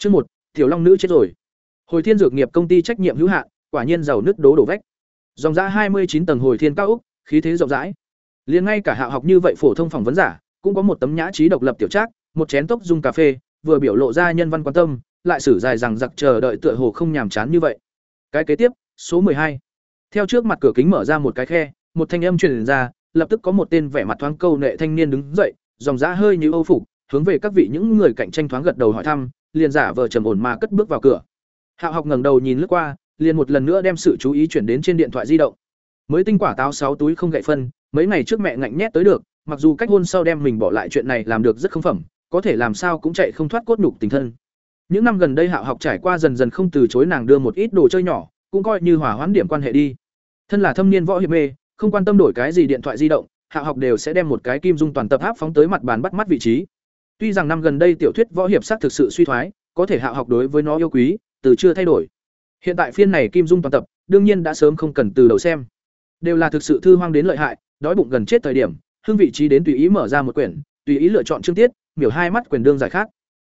Chương một, tiểu long nữ chết rồi. Hồi Thiên Dược nghiệp công ty trách nhiệm hữu hạn, quả nhiên giàu nứt đố đổ vách. Dòng giá hai mươi chín tầng hồi thiên cao ốc, khí thế rộng rãi. Liền ngay cả hạ học như vậy phổ thông phỏng vấn giả, cũng có một tấm nhã trí độc lập tiểu trác, một chén tốc dung cà phê, vừa biểu lộ ra nhân văn quan tâm, lại sử dài rằng giặc chờ đợi tựa hồ không nhàm chán như vậy. Cái kế tiếp, số hai. Theo trước mặt cửa kính mở ra một cái khe, một thanh âm truyền ra, lập tức có một tên vẻ mặt thoáng câu nệ thanh niên đứng dậy, dòng giá hơi như âu phục, hướng về các vị những người cạnh tranh thoáng gật đầu hỏi thăm, liền giả vờ trầm ổn mà cất bước vào cửa. Hạo Học ngẩng đầu nhìn lướt qua, liền một lần nữa đem sự chú ý chuyển đến trên điện thoại di động. Mới tinh quả táo sáu túi không gậy phân, mấy ngày trước mẹ ngạnh nhét tới được, mặc dù cách hôn sau đem mình bỏ lại chuyện này làm được rất không phẩm, có thể làm sao cũng chạy không thoát cốt nhục tình thân. Những năm gần đây Hạo Học trải qua dần dần không từ chối nàng đưa một ít đồ chơi nhỏ, cũng coi như hòa hoãn điểm quan hệ đi. Thân là thâm niên võ hiệp mê, không quan tâm đổi cái gì điện thoại di động, Hạo Học đều sẽ đem một cái kim dung toàn tập áp phóng tới mặt bàn bắt mắt vị trí. Tuy rằng năm gần đây tiểu thuyết võ hiệp sắc thực sự suy thoái, có thể hạ Học đối với nó yêu quý, từ chưa thay đổi. Hiện tại phiên này kim dung toàn tập, đương nhiên đã sớm không cần từ đầu xem. Đều là thực sự thư hoang đến lợi hại, đói bụng gần chết thời điểm, hương vị trí đến tùy ý mở ra một quyển, tùy ý lựa chọn chương tiết, miểu hai mắt quyền đương giải khác.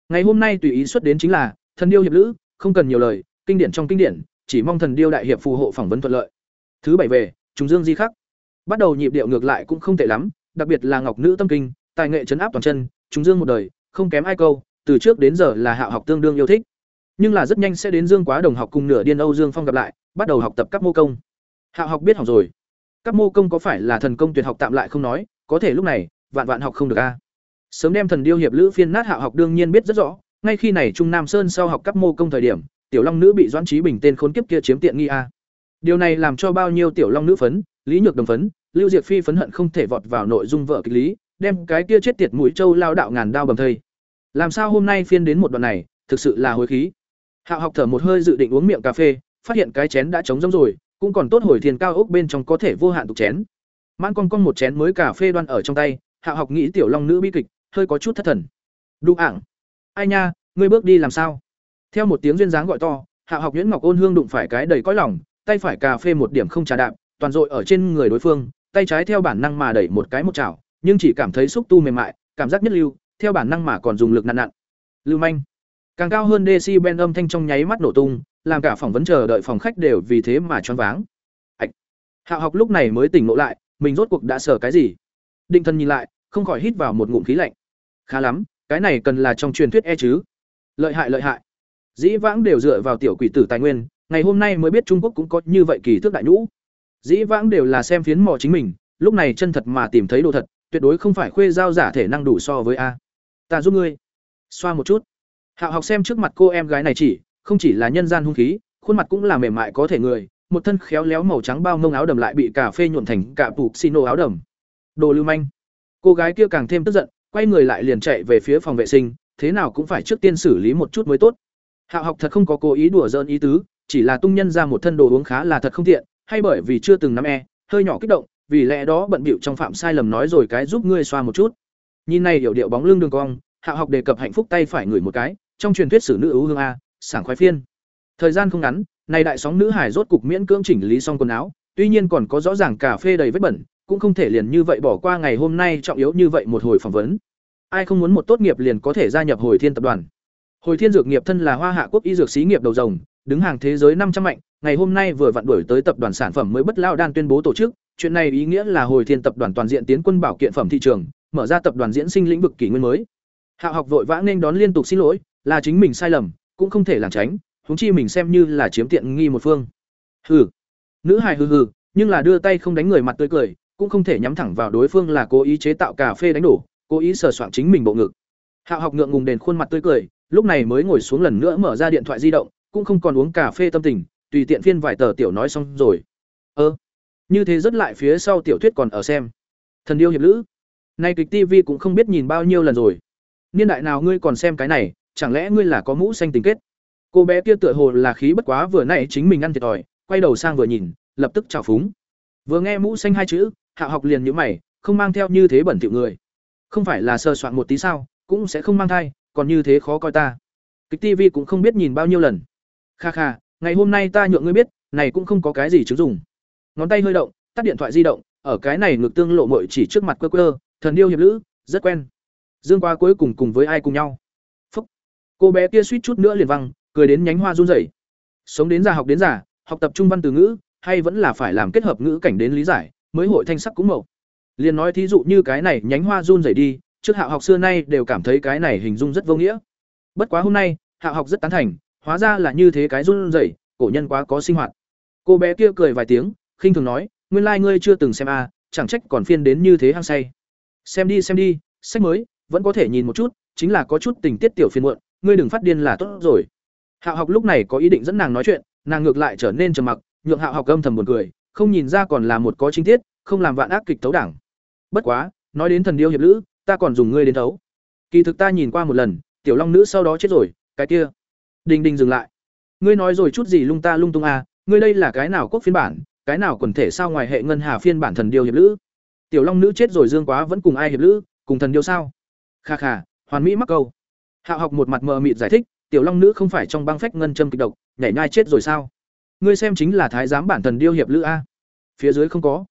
Ngày hôm nay tùy ý xuất đến chính là Thần điêu hiệp lữ, không cần nhiều lời, kinh điển trong kinh điển, chỉ mong Thần điêu đại hiệp phù hộ phỏng vấn thuận lợi. Thứ bảy về, trùng dương di khắc. Bắt đầu nhịp điệu ngược lại cũng không tệ lắm, đặc biệt là Ngọc nữ tâm kinh, tài nghệ chấn áp toàn chân, chúng dương một đời, không kém ai câu, từ trước đến giờ là Hạo học tương đương yêu thích. Nhưng là rất nhanh sẽ đến Dương Quá đồng học cùng nửa điên Âu Dương Phong gặp lại, bắt đầu học tập các mô công. Hạo học biết học rồi. Các mô công có phải là thần công tuyệt học tạm lại không nói, có thể lúc này, vạn vạn học không được a. Sớm đem thần điêu hiệp lữ phiên nát Hạo học đương nhiên biết rất rõ, ngay khi này Trung Nam Sơn sau học các mô công thời điểm, tiểu long nữ bị Doãn Trí Bình tên khốn kiếp kia chiếm tiện nghi a. Điều này làm cho bao nhiêu tiểu long nữ phấn, Lý Nhược Đồng phấn, Lưu Diệp Phi phấn hận không thể vọt vào nội dung vợ kịch lý, đem cái kia chết tiệt mũi trâu lao đạo ngàn đao bầm thây. Làm sao hôm nay phiên đến một đoạn này, thực sự là hối khí. Hạo học thở một hơi dự định uống miệng cà phê, phát hiện cái chén đã trống rỗng rồi, cũng còn tốt hồi thiền cao ốc bên trong có thể vô hạn tục chén. Mãn con con một chén mới cà phê đoan ở trong tay, Hạo học nghĩ tiểu long nữ bi kịch, hơi có chút thất thần. Đu ảng. Ai nha, ngươi bước đi làm sao? Theo một tiếng duyên dáng gọi to, Hạo học nhuyễn ngọc ôn hương đụng phải cái đầy cõi lòng, tay phải cà phê một điểm không trà đạp, toàn dội ở trên người đối phương, tay trái theo bản năng mà đẩy một cái một chảo, nhưng chỉ cảm thấy xúc tu mềm mại, cảm giác nhất lưu, theo bản năng mà còn dùng lực nặn nặn. Lưu manh. Càng cao hơn decibel âm thanh trong nháy mắt nổ tung, làm cả phòng vấn chờ đợi phòng khách đều vì thế mà choáng váng. Hạch. Hạo học lúc này mới tỉnh ngộ lại, mình rốt cuộc đã sợ cái gì? Định thân nhìn lại, không khỏi hít vào một ngụm khí lạnh. Khá lắm, cái này cần là trong truyền thuyết e chứ. Lợi hại lợi hại. Dĩ vãng đều dựa vào tiểu quỷ tử tài nguyên, ngày hôm nay mới biết Trung Quốc cũng có như vậy kỳ thước đại nhũ. Dĩ vãng đều là xem phiến mò chính mình, lúc này chân thật mà tìm thấy đồ thật, tuyệt đối không phải khuê giao giả thể năng đủ so với a. Ta giúp ngươi. Xoa một chút. Hạo học xem trước mặt cô em gái này chỉ, không chỉ là nhân gian hung khí, khuôn mặt cũng là mềm mại có thể người, một thân khéo léo màu trắng bao mông áo đầm lại bị cà phê nhuộn thành cả tủ xino áo đầm. Đồ lưu manh. Cô gái kia càng thêm tức giận, quay người lại liền chạy về phía phòng vệ sinh, thế nào cũng phải trước tiên xử lý một chút mới tốt. Hạo học thật không có cố ý đùa giỡn ý tứ, chỉ là tung nhân ra một thân đồ uống khá là thật không tiện, hay bởi vì chưa từng nắm e, hơi nhỏ kích động, vì lẽ đó bận bịu trong phạm sai lầm nói rồi cái giúp ngươi xoa một chút. Nhìn này hiểu điệu bóng lưng đường cong, hạ học đề cập hạnh phúc tay phải ngửi một cái, trong truyền thuyết sử nữ ưu hương a, sảng khoái phiên. Thời gian không ngắn, này đại sóng nữ hải rốt cục miễn cưỡng chỉnh lý xong quần áo, tuy nhiên còn có rõ ràng cà phê đầy vết bẩn, cũng không thể liền như vậy bỏ qua ngày hôm nay trọng yếu như vậy một hồi phỏng vấn. Ai không muốn một tốt nghiệp liền có thể gia nhập Hồi Thiên tập đoàn. Hồi Thiên dược nghiệp thân là Hoa Hạ quốc y dược xí nghiệp đầu rồng, đứng hàng thế giới năm trăm mạnh, ngày hôm nay vừa vặn đuổi tới tập đoàn sản phẩm mới bất lao đan tuyên bố tổ chức, chuyện này ý nghĩa là Hồi Thiên tập đoàn toàn diện tiến quân bảo kiện phẩm thị trường, mở ra tập đoàn diễn sinh lĩnh vực kỷ nguyên mới. Hạo học vội vã nên đón liên tục xin lỗi, là chính mình sai lầm, cũng không thể lảng tránh, huống chi mình xem như là chiếm tiện nghi một phương. Hừ. Nữ hài hừ hừ, nhưng là đưa tay không đánh người mặt tươi cười, cũng không thể nhắm thẳng vào đối phương là cố ý chế tạo cà phê đánh đổ, cố ý sờ soạng chính mình bộ ngực. Hạo học ngượng ngùng đền khuôn mặt tươi cười, lúc này mới ngồi xuống lần nữa mở ra điện thoại di động, cũng không còn uống cà phê tâm tình, tùy tiện phiên vài tờ tiểu nói xong rồi. Ơ, như thế rất lại phía sau tiểu thuyết còn ở xem. Thần điêu hiệp lữ. Nay kịch TV cũng không biết nhìn bao nhiêu lần rồi. Niên đại nào ngươi còn xem cái này, chẳng lẽ ngươi là có mũ xanh tình kết? Cô bé kia tựa hồ là khí bất quá vừa nãy chính mình ăn thiệt thòi, quay đầu sang vừa nhìn, lập tức chào phúng. Vừa nghe mũ xanh hai chữ, Hạ học liền nhíu mày, không mang theo như thế bẩn thỉu người. Không phải là sơ soạn một tí sao, cũng sẽ không mang thai, còn như thế khó coi ta. Kịch TV cũng không biết nhìn bao nhiêu lần. Kha kha, ngày hôm nay ta nhượng ngươi biết, này cũng không có cái gì chứng dùng. Ngón tay hơi động, tắt điện thoại di động, ở cái này ngược tương lộ muội chỉ trước mặt quơ quơ, thần điêu hiệp lữ, rất quen. Dương qua cuối cùng cùng với ai cùng nhau. Phúc. cô bé kia suýt chút nữa liền văng cười đến nhánh hoa run rẩy sống đến già học đến già học tập trung văn từ ngữ hay vẫn là phải làm kết hợp ngữ cảnh đến lý giải mới hội thanh sắc cũng mậu liền nói thí dụ như cái này nhánh hoa run rẩy đi trước hạ học xưa nay đều cảm thấy cái này hình dung rất vô nghĩa bất quá hôm nay hạ học rất tán thành hóa ra là như thế cái run rẩy, cổ nhân quá có sinh hoạt. Cô bé kia cười vài tiếng, khinh thường nói, nguyên lai ngươi chưa từng xem a, chẳng trách còn phiên đến như thế hăng say. Xem đi xem đi, sách mới, vẫn có thể nhìn một chút, chính là có chút tình tiết tiểu phiên muộn, ngươi đừng phát điên là tốt rồi. Hạo học lúc này có ý định dẫn nàng nói chuyện, nàng ngược lại trở nên trầm mặc, nhượng hạo học âm thầm buồn cười, không nhìn ra còn là một có chính tiết, không làm vạn ác kịch tấu đảng. Bất quá, nói đến thần điêu hiệp lữ, ta còn dùng ngươi đến thấu. Kỳ thực ta nhìn qua một lần, tiểu long nữ sau đó chết rồi, cái kia đình đình dừng lại. Ngươi nói rồi chút gì lung ta lung tung à ngươi đây là cái nào quốc phiên bản, cái nào quần thể sao ngoài hệ ngân hà phiên bản thần điêu hiệp lữ? Tiểu long nữ chết rồi dương quá vẫn cùng ai hiệp lữ, cùng thần điêu sao? Kha kha, hoàn mỹ mắc câu. Hạ học một mặt mờ mịt giải thích, tiểu long nữ không phải trong băng phách ngân châm kịch độc, nhảy nhai chết rồi sao? Ngươi xem chính là thái giám bản thần điêu hiệp lữ a. Phía dưới không có.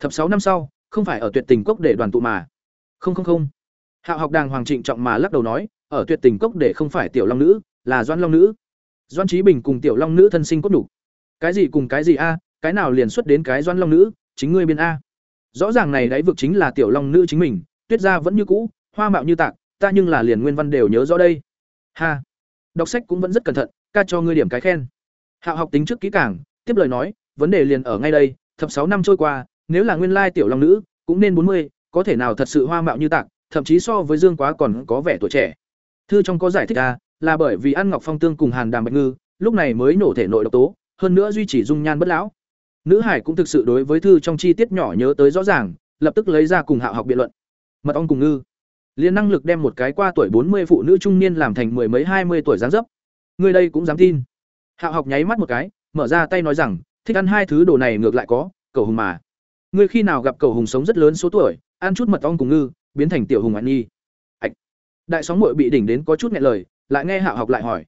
Thập sáu năm sau, không phải ở tuyệt tình cốc để đoàn tụ mà. Không không không. Hạ học đàng hoàng trịnh trọng mà lắc đầu nói, ở tuyệt tình cốc để không phải tiểu long nữ là doan long nữ. Doan trí bình cùng tiểu long nữ thân sinh cốt đủ cái gì cùng cái gì a, cái nào liền xuất đến cái doan long nữ, chính ngươi biên a. Rõ ràng này đáy vực chính là tiểu long nữ chính mình, tuyết gia vẫn như cũ, hoa mạo như tạc, ta nhưng là liền nguyên văn đều nhớ rõ đây. Ha. Đọc sách cũng vẫn rất cẩn thận, ca cho ngươi điểm cái khen. Hạo học tính trước kỹ cảng tiếp lời nói, vấn đề liền ở ngay đây, thập sáu năm trôi qua, nếu là nguyên lai tiểu long nữ, cũng nên bốn mươi, có thể nào thật sự hoa mạo như tạc, thậm chí so với dương quá còn có vẻ tuổi trẻ. Thư trong có giải thích a là bởi vì ăn ngọc phong tương cùng hàn đàm bạch ngư, lúc này mới nổ thể nội độc tố, hơn nữa duy trì dung nhan bất lão. Nữ hải cũng thực sự đối với thư trong chi tiết nhỏ nhớ tới rõ ràng, lập tức lấy ra cùng hạo học biện luận. Mật ong cùng ngư. Liền năng lực đem một cái qua tuổi bốn mươi phụ nữ trung niên làm thành mười mấy hai mươi tuổi dáng dấp. Người đây cũng dám tin. Hạo học nháy mắt một cái, mở ra tay nói rằng, thích ăn hai thứ đồ này ngược lại có, cầu hùng mà. Ngươi khi nào gặp cầu hùng sống rất lớn số tuổi, ăn chút mật ong cùng ngư, biến thành tiểu hùng ngoại nhi đại sóng muội bị đỉnh đến có chút nghẹn lời lại nghe hạo học lại hỏi.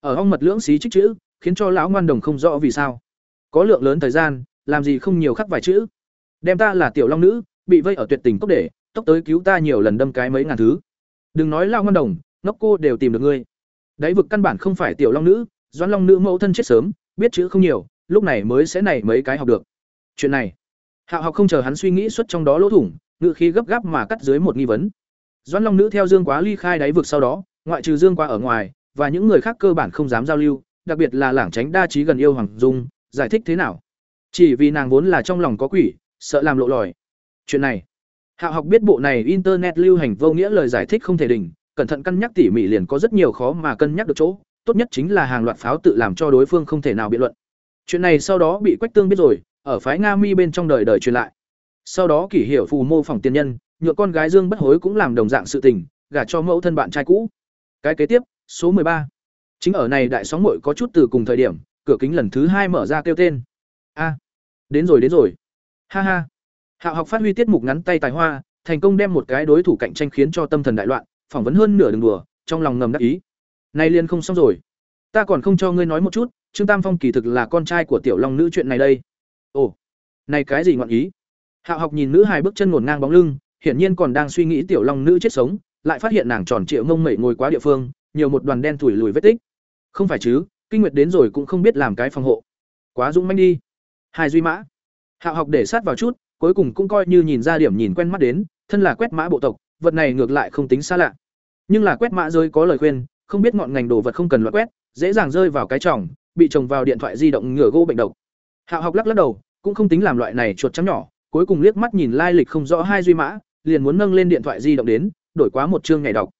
Ở ong mật lưỡng xí trích chữ, khiến cho lão ngoan đồng không rõ vì sao. Có lượng lớn thời gian, làm gì không nhiều khắc vài chữ. Đem ta là tiểu long nữ, bị vây ở tuyệt tình cốc để, tốc tới cứu ta nhiều lần đâm cái mấy ngàn thứ. Đừng nói lao ngoan đồng nóc cô đều tìm được ngươi. Đáy vực căn bản không phải tiểu long nữ, doãn long nữ mẫu thân chết sớm, biết chữ không nhiều, lúc này mới sẽ này mấy cái học được. Chuyện này hạo học không chờ hắn suy nghĩ xuất trong đó lỗ thủng ngự khí gấp gáp mà cắt dưới một nghi vấn. Doãn long nữ theo dương quá ly khai đáy vực sau đó ngoại trừ dương qua ở ngoài, và những người khác cơ bản không dám giao lưu, đặc biệt là lảng tránh đa trí gần yêu hoàng dung, giải thích thế nào? Chỉ vì nàng vốn là trong lòng có quỷ, sợ làm lộ lòi. Chuyện này. Hạ học biết bộ này internet lưu hành vô nghĩa lời giải thích không thể đỉnh, cẩn thận cân nhắc tỉ mỉ liền có rất nhiều khó mà cân nhắc được chỗ, tốt nhất chính là hàng loạt pháo tự làm cho đối phương không thể nào biện luận. Chuyện này sau đó bị quách tương biết rồi, ở phái nga mi bên trong đời đời truyền lại. Sau đó kỷ hiểu phù mô phỏng tiên nhân nhựa con gái dương bất hối cũng làm đồng dạng sự tình, gả cho mẫu thân bạn trai cũ cái kế tiếp, số ba. Chính ở này đại sóng muội có chút từ cùng thời điểm, cửa kính lần thứ hai mở ra kêu tên. A. Đến rồi đến rồi. Ha ha. Hạo học phát huy tiết mục ngắn tay tài hoa, thành công đem một cái đối thủ cạnh tranh khiến cho tâm thần đại loạn, phỏng vấn hơn nửa đường đùa, trong lòng ngầm đắc ý. Nay liên không xong rồi. Ta còn không cho ngươi nói một chút, trương tam phong kỳ thực là con trai của tiểu long nữ chuyện này đây. Ồ. Này cái gì ngọn ý? Hạo học nhìn nữ hài bước chân ngổn ngang bóng lưng, hiển nhiên còn đang suy nghĩ tiểu long nữ chết sống lại phát hiện nàng tròn triệu ngông mẩy ngồi quá địa phương, nhiều một đoàn đen thủi lùi vết tích. Không phải chứ, kinh nguyệt đến rồi cũng không biết làm cái phòng hộ. Quá dũng manh đi. Hai duy mã. Hạo học để sát vào chút, cuối cùng cũng coi như nhìn ra điểm nhìn quen mắt đến, thân là quét mã bộ tộc, vật này ngược lại không tính xa lạ. Nhưng là quét mã rơi có lời khuyên, không biết ngọn ngành đồ vật không cần loại quét, dễ dàng rơi vào cái tròng, bị trồng vào điện thoại di động ngửa gỗ bệnh độc. Hạo học lắc lắc đầu, cũng không tính làm loại này chuột trắng nhỏ, cuối cùng liếc mắt nhìn lai lịch không rõ hai duy mã, liền muốn nâng lên điện thoại di động đến đổi quá một chương ngày đọc.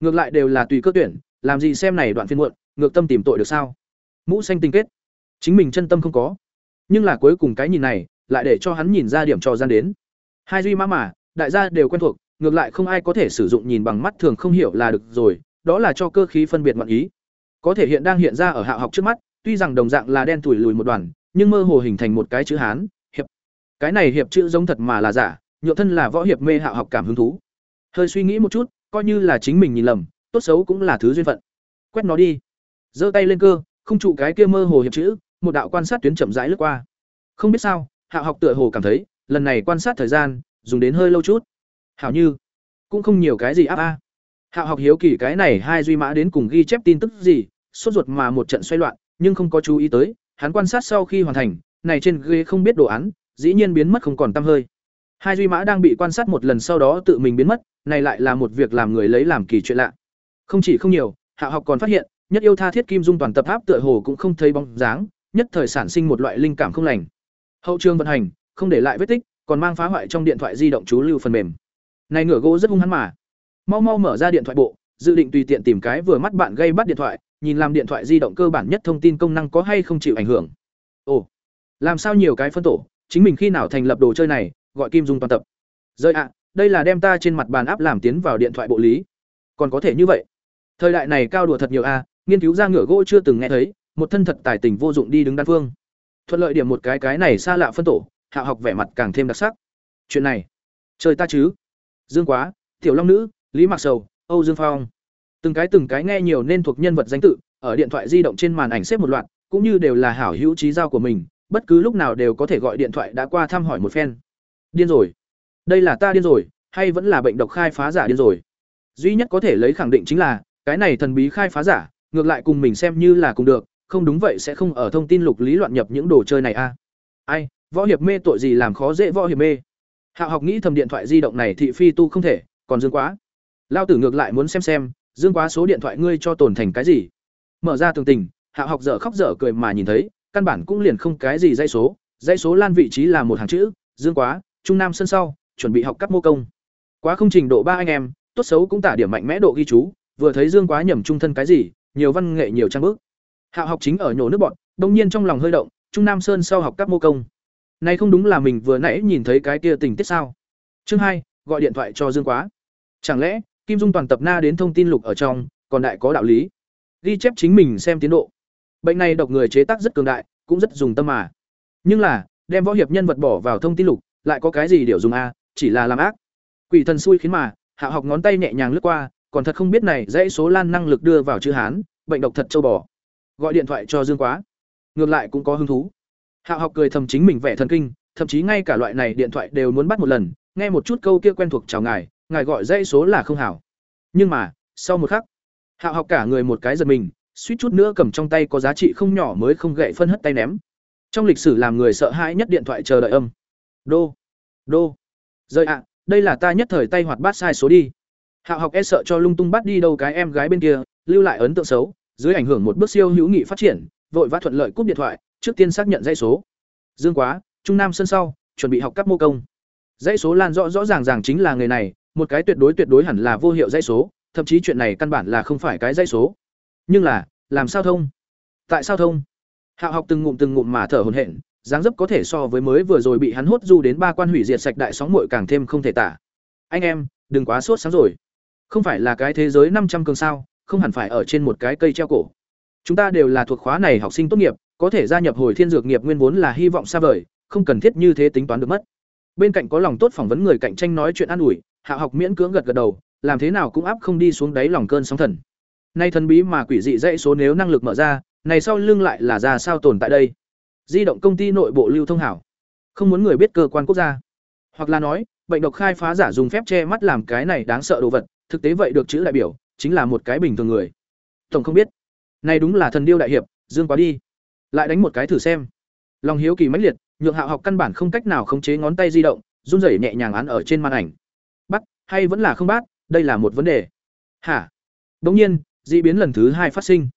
Ngược lại đều là tùy cơ tuyển, làm gì xem này đoạn phiên muộn, ngược tâm tìm tội được sao? Mũ xanh tinh kết. Chính mình chân tâm không có. Nhưng là cuối cùng cái nhìn này, lại để cho hắn nhìn ra điểm trò gian đến. Hai duy mã mà, đại gia đều quen thuộc, ngược lại không ai có thể sử dụng nhìn bằng mắt thường không hiểu là được rồi, đó là cho cơ khí phân biệt ngoạn ý. Có thể hiện đang hiện ra ở hạ học trước mắt, tuy rằng đồng dạng là đen tuổi lùi một đoàn, nhưng mơ hồ hình thành một cái chữ hán, hiệp. Cái này hiệp chữ giống thật mà là giả, nhựa thân là võ hiệp mê hạ học cảm hứng thú hơi suy nghĩ một chút coi như là chính mình nhìn lầm tốt xấu cũng là thứ duyên phận. Quét nó đi. Giơ tay lên cơ không trụ cái kia mơ hồ hiệp chữ một đạo quan sát tuyến chậm rãi lướt qua. Không biết sao hạ học tựa hồ cảm thấy lần này quan sát thời gian dùng đến hơi lâu chút. Hảo như cũng không nhiều cái gì áp a. Hạo học hiếu kỳ cái này hai duy mã đến cùng ghi chép tin tức gì, sốt ruột mà một trận xoay loạn, nhưng không có chú ý tới, hắn quan sát sau khi hoàn thành, này trên ghế không biết đồ án, dĩ nhiên biến mất không còn tăm hơi. Hai duy mã đang bị quan sát một lần sau đó tự mình biến mất, này lại là một việc làm người lấy làm kỳ chuyện lạ. Không chỉ không nhiều, Hạ học còn phát hiện, nhất yêu tha thiết kim dung toàn tập áp tựa hồ cũng không thấy bóng dáng, nhất thời sản sinh một loại linh cảm không lành. Hậu trường vận hành, không để lại vết tích, còn mang phá hoại trong điện thoại di động chú lưu phần mềm. Này ngửa gỗ rất hung hăng mà. Mau mau mở ra điện thoại bộ, dự định tùy tiện tìm cái vừa mắt bạn gây bắt điện thoại, nhìn làm điện thoại di động cơ bản nhất thông tin công năng có hay không chịu ảnh hưởng. Ồ, làm sao nhiều cái phân tổ, chính mình khi nào thành lập đồ chơi này, gọi Kim Dung toàn tập. Rơi ạ, đây là đem ta trên mặt bàn áp làm tiến vào điện thoại bộ lý. Còn có thể như vậy. Thời đại này cao đùa thật nhiều a, nghiên cứu ra ngựa gỗ chưa từng nghe thấy, một thân thật tài tình vô dụng đi đứng đan phương. Thuận lợi điểm một cái cái này xa lạ phân tổ, hạ học vẻ mặt càng thêm đặc sắc. Chuyện này, trời ta chứ. Dương Quá, Tiểu Long nữ, Lý Mạc Sầu, Âu Dương Phong. Từng cái từng cái nghe nhiều nên thuộc nhân vật danh tự, ở điện thoại di động trên màn ảnh xếp một loạt, cũng như đều là hảo hữu trí giao của mình, bất cứ lúc nào đều có thể gọi điện thoại đã qua thăm hỏi một phen. Điên rồi. Đây là ta điên rồi, hay vẫn là bệnh độc khai phá giả điên rồi. Duy nhất có thể lấy khẳng định chính là, cái này thần bí khai phá giả, ngược lại cùng mình xem như là cùng được, không đúng vậy sẽ không ở thông tin lục lý loạn nhập những đồ chơi này a. Ai, võ hiệp mê tội gì làm khó dễ võ hiệp mê. Hạo học nghĩ thầm điện thoại di động này thị phi tu không thể, còn dương quá. Lao tử ngược lại muốn xem xem, dương quá số điện thoại ngươi cho tồn thành cái gì. Mở ra tường tình, Hạo học dở khóc dở cười mà nhìn thấy, căn bản cũng liền không cái gì dây số, dây số lan vị trí là một hàng chữ, dương quá, trung nam sân sau, chuẩn bị học cấp mô công. Quá không trình độ ba anh em, tốt xấu cũng tả điểm mạnh mẽ độ ghi chú, vừa thấy dương quá nhầm trung thân cái gì, nhiều văn nghệ nhiều trang bước. Hạo học chính ở nhổ nước bọn, đông nhiên trong lòng hơi động, trung nam sơn sau học cấp mô công. Này không đúng là mình vừa nãy nhìn thấy cái kia tình tiết sao? Chương hai, gọi điện thoại cho Dương Quá. Chẳng lẽ, Kim Dung toàn tập na đến thông tin lục ở trong, còn đại có đạo lý. Ghi chép chính mình xem tiến độ. Bệnh này độc người chế tác rất cường đại, cũng rất dùng tâm mà. Nhưng là, đem võ hiệp nhân vật bỏ vào thông tin lục, lại có cái gì điều dùng a, chỉ là làm ác. Quỷ thần xui khiến mà, Hạ học ngón tay nhẹ nhàng lướt qua, còn thật không biết này dãy số lan năng lực đưa vào chữ Hán, bệnh độc thật châu bò. Gọi điện thoại cho Dương Quá. Ngược lại cũng có hứng thú. Hạ học cười thầm chính mình vẻ thần kinh, thậm chí ngay cả loại này điện thoại đều muốn bắt một lần, nghe một chút câu kia quen thuộc chào ngài, ngài gọi dãy số là không hảo. Nhưng mà, sau một khắc, Hạ học cả người một cái giật mình, suýt chút nữa cầm trong tay có giá trị không nhỏ mới không gậy phân hất tay ném. Trong lịch sử làm người sợ hãi nhất điện thoại chờ đợi âm. Đô, đô rời ạ, đây là ta nhất thời tay hoạt bát sai số đi. Hạo học e sợ cho lung tung bắt đi đâu cái em gái bên kia, lưu lại ấn tượng xấu, dưới ảnh hưởng một bước siêu hữu nghị phát triển, vội vã thuận lợi cúp điện thoại, trước tiên xác nhận dãy số. Dương Quá, Trung Nam sân sau, chuẩn bị học cấp mô công. Dãy số lan rõ rõ ràng ràng chính là người này, một cái tuyệt đối tuyệt đối hẳn là vô hiệu dãy số, thậm chí chuyện này căn bản là không phải cái dãy số. Nhưng là, làm sao thông? Tại sao thông? Hạo học từng ngụm từng ngụm mà thở hổn hển, dáng dấp có thể so với mới vừa rồi bị hắn hốt du đến ba quan hủy diệt sạch đại sóng muội càng thêm không thể tả. Anh em, đừng quá sốt sáng rồi. Không phải là cái thế giới năm trăm cường sao, không hẳn phải ở trên một cái cây treo cổ. Chúng ta đều là thuộc khóa này học sinh tốt nghiệp, có thể gia nhập hồi thiên dược nghiệp nguyên vốn là hy vọng xa vời, không cần thiết như thế tính toán được mất. Bên cạnh có lòng tốt phỏng vấn người cạnh tranh nói chuyện an ủi, Hạ học miễn cưỡng gật gật đầu, làm thế nào cũng áp không đi xuống đáy lòng cơn sóng thần. Nay thần bí mà quỷ dị dãy số nếu năng lực mở ra, này sau lưng lại là ra sao tồn tại đây? Di động công ty nội bộ lưu thông hảo, không muốn người biết cơ quan quốc gia. Hoặc là nói, bệnh độc khai phá giả dùng phép che mắt làm cái này đáng sợ đồ vật, thực tế vậy được chữ đại biểu, chính là một cái bình thường người. Tổng không biết. Này đúng là thần điêu đại hiệp, dương quá đi. Lại đánh một cái thử xem. Lòng hiếu kỳ mãnh liệt, nhượng Hạo học căn bản không cách nào khống chế ngón tay di động, run rẩy nhẹ nhàng án ở trên màn ảnh. Bắt, hay vẫn là không bắt, đây là một vấn đề. Hả? Đương nhiên, dị biến lần thứ hai phát sinh.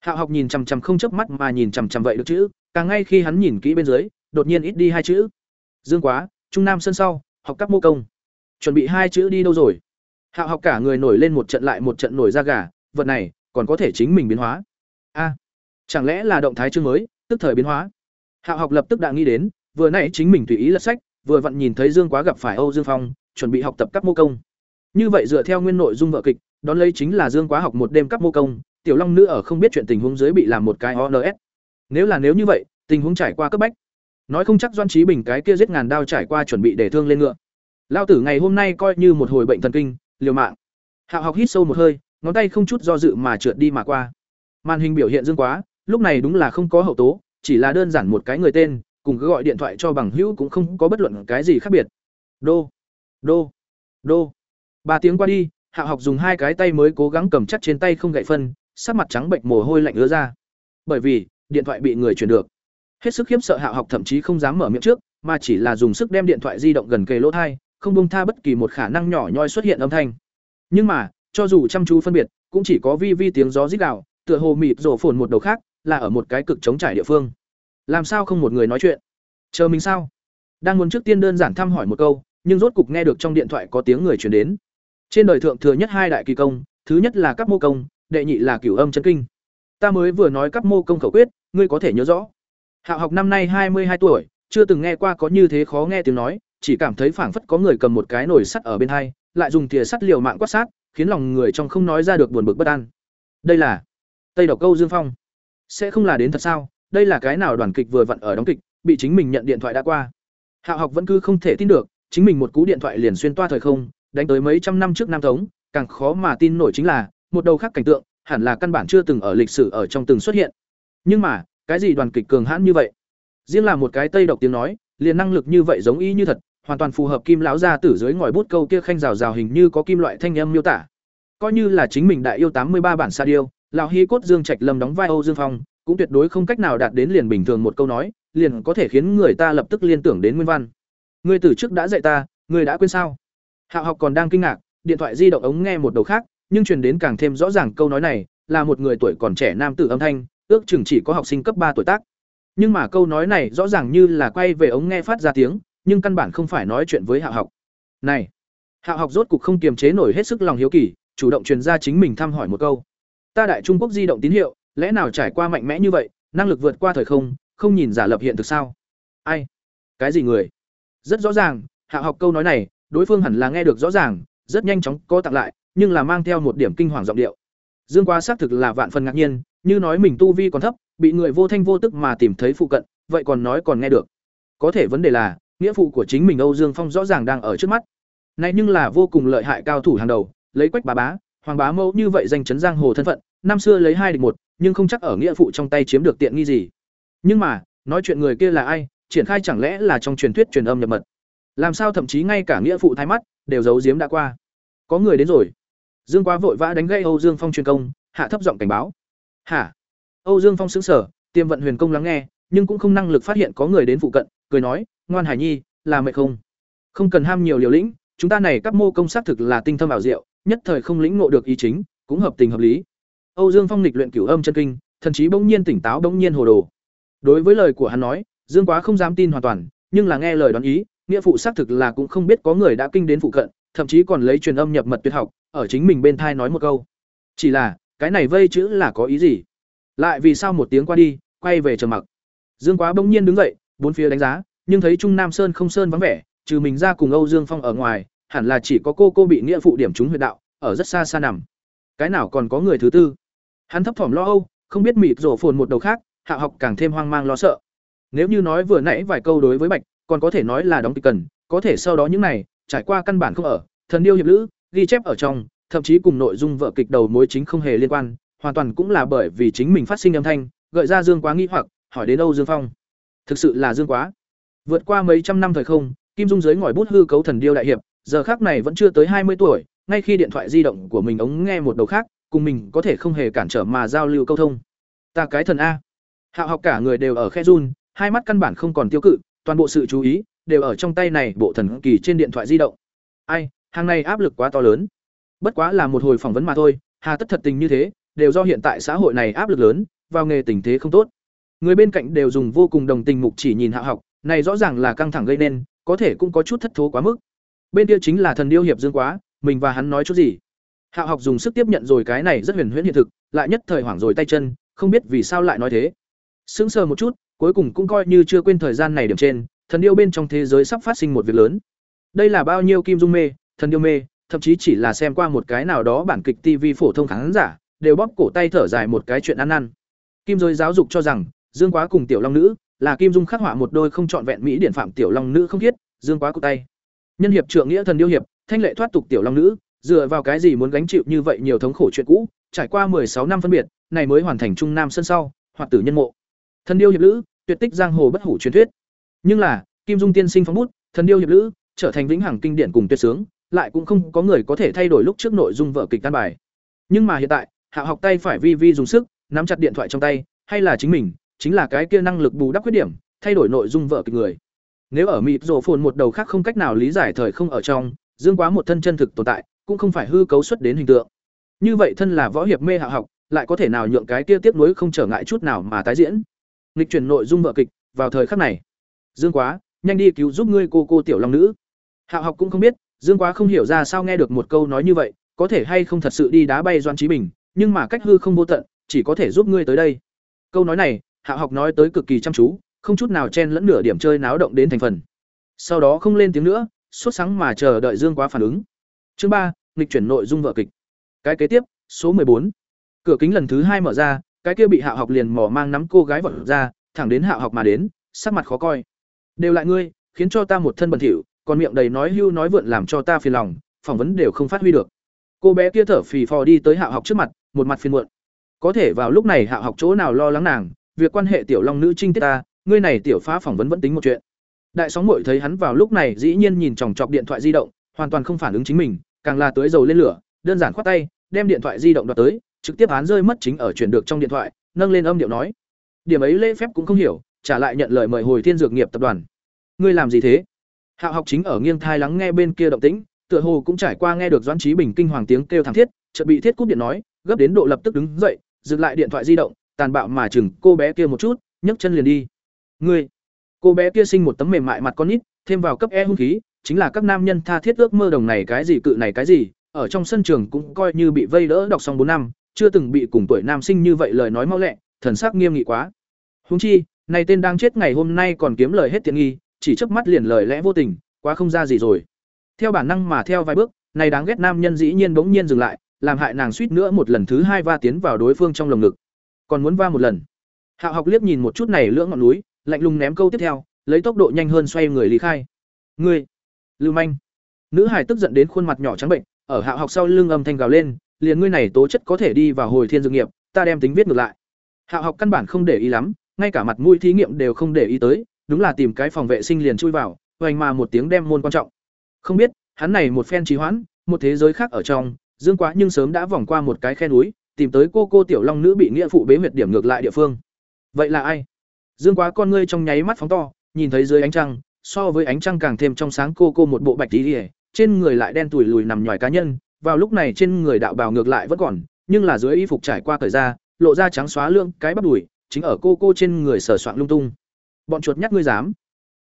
Hạo học nhìn chằm chằm không chớp mắt mà nhìn chằm chằm vậy được chữ, càng ngay khi hắn nhìn kỹ bên dưới, đột nhiên ít đi hai chữ. Dương quá, trung nam sân sau, học các mô công. Chuẩn bị hai chữ đi đâu rồi? Hạo học cả người nổi lên một trận lại một trận nổi da gà, vật này còn có thể chính mình biến hóa. A, chẳng lẽ là động thái chương mới, tức thời biến hóa? Hạo học lập tức đã nghĩ đến, vừa nãy chính mình tùy ý lật sách, vừa vặn nhìn thấy Dương Quá gặp phải Âu Dương Phong, chuẩn bị học tập các mô công. Như vậy dựa theo nguyên nội dung vở kịch, đón lấy chính là Dương Quá học một đêm các mô công, tiểu long nữ ở không biết chuyện tình huống dưới bị làm một cái ONS. Nếu là nếu như vậy, tình huống trải qua cấp bách. Nói không chắc Doan trí Bình cái kia giết ngàn đao trải qua chuẩn bị để thương lên ngựa. Lao tử ngày hôm nay coi như một hồi bệnh thần kinh, liều mạng. Hạo học hít sâu một hơi, ngón tay không chút do dự mà trượt đi mà qua. Màn hình biểu hiện dương quá, lúc này đúng là không có hậu tố, chỉ là đơn giản một cái người tên, cùng cứ gọi điện thoại cho bằng hữu cũng không có bất luận cái gì khác biệt. Đô, đô, đô. Ba tiếng qua đi, hạ học dùng hai cái tay mới cố gắng cầm chắc trên tay không gậy phân sắc mặt trắng bệnh mồ hôi lạnh ứa ra. Bởi vì, điện thoại bị người chuyển được. Hết sức khiếp sợ hạ học thậm chí không dám mở miệng trước, mà chỉ là dùng sức đem điện thoại di động gần kề lỗ thai, không bông tha bất kỳ một khả năng nhỏ nhoi xuất hiện âm thanh. Nhưng mà, cho dù chăm chú phân biệt, cũng chỉ có vi vi tiếng gió rít gào, tựa hồ mịt rổ phồn một đầu khác, là ở một cái cực chống trải địa phương. Làm sao không một người nói chuyện? Chờ mình sao? Đang muốn trước tiên đơn giản thăm hỏi một câu, nhưng rốt cục nghe được trong điện thoại có tiếng người chuyển đến. Trên đời thượng thừa nhất hai đại kỳ công, thứ nhất là các mô công đệ nhị là cửu âm chân kinh. Ta mới vừa nói các mô công khẩu quyết, ngươi có thể nhớ rõ. Hạo học năm nay hai mươi hai tuổi, chưa từng nghe qua có như thế khó nghe tiếng nói, chỉ cảm thấy phảng phất có người cầm một cái nồi sắt ở bên hai, lại dùng thìa sắt liều mạng quát sát, khiến lòng người trong không nói ra được buồn bực bất an. Đây là tây độc câu dương phong. Sẽ không là đến thật sao? Đây là cái nào đoàn kịch vừa vặn ở đóng kịch, bị chính mình nhận điện thoại đã qua. Hạo học vẫn cứ không thể tin được, chính mình một cú điện thoại liền xuyên toa thời không, đánh tới mấy trăm năm trước nam thống, càng khó mà tin nổi chính là một đầu khác cảnh tượng, hẳn là căn bản chưa từng ở lịch sử ở trong từng xuất hiện. Nhưng mà, cái gì đoàn kịch cường hãn như vậy? Riêng là một cái tây độc tiếng nói, liền năng lực như vậy giống y như thật, hoàn toàn phù hợp kim lão gia tử dưới ngòi bút câu kia khanh rào rào hình như có kim loại thanh âm miêu tả. Coi như là chính mình đại yêu tám mươi ba bản sa điêu, lão hy cốt dương trạch lâm đóng vai âu dương phong, cũng tuyệt đối không cách nào đạt đến liền bình thường một câu nói, liền có thể khiến người ta lập tức liên tưởng đến nguyên văn. Ngươi từ trước đã dạy ta, ngươi đã quên sao? Hạo học còn đang kinh ngạc, điện thoại di động ống nghe một đầu khác nhưng truyền đến càng thêm rõ ràng câu nói này, là một người tuổi còn trẻ nam tử âm thanh, ước chừng chỉ có học sinh cấp ba tuổi tác. Nhưng mà câu nói này rõ ràng như là quay về ống nghe phát ra tiếng, nhưng căn bản không phải nói chuyện với hạ học. Này, hạ học rốt cục không kiềm chế nổi hết sức lòng hiếu kỳ, chủ động truyền ra chính mình thăm hỏi một câu. Ta đại trung quốc di động tín hiệu, lẽ nào trải qua mạnh mẽ như vậy, năng lực vượt qua thời không không nhìn giả lập hiện thực sao? Ai? Cái gì người? Rất rõ ràng, hạ học câu nói này, đối phương hẳn là nghe được rõ ràng, rất nhanh chóng co tặng lại nhưng là mang theo một điểm kinh hoàng giọng điệu. Dương quá xác thực là vạn phần ngạc nhiên, như nói mình tu vi còn thấp, bị người vô thanh vô tức mà tìm thấy phụ cận, vậy còn nói còn nghe được. Có thể vấn đề là, nghĩa phụ của chính mình âu dương phong rõ ràng đang ở trước mắt. Này nhưng là vô cùng lợi hại cao thủ hàng đầu, lấy quách bá bá, hoàng bá mẫu như vậy danh chấn giang hồ thân phận, năm xưa lấy hai địch một, nhưng không chắc ở nghĩa phụ trong tay chiếm được tiện nghi gì. Nhưng mà, nói chuyện người kia là ai, triển khai chẳng lẽ là trong truyền thuyết truyền âm nhập mật? Làm sao thậm chí ngay cả nghĩa phụ thái mắt, đều giấu giếm đã qua. Có người đến rồi dương quá vội vã đánh gây âu dương phong truyền công, hạ thấp giọng cảnh báo. Hả? Âu dương phong sững sờ, tiêm vận huyền công lắng nghe, nhưng cũng không năng lực phát hiện có người đến phụ cận, cười nói, ngoan hải nhi, là mệt không? Không cần ham nhiều liều lĩnh, chúng ta này các mô công xác thực là tinh thâm ảo diệu, nhất thời không lĩnh ngộ được ý chính, cũng hợp tình hợp lý. Âu dương phong lịch luyện cửu âm chân kinh, thần trí bỗng nhiên tỉnh táo, bỗng nhiên hồ đồ. Đối với lời của hắn nói, dương quá không dám tin hoàn toàn, nhưng là nghe lời đoán ý, nghĩa phụ xác thực là cũng không biết có người đã kinh đến phụ cận thậm chí còn lấy truyền âm nhập mật tuyệt học, ở chính mình bên thai nói một câu. Chỉ là, cái này vây chữ là có ý gì? Lại vì sao một tiếng qua đi, quay về trầm mặc? Dương quá bỗng nhiên đứng dậy, bốn phía đánh giá, nhưng thấy trung nam sơn không sơn vắng vẻ, trừ mình ra cùng âu dương phong ở ngoài, hẳn là chỉ có cô cô bị nghĩa phụ điểm trúng huyệt đạo, ở rất xa xa nằm. Cái nào còn có người thứ tư? Hắn thấp thỏm lo âu, không biết mịt rổ phồn một đầu khác, hạ học càng thêm hoang mang lo sợ. Nếu như nói vừa nãy vài câu đối với bạch, còn có thể nói là đóng kịch cần, có thể sau đó những này trải qua căn bản không ở, thần điêu hiệp lữ, ghi chép ở trong, thậm chí cùng nội dung vợ kịch đầu mối chính không hề liên quan, hoàn toàn cũng là bởi vì chính mình phát sinh âm thanh, gợi ra dương quá nghĩ hoặc, hỏi đến âu dương phong. Thực sự là dương quá. Vượt qua mấy trăm năm thời không, kim dung dưới ngòi bút hư cấu thần điêu đại hiệp, giờ khác này vẫn chưa tới hai mươi tuổi, ngay khi điện thoại di động của mình ống nghe một đầu khác, cùng mình có thể không hề cản trở mà giao lưu câu thông. Ta cái thần a. Hạo học cả người đều ở khe run, hai mắt căn bản không còn tiêu cự, toàn bộ sự chú ý đều ở trong tay này bộ thần kỳ trên điện thoại di động. Ai, hàng này áp lực quá to lớn. Bất quá là một hồi phỏng vấn mà thôi, hà tất thật tình như thế, đều do hiện tại xã hội này áp lực lớn, vào nghề tình thế không tốt. Người bên cạnh đều dùng vô cùng đồng tình mục chỉ nhìn hạ học, này rõ ràng là căng thẳng gây nên, có thể cũng có chút thất thố quá mức. Bên kia chính là thần điêu hiệp dương quá, mình và hắn nói chút gì? Hạ học dùng sức tiếp nhận rồi cái này rất huyền huyễn hiện thực, lại nhất thời hoảng rồi tay chân, không biết vì sao lại nói thế. Sững sờ một chút, cuối cùng cũng coi như chưa quên thời gian này điểm trên thần điêu bên trong thế giới sắp phát sinh một việc lớn. Đây là bao nhiêu kim dung mê, thần điêu mê, thậm chí chỉ là xem qua một cái nào đó bản kịch tv phổ thông khán giả, đều bóp cổ tay thở dài một cái chuyện ăn ăn. kim giới giáo dục cho rằng, dương quá cùng tiểu long nữ, là kim dung khắc họa một đôi không trọn vẹn mỹ điển phạm tiểu long nữ không thiết dương quá cụ tay. Nhân hiệp trượng nghĩa thần điêu hiệp, thanh lệ thoát tục tiểu long nữ, dựa vào cái gì muốn gánh chịu như vậy nhiều thống khổ chuyện cũ, trải qua sáu năm phân biệt, này mới hoàn thành trung nam sân sau, hoạt tử nhân mộ. Thần điêu hiệp lữ tuyệt tích giang hồ bất hủ truyền thuyết nhưng là kim dung tiên sinh phóng bút thần điêu hiệp lữ trở thành vĩnh hằng kinh điển cùng tuyệt sướng lại cũng không có người có thể thay đổi lúc trước nội dung vở kịch căn bài. Nhưng mà hiện tại, Hạ học tay phải vi vi dùng sức, nắm chặt điện thoại trong tay, hay là chính mình, chính là cái kia năng lực bù đắp khuyết điểm, thay đổi nội dung vở kịch người. Nếu ở mịt rổ phồn một đầu khác không cách nào lý giải thời không ở trong, dương quá một thân chân thực tồn tại, cũng không phải hư cấu xuất đến hình tượng. Như vậy thân là võ hiệp mê hạ học, lại có thể nào nhượng cái kia tiếp nối không trở ngại chút nào mà tái diễn. Nghịch chuyển nội dung vở kịch, vào thời khắc này. Dương quá, nhanh đi cứu giúp ngươi cô cô tiểu long nữ. Hạo học cũng không biết, Dương quá không hiểu ra sao nghe được một câu nói như vậy, có thể hay không thật sự đi đá bay Doan Chí Bình, nhưng mà cách hư không vô tận, chỉ có thể giúp ngươi tới đây. Câu nói này, Hạo học nói tới cực kỳ chăm chú, không chút nào chen lẫn nửa điểm chơi náo động đến thành phần. Sau đó không lên tiếng nữa, suốt sáng mà chờ đợi Dương Quá phản ứng. Chương ba, nghịch chuyển nội dung vở kịch. Cái kế tiếp, số bốn. Cửa kính lần thứ hai mở ra, cái kia bị Hạo học liền mò mang nắm cô gái vọt ra, thẳng đến Hạo học mà đến, sắc mặt khó coi. Đều lại ngươi, khiến cho ta một thân bẩn thỉu, còn miệng đầy nói hưu nói vượn làm cho ta phiền lòng, phỏng vấn đều không phát huy được. Cô bé kia thở phì phò đi tới hạ học trước mặt, một mặt phiền muộn. Có thể vào lúc này hạ học chỗ nào lo lắng nàng, việc quan hệ tiểu long nữ trinh tiết ta, ngươi này tiểu phá phỏng vấn vẫn tính một chuyện. Đại sóng muội thấy hắn vào lúc này dĩ nhiên nhìn chòng chọc điện thoại di động, hoàn toàn không phản ứng chính mình, càng là tưới dầu lên lửa, đơn giản khoát tay, đem điện thoại di động đoạt tới, trực tiếp án rơi mất chính ở chuyển được trong điện thoại, nâng lên âm điệu nói: "Điểm ấy lễ phép cũng không hiểu, trả lại nhận lời mời hồi Thiên Dược nghiệp tập đoàn. Ngươi làm gì thế?" Hạo học chính ở nghiêng thai lắng nghe bên kia động tĩnh, tựa hồ cũng trải qua nghe được Doãn trí Bình kinh hoàng tiếng kêu thảm thiết, chợt bị thiết cúp điện nói, gấp đến độ lập tức đứng dậy, dừng lại điện thoại di động, tàn bạo mà chừng cô bé kia một chút, nhấc chân liền đi. Ngươi, cô bé kia sinh một tấm mềm mại mặt con nít, thêm vào cấp e hung khí, chính là các nam nhân tha thiết ước mơ đồng này cái gì cự này cái gì, ở trong sân trường cũng coi như bị vây đỡ đọc xong bốn năm, chưa từng bị cùng tuổi nam sinh như vậy lời nói mau lẹ, thần sắc nghiêm nghị quá. Huống chi, này tên đang chết ngày hôm nay còn kiếm lời hết tiền nghi, chỉ chớp mắt liền lời lẽ vô tình, quá không ra gì rồi. Theo bản năng mà theo vài bước, này đáng ghét nam nhân dĩ nhiên bỗng nhiên dừng lại, làm hại nàng suýt nữa một lần thứ hai va tiến vào đối phương trong lồng ngực. Còn muốn va một lần. Hạo Học liếc nhìn một chút này lưỡng ngọn núi, lạnh lùng ném câu tiếp theo, lấy tốc độ nhanh hơn xoay người lý khai. "Ngươi, Lưu Manh!" Nữ hải tức giận đến khuôn mặt nhỏ trắng bệnh, ở Hạo Học sau lưng âm thanh gào lên, liền ngươi này tố chất có thể đi vào hồi thiên dược nghiệp, ta đem tính viết ngược lại. Hạo Học căn bản không để ý lắm, ngay cả mặt mũi thí nghiệm đều không để ý tới, đúng là tìm cái phòng vệ sinh liền chui vào, hoành mà một tiếng đem môn quan trọng. Không biết, hắn này một phen trì hoãn, một thế giới khác ở trong, Dương Quá nhưng sớm đã vòng qua một cái khe núi, tìm tới cô cô tiểu long nữ bị nghĩa phụ bế huyệt điểm ngược lại địa phương. Vậy là ai? Dương Quá con ngươi trong nháy mắt phóng to, nhìn thấy dưới ánh trăng, so với ánh trăng càng thêm trong sáng cô cô một bộ bạch tí liễu, trên người lại đen tủi lùi nằm nhòi cá nhân, vào lúc này trên người đạo bào ngược lại vẫn còn, nhưng là dưới y phục trải qua thời ra, lộ ra trắng xóa lương, cái bắp đùi, chính ở cô cô trên người sở soạn lung tung. Bọn chuột nhắt ngươi dám?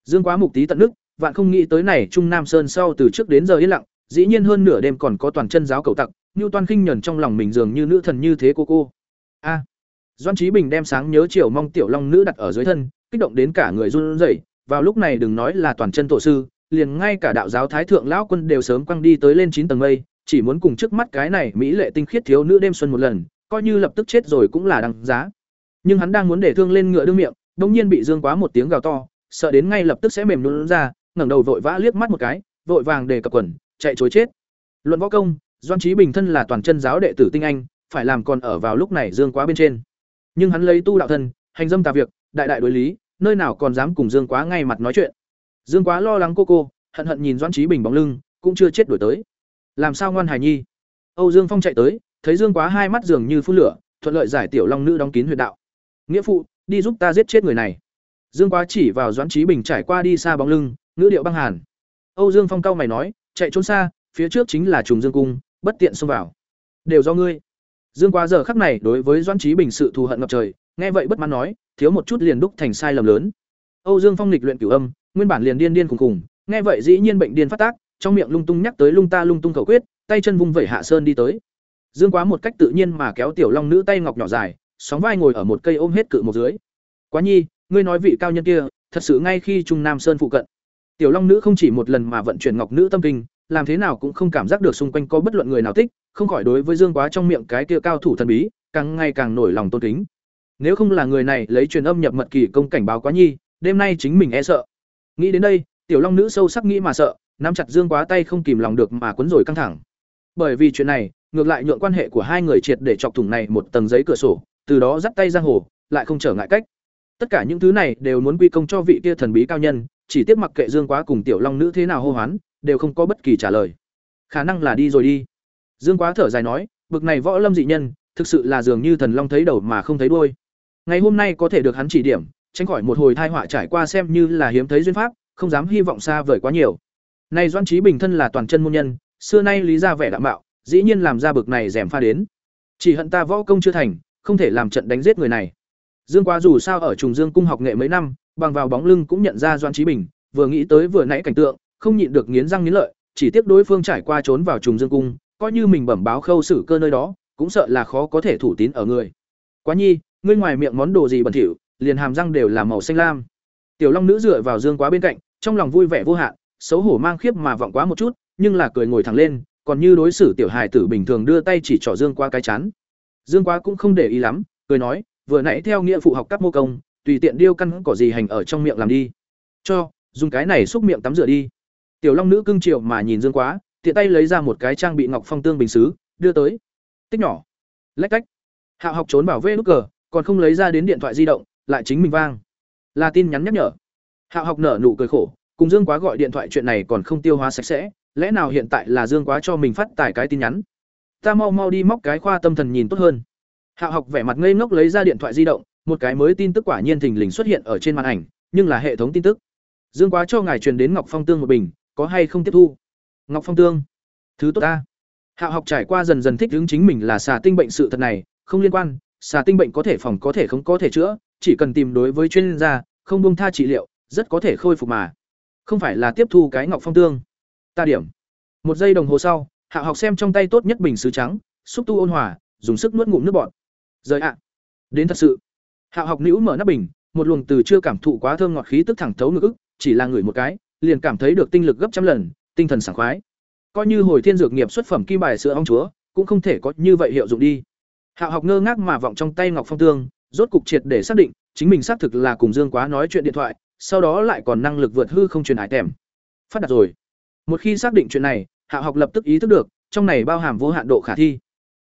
Dương Quá mục tí tận nước, vạn không nghĩ tới này Trung Nam Sơn sau từ trước đến giờ yên lặng, dĩ nhiên hơn nửa đêm còn có toàn chân giáo cầu tặc, như Toan khinh nhẫn trong lòng mình dường như nữ thần như thế cô cô. A. À. Doan trí Bình đem sáng nhớ chiều mong tiểu long nữ đặt ở dưới thân, kích động đến cả người run rẩy, vào lúc này đừng nói là toàn chân tổ sư, liền ngay cả đạo giáo thái thượng lão quân đều sớm quăng đi tới lên chín tầng mây, chỉ muốn cùng trước mắt cái này mỹ lệ tinh khiết thiếu nữ đêm xuân một lần, coi như lập tức chết rồi cũng là đằng giá. Nhưng hắn đang muốn để thương lên ngựa đương miệng, đột nhiên bị Dương Quá một tiếng gào to, sợ đến ngay lập tức sẽ mềm luôn ra, ngẩng đầu vội vã liếc mắt một cái, vội vàng để cập quần, chạy chối chết. Luận võ công, Doan Chí Bình thân là toàn chân giáo đệ tử tinh anh, phải làm còn ở vào lúc này Dương Quá bên trên. Nhưng hắn lấy tu đạo thân, hành dâm tà việc, đại đại đối lý, nơi nào còn dám cùng Dương Quá ngay mặt nói chuyện. Dương Quá lo lắng cô cô, hận hận nhìn Doan Chí Bình bóng lưng, cũng chưa chết đổi tới. Làm sao ngoan hài nhi? Âu Dương Phong chạy tới, thấy Dương Quá hai mắt dường như phun lửa, thuận lợi giải tiểu long nữ đóng kín huyệt đạo. Nghĩa phụ, đi giúp ta giết chết người này. Dương Quá chỉ vào Doãn Chí Bình trải qua đi xa bóng lưng, ngữ điệu băng hàn. Âu Dương Phong cao mày nói, chạy trốn xa, phía trước chính là trùng Dương cung, bất tiện xông vào. Đều do ngươi. Dương Quá giờ khắc này đối với Doãn Chí Bình sự thù hận ngập trời, nghe vậy bất mãn nói, thiếu một chút liền đúc thành sai lầm lớn. Âu Dương Phong lịch luyện cửu âm, nguyên bản liền điên điên khùng khùng, nghe vậy dĩ nhiên bệnh điên phát tác, trong miệng lung tung nhắc tới lung ta lung tung khẩu quyết, tay chân vung vẩy hạ sơn đi tới. Dương Quá một cách tự nhiên mà kéo tiểu long nữ tay ngọc nhỏ dài, sóng vai ngồi ở một cây ôm hết cự một dưới. Quá nhi, ngươi nói vị cao nhân kia, thật sự ngay khi Trung Nam Sơn phụ cận. Tiểu Long nữ không chỉ một lần mà vận chuyển ngọc nữ tâm kinh, làm thế nào cũng không cảm giác được xung quanh có bất luận người nào thích, không khỏi đối với Dương Quá trong miệng cái kia cao thủ thần bí, càng ngày càng nổi lòng tôn kính. Nếu không là người này lấy truyền âm nhập mật kỳ công cảnh báo Quá nhi, đêm nay chính mình e sợ. Nghĩ đến đây, Tiểu Long nữ sâu sắc nghĩ mà sợ, nắm chặt Dương Quá tay không kìm lòng được mà quấn rồi căng thẳng. Bởi vì chuyện này, ngược lại nhượng quan hệ của hai người triệt để chọc thủng này một tầng giấy cửa sổ, từ đó dắt tay giang hồ, lại không trở ngại cách. Tất cả những thứ này đều muốn quy công cho vị kia thần bí cao nhân, chỉ tiếc mặc kệ Dương Quá cùng Tiểu Long nữ thế nào hô hoán, đều không có bất kỳ trả lời. khả năng là đi rồi đi dương quá thở dài nói bực này võ lâm dị nhân thực sự là dường như thần long thấy đầu mà không thấy đuôi ngày hôm nay có thể được hắn chỉ điểm tránh khỏi một hồi thai họa trải qua xem như là hiếm thấy duyên pháp không dám hy vọng xa vời quá nhiều nay doan trí bình thân là toàn chân môn nhân xưa nay lý ra vẻ đạm mạo dĩ nhiên làm ra bực này rèm pha đến chỉ hận ta võ công chưa thành không thể làm trận đánh giết người này. Dương quá dù sao ở trùng dương cung học nghệ mấy năm, bằng vào bóng lưng cũng nhận ra doan Chí bình, vừa nghĩ tới vừa nãy cảnh tượng, không nhịn được nghiến răng nghiến lợi, chỉ tiếc đối phương trải qua trốn vào trùng dương cung, coi như mình bẩm báo khâu xử cơ nơi đó, cũng sợ là khó có thể thủ tín ở người. Quá nhi, ngươi ngoài miệng món đồ gì bẩn thỉu, liền hàm răng đều là màu xanh lam. Tiểu long nữ dựa vào dương quá bên cạnh, trong lòng vui vẻ vô hạn, xấu hổ mang khiếp mà vọng quá một chút, nhưng là cười ngồi thẳng lên, còn như đối xử tiểu hài tử bình thường đưa tay chỉ trỏ dương quá cái chán dương quá cũng không để ý lắm cười nói vừa nãy theo nghĩa phụ học các mô công tùy tiện điêu căn cỏ gì hành ở trong miệng làm đi. Cho dùng cái này xúc miệng tắm rửa đi. Tiểu long nữ cưng chiều mà nhìn dương quá tiện tay lấy ra một cái trang bị ngọc phong tương bình sứ, đưa tới. Tích nhỏ. Lách cách. Hạo học trốn bảo vệ nút cờ còn không lấy ra đến điện thoại di động lại chính mình vang. Là tin nhắn nhắc nhở. Hạo học nở nụ cười khổ cùng dương quá gọi điện thoại chuyện này còn không tiêu hóa sạch sẽ lẽ nào hiện tại là dương quá cho mình phát tải cái tin nhắn? Ta mau mau đi móc cái khoa tâm thần nhìn tốt hơn. Hạo học vẻ mặt ngây ngốc lấy ra điện thoại di động, một cái mới tin tức quả nhiên thình lình xuất hiện ở trên màn ảnh, nhưng là hệ thống tin tức. Dương quá cho ngài truyền đến ngọc phong tương một bình, có hay không tiếp thu? Ngọc phong tương, thứ tốt ta. Hạo học trải qua dần dần thích ứng chính mình là xà tinh bệnh sự thật này, không liên quan, xà tinh bệnh có thể phòng có thể không có thể chữa, chỉ cần tìm đối với chuyên gia, không buông tha trị liệu, rất có thể khôi phục mà. Không phải là tiếp thu cái ngọc phong tương. Ta điểm. Một giây đồng hồ sau hạo học xem trong tay tốt nhất bình sứ trắng, xúc tu ôn hòa, dùng sức nuốt ngụm nước bọt. Rời ạ. Đến thật sự. Hạo học nữ mở nắp bình, một luồng từ chưa cảm thụ quá thơm ngọt khí tức thẳng thấu ngực ức, chỉ là ngửi một cái, liền cảm thấy được tinh lực gấp trăm lần, tinh thần sảng khoái. Coi như hồi thiên dược nghiệp xuất phẩm kim bài sữa ong chúa, cũng không thể có như vậy hiệu dụng đi. Hạo học ngơ ngác mà vọng trong tay ngọc phong tương, rốt cục triệt để xác định, chính mình xác thực là cùng dương quá nói chuyện điện thoại, sau đó lại còn năng lực vượt hư không truyền hải tèm. Phát đạt rồi. Một khi xác định chuyện này hạ học lập tức ý thức được, trong này bao hàm vô hạn độ khả thi.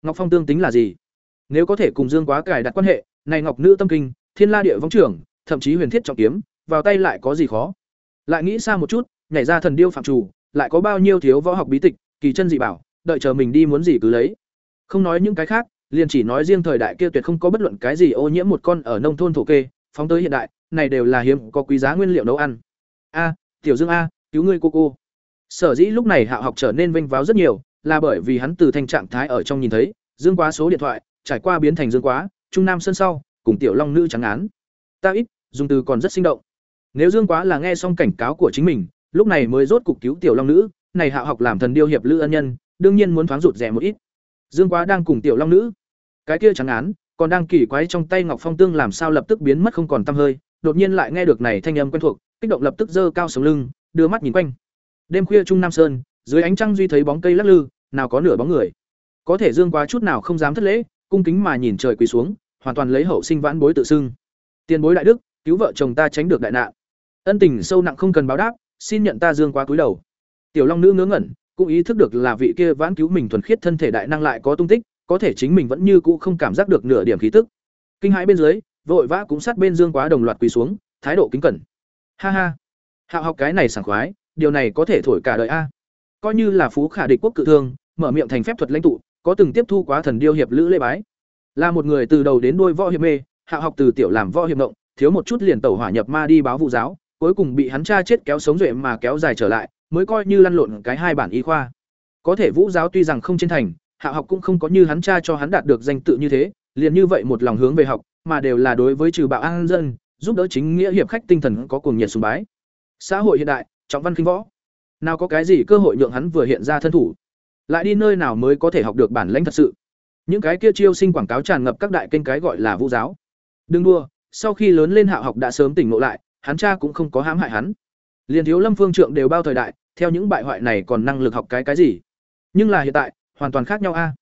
Ngọc phong tương tính là gì? Nếu có thể cùng dương quá cài đặt quan hệ, này ngọc nữ tâm kinh, thiên la địa vong trưởng, thậm chí huyền thiết trọng kiếm, vào tay lại có gì khó? Lại nghĩ xa một chút, nhảy ra thần điêu phạm chủ, lại có bao nhiêu thiếu võ học bí tịch, kỳ chân dị bảo, đợi chờ mình đi muốn gì cứ lấy. Không nói những cái khác, liền chỉ nói riêng thời đại kia tuyệt không có bất luận cái gì ô nhiễm một con ở nông thôn thổ kê, phóng tới hiện đại, này đều là hiếm, có quý giá nguyên liệu nấu ăn. A, tiểu dương a, cứu ngươi cô cô sở dĩ lúc này hạ học trở nên vinh váo rất nhiều, là bởi vì hắn từ thành trạng thái ở trong nhìn thấy, dương quá số điện thoại, trải qua biến thành dương quá, trung nam sơn sau, cùng tiểu long nữ trắng án. Ta ít, dùng từ còn rất sinh động. Nếu dương quá là nghe xong cảnh cáo của chính mình, lúc này mới rốt cục cứu tiểu long nữ, này hạ học làm thần điêu hiệp lữ ân nhân, đương nhiên muốn thoáng rụt rẻ một ít. Dương quá đang cùng tiểu long nữ. Cái kia trắng án, còn đang kỳ quái trong tay ngọc phong tương làm sao lập tức biến mất không còn tăm hơi, đột nhiên lại nghe được này thanh âm quen thuộc, kích động lập tức giơ cao sống lưng, đưa mắt nhìn quanh đêm khuya trung nam sơn, dưới ánh trăng duy thấy bóng cây lắc lư, nào có nửa bóng người. Có thể dương quá chút nào không dám thất lễ, cung kính mà nhìn trời quỳ xuống, hoàn toàn lấy hậu sinh vãn bối tự xưng. Tiền bối đại đức, cứu vợ chồng ta tránh được đại nạn. Ân tình sâu nặng không cần báo đáp, xin nhận ta dương quá cúi đầu. Tiểu long nữ ngớ ngẩn, cũng ý thức được là vị kia vãn cứu mình thuần khiết thân thể đại năng lại có tung tích, có thể chính mình vẫn như cũ không cảm giác được nửa điểm khí tức. Kinh hãi bên dưới, vội vã cũng sát bên dương quá đồng loạt quỳ xuống, thái độ kính cẩn. Ha ha. Hạo học cái này sảng khoái điều này có thể thổi cả đời a. Coi như là phú khả địch quốc cự thương, mở miệng thành phép thuật lãnh tụ, có từng tiếp thu quá thần điêu hiệp lữ lễ bái. Là một người từ đầu đến đuôi võ hiệp mê, hạ học từ tiểu làm võ hiệp động thiếu một chút liền tẩu hỏa nhập ma đi báo vụ giáo, cuối cùng bị hắn cha chết kéo sống duệ mà kéo dài trở lại, mới coi như lăn lộn cái hai bản y khoa. Có thể vũ giáo tuy rằng không trên thành, hạ học cũng không có như hắn cha cho hắn đạt được danh tự như thế, liền như vậy một lòng hướng về học, mà đều là đối với trừ bạo an dân, giúp đỡ chính nghĩa hiệp khách tinh thần có cuồng nhiệt sùng bái. Xã hội hiện đại trọng văn kinh võ. Nào có cái gì cơ hội nhượng hắn vừa hiện ra thân thủ? Lại đi nơi nào mới có thể học được bản lãnh thật sự? Những cái kia chiêu sinh quảng cáo tràn ngập các đại kênh cái gọi là vũ giáo. Đừng đua sau khi lớn lên hạ học đã sớm tỉnh ngộ lại, hắn cha cũng không có hãm hại hắn. Liền thiếu lâm phương trượng đều bao thời đại, theo những bại hoại này còn năng lực học cái cái gì? Nhưng là hiện tại, hoàn toàn khác nhau a.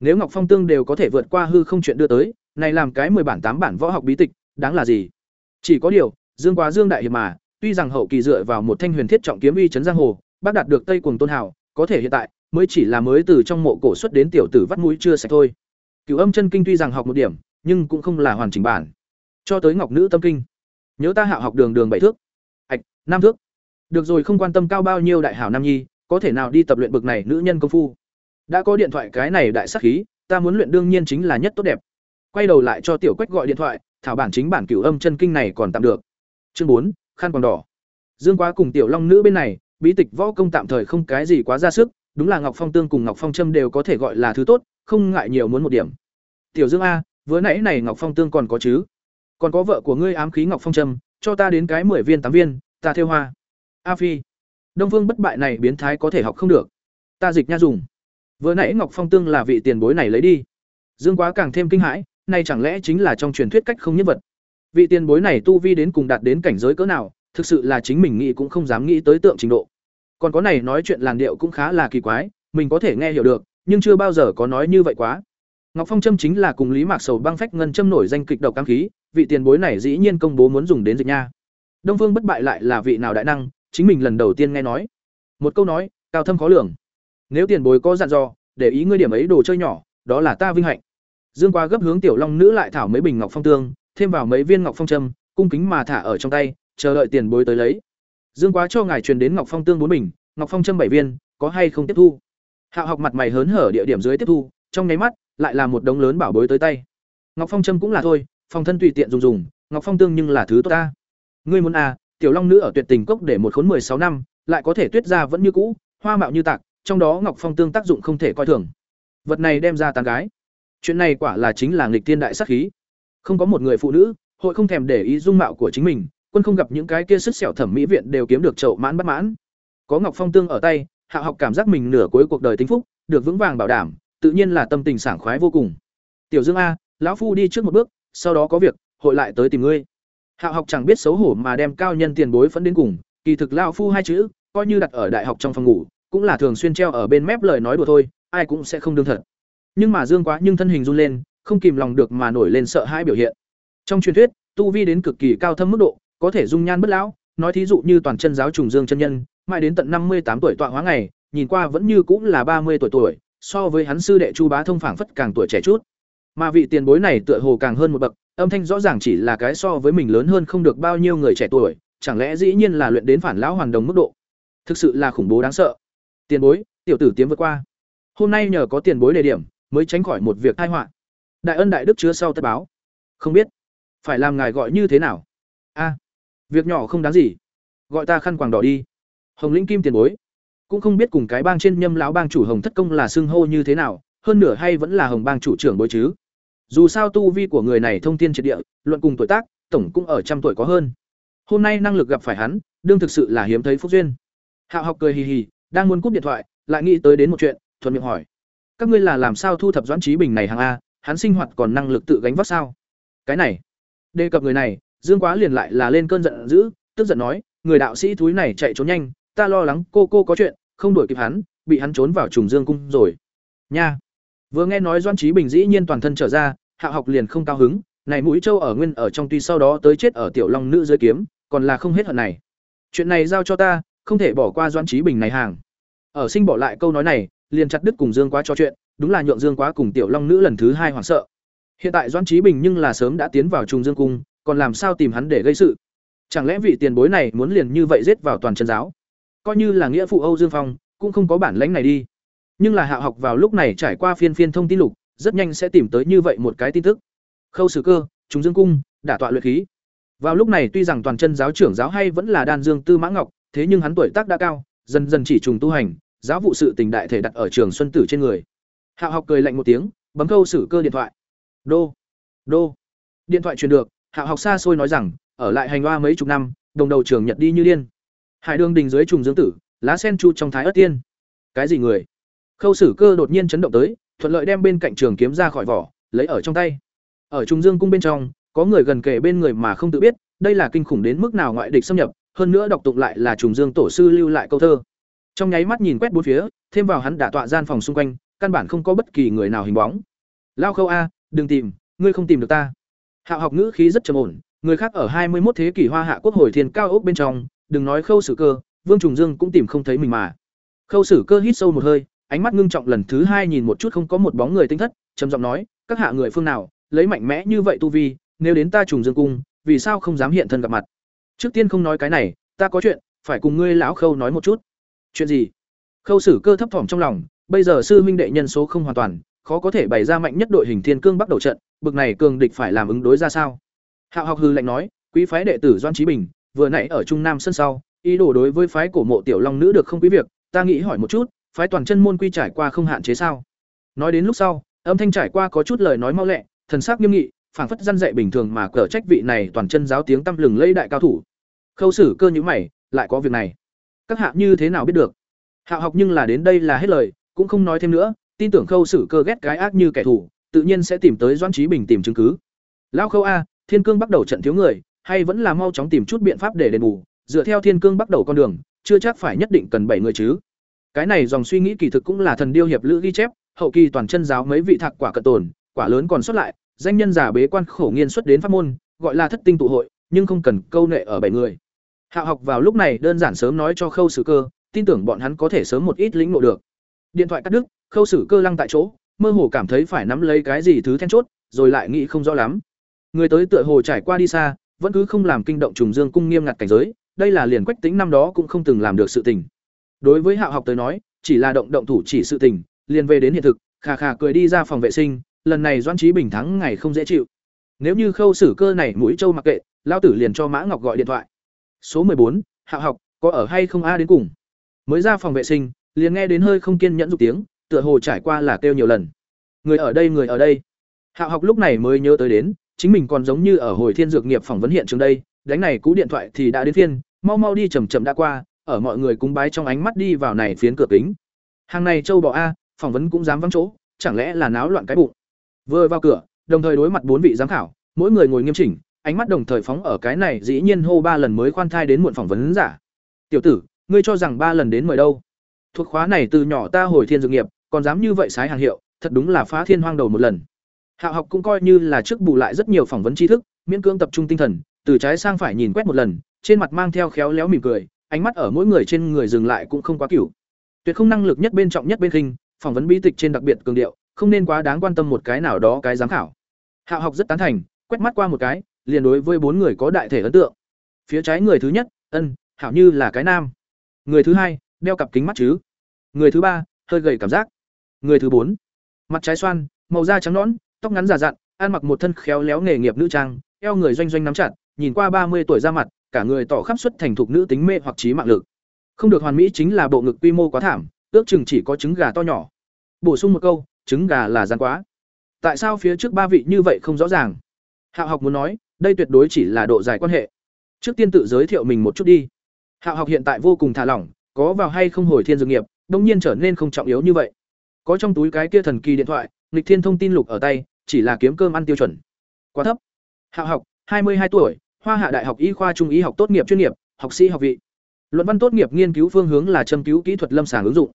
Nếu ngọc phong tương đều có thể vượt qua hư không chuyện đưa tới, này làm cái mười bản tám bản võ học bí tịch, đáng là gì? Chỉ có điều, dương quá dương đại hiệp mà tuy rằng hậu kỳ dựa vào một thanh huyền thiết trọng kiếm uy chấn giang hồ, bác đạt được tây cuồng tôn hào, có thể hiện tại, mới chỉ là mới từ trong mộ cổ xuất đến tiểu tử vắt mũi chưa sạch thôi. Cửu âm chân kinh tuy rằng học một điểm, nhưng cũng không là hoàn chỉnh bản. Cho tới ngọc nữ tâm kinh. Nhớ ta hạo học đường đường bảy thước. Ạch năm thước. Được rồi, không quan tâm cao bao nhiêu đại hảo nam nhi, có thể nào đi tập luyện bực này nữ nhân công phu? Đã có điện thoại cái này đại sắc khí, ta muốn luyện đương nhiên chính là nhất tốt đẹp. Quay đầu lại cho tiểu quách gọi điện thoại, thảo bản chính bản cửu âm chân kinh này còn tạm được. Chương bốn khăn quàng đỏ. Dương quá cùng tiểu long nữ bên này, bí tịch võ công tạm thời không cái gì quá ra sức, đúng là ngọc phong tương cùng ngọc phong trâm đều có thể gọi là thứ tốt, không ngại nhiều muốn một điểm. Tiểu dương a, vừa nãy này ngọc phong tương còn có chứ? Còn có vợ của ngươi ám khí ngọc phong trâm, cho ta đến cái mười viên tám viên, ta theo hoa. A phi. Đông phương bất bại này biến thái có thể học không được. Ta dịch nha dùng. Vừa nãy ngọc phong tương là vị tiền bối này lấy đi. Dương quá càng thêm kinh hãi này chẳng lẽ chính là trong truyền thuyết cách không nhất vật? Vị tiền bối này tu vi đến cùng đạt đến cảnh giới cỡ nào, thực sự là chính mình nghĩ cũng không dám nghĩ tới tượng trình độ. Còn có này nói chuyện làn điệu cũng khá là kỳ quái, mình có thể nghe hiểu được, nhưng chưa bao giờ có nói như vậy quá. Ngọc phong châm chính là cùng lý mạc sầu băng phách ngân châm nổi danh kịch độc cam khí, vị tiền bối này dĩ nhiên công bố muốn dùng đến dịch nha. Đông phương bất bại lại là vị nào đại năng, chính mình lần đầu tiên nghe nói. Một câu nói, cao thâm khó lường. Nếu tiền bối có dặn dò, để ý ngươi điểm ấy đồ chơi nhỏ, đó là ta vinh hạnh. Dương qua gấp hướng tiểu long nữ lại thảo mấy bình ngọc phong tương thêm vào mấy viên ngọc phong trâm cung kính mà thả ở trong tay, chờ đợi tiền bối tới lấy. Dương quá cho ngài truyền đến ngọc phong tương bốn bình, ngọc phong trâm bảy viên, có hay không tiếp thu? Hạo học mặt mày hớn hở địa điểm dưới tiếp thu, trong nháy mắt, lại là một đống lớn bảo bối tới tay. Ngọc phong trâm cũng là thôi phong thân tùy tiện dùng dùng, ngọc phong tương nhưng là thứ tốt ta. Ngươi muốn à tiểu long nữ ở tuyệt tình cốc để một khốn mười sáu năm, lại có thể tuyết ra vẫn như cũ, hoa mạo như tạc, trong đó ngọc phong tương tác dụng không thể coi thường. Vật này đem ra tán gái. Chuyện này quả là chính là nghịch thiên đại sát khí không có một người phụ nữ, hội không thèm để ý dung mạo của chính mình, quân không gặp những cái kia sức sẹo thẩm mỹ viện đều kiếm được chậu mãn bất mãn. Có ngọc phong tương ở tay, hạ học cảm giác mình nửa cuối cuộc đời tính phúc, được vững vàng bảo đảm, tự nhiên là tâm tình sảng khoái vô cùng. Tiểu dương a, lão phu đi trước một bước, sau đó có việc, hội lại tới tìm ngươi. Hạ học chẳng biết xấu hổ mà đem cao nhân tiền bối phấn đến cùng, kỳ thực lão phu hai chữ, coi như đặt ở đại học trong phòng ngủ, cũng là thường xuyên treo ở bên mép lời nói đùa thôi, ai cũng sẽ không đương thật. Nhưng mà dương quá nhưng thân hình run lên không kìm lòng được mà nổi lên sợ hãi biểu hiện. Trong truyền thuyết, tu vi đến cực kỳ cao thâm mức độ, có thể dung nhan bất lão, nói thí dụ như toàn chân giáo trùng dương chân nhân, mãi đến tận năm mươi tám tuổi tọa hóa ngày, nhìn qua vẫn như cũng là ba mươi tuổi tuổi, so với hắn sư đệ chu bá thông phảng phất càng tuổi trẻ chút. Mà vị tiền bối này tựa hồ càng hơn một bậc, âm thanh rõ ràng chỉ là cái so với mình lớn hơn không được bao nhiêu người trẻ tuổi, chẳng lẽ dĩ nhiên là luyện đến phản lão hoàn đồng mức độ? Thực sự là khủng bố đáng sợ. Tiền bối, tiểu tử tiến vượt qua. Hôm nay nhờ có tiền bối đề điểm, mới tránh khỏi một việc tai họa đại ân đại đức chứa sau tất báo. Không biết, phải làm ngài gọi như thế nào? A, việc nhỏ không đáng gì. Gọi ta khăn quàng đỏ đi. Hồng lĩnh kim tiền bối. Cũng không biết cùng cái bang trên nhâm lão bang chủ hồng thất công là xưng hô như thế nào, hơn nửa hay vẫn là hồng bang chủ trưởng bối chứ. Dù sao tu vi của người này thông tin triệt địa, luận cùng tuổi tác, tổng cũng ở trăm tuổi có hơn. Hôm nay năng lực gặp phải hắn, đương thực sự là hiếm thấy phúc duyên. Hạo học cười hì hì, đang muốn cúp điện thoại, lại nghĩ tới đến một chuyện, thuận miệng hỏi. Các ngươi là làm sao thu thập doãn trí bình này hàng a? Hắn sinh hoạt còn năng lực tự gánh vác sao? Cái này, đề cập người này, dương quá liền lại là lên cơn giận dữ, tức giận nói, người đạo sĩ thúi này chạy trốn nhanh, ta lo lắng cô cô có chuyện, không đuổi kịp hắn, bị hắn trốn vào trùng dương cung rồi. Nha. Vừa nghe nói Doan trí bình dĩ nhiên toàn thân trở ra, hạ học liền không cao hứng, này mũi châu ở nguyên ở trong tuy sau đó tới chết ở tiểu long nữ dưới kiếm, còn là không hết hận này. Chuyện này giao cho ta, không thể bỏ qua Doan trí bình này hàng. Ở sinh bỏ lại câu nói này, liền chặt đứt cùng dương quá cho chuyện đúng là nhượng dương quá cùng tiểu long nữ lần thứ hai hoảng sợ. Hiện tại doãn trí bình nhưng là sớm đã tiến vào trung dương cung, còn làm sao tìm hắn để gây sự? Chẳng lẽ vị tiền bối này muốn liền như vậy giết vào toàn chân giáo? Coi như là nghĩa phụ âu dương phong, cũng không có bản lãnh này đi. Nhưng là hạ học vào lúc này trải qua phiên phiên thông tin lục, rất nhanh sẽ tìm tới như vậy một cái tin tức. Khâu sử cơ, trung dương cung, đả tọa luyện khí. Vào lúc này tuy rằng toàn chân giáo trưởng giáo hay vẫn là đan dương tư mã ngọc, thế nhưng hắn tuổi tác đã cao, dần dần chỉ trùng tu hành, giáo vụ sự tình đại thể đặt ở trường xuân tử trên người hạ học cười lạnh một tiếng, bấm câu sử cơ điện thoại. Đô đô. Điện thoại truyền được, hạ học xa xôi nói rằng, ở lại hành hoa mấy chục năm, đồng đầu trường nhật đi như điên. Hải đường đình dưới trùng dương tử, lá sen chu trong thái ớt tiên. Cái gì người? Khâu sử cơ đột nhiên chấn động tới, thuận lợi đem bên cạnh trường kiếm ra khỏi vỏ, lấy ở trong tay. Ở trung dương cung bên trong, có người gần kề bên người mà không tự biết, đây là kinh khủng đến mức nào ngoại địch xâm nhập, hơn nữa đọc tụng lại là trùng dương tổ sư lưu lại câu thơ. Trong nháy mắt nhìn quét bốn phía, thêm vào hắn đả tọa gian phòng xung quanh căn bản không có bất kỳ người nào hình bóng. Lao khâu a đừng tìm ngươi không tìm được ta. Hạo học ngữ khí rất trầm ổn người khác ở hai mươi 21 thế kỷ hoa hạ quốc hồi thiên cao ốc bên trong đừng nói khâu sử cơ vương trùng dương cũng tìm không thấy mình mà. Khâu sử cơ hít sâu một hơi ánh mắt ngưng trọng lần thứ hai nhìn một chút không có một bóng người tinh thất trầm giọng nói các hạ người phương nào lấy mạnh mẽ như vậy tu vi nếu đến ta trùng dương cung vì sao không dám hiện thân gặp mặt? Trước tiên không nói cái này ta có chuyện phải cùng ngươi lão khâu nói một chút. Chuyện gì? Khâu Sử Cơ thấp thỏm trong lòng, bây giờ sư huynh đệ nhân số không hoàn toàn, khó có thể bày ra mạnh nhất đội hình Thiên Cương Bắc đầu trận, bực này cường địch phải làm ứng đối ra sao? Hạo học hư lạnh nói, quý phái đệ tử Doan trí Bình, vừa nãy ở Trung Nam sân sau, ý đồ đối với phái cổ mộ tiểu long nữ được không quý việc, ta nghĩ hỏi một chút, phái toàn chân môn quy trải qua không hạn chế sao? Nói đến lúc sau, âm thanh trải qua có chút lời nói mau lẹ, thần sắc nghiêm nghị, phảng phất răn dạy bình thường mà cở trách vị này toàn chân giáo tiếng tăm lừng lây đại cao thủ. Khâu xử Cơ như mày, lại có việc này. Các hạ như thế nào biết được? Hạo học nhưng là đến đây là hết lời, cũng không nói thêm nữa, tin tưởng Khâu Sử Cơ ghét cái ác như kẻ thù, tự nhiên sẽ tìm tới Doan Chí Bình tìm chứng cứ. Lão Khâu a, Thiên Cương bắt đầu trận thiếu người, hay vẫn là mau chóng tìm chút biện pháp để đền bù, dựa theo Thiên Cương bắt đầu con đường, chưa chắc phải nhất định cần bảy người chứ. Cái này dòng suy nghĩ kỳ thực cũng là thần điêu hiệp lữ ghi chép, hậu kỳ toàn chân giáo mấy vị thạc quả cận tồn, quả lớn còn xuất lại, danh nhân giả bế quan khổ nghiên xuất đến pháp môn, gọi là thất tinh tụ hội, nhưng không cần câu nệ ở bảy người. Hạo học vào lúc này đơn giản sớm nói cho Khâu Sử Cơ, tin tưởng bọn hắn có thể sớm một ít lĩnh ngộ được. Điện thoại cắt đứt, Khâu Sử Cơ lăng tại chỗ, mơ hồ cảm thấy phải nắm lấy cái gì thứ then chốt, rồi lại nghĩ không rõ lắm. Người tới tựa hồ trải qua đi xa, vẫn cứ không làm kinh động trùng dương cung nghiêm ngặt cảnh giới, đây là liền quách tính năm đó cũng không từng làm được sự tình. Đối với Hạo học tới nói, chỉ là động động thủ chỉ sự tình, liền về đến hiện thực, khà khà cười đi ra phòng vệ sinh, lần này Doãn Chí Bình thắng ngày không dễ chịu. Nếu như Khâu Sử Cơ này mũi trâu mặc kệ, lão tử liền cho Mã Ngọc gọi điện thoại. Số bốn, Hạo học, có ở hay không a đến cùng? Mới ra phòng vệ sinh, liền nghe đến hơi không kiên nhẫn dục tiếng, tựa hồ trải qua là kêu nhiều lần. Người ở đây, người ở đây. Hạo học lúc này mới nhớ tới đến, chính mình còn giống như ở hồi thiên dược nghiệp phỏng vấn hiện trường đây, đánh này cú điện thoại thì đã đến phiên, mau mau đi chậm chậm đã qua, ở mọi người cúng bái trong ánh mắt đi vào này phiến cửa kính. Hàng này châu bò a, phỏng vấn cũng dám vắng chỗ, chẳng lẽ là náo loạn cái bụng. Vừa vào cửa, đồng thời đối mặt bốn vị giám khảo, mỗi người ngồi nghiêm chỉnh, ánh mắt đồng thời phóng ở cái này dĩ nhiên hô ba lần mới khoan thai đến muộn phỏng vấn giả. "Tiểu tử, ngươi cho rằng ba lần đến mời đâu?" Thuộc khóa này từ nhỏ ta hồi thiên dược nghiệp, còn dám như vậy sái hàng hiệu, thật đúng là phá thiên hoang đầu một lần. Hạo học cũng coi như là trước bù lại rất nhiều phỏng vấn tri thức, miễn cưỡng tập trung tinh thần, từ trái sang phải nhìn quét một lần, trên mặt mang theo khéo léo mỉm cười, ánh mắt ở mỗi người trên người dừng lại cũng không quá cửu. Tuyệt không năng lực nhất bên trọng nhất bên khinh, phỏng vấn bí tịch trên đặc biệt cường điệu, không nên quá đáng quan tâm một cái nào đó cái giám khảo. Hạo học rất tán thành, quét mắt qua một cái, liền đối với bốn người có đại thể ấn tượng. Phía trái người thứ nhất, ân, hảo như là cái nam. Người thứ hai, đeo cặp kính mắt chứ. Người thứ ba, hơi gầy cảm giác. Người thứ bốn, mặt trái xoan, màu da trắng nõn, tóc ngắn giả dặn, ăn mặc một thân khéo léo nghề nghiệp nữ trang, eo người doanh doanh nắm chặt, nhìn qua ba mươi tuổi ra mặt, cả người tỏ khắp xuất thành thục nữ tính mê hoặc trí mạng lực. Không được hoàn mỹ chính là bộ ngực quy mô quá thảm, ước chừng chỉ có trứng gà to nhỏ. Bổ sung một câu, trứng gà là gian quá. Tại sao phía trước ba vị như vậy không rõ ràng? Hạo học muốn nói, đây tuyệt đối chỉ là độ dài quan hệ. Trước tiên tự giới thiệu mình một chút đi. Hạo học hiện tại vô cùng thả lỏng, có vào hay không hồi thiên dược nghiệp, đông nhiên trở nên không trọng yếu như vậy. Có trong túi cái kia thần kỳ điện thoại, nghịch thiên thông tin lục ở tay, chỉ là kiếm cơm ăn tiêu chuẩn. Quá thấp. Hạo học, hai mươi hai tuổi, Hoa Hạ Đại học Y khoa Trung y học tốt nghiệp chuyên nghiệp, học sĩ học vị. Luận văn tốt nghiệp nghiên cứu phương hướng là châm cứu kỹ thuật lâm sàng ứng dụng.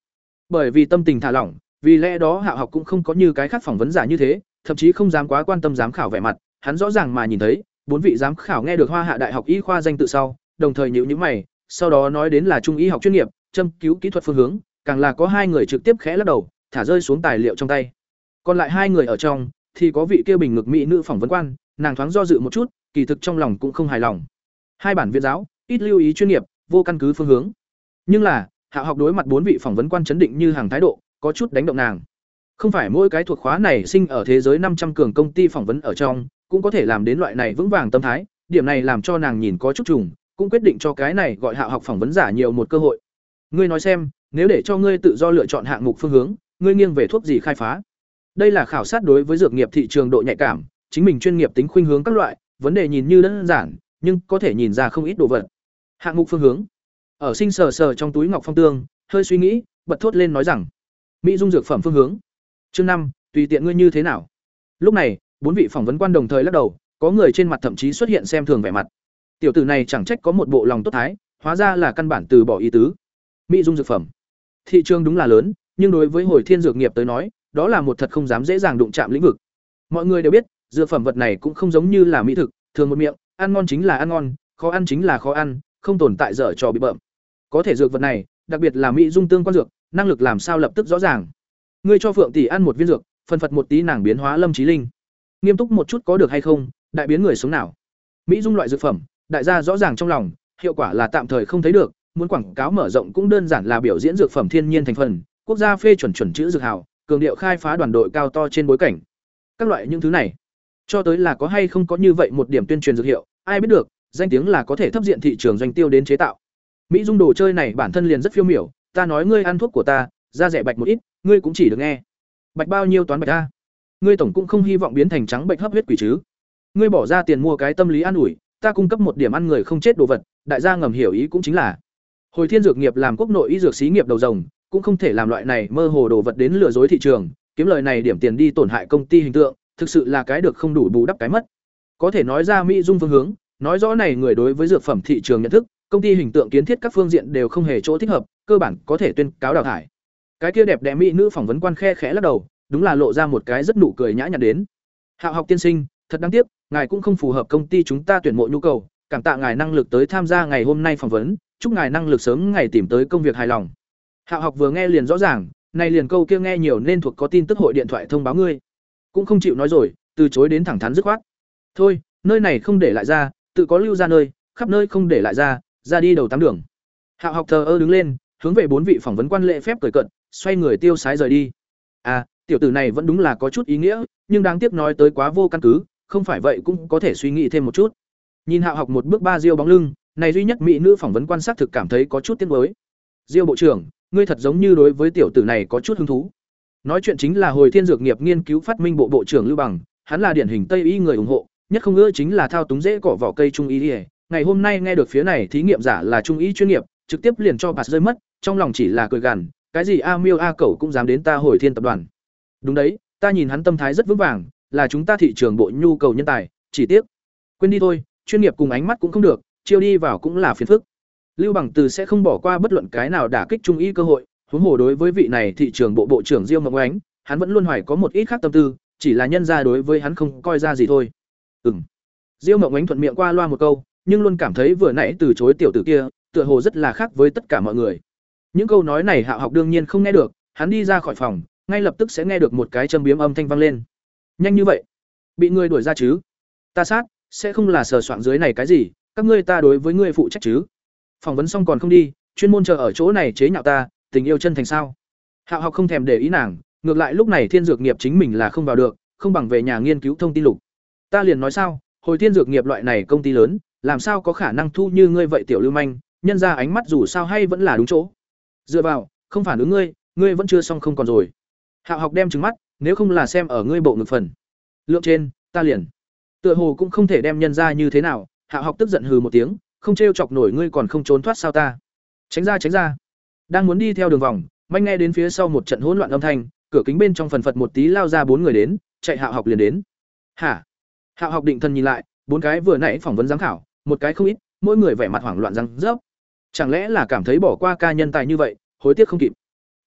Bởi vì tâm tình thả lỏng, vì lẽ đó Hạo học cũng không có như cái khác phỏng vấn giả như thế, thậm chí không dám quá quan tâm giám khảo vẻ mặt, hắn rõ ràng mà nhìn thấy, bốn vị giám khảo nghe được Hoa Hạ Đại học Y khoa danh tự sau, đồng thời nhíu nhíu mày, sau đó nói đến là trung y học chuyên nghiệp, châm cứu kỹ thuật phương hướng, càng là có hai người trực tiếp khẽ lắc đầu, thả rơi xuống tài liệu trong tay. Còn lại hai người ở trong, thì có vị kia bình ngực mỹ nữ phỏng vấn quan, nàng thoáng do dự một chút, kỳ thực trong lòng cũng không hài lòng. Hai bản viện giáo, ít lưu ý chuyên nghiệp, vô căn cứ phương hướng. Nhưng là, Hạ học đối mặt bốn vị phỏng vấn quan chấn định như hàng thái độ, có chút đánh động nàng. Không phải mỗi cái thuộc khóa này sinh ở thế giới năm trăm cường công ty phỏng vấn ở trong, cũng có thể làm đến loại này vững vàng tâm thái, điểm này làm cho nàng nhìn có chút trùng, cũng quyết định cho cái này gọi Hạ học phỏng vấn giả nhiều một cơ hội. Ngươi nói xem, nếu để cho ngươi tự do lựa chọn hạng mục phương hướng, ngươi nghiêng về thuốc gì khai phá? Đây là khảo sát đối với dược nghiệp thị trường độ nhạy cảm, chính mình chuyên nghiệp tính khuynh hướng các loại, vấn đề nhìn như đơn giản, nhưng có thể nhìn ra không ít đồ vật. Hạng mục phương hướng. Ở sinh sờ sờ trong túi ngọc phong tương, hơi suy nghĩ, bật thốt lên nói rằng: "Mỹ dung dược phẩm phương hướng." Chương năm, tùy tiện ngươi như thế nào. Lúc này, bốn vị phỏng vấn quan đồng thời lắc đầu, có người trên mặt thậm chí xuất hiện xem thường vẻ mặt. Tiểu tử này chẳng trách có một bộ lòng tốt thái, hóa ra là căn bản từ bỏ ý tứ. Mỹ dung dược phẩm. Thị trường đúng là lớn, nhưng đối với hồi thiên dược nghiệp tới nói, đó là một thật không dám dễ dàng đụng chạm lĩnh vực. Mọi người đều biết, dược phẩm vật này cũng không giống như là mỹ thực, thường một miệng, ăn ngon chính là ăn ngon, khó ăn chính là khó ăn, không tồn tại dở trò bị bợm. Có thể dược vật này, đặc biệt là mỹ dung tương quan dược, năng lực làm sao lập tức rõ ràng. Ngươi cho Phượng tỷ ăn một viên dược, phân phật một tí nàng biến hóa lâm trí linh. Nghiêm túc một chút có được hay không, đại biến người sống nào. Mỹ dung loại dược phẩm, đại gia rõ ràng trong lòng, hiệu quả là tạm thời không thấy được, muốn quảng cáo mở rộng cũng đơn giản là biểu diễn dược phẩm thiên nhiên thành phần, quốc gia phê chuẩn chuẩn chữ dược hảo, cường điệu khai phá đoàn đội cao to trên bối cảnh. Các loại những thứ này, cho tới là có hay không có như vậy một điểm tuyên truyền dược hiệu, ai biết được, danh tiếng là có thể thấp diện thị trường doanh tiêu đến chế tạo. Mỹ dung đồ chơi này bản thân liền rất phiêu miểu, ta nói ngươi ăn thuốc của ta, ra rẻ bạch một ít, ngươi cũng chỉ được nghe. Bạch bao nhiêu toán bạch a? Ngươi tổng cũng không hy vọng biến thành trắng bệnh hấp huyết quỷ chứ? Ngươi bỏ ra tiền mua cái tâm lý an ủi, ta cung cấp một điểm ăn người không chết đồ vật, đại gia ngầm hiểu ý cũng chính là Hồi Thiên Dược nghiệp làm quốc nội y dược xí nghiệp đầu rồng, cũng không thể làm loại này mơ hồ đồ vật đến lừa dối thị trường, kiếm lời này điểm tiền đi tổn hại công ty hình tượng, thực sự là cái được không đủ bù đắp cái mất. Có thể nói ra Mỹ Dung phương hướng, nói rõ này người đối với dược phẩm thị trường nhận thức, công ty hình tượng kiến thiết các phương diện đều không hề chỗ thích hợp, cơ bản có thể tuyên cáo đào thải. Cái kia đẹp đẽ mỹ nữ phỏng vấn quan khe khẽ lắc đầu, đúng là lộ ra một cái rất nụ cười nhã nhặn đến. Hạo học tiên sinh, thật đáng tiếc, ngài cũng không phù hợp công ty chúng ta tuyển mộ nhu cầu, cảm tạ ngài năng lực tới tham gia ngày hôm nay phỏng vấn, chúc ngài năng lực sớm ngày tìm tới công việc hài lòng. Hạo học vừa nghe liền rõ ràng, này liền câu kia nghe nhiều nên thuộc có tin tức hội điện thoại thông báo ngươi. Cũng không chịu nói rồi, từ chối đến thẳng thắn dứt khoát. Thôi, nơi này không để lại ra, tự có lưu ra nơi, khắp nơi không để lại ra, ra đi đầu tám đường. Hạo học thờ ơ đứng lên, hướng về bốn vị phỏng vấn quan lệ phép cười cận, xoay người tiêu sái rời đi. À, tiểu tử này vẫn đúng là có chút ý nghĩa, nhưng đáng tiếc nói tới quá vô căn cứ, không phải vậy cũng có thể suy nghĩ thêm một chút. Nhìn Hạo học một bước ba diêu bóng lưng, này duy nhất mỹ nữ phỏng vấn quan sát thực cảm thấy có chút tiếc nuối. Diêu bộ trưởng, ngươi thật giống như đối với tiểu tử này có chút hứng thú. Nói chuyện chính là hồi thiên dược nghiệp nghiên cứu phát minh bộ bộ trưởng Lưu Bằng, hắn là điển hình Tây y người ủng hộ, nhất không ưa chính là thao túng dễ cỏ vỏ cây trung y. Ngày hôm nay nghe được phía này thí nghiệm giả là trung y chuyên nghiệp, trực tiếp liền cho bạt rơi mất, trong lòng chỉ là cười gằn, cái gì a miêu a cẩu cũng dám đến ta hồi thiên tập đoàn. Đúng đấy, ta nhìn hắn tâm thái rất vững vàng, là chúng ta thị trường bộ nhu cầu nhân tài, chỉ tiếc. Quên đi thôi, chuyên nghiệp cùng ánh mắt cũng không được, chiêu đi vào cũng là phiền phức. Lưu Bằng Từ sẽ không bỏ qua bất luận cái nào đả kích trung y cơ hội, huống hồ đối với vị này thị trường bộ bộ trưởng Diêu Mộng Ánh, hắn vẫn luôn hoài có một ít khác tâm tư, chỉ là nhân ra đối với hắn không coi ra gì thôi. Ừm. Diêu Mộng Ánh thuận miệng qua loa một câu, nhưng luôn cảm thấy vừa nãy từ chối tiểu tử kia, tựa hồ rất là khác với tất cả mọi người. Những câu nói này hạ Học đương nhiên không nghe được, hắn đi ra khỏi phòng, ngay lập tức sẽ nghe được một cái châm biếm âm thanh vang lên. Nhanh như vậy, bị ngươi đuổi ra chứ? Ta sát, sẽ không là sờ soạn dưới này cái gì, các ngươi ta đối với ngươi phụ trách chứ? Phỏng vấn xong còn không đi, chuyên môn chờ ở chỗ này chế nhạo ta, tình yêu chân thành sao? Hạo Học không thèm để ý nàng, ngược lại lúc này Thiên Dược nghiệp chính mình là không vào được, không bằng về nhà nghiên cứu thông tin lục. Ta liền nói sao, hồi Thiên Dược nghiệp loại này công ty lớn, làm sao có khả năng thu như ngươi vậy tiểu lưu manh, nhân ra ánh mắt dù sao hay vẫn là đúng chỗ. Dựa vào, không phản ứng ngươi, ngươi vẫn chưa xong không còn rồi. Hạo Học đem trừng mắt, nếu không là xem ở ngươi bộ ngực phần. Lượng trên, ta liền. Tựa hồ cũng không thể đem nhân ra như thế nào, Hạo Học tức giận hừ một tiếng, không trêu chọc nổi ngươi còn không trốn thoát sao ta? Tránh ra tránh ra. Đang muốn đi theo đường vòng, manh nghe đến phía sau một trận hỗn loạn âm thanh, cửa kính bên trong phần phật một tí lao ra bốn người đến, chạy Hạo Học liền đến. Hả? Hạo Học định thần nhìn lại, bốn cái vừa nãy phỏng vấn giám khảo, một cái không ít, mỗi người vẻ mặt hoảng loạn răng rớp. Chẳng lẽ là cảm thấy bỏ qua ca nhân tài như vậy, hối tiếc không kịp.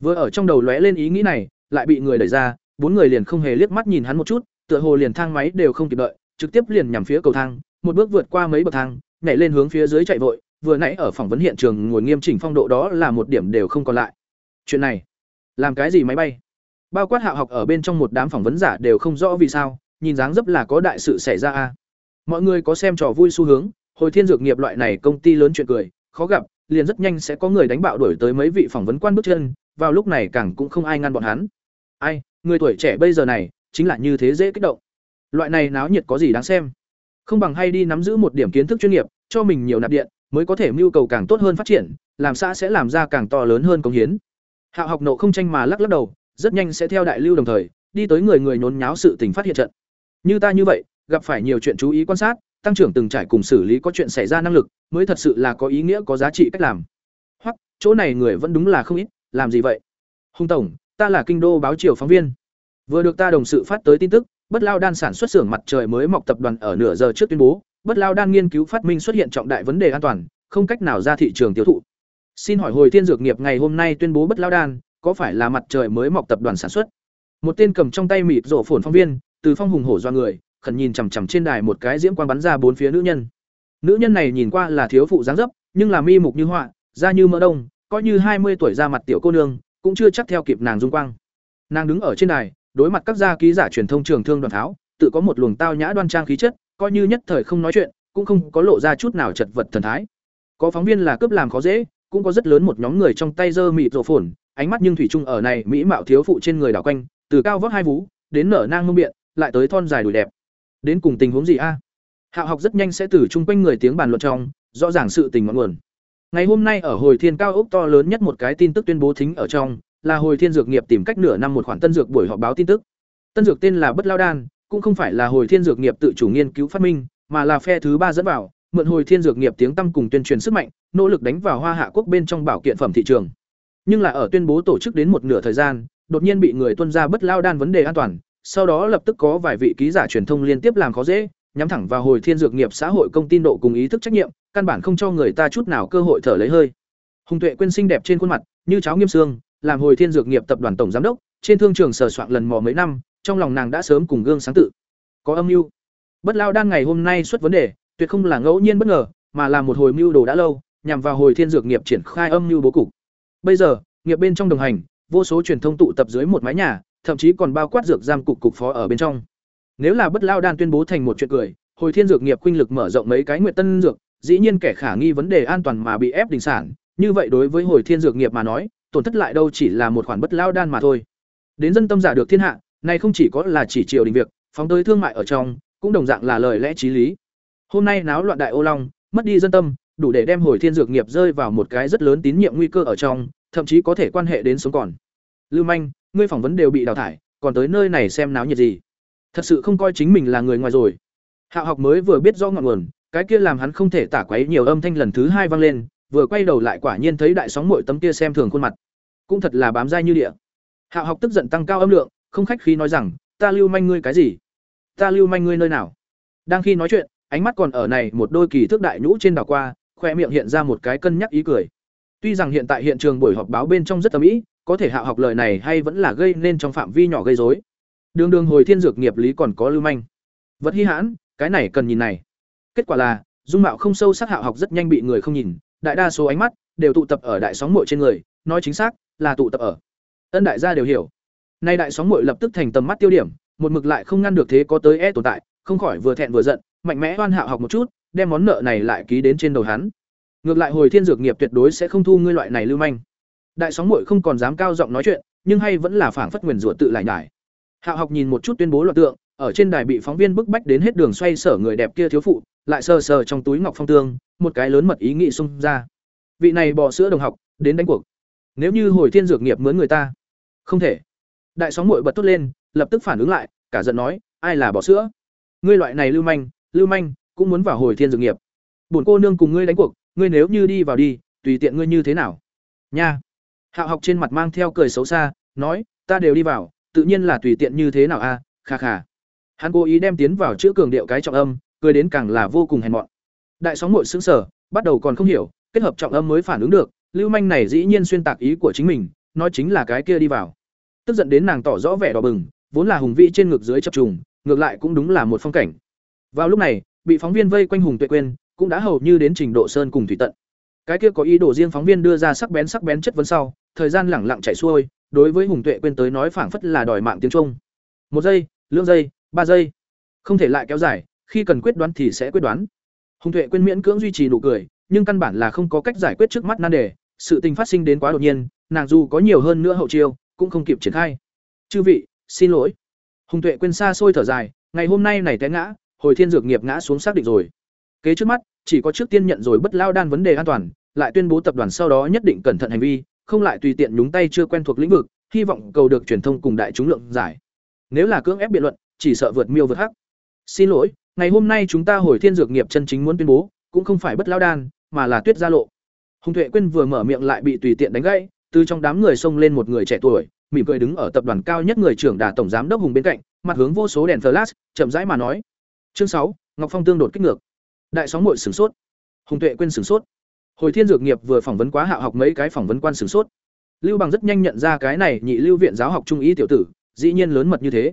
Vừa ở trong đầu lóe lên ý nghĩ này, lại bị người đẩy ra, bốn người liền không hề liếc mắt nhìn hắn một chút, tựa hồ liền thang máy đều không kịp đợi, trực tiếp liền nhằm phía cầu thang, một bước vượt qua mấy bậc thang, nhảy lên hướng phía dưới chạy vội, vừa nãy ở phỏng vấn hiện trường ngồi nghiêm chỉnh phong độ đó là một điểm đều không còn lại. Chuyện này, làm cái gì máy bay? Bao quát Hạo học ở bên trong một đám phỏng vấn giả đều không rõ vì sao, nhìn dáng dấp là có đại sự xảy ra a. Mọi người có xem trò vui xu hướng, hồi thiên dược nghiệp loại này công ty lớn chuyện cười, khó gặp, liền rất nhanh sẽ có người đánh bạo đuổi tới mấy vị phỏng vấn quan bước chân, vào lúc này càng cũng không ai ngăn bọn hắn. Ai, người tuổi trẻ bây giờ này, chính là như thế dễ kích động. Loại này náo nhiệt có gì đáng xem? Không bằng hay đi nắm giữ một điểm kiến thức chuyên nghiệp, cho mình nhiều nạp điện, mới có thể mưu cầu càng tốt hơn phát triển, làm xã sẽ làm ra càng to lớn hơn công hiến. Hạo học nộ không tranh mà lắc lắc đầu, rất nhanh sẽ theo đại lưu đồng thời, đi tới người người nhốn nháo sự tình phát hiện trận. Như ta như vậy, gặp phải nhiều chuyện chú ý quan sát, tăng trưởng từng trải cùng xử lý có chuyện xảy ra năng lực, mới thật sự là có ý nghĩa có giá trị cách làm. Hoặc, chỗ này người vẫn đúng là không ít, làm gì vậy? Hung tổng, ta là kinh đô báo triều phóng viên. Vừa được ta đồng sự phát tới tin tức, Bất Lao Đan sản xuất xưởng mặt trời mới mọc tập đoàn ở nửa giờ trước tuyên bố, Bất Lao Đan nghiên cứu phát minh xuất hiện trọng đại vấn đề an toàn, không cách nào ra thị trường tiêu thụ. Xin hỏi hồi thiên dược nghiệp ngày hôm nay tuyên bố Bất Lao Đan, có phải là mặt trời mới mọc tập đoàn sản xuất? Một tên cầm trong tay mịt rổ phồn phóng viên, từ phong hùng hổ do người, khẩn nhìn chằm chằm trên đài một cái diễm quang bắn ra bốn phía nữ nhân. Nữ nhân này nhìn qua là thiếu phụ dáng dấp, nhưng là mi mục như họa, da như mỡ đông, coi như hai mươi tuổi ra mặt tiểu cô nương, cũng chưa chắc theo kịp nàng dung quang. Nàng đứng ở trên đài, đối mặt các gia ký giả truyền thông trường thương đoàn tháo, tự có một luồng tao nhã đoan trang khí chất, coi như nhất thời không nói chuyện, cũng không có lộ ra chút nào chật vật thần thái. Có phóng viên là cướp làm khó dễ, cũng có rất lớn một nhóm người trong tay giơ mịt rổ phồn, ánh mắt nhưng thủy chung ở này mỹ mạo thiếu phụ trên người đảo quanh, từ cao vóc hai vú, đến nở nang mông biện, lại tới thon dài đùi đẹp. Đến cùng tình huống gì a? Hạo học rất nhanh sẽ từ chung quanh người tiếng bàn luận trong, rõ ràng sự tình ngọn nguồn. Ngày hôm nay ở hồi thiên cao ốc to lớn nhất một cái tin tức tuyên bố thính ở trong, là hồi thiên dược nghiệp tìm cách nửa năm một khoản tân dược buổi họp báo tin tức. Tân dược tên là Bất Lao Đan, cũng không phải là hồi thiên dược nghiệp tự chủ nghiên cứu phát minh, mà là phe thứ ba dẫn vào, mượn hồi thiên dược nghiệp tiếng tăm cùng tuyên truyền sức mạnh, nỗ lực đánh vào Hoa Hạ quốc bên trong bảo kiện phẩm thị trường. Nhưng là ở tuyên bố tổ chức đến một nửa thời gian, đột nhiên bị người tuân ra bất lao đan vấn đề an toàn, sau đó lập tức có vài vị ký giả truyền thông liên tiếp làm khó dễ, nhắm thẳng vào hồi thiên dược nghiệp xã hội công tin độ cùng ý thức trách nhiệm, căn bản không cho người ta chút nào cơ hội thở lấy hơi. Hùng Tuệ quên xinh đẹp trên khuôn mặt, như cháo nghiêm xương, làm hồi thiên dược nghiệp tập đoàn tổng giám đốc, trên thương trường sờ soạn lần mò mấy năm, trong lòng nàng đã sớm cùng gương sáng tự. Có âm mưu. Bất lao đan ngày hôm nay xuất vấn đề, tuyệt không là ngẫu nhiên bất ngờ, mà là một hồi mưu đồ đã lâu, nhằm vào hồi thiên dược nghiệp triển khai âm mưu bố cục. Bây giờ, nghiệp bên trong đồng hành, vô số truyền thông tụ tập dưới một mái nhà, thậm chí còn bao quát dược giam cục cục phó ở bên trong. Nếu là bất lao đan tuyên bố thành một chuyện cười, hồi thiên dược nghiệp khuynh lực mở rộng mấy cái nguyệt tân dược, dĩ nhiên kẻ khả nghi vấn đề an toàn mà bị ép đình sản, như vậy đối với hồi thiên dược nghiệp mà nói, tổn thất lại đâu chỉ là một khoản bất lao đan mà thôi. Đến dân tâm giả được thiên hạ, này không chỉ có là chỉ triều đình việc, phóng tới thương mại ở trong, cũng đồng dạng là lời lẽ trí lý. Hôm nay náo loạn đại ô long, mất đi dân tâm, đủ để đem hồi thiên dược nghiệp rơi vào một cái rất lớn tín nhiệm nguy cơ ở trong, thậm chí có thể quan hệ đến sống còn. Lưu Manh, ngươi phỏng vấn đều bị đào thải, còn tới nơi này xem náo nhiệt gì? Thật sự không coi chính mình là người ngoài rồi. Hạo học mới vừa biết rõ ngọn nguồn, cái kia làm hắn không thể tả quấy nhiều âm thanh lần thứ hai vang lên, vừa quay đầu lại quả nhiên thấy đại sóng mội tấm kia xem thường khuôn mặt. Cũng thật là bám dai như địa. Hạo học tức giận tăng cao âm lượng, không khách khí nói rằng, ta lưu manh ngươi cái gì? Ta lưu manh ngươi nơi nào? Đang khi nói chuyện, ánh mắt còn ở này một đôi kỳ thước đại nhũ trên đảo qua, khoe miệng hiện ra một cái cân nhắc ý cười. Tuy rằng hiện tại hiện trường buổi họp báo bên trong rất tầm ý, có thể hạ học lời này hay vẫn là gây nên trong phạm vi nhỏ gây rối. Đường đường hồi thiên dược nghiệp lý còn có lưu manh. Vật hi hãn, cái này cần nhìn này. Kết quả là, dung mạo không sâu sắc hạ học rất nhanh bị người không nhìn, đại đa số ánh mắt đều tụ tập ở đại sóng muội trên người, nói chính xác là tụ tập ở. Ân đại gia đều hiểu. Nay đại sóng muội lập tức thành tầm mắt tiêu điểm, một mực lại không ngăn được thế có tới e tồn tại, không khỏi vừa thẹn vừa giận, mạnh mẽ oan hạ học một chút, đem món nợ này lại ký đến trên đầu hắn. Ngược lại hồi thiên dược nghiệp tuyệt đối sẽ không thu ngươi loại này lưu manh. Đại sóng muội không còn dám cao giọng nói chuyện, nhưng hay vẫn là phảng phất nguyền rủa tự lại nhải. Hạo học nhìn một chút tuyên bố loạn tượng, ở trên đài bị phóng viên bức bách đến hết đường xoay sở người đẹp kia thiếu phụ, lại sờ sờ trong túi ngọc phong tương, một cái lớn mật ý nghĩ xung ra. Vị này bỏ sữa đồng học, đến đánh cuộc. Nếu như hồi thiên dược nghiệp mướn người ta, không thể. Đại sóng muội bật tốt lên, lập tức phản ứng lại, cả giận nói, ai là bỏ sữa? Ngươi loại này lưu manh, lưu manh, cũng muốn vào hồi thiên dược nghiệp. Bổn cô nương cùng ngươi đánh cuộc, ngươi nếu như đi vào đi, tùy tiện ngươi như thế nào. Nha. Hạo học trên mặt mang theo cười xấu xa, nói, ta đều đi vào, tự nhiên là tùy tiện như thế nào a, à, kha kha. Hắn cố ý đem tiến vào chữ cường điệu cái trọng âm, cười đến càng là vô cùng hèn mọn. Đại sóng muội sững sờ, bắt đầu còn không hiểu, kết hợp trọng âm mới phản ứng được, lưu manh này dĩ nhiên xuyên tạc ý của chính mình, nói chính là cái kia đi vào. Tức giận đến nàng tỏ rõ vẻ đỏ bừng, vốn là hùng vĩ trên ngực dưới chập trùng, ngược lại cũng đúng là một phong cảnh. Vào lúc này, bị phóng viên vây quanh hùng tuệ quên, cũng đã hầu như đến trình độ sơn cùng thủy tận. Cái kia có ý đồ riêng phóng viên đưa ra sắc bén sắc bén chất vấn sau, thời gian lẳng lặng chạy xuôi, đối với hùng tuệ quên tới nói phảng phất là đòi mạng tiếng trung. Một giây, lưỡng giây, ba giây, không thể lại kéo dài, khi cần quyết đoán thì sẽ quyết đoán. Hùng tuệ quên miễn cưỡng duy trì nụ cười, nhưng căn bản là không có cách giải quyết trước mắt nan đề, sự tình phát sinh đến quá đột nhiên, nàng dù có nhiều hơn nữa hậu chiêu, cũng không kịp triển khai. Chư vị, xin lỗi. Hùng tuệ quên xa xôi thở dài, ngày hôm nay này té ngã, hồi thiên dược nghiệp ngã xuống xác định rồi. Kế trước mắt, chỉ có trước tiên nhận rồi bất lao đan vấn đề an toàn, lại tuyên bố tập đoàn sau đó nhất định cẩn thận hành vi, không lại tùy tiện nhúng tay chưa quen thuộc lĩnh vực, hy vọng cầu được truyền thông cùng đại chúng lượng giải. Nếu là cưỡng ép biện luận, chỉ sợ vượt miêu vượt hắc. Xin lỗi, ngày hôm nay chúng ta hồi thiên dược nghiệp chân chính muốn tuyên bố, cũng không phải bất lao đan, mà là tuyết gia lộ. Hùng Tuệ Quyên vừa mở miệng lại bị tùy tiện đánh gãy, từ trong đám người xông lên một người trẻ tuổi, mỉm cười đứng ở tập đoàn cao nhất người trưởng đà tổng giám đốc Hùng bên cạnh, mặt hướng vô số đèn flash, chậm rãi mà nói. Chương sáu, Ngọc Phong tương đột kích ngược. Đại sóng muội sửng sốt. Hùng Tuệ Quyên sửng sốt. Hồi Thiên Dược nghiệp vừa phỏng vấn quá hạ học mấy cái phỏng vấn quan sửng sốt. Lưu Bằng rất nhanh nhận ra cái này nhị lưu viện giáo học trung ý tiểu tử, dĩ nhiên lớn mật như thế.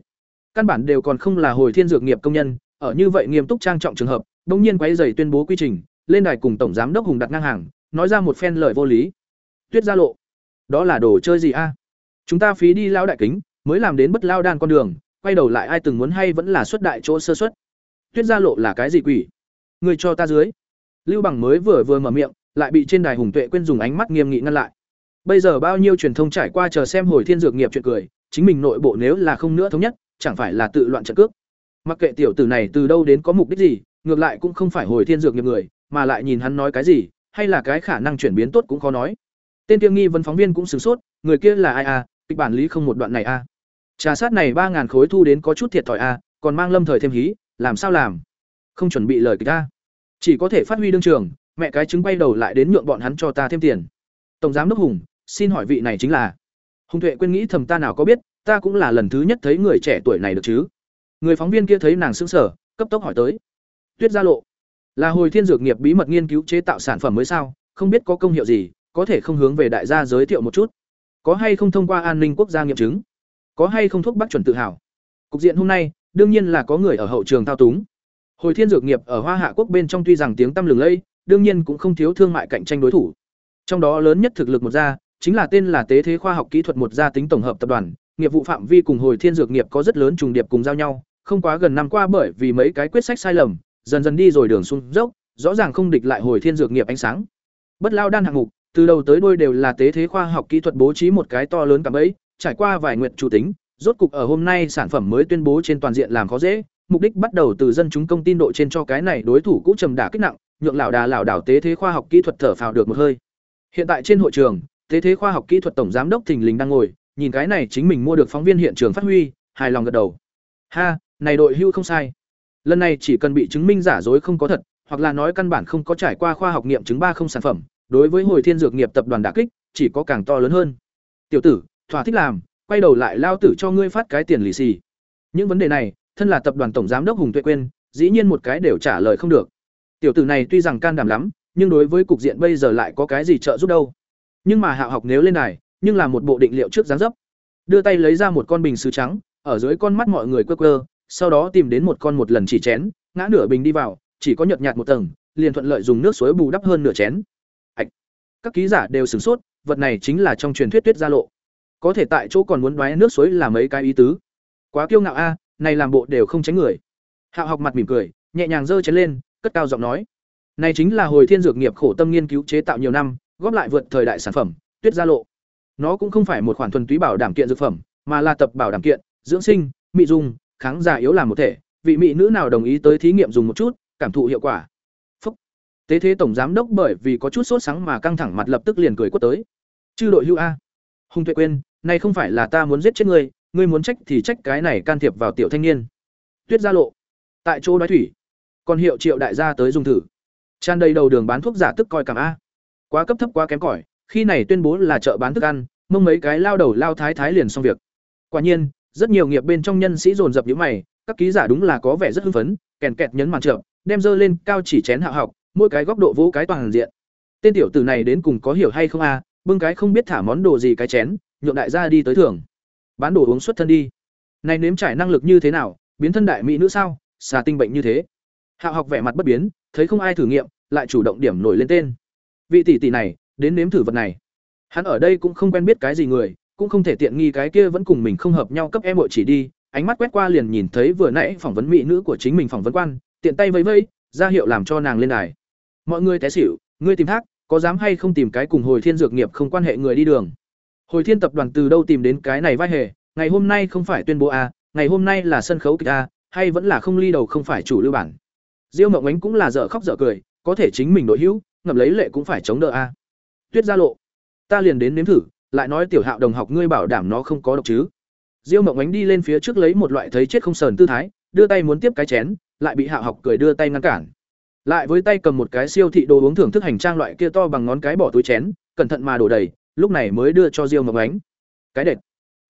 Căn bản đều còn không là Hồi Thiên Dược nghiệp công nhân, ở như vậy nghiêm túc trang trọng trường hợp, đột nhiên quấy rầy tuyên bố quy trình, lên đài cùng tổng giám đốc Hùng đặt ngang hàng, nói ra một phen lời vô lý. Tuyết gia lộ, đó là đồ chơi gì a? Chúng ta phí đi lao đại kính, mới làm đến bất lao đan con đường, quay đầu lại ai từng muốn hay vẫn là xuất đại chỗ sơ xuất. Tuyết gia lộ là cái gì quỷ? Người cho ta dưới. Lưu Bằng mới vừa vừa mở miệng, lại bị trên đài hùng tuệ quên dùng ánh mắt nghiêm nghị ngăn lại. Bây giờ bao nhiêu truyền thông trải qua chờ xem hồi thiên dược nghiệp chuyện cười, chính mình nội bộ nếu là không nữa thống nhất, chẳng phải là tự loạn trận cước. Mặc kệ tiểu tử này từ đâu đến có mục đích gì, ngược lại cũng không phải hồi thiên dược nghiệp người, mà lại nhìn hắn nói cái gì, hay là cái khả năng chuyển biến tốt cũng khó nói. Tên tiêu nghi vấn phóng viên cũng sửng sốt, người kia là ai à? Kịch bản lý không một đoạn này à? Trà sát này ba ngàn khối thu đến có chút thiệt thòi à còn mang lâm thời thêm hí, làm sao làm? Không chuẩn bị lời kịch ta chỉ có thể phát huy đương trường mẹ cái trứng bay đầu lại đến nhượng bọn hắn cho ta thêm tiền. Tổng giám đốc hùng, xin hỏi vị này chính là? Hùng tuệ quên nghĩ thầm ta nào có biết, ta cũng là lần thứ nhất thấy người trẻ tuổi này được chứ. Người phóng viên kia thấy nàng sững sờ, cấp tốc hỏi tới. Tuyết gia lộ, là hồi thiên dược nghiệp bí mật nghiên cứu chế tạo sản phẩm mới sao? Không biết có công hiệu gì, có thể không hướng về đại gia giới thiệu một chút? Có hay không thông qua an ninh quốc gia nghiệm chứng? Có hay không thuốc bắc chuẩn tự hào? Cục diện hôm nay, đương nhiên là có người ở hậu trường thao túng. Hồi thiên dược nghiệp ở hoa hạ quốc bên trong tuy rằng tiếng tăm lừng lẫy đương nhiên cũng không thiếu thương mại cạnh tranh đối thủ. Trong đó lớn nhất thực lực một gia, chính là tên là tế thế khoa học kỹ thuật một gia tính tổng hợp tập đoàn. Nghiệp vụ phạm vi cùng hồi thiên dược nghiệp có rất lớn trùng điệp cùng giao nhau. Không quá gần năm qua bởi vì mấy cái quyết sách sai lầm, dần dần đi rồi đường xuống dốc, rõ ràng không địch lại hồi thiên dược nghiệp ánh sáng. Bất lao đan hạng mục, từ đầu tới đuôi đều là tế thế khoa học kỹ thuật bố trí một cái to lớn cả bẫy, trải qua vài nguyện chủ tính, rốt cục ở hôm nay sản phẩm mới tuyên bố trên toàn diện làm khó dễ. Mục đích bắt đầu từ dân chúng công tin độ trên cho cái này đối thủ cũ trầm đả kích nặng nhượng lão đà lão đảo tế thế khoa học kỹ thuật thở phào được một hơi. Hiện tại trên hội trường, tế thế khoa học kỹ thuật tổng giám đốc thình lình đang ngồi, nhìn cái này chính mình mua được phóng viên hiện trường phát huy, hài lòng gật đầu. Ha, này đội hưu không sai. Lần này chỉ cần bị chứng minh giả dối không có thật, hoặc là nói căn bản không có trải qua khoa học nghiệm chứng ba không sản phẩm, đối với hồi thiên dược nghiệp tập đoàn đả kích, chỉ có càng to lớn hơn. Tiểu tử, thỏa thích làm, quay đầu lại lao tử cho ngươi phát cái tiền lì xì. Những vấn đề này, thân là tập đoàn tổng giám đốc hùng tuệ quên dĩ nhiên một cái đều trả lời không được tiểu tử này tuy rằng can đảm lắm, nhưng đối với cục diện bây giờ lại có cái gì trợ giúp đâu. Nhưng mà hạ học nếu lên này nhưng là một bộ định liệu trước dáng dấp. Đưa tay lấy ra một con bình sứ trắng, ở dưới con mắt mọi người quơ quơ, sau đó tìm đến một con một lần chỉ chén, ngã nửa bình đi vào, chỉ có nhợt nhạt một tầng, liền thuận lợi dùng nước suối bù đắp hơn nửa chén. Ảch! các ký giả đều sửng sốt, vật này chính là trong truyền thuyết tuyết gia lộ. Có thể tại chỗ còn muốn đoái nước suối là mấy cái ý tứ. Quá kiêu ngạo a, này làm bộ đều không tránh người. Hạ học mặt mỉm cười, nhẹ nhàng giơ chén lên cất cao giọng nói. Này chính là hồi thiên dược nghiệp khổ tâm nghiên cứu chế tạo nhiều năm, góp lại vượt thời đại sản phẩm, tuyết gia lộ. Nó cũng không phải một khoản thuần túy bảo đảm kiện dược phẩm, mà là tập bảo đảm kiện, dưỡng sinh mỹ dung kháng giả yếu làm một thể. Vị mỹ nữ nào đồng ý tới thí nghiệm dùng một chút, cảm thụ hiệu quả. Phúc. Tế thế tổng giám đốc bởi vì có chút sốt sáng mà căng thẳng mặt lập tức liền cười quất tới. Chư đội hưu a. Hùng tuệ quên này không phải là ta muốn giết chết ngươi ngươi muốn trách thì trách cái này can thiệp vào tiểu thanh niên. Tuyết gia lộ. Tại chỗ nói thủy còn hiệu triệu đại gia tới dùng thử. Tràn đầy đầu đường bán thuốc giả tức coi cảm a. Quá cấp thấp, quá kém cỏi. Khi này tuyên bố là chợ bán thức ăn, mông mấy cái lao đầu lao thái thái liền xong việc. Quả nhiên, rất nhiều nghiệp bên trong nhân sĩ dồn dập những mày, các ký giả đúng là có vẻ rất hưng phấn, kèn kẹt nhấn màn trợ đem dơ lên cao chỉ chén hạ học, mỗi cái góc độ vỗ cái toàn diện. Tên tiểu tử này đến cùng có hiểu hay không a, bưng cái không biết thả món đồ gì cái chén, nhượng đại gia đi tới thưởng. Bán đồ uống xuất thân đi. Này nếm trải năng lực như thế nào, biến thân đại mỹ nữ sao, xà tinh bệnh như thế hạ học vẻ mặt bất biến, thấy không ai thử nghiệm, lại chủ động điểm nổi lên tên. Vị tỷ tỷ này, đến nếm thử vật này. Hắn ở đây cũng không quen biết cái gì người, cũng không thể tiện nghi cái kia vẫn cùng mình không hợp nhau cấp em hội chỉ đi. Ánh mắt quét qua liền nhìn thấy vừa nãy phỏng vấn mỹ nữ của chính mình phỏng vấn quan, tiện tay vẫy vẫy, ra hiệu làm cho nàng lên đài. Mọi người té xỉu, ngươi tìm thác, có dám hay không tìm cái cùng hồi thiên dược nghiệp không quan hệ người đi đường? Hồi thiên tập đoàn từ đâu tìm đến cái này vai hề? Ngày hôm nay không phải tuyên bố a ngày hôm nay là sân khấu kịch a hay vẫn là không ly đầu không phải chủ lưu bản? Diêu mộng ánh cũng là dở khóc dở cười, có thể chính mình đội hữu, ngậm lấy lệ cũng phải chống đỡ a. Tuyết gia lộ, ta liền đến nếm thử, lại nói tiểu hạo đồng học ngươi bảo đảm nó không có độc chứ. Diêu mộng ánh đi lên phía trước lấy một loại thấy chết không sờn tư thái, đưa tay muốn tiếp cái chén, lại bị hạo học cười đưa tay ngăn cản. Lại với tay cầm một cái siêu thị đồ uống thưởng thức hành trang loại kia to bằng ngón cái bỏ túi chén, cẩn thận mà đổ đầy, lúc này mới đưa cho diêu mộng ánh. Cái đệt.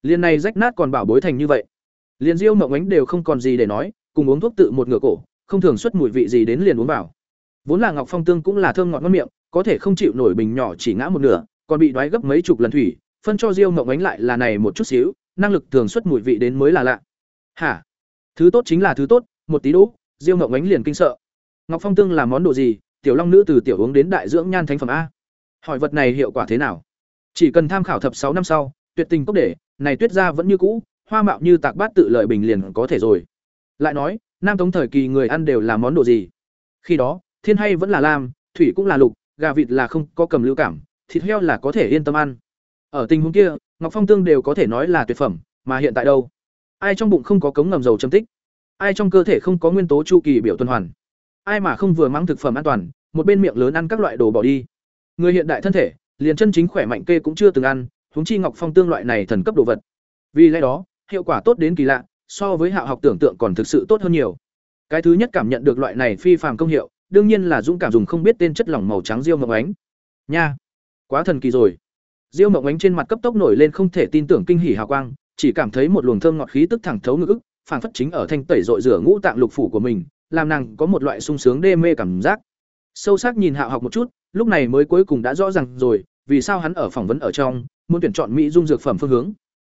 Liên này rách nát còn bảo bối thành như vậy. Liền diêu mộng ánh đều không còn gì để nói, cùng uống thuốc tự một ngửa cổ không thường xuất mùi vị gì đến liền uống vào. Vốn là ngọc phong tương cũng là thơm ngọt ngon miệng, có thể không chịu nổi bình nhỏ chỉ ngã một nửa, còn bị đoái gấp mấy chục lần thủy, phân cho diêu mộng ánh lại là này một chút xíu, năng lực thường xuất mùi vị đến mới là lạ. Hả? Thứ tốt chính là thứ tốt, một tí đỗ diêu mộng ánh liền kinh sợ. Ngọc phong tương là món đồ gì? Tiểu long nữ từ tiểu uống đến đại dưỡng nhan thánh phẩm a. Hỏi vật này hiệu quả thế nào? Chỉ cần tham khảo thập sáu năm sau, tuyệt tình cốc để, này tuyết ra vẫn như cũ, hoa mạo như tạc bát tự lợi bình liền có thể rồi. Lại nói nam tống thời kỳ người ăn đều là món đồ gì khi đó thiên hay vẫn là lam thủy cũng là lục gà vịt là không có cầm lưu cảm, thịt heo là có thể yên tâm ăn. Ở tình huống kia, Ngọc Phong tương đều có thể nói là tuyệt phẩm, mà hiện tại đâu? Ai trong bụng không có cống ngầm dầu châm tích? Ai trong cơ thể không có nguyên tố chu kỳ biểu tuần hoàn? Ai mà không vừa mắng thực phẩm an toàn, một bên miệng lớn ăn các loại đồ bỏ đi. Người hiện đại thân thể, liền chân chính khỏe mạnh kê cũng chưa từng ăn, huống chi Ngọc Phong tương loại này thần cấp đồ vật. Vì lẽ đó, hiệu quả tốt đến kỳ lạ, so với Hạo học tưởng tượng còn thực sự tốt hơn nhiều. Cái thứ nhất cảm nhận được loại này phi phàm công hiệu, đương nhiên là dũng cảm dùng không biết tên chất lỏng màu trắng diêu mộng ánh. Nha, quá thần kỳ rồi. Diêu Mộng Ánh trên mặt cấp tốc nổi lên không thể tin tưởng kinh hỉ hào quang, chỉ cảm thấy một luồng thơm ngọt khí tức thẳng thấu ngực ức, phảng phất chính ở thanh tẩy rội rửa ngũ tạng lục phủ của mình, làm nàng có một loại sung sướng đê mê cảm giác. Sâu sắc nhìn Hạo Học một chút, lúc này mới cuối cùng đã rõ ràng rồi, vì sao hắn ở phỏng vấn ở trong, muốn tuyển chọn mỹ dung dược phẩm phương hướng.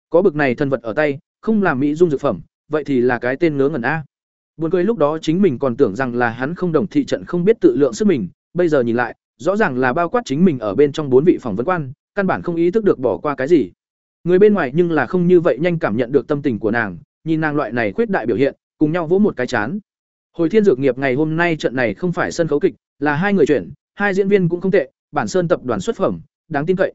Có bực này thân vật ở tay, không làm mỹ dung dược phẩm, vậy thì là cái tên ngớ ngẩn a. Buồn cười lúc đó chính mình còn tưởng rằng là hắn không đồng thị trận không biết tự lượng sức mình, bây giờ nhìn lại, rõ ràng là bao quát chính mình ở bên trong bốn vị phỏng vấn quan, căn bản không ý thức được bỏ qua cái gì. Người bên ngoài nhưng là không như vậy nhanh cảm nhận được tâm tình của nàng, nhìn nàng loại này khuyết đại biểu hiện, cùng nhau vỗ một cái chán. Hồi Thiên Dược Nghiệp ngày hôm nay trận này không phải sân khấu kịch, là hai người chuyển, hai diễn viên cũng không tệ, bản sơn tập đoàn xuất phẩm, đáng tin cậy.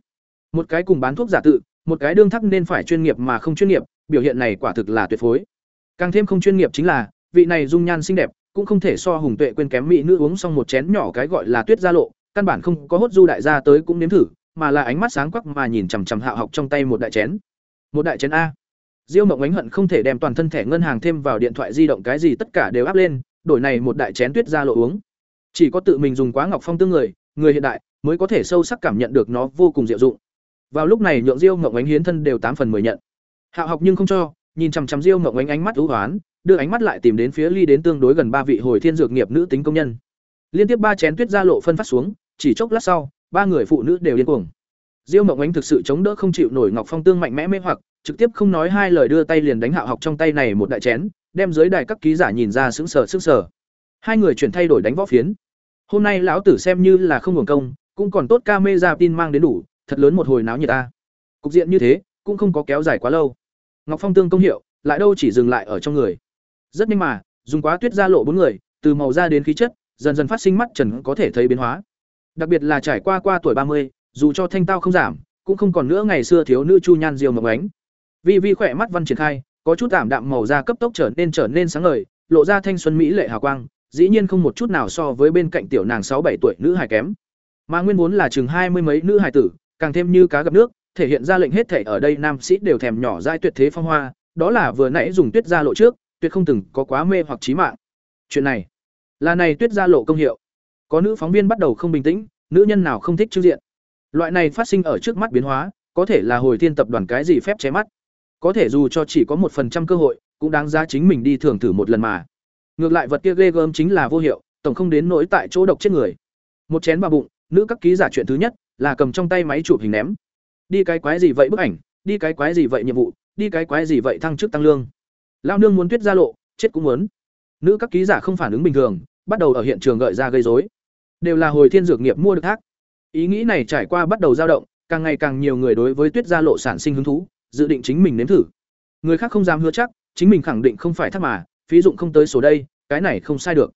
Một cái cùng bán thuốc giả tự, một cái đương thắc nên phải chuyên nghiệp mà không chuyên nghiệp, biểu hiện này quả thực là tuyệt phối. Càng thêm không chuyên nghiệp chính là, vị này dung nhan xinh đẹp, cũng không thể so Hùng Tuệ quên kém mỹ nữ uống xong một chén nhỏ cái gọi là tuyết gia lộ, căn bản không có hốt du đại gia tới cũng nếm thử, mà là ánh mắt sáng quắc mà nhìn chằm chằm Hạo học trong tay một đại chén. Một đại chén a. Diêu Mộng ánh hận không thể đem toàn thân thẻ ngân hàng thêm vào điện thoại di động cái gì tất cả đều áp lên, đổi này một đại chén tuyết gia lộ uống. Chỉ có tự mình dùng quá ngọc phong tương người, người hiện đại mới có thể sâu sắc cảm nhận được nó vô cùng diệu dụng. Vào lúc này nhượng Diêu Mộng ánh hiến thân đều tám phần mười nhận. Hạo học nhưng không cho, nhìn chằm chằm Diêu Mộng ánh ánh mắt u hoán, đưa ánh mắt lại tìm đến phía ly đến tương đối gần ba vị hồi thiên dược nghiệp nữ tính công nhân. Liên tiếp ba chén tuyết ra lộ phân phát xuống, chỉ chốc lát sau, ba người phụ nữ đều điên cuồng. Diêu Mộng Ánh thực sự chống đỡ không chịu nổi Ngọc Phong tương mạnh mẽ mê hoặc, trực tiếp không nói hai lời đưa tay liền đánh Hạo học trong tay này một đại chén, đem dưới đài các ký giả nhìn ra sững sờ sững sờ. Hai người chuyển thay đổi đánh võ phiến. Hôm nay lão tử xem như là không hưởng công, cũng còn tốt camera tin mang đến đủ, thật lớn một hồi náo nhiệt a. Cục diện như thế, cũng không có kéo dài quá lâu. Ngọc Phong tương công hiệu, lại đâu chỉ dừng lại ở trong người. Rất nhanh mà, dùng quá tuyết ra lộ bốn người, từ màu da đến khí chất, dần dần phát sinh mắt trần có thể thấy biến hóa. Đặc biệt là trải qua qua tuổi ba mươi, dù cho thanh tao không giảm, cũng không còn nữa ngày xưa thiếu nữ chu nhan diều mộng ánh. Vi Vi khỏe mắt văn triển khai, có chút ảm đạm màu da cấp tốc trở nên trở nên sáng ngời, lộ ra thanh xuân mỹ lệ hào quang, dĩ nhiên không một chút nào so với bên cạnh tiểu nàng sáu bảy tuổi nữ hài kém. Mà nguyên vốn là chừng hai mươi mấy nữ hài tử, càng thêm như cá gặp nước, thể hiện ra lệnh hết thể ở đây nam sĩ đều thèm nhỏ dai tuyệt thế phong hoa, đó là vừa nãy dùng tuyết ra lộ trước, tuyệt không từng có quá mê hoặc chí mạng. Chuyện này, là này tuyết ra lộ công hiệu. Có nữ phóng viên bắt đầu không bình tĩnh, nữ nhân nào không thích trước diện. Loại này phát sinh ở trước mắt biến hóa, có thể là hồi thiên tập đoàn cái gì phép che mắt. Có thể dù cho chỉ có một phần trăm cơ hội, cũng đáng giá chính mình đi thưởng thử một lần mà. Ngược lại vật kia ghê gớm chính là vô hiệu, tổng không đến nỗi tại chỗ độc chết người. Một chén vào bụng, nữ các ký giả chuyện thứ nhất là cầm trong tay máy chụp hình ném. Đi cái quái gì vậy bức ảnh, đi cái quái gì vậy nhiệm vụ, đi cái quái gì vậy thăng chức tăng lương. Lao nương muốn tuyết ra lộ, chết cũng muốn. Nữ các ký giả không phản ứng bình thường, bắt đầu ở hiện trường gợi ra gây rối. Đều là hồi thiên dược nghiệp mua được thác. Ý nghĩ này trải qua bắt đầu dao động, càng ngày càng nhiều người đối với tuyết gia lộ sản sinh hứng thú, dự định chính mình nếm thử. Người khác không dám hứa chắc, chính mình khẳng định không phải thác mà, phí dụng không tới số đây, cái này không sai được.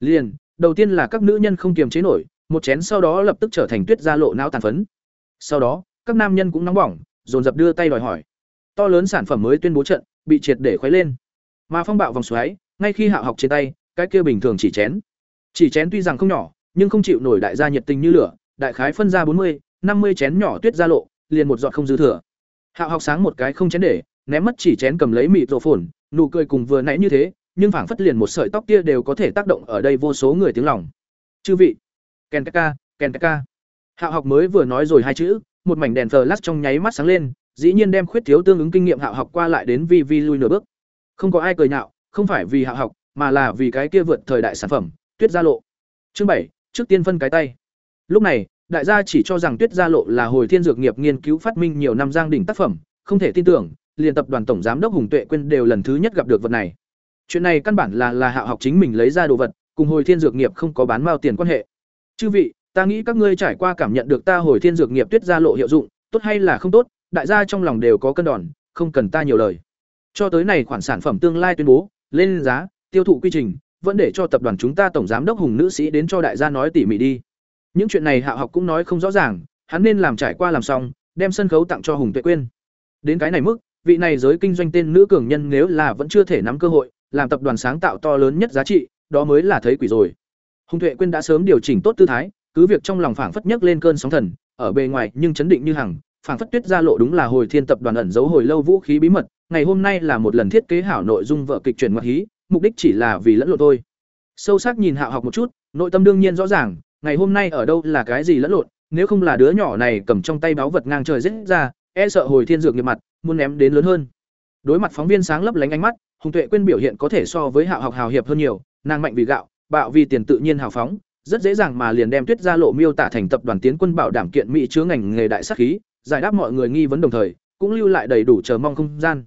Liền, đầu tiên là các nữ nhân không kiềm chế nổi, một chén sau đó lập tức trở thành tuyết gia lộ não tàn phấn. Sau đó, các nam nhân cũng nóng bỏng, dồn dập đưa tay đòi hỏi. To lớn sản phẩm mới tuyên bố trận, bị triệt để khuấy lên. Mà phong bạo vòng xoáy, ngay khi hạ học trên tay, cái kia bình thường chỉ chén. Chỉ chén tuy rằng không nhỏ, nhưng không chịu nổi đại gia nhiệt tình như lửa, đại khái phân ra bốn mươi, năm mươi chén nhỏ tuyết ra lộ, liền một giọt không dư thừa. Hạ học sáng một cái không chén để, ném mất chỉ chén cầm lấy mịt rổ phồn, nụ cười cùng vừa nãy như thế, nhưng phảng phất liền một sợi tóc kia đều có thể tác động ở đây vô số người tiếng lòng. Chư vị, Ken ca Ken ca hạ học mới vừa nói rồi hai chữ, một mảnh đèn flash trong nháy mắt sáng lên, dĩ nhiên đem khuyết thiếu tương ứng kinh nghiệm Hạo học qua lại đến vi vi lui nửa bước. Không có ai cười nhạo, không phải vì Hạo học, mà là vì cái kia vượt thời đại sản phẩm, tuyết gia lộ. Chương bảy, trước tiên phân cái tay. Lúc này, đại gia chỉ cho rằng Tuyết Gia Lộ là hồi thiên dược nghiệp nghiên cứu phát minh nhiều năm giang đỉnh tác phẩm, không thể tin tưởng, liền tập đoàn tổng giám đốc Hùng Tuệ Quyên đều lần thứ nhất gặp được vật này. Chuyện này căn bản là là Hạo học chính mình lấy ra đồ vật, cùng hồi thiên dược nghiệp không có bán mao tiền quan hệ. Chư vị, ta nghĩ các ngươi trải qua cảm nhận được ta hồi thiên dược nghiệp Tuyết Gia Lộ hiệu dụng, tốt hay là không tốt, đại gia trong lòng đều có cân đòn, không cần ta nhiều lời. Cho tới này khoản sản phẩm tương lai tuyên bố, lên giá, tiêu thụ quy trình, vẫn để cho tập đoàn chúng ta tổng giám đốc Hùng nữ sĩ đến cho đại gia nói tỉ mỉ đi. Những chuyện này hạ học cũng nói không rõ ràng hắn nên làm trải qua làm xong đem sân khấu tặng cho hùng tuệ quyên. Đến cái này mức vị này giới kinh doanh tên nữ cường nhân nếu là vẫn chưa thể nắm cơ hội làm tập đoàn sáng tạo to lớn nhất giá trị đó mới là thấy quỷ rồi. Hùng tuệ quyên đã sớm điều chỉnh tốt tư thái cứ việc trong lòng phảng phất nhấc lên cơn sóng thần, ở bề ngoài nhưng chấn định như hằng, phảng phất tuyết ra lộ đúng là hồi thiên tập đoàn ẩn giấu hồi lâu vũ khí bí mật, ngày hôm nay là một lần thiết kế hảo nội dung vợ kịch chuyển ngoại hí, mục đích chỉ là vì lẫn lộn thôi. Sâu sắc nhìn hạo học một chút, nội tâm đương nhiên rõ ràng, ngày hôm nay ở đâu là cái gì lẫn lộn, nếu không là đứa nhỏ này cầm trong tay báo vật ngang trời rết ra e sợ hồi thiên dược nghiệp mặt, muốn ném đến lớn hơn. Đối mặt phóng viên sáng lấp lánh ánh mắt, hùng tuệ quên biểu hiện có thể so với hạo học hào hiệp hơn nhiều, nàng mạnh vì gạo, bạo vì tiền tự nhiên hào phóng rất dễ dàng mà liền đem tuyết gia lộ miêu tả thành tập đoàn tiến quân bảo đảm kiện mỹ chứa ngành nghề đại sắc khí, giải đáp mọi người nghi vấn đồng thời, cũng lưu lại đầy đủ chờ mong không gian.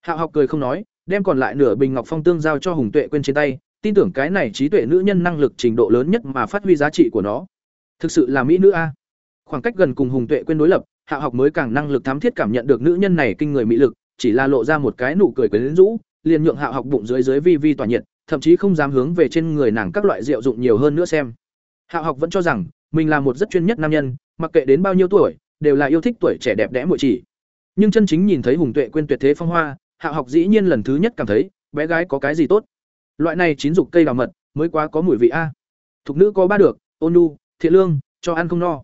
Hạo học cười không nói, đem còn lại nửa bình ngọc phong tương giao cho hùng tuệ quên trên tay, tin tưởng cái này trí tuệ nữ nhân năng lực trình độ lớn nhất mà phát huy giá trị của nó. Thực sự là mỹ nữ a. Khoảng cách gần cùng hùng tuệ quên đối lập hạ học mới càng năng lực thám thiết cảm nhận được nữ nhân này kinh người mỹ lực, chỉ là lộ ra một cái nụ cười quyến rũ, liền nhượng hạ học bụng dưới dưới vi vi tỏa nhiệt thậm chí không dám hướng về trên người nàng các loại rượu dụng nhiều hơn nữa xem. Hạ học vẫn cho rằng, mình là một rất chuyên nhất nam nhân, mặc kệ đến bao nhiêu tuổi, đều là yêu thích tuổi trẻ đẹp đẽ muội chỉ. Nhưng chân chính nhìn thấy hùng tuệ quên tuyệt thế phong hoa, hạ học dĩ nhiên lần thứ nhất cảm thấy, bé gái có cái gì tốt. Loại này chín dục cây đào mật, mới quá có mùi vị a. Thục nữ có ba được, ôn nu thiện lương, cho ăn không no.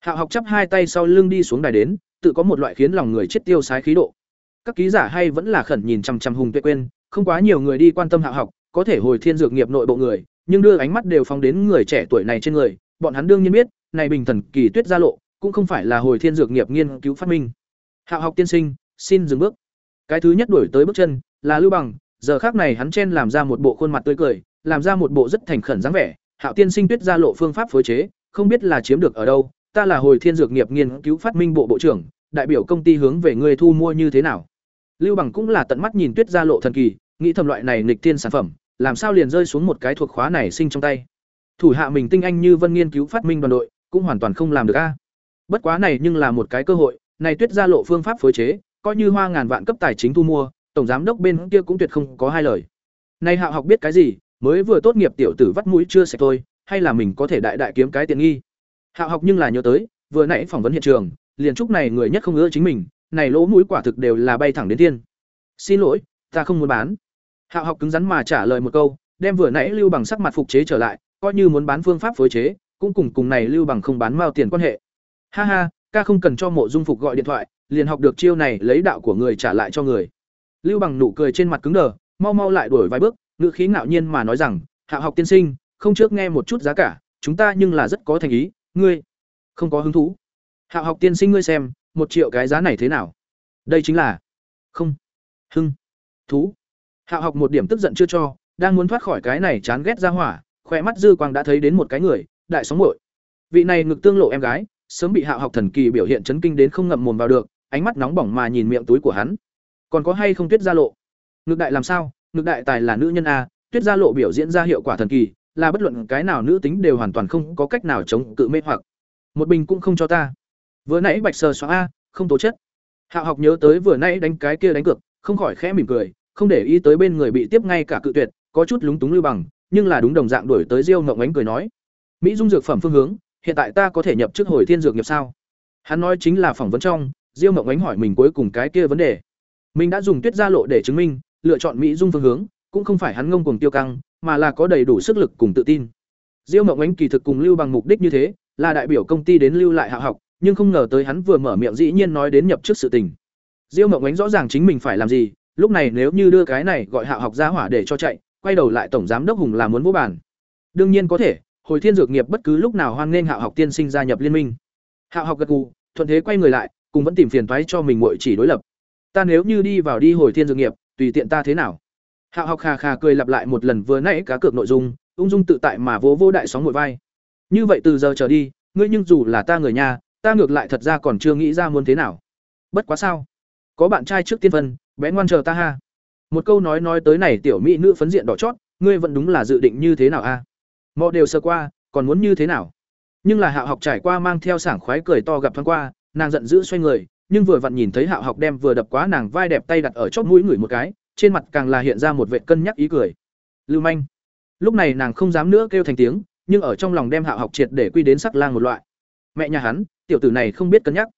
Hạ học chắp hai tay sau lưng đi xuống đài đến, tự có một loại khiến lòng người chết tiêu sái khí độ. Các ký giả hay vẫn là khẩn nhìn chằm chằm hùng tuệ quên, không quá nhiều người đi quan tâm hạ học có thể hồi thiên dược nghiệp nội bộ người, nhưng đưa ánh mắt đều phóng đến người trẻ tuổi này trên người, bọn hắn đương nhiên biết, này bình thần kỳ tuyết gia lộ, cũng không phải là hồi thiên dược nghiệp nghiên cứu phát minh. Hạo học tiên sinh, xin dừng bước. Cái thứ nhất đuổi tới bước chân, là lưu bằng, giờ khác này hắn chen làm ra một bộ khuôn mặt tươi cười, làm ra một bộ rất thành khẩn dáng vẻ, hạo tiên sinh tuyết gia lộ phương pháp phối chế, không biết là chiếm được ở đâu, ta là hồi thiên dược nghiệp nghiên cứu phát minh bộ bộ trưởng, đại biểu công ty hướng về người thu mua như thế nào? Lưu bằng cũng là tận mắt nhìn tuyết gia lộ thần kỳ, nghĩ thầm loại này nghịch thiên sản phẩm làm sao liền rơi xuống một cái thuộc khóa này sinh trong tay? Thủ hạ mình tinh anh như vân nghiên cứu phát minh đoàn đội, cũng hoàn toàn không làm được a. Bất quá này nhưng là một cái cơ hội, này tuyết gia lộ phương pháp phối chế, coi như hoa ngàn vạn cấp tài chính thu mua, tổng giám đốc bên kia cũng tuyệt không có hai lời. Này hạo học biết cái gì, mới vừa tốt nghiệp tiểu tử vắt mũi chưa sạch thôi, hay là mình có thể đại đại kiếm cái tiện nghi? Hạo học nhưng là nhớ tới, vừa nãy phỏng vấn hiện trường, liền trúc này người nhất không ưa chính mình, này lỗ mũi quả thực đều là bay thẳng đến thiên. Xin lỗi, ta không muốn bán hạo học cứng rắn mà trả lời một câu, đem vừa nãy lưu bằng sắc mặt phục chế trở lại, coi như muốn bán phương pháp phối chế, cũng cùng cùng này lưu bằng không bán mao tiền quan hệ. Ha ha, ca không cần cho mộ dung phục gọi điện thoại, liền học được chiêu này lấy đạo của người trả lại cho người. Lưu bằng nụ cười trên mặt cứng đờ, mau mau lại đuổi vài bước, ngữ khí ngạo nhiên mà nói rằng, hạ học tiên sinh, không trước nghe một chút giá cả, chúng ta nhưng là rất có thành ý, ngươi không có hứng thú. Hạ học tiên sinh ngươi xem, một triệu cái giá này thế nào? Đây chính là, không, hưng, thú. Hạo học một điểm tức giận chưa cho, đang muốn thoát khỏi cái này chán ghét ra hỏa, khỏe mắt dư quang đã thấy đến một cái người, đại sóng muội. vị này ngực tương lộ em gái, sớm bị Hạo học thần kỳ biểu hiện chấn kinh đến không ngậm mồm vào được, ánh mắt nóng bỏng mà nhìn miệng túi của hắn. Còn có hay không tuyết gia lộ? Ngực đại làm sao? Ngực đại tài là nữ nhân a, tuyết gia lộ biểu diễn ra hiệu quả thần kỳ, là bất luận cái nào nữ tính đều hoàn toàn không có cách nào chống cự mê hoặc. Một bình cũng không cho ta. Vừa nãy bạch sờ xóa a, không tố chất. Hạo học nhớ tới vừa nãy đánh cái kia đánh cược, không khỏi khẽ mỉm cười không để ý tới bên người bị tiếp ngay cả cự tuyệt, có chút lúng túng lưu bằng, nhưng là đúng đồng dạng đổi tới diêu ngộng ánh cười nói, mỹ dung dược phẩm phương hướng, hiện tại ta có thể nhập chức hồi thiên dược nghiệp sao? Hắn nói chính là phỏng vấn trong, diêu ngộng ánh hỏi mình cuối cùng cái kia vấn đề. Mình đã dùng tuyết gia lộ để chứng minh, lựa chọn mỹ dung phương hướng, cũng không phải hắn ngông cuồng tiêu căng, mà là có đầy đủ sức lực cùng tự tin. Diêu ngộng ánh kỳ thực cùng lưu bằng mục đích như thế, là đại biểu công ty đến lưu lại hạ học, nhưng không ngờ tới hắn vừa mở miệng dĩ nhiên nói đến nhập chức sự tình. Diêu ngộng ánh rõ ràng chính mình phải làm gì lúc này nếu như đưa cái này gọi hạ học ra hỏa để cho chạy, quay đầu lại tổng giám đốc hùng là muốn vô bản đương nhiên có thể, hồi thiên dược nghiệp bất cứ lúc nào hoan nghênh hạ học tiên sinh gia nhập liên minh. Hạ học gật gù, thuận thế quay người lại, cùng vẫn tìm phiền toái cho mình muội chỉ đối lập. Ta nếu như đi vào đi hồi thiên dược nghiệp, tùy tiện ta thế nào? Hạ học khà khà cười lặp lại một lần vừa nãy cá cược nội dung, ung dung tự tại mà vô vô đại sóng ngồi vai. Như vậy từ giờ trở đi, ngươi nhưng dù là ta người nhà, ta ngược lại thật ra còn chưa nghĩ ra muốn thế nào. Bất quá sao? Có bạn trai trước tiên phân bé ngoan chờ ta ha một câu nói nói tới này tiểu mỹ nữ phấn diện đỏ chót ngươi vẫn đúng là dự định như thế nào a à? mọi đều sơ qua còn muốn như thế nào nhưng là hạo học trải qua mang theo sảng khoái cười to gặp thoáng qua nàng giận dữ xoay người nhưng vừa vặn nhìn thấy Hạo Học đem vừa đập quá nàng vai đẹp tay đặt ở chóp mũi người một cái, trên mặt càng là hiện ra một vệ cân nhắc ý cười. Lưu manh. Lúc này nàng không dám nữa kêu thành tiếng, nhưng ở trong lòng đem Hạo học triệt để quy đến sắc lang một loại. Mẹ nhà hắn, tiểu tử này không biết cân nhắc.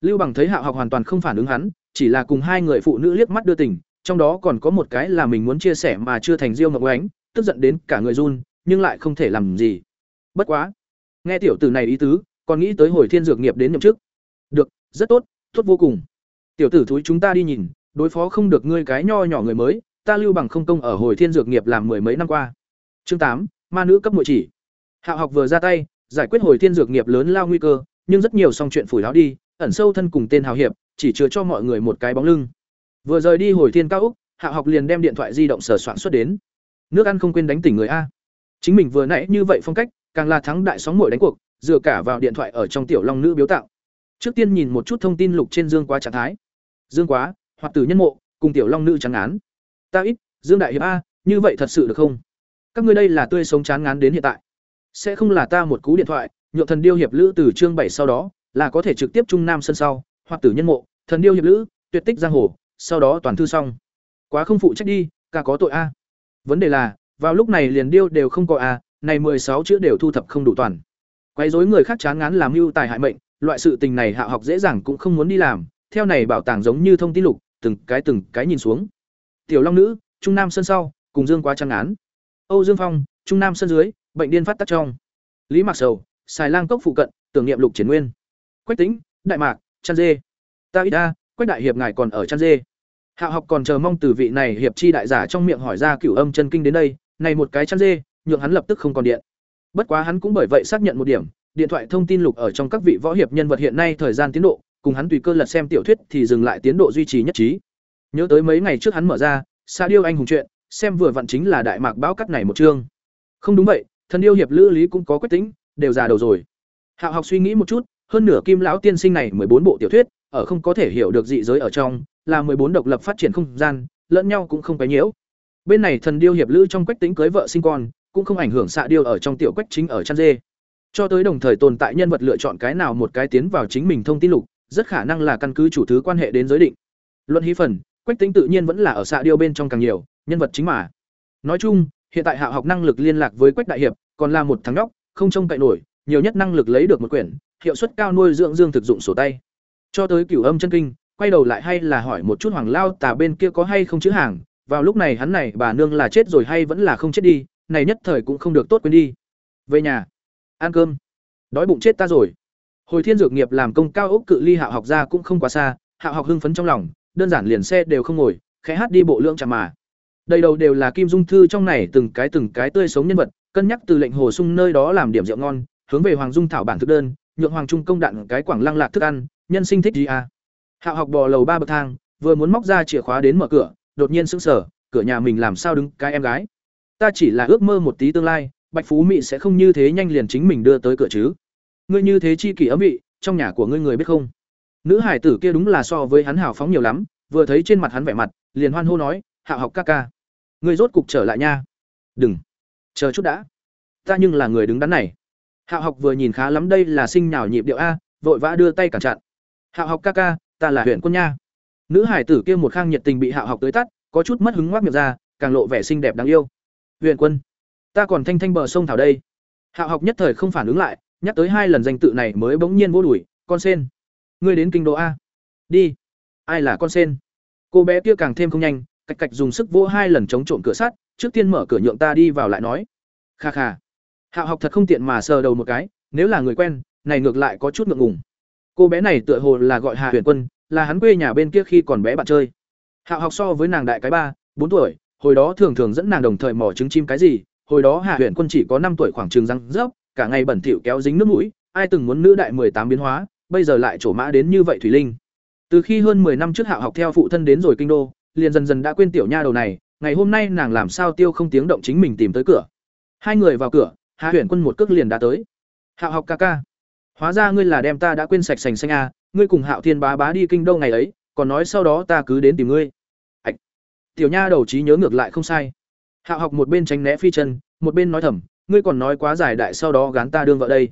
Lưu Bằng thấy Hạo học hoàn toàn không phản ứng hắn, chỉ là cùng hai người phụ nữ liếc mắt đưa tình, trong đó còn có một cái là mình muốn chia sẻ mà chưa thành diêu ngọc Oánh, tức giận đến cả người run, nhưng lại không thể làm gì. Bất quá, nghe tiểu tử này ý tứ, còn nghĩ tới hồi thiên dược nghiệp đến nhậm chức. Được, rất tốt, tốt vô cùng. Tiểu tử thúi chúng ta đi nhìn, đối phó không được ngươi cái nho nhỏ người mới, ta lưu bằng không công ở hồi thiên dược nghiệp làm mười mấy năm qua. Chương tám, ma nữ cấp muội chỉ. Hạo học vừa ra tay, giải quyết hồi thiên dược nghiệp lớn lao nguy cơ, nhưng rất nhiều xong chuyện phủi láo đi, ẩn sâu thân cùng tên hào hiệp, chỉ chứa cho mọi người một cái bóng lưng. Vừa rời đi hồi thiên cao úc, hạ học liền đem điện thoại di động sở soạn xuất đến. Nước ăn không quên đánh tỉnh người a. Chính mình vừa nãy như vậy phong cách, càng là thắng đại sóng muội đánh cuộc, dựa cả vào điện thoại ở trong tiểu long nữ biếu tạo. Trước tiên nhìn một chút thông tin lục trên Dương Quá trạng thái. Dương Quá, hoặc tử nhân mộ, cùng tiểu long nữ trắng án. Ta ít, Dương đại hiệp a, như vậy thật sự được không? Các ngươi đây là tươi sống chán ngán đến hiện tại. Sẽ không là ta một cú điện thoại, nhộn thần điêu hiệp lữ từ chương bảy sau đó, là có thể trực tiếp trung nam sân sau, hoặc tử nhân mộ, thần điêu hiệp lữ, tuyệt tích giang hồ, sau đó toàn thư xong. Quá không phụ trách đi, ca có tội a. Vấn đề là, vào lúc này liền điêu đều không có a, này sáu chữ đều thu thập không đủ toàn. Quấy rối người khác chán ngán làm mưu tài hại mệnh, loại sự tình này hạ học dễ dàng cũng không muốn đi làm, theo này bảo tàng giống như thông tin lục, từng cái từng cái nhìn xuống. Tiểu Long nữ, Trung Nam sân sau, cùng Dương quá trang án. Âu Dương Phong, Trung Nam sân dưới, bệnh điên phát tác trong. Lý Mạc Sầu, Xài Lang cốc phụ cận, tưởng niệm lục triển nguyên. Quách Tĩnh, Đại Mạc, Chăn Dê. Ta ít ta Quách đại hiệp ngài còn ở Chăn Dê. Hạ học còn chờ mong từ vị này hiệp chi đại giả trong miệng hỏi ra cửu âm chân kinh đến đây, này một cái Chăn Dê, nhượng hắn lập tức không còn điện. Bất quá hắn cũng bởi vậy xác nhận một điểm, điện thoại thông tin lục ở trong các vị võ hiệp nhân vật hiện nay thời gian tiến độ, cùng hắn tùy cơ lật xem tiểu thuyết thì dừng lại tiến độ duy trì nhất trí. Nhớ tới mấy ngày trước hắn mở ra, Sa điêu anh hùng chuyện, xem vừa vặn chính là đại mạc báo cắt này một chương. Không đúng vậy, thần điêu hiệp lữ lý cũng có quyết tính, đều già đầu rồi. Hạo học suy nghĩ một chút, hơn nửa kim lão tiên sinh này bốn bộ tiểu thuyết, ở không có thể hiểu được dị giới ở trong, là bốn độc lập phát triển không gian, lẫn nhau cũng không cái nhiễu. Bên này thần điêu hiệp lữ trong quách tính cưới vợ sinh con, cũng không ảnh hưởng xạ điêu ở trong tiểu quách chính ở chăn dê. Cho tới đồng thời tồn tại nhân vật lựa chọn cái nào một cái tiến vào chính mình thông tin lục, rất khả năng là căn cứ chủ thứ quan hệ đến giới định. Luận hí phần, quách tính tự nhiên vẫn là ở xạ điêu bên trong càng nhiều, nhân vật chính mà. Nói chung, hiện tại hạ học năng lực liên lạc với quách đại hiệp, còn là một thằng nhóc, không trông cậy nổi, nhiều nhất năng lực lấy được một quyển, hiệu suất cao nuôi dưỡng dương thực dụng sổ tay. Cho tới cửu âm chân kinh, quay đầu lại hay là hỏi một chút hoàng lao tà bên kia có hay không chữ hàng, vào lúc này hắn này bà nương là chết rồi hay vẫn là không chết đi, này nhất thời cũng không được tốt quên đi. Về nhà, ăn cơm. Đói bụng chết ta rồi. Hồi Thiên Dược nghiệp làm công cao ốc cự ly hạ học ra cũng không quá xa, hạ học hưng phấn trong lòng, đơn giản liền xe đều không ngồi, khẽ hát đi bộ lượng chạm mà. Đây đầu đều là Kim Dung thư trong này từng cái từng cái tươi sống nhân vật, cân nhắc từ lệnh hồ sung nơi đó làm điểm rượu ngon, hướng về Hoàng Dung thảo bản thực đơn, nhượng Hoàng Trung công đạn cái quảng lăng lạc thức ăn, nhân sinh thích gì à. Hạo học bò lầu ba bậc thang, vừa muốn móc ra chìa khóa đến mở cửa, đột nhiên sững sờ, cửa nhà mình làm sao đứng cái em gái. Ta chỉ là ước mơ một tí tương lai, Bạch Phú Mỹ sẽ không như thế nhanh liền chính mình đưa tới cửa chứ. Ngươi như thế chi kỷ ấm vị, trong nhà của ngươi người biết không? Nữ hải tử kia đúng là so với hắn hào phóng nhiều lắm, vừa thấy trên mặt hắn vẻ mặt, liền hoan hô nói, "Hạo học ca ca, ngươi rốt cục trở lại nha." "Đừng, chờ chút đã. Ta nhưng là người đứng đắn này." Hạo học vừa nhìn khá lắm đây là sinh nhào nhịp điệu a, vội vã đưa tay cản chặn. "Hạo học ca ca, ta là huyện quân nha." Nữ hải tử kia một khang nhiệt tình bị Hạo học tới tắt, có chút mất hứng ngoác miệng ra, càng lộ vẻ xinh đẹp đáng yêu. Huyện quân ta còn thanh thanh bờ sông thảo đây. Hạo học nhất thời không phản ứng lại nhắc tới hai lần danh tự này mới bỗng nhiên vô đuổi con sen. Ngươi đến kinh đô a. Đi. Ai là con sen? Cô bé kia càng thêm không nhanh cạch cạch dùng sức vô hai lần chống trộm cửa sắt trước tiên mở cửa nhượng ta đi vào lại nói. Kha kha hạo học thật không tiện mà sờ đầu một cái, nếu là người quen, này ngược lại có chút ngượng ngùng. Cô bé này tựa hồ là gọi hà huyền quân, là hắn quê nhà bên kia khi còn bé bạn chơi. Hạo học so với nàng đại cái ba, bốn tuổi, hồi đó thường thường dẫn nàng đồng thời mò trứng chim cái gì, hồi đó hạ huyền quân chỉ có năm tuổi khoảng trường răng rớp, cả ngày bẩn thỉu kéo dính nước mũi, ai từng muốn nữ đại tám biến hóa, bây giờ lại trổ mã đến như vậy thủy linh. Từ khi hơn 10 năm trước hạ học theo phụ thân đến rồi kinh đô, liền dần dần đã quên tiểu nha đầu này, ngày hôm nay nàng làm sao tiêu không tiếng động chính mình tìm tới cửa. Hai người vào cửa hạ Huyền quân một cước liền đã tới. Hạo học ca ca. Hóa ra ngươi là đem ta đã quên sạch sành xanh a ngươi cùng hạo thiên bá bá đi kinh đô ngày ấy, còn nói sau đó ta cứ đến tìm ngươi. Tiểu nha đầu trí nhớ ngược lại không sai. Hạo học một bên tránh né phi chân, một bên nói thầm, ngươi còn nói quá giải đại sau đó gán ta đương vợ đây.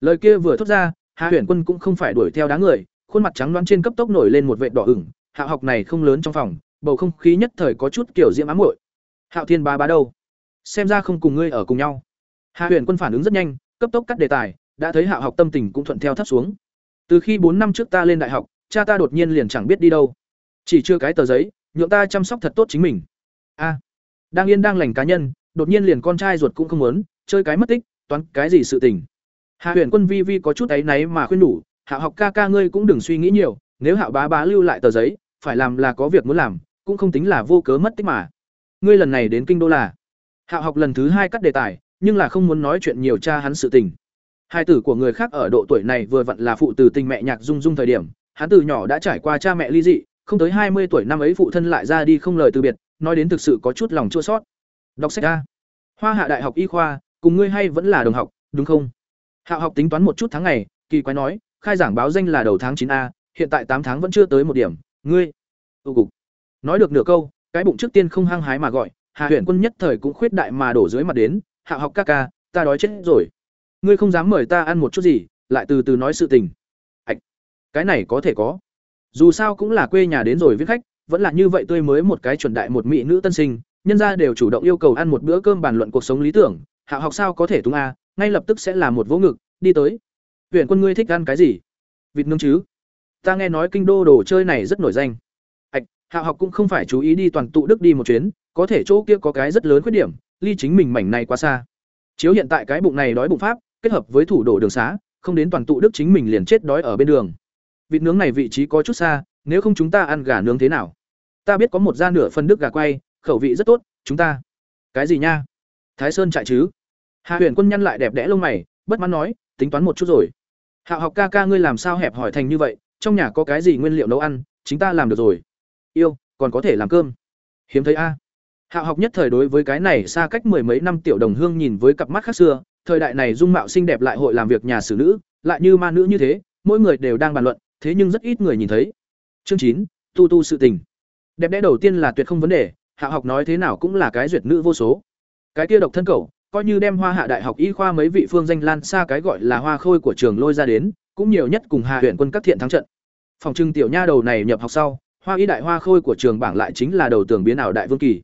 Lời kia vừa thốt ra, hạ huyền quân cũng không phải đuổi theo đá người, khuôn mặt trắng loáng trên cấp tốc nổi lên một vệt đỏ ửng. Hạo học này không lớn trong phòng, bầu không khí nhất thời có chút kiểu diễm ám muội. Hạo thiên Bá bá đâu? Xem ra không cùng ngươi ở cùng nhau. Hạ Huyền Quân phản ứng rất nhanh, cấp tốc cắt đề tài, đã thấy Hạ học tâm tình cũng thuận theo thấp xuống. Từ khi bốn năm trước ta lên đại học, cha ta đột nhiên liền chẳng biết đi đâu. Chỉ chưa cái tờ giấy, nhượng ta chăm sóc thật tốt chính mình. A. đang yên đang lành cá nhân, đột nhiên liền con trai ruột cũng không muốn, chơi cái mất tích, toán cái gì sự tình. Hạ Huyền Quân vi vi có chút ấy náy mà khuyên nhủ, Hạ học ca ca ngươi cũng đừng suy nghĩ nhiều, nếu Hạ bá bá lưu lại tờ giấy, phải làm là có việc muốn làm, cũng không tính là vô cớ mất tích mà. Ngươi lần này đến kinh đô là? Hạ học lần thứ hai cắt đề tài, nhưng là không muốn nói chuyện nhiều cha hắn sự tình. Hai tử của người khác ở độ tuổi này vừa vặn là phụ từ tình mẹ nhạc dung dung thời điểm, hắn từ nhỏ đã trải qua cha mẹ ly dị, không tới hai mươi tuổi năm ấy phụ thân lại ra đi không lời từ biệt, nói đến thực sự có chút lòng chua xót. Đọc sách a. Hoa Hạ Đại học Y khoa, cùng ngươi hay vẫn là đồng học, đúng không? Hạo học tính toán một chút tháng ngày, kỳ quái nói, khai giảng báo danh là đầu tháng chín a, hiện tại tám tháng vẫn chưa tới một điểm, ngươi. Tu cục. Nói được nửa câu, cái bụng trước tiên không hăng hái mà gọi, Hà Huyền Quân nhất thời cũng khuyết đại mà đổ dưới mặt đến, Hạ học ca ca, ta đói chết rồi. Ngươi không dám mời ta ăn một chút gì, lại từ từ nói sự tình. ạch cái này có thể có. Dù sao cũng là quê nhà đến rồi viết khách, vẫn là như vậy tươi mới một cái chuẩn đại một mỹ nữ tân sinh, nhân gia đều chủ động yêu cầu ăn một bữa cơm bàn luận cuộc sống lý tưởng, Hạ học sao có thể tung a, ngay lập tức sẽ là một vỗ ngực, đi tới. huyện Quân ngươi thích ăn cái gì? Vịt nướng chứ? Ta nghe nói kinh đô đồ chơi này rất nổi danh. ạch hạ học cũng không phải chú ý đi toàn tụ đức đi một chuyến, có thể chỗ kia có cái rất lớn khuyết điểm, ly chính mình mảnh này quá xa. Chiếu hiện tại cái bụng này đói bụng pháp, kết hợp với thủ đổ đường xá, không đến toàn tụ đức chính mình liền chết đói ở bên đường. Vịt nướng này vị trí có chút xa, nếu không chúng ta ăn gà nướng thế nào? Ta biết có một gia nửa phân đức gà quay, khẩu vị rất tốt, chúng ta. Cái gì nha? Thái Sơn chạy chứ? Hạ Huyền Quân nhăn lại đẹp đẽ lông mày, bất mãn nói, tính toán một chút rồi. Hạo học ca ca ngươi làm sao hẹp hỏi thành như vậy, trong nhà có cái gì nguyên liệu nấu ăn, chính ta làm được rồi. Yêu, còn có thể làm cơm. Hiếm thấy a. Hạo học nhất thời đối với cái này xa cách mười mấy năm tiểu đồng hương nhìn với cặp mắt khác xưa, thời đại này dung mạo xinh đẹp lại hội làm việc nhà xử nữ, lại như ma nữ như thế, mỗi người đều đang bàn luận, thế nhưng rất ít người nhìn thấy. Chương chín, tu tu sự tình. Đẹp đẽ đầu tiên là tuyệt không vấn đề, Hạo học nói thế nào cũng là cái duyệt nữ vô số. Cái kia độc thân cẩu, coi như đem Hoa Hạ Đại học y khoa mấy vị phương danh lan xa cái gọi là hoa khôi của trường lôi ra đến, cũng nhiều nhất cùng Hà huyện quân các thiện thắng trận. Phòng trưng tiểu nha đầu này nhập học sau, Hoa y đại hoa khôi của trường bảng lại chính là đầu tưởng biến ảo đại vương kỳ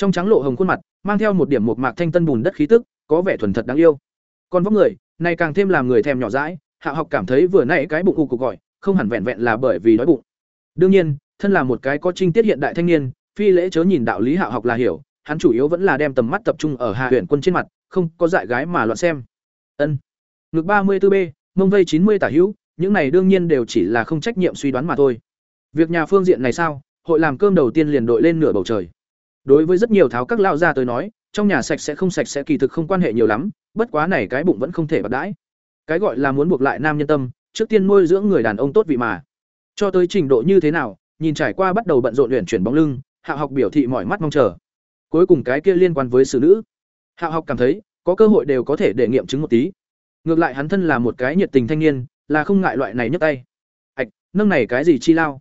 trong trắng lộ hồng khuôn mặt, mang theo một điểm một mạc thanh tân bùn đất khí tức, có vẻ thuần thật đáng yêu. Còn vóc người, này càng thêm làm người thèm nhỏ dãi, hạ học cảm thấy vừa nãy cái bụng cụ cục gọi, không hẳn vẹn vẹn là bởi vì đói bụng. Đương nhiên, thân là một cái có trinh tiết hiện đại thanh niên, phi lễ chớ nhìn đạo lý hạ học là hiểu, hắn chủ yếu vẫn là đem tầm mắt tập trung ở hạ huyện quân trên mặt, không có dại gái mà loạn xem. Ân. Ngực ba mươi 34 b mông vây chín mươi tả hữu, những này đương nhiên đều chỉ là không trách nhiệm suy đoán mà thôi. Việc nhà phương diện này sao? Hội làm cơm đầu tiên liền đội lên nửa bầu trời đối với rất nhiều tháo các lao ra tới nói trong nhà sạch sẽ không sạch sẽ kỳ thực không quan hệ nhiều lắm bất quá này cái bụng vẫn không thể bạc đãi. Cái gọi là muốn buộc lại nam nhân tâm trước tiên nuôi dưỡng người đàn ông tốt vị mà. Cho tới trình độ như thế nào nhìn trải qua bắt đầu bận rộn luyện chuyển bóng lưng hạ học biểu thị mọi mắt mong chờ. Cuối cùng cái kia liên quan với xử nữ. Hạ học cảm thấy có cơ hội đều có thể để nghiệm chứng một tí. Ngược lại hắn thân là một cái nhiệt tình thanh niên là không ngại loại này nhấc tay. Ạch nâng này cái gì chi lao?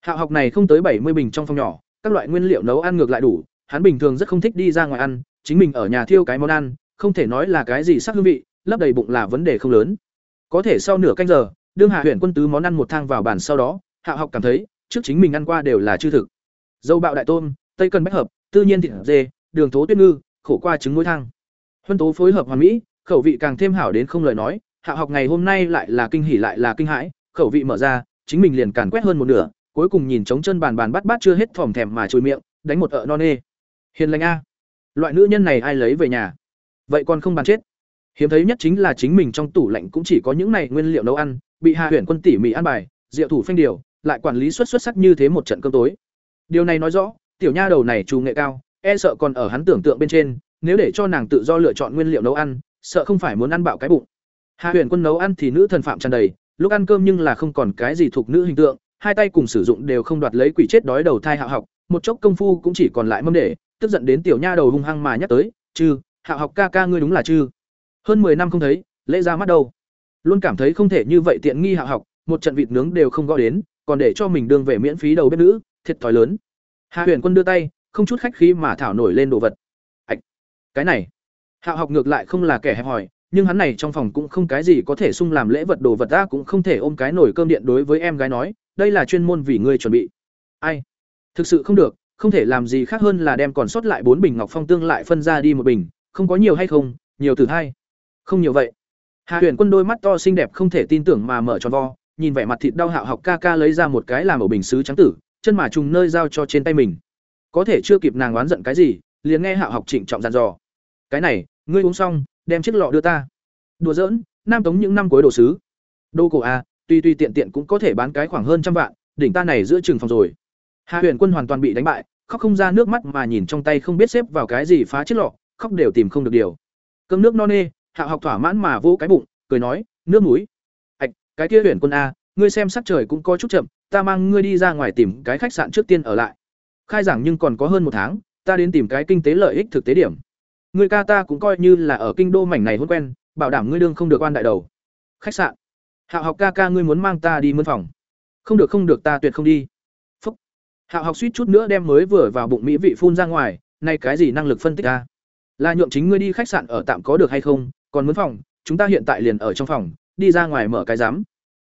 Hạ học này không tới bảy mươi bình trong phòng nhỏ các loại nguyên liệu nấu ăn ngược lại đủ, hắn bình thường rất không thích đi ra ngoài ăn, chính mình ở nhà thiêu cái món ăn, không thể nói là cái gì sắc hương vị, lấp đầy bụng là vấn đề không lớn. Có thể sau nửa canh giờ, đương Hạ Huyền Quân tứ món ăn một thang vào bàn sau đó, Hạ Học cảm thấy, trước chính mình ăn qua đều là chư thực. Dâu bạo đại tôm, tây cần bách hợp, tự nhiên thịt dê, đường tố tuyết ngư, khổ qua trứng muối thang. Huân tố phối hợp hoàn mỹ, khẩu vị càng thêm hảo đến không lời nói, Hạ Học ngày hôm nay lại là kinh hỉ lại là kinh hãi, khẩu vị mở ra, chính mình liền càn quét hơn một nửa, cuối cùng nhìn trống chân bàn bàn bắt bát chưa hết thòm thèm mà trôi miệng đánh một ợ non nê hiền lành a. Loại nữ nhân này ai lấy về nhà? Vậy còn không bàn chết. Hiếm thấy nhất chính là chính mình trong tủ lạnh cũng chỉ có những này nguyên liệu nấu ăn, bị hạ huyền quân tỉ mỉ ăn bài diệu thủ phanh điều, lại quản lý xuất xuất sắc như thế một trận cơm tối. Điều này nói rõ, tiểu nha đầu này trù nghệ cao e sợ còn ở hắn tưởng tượng bên trên, nếu để cho nàng tự do lựa chọn nguyên liệu nấu ăn, sợ không phải muốn ăn bạo cái bụng. Hạ huyền quân nấu ăn thì nữ thần phạm tràn đầy, lúc ăn cơm nhưng là không còn cái gì thuộc nữ hình tượng, hai tay cùng sử dụng đều không đoạt lấy quỷ chết đói đầu thai hạ học, một chốc công phu cũng chỉ còn lại mâm để tức giận đến tiểu nha đầu hung hăng mà nhắc tới, chư, hạ học ca ca ngươi đúng là chư. Hơn mười năm không thấy, lễ ra mắt đâu. Luôn cảm thấy không thể như vậy tiện nghi hạ học, một trận vịt nướng đều không gọi đến, còn để cho mình đương về miễn phí đầu bếp nữ, thiệt thòi lớn. Hạ huyền quân đưa tay, không chút khách khí mà thảo nổi lên đồ vật. Ạch, cái này. Hạ học ngược lại không là kẻ hẹp hòi, nhưng hắn này trong phòng cũng không cái gì có thể sung làm lễ vật đồ vật ta cũng không thể ôm cái nổi cơm điện đối với em gái nói, đây là chuyên môn vì ngươi chuẩn bị. Ai? Thực sự không được không thể làm gì khác hơn là đem còn sót lại bốn bình ngọc phong tương lại phân ra đi một bình, không có nhiều hay không, nhiều từ hai. Không nhiều vậy. Hạ huyền quân đôi mắt to xinh đẹp không thể tin tưởng mà mở tròn vo, nhìn vẻ mặt thịt đau hạo học ca ca lấy ra một cái làm ở bình xứ trắng tử, chân mà trùng nơi giao cho trên tay mình. Có thể chưa kịp nàng oán giận cái gì, liền nghe hạo học trịnh trọng dàn dò. Cái này, ngươi uống xong, đem chiếc lọ đưa ta. Đùa giỡn, nam tống những năm cuối đồ sứ. Đô cổ à, a tuy tuy tiện tiện cũng có thể bán cái khoảng hơn trăm vạn, đỉnh ta này giữa trường phòng rồi hạ huyền quân hoàn toàn bị đánh bại, khóc không ra nước mắt mà nhìn trong tay không biết xếp vào cái gì phá chiếc lọ, khóc đều tìm không được điều. Cơm nước no nê, hạ học thỏa mãn mà vỗ cái bụng, cười nói, nước núi ạch cái kia huyền quân a ngươi xem sắc trời cũng có chút chậm, ta mang ngươi đi ra ngoài tìm cái khách sạn trước tiên ở lại. Khai giảng nhưng còn có hơn một tháng, ta đến tìm cái kinh tế lợi ích thực tế điểm. Người ca ta cũng coi như là ở kinh đô mảnh này hôn quen, bảo đảm ngươi đương không được oan đại đầu. Khách sạn. Hạ học ca ca ngươi muốn mang ta đi mân phòng. Không được không được, ta tuyệt không đi. Hạo học suýt chút nữa đem mới vừa vào bụng mỹ vị phun ra ngoài, nay cái gì năng lực phân tích a? là nhượng chính ngươi đi khách sạn ở tạm có được hay không? Còn muốn phòng, chúng ta hiện tại liền ở trong phòng, đi ra ngoài mở cái giám.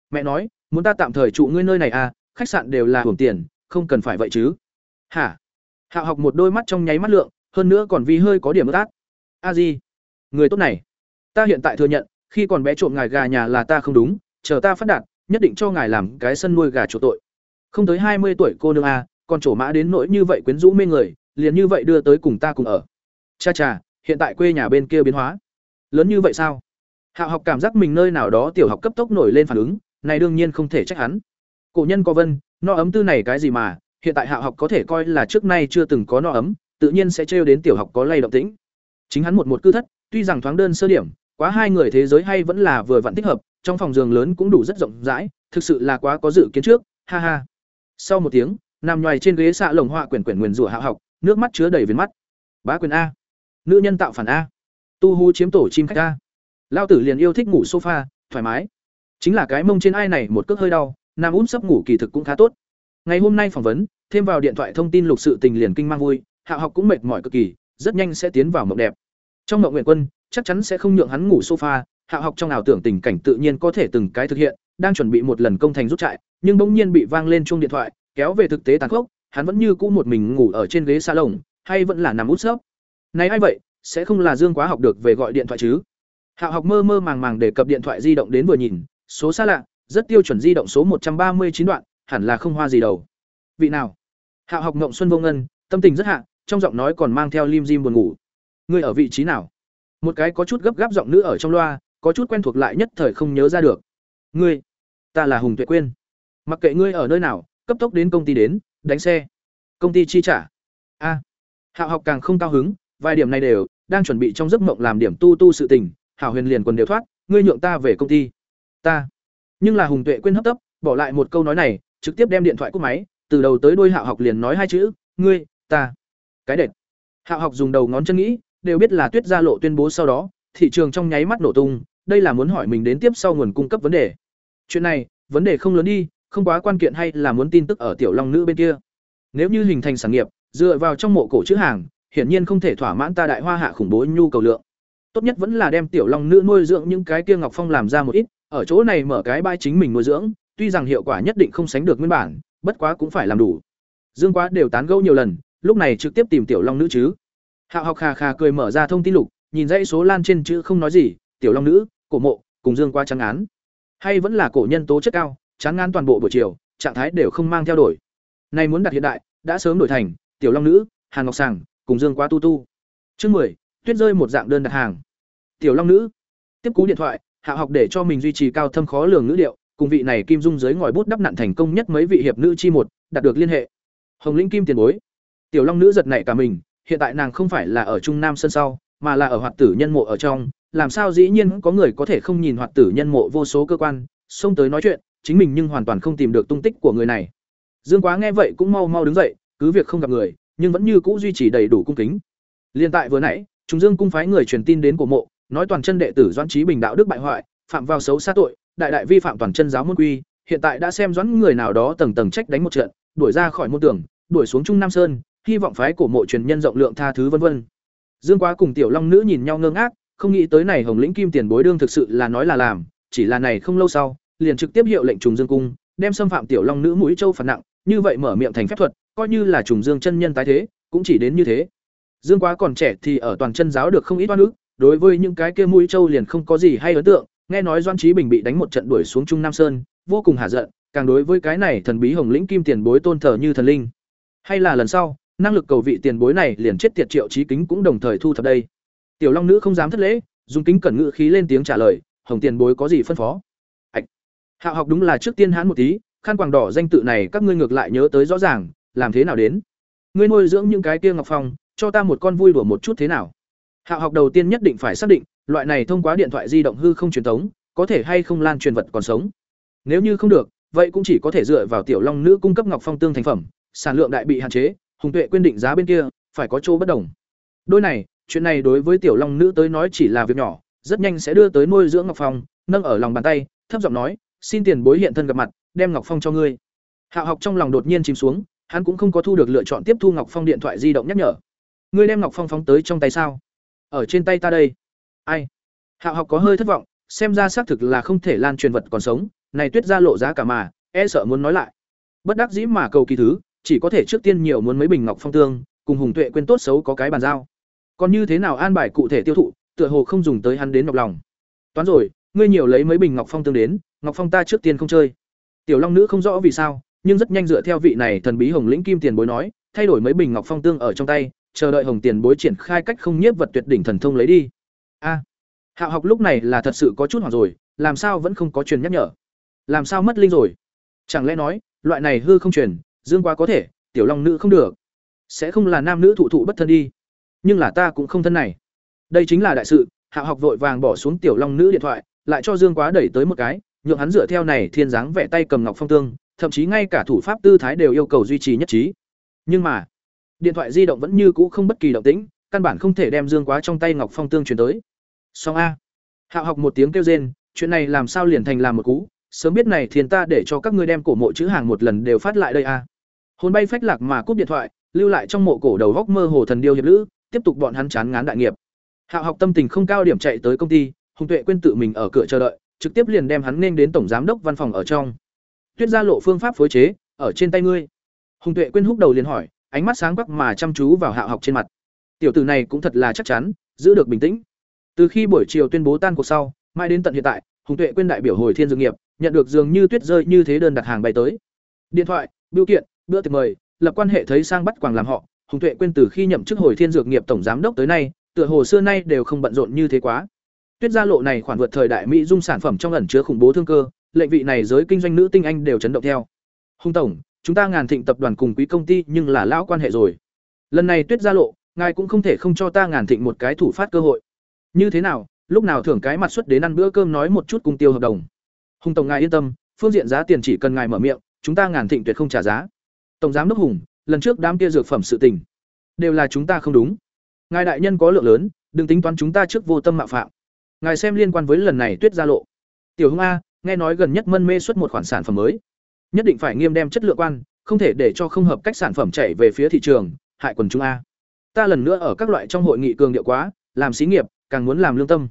Mẹ nói, muốn ta tạm thời trụ ngươi nơi này à? Khách sạn đều là hưởng tiền, không cần phải vậy chứ. Hả? Hạo học một đôi mắt trong nháy mắt lượng, hơn nữa còn vì hơi có điểm ướt át. A gì? người tốt này. Ta hiện tại thừa nhận, khi còn bé trộm ngài gà nhà là ta không đúng, chờ ta phát đạt, nhất định cho ngài làm cái sân nuôi gà chỗ tội. Không tới hai mươi tuổi cô nương a còn trổ mã đến nỗi như vậy quyến rũ mê người, liền như vậy đưa tới cùng ta cùng ở. Cha cha, hiện tại quê nhà bên kia biến hóa. Lớn như vậy sao? Hạ học cảm giác mình nơi nào đó tiểu học cấp tốc nổi lên phản ứng, này đương nhiên không thể trách hắn. Cổ nhân có vân, no ấm tư này cái gì mà, hiện tại hạ học có thể coi là trước nay chưa từng có no ấm, tự nhiên sẽ trêu đến tiểu học có lay động tĩnh. Chính hắn một một cư thất, tuy rằng thoáng đơn sơ điểm, quá hai người thế giới hay vẫn là vừa vặn thích hợp, trong phòng giường lớn cũng đủ rất rộng rãi, thực sự là quá có dự kiến trước, ha ha. Sau một tiếng nằm nhoài trên ghế xạ lồng họa quyển quyển nguyền rủa hạ học, nước mắt chứa đầy viền mắt. Bá quyền a. Nữ nhân tạo phản a. Tu hú chiếm tổ chim khách a. Lao tử liền yêu thích ngủ sofa, thoải mái. Chính là cái mông trên ai này một cước hơi đau nam út sấp ngủ kỳ thực cũng khá tốt. Ngày hôm nay phỏng vấn, thêm vào điện thoại thông tin lục sự tình liền kinh mang vui, hạ học cũng mệt mỏi cực kỳ, rất nhanh sẽ tiến vào mộng đẹp. Trong mộng nguyện quân, chắc chắn sẽ không nhượng hắn ngủ sofa, hạ học trong ảo tưởng tình cảnh tự nhiên có thể từng cái thực hiện, đang chuẩn bị một lần công thành rút trại, nhưng bỗng nhiên bị vang lên chuông điện thoại kéo về thực tế tàn khốc, hắn vẫn như cũ một mình ngủ ở trên ghế salon, hay vẫn là nằm út sấp. Này ai vậy, sẽ không là dương quá học được về gọi điện thoại chứ? Hạ học mơ mơ màng màng để cập điện thoại di động đến vừa nhìn, số xa lạ, rất tiêu chuẩn di động số một trăm ba mươi chín đoạn, hẳn là không hoa gì đầu vị nào? Hạ học ngộng xuân vô ngân, tâm tình rất hạ, trong giọng nói còn mang theo lim dim buồn ngủ. Ngươi ở vị trí nào? Một cái có chút gấp gáp giọng nữ ở trong loa, có chút quen thuộc lại nhất thời không nhớ ra được. Ngươi, ta là hùng tuệ quyên. Mặc kệ ngươi ở nơi nào cấp tốc đến công ty đến, đánh xe. Công ty chi trả. A. Hạo học càng không cao hứng, vài điểm này đều đang chuẩn bị trong giấc mộng làm điểm tu tu sự tình, hảo huyền liền quần đều thoát, ngươi nhượng ta về công ty. Ta. Nhưng là hùng tuệ quên hấp tấp, bỏ lại một câu nói này, trực tiếp đem điện thoại cúp máy, từ đầu tới đuôi hạo học liền nói hai chữ, ngươi, ta. Cái đệt. Hạo học dùng đầu ngón chân nghĩ, đều biết là tuyết gia lộ tuyên bố sau đó, thị trường trong nháy mắt nổ tung, đây là muốn hỏi mình đến tiếp sau nguồn cung cấp vấn đề. Chuyện này, vấn đề không lớn đi không quá quan kiện hay là muốn tin tức ở tiểu long nữ bên kia. Nếu như hình thành sản nghiệp, dựa vào trong mộ cổ chữ hàng, hiển nhiên không thể thỏa mãn ta đại hoa hạ khủng bố nhu cầu lượng. Tốt nhất vẫn là đem tiểu long nữ nuôi dưỡng những cái kia ngọc phong làm ra một ít, ở chỗ này mở cái bãi chính mình nuôi dưỡng, tuy rằng hiệu quả nhất định không sánh được nguyên bản, bất quá cũng phải làm đủ. Dương quá đều tán gẫu nhiều lần, lúc này trực tiếp tìm tiểu long nữ chứ. Hạo học khà khà cười mở ra thông tin lục, nhìn dãy số lan trên chữ không nói gì, tiểu long nữ, cổ mộ, cùng dương quá trắng án. Hay vẫn là cổ nhân tố chất cao chán ngán toàn bộ buổi chiều, trạng thái đều không mang theo đổi. Nay muốn đặt hiện đại, đã sớm đổi thành, tiểu long nữ, hàn ngọc sàng cùng dương quá tu tu. Chương mười, tuyết rơi một dạng đơn đặt hàng. Tiểu long nữ. Tiếp cú điện thoại, hạ học để cho mình duy trì cao thâm khó lường ngữ điệu, cùng vị này kim dung dưới ngòi bút đắp nặn thành công nhất mấy vị hiệp nữ chi một, đạt được liên hệ. Hồng lĩnh kim tiền bối. Tiểu long nữ giật nảy cả mình, hiện tại nàng không phải là ở trung nam sân sau, mà là ở hoạt tử nhân mộ ở trong, làm sao dĩ nhiên có người có thể không nhìn hoạt tử nhân mộ vô số cơ quan, xông tới nói chuyện chính mình nhưng hoàn toàn không tìm được tung tích của người này. Dương quá nghe vậy cũng mau mau đứng dậy, cứ việc không gặp người, nhưng vẫn như cũ duy trì đầy đủ cung kính. Liên tại vừa nãy chúng dương cung phái người truyền tin đến cổ mộ, nói toàn chân đệ tử doãn trí bình đạo đức bại hoại, phạm vào xấu xa tội, đại đại vi phạm toàn chân giáo môn quy, hiện tại đã xem doãn người nào đó tầng tầng trách đánh một trận, đuổi ra khỏi môn tưởng đuổi xuống trung nam sơn, hy vọng phái cổ mộ truyền nhân rộng lượng tha thứ vân vân. Dương quá cùng tiểu long nữ nhìn nhau ngơ ngác, không nghĩ tới này hồng lĩnh kim tiền bối đương thực sự là nói là làm, chỉ là này không lâu sau liền trực tiếp hiệu lệnh trùng dương cung đem xâm phạm tiểu long nữ mũi châu phạt nặng như vậy mở miệng thành phép thuật coi như là trùng dương chân nhân tái thế cũng chỉ đến như thế dương quá còn trẻ thì ở toàn chân giáo được không ít oan ức đối với những cái kia mũi châu liền không có gì hay ấn tượng, nghe nói Doan trí Bình bị đánh một trận đuổi xuống Trung Nam Sơn, vô cùng hả giận, càng đối với cái này thần bí hồng lĩnh kim tiền bối tôn thờ như thần linh. Hay là lần sau, năng lực cầu vị tiền bối này liền chết tiệt triệu trí kính cũng đồng thời thu thập đây. Tiểu Long nữ không dám thất lễ, dùng kính cẩn ngự khí lên tiếng trả lời, "Hồng tiền bối có gì phân phó?" Hạo học đúng là trước tiên hãn một tí, khăn quàng đỏ danh tự này các ngươi ngược lại nhớ tới rõ ràng, làm thế nào đến? Ngươi nuôi dưỡng những cái kia ngọc phong, cho ta một con vui đùa một chút thế nào? Hạo học đầu tiên nhất định phải xác định, loại này thông qua điện thoại di động hư không truyền thống, có thể hay không lan truyền vật còn sống. Nếu như không được, vậy cũng chỉ có thể dựa vào tiểu long nữ cung cấp ngọc phong tương thành phẩm, sản lượng đại bị hạn chế, hùng tuệ quyên định giá bên kia phải có chỗ bất đồng. Đôi này, chuyện này đối với tiểu long nữ tới nói chỉ là việc nhỏ, rất nhanh sẽ đưa tới nuôi dưỡng ngọc phong, nâng ở lòng bàn tay, thấp giọng nói, "Xin tiền bối hiện thân gặp mặt, đem ngọc phong cho ngươi." Hạo học trong lòng đột nhiên chìm xuống, hắn cũng không có thu được lựa chọn tiếp thu ngọc phong điện thoại di động nhắc nhở. "Ngươi đem ngọc phong phóng tới trong tay sao?" "Ở trên tay ta đây." "Ai?" Hạo học có hơi thất vọng, xem ra xác thực là không thể lan truyền vật còn sống, này tuyết ra lộ giá cả mà, e sợ muốn nói lại. Bất đắc dĩ mà cầu kỳ thứ, chỉ có thể trước tiên nhiều muốn mấy bình ngọc phong tương, cùng Hùng Tuệ quên tốt xấu có cái bàn giao. Còn như thế nào an bài cụ thể tiêu thụ, tựa hồ không dùng tới hắn đến nhọc lòng. Toán rồi, ngươi nhiều lấy mấy bình ngọc phong tương đến, ngọc phong ta trước tiên không chơi. Tiểu Long nữ không rõ vì sao, nhưng rất nhanh dựa theo vị này thần bí Hồng lĩnh kim tiền bối nói, thay đổi mấy bình ngọc phong tương ở trong tay, chờ đợi Hồng tiền bối triển khai cách không nhiếp vật tuyệt đỉnh thần thông lấy đi. A. Hạo học lúc này là thật sự có chút hoảng rồi, làm sao vẫn không có truyền nhắc nhở? Làm sao mất linh rồi? Chẳng lẽ nói, loại này hư không truyền, dương quá có thể, tiểu long nữ không được. Sẽ không là nam nữ thụ thụ bất thân đi. Nhưng là ta cũng không thân này. Đây chính là đại sự, Hạo học vội vàng bỏ xuống tiểu long nữ điện thoại, lại cho Dương Quá đẩy tới một cái, nhượng hắn dựa theo này thiên dáng vẽ tay cầm ngọc phong tương, thậm chí ngay cả thủ pháp tư thái đều yêu cầu duy trì nhất trí. Nhưng mà, điện thoại di động vẫn như cũ không bất kỳ động tĩnh, căn bản không thể đem Dương Quá trong tay ngọc phong tương truyền tới. Song a. Hạo học một tiếng kêu rên, chuyện này làm sao liền thành làm một cú, sớm biết này thiên ta để cho các ngươi đem cổ mộ chữ hàng một lần đều phát lại đây a. Hồn bay phách lạc mà cúp điện thoại, lưu lại trong mộ cổ đầu góc mơ hồ thần điêu hiệp lữ, tiếp tục bọn hắn chán ngán đại nghiệp. Hạo học tâm tình không cao điểm chạy tới công ty, Hùng Tuệ quên tự mình ở cửa chờ đợi, trực tiếp liền đem hắn nên đến tổng giám đốc văn phòng ở trong. Tuyết gia lộ phương pháp phối chế, ở trên tay ngươi. Hùng Tuệ quên húc đầu liền hỏi, ánh mắt sáng quắc mà chăm chú vào Hạo học trên mặt. Tiểu tử này cũng thật là chắc chắn, giữ được bình tĩnh. Từ khi buổi chiều tuyên bố tan cuộc sau, mãi đến tận hiện tại, Hùng Tuệ quên đại biểu hồi thiên dược nghiệp, nhận được dường như tuyết rơi như thế đơn đặt hàng bay tới. Điện thoại, biểu kiện, bữa tiệc mời, lập quan hệ thấy sang bắt quàng làm họ, Hùng Tuệ quên từ khi nhậm chức hồi thiên dược nghiệp tổng giám đốc tới nay, tựa hồ xưa nay đều không bận rộn như thế quá. Tuyết gia lộ này khoản vượt thời đại mỹ dung sản phẩm trong ẩn chứa khủng bố thương cơ, lệnh vị này giới kinh doanh nữ tinh anh đều chấn động theo. Hung tổng, chúng ta ngàn thịnh tập đoàn cùng quý công ty nhưng là lão quan hệ rồi. Lần này Tuyết gia lộ, ngài cũng không thể không cho ta ngàn thịnh một cái thủ phát cơ hội. Như thế nào, lúc nào thưởng cái mặt xuất đến ăn bữa cơm nói một chút cùng tiêu hợp đồng. Hùng tổng ngài yên tâm, phương diện giá tiền chỉ cần ngài mở miệng, chúng ta ngàn thịnh tuyệt không trả giá. Tổng giám đốc Hùng, lần trước đám kia dược phẩm sự tình, đều là chúng ta không đúng. Ngài đại nhân có lượng lớn, đừng tính toán chúng ta trước vô tâm mạo phạm. Ngài xem liên quan với lần này Tuyết gia lộ. Tiểu hưng A, nghe nói gần nhất mân mê xuất một khoản sản phẩm mới, nhất định phải nghiêm đem chất lượng quan, không thể để cho không hợp cách sản phẩm chạy về phía thị trường, hại quần chúng a. Ta lần nữa ở các loại trong hội nghị cường điệu quá, làm xí nghiệp, càng muốn làm lương tâm.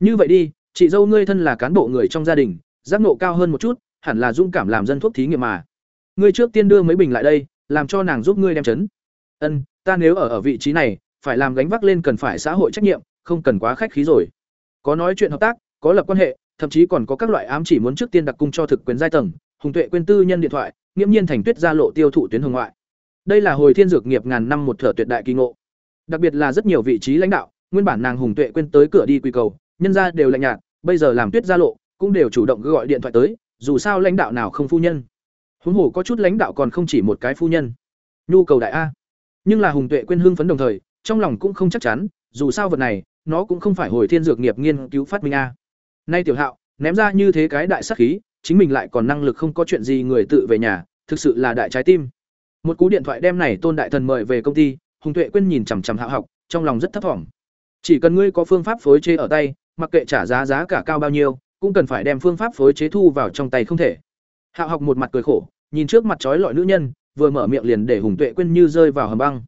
Như vậy đi, chị dâu ngươi thân là cán bộ người trong gia đình, giác nộ cao hơn một chút, hẳn là dũng cảm làm dân thuốc thí nghiệm mà. Ngươi trước tiên đưa mấy bình lại đây, làm cho nàng giúp ngươi đem chấn. Ân, ta nếu ở ở vị trí này, phải làm gánh vác lên cần phải xã hội trách nhiệm, không cần quá khách khí rồi. Có nói chuyện hợp tác, có lập quan hệ, thậm chí còn có các loại ám chỉ muốn trước tiên đặc cung cho thực quyền giai tầng, Hùng Tuệ quên tư nhân điện thoại, nghiễm nhiên thành tuyết gia lộ tiêu thụ tuyến hồng ngoại. Đây là hồi thiên dược nghiệp ngàn năm một thở tuyệt đại kỳ ngộ. Đặc biệt là rất nhiều vị trí lãnh đạo, nguyên bản nàng Hùng Tuệ quên tới cửa đi quy cầu, nhân ra đều lạnh nhạt, bây giờ làm tuyết gia lộ, cũng đều chủ động gọi điện thoại tới, dù sao lãnh đạo nào không phu nhân. Huống hồ có chút lãnh đạo còn không chỉ một cái phu nhân. Nhu cầu đại a. Nhưng là Hùng Tuệ quên hưng phấn đồng thời, trong lòng cũng không chắc chắn, dù sao vật này, nó cũng không phải hồi thiên dược nghiệp nghiên cứu phát minh a. Nay tiểu Hạo, ném ra như thế cái đại sắc khí, chính mình lại còn năng lực không có chuyện gì người tự về nhà, thực sự là đại trái tim. Một cú điện thoại đem này Tôn đại thần mời về công ty, Hùng Tuệ quên nhìn chằm chằm Hạo học, trong lòng rất thấp thỏm. Chỉ cần ngươi có phương pháp phối chế ở tay, mặc kệ trả giá giá cả cao bao nhiêu, cũng cần phải đem phương pháp phối chế thu vào trong tay không thể. Hạo học một mặt cười khổ, nhìn trước mặt trói lọi nữ nhân, vừa mở miệng liền để Hùng Tuệ quên như rơi vào hầm băng.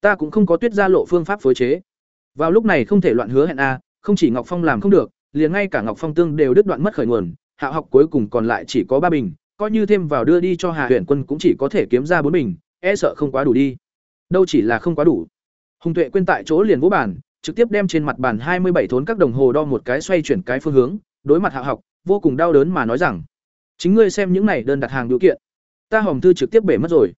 Ta cũng không có tuyết ra lộ phương pháp phối chế. Vào lúc này không thể loạn hứa hẹn a, không chỉ Ngọc Phong làm không được, liền ngay cả Ngọc Phong tương đều đứt đoạn mất khởi nguồn, hạ học cuối cùng còn lại chỉ có ba bình, coi như thêm vào đưa đi cho Hạ Huyền Quân cũng chỉ có thể kiếm ra bốn bình, e sợ không quá đủ đi. Đâu chỉ là không quá đủ. Hùng Tuệ quên tại chỗ liền vỗ bản, trực tiếp đem trên mặt bàn hai mươi bảy thốn các đồng hồ đo một cái xoay chuyển cái phương hướng, đối mặt Hạ học, vô cùng đau đớn mà nói rằng: "Chính ngươi xem những này đơn đặt hàng điều kiện, ta hòm thư trực tiếp bể mất rồi.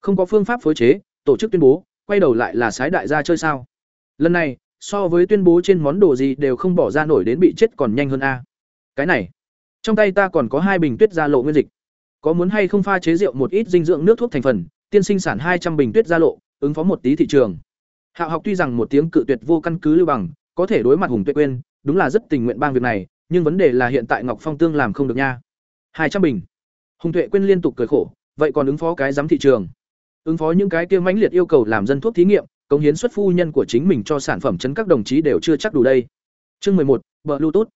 Không có phương pháp phối chế, tổ chức tuyên bố, quay đầu lại là sái đại gia chơi sao? Lần này, so với tuyên bố trên món đồ gì đều không bỏ ra nổi đến bị chết còn nhanh hơn a. Cái này, trong tay ta còn có hai bình tuyết gia lộ nguyên dịch. Có muốn hay không pha chế rượu một ít dinh dưỡng nước thuốc thành phần, tiên sinh sản hai trăm bình tuyết gia lộ, ứng phó một tí thị trường. hạ học tuy rằng một tiếng cự tuyệt vô căn cứ lưu bằng, có thể đối mặt Hùng Tuệ quên, đúng là rất tình nguyện bang việc này, nhưng vấn đề là hiện tại Ngọc Phong Tương làm không được nha. hai trăm bình. Hùng Tuệ quên liên tục cười khổ, vậy còn ứng phó cái giám thị trường. Ứng phó những cái kia mãnh liệt yêu cầu làm dân thuốc thí nghiệm, cống hiến xuất phu nhân của chính mình cho sản phẩm chấn các đồng chí đều chưa chắc đủ đây. Chương một, bờ Bluetooth.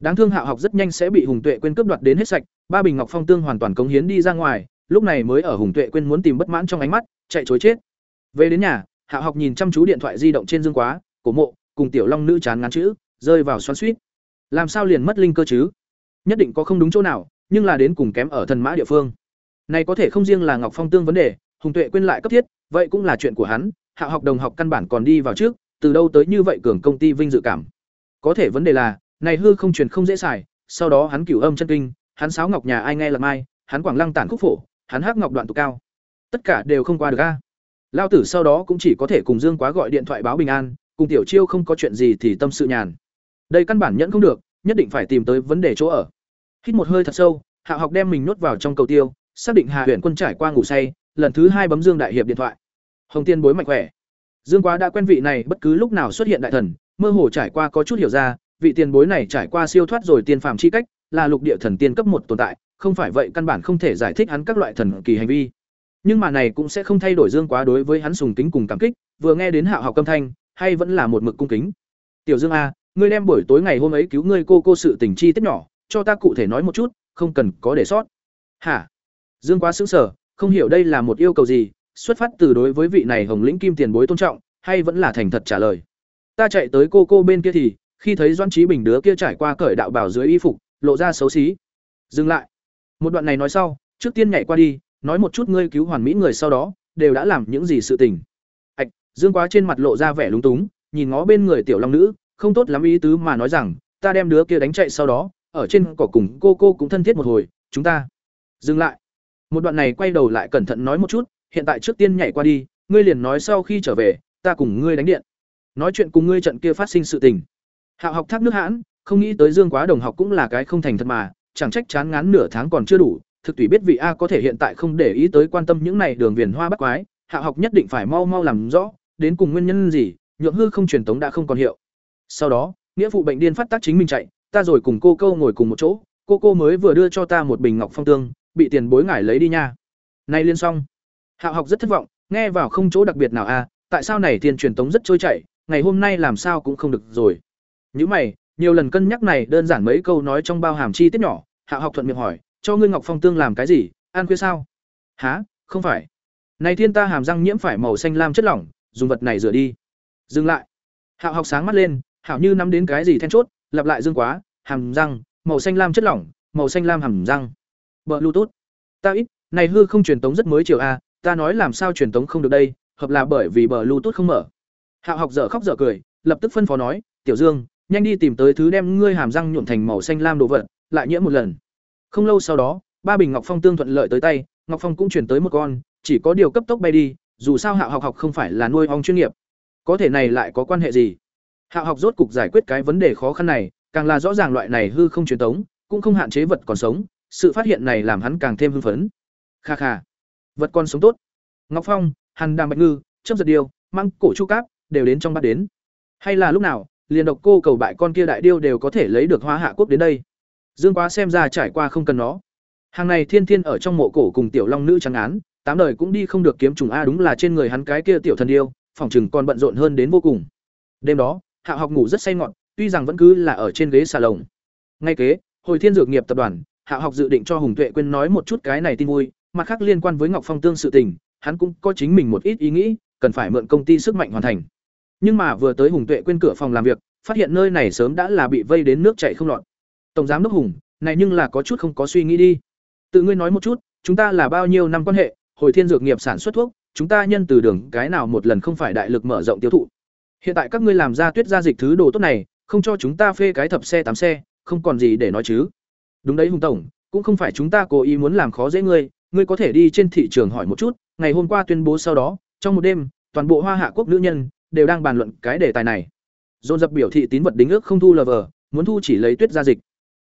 Đáng thương Hạo học rất nhanh sẽ bị Hùng Tuệ quên cướp đoạt đến hết sạch, ba bình Ngọc Phong Tương hoàn toàn cống hiến đi ra ngoài, lúc này mới ở Hùng Tuệ quên muốn tìm bất mãn trong ánh mắt, chạy trối chết. Về đến nhà, Hạo học nhìn chăm chú điện thoại di động trên dương quá, cổ mộ, cùng tiểu long nữ chán ngán chữ, rơi vào xoắn xuýt. Làm sao liền mất linh cơ chứ? Nhất định có không đúng chỗ nào, nhưng là đến cùng kém ở thần mã địa phương. Này có thể không riêng là Ngọc Phong tương vấn đề, Hùng Tuệ quên lại cấp thiết, vậy cũng là chuyện của hắn, Hạ học đồng học căn bản còn đi vào trước, từ đâu tới như vậy cường công ty vinh dự cảm. Có thể vấn đề là, này hư không truyền không dễ xài, sau đó hắn cửu âm chân kinh, hắn sáo ngọc nhà ai nghe là mai, hắn quảng lăng tản khúc phổ, hắn hắc ngọc đoạn tụ cao. Tất cả đều không qua được a. Lao tử sau đó cũng chỉ có thể cùng Dương Quá gọi điện thoại báo bình an, cùng Tiểu Chiêu không có chuyện gì thì tâm sự nhàn. Đây căn bản nhẫn không được, nhất định phải tìm tới vấn đề chỗ ở. Hít một hơi thật sâu, Hạ học đem mình nuốt vào trong cầu tiêu, xác định Hà Huyền Quân trải qua ngủ say, lần thứ hai bấm Dương đại hiệp điện thoại. Hồng Tiên bối mạnh khỏe. Dương Quá đã quen vị này bất cứ lúc nào xuất hiện đại thần, mơ hồ trải qua có chút hiểu ra, vị tiền bối này trải qua siêu thoát rồi tiên phàm chi cách, là lục địa thần tiên cấp một tồn tại, không phải vậy căn bản không thể giải thích hắn các loại thần kỳ hành vi. Nhưng mà này cũng sẽ không thay đổi dương quá đối với hắn sùng kính cùng cảm kích vừa nghe đến hạo học âm thanh hay vẫn là một mực cung kính. Tiểu dương a ngươi đem buổi tối ngày hôm ấy cứu ngươi cô cô sự tình chi tiết nhỏ cho ta cụ thể nói một chút không cần có để sót. Hả? Dương quá sững sở không hiểu đây là một yêu cầu gì xuất phát từ đối với vị này hồng lĩnh kim tiền bối tôn trọng, hay vẫn là thành thật trả lời. Ta chạy tới cô cô bên kia thì, khi thấy doan trí bình đứa kia trải qua cởi đạo bảo dưới y phục, lộ ra xấu xí. Dừng lại. Một đoạn này nói sau, trước tiên nhảy qua đi, nói một chút ngươi cứu hoàn mỹ người sau đó, đều đã làm những gì sự tình. Ạch dương quá trên mặt lộ ra vẻ lúng túng, nhìn ngó bên người tiểu long nữ, không tốt lắm ý tứ mà nói rằng, ta đem đứa kia đánh chạy sau đó, ở trên cỏ cùng cô cô cũng thân thiết một hồi, chúng ta. Dừng lại. Một đoạn này quay đầu lại cẩn thận nói một chút hiện tại trước tiên nhảy qua đi, ngươi liền nói sau khi trở về, ta cùng ngươi đánh điện. Nói chuyện cùng ngươi trận kia phát sinh sự tình. Hạo học thác nước hãn, không nghĩ tới dương quá đồng học cũng là cái không thành thật mà, chẳng trách chán ngán nửa tháng còn chưa đủ, thực tùy biết vị a có thể hiện tại không để ý tới quan tâm những này đường viền hoa bắt quái hạ học nhất định phải mau mau làm rõ, đến cùng nguyên nhân gì, nhượng hư không truyền tống đã không còn hiệu. Sau đó, nghĩa phụ bệnh điên phát tác chính mình chạy, ta rồi cùng cô câu ngồi cùng một chỗ, cô cô mới vừa đưa cho ta một bình ngọc phong tương, bị tiền bối ngải lấy đi nha. Nay liên xong hạ học rất thất vọng, nghe vào không chỗ đặc biệt nào a tại sao này tiền truyền tống rất trôi chảy, ngày hôm nay làm sao cũng không được rồi. Những mày, nhiều lần cân nhắc này đơn giản mấy câu nói trong bao hàm chi tiết nhỏ hạ học thuận miệng hỏi, cho ngươi ngọc phong tương làm cái gì, ăn khuya sao? Há không phải. Này thiên ta hàm răng nhiễm phải màu xanh lam chất lỏng, dùng vật này rửa đi. Dừng lại. Hạo học sáng mắt lên hảo như nắm đến cái gì then chốt, lặp lại dương quá, hàm răng, màu xanh lam chất lỏng, màu xanh lam hàm răng. Bờ bluetooth ta ít, này hư không truyền tống rất mới chiều a ta nói làm sao truyền tống không được đây hợp là bởi vì bờ bluetooth không mở hạo học dở khóc dở cười lập tức phân phó nói tiểu dương nhanh đi tìm tới thứ đem ngươi hàm răng nhuộm thành màu xanh lam đồ vật lại nhiễm một lần không lâu sau đó, ba bình ngọc phong tương thuận lợi tới tay, ngọc phong cũng chuyển tới một con, chỉ có điều cấp tốc bay đi, dù sao Hạo học học không phải là nuôi ong chuyên nghiệp. Có thể này lại có quan hệ gì? Hạo học rốt cục giải quyết cái vấn đề khó khăn này, càng là rõ ràng loại này hư không truyền tống, cũng không hạn chế vật còn sống, sự phát hiện này làm hắn càng thêm hưng phấn. Kha kha, vật con sống tốt. Ngọc Phong, Hàn Đàm Bạch Ngư, chấp giật điêu, Măng cổ chu cáp, đều đến trong bát đến. Hay là lúc nào, liền độc cô cầu bại con kia đại điêu đều có thể lấy được hoa hạ quốc đến đây. Dương Quá xem ra trải qua không cần nó. Hàng này thiên thiên ở trong mộ cổ cùng tiểu long nữ trắng án, tám đời cũng đi không được kiếm trùng a đúng là trên người hắn cái kia tiểu thần điêu, phòng chừng còn bận rộn hơn đến vô cùng. Đêm đó, Hạ học ngủ rất say ngọn, tuy rằng vẫn cứ là ở trên ghế xà lồng. Ngay kế, hồi thiên dược nghiệp tập đoàn, Hạ học dự định cho Hùng Tuệ quên nói một chút cái này tin vui, mặt khác liên quan với Ngọc Phong Tương sự tình, hắn cũng có chính mình một ít ý nghĩ, cần phải mượn công ty sức mạnh hoàn thành. Nhưng mà vừa tới Hùng Tuệ quên cửa phòng làm việc, phát hiện nơi này sớm đã là bị vây đến nước chảy không lọt. Tổng giám đốc hùng này nhưng là có chút không có suy nghĩ đi. Tự ngươi nói một chút chúng ta là bao nhiêu năm quan hệ hồi thiên dược nghiệp sản xuất thuốc chúng ta nhân từ đường cái nào một lần không phải đại lực mở rộng tiêu thụ. Hiện tại các ngươi làm ra tuyết gia dịch thứ đồ tốt này không cho chúng ta phê cái thập xe tám xe không còn gì để nói chứ. Đúng đấy hùng tổng cũng không phải chúng ta cố ý muốn làm khó dễ ngươi ngươi có thể đi trên thị trường hỏi một chút, ngày hôm qua tuyên bố sau đó, trong một đêm, toàn bộ hoa hạ quốc nữ nhân đều đang bàn luận cái đề tài này. Dồn dập biểu thị tín vật đính ước không thu lờ vờ muốn thu chỉ lấy tuyết gia dịch.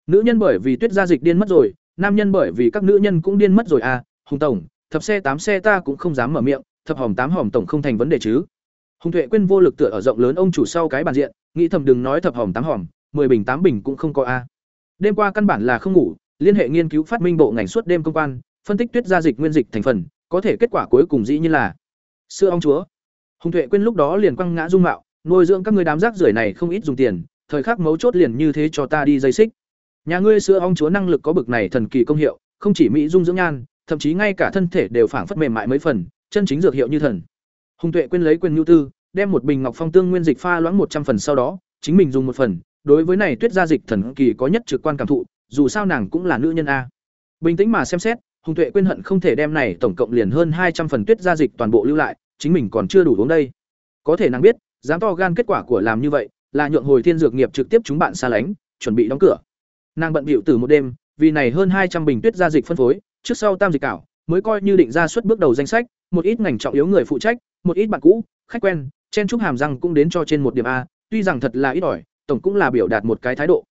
Nữ nhân bởi vì tuyết gia dịch điên mất rồi, nam nhân bởi vì các nữ nhân cũng điên mất rồi à hùng tổng, thập xe tám xe ta cũng không dám mở miệng, thập hòm tám hòm tổng không thành vấn đề chứ. Hùng tuệ quên vô lực tựa ở rộng lớn ông chủ sau cái bàn diện, nghĩ thầm đừng nói thập hòm tám hòm, mười bình tám bình cũng không có a. Đêm qua căn bản là không ngủ, liên hệ nghiên cứu phát minh bộ ngành suốt đêm công quan phân tích tuyết gia dịch nguyên dịch thành phần, có thể kết quả cuối cùng dĩ như là sữa ong chúa. Hùng tuệ quên lúc đó liền quăng ngã dung mạo, nuôi dưỡng các người đám rác rưởi này không ít dùng tiền, thời khắc mấu chốt liền như thế cho ta đi dây xích. Nhà ngươi sữa ong chúa năng lực có bực này thần kỳ công hiệu, không chỉ mỹ dung dưỡng nhan, thậm chí ngay cả thân thể đều phảng phất mềm mại mấy phần, chân chính dược hiệu như thần. Hùng tuệ quên lấy quyền nhu tư, đem một bình ngọc phong tương nguyên dịch pha loãng một trăm phần sau đó, chính mình dùng một phần. Đối với này tuyết gia dịch thần kỳ có nhất trực quan cảm thụ, dù sao nàng cũng là nữ nhân a. Bình tĩnh mà xem xét hùng tuệ quên hận không thể đem này tổng cộng liền hơn hai trăm phần tuyết gia dịch toàn bộ lưu lại, chính mình còn chưa đủ uống đây. Có thể nàng biết, dám to gan kết quả của làm như vậy, là nhượng hồi thiên dược nghiệp trực tiếp chúng bạn xa lánh, chuẩn bị đóng cửa. Nàng bận bịu từ một đêm, vì này hơn hai trăm bình tuyết gia dịch phân phối, trước sau tam dịch cảo, mới coi như định ra suất bước đầu danh sách, một ít ngành trọng yếu người phụ trách, một ít bạn cũ, khách quen, chen chúc hàm răng cũng đến cho trên một điểm a, tuy rằng thật là ít ỏi, tổng cũng là biểu đạt một cái thái độ.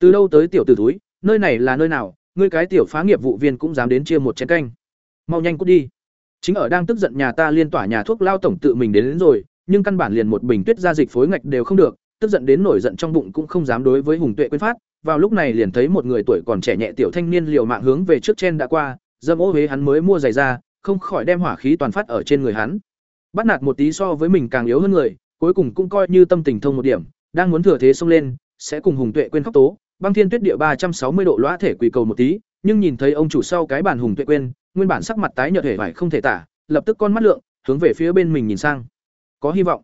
Từ đâu tới tiểu tử túi nơi này là nơi nào ngươi cái tiểu phá nghiệp vụ viên cũng dám đến chia một chén canh. Mau nhanh cút đi. Chính ở đang tức giận nhà ta liên tỏa nhà thuốc lao tổng tự mình đến, đến rồi nhưng căn bản liền một bình tuyết gia dịch phối ngạch đều không được tức giận đến nổi giận trong bụng cũng không dám đối với hùng tuệ quên phát. Vào lúc này liền thấy một người tuổi còn trẻ nhẹ tiểu thanh niên liều mạng hướng về trước trên đã qua dâm ô huế hắn mới mua giày ra không khỏi đem hỏa khí toàn phát ở trên người hắn. Bắt nạt một tí so với mình càng yếu hơn người cuối cùng cũng coi như tâm tình thông một điểm đang muốn thừa thế xông lên sẽ cùng hùng tuệ quên khóc tố băng thiên tuyết địa ba trăm sáu mươi độ lõa thể quỳ cầu một tí, nhưng nhìn thấy ông chủ sau cái bàn hùng tuệ quên, nguyên bản sắc mặt tái nhợt hể vải không thể tả, lập tức con mắt lượng, hướng về phía bên mình nhìn sang. Có hy vọng.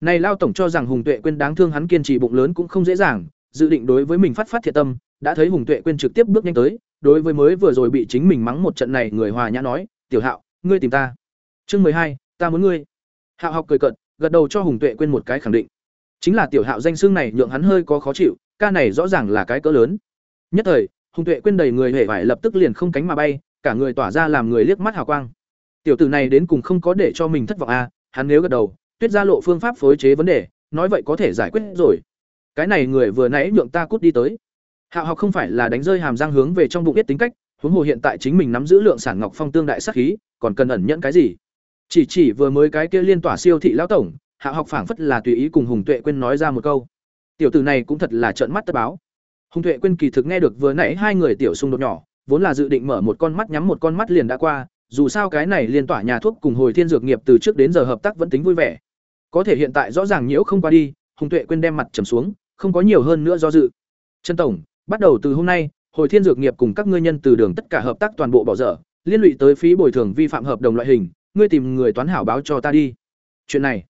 Này lao tổng cho rằng hùng tuệ quên đáng thương hắn kiên trì bụng lớn cũng không dễ dàng, dự định đối với mình phát phát thiệt tâm, đã thấy hùng tuệ quên trực tiếp bước nhanh tới, đối với mới vừa rồi bị chính mình mắng một trận này người hòa nhã nói, tiểu hạo, ngươi tìm ta. Chương mười hai, ta muốn ngươi. Hạo học cười cận gật đầu cho hùng tuệ quên một cái khẳng định chính là tiểu hạo danh xương này nhượng hắn hơi có khó chịu, ca này rõ ràng là cái cỡ lớn. Nhất thời, hùng tuệ quên đầy người hể vải lập tức liền không cánh mà bay, cả người tỏa ra làm người liếc mắt hào quang. Tiểu tử này đến cùng không có để cho mình thất vọng à hắn nếu gật đầu, tuyết ra lộ phương pháp phối chế vấn đề, nói vậy có thể giải quyết rồi. Cái này người vừa nãy nhượng ta cút đi tới. Hạo học không phải là đánh rơi hàm răng hướng về trong bụng biết tính cách, huống hồ hiện tại chính mình nắm giữ lượng sản ngọc phong tương đại sắc khí, còn cần ẩn nhận cái gì? Chỉ chỉ vừa mới cái kia liên tỏa siêu thị lão tổng hạ học phảng phất là tùy ý cùng hùng tuệ quên nói ra một câu. Tiểu tử này cũng thật là trợn mắt tất báo. Hùng tuệ quên kỳ thực nghe được vừa nãy hai người tiểu xung đột nhỏ, vốn là dự định mở một con mắt nhắm một con mắt liền đã qua, dù sao cái này liên tỏa nhà thuốc cùng hồi thiên dược nghiệp từ trước đến giờ hợp tác vẫn tính vui vẻ. Có thể hiện tại rõ ràng nhiễu không qua đi, hùng tuệ quên đem mặt trầm xuống, không có nhiều hơn nữa do dự. Trần tổng, bắt đầu từ hôm nay, hồi thiên dược nghiệp cùng các ngươi nhân từ đường tất cả hợp tác toàn bộ bỏ dở, liên lụy tới phí bồi thường vi phạm hợp đồng loại hình, ngươi tìm người toán hảo báo cho ta đi. Chuyện này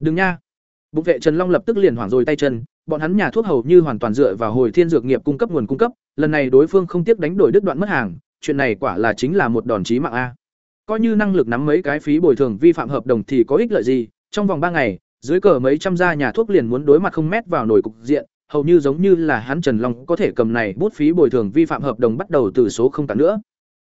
đừng nha bụng vệ trần long lập tức liền hoảng rồi tay chân bọn hắn nhà thuốc hầu như hoàn toàn dựa vào hồi thiên dược nghiệp cung cấp nguồn cung cấp lần này đối phương không tiếc đánh đổi đứt đoạn mất hàng chuyện này quả là chính là một đòn chí mạng a coi như năng lực nắm mấy cái phí bồi thường vi phạm hợp đồng thì có ích lợi gì trong vòng ba ngày dưới cờ mấy trăm gia nhà thuốc liền muốn đối mặt không mét vào nổi cục diện hầu như giống như là hắn Trần Long có thể cầm này bút phí bồi thường vi phạm hợp đồng bắt đầu từ số không cả nữa.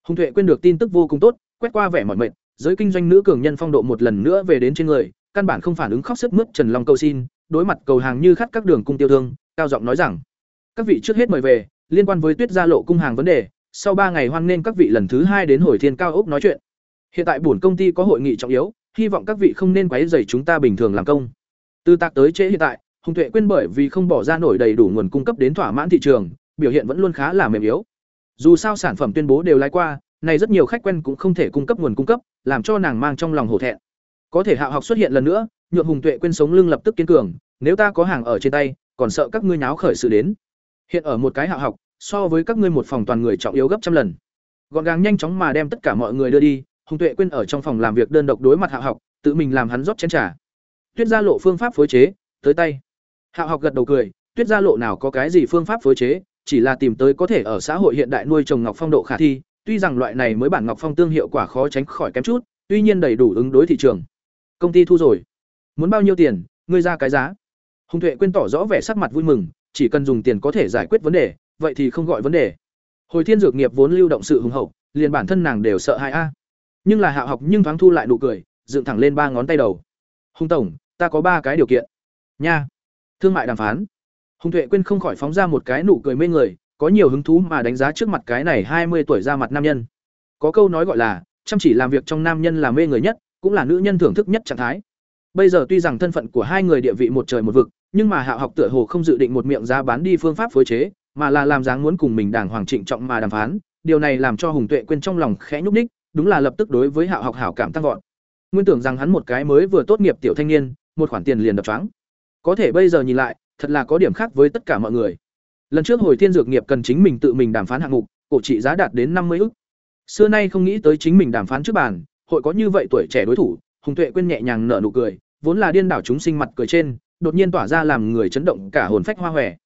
Hùng Tuệ quên được tin tức vô cùng tốt, quét qua vẻ mọi mệt, giới kinh doanh nữ cường nhân phong độ một lần nữa về đến trên người, căn bản không phản ứng khóc sức mướt Trần Long cầu xin, đối mặt cầu hàng như khát các đường cung tiêu thương, cao giọng nói rằng: "Các vị trước hết mời về, liên quan với Tuyết gia lộ cung hàng vấn đề, sau ba ngày hoan nên các vị lần thứ hai đến hồi thiên cao ốc nói chuyện. Hiện tại bổn công ty có hội nghị trọng yếu, hy vọng các vị không nên quấy rầy chúng ta bình thường làm công." Từ tạc tới trễ hiện tại, Hùng Tuệ quên bởi vì không bỏ ra nổi đầy đủ nguồn cung cấp đến thỏa mãn thị trường, biểu hiện vẫn luôn khá là mềm yếu. Dù sao sản phẩm tuyên bố đều lái qua, này rất nhiều khách quen cũng không thể cung cấp nguồn cung cấp, làm cho nàng mang trong lòng hổ thẹn. Có thể Hạo học xuất hiện lần nữa, nhượng Hùng Tuệ quên sống lưng lập tức kiên cường, nếu ta có hàng ở trên tay, còn sợ các ngươi nháo khởi sự đến. Hiện ở một cái Hạo học, so với các ngươi một phòng toàn người trọng yếu gấp trăm lần. Gọn gàng nhanh chóng mà đem tất cả mọi người đưa đi, Hùng Tuệ quên ở trong phòng làm việc đơn độc đối mặt Hạo học, tự mình làm hắn rót chén trà. Tuyết gia lộ phương pháp phối chế, tới tay. Hạo học gật đầu cười, Tuyết gia lộ nào có cái gì phương pháp phối chế, chỉ là tìm tới có thể ở xã hội hiện đại nuôi trồng ngọc phong độ khả thi, tuy rằng loại này mới bản ngọc phong tương hiệu quả khó tránh khỏi kém chút, tuy nhiên đầy đủ ứng đối thị trường. Công ty thu rồi. Muốn bao nhiêu tiền, ngươi ra cái giá. Hùng tuệ quên tỏ rõ vẻ sắc mặt vui mừng chỉ cần dùng tiền có thể giải quyết vấn đề vậy thì không gọi vấn đề. Hồi thiên dược nghiệp vốn lưu động sự hùng hậu liền bản thân nàng đều sợ hãi a. Nhưng là hạ học nhưng thoáng thu lại nụ cười dựng thẳng lên ba ngón tay đầu. Hùng tổng ta có ba cái điều kiện. Nha. Thương mại đàm phán. Hùng tuệ quên không khỏi phóng ra một cái nụ cười mê người có nhiều hứng thú mà đánh giá trước mặt cái này hai mươi tuổi ra mặt nam nhân. Có câu nói gọi là chăm chỉ làm việc trong nam nhân là mê người nhất cũng là nữ nhân thưởng thức nhất trạng thái. Bây giờ tuy rằng thân phận của hai người địa vị một trời một vực, nhưng mà hạ học tựa hồ không dự định một miệng giá bán đi phương pháp phối chế, mà là làm dáng muốn cùng mình đàng hoàng trịnh trọng mà đàm phán. Điều này làm cho hùng tuệ quên trong lòng khẽ nhúc ních đúng là lập tức đối với hạ học hảo cảm tăng vọt. Nguyên tưởng rằng hắn một cái mới vừa tốt nghiệp tiểu thanh niên, một khoản tiền liền đập choáng. Có thể bây giờ nhìn lại, thật là có điểm khác với tất cả mọi người. Lần trước hồi thiên dược nghiệp cần chính mình tự mình đàm phán hạng mục, cổ trị giá đạt đến năm mươi ức. Xưa nay không nghĩ tới chính mình đàm phán trước bàn hội có như vậy tuổi trẻ đối thủ, hùng tuệ quên nhẹ nhàng nở nụ cười, vốn là điên đảo chúng sinh mặt cười trên, đột nhiên tỏa ra làm người chấn động cả hồn phách hoa hòe.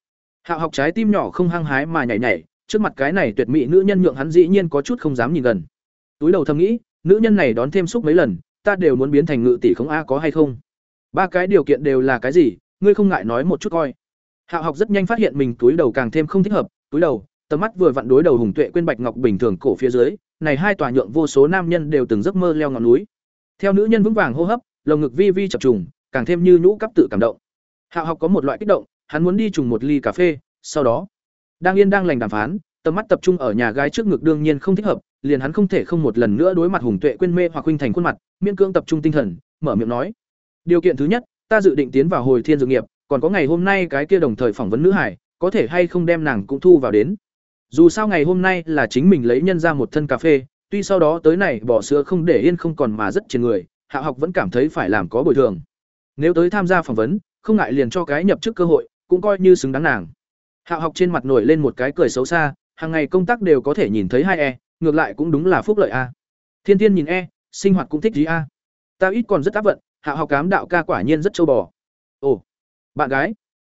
Hạo học trái tim nhỏ không hăng hái mà nhảy nhảy, trước mặt cái này tuyệt mỹ nữ nhân nhượng hắn dĩ nhiên có chút không dám nhìn gần. Túi đầu thầm nghĩ, nữ nhân này đón thêm xúc mấy lần, ta đều muốn biến thành ngự tỷ không a, có hay không? Ba cái điều kiện đều là cái gì, ngươi không ngại nói một chút coi. Hạo học rất nhanh phát hiện mình túi đầu càng thêm không thích hợp, túi đầu tầm mắt vừa vặn đối đầu hùng tuệ quên bạch ngọc bình thường cổ phía dưới, này hai tòa nhượng vô số nam nhân đều từng giấc mơ leo ngọn núi. Theo nữ nhân vững vàng hô hấp, lồng ngực vi vi chập trùng, càng thêm như nhũ cắp tự cảm động. Hạo học có một loại kích động, hắn muốn đi trùng một ly cà phê, sau đó, đang yên đang lành đàm phán, tầm mắt tập trung ở nhà gái trước ngực đương nhiên không thích hợp, liền hắn không thể không một lần nữa đối mặt hùng tuệ quên mê hoặc huynh thành khuôn mặt, miễn cưỡng tập trung tinh thần, mở miệng nói, điều kiện thứ nhất, ta dự định tiến vào hồi thiên dược nghiệp, còn có ngày hôm nay cái kia đồng thời phỏng vấn nữ hải, có thể hay không đem nàng cũng thu vào đến? Dù sao ngày hôm nay là chính mình lấy nhân ra một thân cà phê, tuy sau đó tới này bỏ sữa không để yên không còn mà rất trên người, hạ học vẫn cảm thấy phải làm có bồi thường. Nếu tới tham gia phỏng vấn, không ngại liền cho cái nhập chức cơ hội, cũng coi như xứng đáng nàng. Hạ học trên mặt nổi lên một cái cười xấu xa, hàng ngày công tác đều có thể nhìn thấy hai e ngược lại cũng đúng là phúc lợi a. Thiên thiên nhìn e sinh hoạt cũng thích gì a. Ta ít còn rất áp vận, hạ học cám đạo ca quả nhiên rất châu bò. Ồ, bạn gái,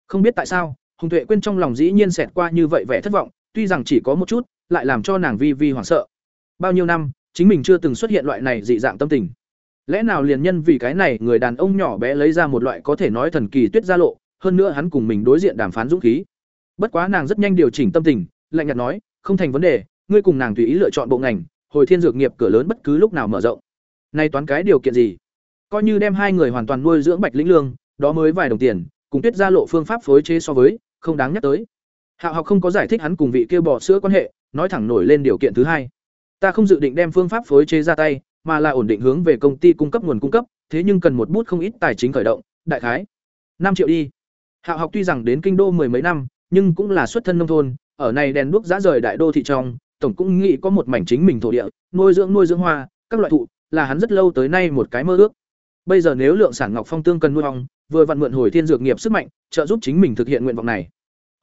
không biết tại sao, hùng tuệ quên trong lòng dĩ nhiên xẹt qua như vậy vẻ thất vọng tuy rằng chỉ có một chút, lại làm cho nàng vi vi hoảng sợ. Bao nhiêu năm, chính mình chưa từng xuất hiện loại này dị dạng tâm tình. Lẽ nào liền nhân vì cái này, người đàn ông nhỏ bé lấy ra một loại có thể nói thần kỳ tuyết gia lộ, hơn nữa hắn cùng mình đối diện đàm phán dũng khí. Bất quá nàng rất nhanh điều chỉnh tâm tình, lạnh nhạt nói, không thành vấn đề, ngươi cùng nàng tùy ý lựa chọn bộ ngành, hồi thiên dược nghiệp cửa lớn bất cứ lúc nào mở rộng. Nay toán cái điều kiện gì? Coi như đem hai người hoàn toàn nuôi dưỡng bạch lĩnh lương, đó mới vài đồng tiền, cùng tuyết gia lộ phương pháp phối chế so với, không đáng nhắc tới hạo học không có giải thích hắn cùng vị kia bỏ sữa quan hệ, nói thẳng nổi lên điều kiện thứ hai. Ta không dự định đem phương pháp phối chế ra tay, mà là ổn định hướng về công ty cung cấp nguồn cung cấp, thế nhưng cần một bút không ít tài chính khởi động, đại khái năm triệu đi. Hạo học tuy rằng đến kinh đô mười mấy năm, nhưng cũng là xuất thân nông thôn, ở này đèn đuốc giá rời đại đô thị trong, tổng cũng nghĩ có một mảnh chính mình thổ địa, nuôi dưỡng nuôi dưỡng hoa, các loại thụ, là hắn rất lâu tới nay một cái mơ ước. Bây giờ nếu lượng sản ngọc phong tương cần nuôi ong, vừa vặn mượn hồi thiên dược nghiệp sức mạnh, trợ giúp chính mình thực hiện nguyện vọng này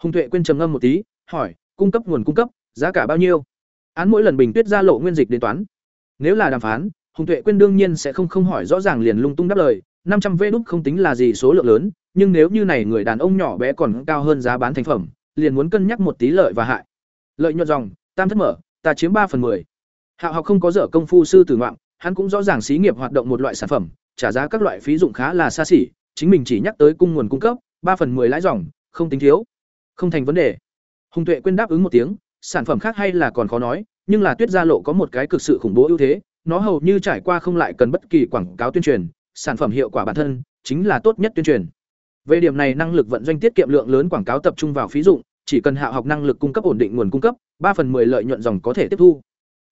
hùng tuệ quên trầm ngâm một tí, hỏi, cung cấp nguồn cung cấp, giá cả bao nhiêu? Án mỗi lần bình tuyết ra lộ nguyên dịch đến toán. Nếu là đàm phán hùng tuệ quên đương nhiên sẽ không không hỏi rõ ràng liền lung tung đáp lời, năm trăm vê đúc không tính là gì số lượng lớn, nhưng nếu như này người đàn ông nhỏ bé còn cao hơn giá bán thành phẩm, liền muốn cân nhắc một tí lợi và hại. Lợi nhuận dòng, tam thất mở, ta chiếm ba phần mười. Hạo học không có dở công phu sư tử ngoạn, hắn cũng rõ ràng xí nghiệp hoạt động một loại sản phẩm, trả giá các loại phí dụng khá là xa xỉ, chính mình chỉ nhắc tới cung nguồn cung cấp, ba phần mười lãi dòng, không tính thiếu không thành vấn đề. Hùng tuệ quên đáp ứng một tiếng, sản phẩm khác hay là còn khó nói, nhưng là tuyết gia lộ có một cái cực sự khủng bố ưu thế, nó hầu như trải qua không lại cần bất kỳ quảng cáo tuyên truyền, sản phẩm hiệu quả bản thân chính là tốt nhất tuyên truyền. Về điểm này năng lực vận doanh tiết kiệm lượng lớn quảng cáo tập trung vào phí dụng, chỉ cần hạ học năng lực cung cấp ổn định nguồn cung cấp, ba phần 10 lợi nhuận dòng có thể tiếp thu.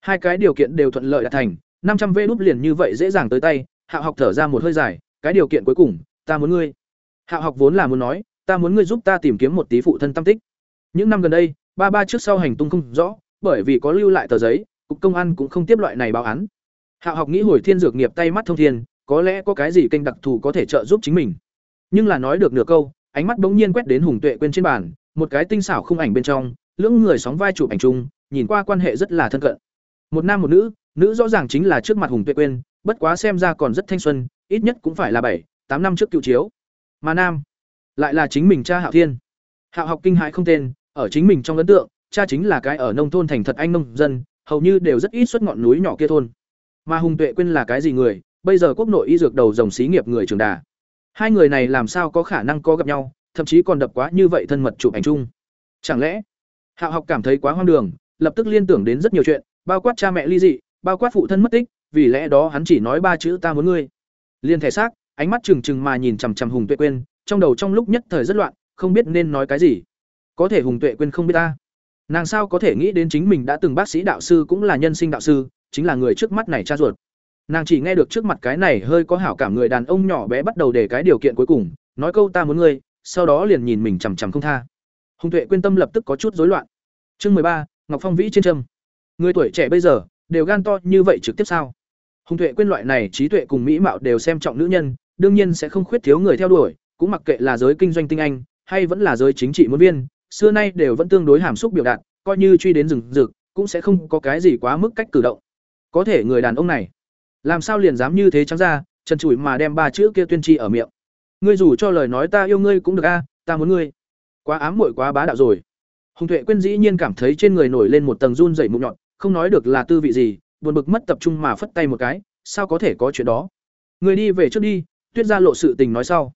Hai cái điều kiện đều thuận lợi đạt thành, năm trăm v đúp liền như vậy dễ dàng tới tay, hạ học thở ra một hơi dài, cái điều kiện cuối cùng, ta muốn ngươi. Hạ học vốn là muốn nói ta muốn ngươi giúp ta tìm kiếm một tí phụ thân tâm tích. Những năm gần đây, ba ba trước sau hành tung không rõ, bởi vì có lưu lại tờ giấy, cục công an cũng không tiếp loại này báo án. Hạ học nghĩ hồi thiên dược nghiệp tay mắt thông thiên, có lẽ có cái gì kênh đặc thù có thể trợ giúp chính mình. Nhưng là nói được nửa câu, ánh mắt bỗng nhiên quét đến hùng tuệ quên trên bàn, một cái tinh xảo khung ảnh bên trong, lưỡng người sóng vai chụp ảnh chung, nhìn qua quan hệ rất là thân cận. Một nam một nữ nữ rõ ràng chính là trước mặt hùng tuệ quên bất quá xem ra còn rất thanh xuân, ít nhất cũng phải là bảy, tám năm trước cựu chiếu. Mà nam lại là chính mình cha hạo thiên. Hạo học kinh hãi không tên, ở chính mình trong ấn tượng, cha chính là cái ở nông thôn thành thật anh nông dân, hầu như đều rất ít xuất ngọn núi nhỏ kia thôn. Mà hùng tuệ quên là cái gì người? Bây giờ quốc nội y dược đầu dòng xí nghiệp người trường đà. Hai người này làm sao có khả năng có gặp nhau, thậm chí còn đập quá như vậy thân mật chụp ảnh chung. Chẳng lẽ, hạo học cảm thấy quá hoang đường, lập tức liên tưởng đến rất nhiều chuyện, bao quát cha mẹ ly dị, bao quát phụ thân mất tích, vì lẽ đó hắn chỉ nói ba chữ ta muốn ngươi. Liên thể xác, ánh mắt trừng trừng mà nhìn chằm chằm hùng tuệ quên trong đầu trong lúc nhất thời rất loạn, không biết nên nói cái gì. Có thể hùng tuệ quên không biết ta. Nàng sao có thể nghĩ đến chính mình đã từng bác sĩ đạo sư cũng là nhân sinh đạo sư, chính là người trước mắt này cha ruột. Nàng chỉ nghe được trước mặt cái này hơi có hảo cảm người đàn ông nhỏ bé bắt đầu để cái điều kiện cuối cùng, nói câu ta muốn ngươi, sau đó liền nhìn mình chằm chằm không tha. Hùng tuệ quyên tâm lập tức có chút rối loạn. Chương mười ba, ngọc phong vĩ trên trâm. Người tuổi trẻ bây giờ, đều gan to như vậy trực tiếp sao? Hùng tuệ quyên loại này trí tuệ cùng mỹ mạo đều xem trọng nữ nhân, đương nhiên sẽ không khuyết thiếu người theo đuổi cũng mặc kệ là giới kinh doanh tinh anh, hay vẫn là giới chính trị muốn viên, xưa nay đều vẫn tương đối hàm xúc biểu đạt, coi như truy đến rừng rực, cũng sẽ không có cái gì quá mức cách cử động. Có thể người đàn ông này, làm sao liền dám như thế trắng ra, trần trụi mà đem ba chữ kia tuyên tri ở miệng. Ngươi dù cho lời nói ta yêu ngươi cũng được a, ta muốn ngươi. Quá ám muội quá bá đạo rồi. Hùng tuệ quyên dĩ nhiên cảm thấy trên người nổi lên một tầng run dày mụn nhọn không nói được là tư vị gì, buồn bực mất tập trung mà phất tay một cái, sao có thể có chuyện đó. Người đi về trước đi, tuyết ra lộ sự tình nói sau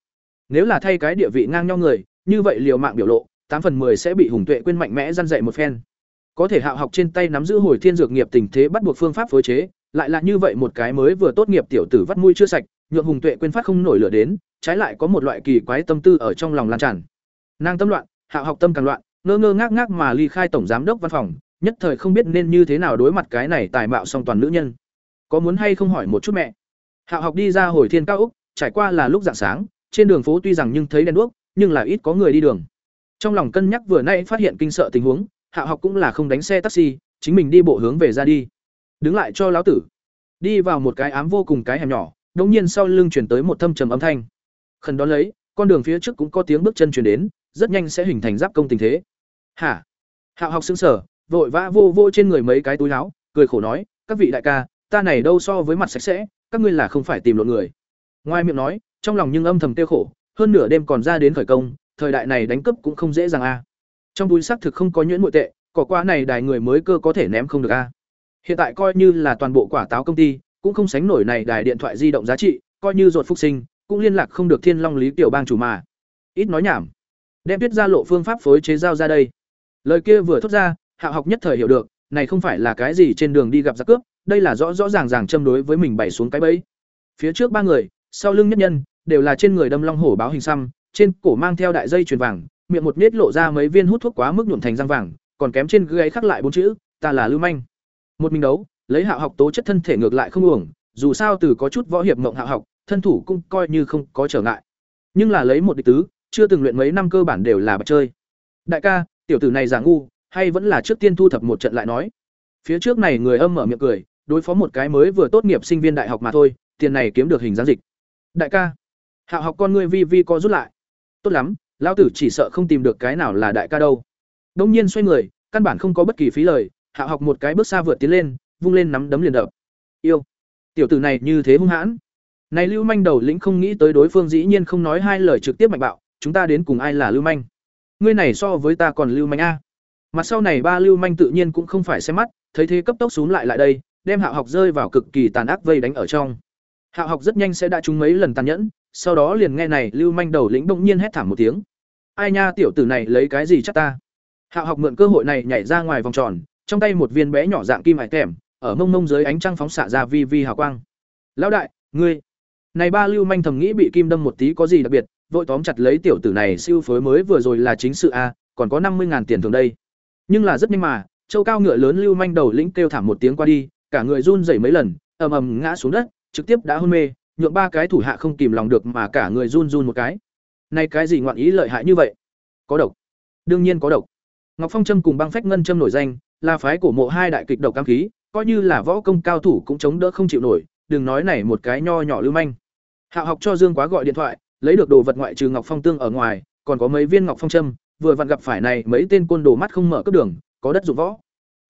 nếu là thay cái địa vị ngang nhau người, như vậy liều mạng biểu lộ, tám phần 10 sẽ bị hùng tuệ quên mạnh mẽ răn dạy một phen. Có thể hạo học trên tay nắm giữ hồi thiên dược nghiệp tình thế bắt buộc phương pháp phối chế, lại là như vậy một cái mới vừa tốt nghiệp tiểu tử vắt mũi chưa sạch, nhượng hùng tuệ quên phát không nổi lửa đến, trái lại có một loại kỳ quái tâm tư ở trong lòng lan tràn. Nàng tâm loạn, hạo học tâm càng loạn, ngơ ngơ ngác ngác mà ly khai tổng giám đốc văn phòng, nhất thời không biết nên như thế nào đối mặt cái này tài mạo song toàn nữ nhân. Có muốn hay không hỏi một chút mẹ? Hạo học đi ra hồi thiên cao úc, trải qua là lúc dạng sáng trên đường phố tuy rằng nhưng thấy đèn đuốc, nhưng là ít có người đi đường. Trong lòng cân nhắc vừa nay phát hiện kinh sợ tình huống, hạ học cũng là không đánh xe taxi, chính mình đi bộ hướng về ra đi. Đứng lại cho lão tử. Đi vào một cái ám vô cùng cái hẻm nhỏ, đột nhiên sau lưng chuyển tới một thâm trầm âm thanh. Khẩn đón lấy, con đường phía trước cũng có tiếng bước chân chuyển đến, rất nhanh sẽ hình thành giáp công tình thế. Hả? Hạo học sững sờ, vội vã vô vô trên người mấy cái túi áo, cười khổ nói, các vị đại ca, ta này đâu so với mặt sạch sẽ, các ngươi là không phải tìm lộn người. Ngoài miệng nói trong lòng nhưng âm thầm tiêu khổ, hơn nửa đêm còn ra đến khởi công, thời đại này đánh cướp cũng không dễ dàng a. Trong túi xác thực không có nhuyễn nội tệ, cỏ qua này đài người mới cơ có thể ném không được a. Hiện tại coi như là toàn bộ quả táo công ty, cũng không sánh nổi này đài điện thoại di động giá trị, coi như ruột phúc sinh, cũng liên lạc không được thiên long lý tiểu bang chủ mà. Ít nói nhảm. Đem tuyết ra lộ phương pháp phối chế giao ra đây. Lời kia vừa thốt ra, hạ học nhất thời hiểu được, này không phải là cái gì trên đường đi gặp giặc cướp, đây là rõ rõ ràng ràng châm đối với mình bày xuống cái bẫy. Phía trước ba người, sau lưng nhất nhân đều là trên người đâm long hổ báo hình xăm, trên cổ mang theo đại dây chuyền vàng, miệng một nết lộ ra mấy viên hút thuốc quá mức nhuộm thành răng vàng, còn kém trên gáy khắc lại bốn chữ, ta là lưu manh. Một mình đấu, lấy hạ học tố chất thân thể ngược lại không uổng, dù sao từ có chút võ hiệp mộng hạ học, thân thủ cũng coi như không có trở ngại. Nhưng là lấy một địch tứ, chưa từng luyện mấy năm cơ bản đều là bạch chơi. Đại ca, tiểu tử này giả ngu, hay vẫn là trước tiên thu thập một trận lại nói. Phía trước này người âm mở miệng cười, đối phó một cái mới vừa tốt nghiệp sinh viên đại học mà thôi, tiền này kiếm được hình dáng dịch. Đại ca hạo học con ngươi vi vi co rút lại. Tốt lắm, lão tử chỉ sợ không tìm được cái nào là đại ca đâu. Đông nhiên xoay người, căn bản không có bất kỳ phí lời hạo học một cái bước xa vượt tiến lên, vung lên nắm đấm liền đập. Yêu! Tiểu tử này như thế hung hãn. Này lưu manh đầu lĩnh không nghĩ tới đối phương dĩ nhiên không nói hai lời trực tiếp mạnh bạo, chúng ta đến cùng ai là lưu manh? Ngươi này so với ta còn lưu manh a. Mặt sau này ba lưu manh tự nhiên cũng không phải xem mắt, thấy thế cấp tốc xuống lại lại đây, đem hạo học rơi vào cực kỳ tàn ác vây đánh ở trong. Hạo học rất nhanh sẽ đã trúng mấy lần tàn nhẫn sau đó liền nghe này lưu manh đầu lĩnh bỗng nhiên hét thảm một tiếng. Ai nha, tiểu tử này lấy cái gì chắc ta? Hạo học mượn cơ hội này nhảy ra ngoài vòng tròn, trong tay một viên bé nhỏ dạng kim hải kèm ở mông mông dưới ánh trăng phóng xạ ra vi vi hào quang. Lão đại, ngươi. Này ba lưu manh thầm nghĩ bị kim đâm một tí có gì đặc biệt, vội tóm chặt lấy tiểu tử này siêu phối mới vừa rồi là chính sự a, còn có năm mươi tiền thường đây. Nhưng là rất nhanh mà, châu cao ngựa lớn lưu manh đầu lĩnh kêu thảm một tiếng qua đi, cả người run rẩy mấy lần, ầm ầm ngã xuống đất, trực tiếp đã hôn mê nhượng ba cái thủ hạ không kìm lòng được mà cả người run run một cái. Này cái gì ngoạn ý lợi hại như vậy? Có độc. Đương nhiên có độc. Ngọc phong trâm cùng băng phách ngân trâm nổi danh, là phái cổ mộ hai đại kịch độc cam khí, coi như là võ công cao thủ cũng chống đỡ không chịu nổi, đừng nói này một cái nho nhỏ lưu manh. Hạ học cho dương quá gọi điện thoại, lấy được đồ vật ngoại trừ ngọc phong tương ở ngoài, còn có mấy viên ngọc phong trâm, vừa vặn gặp phải này mấy tên côn đồ mắt không mở cấp đường, có đất dụng võ.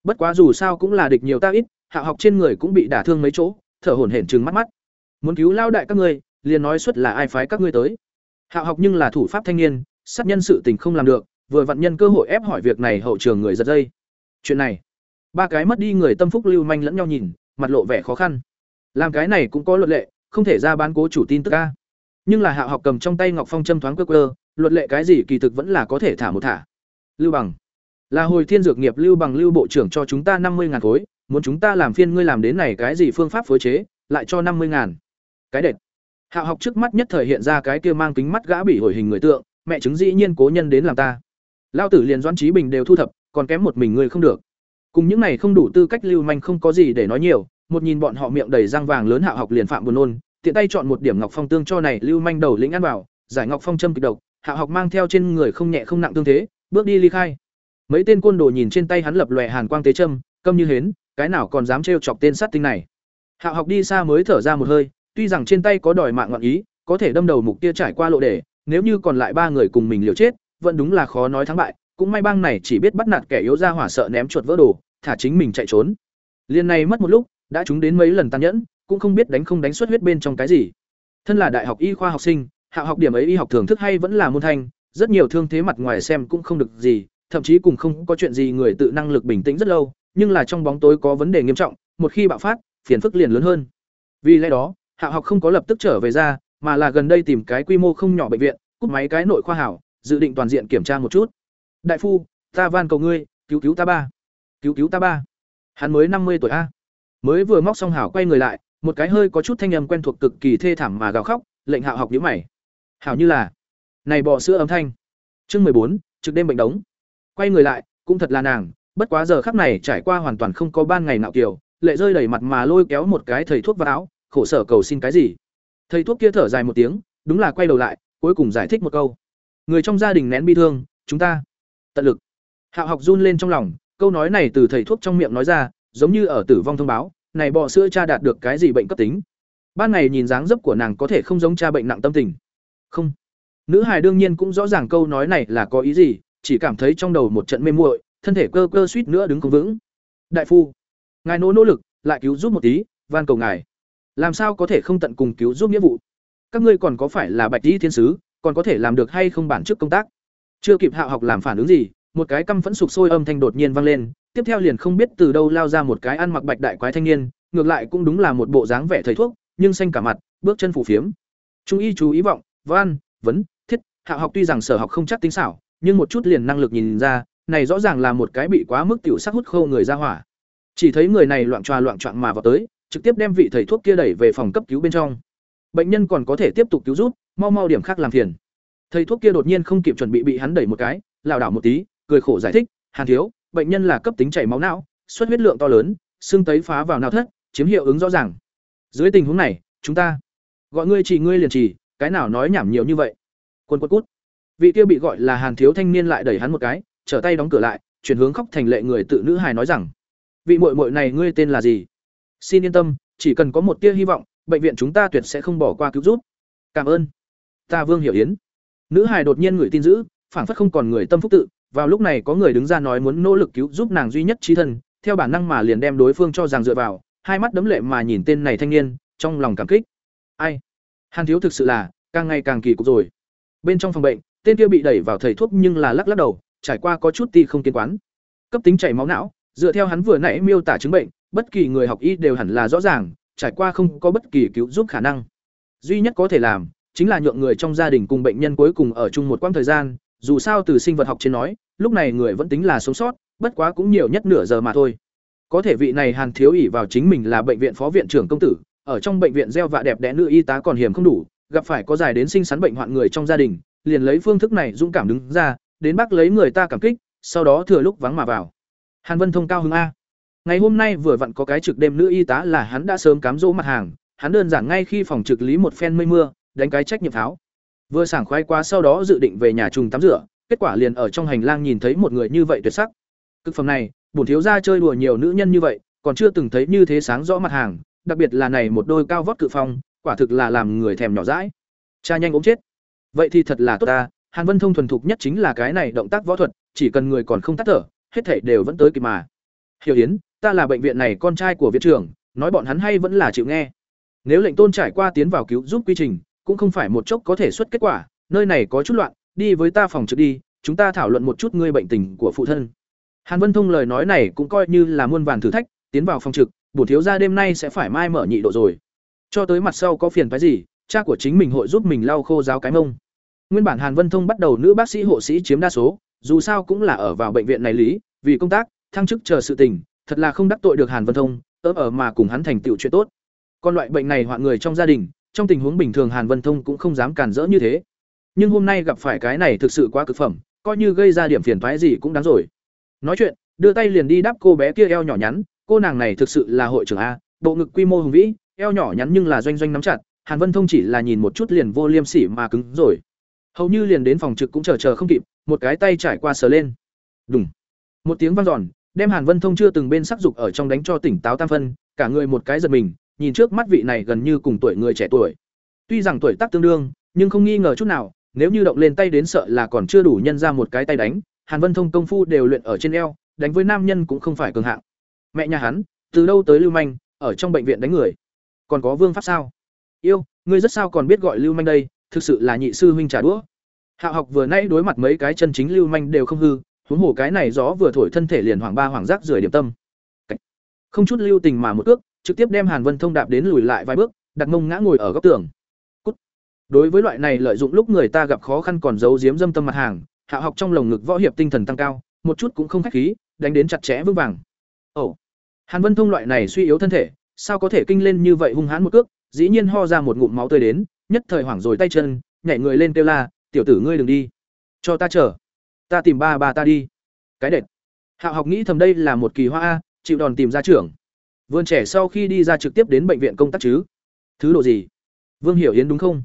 Bất quá dù sao cũng là địch nhiều ta ít, hạ học trên người cũng bị đả thương mấy chỗ, thở hổn hển trừng mắt mắt muốn cứu lao đại các ngươi, liền nói suất là ai phái các ngươi tới. Hạ học nhưng là thủ pháp thanh niên, sát nhân sự tình không làm được, vừa vặn nhân cơ hội ép hỏi việc này hậu trường người giật dây. Chuyện này, ba cái mất đi người tâm phúc lưu manh lẫn nhau nhìn, mặt lộ vẻ khó khăn. Làm cái này cũng có luật lệ, không thể ra bán cố chủ tin tức ca nhưng là hạ học cầm trong tay ngọc phong châm thoáng cơ cơ luật lệ cái gì kỳ thực vẫn là có thể thả một thả. Lưu bằng, là hồi thiên dược nghiệp lưu bằng lưu bộ trưởng cho chúng ta năm mươi ngàn khối, muốn chúng ta làm phiên ngươi làm đến này cái gì phương pháp phối chế, lại cho năm mươi ngàn cái đệt. Hạ học trước mắt nhất thời hiện ra cái kia mang kính mắt gã bị hồi hình người tượng, mẹ chứng dĩ nhiên cố nhân đến làm ta. Lao tử liền doãn trí bình đều thu thập, còn kém một mình ngươi không được. Cùng những này không đủ tư cách lưu manh không có gì để nói nhiều, một nhìn bọn họ miệng đầy răng vàng lớn hạ học liền phạm buồn nôn, tiện tay chọn một điểm ngọc phong tương cho này lưu manh đầu lĩnh ăn vào, giải ngọc phong châm kịch độc hạ học mang theo trên người không nhẹ không nặng tương thế, bước đi ly khai. Mấy tên côn đồ nhìn trên tay hắn lập lòe hàn quang tế châm, câm như hến, cái nào còn dám trêu chọc tên sát tinh này. Hạ học đi xa mới thở ra một hơi tuy rằng trên tay có đòi mạng ngọn ý, có thể đâm đầu mục tiêu trải qua lộ để nếu như còn lại ba người cùng mình liều chết, vẫn đúng là khó nói thắng bại. Cũng may bang này chỉ biết bắt nạt kẻ yếu ra hỏa sợ ném chuột vỡ đồ, thả chính mình chạy trốn. Liên này mất một lúc, đã chúng đến mấy lần tàn nhẫn, cũng không biết đánh không đánh xuất huyết bên trong cái gì. Thân là đại học y khoa học sinh, hạ học điểm ấy y học thường thức hay vẫn là môn thanh, rất nhiều thương thế mặt ngoài xem cũng không được gì, thậm chí cùng không có chuyện gì người tự năng lực bình tĩnh rất lâu, nhưng là trong bóng tối có vấn đề nghiêm trọng, một khi bạo phát, phiền phức liền lớn hơn. Vì lẽ đó hạ học không có lập tức trở về ra mà là gần đây tìm cái quy mô không nhỏ bệnh viện cúp máy cái nội khoa hảo dự định toàn diện kiểm tra một chút. Đại phu ta van cầu ngươi cứu cứu ta ba. Cứu cứu ta ba. Hắn mới năm mươi tuổi a. Mới vừa móc xong hảo quay người lại một cái hơi có chút thanh âm quen thuộc cực kỳ thê thảm mà gào khóc lệnh hạ học nhíu mày. Hảo như là này bỏ sữa âm thanh. Chương mười bốn trực đêm bệnh đống. Quay người lại cũng thật là nàng bất quá giờ khắc này trải qua hoàn toàn không có ban ngày nào kiều, lệ rơi đầy mặt mà lôi kéo một cái thầy thuốc vào áo khổ sở cầu xin cái gì? Thầy thuốc kia thở dài một tiếng, đúng là quay đầu lại, cuối cùng giải thích một câu. Người trong gia đình nén bi thương, chúng ta tận lực. Hạ học run lên trong lòng, câu nói này từ thầy thuốc trong miệng nói ra, giống như ở tử vong thông báo, này bọ sữa cha đạt được cái gì bệnh cấp tính. Ban ngày nhìn dáng dấp của nàng có thể không giống cha bệnh nặng tâm tình. Không. Nữ hài đương nhiên cũng rõ ràng câu nói này là có ý gì, chỉ cảm thấy trong đầu một trận mê muội, thân thể cơ cơ suýt nữa đứng không vững. Đại phu, ngài nỗ nỗ lực, lại cứu giúp một tí, van cầu ngài làm sao có thể không tận cùng cứu giúp nghĩa vụ? Các ngươi còn có phải là bạch di thiên sứ, còn có thể làm được hay không bản chức công tác? Chưa kịp hạ học làm phản ứng gì, một cái căm phẫn sụp sôi âm thanh đột nhiên vang lên, tiếp theo liền không biết từ đâu lao ra một cái ăn mặc bạch đại quái thanh niên, ngược lại cũng đúng là một bộ dáng vẻ thầy thuốc, nhưng xanh cả mặt, bước chân phủ phiếm. Trung y chú ý vọng, văn, vấn, thiết, hạ học tuy rằng sở học không chắc tính xảo, nhưng một chút liền năng lực nhìn ra, này rõ ràng là một cái bị quá mức tiểu sắc hút khô người ra hỏa. Chỉ thấy người này loạn tròa loạn trọn mà vào tới trực tiếp đem vị thầy thuốc kia đẩy về phòng cấp cứu bên trong. Bệnh nhân còn có thể tiếp tục cứu rút mau mau điểm khác làm phiền. Thầy thuốc kia đột nhiên không kịp chuẩn bị bị hắn đẩy một cái, lảo đảo một tí, cười khổ giải thích, hàn thiếu, bệnh nhân là cấp tính chảy máu não xuất huyết lượng to lớn, xương tấy phá vào não thất, chiếm hiệu ứng rõ ràng. Dưới tình huống này, chúng ta gọi ngươi chỉ ngươi liền chỉ, cái nào nói nhảm nhiều như vậy? Quân quất cút. Vị kia bị gọi là hàn thiếu thanh niên lại đẩy hắn một cái, trở tay đóng cửa lại, chuyển hướng khóc thành lệ người tự nữ hài nói rằng, vị muội muội này ngươi tên là gì? Xin yên tâm, chỉ cần có một tia hy vọng, bệnh viện chúng ta tuyệt sẽ không bỏ qua cứu giúp. Cảm ơn. Ta vương hiểu yến. Nữ hài đột nhiên người tin dữ, phảng phất không còn người tâm phúc tự. Vào lúc này có người đứng ra nói muốn nỗ lực cứu giúp nàng duy nhất trí thân, theo bản năng mà liền đem đối phương cho rằng dựa vào, hai mắt đấm lệ mà nhìn tên này thanh niên, trong lòng cảm kích. Ai? Hàn thiếu thực sự là, càng ngày càng kỳ cục rồi. Bên trong phòng bệnh, tên kia bị đẩy vào thầy thuốc nhưng là lắc lắc đầu, trải qua có chút ti không kiến quán. Cấp tính chảy máu não, dựa theo hắn vừa nãy miêu tả chứng bệnh bất kỳ người học y đều hẳn là rõ ràng, trải qua không có bất kỳ cứu giúp khả năng. Duy nhất có thể làm, chính là nhượng người trong gia đình cùng bệnh nhân cuối cùng ở chung một quãng thời gian, dù sao từ sinh vật học trên nói, lúc này người vẫn tính là sống sót, bất quá cũng nhiều nhất nửa giờ mà thôi. Có thể vị này hàn thiếu ỉ vào chính mình là bệnh viện phó viện trưởng công tử, ở trong bệnh viện gieo vạ đẹp đẽ nữ y tá còn hiểm không đủ, gặp phải có dài đến sinh sắn bệnh hoạn người trong gia đình, liền lấy phương thức này dũng cảm đứng ra, đến bác lấy người ta cảm kích, sau đó thừa lúc vắng mà vào. Hàn vân thông cao hứng a ngày hôm nay vừa vặn có cái trực đêm nữ y tá là hắn đã sớm cám dỗ mặt hàng, hắn đơn giản ngay khi phòng trực lý một phen mây mưa, đánh cái trách nhiệm tháo. Vừa sảng khoái qua sau đó dự định về nhà trùng tắm rửa, kết quả liền ở trong hành lang nhìn thấy một người như vậy tuyệt sắc. Cực phẩm này, bổn thiếu gia chơi đùa nhiều nữ nhân như vậy, còn chưa từng thấy như thế sáng rõ mặt hàng, đặc biệt là này một đôi cao vót cự phong, quả thực là làm người thèm nhỏ dãi. Cha nhanh ốm chết. Vậy thì thật là tốt ta, hàn vân thông thuần thục nhất chính là cái này động tác võ thuật, chỉ cần người còn không tắt thở, hết thể đều vẫn tới kịp mà hiểu Hiến, ta là bệnh viện này con trai của viện trưởng nói bọn hắn hay vẫn là chịu nghe. Nếu lệnh tôn trải qua tiến vào cứu giúp quy trình cũng không phải một chốc có thể xuất kết quả nơi này có chút loạn đi với ta phòng trực đi chúng ta thảo luận một chút ngươi bệnh tình của phụ thân. Hàn vân thông lời nói này cũng coi như là muôn vàn thử thách tiến vào phòng trực bổ thiếu ra đêm nay sẽ phải mai mở nhị độ rồi. Cho tới mặt sau có phiền phái gì cha của chính mình hội giúp mình lau khô giáo cái mông. Nguyên bản Hàn Vân Thông bắt đầu nữ bác sĩ hộ sĩ chiếm đa số, dù sao cũng là ở vào bệnh viện này lý, vì công tác, thăng chức chờ sự tình, thật là không đắc tội được Hàn Vân Thông, ớm ở mà cùng hắn thành tựu chuyện tốt. Còn loại bệnh này hoạn người trong gia đình, trong tình huống bình thường Hàn Vân Thông cũng không dám cản rỡ như thế. Nhưng hôm nay gặp phải cái này thực sự quá cực phẩm, coi như gây ra điểm phiền toái gì cũng đáng rồi. Nói chuyện, đưa tay liền đi đáp cô bé kia eo nhỏ nhắn, cô nàng này thực sự là hội trưởng a, bộ ngực quy mô hùng vĩ, eo nhỏ nhắn nhưng là doanh doanh nắm chặt, Hàn Vân Thông chỉ là nhìn một chút liền vô liêm sỉ mà cứng rồi. Hầu như liền đến phòng trực cũng chờ chờ không kịp, một cái tay trải qua sờ lên. Đùng. Một tiếng vang dọn, đem Hàn Vân Thông chưa từng bên sắc dục ở trong đánh cho tỉnh táo tam phân, cả người một cái giật mình, nhìn trước mắt vị này gần như cùng tuổi người trẻ tuổi. Tuy rằng tuổi tác tương đương, nhưng không nghi ngờ chút nào, nếu như động lên tay đến sợ là còn chưa đủ nhân ra một cái tay đánh, Hàn Vân Thông công phu đều luyện ở trên eo, đánh với nam nhân cũng không phải cường hạng. Mẹ nhà hắn, từ đâu tới lưu manh, ở trong bệnh viện đánh người. Còn có vương pháp sao? Yêu, ngươi rất sao còn biết gọi lưu manh đây, thực sự là nhị sư huynh trả đũa. Hạo học vừa nãy đối mặt mấy cái chân chính lưu manh đều không hư, huống hồ cái này gió vừa thổi thân thể liền hoàng ba hoàng giác rời điểm tâm. Không chút lưu tình mà một cước, trực tiếp đem Hàn Vân Thông đạp đến lùi lại vài bước, đặt mông ngã ngồi ở góc tường. Cút. Đối với loại này lợi dụng lúc người ta gặp khó khăn còn giấu giếm dâm tâm mặt hàng, hạ học trong lồng ngực võ hiệp tinh thần tăng cao, một chút cũng không khách khí, đánh đến chặt chẽ vững vàng. Ồ. Hàn Vân Thông loại này suy yếu thân thể, sao có thể kinh lên như vậy hung hãn một cước, dĩ nhiên ho ra một ngụm máu tươi đến, nhất thời hoảng rồi tay chân, nhảy người lên kêu la, "Tiểu tử ngươi đừng đi, cho ta chờ, ta tìm ba ba ta đi." Cái đệt. Hạo học nghĩ thầm đây là một kỳ hoa a, chịu đòn tìm ra trưởng. Vườn trẻ sau khi đi ra trực tiếp đến bệnh viện công tác chứ? Thứ độ gì? Vương Hiểu Yến đúng không?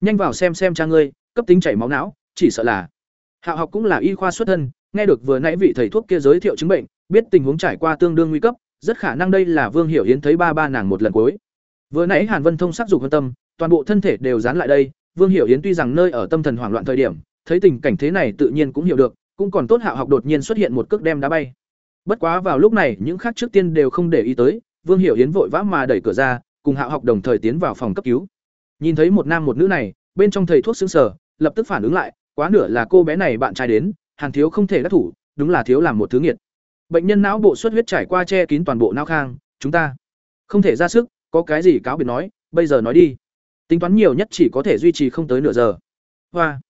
Nhanh vào xem xem cha ngươi, cấp tính chảy máu não, chỉ sợ là. Hạo học cũng là y khoa xuất thân, nghe được vừa nãy vị thầy thuốc kia giới thiệu chứng bệnh, biết tình huống trải qua tương đương nguy cấp, rất khả năng đây là Vương Hiểu Yến thấy ba ba nàng một lần cuối. Vừa nãy Hàn Vân Thông sắc dục hơn tâm, toàn bộ thân thể đều dán lại đây, Vương Hiểu Yến tuy rằng nơi ở tâm thần hoảng loạn thời điểm, thấy tình cảnh thế này tự nhiên cũng hiểu được, cũng còn tốt Hạo học đột nhiên xuất hiện một cước đem đá bay. Bất quá vào lúc này, những khác trước tiên đều không để ý tới, Vương Hiểu Yến vội vã mà đẩy cửa ra, cùng Hạo học đồng thời tiến vào phòng cấp cứu. Nhìn thấy một nam một nữ này, bên trong thầy thuốc sững sờ, lập tức phản ứng lại, quá nửa là cô bé này bạn trai đến, Hàn thiếu không thể đắc thủ, đúng là thiếu làm một thứ nghiệt. Bệnh nhân não bộ xuất huyết trải qua che kín toàn bộ não khang, chúng ta không thể ra sức, có cái gì cáo biệt nói, bây giờ nói đi. Tính toán nhiều nhất chỉ có thể duy trì không tới nửa giờ. Hoa.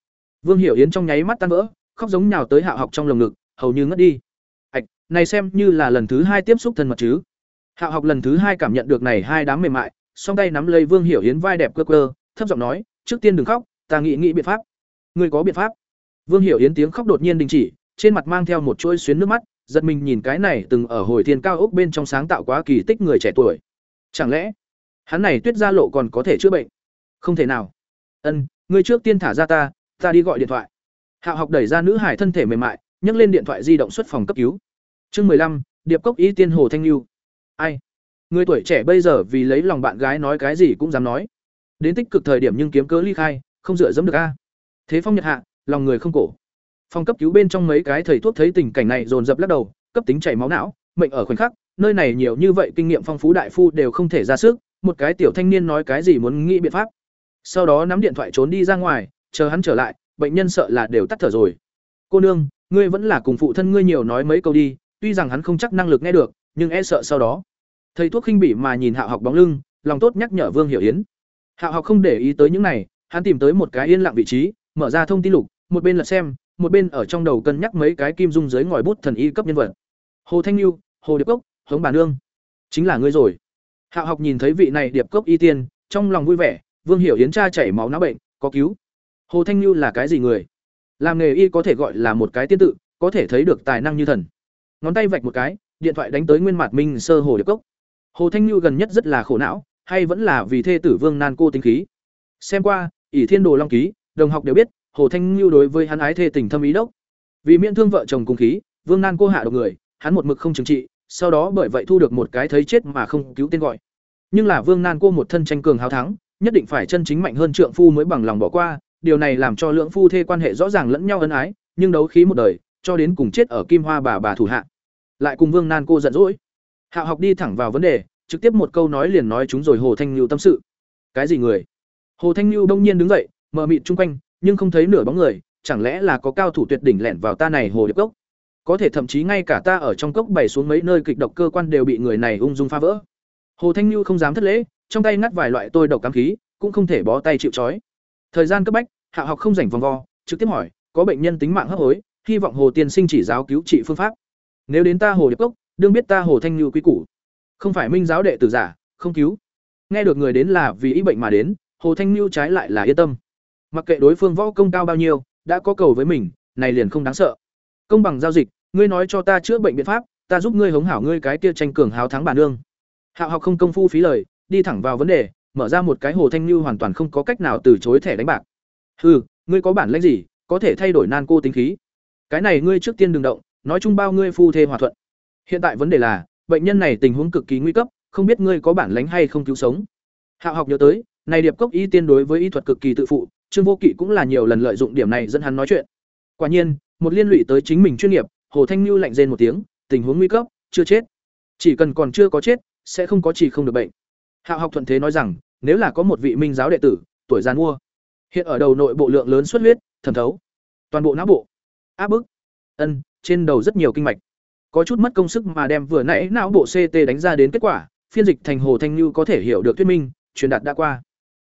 Vương Hiểu Yến trong nháy mắt tan vỡ, khóc giống nhào tới Hạo Học trong lồng ngực, hầu như ngất đi. Ảch, này xem như là lần thứ hai tiếp xúc thân mật chứ. Hạo Học lần thứ hai cảm nhận được này hai đám mềm mại, song tay nắm lấy Vương Hiểu Yến vai đẹp cơ cơ, thấp giọng nói, "Trước tiên đừng khóc, ta nghĩ nghĩ biện pháp." "Ngươi có biện pháp?" Vương Hiểu Yến tiếng khóc đột nhiên đình chỉ, trên mặt mang theo một chuỗi xuyến nước mắt, giật mình nhìn cái này từng ở hồi thiên cao ốc bên trong sáng tạo quá kỳ tích người trẻ tuổi. Chẳng lẽ, hắn này tuyết gia lộ còn có thể chữa bệnh? Không thể nào. Ân, ngươi trước tiên thả ra ta, ta đi gọi điện thoại. Hạo học đẩy ra nữ hải thân thể mềm mại, nhấc lên điện thoại di động xuất phòng cấp cứu. Chương mười lăm, điệp cốc y tiên hồ thanh lưu. Ai? Người tuổi trẻ bây giờ vì lấy lòng bạn gái nói cái gì cũng dám nói. Đến tích cực thời điểm nhưng kiếm cớ ly khai, không dựa dẫm được a. Thế phong nhật hạ, lòng người không cổ. Phòng cấp cứu bên trong mấy cái thầy thuốc thấy tình cảnh này dồn dập lắc đầu, cấp tính chảy máu não, mệnh ở khoảnh khắc, nơi này nhiều như vậy kinh nghiệm phong phú đại phu đều không thể ra sức, một cái tiểu thanh niên nói cái gì muốn nghĩ biện pháp. Sau đó nắm điện thoại trốn đi ra ngoài, chờ hắn trở lại, bệnh nhân sợ là đều tắt thở rồi. Cô nương, ngươi vẫn là cùng phụ thân ngươi nhiều nói mấy câu đi, tuy rằng hắn không chắc năng lực nghe được, nhưng e sợ sau đó. Thầy thuốc khinh bỉ mà nhìn Hạo Học bóng lưng, lòng tốt nhắc nhở Vương Hiểu Yến. Hạo Học không để ý tới những này, hắn tìm tới một cái yên lặng vị trí, mở ra thông tin lục, một bên là xem, một bên ở trong đầu cân nhắc mấy cái kim dung dưới ngòi bút thần y cấp nhân vật. Hồ Thanh Nhu, Hồ Điệp Cốc, Hống Bà Nương, chính là ngươi rồi. Hạo Học nhìn thấy vị này Điệp Cốc y tiên, trong lòng vui vẻ, Vương Hiểu Yến cha chảy máu não bệnh, có cứu. Hồ Thanh Nhu là cái gì người? Làm nghề y có thể gọi là một cái tiên tự, có thể thấy được tài năng như thần. Ngón tay vạch một cái, điện thoại đánh tới Nguyên Mạt Minh sơ Hồ Điệp Cốc. Hồ Thanh Nhu gần nhất rất là khổ não, hay vẫn là vì thê tử Vương Nan cô tính khí. Xem qua, ỷ Thiên Đồ Long ký, đồng học đều biết, Hồ Thanh Nhu đối với hắn ái thê tình thâm ý đốc. Vì miễn thương vợ chồng cùng khí, Vương Nan cô hạ độc người, hắn một mực không trừng trị, sau đó bởi vậy thu được một cái thấy chết mà không cứu tên gọi. Nhưng là Vương Nan cô một thân tranh cường hào thắng, nhất định phải chân chính mạnh hơn trượng phu mới bằng lòng bỏ qua, điều này làm cho Lưỡng phu thê quan hệ rõ ràng lẫn nhau ân ái, nhưng đấu khí một đời, cho đến cùng chết ở Kim Hoa bà bà thủ hạ. Lại cùng Vương Nan cô giận dỗi. Hạo học đi thẳng vào vấn đề, trực tiếp một câu nói liền nói chúng rồi Hồ Thanh Niu tâm sự. Cái gì người? Hồ Thanh Niu đông nhiên đứng dậy, mờ mịt chung quanh, nhưng không thấy nửa bóng người, chẳng lẽ là có cao thủ tuyệt đỉnh lẻn vào ta này hồ điệp cốc? Có thể thậm chí ngay cả ta ở trong cốc bày xuống mấy nơi kịch độc cơ quan đều bị người này ung dung phá vỡ. Hồ Thanh Niu không dám thất lễ, trong tay ngắt vài loại tôi độc cám khí, cũng không thể bó tay chịu trói thời gian cấp bách hạ học không rảnh vòng vo, trực tiếp hỏi, có bệnh nhân tính mạng hấp hối, hy vọng hồ tiên sinh chỉ giáo cứu trị phương pháp. Nếu đến ta hồ điệp cốc, đương biết ta hồ thanh như quý củ. Không phải minh giáo đệ tử giả, không cứu. Nghe được người đến là vì ý bệnh mà đến, hồ thanh như trái lại là yên tâm. Mặc kệ đối phương võ công cao bao nhiêu, đã có cầu với mình, này liền không đáng sợ. Công bằng giao dịch, ngươi nói cho ta chữa bệnh biện pháp, ta giúp ngươi hống hảo ngươi cái kia tranh cường háo thắng bản nương. Hạ học không công phu phí lời, đi thẳng vào vấn đề, mở ra một cái hồ thanh như hoàn toàn không có cách nào từ chối thẻ đánh bạc hừ, ngươi có bản lĩnh gì, có thể thay đổi nan cô tính khí? Cái này ngươi trước tiên đừng động, nói chung bao ngươi phu thê hòa thuận. Hiện tại vấn đề là, bệnh nhân này tình huống cực kỳ nguy cấp, không biết ngươi có bản lĩnh hay không cứu sống. Hạo học nhớ tới, này điệp cốc y tiên đối với y thuật cực kỳ tự phụ, trương vô kỵ cũng là nhiều lần lợi dụng điểm này dẫn hắn nói chuyện. Quả nhiên, một liên lụy tới chính mình chuyên nghiệp, hồ thanh Nưu lạnh rên một tiếng, tình huống nguy cấp, chưa chết. Chỉ cần còn chưa có chết, sẽ không có chỉ không được bệnh. Hạo học thuận thế nói rằng, nếu là có một vị minh giáo đệ tử, tuổi già mua hiện ở đầu nội bộ lượng lớn xuất huyết, thẩm thấu. Toàn bộ não bộ. Áp bức. Ân, trên đầu rất nhiều kinh mạch. Có chút mất công sức mà đem vừa nãy não bộ ct đánh ra đến kết quả, phiên dịch thành hồ thanh như có thể hiểu được thuyết minh, truyền đạt đã qua.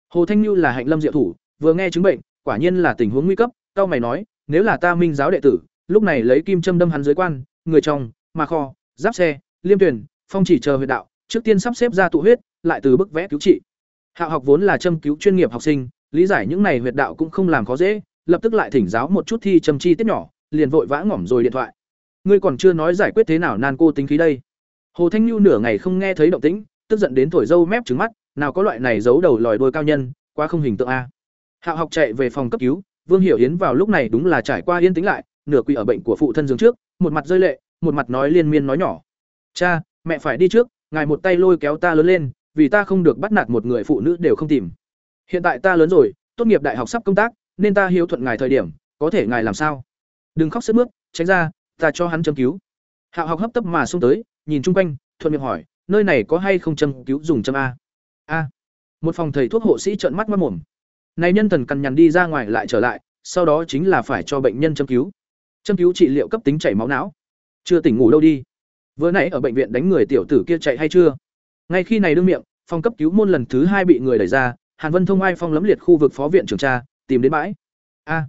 Hồ thanh như là hạnh lâm diệu thủ, vừa nghe chứng bệnh, quả nhiên là tình huống nguy cấp cao mày nói, nếu là ta minh giáo đệ tử, lúc này lấy kim châm đâm hắn dưới quan, người chồng, mà kho, giáp xe, liêm tuyển, phong chỉ chờ huyệt đạo, trước tiên sắp xếp ra tụ huyết, lại từ bức vẽ cứu trị. Hạo học vốn là châm cứu chuyên nghiệp học sinh lý giải những này huyệt đạo cũng không làm khó dễ, lập tức lại thỉnh giáo một chút thi châm chi tiết nhỏ, liền vội vã ngỏm rồi điện thoại. Ngươi còn chưa nói giải quyết thế nào nan cô tính khí đây? Hồ thanh nhu nửa ngày không nghe thấy động tĩnh, tức giận đến thổi dâu mép trứng mắt, nào có loại này giấu đầu lòi đuôi cao nhân, quá không hình tượng a. Hạo học chạy về phòng cấp cứu, vương hiểu yến vào lúc này đúng là trải qua yên tĩnh lại, nửa quỳ ở bệnh của phụ thân giường trước, một mặt rơi lệ, một mặt nói liên miên nói nhỏ. Cha, mẹ phải đi trước, ngài một tay lôi kéo ta lớn lên, vì ta không được bắt nạt một người phụ nữ đều không tìm hiện tại ta lớn rồi, tốt nghiệp đại học sắp công tác, nên ta hiếu thuận ngài thời điểm, có thể ngài làm sao? Đừng khóc sức mướt, tránh ra, ta cho hắn châm cứu. Hạo học hấp tấp mà xông tới, nhìn chung quanh, thuận miệng hỏi, nơi này có hay không châm cứu dùng châm a? A. Một phòng thầy thuốc hộ sĩ trợn mắt mất mồm. Này nhân thần cằn nhằn đi ra ngoài lại trở lại, sau đó chính là phải cho bệnh nhân châm cứu. Châm cứu trị liệu cấp tính chảy máu não. Chưa tỉnh ngủ đâu đi. Vừa nãy ở bệnh viện đánh người tiểu tử kia chạy hay chưa? Ngay khi này đương miệng, phòng cấp cứu môn lần thứ hai bị người đẩy ra hàn vân thông ai phong lấm liệt khu vực phó viện trưởng tra tìm đến bãi. A.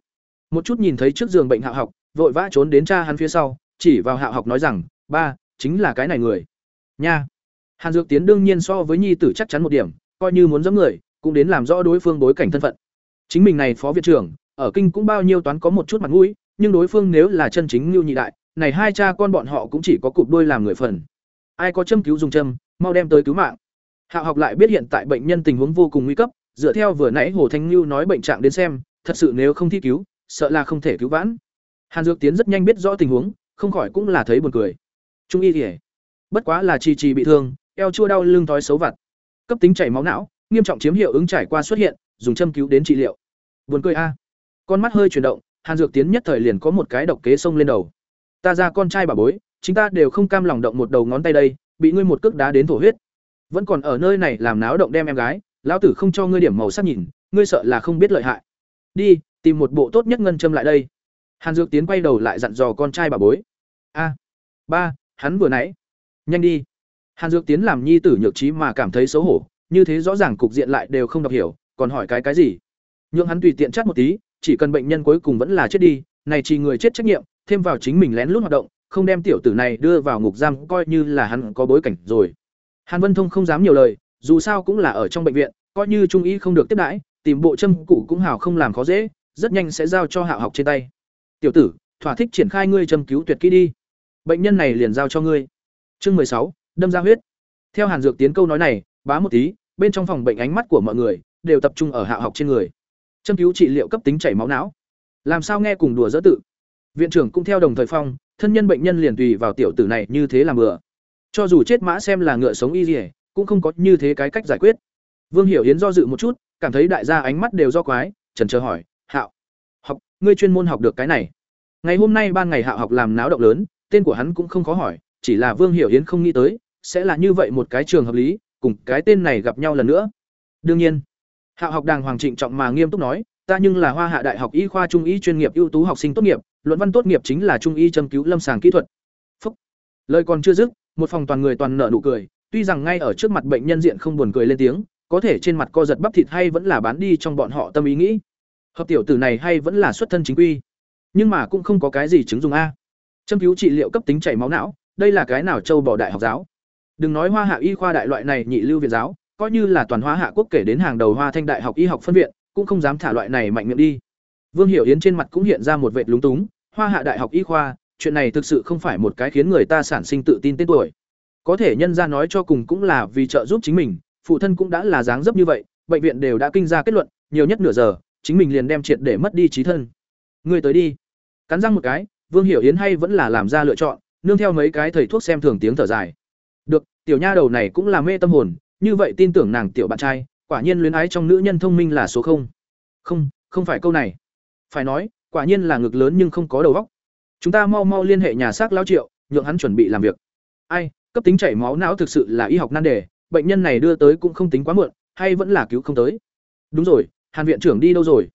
Một chút nhìn thấy trước giường bệnh hạ học vội vã trốn đến cha hắn phía sau chỉ vào hạ học nói rằng ba chính là cái này người. Nha. Hàn dược tiến đương nhiên so với nhi tử chắc chắn một điểm coi như muốn giẫm người cũng đến làm rõ đối phương bối cảnh thân phận. Chính mình này phó viện trưởng ở kinh cũng bao nhiêu toán có một chút mặt mũi nhưng đối phương nếu là chân chính lưu nhị đại này hai cha con bọn họ cũng chỉ có cụp đôi làm người phần. Ai có châm cứu dùng châm mau đem tới cứu mạng. Hạo học lại biết hiện tại bệnh nhân tình huống vô cùng nguy cấp, dựa theo vừa nãy Hồ Thanh Nưu nói bệnh trạng đến xem, thật sự nếu không thi cứu, sợ là không thể cứu vãn. Hàn Dược Tiến rất nhanh biết rõ tình huống, không khỏi cũng là thấy buồn cười. Trung y liễu, bất quá là trì trì bị thương, eo chua đau lưng thói xấu vặt, cấp tính chảy máu não, nghiêm trọng chiếm hiệu ứng trải qua xuất hiện, dùng châm cứu đến trị liệu. Buồn cười a. Con mắt hơi chuyển động, Hàn Dược Tiến nhất thời liền có một cái độc kế xông lên đầu. Ta ra con trai bà bối, chúng ta đều không cam lòng động một đầu ngón tay đây, bị ngươi một cước đá đến thổ huyết vẫn còn ở nơi này làm náo động đem em gái lão tử không cho ngươi điểm màu sắc nhìn ngươi sợ là không biết lợi hại. Đi tìm một bộ tốt nhất ngân châm lại đây. Hàn dược tiến quay đầu lại dặn dò con trai bà bối. A ba hắn vừa nãy. Nhanh đi. Hàn dược tiến làm nhi tử nhược trí mà cảm thấy xấu hổ như thế rõ ràng cục diện lại đều không đọc hiểu còn hỏi cái cái gì? Nhưng hắn tùy tiện chắt một tí chỉ cần bệnh nhân cuối cùng vẫn là chết đi này chỉ người chết trách nhiệm thêm vào chính mình lén lút hoạt động không đem tiểu tử này đưa vào ngục giam coi như là hắn có bối cảnh rồi. Hàn Vân Thông không dám nhiều lời, dù sao cũng là ở trong bệnh viện, coi như trung y không được tiếp đãi, tìm bộ châm cụ cũng hào không làm khó dễ, rất nhanh sẽ giao cho Hạo học trên tay. "Tiểu tử, thỏa thích triển khai ngươi châm cứu tuyệt kỹ đi. Bệnh nhân này liền giao cho ngươi." Chương mười sáu, đâm ra huyết. Theo Hàn Dược tiến câu nói này, bá một tí, bên trong phòng bệnh ánh mắt của mọi người đều tập trung ở Hạo học trên người. Châm cứu trị liệu cấp tính chảy máu não. Làm sao nghe cùng đùa dỡ tự. Viện trưởng cũng theo đồng thời phong, thân nhân bệnh nhân liền tùy vào tiểu tử này như thế làm bừa. Cho dù chết mã xem là ngựa sống y gì, cũng không có như thế cái cách giải quyết. Vương Hiểu Yến do dự một chút, cảm thấy đại gia ánh mắt đều do quái, chần chờ hỏi, "Hạo, học, ngươi chuyên môn học được cái này?" Ngày hôm nay ban ngày Hạo học làm náo động lớn, tên của hắn cũng không khó hỏi, chỉ là Vương Hiểu Yến không nghĩ tới, sẽ là như vậy một cái trường hợp lý, cùng cái tên này gặp nhau lần nữa. Đương nhiên, Hạo học đàng hoàng trịnh trọng mà nghiêm túc nói, "Ta nhưng là Hoa Hạ Đại học Y khoa Trung y chuyên nghiệp ưu tú học sinh tốt nghiệp, luận văn tốt nghiệp chính là Trung y châm cứu lâm sàng kỹ thuật." Phúc. Lời còn chưa dứt, một phòng toàn người toàn nợ nụ cười tuy rằng ngay ở trước mặt bệnh nhân diện không buồn cười lên tiếng có thể trên mặt co giật bắp thịt hay vẫn là bán đi trong bọn họ tâm ý nghĩ. Hợp tiểu tử này hay vẫn là xuất thân chính quy, nhưng mà cũng không có cái gì chứng dùng a. Châm cứu trị liệu cấp tính chảy máu não, đây là cái nào châu bỏ đại học giáo. Đừng nói Hoa Hạ Y khoa đại loại này nhị lưu viện giáo, coi như là toàn Hoa Hạ quốc kể đến hàng đầu Hoa Thanh đại học y học phân viện, cũng không dám thả loại này mạnh miệng đi. Vương Hiểu Yến trên mặt cũng hiện ra một vệt lúng túng, Hoa Hạ đại học y khoa, chuyện này thực sự không phải một cái khiến người ta sản sinh tự tin tên tuổi. Có thể nhân ra nói cho cùng cũng là vì trợ giúp chính mình, phụ thân cũng đã là dáng dấp như vậy, bệnh viện đều đã kinh ra kết luận, nhiều nhất nửa giờ, chính mình liền đem triệt để mất đi trí thân. Người tới đi. Cắn răng một cái, Vương Hiểu Yến hay vẫn là làm ra lựa chọn, nương theo mấy cái thầy thuốc xem thường tiếng thở dài. Được, tiểu nha đầu này cũng là mê tâm hồn, như vậy tin tưởng nàng tiểu bạn trai, quả nhiên luyến ái trong nữ nhân thông minh là số không. Không, không phải câu này. Phải nói, quả nhiên là ngực lớn nhưng không có đầu óc. Chúng ta mau mau liên hệ nhà xác lão Triệu, nhượng hắn chuẩn bị làm việc. Ai, cấp tính chảy máu não thực sự là y học nan đề, bệnh nhân này đưa tới cũng không tính quá muộn, hay vẫn là cứu không tới. Đúng rồi, Hàn viện trưởng đi đâu rồi?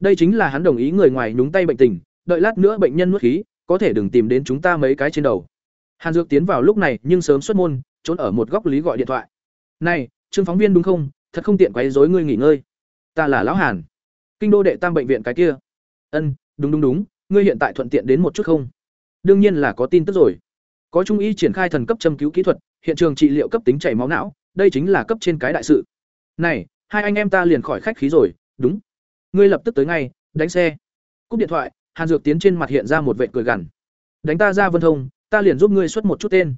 Đây chính là hắn đồng ý người ngoài nhúng tay bệnh tình, đợi lát nữa bệnh nhân nuốt khí, có thể đừng tìm đến chúng ta mấy cái trên đầu. Hàn Dược tiến vào lúc này nhưng sớm xuất môn, trốn ở một góc lý gọi điện thoại. "Này, Trương phóng viên đúng không? Thật không tiện quấy rối ngươi nghỉ ngơi. Ta là lão Hàn, kinh đô đệ tam bệnh viện cái kia." "Ân, đúng đúng đúng, ngươi hiện tại thuận tiện đến một chút không?" "Đương nhiên là có tin tức rồi. Có trung y triển khai thần cấp châm cứu kỹ thuật, hiện trường trị liệu cấp tính chảy máu não, đây chính là cấp trên cái đại sự." "Này, hai anh em ta liền khỏi khách khí rồi, đúng. Ngươi lập tức tới ngay, đánh xe." Cúp điện thoại, Hàn Dược tiến trên mặt hiện ra một vệt cười gằn. "Đánh ta ra Vân Thông, ta liền giúp ngươi xuất một chút tên.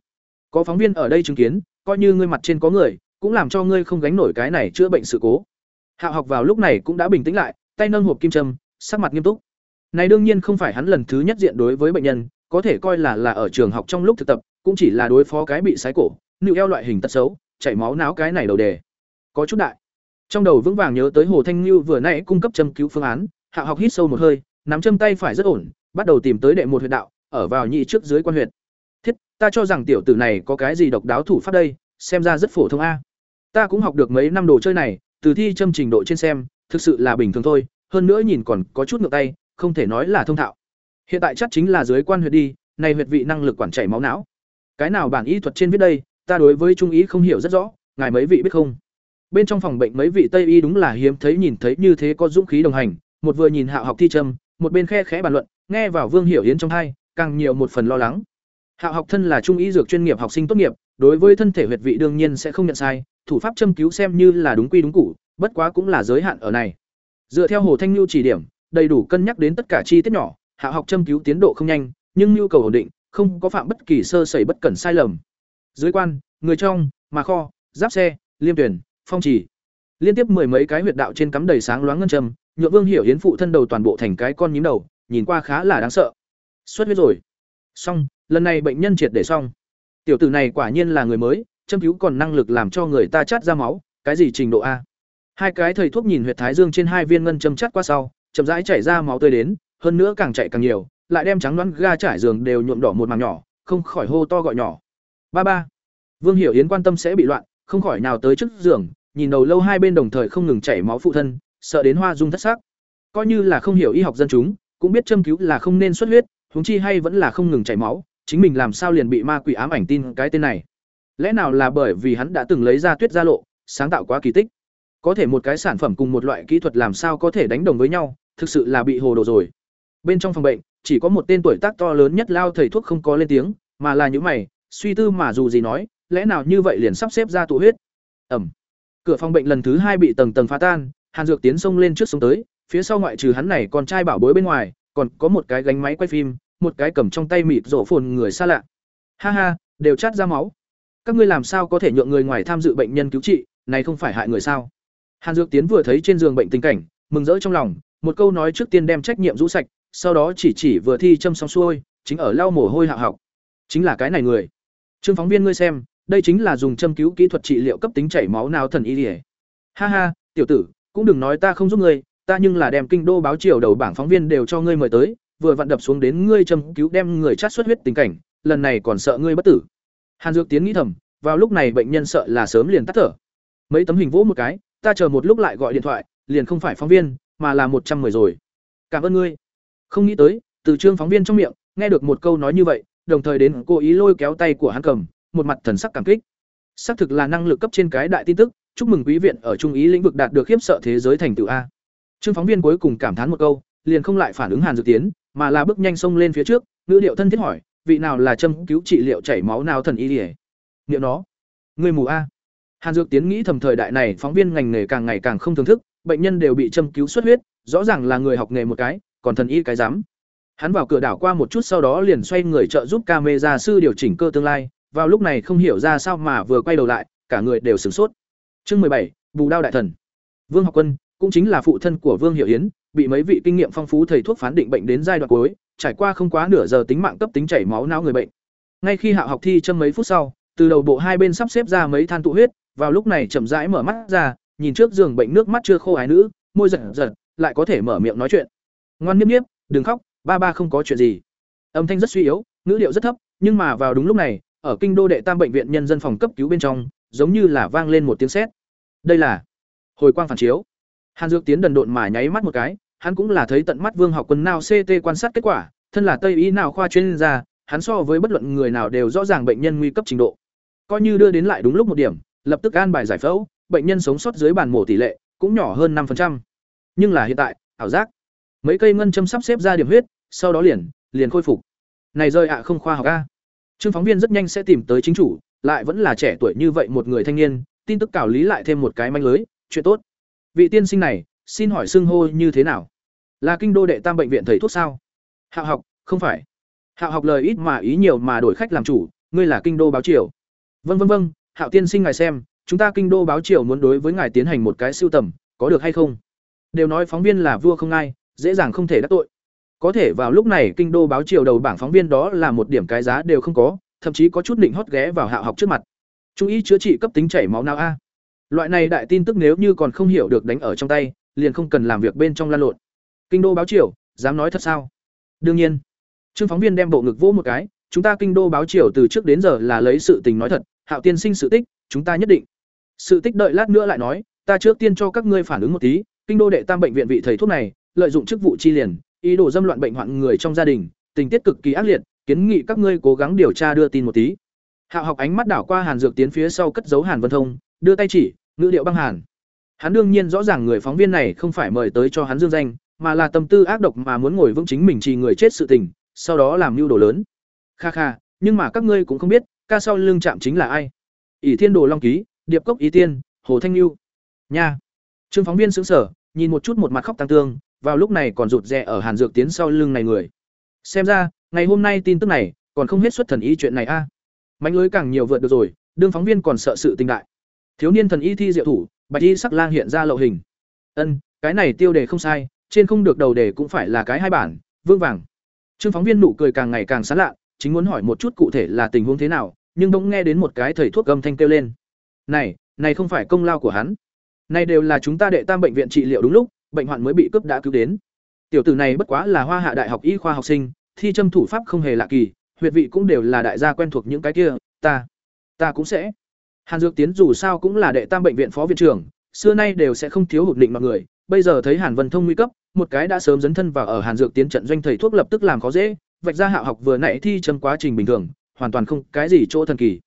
Có phóng viên ở đây chứng kiến, coi như ngươi mặt trên có người, cũng làm cho ngươi không gánh nổi cái này chữa bệnh sự cố." Hạo học vào lúc này cũng đã bình tĩnh lại, tay nâng hộp kim châm, sắc mặt nghiêm túc. Này đương nhiên không phải hắn lần thứ nhất diện đối với bệnh nhân, có thể coi là là ở trường học trong lúc thực tập, cũng chỉ là đối phó cái bị sái cổ, nựu eo loại hình tật xấu, chảy máu não cái này đầu đề. Có chút đại. Trong đầu vững vàng nhớ tới Hồ Thanh Nưu vừa nãy cung cấp châm cứu phương án, hạ học hít sâu một hơi, nắm châm tay phải rất ổn, bắt đầu tìm tới đệ một huyệt đạo, ở vào nhị trước dưới quan huyệt. Thiết, ta cho rằng tiểu tử này có cái gì độc đáo thủ pháp đây, xem ra rất phổ thông a. Ta cũng học được mấy năm đồ chơi này, từ thi châm trình độ trên xem, thực sự là bình thường thôi, hơn nữa nhìn còn có chút ngược tay, không thể nói là thông thạo. Hiện tại chắc chính là dưới quan huyệt đi, này huyệt vị năng lực quản chảy máu não. Cái nào bản y thuật trên viết đây, ta đối với trung ý không hiểu rất rõ, ngài mấy vị biết không? Bên trong phòng bệnh mấy vị Tây y đúng là hiếm thấy nhìn thấy như thế có dũng khí đồng hành, một vừa nhìn Hạo học thi châm, một bên khe khẽ bàn luận, nghe vào Vương Hiểu Yến trong hai, càng nhiều một phần lo lắng. Hạo học thân là trung y dược chuyên nghiệp học sinh tốt nghiệp, đối với thân thể huyệt vị đương nhiên sẽ không nhận sai, thủ pháp châm cứu xem như là đúng quy đúng cụ bất quá cũng là giới hạn ở này. Dựa theo Hồ Thanh Nhu chỉ điểm, đầy đủ cân nhắc đến tất cả chi tiết nhỏ, hạ học châm cứu tiến độ không nhanh, nhưng nhu cầu ổn định, không có phạm bất kỳ sơ sẩy bất cẩn sai lầm. Dưới quan, người trong, mà kho, giáp xe, liêm tuyển, phong trì Liên tiếp mười mấy cái huyệt đạo trên cắm đầy sáng loáng ngân châm, nhượng Vương Hiểu Yến phụ thân đầu toàn bộ thành cái con nhím đầu, nhìn qua khá là đáng sợ. Xuất huyết rồi. Xong, lần này bệnh nhân triệt để xong. Tiểu tử này quả nhiên là người mới, châm cứu còn năng lực làm cho người ta chát ra máu, cái gì trình độ a? Hai cái thầy thuốc nhìn huyệt thái dương trên hai viên ngân châm chát qua sau, chậm rãi chảy ra máu tươi đến, hơn nữa càng chạy càng nhiều, lại đem trắng đoán ga trải giường đều nhuộm đỏ một mảng nhỏ, không khỏi hô to gọi nhỏ. Ba ba. Vương Hiểu Yến quan tâm sẽ bị loạn, không khỏi nào tới trước giường, nhìn đầu lâu hai bên đồng thời không ngừng chảy máu phụ thân, sợ đến hoa dung thất sắc. Coi như là không hiểu y học dân chúng, cũng biết châm cứu là không nên xuất huyết, huống chi hay vẫn là không ngừng chảy máu, chính mình làm sao liền bị ma quỷ ám ảnh tin cái tên này. Lẽ nào là bởi vì hắn đã từng lấy ra tuyết ra lộ, sáng tạo quá kỳ tích. Có thể một cái sản phẩm cùng một loại kỹ thuật làm sao có thể đánh đồng với nhau, thực sự là bị hồ đồ rồi. Bên trong phòng bệnh, chỉ có một tên tuổi tác to lớn nhất lao thầy thuốc không có lên tiếng, mà là những mày, suy tư mà dù gì nói, lẽ nào như vậy liền sắp xếp ra tụ huyết. Ẩm. Cửa phòng bệnh lần thứ hai bị tầng tầng phá tan, Hàn Dược tiến sông lên trước sông tới, phía sau ngoại trừ hắn này còn trai bảo bối bên ngoài, còn có một cái gánh máy quay phim, một cái cầm trong tay mịt rổ phồn người xa lạ. Ha ha, đều chát ra máu. Các ngươi làm sao có thể nhượng người ngoài tham dự bệnh nhân cứu trị, này không phải hại người sao? Hàn Dược Tiến vừa thấy trên giường bệnh tình cảnh, mừng rỡ trong lòng, một câu nói trước tiên đem trách nhiệm rũ sạch, sau đó chỉ chỉ vừa thi châm xong xuôi, chính ở lau mồ hôi hạ học. Chính là cái này người. Trương phóng viên ngươi xem, đây chính là dùng châm cứu kỹ thuật trị liệu cấp tính chảy máu nào thần y ỉa Ha ha, tiểu tử, cũng đừng nói ta không giúp ngươi, ta nhưng là đem kinh đô báo chiều đầu bảng phóng viên đều cho ngươi mời tới, vừa vặn đập xuống đến ngươi châm cứu đem người chát xuất huyết tình cảnh, lần này còn sợ ngươi bất tử. Hàn Dược Tiến nghĩ thầm, vào lúc này bệnh nhân sợ là sớm liền tắt thở. Mấy tấm hình vỗ một cái, ta chờ một lúc lại gọi điện thoại, liền không phải phóng viên, mà là một trăm mười rồi. Cảm ơn ngươi. Không nghĩ tới, từ trương phóng viên trong miệng, nghe được một câu nói như vậy, đồng thời đến cô ý lôi kéo tay của hắn cầm, một mặt thần sắc cảm kích. xác thực là năng lực cấp trên cái đại tin tức chúc mừng quý viện ở trung ý lĩnh vực đạt được khiếp sợ thế giới thành tựu a. Trương phóng viên cuối cùng cảm thán một câu liền không lại phản ứng hàn dược tiến mà là bước nhanh xông lên phía trước ngữ điệu thân thiết hỏi vị nào là châm cứu trị liệu chảy máu nào thần y ỉa nghiệm nó. Người mù a. Hàn dược tiến nghĩ thầm thời đại này phóng viên ngành nghề càng ngày càng không thưởng thức bệnh nhân đều bị châm cứu xuất huyết rõ ràng là người học nghề một cái còn thần y cái dám hắn vào cửa đảo qua một chút sau đó liền xoay người trợ giúp camera sư điều chỉnh cơ tương lai, vào lúc này không hiểu ra sao mà vừa quay đầu lại, cả người đều sửng sốt. Chương mười bảy, bù đao đại thần. Vương học quân, cũng chính là phụ thân của vương hiệu yến, bị mấy vị kinh nghiệm phong phú thầy thuốc phán định bệnh đến giai đoạn cuối, trải qua không quá nửa giờ tính mạng cấp tính chảy máu não người bệnh. Ngay khi hạ học thi châm mấy phút sau, từ đầu bộ hai bên sắp xếp ra mấy than tụ huyết, vào lúc này chậm rãi mở mắt ra, nhìn trước giường bệnh nước mắt chưa khô ái nữ, môi giật giật, lại có thể mở miệng nói chuyện ngoan niếp niếp đừng khóc, ba ba không có chuyện gì. Âm thanh rất suy yếu, ngữ liệu rất thấp, nhưng mà vào đúng lúc này, ở kinh đô đệ tam bệnh viện nhân dân phòng cấp cứu bên trong, giống như là vang lên một tiếng sét. Đây là hồi quang phản chiếu. Hàn dược tiến đần độn mà nháy mắt một cái, hắn cũng là thấy tận mắt vương học quân nào ct quan sát kết quả, thân là tây y nào khoa chuyên gia, hắn so với bất luận người nào đều rõ ràng bệnh nhân nguy cấp trình độ. Coi như đưa đến lại đúng lúc một điểm, lập tức an bài giải phẫu, bệnh nhân sống sót dưới bàn mổ tỷ lệ cũng nhỏ hơn năm nhưng là hiện tại, ảo giác mấy cây ngân châm sắp xếp ra điểm huyết, sau đó liền liền khôi phục. Này rơi ạ, không khoa học a. Trương phóng viên rất nhanh sẽ tìm tới chính chủ, lại vẫn là trẻ tuổi như vậy một người thanh niên, tin tức cảo lý lại thêm một cái manh lưới, chuyện tốt. Vị tiên sinh này, xin hỏi xưng hô như thế nào? Là kinh đô đệ tam bệnh viện thầy thuốc sao? Hạ học, không phải. Hạ học lời ít mà ý nhiều mà đổi khách làm chủ, ngươi là kinh đô báo triều. Vân vân vân hạo tiên sinh ngài xem, chúng ta kinh đô báo triều muốn đối với ngài tiến hành một cái siêu tầm, có được hay không? Đều nói phóng viên là vua không ai dễ dàng không thể đắc tội. Có thể vào lúc này kinh đô báo triều đầu bảng phóng viên đó là một điểm cái giá đều không có, thậm chí có chút định hót ghé vào hạ học trước mặt. Trung ý chữa trị cấp tính chảy máu não a. Loại này đại tin tức nếu như còn không hiểu được đánh ở trong tay, liền không cần làm việc bên trong lan lộn. Kinh đô báo triều, dám nói thật sao? Đương nhiên. Trương phóng viên đem bộ ngực vỗ một cái, chúng ta kinh đô báo triều từ trước đến giờ là lấy sự tình nói thật, hạo tiên sinh sự tích, chúng ta nhất định. Sự tích đợi lát nữa lại nói, ta trước tiên cho các ngươi phản ứng một tí, kinh đô đệ tam bệnh viện vị thầy thuốc này lợi dụng chức vụ chi liền, ý đồ dâm loạn bệnh hoạn người trong gia đình, tình tiết cực kỳ ác liệt, kiến nghị các ngươi cố gắng điều tra đưa tin một tí. Hạo học ánh mắt đảo qua hàn dược tiến phía sau cất giấu hàn vân thông, đưa tay chỉ, ngữ điệu băng hàn. Hắn đương nhiên rõ ràng người phóng viên này không phải mời tới cho hắn dương danh, mà là tâm tư ác độc mà muốn ngồi vững chính mình trì người chết sự tình, sau đó làm mưu đồ lớn. Kha kha, nhưng mà các ngươi cũng không biết, ca sau lưng chạm chính là ai. Ỷ thiên đồ long ký, điệp cốc ý tiên, hồ thanh lưu nha. Trương phóng viên sững sờ, nhìn một chút một mặt khóc tăng tương vào lúc này còn rụt rè ở hàn dược tiến sau lưng này người. Xem ra, ngày hôm nay tin tức này, còn không hết xuất thần y chuyện này a. À. mánh lưới càng nhiều vượt được rồi, đương phóng viên còn sợ sự tình đại. Thiếu niên thần y thi diệu thủ, bạch y sắc lang hiện ra lộ hình. Ân, cái này tiêu đề không sai, trên không được đầu đề cũng phải là cái hai bản, vương vàng. Trương phóng viên nụ cười càng ngày càng sán lạ, chính muốn hỏi một chút cụ thể là tình huống thế nào, nhưng bỗng nghe đến một cái thầy thuốc âm thanh kêu lên. Này này không phải công lao của hắn. Này đều là chúng ta đệ tam bệnh viện trị liệu đúng lúc bệnh hoạn mới bị cướp đã cứu đến. Tiểu tử này bất quá là hoa hạ đại học y khoa học sinh, thi châm thủ pháp không hề lạ kỳ, huyệt vị cũng đều là đại gia quen thuộc những cái kia, ta ta cũng sẽ. Hàn dược tiến dù sao cũng là đệ tam bệnh viện phó viện trưởng, xưa nay đều sẽ không thiếu hụt định mọi người, bây giờ thấy hàn vân thông nguy cấp, một cái đã sớm dấn thân vào ở hàn dược tiến trận doanh thầy thuốc lập tức làm khó dễ, vạch ra hạ học vừa nãy thi châm quá trình bình thường, hoàn toàn không cái gì chỗ thần kỳ.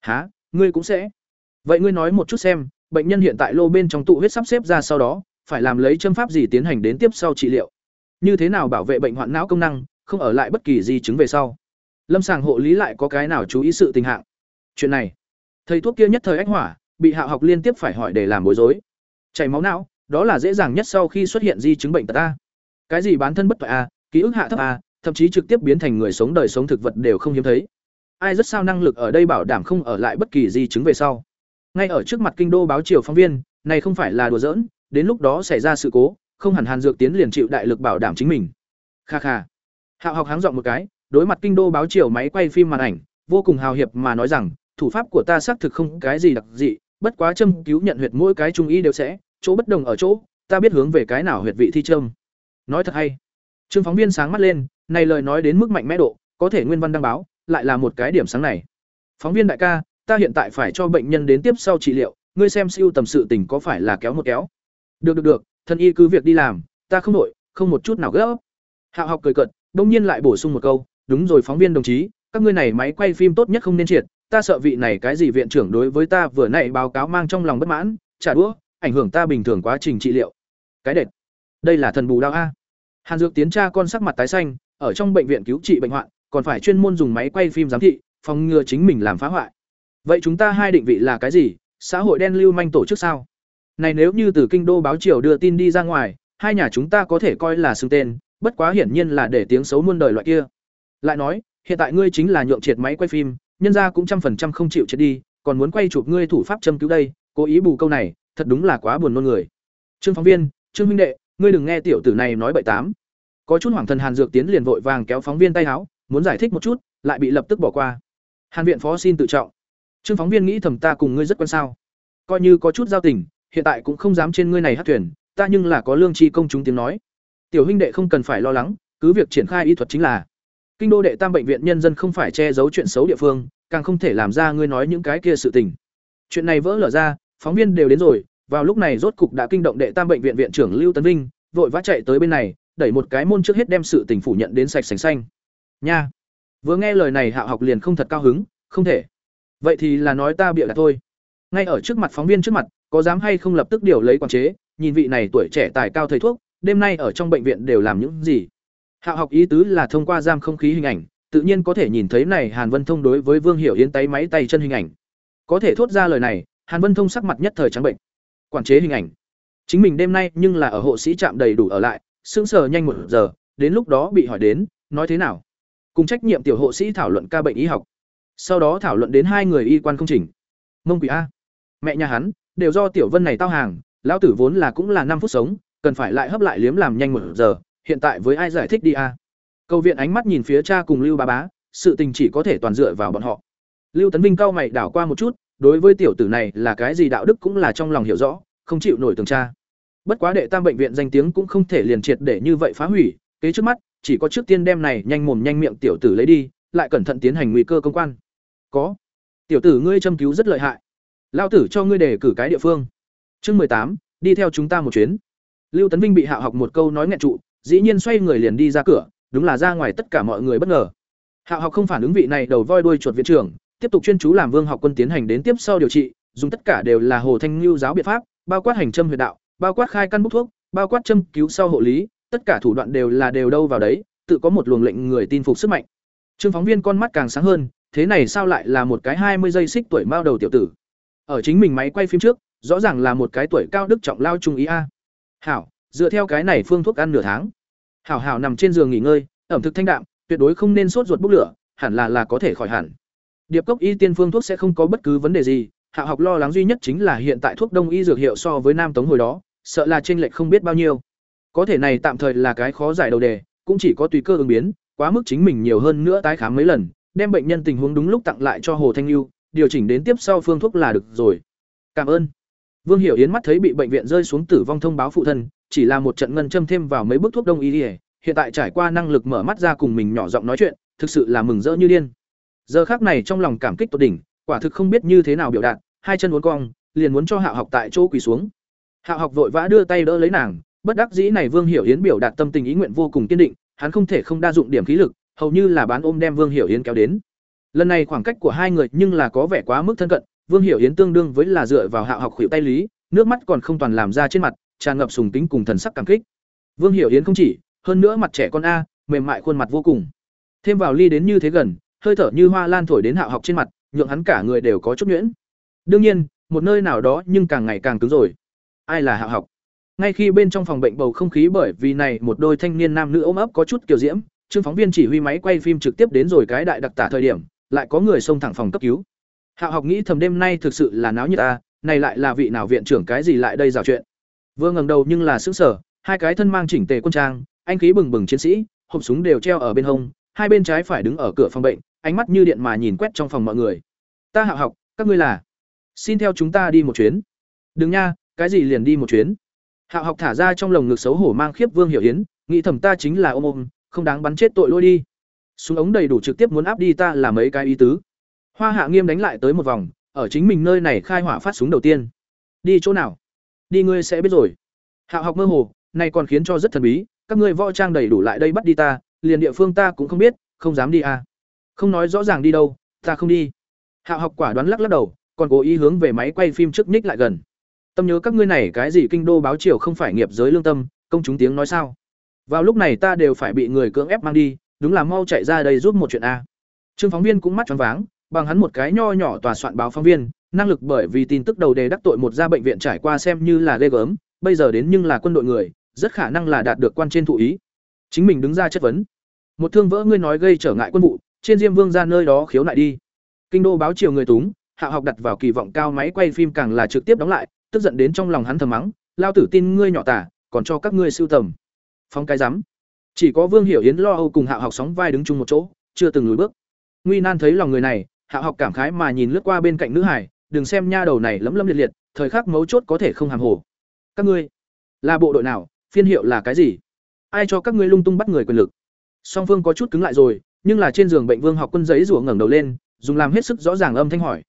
Há ngươi cũng sẽ. Vậy ngươi nói một chút xem, bệnh nhân hiện tại lô bên trong tụ huyết sắp xếp ra sau đó phải làm lấy châm pháp gì tiến hành đến tiếp sau trị liệu. Như thế nào bảo vệ bệnh hoạn não công năng, không ở lại bất kỳ di chứng về sau. Lâm sàng hộ lý lại có cái nào chú ý sự tình hạng? Chuyện này, thầy thuốc kia nhất thời ách hỏa, bị hạ học liên tiếp phải hỏi để làm bối rối. Chảy máu não, đó là dễ dàng nhất sau khi xuất hiện di chứng bệnh tật a. Cái gì bán thân bất thoại a, ký ức hạ thấp a, thậm chí trực tiếp biến thành người sống đời sống thực vật đều không hiếm thấy. Ai rất sao năng lực ở đây bảo đảm không ở lại bất kỳ di chứng về sau. Ngay ở trước mặt kinh đô báo triều phóng viên, này không phải là đùa giỡn đến lúc đó xảy ra sự cố, không hẳn hàn dược tiến liền chịu đại lực bảo đảm chính mình. Kha kha. Hạo học háng dọn một cái, đối mặt kinh đô báo chiều máy quay phim màn ảnh, vô cùng hào hiệp mà nói rằng, thủ pháp của ta xác thực không cái gì đặc dị, bất quá châm cứu nhận huyệt mỗi cái trung y đều sẽ, chỗ bất đồng ở chỗ, ta biết hướng về cái nào huyệt vị thi châm. Nói thật hay. Trương phóng viên sáng mắt lên, này lời nói đến mức mạnh mẽ độ, có thể nguyên văn đăng báo, lại là một cái điểm sáng này. Phóng viên đại ca, ta hiện tại phải cho bệnh nhân đến tiếp sau trị liệu, ngươi xem siêu tầm sự tình có phải là kéo một kéo được được được, thân y cứ việc đi làm, ta không nội không một chút nào gấp. Hạo học cười cợt, đông nhiên lại bổ sung một câu, đúng rồi phóng viên đồng chí, các ngươi này máy quay phim tốt nhất không nên triệt, ta sợ vị này cái gì viện trưởng đối với ta vừa nãy báo cáo mang trong lòng bất mãn trả đũa, ảnh hưởng ta bình thường quá trình trị liệu. Cái đệt. Đây là thần bù đao a. Hàn dược tiến tra con sắc mặt tái xanh, ở trong bệnh viện cứu trị bệnh hoạn, còn phải chuyên môn dùng máy quay phim giám thị, phòng ngừa chính mình làm phá hoại. Vậy chúng ta hai định vị là cái gì? Xã hội đen lưu manh tổ chức sao? Này nếu như từ kinh đô báo triều đưa tin đi ra ngoài, hai nhà chúng ta có thể coi là xưng tên, bất quá hiển nhiên là để tiếng xấu muôn đời loại kia. Lại nói, hiện tại ngươi chính là nhượng triệt máy quay phim, nhân ra cũng trăm phần trăm không chịu triệt đi, còn muốn quay chụp ngươi thủ pháp châm cứu đây, cố ý bù câu này, thật đúng là quá buồn nôn người. Trương phóng viên, trương Minh đệ, ngươi đừng nghe tiểu tử này nói bậy tám. Có chút hoàng thần hàn dược tiến liền vội vàng kéo phóng viên tay áo muốn giải thích một chút, lại bị lập tức bỏ qua. Hàn viện phó xin tự trọng. Trương phóng viên nghĩ thầm ta cùng ngươi rất quan sao? Coi như có chút giao tình hiện tại cũng không dám trên ngươi này hát thuyền, ta nhưng là có lương tri công chúng tiếng nói. Tiểu huynh đệ không cần phải lo lắng, cứ việc triển khai y thuật chính là. Kinh đô đệ tam bệnh viện nhân dân không phải che giấu chuyện xấu địa phương, càng không thể làm ra ngươi nói những cái kia sự tình. Chuyện này vỡ lở ra, phóng viên đều đến rồi, vào lúc này rốt cục đã kinh động đệ tam bệnh viện viện trưởng lưu tấn vinh, vội vã chạy tới bên này, đẩy một cái môn trước hết đem sự tình phủ nhận đến sạch sành xanh. Nha! Vừa nghe lời này hạ học liền không thật cao hứng, không thể. Vậy thì là nói ta bịa đặt thôi. Ngay ở trước mặt phóng viên trước mặt có dám hay không lập tức điều lấy quản chế, nhìn vị này tuổi trẻ tài cao thầy thuốc, đêm nay ở trong bệnh viện đều làm những gì. Hạ học ý tứ là thông qua giam không khí hình ảnh, tự nhiên có thể nhìn thấy này hàn vân thông đối với vương hiểu yến tay máy tay chân hình ảnh. Có thể thốt ra lời này, hàn vân thông sắc mặt nhất thời trắng bệnh. Quản chế hình ảnh. Chính mình đêm nay nhưng là ở hộ sĩ trạm đầy đủ ở lại, sững sờ nhanh một giờ, đến lúc đó bị hỏi đến, nói thế nào? Cùng trách nhiệm tiểu hộ sĩ thảo luận ca bệnh y học. Sau đó thảo luận đến hai người y quan không chỉnh mông quỷ a. Mẹ nhà hắn đều do tiểu vân này tao hàng, lão tử vốn là cũng là năm phút sống, cần phải lại hấp lại liếm làm nhanh một giờ, hiện tại với ai giải thích đi a? Cầu viện ánh mắt nhìn phía cha cùng lưu ba bá, sự tình chỉ có thể toàn dựa vào bọn họ. Lưu tấn vinh cao mày đảo qua một chút, đối với tiểu tử này là cái gì đạo đức cũng là trong lòng hiểu rõ, không chịu nổi tường tra bất quá đệ tam bệnh viện danh tiếng cũng không thể liền triệt để như vậy phá hủy, kế trước mắt, chỉ có trước tiên đem này nhanh mồm nhanh miệng tiểu tử lấy đi, lại cẩn thận tiến hành nguy cơ công quan. Có. Tiểu tử ngươi châm cứu rất lợi hại lao tử cho ngươi đề cử cái địa phương. Chương mười tám, đi theo chúng ta một chuyến. Lưu tấn vinh bị hạ học một câu nói nghẹn trụ, dĩ nhiên xoay người liền đi ra cửa, đúng là ra ngoài tất cả mọi người bất ngờ. Hạ học không phản ứng vị này đầu voi đuôi chuột viện trưởng, tiếp tục chuyên chú làm vương học quân tiến hành đến tiếp sau điều trị, dùng tất cả đều là hồ thanh lưu giáo biện pháp, bao quát hành châm huyệt đạo, bao quát khai căn bút thuốc, bao quát châm cứu sau hộ lý, tất cả thủ đoạn đều là đều đâu vào đấy, tự có một luồng lệnh người tin phục sức mạnh. Trương phóng viên con mắt càng sáng hơn, thế này sao lại là một cái hai mươi giây xích tuổi mao đầu tiểu tử? Ở chính mình máy quay phim trước, rõ ràng là một cái tuổi cao đức trọng lao trung ý a. Hảo, dựa theo cái này phương thuốc ăn nửa tháng. Hảo hảo nằm trên giường nghỉ ngơi, ẩm thực thanh đạm, tuyệt đối không nên sốt ruột bốc lửa, hẳn là là có thể khỏi hẳn. Điệp cốc y tiên phương thuốc sẽ không có bất cứ vấn đề gì, hạ học lo lắng duy nhất chính là hiện tại thuốc đông y dược hiệu so với nam tống hồi đó, sợ là chênh lệch không biết bao nhiêu. Có thể này tạm thời là cái khó giải đầu đề, cũng chỉ có tùy cơ ứng biến, quá mức chính mình nhiều hơn nữa tái khám mấy lần, đem bệnh nhân tình huống đúng lúc tặng lại cho hồ thanh lưu điều chỉnh đến tiếp sau phương thuốc là được rồi. Cảm ơn. Vương hiểu yến mắt thấy bị bệnh viện rơi xuống tử vong thông báo phụ thân, chỉ là một trận ngân châm thêm vào mấy bước thuốc đông y hiện tại trải qua năng lực mở mắt ra cùng mình nhỏ giọng nói chuyện, thực sự là mừng rỡ như điên. Giờ khác này trong lòng cảm kích tột đỉnh, quả thực không biết như thế nào biểu đạt, hai chân uốn cong, liền muốn cho hạ học tại chỗ quỳ xuống. Hạ học vội vã đưa tay đỡ lấy nàng, bất đắc dĩ này vương hiểu yến biểu đạt tâm tình ý nguyện vô cùng kiên định, hắn không thể không đa dụng điểm khí lực, hầu như là bán ôm đem vương hiểu yến kéo đến lần này khoảng cách của hai người nhưng là có vẻ quá mức thân cận, vương hiểu yến tương đương với là dựa vào hạ học khuỷu tay lý, nước mắt còn không toàn làm ra trên mặt, tràn ngập sùng tính cùng thần sắc cảm kích. Vương hiểu yến không chỉ, hơn nữa mặt trẻ con a, mềm mại khuôn mặt vô cùng. Thêm vào ly đến như thế gần, hơi thở như hoa lan thổi đến hạ học trên mặt, nhượng hắn cả người đều có chút nhuyễn. Đương nhiên, một nơi nào đó nhưng càng ngày càng cứng rồi. Ai là hạ học? Ngay khi bên trong phòng bệnh bầu không khí bởi vì này một đôi thanh niên nam nữ ôm ấp có chút kiểu diễm, trương phóng viên chỉ huy máy quay phim trực tiếp đến rồi cái đại đặc tả thời điểm lại có người xông thẳng phòng cấp cứu. Hạ học nghĩ thầm đêm nay thực sự là náo nhiệt ta này lại là vị nào viện trưởng cái gì lại đây rào chuyện. Vừa ngẩng đầu nhưng là sững sờ, hai cái thân mang chỉnh tề quân trang, anh khí bừng bừng chiến sĩ, hộp súng đều treo ở bên hông, hai bên trái phải đứng ở cửa phòng bệnh, ánh mắt như điện mà nhìn quét trong phòng mọi người. Ta hạ học, các ngươi là? Xin theo chúng ta đi một chuyến. Đừng nha, cái gì liền đi một chuyến? Hạ học thả ra trong lồng ngực xấu hổ mang khiếp vương hiểu hiến nghĩ thầm ta chính là ôm ôm, không đáng bắn chết tội lôi đi súng ống đầy đủ trực tiếp muốn áp đi ta là mấy cái ý tứ. Hoa hạ nghiêm đánh lại tới một vòng ở chính mình nơi này khai hỏa phát súng đầu tiên. Đi chỗ nào? Đi ngươi sẽ biết rồi. Hạ học mơ hồ này còn khiến cho rất thần bí các ngươi võ trang đầy đủ lại đây bắt đi ta liền địa phương ta cũng không biết không dám đi à. Không nói rõ ràng đi đâu ta không đi. Hạ học quả đoán lắc lắc đầu, còn cố ý hướng về máy quay phim trước nhích lại gần. Tâm nhớ các ngươi này cái gì kinh đô báo triều không phải nghiệp giới lương tâm, công chúng tiếng nói sao? Vào lúc này ta đều phải bị người cưỡng ép mang đi, đúng là mau chạy ra đây giúp một chuyện a. Trương phóng viên cũng mắt tròn váng, bằng hắn một cái nho nhỏ tòa soạn báo phóng viên, năng lực bởi vì tin tức đầu đề đắc tội một gia bệnh viện trải qua xem như là ghê gớm, bây giờ đến nhưng là quân đội người, rất khả năng là đạt được quan trên thụ ý. Chính mình đứng ra chất vấn. Một thương vỡ ngươi nói gây trở ngại quân vụ, trên Diêm Vương ra nơi đó khiếu nại đi. Kinh đô báo chiều người túng, Hạ học đặt vào kỳ vọng cao máy quay phim càng là trực tiếp đóng lại, tức giận đến trong lòng hắn thầm mắng, lao tử tin ngươi nhỏ tả, còn cho các ngươi sưu tầm. Phong cái rắm. Chỉ có Vương Hiểu Yến lo âu cùng Hạ học sóng vai đứng chung một chỗ, chưa từng lùi bước. Nguy nan thấy lòng người này, Hạ học cảm khái mà nhìn lướt qua bên cạnh nữ hải, đừng xem nha đầu này lấm lấm liệt liệt, thời khắc mấu chốt có thể không hàm hồ. Các ngươi là bộ đội nào, phiên hiệu là cái gì? Ai cho các ngươi lung tung bắt người quyền lực? Song Phương có chút cứng lại rồi, nhưng là trên giường bệnh Vương học quân giấy rủa ngẩng đầu lên, dùng làm hết sức rõ ràng âm thanh hỏi.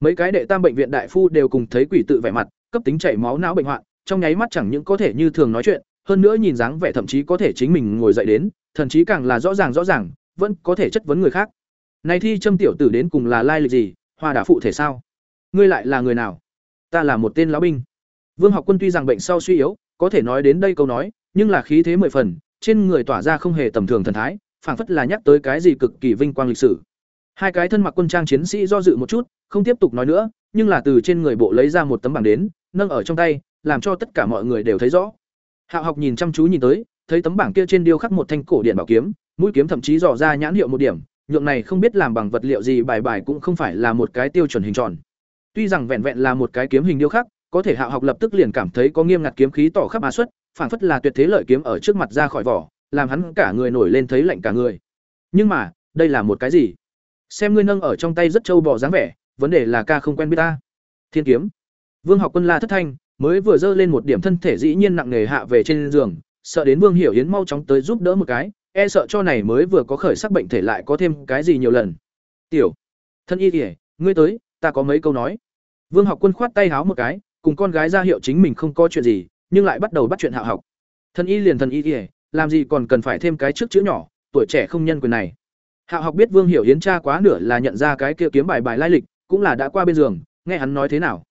Mấy cái đệ tam bệnh viện đại phu đều cùng thấy quỷ tự vẻ mặt, cấp tính chảy máu não bệnh hoạn, trong nháy mắt chẳng những có thể như thường nói chuyện, hơn nữa nhìn dáng vẻ thậm chí có thể chính mình ngồi dậy đến, thậm chí càng là rõ ràng rõ ràng, vẫn có thể chất vấn người khác. Này thi châm tiểu tử đến cùng là lai lịch gì, hoa đả phụ thể sao? Ngươi lại là người nào? Ta là một tên lão binh. Vương Học Quân tuy rằng bệnh sau suy yếu, có thể nói đến đây câu nói, nhưng là khí thế mười phần, trên người tỏa ra không hề tầm thường thần thái, phảng phất là nhắc tới cái gì cực kỳ vinh quang lịch sử. Hai cái thân mặc quân trang chiến sĩ do dự một chút, không tiếp tục nói nữa, nhưng là từ trên người bộ lấy ra một tấm bảng đến, nâng ở trong tay, làm cho tất cả mọi người đều thấy rõ. Hạo Học nhìn chăm chú nhìn tới, thấy tấm bảng kia trên điêu khắc một thanh cổ điển bảo kiếm, mũi kiếm thậm chí dò ra nhãn hiệu một điểm, nhượng này không biết làm bằng vật liệu gì bài bài cũng không phải là một cái tiêu chuẩn hình tròn. Tuy rằng vẹn vẹn là một cái kiếm hình điêu khắc, có thể Hạo Học lập tức liền cảm thấy có nghiêm ngặt kiếm khí tỏ khắp mà xuất, phảng phất là tuyệt thế lợi kiếm ở trước mặt ra khỏi vỏ, làm hắn cả người nổi lên thấy lạnh cả người. Nhưng mà, đây là một cái gì? Xem ngươi nâng ở trong tay rất trâu bò dáng vẻ, vấn đề là ca không quen biết ta. Thiên kiếm. Vương Học Quân la thất thanh, mới vừa dơ lên một điểm thân thể dĩ nhiên nặng nề hạ về trên giường, sợ đến Vương Hiểu Yến mau chóng tới giúp đỡ một cái, e sợ cho này mới vừa có khởi sắc bệnh thể lại có thêm cái gì nhiều lần. Tiểu, thân y kìa, ngươi tới, ta có mấy câu nói. Vương Học Quân khoát tay háo một cái, cùng con gái ra hiệu chính mình không có chuyện gì, nhưng lại bắt đầu bắt chuyện Hạo học. Thân y liền thân y kìa, làm gì còn cần phải thêm cái trước chữ nhỏ, tuổi trẻ không nhân quyền này. Hạo học biết Vương Hiểu Yến cha quá nửa là nhận ra cái kia kiếm bài bài lai lịch, cũng là đã qua bên giường, nghe hắn nói thế nào.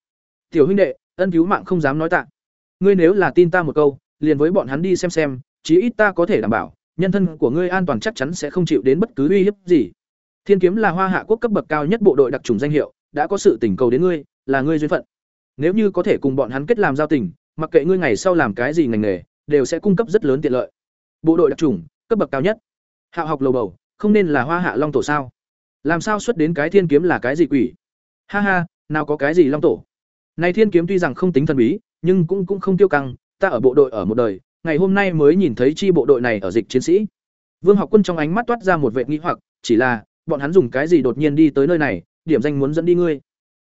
"Tiểu huynh đệ, ân cứu mạng không dám nói tạ. Ngươi nếu là tin ta một câu, liền với bọn hắn đi xem xem, chí ít ta có thể đảm bảo, nhân thân của ngươi an toàn chắc chắn sẽ không chịu đến bất cứ uy hiếp gì." Thiên kiếm là Hoa Hạ quốc cấp bậc cao nhất bộ đội đặc trùng danh hiệu, đã có sự tình cầu đến ngươi, là ngươi duyên phận. Nếu như có thể cùng bọn hắn kết làm giao tình, mặc kệ ngươi ngày sau làm cái gì ngành nghề, đều sẽ cung cấp rất lớn tiện lợi. Bộ đội đặc trùng, cấp bậc cao nhất. Hạo học lầu bầu, không nên là hoa hạ long tổ sao làm sao xuất đến cái thiên kiếm là cái gì quỷ ha ha nào có cái gì long tổ này thiên kiếm tuy rằng không tính thần bí, nhưng cũng cũng không tiêu căng, ta ở bộ đội ở một đời, ngày hôm nay mới nhìn thấy chi bộ đội này ở dịch chiến sĩ. Vương học quân trong ánh mắt toát ra một vẻ nghĩ hoặc, chỉ là, bọn hắn dùng cái gì đột nhiên đi tới nơi này, điểm danh muốn dẫn đi ngươi.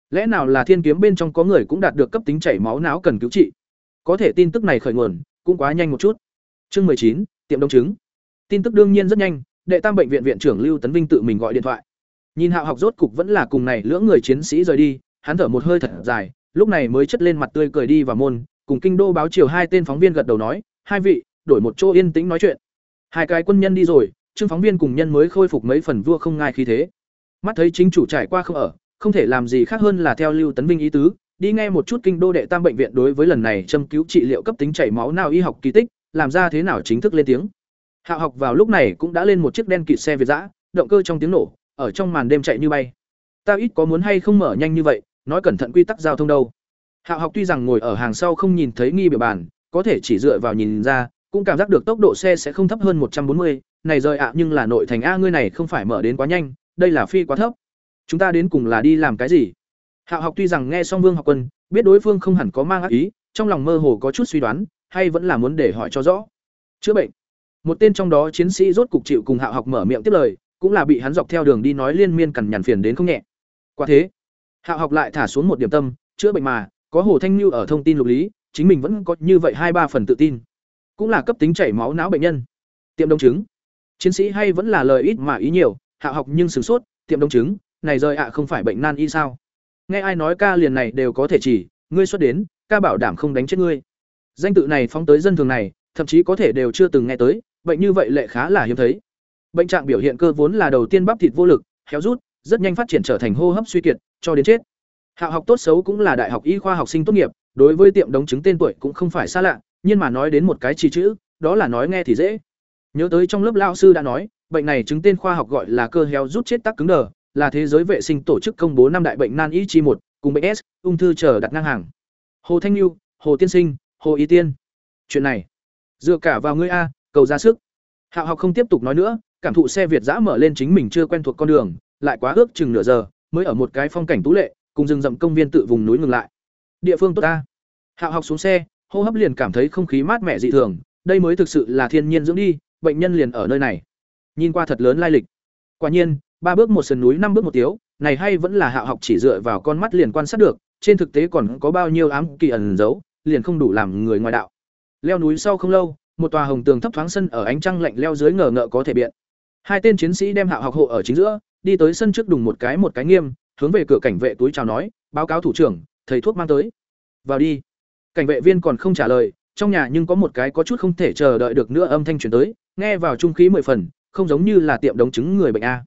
Lẽ nào là thiên kiếm bên trong có người cũng đạt được cấp tính chảy máu não cần cứu trị? Có thể tin tức này khởi nguồn, cũng quá nhanh một chút. Chương mười chín, tiệm đông chứng tin tức đương nhiên rất nhanh, đệ tam bệnh viện viện trưởng lưu tấn vinh tự mình gọi điện thoại. Nhìn hạo học rốt cục vẫn là cùng này lưỡng người chiến sĩ rời đi, hắn thở một hơi thật dài lúc này mới chất lên mặt tươi cười đi vào môn cùng kinh đô báo chiều hai tên phóng viên gật đầu nói hai vị đổi một chỗ yên tĩnh nói chuyện. Hai cái quân nhân đi rồi trương phóng viên cùng nhân mới khôi phục mấy phần vua không ngai khí thế. Mắt thấy chính chủ trải qua không ở không thể làm gì khác hơn là theo lưu tấn vinh ý tứ đi nghe một chút kinh đô đệ tam bệnh viện đối với lần này châm cứu trị liệu cấp tính chảy máu nào y học kỳ tích làm ra thế nào chính thức lên tiếng. Hạ học vào lúc này cũng đã lên một chiếc đen kịt xe Việt dã, động cơ trong tiếng nổ, ở trong màn đêm chạy như bay. Ta ít có muốn hay không mở nhanh như vậy, nói cẩn thận quy tắc giao thông đâu. Hạo học tuy rằng ngồi ở hàng sau không nhìn thấy nghi biểu bản, có thể chỉ dựa vào nhìn ra, cũng cảm giác được tốc độ xe sẽ không thấp hơn một trăm bốn mươi, này rời ạ nhưng là nội thành a ngươi này không phải mở đến quá nhanh, đây là phi quá thấp. Chúng ta đến cùng là đi làm cái gì? Hạo học tuy rằng nghe xong Vương Học Quân, biết đối phương không hẳn có mang ác ý, trong lòng mơ hồ có chút suy đoán, hay vẫn là muốn để hỏi cho rõ. Chữa bệnh. Một tên trong đó chiến sĩ rốt cục chịu cùng Hạo học mở miệng tiếp lời, cũng là bị hắn dọc theo đường đi nói liên miên cằn nhằn phiền đến không nhẹ. Quả thế, Hạo học lại thả xuống một điểm tâm, chữa bệnh mà, có Hồ Thanh Nưu ở thông tin lục lý, chính mình vẫn có như vậy hai ba phần tự tin. Cũng là cấp tính chảy máu não bệnh nhân. Tiệm đông chứng. Chiến sĩ hay vẫn là lời ít mà ý nhiều, Hạo học nhưng sửng sốt, tiệm đông chứng, này rời ạ không phải bệnh nan y sao? Nghe ai nói ca liền này đều có thể chỉ, ngươi xuất đến, ca bảo đảm không đánh chết ngươi. Danh tự này phóng tới dân thường này, thậm chí có thể đều chưa từng nghe tới, bệnh như vậy lệ khá là hiếm thấy. Bệnh trạng biểu hiện cơ vốn là đầu tiên bắp thịt vô lực, héo rút, rất nhanh phát triển trở thành hô hấp suy kiệt, cho đến chết. Hạo học tốt xấu cũng là đại học y khoa học sinh tốt nghiệp, đối với tiệm đống chứng tên tuổi cũng không phải xa lạ, nhưng mà nói đến một cái chỉ chữ, đó là nói nghe thì dễ. Nhớ tới trong lớp lao sư đã nói, bệnh này chứng tên khoa học gọi là cơ héo rút chết tắc cứng đờ, là thế giới vệ sinh tổ chức công bố năm đại bệnh nan y chi một, cùng bệnh s, ung thư chờ đặt ngang hàng. Hồ thanh lưu hồ tiên sinh, hồ y tiên. Chuyện này, dựa cả vào ngươi a, cầu ra sức. Hạo học không tiếp tục nói nữa, cảm thụ xe việt giã mở lên chính mình chưa quen thuộc con đường, lại quá ước chừng nửa giờ mới ở một cái phong cảnh tú lệ, cùng rừng rậm công viên tự vùng núi ngừng lại. Địa phương tốt ta. Hạo học xuống xe, hô hấp liền cảm thấy không khí mát mẻ dị thường, đây mới thực sự là thiên nhiên dưỡng đi, bệnh nhân liền ở nơi này. Nhìn qua thật lớn lai lịch. Quả nhiên, ba bước một sườn núi, năm bước một tiếu, này hay vẫn là hạo học chỉ dựa vào con mắt liền quan sát được, trên thực tế còn có bao nhiêu ám kỳ ẩn giấu, liền không đủ làm người ngoài đạo. Leo núi sau không lâu, một tòa hồng tường thấp thoáng sân ở ánh trăng lạnh leo dưới ngờ ngợ có thể biện. Hai tên chiến sĩ đem hạo học hộ ở chính giữa đi tới sân trước đùng một cái một cái nghiêm, hướng về cửa cảnh vệ túi chào nói, báo cáo thủ trưởng, thầy thuốc mang tới. Vào đi. Cảnh vệ viên còn không trả lời, trong nhà nhưng có một cái có chút không thể chờ đợi được nữa âm thanh truyền tới, nghe vào trung khí mười phần, không giống như là tiệm đống chứng người bệnh a.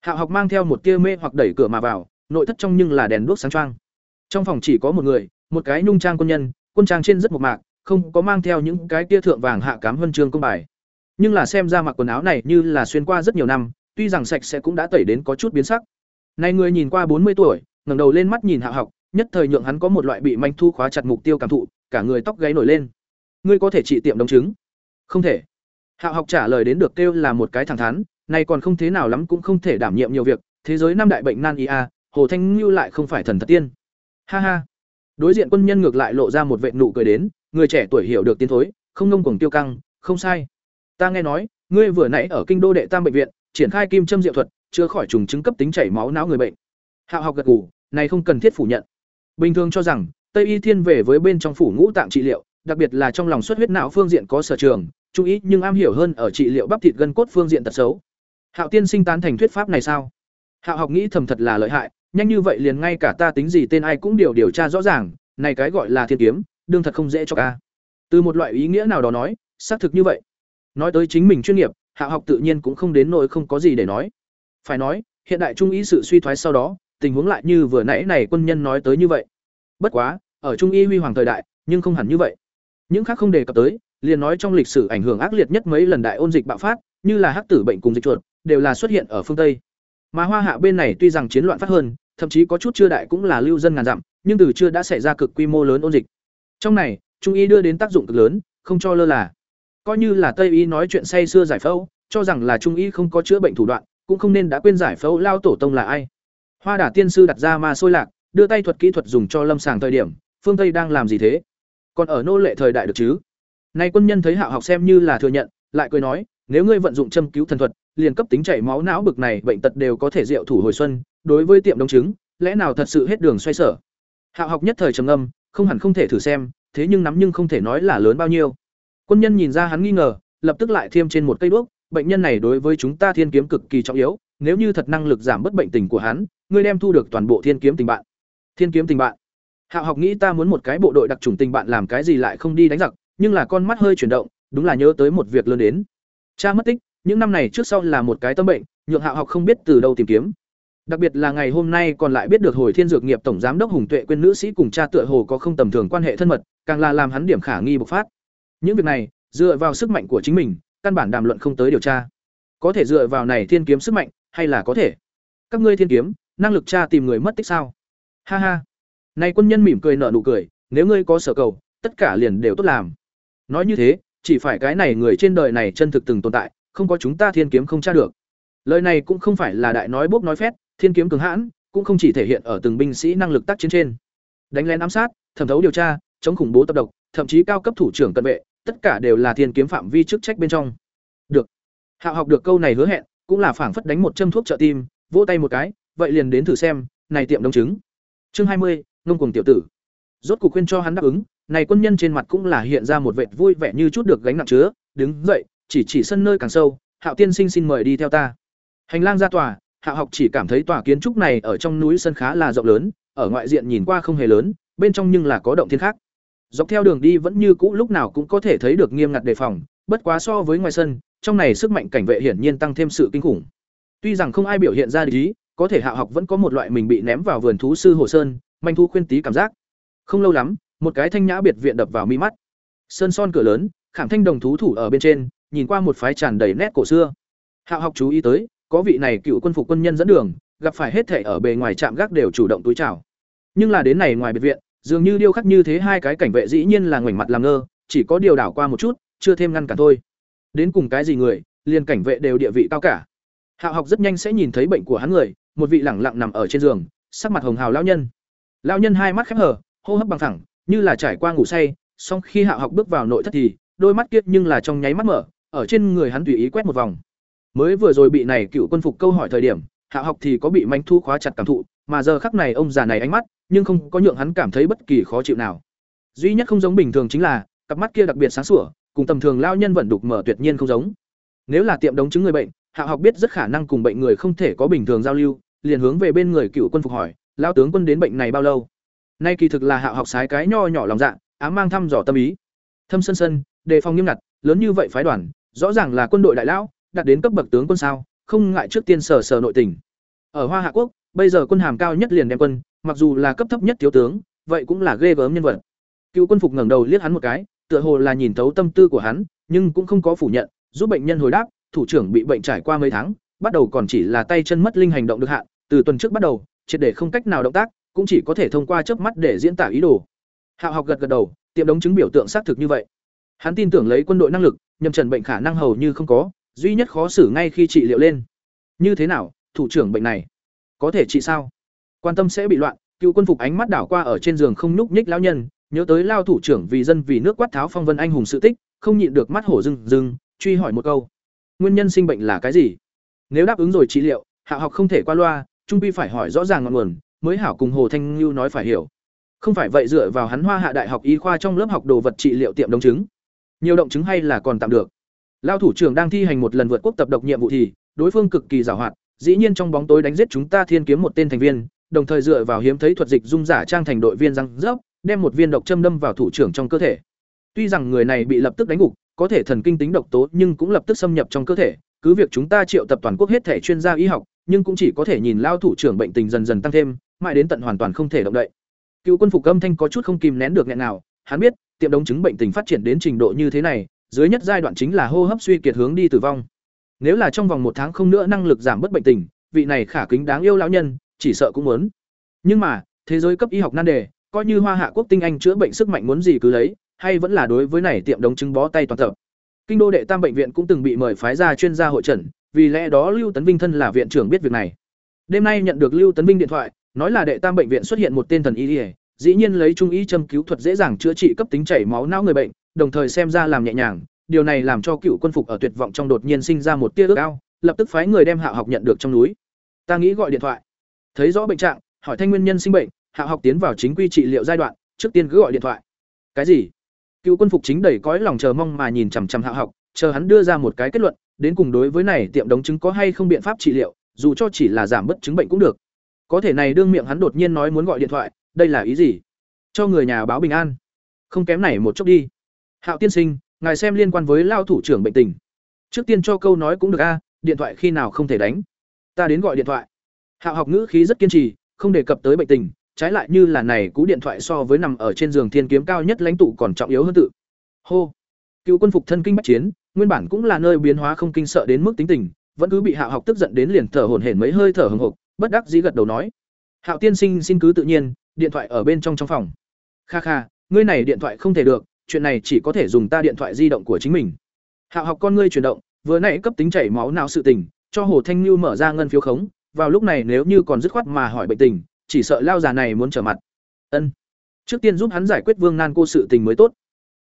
Hạo học mang theo một tia mê hoặc đẩy cửa mà vào, nội thất trong nhưng là đèn đuốc sáng trăng trong phòng chỉ có một người, một cái nhung trang quân nhân, quân trang trên rất một mạc, không có mang theo những cái tia thượng vàng hạ cám huân chương công bài. Nhưng là xem ra mặc quần áo này như là xuyên qua rất nhiều năm tuy rằng sạch sẽ cũng đã tẩy đến có chút biến sắc. Này người nhìn qua bốn mươi tuổi ngẩng đầu lên mắt nhìn hạ học nhất thời nhượng hắn có một loại bị manh thu khóa chặt mục tiêu cảm thụ cả người tóc gáy nổi lên. Ngươi có thể trị tiệm đông chứng không thể. Hạ học trả lời đến được kêu là một cái thẳng thắn này còn không thế nào lắm cũng không thể đảm nhiệm nhiều việc thế giới năm đại bệnh nan y a, hồ thanh Nưu lại không phải thần thật tiên. Ha ha. Đối diện quân nhân ngược lại lộ ra một vệt nụ cười đến người trẻ tuổi hiểu được tiến thối không ngông cuồng tiêu căng không sai. Ta nghe nói ngươi vừa nãy ở kinh đô đệ tam bệnh viện triển khai kim châm diệu thuật, chữa khỏi trùng chứng cấp tính chảy máu não người bệnh. Hạo học gật gù, này không cần thiết phủ nhận. Bình thường cho rằng, tây y thiên về với bên trong phủ ngũ tạng trị liệu, đặc biệt là trong lòng xuất huyết não phương diện có sở trường, chú ý nhưng am hiểu hơn ở trị liệu bắp thịt gân cốt phương diện tật xấu. Hạo tiên sinh tán thành thuyết pháp này sao? Hạo học nghĩ thầm thật là lợi hại, nhanh như vậy liền ngay cả ta tính gì tên ai cũng đều điều tra rõ ràng, này cái gọi là thiên kiếm, đương thật không dễ cho ca từ một loại ý nghĩa nào đó nói, xác thực như vậy. Nói tới chính mình chuyên nghiệp hạ học tự nhiên cũng không đến nỗi không có gì để nói. Phải nói, hiện đại trung ý sự suy thoái sau đó, tình huống lại như vừa nãy này quân nhân nói tới như vậy. Bất quá, ở trung y huy hoàng thời đại, nhưng không hẳn như vậy. Những khác không đề cập tới, liền nói trong lịch sử ảnh hưởng ác liệt nhất mấy lần đại ôn dịch bạo phát, như là hắc tử bệnh cùng dịch chuột, đều là xuất hiện ở phương tây. Mà hoa hạ bên này tuy rằng chiến loạn phát hơn, thậm chí có chút chưa đại cũng là lưu dân ngàn dặm, nhưng từ chưa đã xảy ra cực quy mô lớn ôn dịch. Trong này, trung y đưa đến tác dụng cực lớn, không cho lơ là coi như là tây y nói chuyện say xưa giải phẫu, cho rằng là trung y không có chữa bệnh thủ đoạn, cũng không nên đã quên giải phẫu lao tổ tông là ai. Hoa đả tiên sư đặt ra ma sôi lạc, đưa tay thuật kỹ thuật dùng cho lâm sàng thời điểm, phương tây đang làm gì thế? Còn ở nô lệ thời đại được chứ? Nay quân nhân thấy hạo học xem như là thừa nhận, lại cười nói, nếu ngươi vận dụng châm cứu thần thuật, liền cấp tính chảy máu não bực này bệnh tật đều có thể diệu thủ hồi xuân, đối với tiệm đông chứng lẽ nào thật sự hết đường xoay sở? Hạo học nhất thời trầm âm không hẳn không thể thử xem, thế nhưng nắm nhưng không thể nói là lớn bao nhiêu quân nhân nhìn ra hắn nghi ngờ, lập tức lại thêm trên một cây đuốc, bệnh nhân này đối với chúng ta thiên kiếm cực kỳ trọng yếu, nếu như thật năng lực giảm bất bệnh tình của hắn, ngươi đem thu được toàn bộ thiên kiếm tình bạn. Thiên kiếm tình bạn. Hạo học nghĩ ta muốn một cái bộ đội đặc trùng tình bạn làm cái gì lại không đi đánh giặc, nhưng là con mắt hơi chuyển động, đúng là nhớ tới một việc lớn đến. Cha mất tích, những năm này trước sau là một cái tâm bệnh, nhượng hạo học không biết từ đâu tìm kiếm. Đặc biệt là ngày hôm nay còn lại biết được hồi thiên dược nghiệp tổng giám đốc hùng tuệ quên nữ sĩ cùng cha tựa hồ có không tầm thường quan hệ thân mật, càng là làm hắn điểm khả nghi bộc phát những việc này, dựa vào sức mạnh của chính mình, căn bản đàm luận không tới điều tra. Có thể dựa vào này thiên kiếm sức mạnh, hay là có thể? Các ngươi thiên kiếm, năng lực tra tìm người mất tích sao? Ha ha. Này quân nhân mỉm cười nở nụ cười, nếu ngươi có sở cầu, tất cả liền đều tốt làm. Nói như thế, chỉ phải cái này người trên đời này chân thực từng tồn tại, không có chúng ta thiên kiếm không tra được. Lời này cũng không phải là đại nói bốc nói phét, thiên kiếm cường hãn, cũng không chỉ thể hiện ở từng binh sĩ năng lực tác chiến trên. Đánh lén ám sát, thẩm thấu điều tra, chống khủng bố tập độc, thậm chí cao cấp thủ trưởng cận vệ tất cả đều là thiên kiếm phạm vi chức trách bên trong. Được. Hạo học được câu này hứa hẹn, cũng là phảng phất đánh một châm thuốc trợ tim, vỗ tay một cái, vậy liền đến thử xem, này tiệm đông chứng chương hai mươi, ngông cuồng tiểu tử. Rốt cuộc khuyên cho hắn đáp ứng, này quân nhân trên mặt cũng là hiện ra một vệt vui vẻ như chút được gánh nặng chứa, đứng dậy, chỉ chỉ sân nơi càng sâu, hạo tiên sinh xin mời đi theo ta. Hành lang ra tòa, hạo học chỉ cảm thấy tòa kiến trúc này ở trong núi sân khá là rộng lớn, ở ngoại diện nhìn qua không hề lớn, bên trong nhưng là có động thiên khác dọc theo đường đi vẫn như cũ lúc nào cũng có thể thấy được nghiêm ngặt đề phòng bất quá so với ngoài sân trong này sức mạnh cảnh vệ hiển nhiên tăng thêm sự kinh khủng tuy rằng không ai biểu hiện ra lý có thể hạ học vẫn có một loại mình bị ném vào vườn thú sư Hồ Sơn, manh thu khuyên tí cảm giác. Không lâu lắm, một cái thanh nhã biệt viện đập vào mi mắt. Sơn son cửa lớn, khảm thanh đồng thú thủ ở bên trên, nhìn qua một phái tràn đầy nét cổ xưa. hạ học chú ý tới, có vị này cựu quân phục quân nhân dẫn đường, gặp phải hết thể ở bề ngoài trạm gác đều chủ động túi chào. Nhưng là đến này ngoài biệt viện, dường như điêu khắc như thế hai cái cảnh vệ dĩ nhiên là ngoảnh mặt làm ngơ, chỉ có điều đảo qua một chút, chưa thêm ngăn cản thôi. Đến cùng cái gì người, liền cảnh vệ đều địa vị cao cả. Hạo học rất nhanh sẽ nhìn thấy bệnh của hắn người, một vị lẳng lặng nằm ở trên giường, sắc mặt hồng hào lão nhân. Lão nhân hai mắt khép hờ, hô hấp bằng thẳng, như là trải qua ngủ say, song khi Hạo học bước vào nội thất thì, đôi mắt kiết nhưng là trong nháy mắt mở, ở trên người hắn tùy ý quét một vòng. Mới vừa rồi bị này cựu quân phục câu hỏi thời điểm, hạ học thì có bị manh thu khóa chặt cảm thụ, mà giờ khắc này ông già này ánh mắt, nhưng không có nhượng hắn cảm thấy bất kỳ khó chịu nào. Duy nhất không giống bình thường chính là, cặp mắt kia đặc biệt sáng sủa, cùng tầm thường lao nhân vẫn đục mở tuyệt nhiên không giống. Nếu là tiệm đống chứng người bệnh, Hạ học biết rất khả năng cùng bệnh người không thể có bình thường giao lưu, liền hướng về bên người cựu quân phục hỏi, lao tướng quân đến bệnh này bao lâu? Nay kỳ thực là Hạ học sái cái nho nhỏ lòng dạ, ám mang thăm dò tâm ý. Thâm sân sân, đề phòng nghiêm ngặt, lớn như vậy phái đoàn, rõ ràng là quân đội đại lão, đạt đến cấp bậc tướng quân sao, không ngại trước tiên sở sở nội tình. Ở Hoa Hạ quốc, bây giờ quân hàm cao nhất liền đem quân, mặc dù là cấp thấp nhất thiếu tướng, vậy cũng là ghê gớm nhân vật. Cựu quân phục ngẩng đầu liếc hắn một cái, tựa hồ là nhìn thấu tâm tư của hắn, nhưng cũng không có phủ nhận, giúp bệnh nhân hồi đáp, thủ trưởng bị bệnh trải qua mấy tháng, bắt đầu còn chỉ là tay chân mất linh hành động được hạn, từ tuần trước bắt đầu, triệt để không cách nào động tác, cũng chỉ có thể thông qua chớp mắt để diễn tả ý đồ. Hạo học gật gật đầu, tiệm đống chứng biểu tượng xác thực như vậy. Hắn tin tưởng lấy quân đội năng lực, nhầm trần bệnh khả năng hầu như không có, duy nhất khó xử ngay khi trị liệu lên. Như thế nào, thủ trưởng bệnh này có thể trị sao? Quan tâm sẽ bị loạn, cựu quân phục ánh mắt đảo qua ở trên giường không nhúc nhích lão nhân, nhớ tới lao thủ trưởng vì dân vì nước quát tháo phong vân anh hùng sự tích, không nhịn được mắt hổ rừng rừng, truy hỏi một câu. Nguyên nhân sinh bệnh là cái gì? Nếu đáp ứng rồi trị liệu hạ học không thể qua loa trung pi phải hỏi rõ ràng ngọn nguồn mới hảo cùng hồ thanh lưu nói phải hiểu. Không phải vậy dựa vào hắn hoa hạ đại học y khoa trong lớp học đồ vật trị liệu tiệm đông chứng nhiều động chứng hay là còn tạm được. Lao thủ trưởng đang thi hành một lần vượt quốc tập độc nhiệm vụ thì đối phương cực kỳ giảo hoạt dĩ nhiên trong bóng tối đánh giết chúng ta thiên kiếm một tên thành viên, đồng thời dựa vào hiếm thấy thuật dịch dung giả trang thành đội viên răng rớp, đem một viên độc châm đâm vào thủ trưởng trong cơ thể. Tuy rằng người này bị lập tức đánh gục, có thể thần kinh tính độc tố nhưng cũng lập tức xâm nhập trong cơ thể, cứ việc chúng ta triệu tập toàn quốc hết thể chuyên gia y học, nhưng cũng chỉ có thể nhìn lao thủ trưởng bệnh tình dần dần tăng thêm, mãi đến tận hoàn toàn không thể động đậy. Cựu quân phục âm thanh có chút không kìm nén được nghẹn nào, hắn biết, tiệm đống chứng bệnh tình phát triển đến trình độ như thế này, dưới nhất giai đoạn chính là hô hấp suy kiệt hướng đi tử vong nếu là trong vòng một tháng không nữa năng lực giảm bất bệnh tình vị này khả kính đáng yêu lão nhân chỉ sợ cũng muốn nhưng mà thế giới cấp y học nan đề coi như hoa hạ quốc tinh anh chữa bệnh sức mạnh muốn gì cứ lấy hay vẫn là đối với này tiệm đống chứng bó tay toàn tập. Kinh đô đệ tam bệnh viện cũng từng bị mời phái ra chuyên gia hội trần, vì lẽ đó Lưu Tấn Vinh thân là viện trưởng biết việc này. Đêm nay nhận được Lưu Tấn Vinh điện thoại, nói là đệ tam bệnh viện xuất hiện một tên thần y, dĩ nhiên lấy trung y châm cứu thuật dễ dàng chữa trị cấp tính chảy máu não người bệnh, đồng thời xem ra làm nhẹ nhàng, điều này làm cho cựu quân phục ở tuyệt vọng trong đột nhiên sinh ra một tia ước ao, lập tức phái người đem Hạ học nhận được trong núi. Ta nghĩ gọi điện thoại. Thấy rõ bệnh trạng, hỏi thanh nguyên nhân sinh bệnh, Hạ học tiến vào chính quy trị liệu giai đoạn, trước tiên cứ gọi điện thoại. Cái gì? Cựu quân phục chính đầy cõi lòng chờ mong mà nhìn chằm chằm Hạ học, chờ hắn đưa ra một cái kết luận, đến cùng đối với này tiệm đống chứng có hay không biện pháp trị liệu, dù cho chỉ là giảm bất chứng bệnh cũng được. Có thể này đương miệng hắn đột nhiên nói muốn gọi điện thoại, đây là ý gì? Cho người nhà báo bình an. Không kém này một chút đi. Hạo tiên sinh, ngài xem liên quan với lao thủ trưởng bệnh tình. Trước tiên cho câu nói cũng được a, điện thoại khi nào không thể đánh. Ta đến gọi điện thoại. Hạo học ngữ khí rất kiên trì, không đề cập tới bệnh tình, trái lại như là này cú điện thoại so với nằm ở trên giường thiên kiếm cao nhất lãnh tụ còn trọng yếu hơn tự. Hô. Cựu quân phục thân kinh bách chiến, nguyên bản cũng là nơi biến hóa không kinh sợ đến mức tính tình, vẫn cứ bị Hạo học tức giận đến liền thở hổn hển mấy hơi thở hừng hực, bất đắc dĩ gật đầu nói: "Hạo tiên sinh xin cứ tự nhiên, điện thoại ở bên trong trong phòng." "Kha kha, ngươi này điện thoại không thể được, chuyện này chỉ có thể dùng ta điện thoại di động của chính mình." Hạo học con ngươi chuyển động, vừa nãy cấp tính chảy máu não sự tình, cho Hồ Thanh Lưu mở ra ngân phiếu khống, vào lúc này nếu như còn dứt khoát mà hỏi bệnh tình, chỉ sợ lao già này muốn trở mặt. Ân. Trước tiên giúp hắn giải quyết vương nan cô sự tình mới tốt.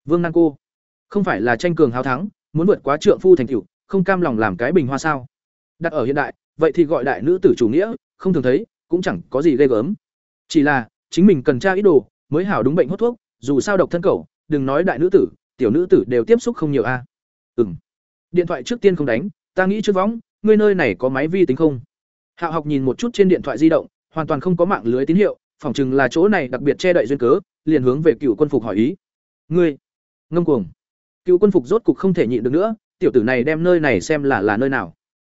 Vương nan cô không phải là tranh cường hào thắng muốn vượt quá trượng phu thành cựu không cam lòng làm cái bình hoa sao? Đặt ở hiện đại vậy thì gọi đại nữ tử chủ nghĩa không thường thấy cũng chẳng có gì ghê gớm. Chỉ là chính mình cần tra ý đồ mới hảo đúng bệnh hốt thuốc dù sao độc thân cầu đừng nói đại nữ tử tiểu nữ tử đều tiếp xúc không nhiều a. À. ừm. Điện thoại trước tiên không đánh ta nghĩ trước võng ngươi nơi này có máy vi tính không? Hạo học nhìn một chút trên điện thoại di động hoàn toàn không có mạng lưới tín hiệu phỏng chừng là chỗ này đặc biệt che đậy duyên cớ liền hướng về cựu quân phục hỏi ý. Ngươi ngông cuồng. Cựu quân phục rốt cục không thể nhịn được nữa tiểu tử này đem nơi này xem là là nơi nào.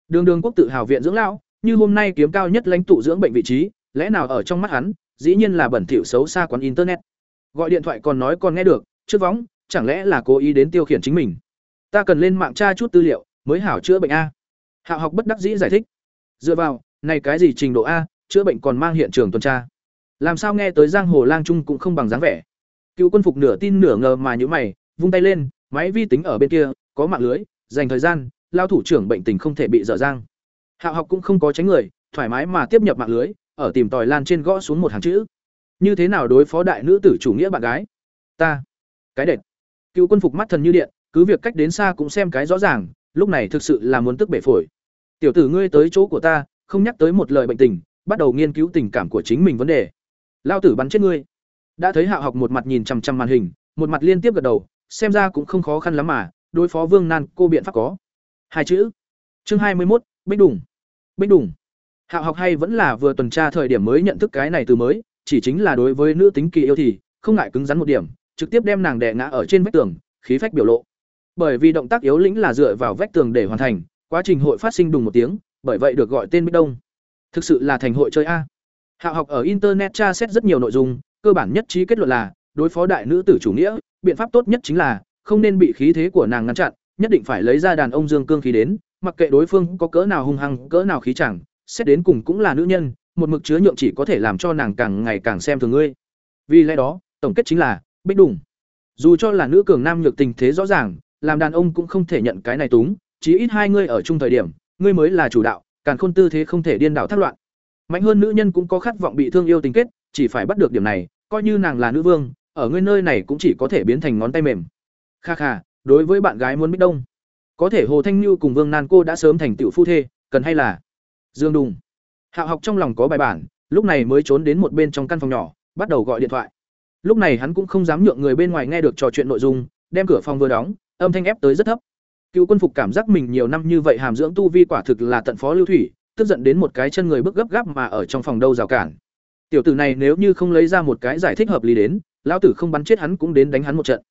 Đường đường quốc tự hào viện dưỡng lão như hôm nay kiếm cao nhất lãnh tụ dưỡng bệnh vị trí, lẽ nào ở trong mắt hắn, dĩ nhiên là bẩn thỉu xấu xa quán internet. Gọi điện thoại còn nói còn nghe được, trước võng, chẳng lẽ là cố ý đến tiêu khiển chính mình. Ta cần lên mạng tra chút tư liệu, mới hảo chữa bệnh a. Hạo học bất đắc dĩ giải thích. Dựa vào, này cái gì trình độ a, chữa bệnh còn mang hiện trường tuần tra. Làm sao nghe tới giang hồ lang trung cũng không bằng dáng vẻ. Cựu quân phục nửa tin nửa ngờ mà nhữ mày, vung tay lên, máy vi tính ở bên kia, có mạng lưới, dành thời gian, lao thủ trưởng bệnh tình không thể bị dở dang. Hạo học cũng không có tránh người, thoải mái mà tiếp nhập mạng lưới, ở tìm tòi lan trên gõ xuống một hàng chữ. Như thế nào đối phó đại nữ tử chủ nghĩa bạn gái? Ta. Cái đệt. Cựu quân phục mắt thần như điện, cứ việc cách đến xa cũng xem cái rõ ràng, lúc này thực sự là muốn tức bể phổi. Tiểu tử ngươi tới chỗ của ta, không nhắc tới một lời bệnh tình, bắt đầu nghiên cứu tình cảm của chính mình vấn đề. Lao tử bắn chết ngươi. Đã thấy Hạo học một mặt nhìn chằm chằm màn hình, một mặt liên tiếp gật đầu, xem ra cũng không khó khăn lắm mà, đối phó Vương Nan, cô biện pháp có. Hai chữ. Chương hai mươi một, Bích Đùng. Bích Đùng. Hạo học hay vẫn là vừa tuần tra thời điểm mới nhận thức cái này từ mới, chỉ chính là đối với nữ tính kỳ yêu thì không ngại cứng rắn một điểm, trực tiếp đem nàng đè ngã ở trên vách tường, khí phách biểu lộ. Bởi vì động tác yếu lĩnh là dựa vào vách tường để hoàn thành, quá trình hội phát sinh đùng một tiếng, bởi vậy được gọi tên Bích Đông. Thực sự là thành hội chơi a. Hạo học ở internet tra xét rất nhiều nội dung, cơ bản nhất trí kết luận là đối phó đại nữ tử chủ nghĩa, biện pháp tốt nhất chính là không nên bị khí thế của nàng ngăn chặn, nhất định phải lấy ra đàn ông dương cương khí đến, mặc kệ đối phương có cỡ nào hung hăng, cỡ nào khí chẳng, xét đến cùng cũng là nữ nhân, một mực chứa nhượng chỉ có thể làm cho nàng càng ngày càng xem thường ngươi. Vì lẽ đó, tổng kết chính là bích đủng. Dù cho là nữ cường nam nhược tình thế rõ ràng, làm đàn ông cũng không thể nhận cái này túng, chí ít hai ngươi ở chung thời điểm, ngươi mới là chủ đạo, càng khôn tư thế không thể điên đảo thác loạn. Mạnh hơn nữ nhân cũng có khát vọng bị thương yêu tình kết, chỉ phải bắt được điểm này, coi như nàng là nữ vương, ở ngươi nơi này cũng chỉ có thể biến thành ngón tay mềm. Kha kha, đối với bạn gái muốn bích đông, có thể Hồ Thanh Nhu cùng Vương Nan cô đã sớm thành tiểu phu thê, cần hay là Dương Đùng. Hạo học trong lòng có bài bản, lúc này mới trốn đến một bên trong căn phòng nhỏ, bắt đầu gọi điện thoại. Lúc này hắn cũng không dám nhượng người bên ngoài nghe được trò chuyện nội dung, đem cửa phòng vừa đóng, âm thanh ép tới rất thấp. Cựu Quân Phục cảm giác mình nhiều năm như vậy hàm dưỡng tu vi quả thực là tận phó lưu thủy, tức giận đến một cái chân người bước gấp gáp mà ở trong phòng đâu rào cản. Tiểu tử này nếu như không lấy ra một cái giải thích hợp lý đến, lão tử không bắn chết hắn cũng đến đánh hắn một trận.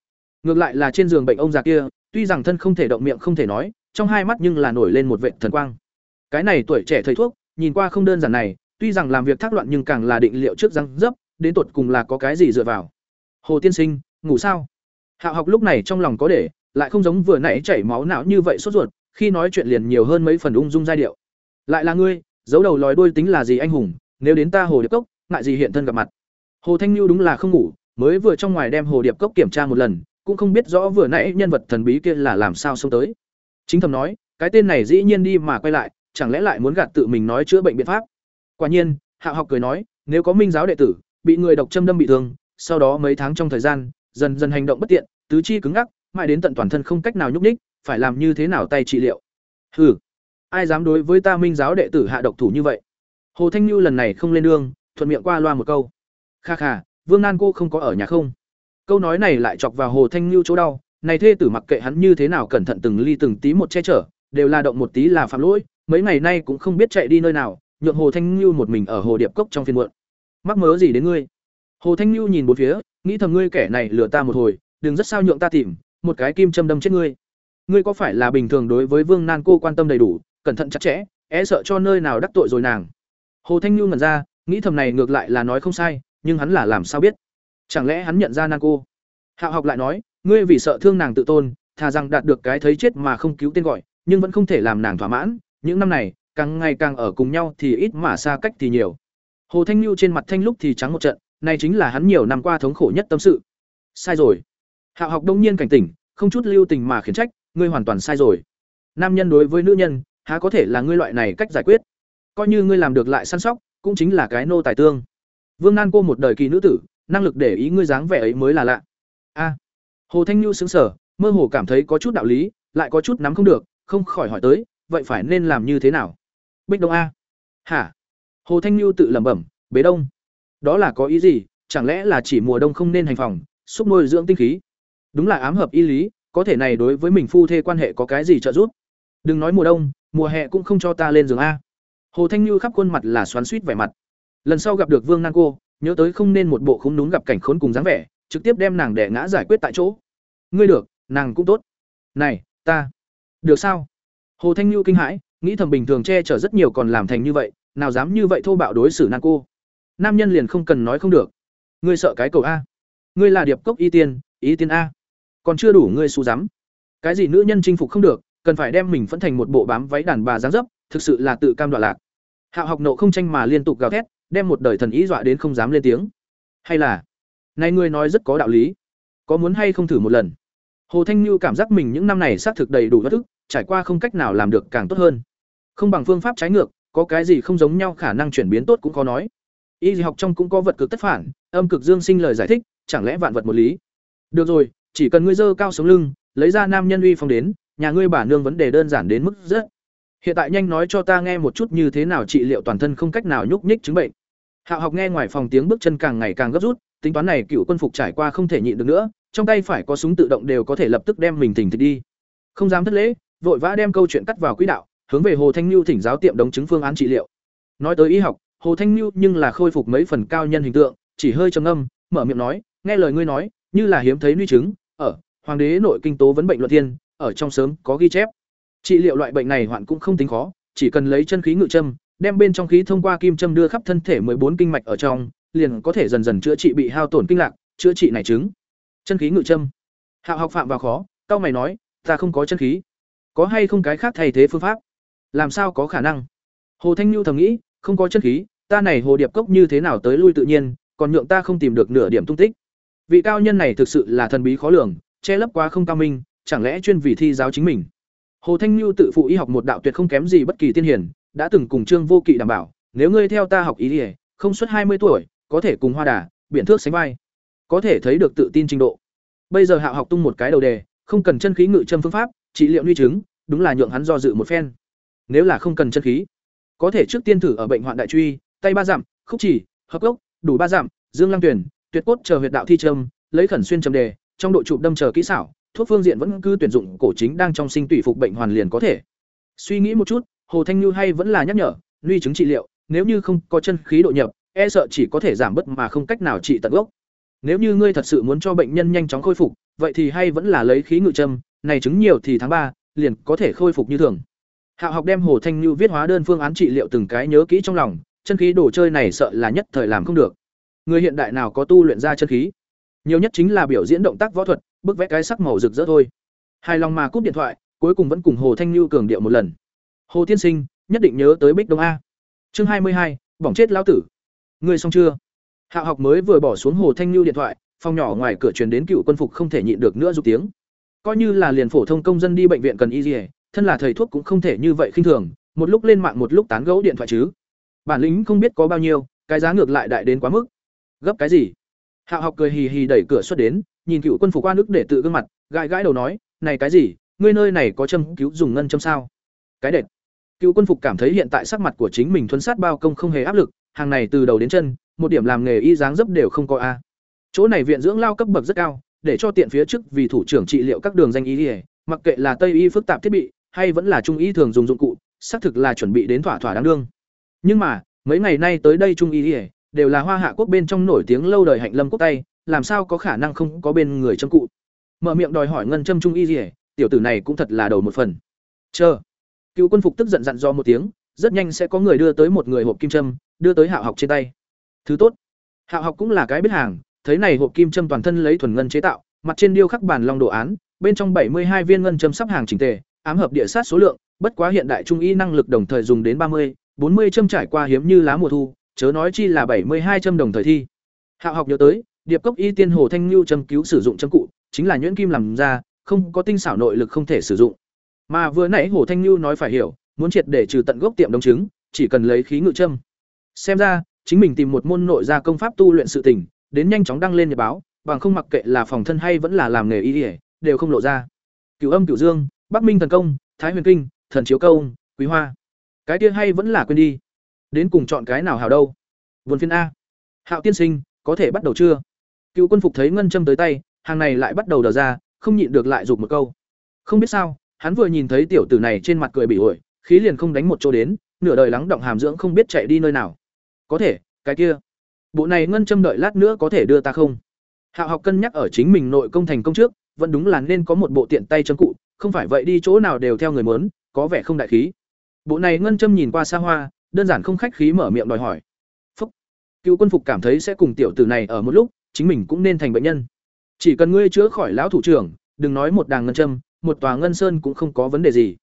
Ngược lại là trên giường bệnh ông già kia, tuy rằng thân không thể động miệng không thể nói, trong hai mắt nhưng là nổi lên một vệt thần quang. Cái này tuổi trẻ thầy thuốc, nhìn qua không đơn giản này, tuy rằng làm việc thác loạn nhưng càng là định liệu trước răng dấp, đến tột cùng là có cái gì dựa vào. Hồ tiên sinh, ngủ sao? Hạo học lúc này trong lòng có để, lại không giống vừa nãy chảy máu não như vậy sốt ruột, khi nói chuyện liền nhiều hơn mấy phần ung dung giai điệu. Lại là ngươi, giấu đầu lòi đuôi tính là gì anh hùng, nếu đến ta hồ điệp cốc, ngại gì hiện thân gặp mặt. Hồ Thanh Nhu đúng là không ngủ, mới vừa trong ngoài đem hồ điệp cốc kiểm tra một lần, cũng không biết rõ vừa nãy nhân vật thần bí kia là làm sao xông tới. Chính thầm nói, cái tên này dĩ nhiên đi mà quay lại, chẳng lẽ lại muốn gạt tự mình nói chữa bệnh biện pháp. Quả nhiên, Hạo học cười nói, nếu có minh giáo đệ tử bị người độc châm đâm bị thương, sau đó mấy tháng trong thời gian, dần dần hành động bất tiện, tứ chi cứng ngắc, mãi đến tận toàn thân không cách nào nhúc nhích, phải làm như thế nào tay trị liệu. Hừ, ai dám đối với ta minh giáo đệ tử hạ độc thủ như vậy? Hồ Thanh Nhu lần này không lên đường, thuận miệng qua loa một câu. Kha kha, Vương Nan cô không có ở nhà không? Câu nói này lại chọc vào Hồ Thanh Nhu chỗ đau, này thê tử mặc kệ hắn như thế nào cẩn thận từng ly từng tí một che chở, đều là động một tí là phạm lỗi, mấy ngày nay cũng không biết chạy đi nơi nào, nhượng Hồ Thanh Nhu một mình ở hồ điệp cốc trong phiên muộn. Mắc mớ gì đến ngươi? Hồ Thanh Nhu nhìn bốn phía, nghĩ thầm ngươi kẻ này lừa ta một hồi, đừng rất sao nhượng ta tìm, một cái kim châm đâm chết ngươi. Ngươi có phải là bình thường đối với Vương Nan cô quan tâm đầy đủ, cẩn thận chặt chẽ, é sợ cho nơi nào đắc tội rồi nàng. Hồ Thanh Nhu ngẩn ra, nghĩ thầm này ngược lại là nói không sai, nhưng hắn là làm sao biết? Chẳng lẽ hắn nhận ra Nan cô? Hạo học lại nói, ngươi vì sợ thương nàng tự tôn, thà rằng đạt được cái thấy chết mà không cứu tên gọi, nhưng vẫn không thể làm nàng thỏa mãn, những năm này, càng ngày càng ở cùng nhau thì ít mà xa cách thì nhiều. Hồ Thanh Nhu trên mặt thanh lúc thì trắng một trận, này chính là hắn nhiều năm qua thống khổ nhất tâm sự. Sai rồi. Hạo học đông nhiên cảnh tỉnh, không chút lưu tình mà khiển trách, ngươi hoàn toàn sai rồi. Nam nhân đối với nữ nhân, há có thể là ngươi loại này cách giải quyết? Coi như ngươi làm được lại săn sóc, cũng chính là cái nô tài tương. Vương Nan cô một đời kỳ nữ tử, năng lực để ý ngươi dáng vẻ ấy mới là lạ. A. Hồ Thanh Nhu sững sờ, mơ hồ cảm thấy có chút đạo lý, lại có chút nắm không được, không khỏi hỏi tới, vậy phải nên làm như thế nào? Bích Đông a. Hả? Hồ Thanh Nhu tự lẩm bẩm, bế đông. Đó là có ý gì? Chẳng lẽ là chỉ mùa đông không nên hành phòng, xúc nuôi dưỡng tinh khí? Đúng là ám hợp ý lý, có thể này đối với mình phu thê quan hệ có cái gì trợ giúp? Đừng nói mùa đông, mùa hè cũng không cho ta lên giường a. Hồ Thanh Nhu khắp khuôn mặt là xoắn xuýt vẻ mặt. Lần sau gặp được Vương Nan cô, nhớ tới không nên một bộ khốn đúng gặp cảnh khốn cùng dáng vẻ, trực tiếp đem nàng đè ngã giải quyết tại chỗ. Ngươi được, nàng cũng tốt. Này, ta. Được sao? Hồ Thanh Nhu kinh hãi, nghĩ thầm bình thường che chở rất nhiều còn làm thành như vậy nào dám như vậy thô bạo đối xử nàng cô? Nam nhân liền không cần nói không được. Ngươi sợ cái cầu a. Ngươi là điệp cốc y tiên y tiên a. Còn chưa đủ ngươi xù dám. Cái gì nữ nhân chinh phục không được, cần phải đem mình phẫn thành một bộ bám váy đàn bà dáng dấp, thực sự là tự cam đoạn lạc. Hạo học nộ không tranh mà liên tục gào thét, đem một đời thần ý dọa đến không dám lên tiếng. Hay là, này ngươi nói rất có đạo lý. Có muốn hay không thử một lần? Hồ thanh như cảm giác mình những năm này xác thực đầy đủ bất thức, trải qua không cách nào làm được càng tốt hơn. Không bằng phương pháp trái ngược có cái gì không giống nhau khả năng chuyển biến tốt cũng khó nói. Y học trong cũng có vật cực tất phản, âm cực dương sinh lời giải thích, chẳng lẽ vạn vật một lý? Được rồi, chỉ cần ngươi dơ cao sống lưng, lấy ra nam nhân uy phong đến, nhà ngươi bà nương vấn đề đơn giản đến mức rất. Hiện tại nhanh nói cho ta nghe một chút như thế nào trị liệu toàn thân không cách nào nhúc nhích chứng bệnh. Hạo học nghe ngoài phòng tiếng bước chân càng ngày càng gấp rút, tính toán này cựu quân phục trải qua không thể nhịn được nữa, trong tay phải có súng tự động đều có thể lập tức đem mình thỉnh thịch đi. Không dám thất lễ, vội vã đem câu chuyện cắt vào quỹ đạo hướng về hồ thanh lưu thỉnh giáo tiệm đống chứng phương án trị liệu. Nói tới y học, hồ thanh lưu nhưng là khôi phục mấy phần cao nhân hình tượng, chỉ hơi trầm âm mở miệng nói, nghe lời ngươi nói, như là hiếm thấy nguy chứng ở hoàng đế nội kinh tố vấn bệnh luận thiên, ở trong sớm có ghi chép. Trị liệu loại bệnh này hoạn cũng không tính khó, chỉ cần lấy chân khí ngự châm, đem bên trong khí thông qua kim châm đưa khắp thân thể bốn kinh mạch ở trong, liền có thể dần dần chữa trị bị hao tổn kinh lạc, chữa trị này chứng chân khí ngự châm. Hạo học phạm vào khó, cao mày nói, ta không có chân khí. Có hay không cái khác thay thế phương pháp? Làm sao có khả năng? Hồ thanh nhu thầm nghĩ, không có chân khí, ta này hồ điệp cốc như thế nào tới lui tự nhiên, còn nhượng ta không tìm được nửa điểm tung tích. Vị cao nhân này thực sự là thần bí khó lường, che lấp quá không cao minh, chẳng lẽ chuyên vì thi giáo chính mình? Hồ thanh nhu tự phụ y học một đạo tuyệt không kém gì bất kỳ tiên hiển đã từng cùng trương vô kỵ đảm bảo, nếu ngươi theo ta học ý ỉa không suốt hai mươi tuổi, có thể cùng hoa đà biện thước sánh vai. Có thể thấy được tự tin trình độ. Bây giờ hạo học tung một cái đầu đề, không cần chân khí ngự châm phương pháp, trị liệu nuy chứng đúng là nhượng hắn do dự một phen nếu là không cần chân khí. Có thể trước tiên thử ở bệnh hoạn đại truy, tay ba dặm khúc chỉ, hợp gốc, đủ ba dặm dương lăng tuyển, tuyệt cốt chờ huyệt đạo thi trâm, lấy khẩn xuyên trầm đề, trong độ chụp đâm chờ kỹ xảo, thuốc phương diện vẫn cứ tuyển dụng cổ chính đang trong sinh tùy phục bệnh hoàn liền có thể. Suy nghĩ một chút, hồ thanh như hay vẫn là nhắc nhở luy chứng trị liệu, nếu như không có chân khí độ nhập e sợ chỉ có thể giảm bớt mà không cách nào trị tận gốc. Nếu như ngươi thật sự muốn cho bệnh nhân nhanh chóng khôi phục, vậy thì hay vẫn là lấy khí ngự châm này chứng nhiều thì tháng ba, liền có thể khôi phục như thường hạo học đem hồ thanh Nhu viết hóa đơn phương án trị liệu từng cái nhớ kỹ trong lòng, chân khí đồ chơi này sợ là nhất thời làm không được. Người hiện đại nào có tu luyện ra chân khí? Nhiều nhất chính là biểu diễn động tác võ thuật, bức vẽ cái sắc màu rực rỡ thôi. Hai lòng mà cúp điện thoại, cuối cùng vẫn cùng hồ thanh Nhu cường điệu một lần. Hồ tiên sinh, nhất định nhớ tới bích đông a. Chương hai mươi hai, bỏng chết lão tử. Ngươi xong chưa? Hạo học mới vừa bỏ xuống hồ thanh Nhu điện thoại, phòng nhỏ ngoài cửa truyền đến cựu quân phục không thể nhịn được nữa dục tiếng. Coi như là liền phổ thông công dân đi bệnh viện cần y thân là thầy thuốc cũng không thể như vậy khinh thường, một lúc lên mạng một lúc tán gẫu điện thoại chứ. Bản lĩnh không biết có bao nhiêu, cái giá ngược lại đại đến quá mức. Gấp cái gì? Hạo học cười hì hì đẩy cửa xuất đến, nhìn cựu quân phục qua nước để tự gương mặt, gãi gãi đầu nói, này cái gì? Ngươi nơi này có châm cứu dùng ngân châm sao? Cái đệt. Cựu quân phục cảm thấy hiện tại sắc mặt của chính mình thuấn sát bao công không hề áp lực, hàng này từ đầu đến chân, một điểm làm nghề y dáng dấp đều không có a. Chỗ này viện dưỡng lao cấp bậc rất cao, để cho tiện phía trước vì thủ trưởng trị liệu các đường danh y, mặc kệ là tây y phức tạp thiết bị hay vẫn là trung y thường dùng dụng cụ, xác thực là chuẩn bị đến thỏa thỏa đáng đương. Nhưng mà, mấy ngày nay tới đây trung y đều là hoa hạ quốc bên trong nổi tiếng lâu đời hạnh lâm quốc tay, làm sao có khả năng không có bên người châm cụ? Mở miệng đòi hỏi ngân châm trung y tiểu tử này cũng thật là đầu một phần. Chờ. Cựu quân phục tức giận dặn do một tiếng, rất nhanh sẽ có người đưa tới một người hộp kim châm, đưa tới hạo học trên tay. Thứ tốt. Hạo học cũng là cái biết hàng, thấy này hộp kim châm toàn thân lấy thuần ngân chế tạo, mặt trên điêu khắc bản long đồ án, bên trong bảy mươi hai viên ngân châm sắp hàng chỉnh tề ám hợp địa sát số lượng, bất quá hiện đại trung y năng lực đồng thời dùng đến ba mươi, bốn mươi châm trải qua hiếm như lá mùa thu, chớ nói chi là bảy mươi hai châm đồng thời thi. Hạo học nhớ tới, điệp cốc y tiên hồ thanh lưu châm cứu sử dụng châm cụ, chính là nhuyễn kim làm ra, không có tinh xảo nội lực không thể sử dụng. Mà vừa nãy hồ thanh lưu nói phải hiểu, muốn triệt để trừ tận gốc tiệm đông chứng, chỉ cần lấy khí ngự châm. Xem ra, chính mình tìm một môn nội gia công pháp tu luyện sự tình, đến nhanh chóng đăng lên nhật báo, bằng không mặc kệ là phòng thân hay vẫn là làm nghề y, đều không lộ ra. Cửu âm cửu dương bắc minh thần công, thái huyền kinh, thần chiếu công quý hoa. Cái kia hay vẫn là quên đi. Đến cùng chọn cái nào hảo đâu? Vườn phiên a. Hạo tiên sinh, có thể bắt đầu chưa? Cựu quân phục thấy ngân châm tới tay, hàng này lại bắt đầu đờ ra, không nhịn được lại dục một câu. Không biết sao, hắn vừa nhìn thấy tiểu tử này trên mặt cười bị ổi, khí liền không đánh một chỗ đến, nửa đời lắng động hàm dưỡng không biết chạy đi nơi nào. Có thể, cái kia. Bộ này ngân châm đợi lát nữa có thể đưa ta không? Hạo học cân nhắc ở chính mình nội công thành công trước, vẫn đúng là nên có một bộ tiện tay châm cụ không phải vậy đi chỗ nào đều theo người muốn, có vẻ không đại khí. Bộ này ngân châm nhìn qua xa hoa đơn giản không khách khí mở miệng đòi hỏi. Phúc. Cựu quân phục cảm thấy sẽ cùng tiểu tử này ở một lúc chính mình cũng nên thành bệnh nhân. Chỉ cần ngươi chữa khỏi lão thủ trưởng đừng nói một đàng ngân châm một tòa ngân sơn cũng không có vấn đề gì.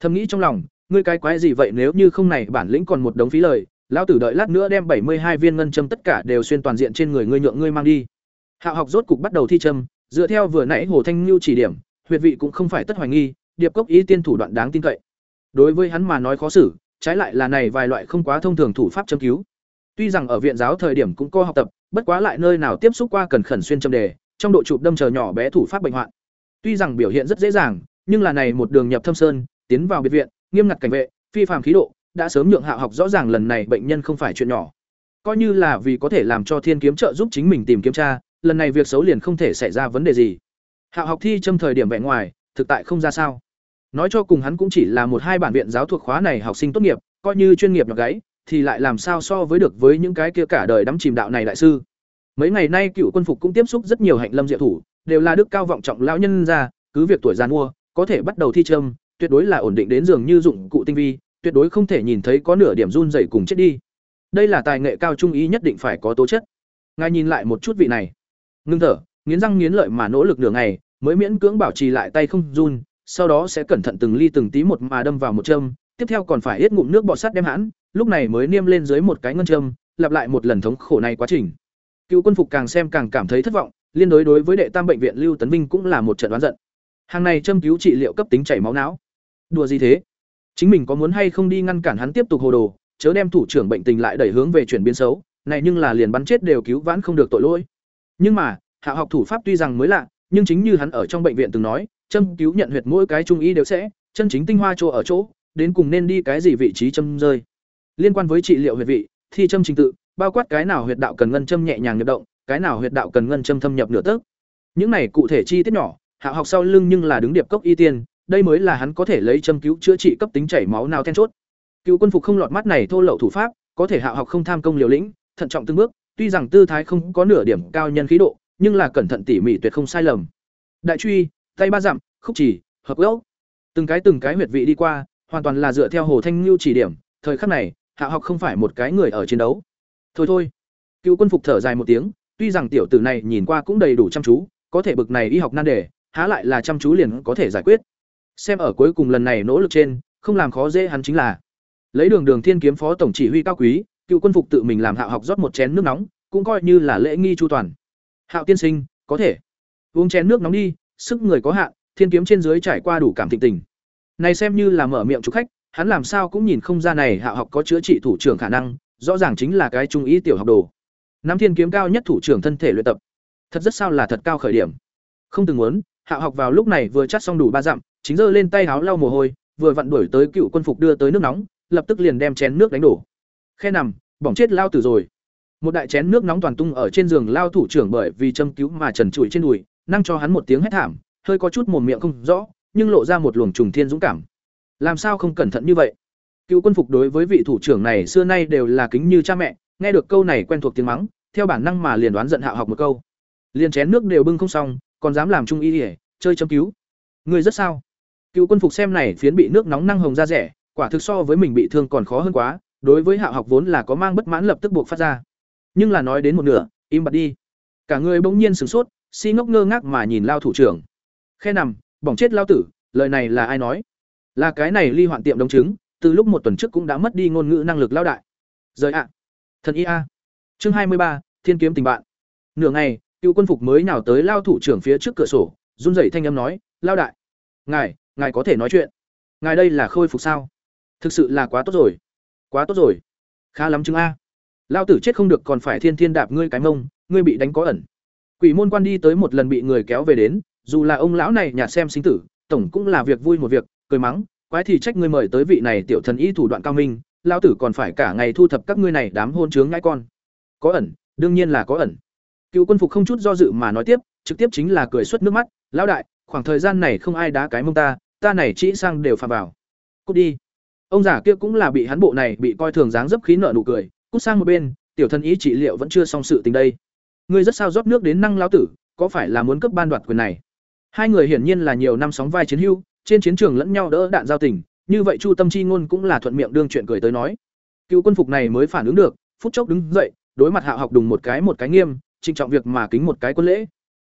Thầm nghĩ trong lòng ngươi cái quái gì vậy nếu như không này bản lĩnh còn một đống phí lời lão tử đợi lát nữa đem bảy mươi hai viên ngân châm tất cả đều xuyên toàn diện trên người ngươi nhượng ngươi mang đi. Hạo học rốt cục bắt đầu thi châm dựa theo vừa nãy hồ thanh Nưu chỉ điểm huyệt vị cũng không phải tất hoài nghi, điệp cốc ý tiên thủ đoạn đáng tin cậy. Đối với hắn mà nói khó xử, trái lại là này vài loại không quá thông thường thủ pháp châm cứu. Tuy rằng ở viện giáo thời điểm cũng có học tập, bất quá lại nơi nào tiếp xúc qua cần khẩn xuyên châm đề, trong độ chụp đâm chờ nhỏ bé thủ pháp bệnh hoạn. Tuy rằng biểu hiện rất dễ dàng, nhưng là này một đường nhập thâm sơn, tiến vào biệt viện, nghiêm ngặt cảnh vệ, phi phàm khí độ, đã sớm nhượng hạ học rõ ràng lần này bệnh nhân không phải chuyện nhỏ. Coi như là vì có thể làm cho thiên kiếm trợ giúp chính mình tìm kiếm tra, lần này việc xấu liền không thể xảy ra vấn đề gì hạ học thi châm thời điểm vẻ ngoài, thực tại không ra sao. Nói cho cùng hắn cũng chỉ là một hai bản viện giáo thuộc khóa này học sinh tốt nghiệp, coi như chuyên nghiệp nhọc gáy thì lại làm sao so với được với những cái kia cả đời đắm chìm đạo này đại sư. Mấy ngày nay cựu quân phục cũng tiếp xúc rất nhiều hạnh lâm diệu thủ, đều là đức cao vọng trọng lão nhân ra cứ việc tuổi già mua, có thể bắt đầu thi châm, tuyệt đối là ổn định đến dường như dụng cụ tinh vi, tuyệt đối không thể nhìn thấy có nửa điểm run rẩy cùng chết đi. Đây là tài nghệ cao trung ý nhất định phải có tố chất. Ngài nhìn lại một chút vị này. Ngưng thở, nghiến răng nghiến lợi mà nỗ lực nửa ngày mới miễn cưỡng bảo trì lại tay không run, sau đó sẽ cẩn thận từng ly từng tí một mà đâm vào một châm, tiếp theo còn phải hết ngụm nước bọt sắt đem hãn, lúc này mới niêm lên dưới một cái ngân châm, lặp lại một lần thống khổ này quá trình. Cựu quân phục càng xem càng cảm thấy thất vọng, liên đối đối với đệ tam bệnh viện lưu tấn vinh cũng là một trận đoán giận. Hàng này châm cứu trị liệu cấp tính chảy máu não. Đùa gì thế? Chính mình có muốn hay không đi ngăn cản hắn tiếp tục hồ đồ, chớ đem thủ trưởng bệnh tình lại đẩy hướng về chuyển biến xấu, này nhưng là liền bắn chết đều cứu vãn không được tội lỗi. Nhưng mà, hạ học thủ pháp tuy rằng mới lạ nhưng chính như hắn ở trong bệnh viện từng nói, châm cứu nhận huyệt mỗi cái trung y đều sẽ, chân chính tinh hoa chỗ ở chỗ, đến cùng nên đi cái gì vị trí châm rơi. Liên quan với trị liệu huyệt vị, thi châm trình tự, bao quát cái nào huyệt đạo cần ngân châm nhẹ nhàng nhập động, cái nào huyệt đạo cần ngân châm thâm nhập nửa tấc. Những này cụ thể chi tiết nhỏ, hạ học sau lưng nhưng là đứng điệp cốc y tiên, đây mới là hắn có thể lấy châm cứu chữa trị cấp tính chảy máu nào then chốt. Cựu quân phục không lọt mắt này thô lậu thủ pháp, có thể hạ học không tham công liều lĩnh, thận trọng từng bước, tuy rằng tư thái không có nửa điểm cao nhân khí độ nhưng là cẩn thận tỉ mỉ tuyệt không sai lầm. Đại truy, tay ba dặm, khúc chỉ, hợp gốc. Từng cái từng cái huyệt vị đi qua, hoàn toàn là dựa theo hồ thanh lưu chỉ điểm, thời khắc này, hạ học không phải một cái người ở chiến đấu. Thôi thôi. Cựu quân phục thở dài một tiếng, tuy rằng tiểu tử này nhìn qua cũng đầy đủ chăm chú, có thể bực này y học nan đề, há lại là chăm chú liền có thể giải quyết. Xem ở cuối cùng lần này nỗ lực trên, không làm khó dễ hắn chính là lấy đường đường thiên kiếm phó tổng chỉ huy cao quý, cựu quân phục tự mình làm hạ học rót một chén nước nóng, cũng coi như là lễ nghi chu toàn hạo tiên sinh, có thể. Uống chén nước nóng đi, sức người có hạn, thiên kiếm trên dưới trải qua đủ cảm thịnh tình. Này xem như là mở miệng chủ khách, hắn làm sao cũng nhìn không ra này hạ học có chữa trị thủ trưởng khả năng, rõ ràng chính là cái trung ý tiểu học đồ. Năm thiên kiếm cao nhất thủ trưởng thân thể luyện tập. Thật rất sao là thật cao khởi điểm. Không từng muốn hạ học vào lúc này vừa chắt xong đủ ba dặm, chính giơ lên tay háo lau mồ hôi, vừa vặn đuổi tới cựu quân phục đưa tới nước nóng, lập tức liền đem chén nước đánh đổ. Khe nằm, bỏng chết lao tử rồi một đại chén nước nóng toàn tung ở trên giường lao thủ trưởng bởi vì châm cứu mà trần trụi trên đùi, năng cho hắn một tiếng hét thảm, hơi có chút mồm miệng không rõ, nhưng lộ ra một luồng trùng thiên dũng cảm. Làm sao không cẩn thận như vậy? Cựu quân phục đối với vị thủ trưởng này xưa nay đều là kính như cha mẹ, nghe được câu này quen thuộc tiếng mắng, theo bản năng mà liền đoán giận hạo học một câu. Liền chén nước đều bưng không xong, còn dám làm trung y ỉa chơi châm cứu. Người rất sao? Cựu quân phục xem này phiến bị nước nóng năng hồng ra rẻ, quả thực so với mình bị thương còn khó hơn quá, đối với hạo học vốn là có mang bất mãn lập tức buộc phát ra nhưng là nói đến một nửa, im bặt đi. Cả người bỗng nhiên sửng sốt, si ngốc ngơ ngác mà nhìn lao thủ trưởng. Khe nằm, bỏng chết lao tử, lời này là ai nói? Là cái này ly hoạn tiệm đồng chứng từ lúc một tuần trước cũng đã mất đi ngôn ngữ năng lực lao đại. Rời ạ. Thần y a. Chương hai mươi ba, thiên kiếm tình bạn. Nửa ngày, cựu quân phục mới nào tới lao thủ trưởng phía trước cửa sổ, run rẩy thanh âm nói, lao đại, ngài ngài có thể nói chuyện. Ngài đây là khôi phục sao? Thực sự là quá tốt rồi. Quá tốt rồi. Khá lắm chứng a lao tử chết không được còn phải thiên thiên đạp ngươi cái mông, ngươi bị đánh có ẩn. Quỷ môn quan đi tới một lần bị người kéo về đến, dù là ông lão này nhạt xem sinh tử, tổng cũng là việc vui một việc, cười mắng, quái thì trách ngươi mời tới vị này tiểu thần y thủ đoạn cao minh lao tử còn phải cả ngày thu thập các ngươi này đám hôn chướng ngãi con. Có ẩn, đương nhiên là có ẩn. Cựu quân phục không chút do dự mà nói tiếp, trực tiếp chính là cười xuất nước mắt, lão đại, khoảng thời gian này không ai đá cái mông ta ta này chỉ sang đều phà vào. Cút đi. Ông già kia cũng là bị hắn bộ này bị coi thường dáng dấp khí nợ nụ cười cút sang một bên, tiểu thân ý trị liệu vẫn chưa xong sự tình đây. Ngươi rất sao rót nước đến năng lão tử, có phải là muốn cấp ban đoạt quyền này? Hai người hiển nhiên là nhiều năm sóng vai chiến hưu trên chiến trường lẫn nhau đỡ đạn giao tình, như vậy chu tâm chi ngôn cũng là thuận miệng đương chuyện cười tới nói. Cựu quân phục này mới phản ứng được, phút chốc đứng dậy, đối mặt hạo học đùng một cái một cái nghiêm, trịnh trọng việc mà kính một cái quân lễ.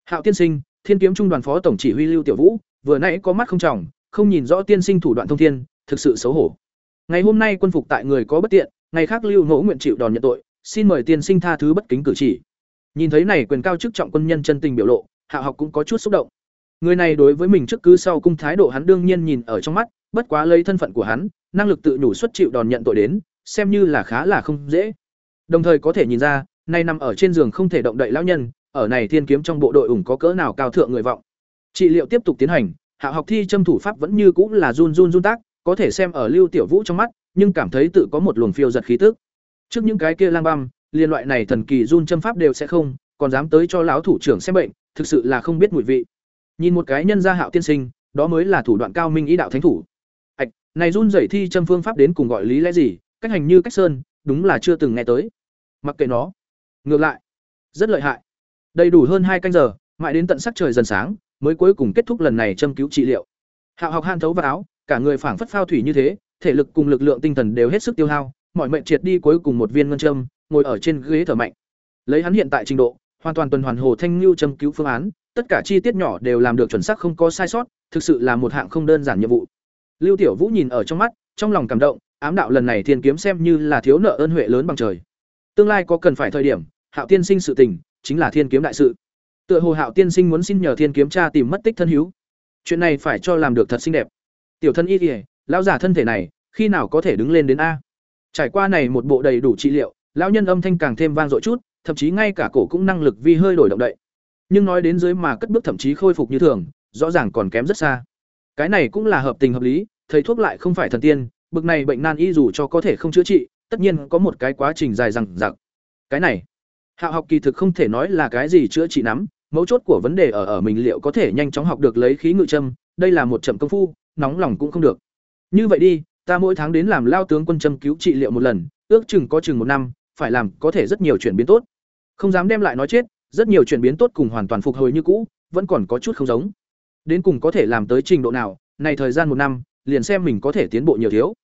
Hạo tiên sinh, thiên kiếm trung đoàn phó tổng chỉ huy lưu tiểu vũ, vừa nãy có mắt không trọng, không nhìn rõ tiên sinh thủ đoạn thông thiên, thực sự xấu hổ. Ngày hôm nay quân phục tại người có bất tiện ngày khác lưu ngỗ nguyện chịu đòn nhận tội, xin mời tiên sinh tha thứ bất kính cử chỉ. Nhìn thấy này quyền cao chức trọng quân nhân chân tình biểu lộ, hạ học cũng có chút xúc động. Người này đối với mình trước cứ sau cung thái độ hắn đương nhiên nhìn ở trong mắt, bất quá lấy thân phận của hắn, năng lực tự nhủ xuất chịu đòn nhận tội đến, xem như là khá là không dễ. Đồng thời có thể nhìn ra, nay nằm ở trên giường không thể động đậy lão nhân, ở này thiên kiếm trong bộ đội ủng có cỡ nào cao thượng người vọng. Trị liệu tiếp tục tiến hành, hạ học thi châm thủ pháp vẫn như cũng là run run run tác, có thể xem ở lưu tiểu vũ trong mắt nhưng cảm thấy tự có một luồng phiêu giật khí tức. Trước những cái kia lang băm liên loại này thần kỳ run châm pháp đều sẽ không còn dám tới cho lão thủ trưởng xem bệnh thực sự là không biết mùi vị. Nhìn một cái nhân gia hạo tiên sinh đó mới là thủ đoạn cao minh ý đạo thánh thủ. Hạch, này run rẩy thi châm phương pháp đến cùng gọi lý lẽ gì cách hành như cách sơn đúng là chưa từng nghe tới. Mặc kệ nó ngược lại rất lợi hại. Đầy đủ hơn hai canh giờ mãi đến tận sắc trời dần sáng mới cuối cùng kết thúc lần này châm cứu trị liệu. Hạo học han thấu vào áo cả người phảng phất phao thủy như thế thể lực cùng lực lượng tinh thần đều hết sức tiêu hao, mọi mệnh triệt đi cuối cùng một viên ngân châm, ngồi ở trên ghế thở mạnh. Lấy hắn hiện tại trình độ, hoàn toàn tuần hoàn hồ thanh lưu châm cứu phương án, tất cả chi tiết nhỏ đều làm được chuẩn xác không có sai sót, thực sự là một hạng không đơn giản nhiệm vụ. Lưu tiểu vũ nhìn ở trong mắt, trong lòng cảm động, ám đạo lần này thiên kiếm xem như là thiếu nợ ơn huệ lớn bằng trời. Tương lai có cần phải thời điểm, hạo tiên sinh sự tình, chính là thiên kiếm đại sự. Tựa hồ hạo tiên sinh muốn xin nhờ thiên kiếm cha tìm mất tích thân hữu. Chuyện này phải cho làm được thật xinh đẹp. Tiểu thân y kỉa lão giả thân thể này, khi nào có thể đứng lên đến a? Trải qua này một bộ đầy đủ trị liệu, lão nhân âm thanh càng thêm vang dội chút, thậm chí ngay cả cổ cũng năng lực vi hơi đổi động đậy. Nhưng nói đến dưới mà cất bước thậm chí khôi phục như thường, rõ ràng còn kém rất xa. Cái này cũng là hợp tình hợp lý, thầy thuốc lại không phải thần tiên, bực này bệnh nan y dù cho có thể không chữa trị, tất nhiên có một cái quá trình dài dằng dặc. Cái này, hạ học kỳ thực không thể nói là cái gì chữa trị nắm, mấu chốt của vấn đề ở ở mình liệu có thể nhanh chóng học được lấy khí ngự châm, đây là một chậm công phu, nóng lòng cũng không được như vậy đi, ta mỗi tháng đến làm lao tướng quân châm cứu trị liệu một lần, ước chừng có chừng một năm, phải làm có thể rất nhiều chuyển biến tốt. Không dám đem lại nói chết, rất nhiều chuyển biến tốt cùng hoàn toàn phục hồi như cũ, vẫn còn có chút không giống. Đến cùng có thể làm tới trình độ nào, này thời gian một năm, liền xem mình có thể tiến bộ nhiều thiếu.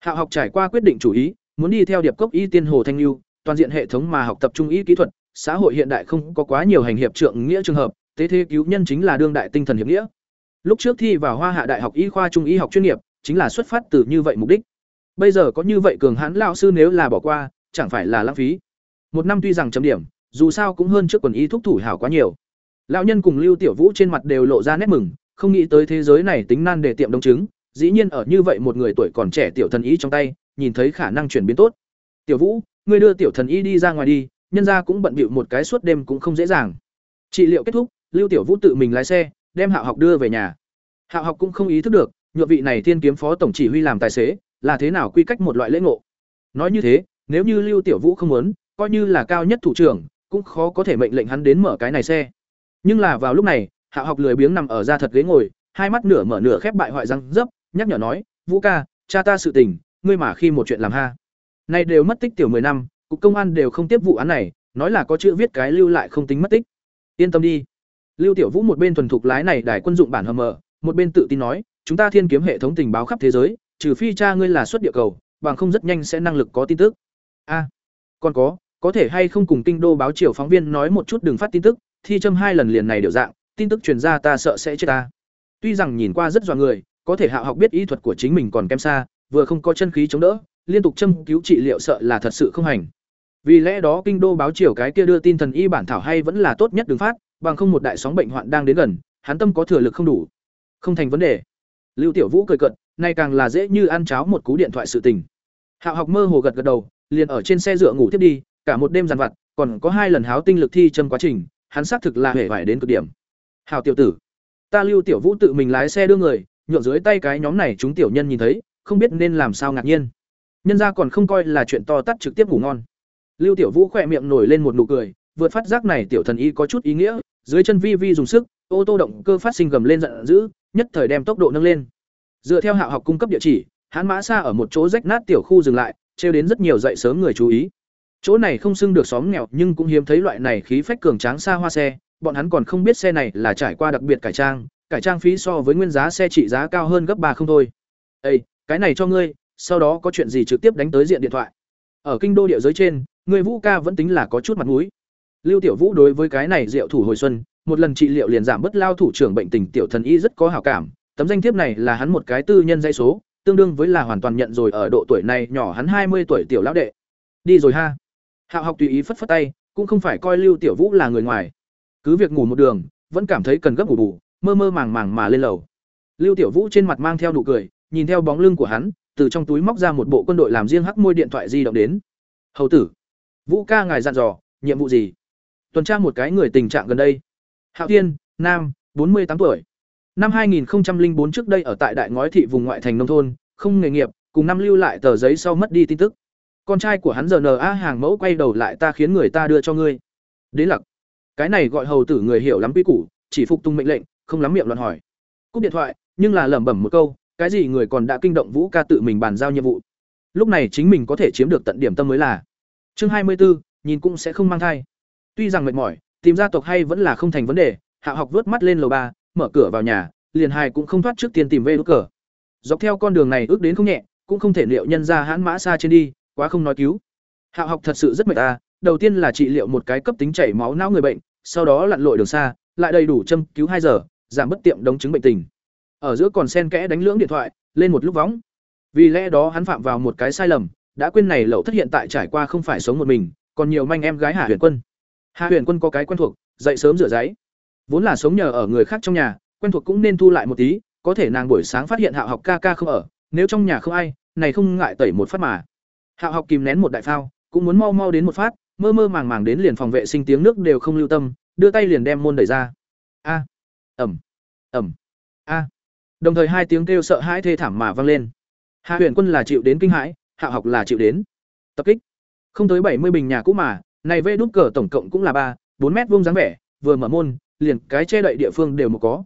Hạ học trải qua quyết định chủ ý, muốn đi theo điệp cốc y tiên hồ thanh lưu, toàn diện hệ thống mà học tập trung y kỹ thuật, xã hội hiện đại không có quá nhiều hành hiệp trượng nghĩa trường hợp, tế thế cứu nhân chính là đương đại tinh thần hiệp nghĩa. Lúc trước thi vào hoa hạ đại học y khoa trung y học chuyên nghiệp chính là xuất phát từ như vậy mục đích. Bây giờ có như vậy cường hãn lão sư nếu là bỏ qua, chẳng phải là lãng phí. Một năm tuy rằng chấm điểm, dù sao cũng hơn trước quần y thúc thủ hảo quá nhiều. Lão nhân cùng lưu tiểu vũ trên mặt đều lộ ra nét mừng, không nghĩ tới thế giới này tính nan để tiệm đông chứng dĩ nhiên ở như vậy một người tuổi còn trẻ tiểu thần y trong tay, nhìn thấy khả năng chuyển biến tốt. Tiểu vũ, ngươi đưa tiểu thần y đi ra ngoài đi, nhân ra cũng bận bịu một cái suốt đêm cũng không dễ dàng. Trị liệu kết thúc, lưu tiểu vũ tự mình lái xe, đem hạo học đưa về nhà. Hạo học cũng không ý thức được nhựa vị này thiên kiếm phó tổng chỉ huy làm tài xế, là thế nào quy cách một loại lễ ngộ? Nói như thế, nếu như lưu tiểu vũ không muốn, coi như là cao nhất thủ trưởng, cũng khó có thể mệnh lệnh hắn đến mở cái này xe. Nhưng là vào lúc này, hạ học lười biếng nằm ở ra thật ghế ngồi, hai mắt nửa mở nửa khép bại hoại răng dấp, nhắc nhở nói, vũ ca, cha ta sự tình, ngươi mà khi một chuyện làm ha. Nay đều mất tích tiểu mười năm, cục công an đều không tiếp vụ án này, nói là có chữ viết cái lưu lại không tính mất tích. Yên tâm đi. Lưu tiểu vũ một bên thuần thục lái này đài quân dụng bản hầm mờ một bên tự tin nói chúng ta thiên kiếm hệ thống tình báo khắp thế giới, trừ phi cha ngươi là xuất địa cầu, bằng không rất nhanh sẽ năng lực có tin tức. A, còn có có thể hay không cùng kinh đô báo chiều phóng viên nói một chút đừng phát tin tức, thi châm hai lần liền này đều dạng, tin tức truyền ra ta sợ sẽ chết ta. Tuy rằng nhìn qua rất dọa người, có thể hạ học biết y thuật của chính mình còn kém xa, vừa không có chân khí chống đỡ, liên tục châm cứu trị liệu sợ là thật sự không hành. Vì lẽ đó kinh đô báo chiều cái kia đưa tin thần y bản thảo hay vẫn là tốt nhất đừng phát, bằng không một đại sóng bệnh hoạn đang đến gần, hắn tâm có thừa lực không đủ. Không thành vấn đề lưu tiểu vũ cười cận nay càng là dễ như ăn cháo một cú điện thoại sự tình. Hạo học mơ hồ gật gật đầu, liền ở trên xe dựa ngủ tiếp đi, cả một đêm dằn vặt, còn có hai lần háo tinh lực thi châm quá trình, hắn xác thực là hể vải đến cực điểm. Hào tiểu tử, ta lưu tiểu vũ tự mình lái xe đưa người, nhượng dưới tay cái nhóm này chúng tiểu nhân nhìn thấy, không biết nên làm sao ngạc nhiên. Nhân ra còn không coi là chuyện to tắt trực tiếp ngủ ngon. Lưu tiểu vũ khỏe miệng nổi lên một nụ cười, vượt phát giác này tiểu thần y có chút ý nghĩa, dưới chân vi vi dùng sức ô tô động cơ phát sinh gầm lên giận dữ, nhất thời đem tốc độ nâng lên. Dựa theo hạ học cung cấp địa chỉ, hãn mã xa ở một chỗ rách nát tiểu khu dừng lại, trêu đến rất nhiều dậy sớm người chú ý. Chỗ này không xưng được xóm nghèo, nhưng cũng hiếm thấy loại này khí phách cường tráng xa hoa xe, bọn hắn còn không biết xe này là trải qua đặc biệt cải trang cải trang phí so với nguyên giá xe trị giá cao hơn gấp ba không thôi. Ây cái này cho ngươi, sau đó có chuyện gì trực tiếp đánh tới diện điện thoại. Ở kinh đô địa giới trên, người vũ ca vẫn tính là có chút mặt mũi. Lưu tiểu vũ đối với cái này diệu thủ hồi xuân một lần trị liệu liền giảm bớt lao thủ trưởng bệnh tình, tiểu thần y rất có hảo cảm, tấm danh thiếp này là hắn một cái tư nhân dây số, tương đương với là hoàn toàn nhận rồi ở độ tuổi này, nhỏ hắn hai mươi tuổi tiểu lão đệ. Đi rồi ha. Hạo học tùy ý phất phất tay, cũng không phải coi lưu tiểu vũ là người ngoài. Cứ việc ngủ một đường, vẫn cảm thấy cần gấp ngủ bù, mơ mơ màng màng mà lên lầu. Lưu tiểu vũ trên mặt mang theo nụ cười, nhìn theo bóng lưng của hắn, từ trong túi móc ra một bộ quân đội làm riêng hắc môi điện thoại di động đến. Hầu tử, vũ ca ngài dặn dò, nhiệm vụ gì? Tuần tra một cái người tình trạng gần đây hạo thiên, nam, bốn mươi tám tuổi. Năm hai nghìn bốn trước đây ở tại đại ngói thị vùng ngoại thành nông thôn, không nghề nghiệp, cùng năm lưu lại tờ giấy sau mất đi tin tức. Con trai của hắn giờ n hàng mẫu quay đầu lại ta khiến người ta đưa cho ngươi. Đế lặc. Cái này gọi hầu tử người hiểu lắm quy củ, chỉ phục tung mệnh lệnh, không lắm miệng luận hỏi. Cúp điện thoại, nhưng là lẩm bẩm một câu, cái gì người còn đã kinh động vũ ca tự mình bàn giao nhiệm vụ. Lúc này chính mình có thể chiếm được tận điểm tâm mới là. Chương hai mươi bốn nhìn cũng sẽ không mang thai. Tuy rằng mệt mỏi tìm gia tộc hay vẫn là không thành vấn đề, hạ học vớt mắt lên lầu ba, mở cửa vào nhà, liền hai cũng không thoát trước tiên tìm về đốt cờ. Dọc theo con đường này ước đến không nhẹ, cũng không thể liệu nhân ra hãn mã xa trên đi, quá không nói cứu. Hạ học thật sự rất mệt ta, đầu tiên là trị liệu một cái cấp tính chảy máu não người bệnh, sau đó lặn lội đường xa, lại đầy đủ châm cứu hai giờ, giảm bất tiệm đống chứng bệnh tình. Ở giữa còn sen kẽ đánh lưỡng điện thoại, lên một lúc vóng vì lẽ đó hắn phạm vào một cái sai lầm, đã quên này lậu thất hiện tại trải qua không phải sống một mình, còn nhiều manh em gái hạ huyền quân hạ huyền quân có cái quen thuộc, dậy sớm rửa giấy. Vốn là sống nhờ ở người khác trong nhà, quen thuộc cũng nên thu lại một tí, có thể nàng buổi sáng phát hiện hạ học ca ca không ở, nếu trong nhà không ai, này không ngại tẩy một phát mà. Hạ học kìm nén một đại phao, cũng muốn mau mau đến một phát, mơ mơ màng màng đến liền phòng vệ sinh tiếng nước đều không lưu tâm, đưa tay liền đem môn đẩy ra. A. Ẩm. Ẩm. A. Đồng thời hai tiếng kêu sợ hãi thê thảm mà vang lên. Hạ huyền quân là chịu đến kinh hãi, hạ học là chịu đến tập kích. Không tới bảy mươi bình nhà cũ mà này vê đút cờ tổng cộng cũng là ba, bốn mét vuông dáng vẻ, vừa mở môn, liền cái che đậy địa phương đều một có.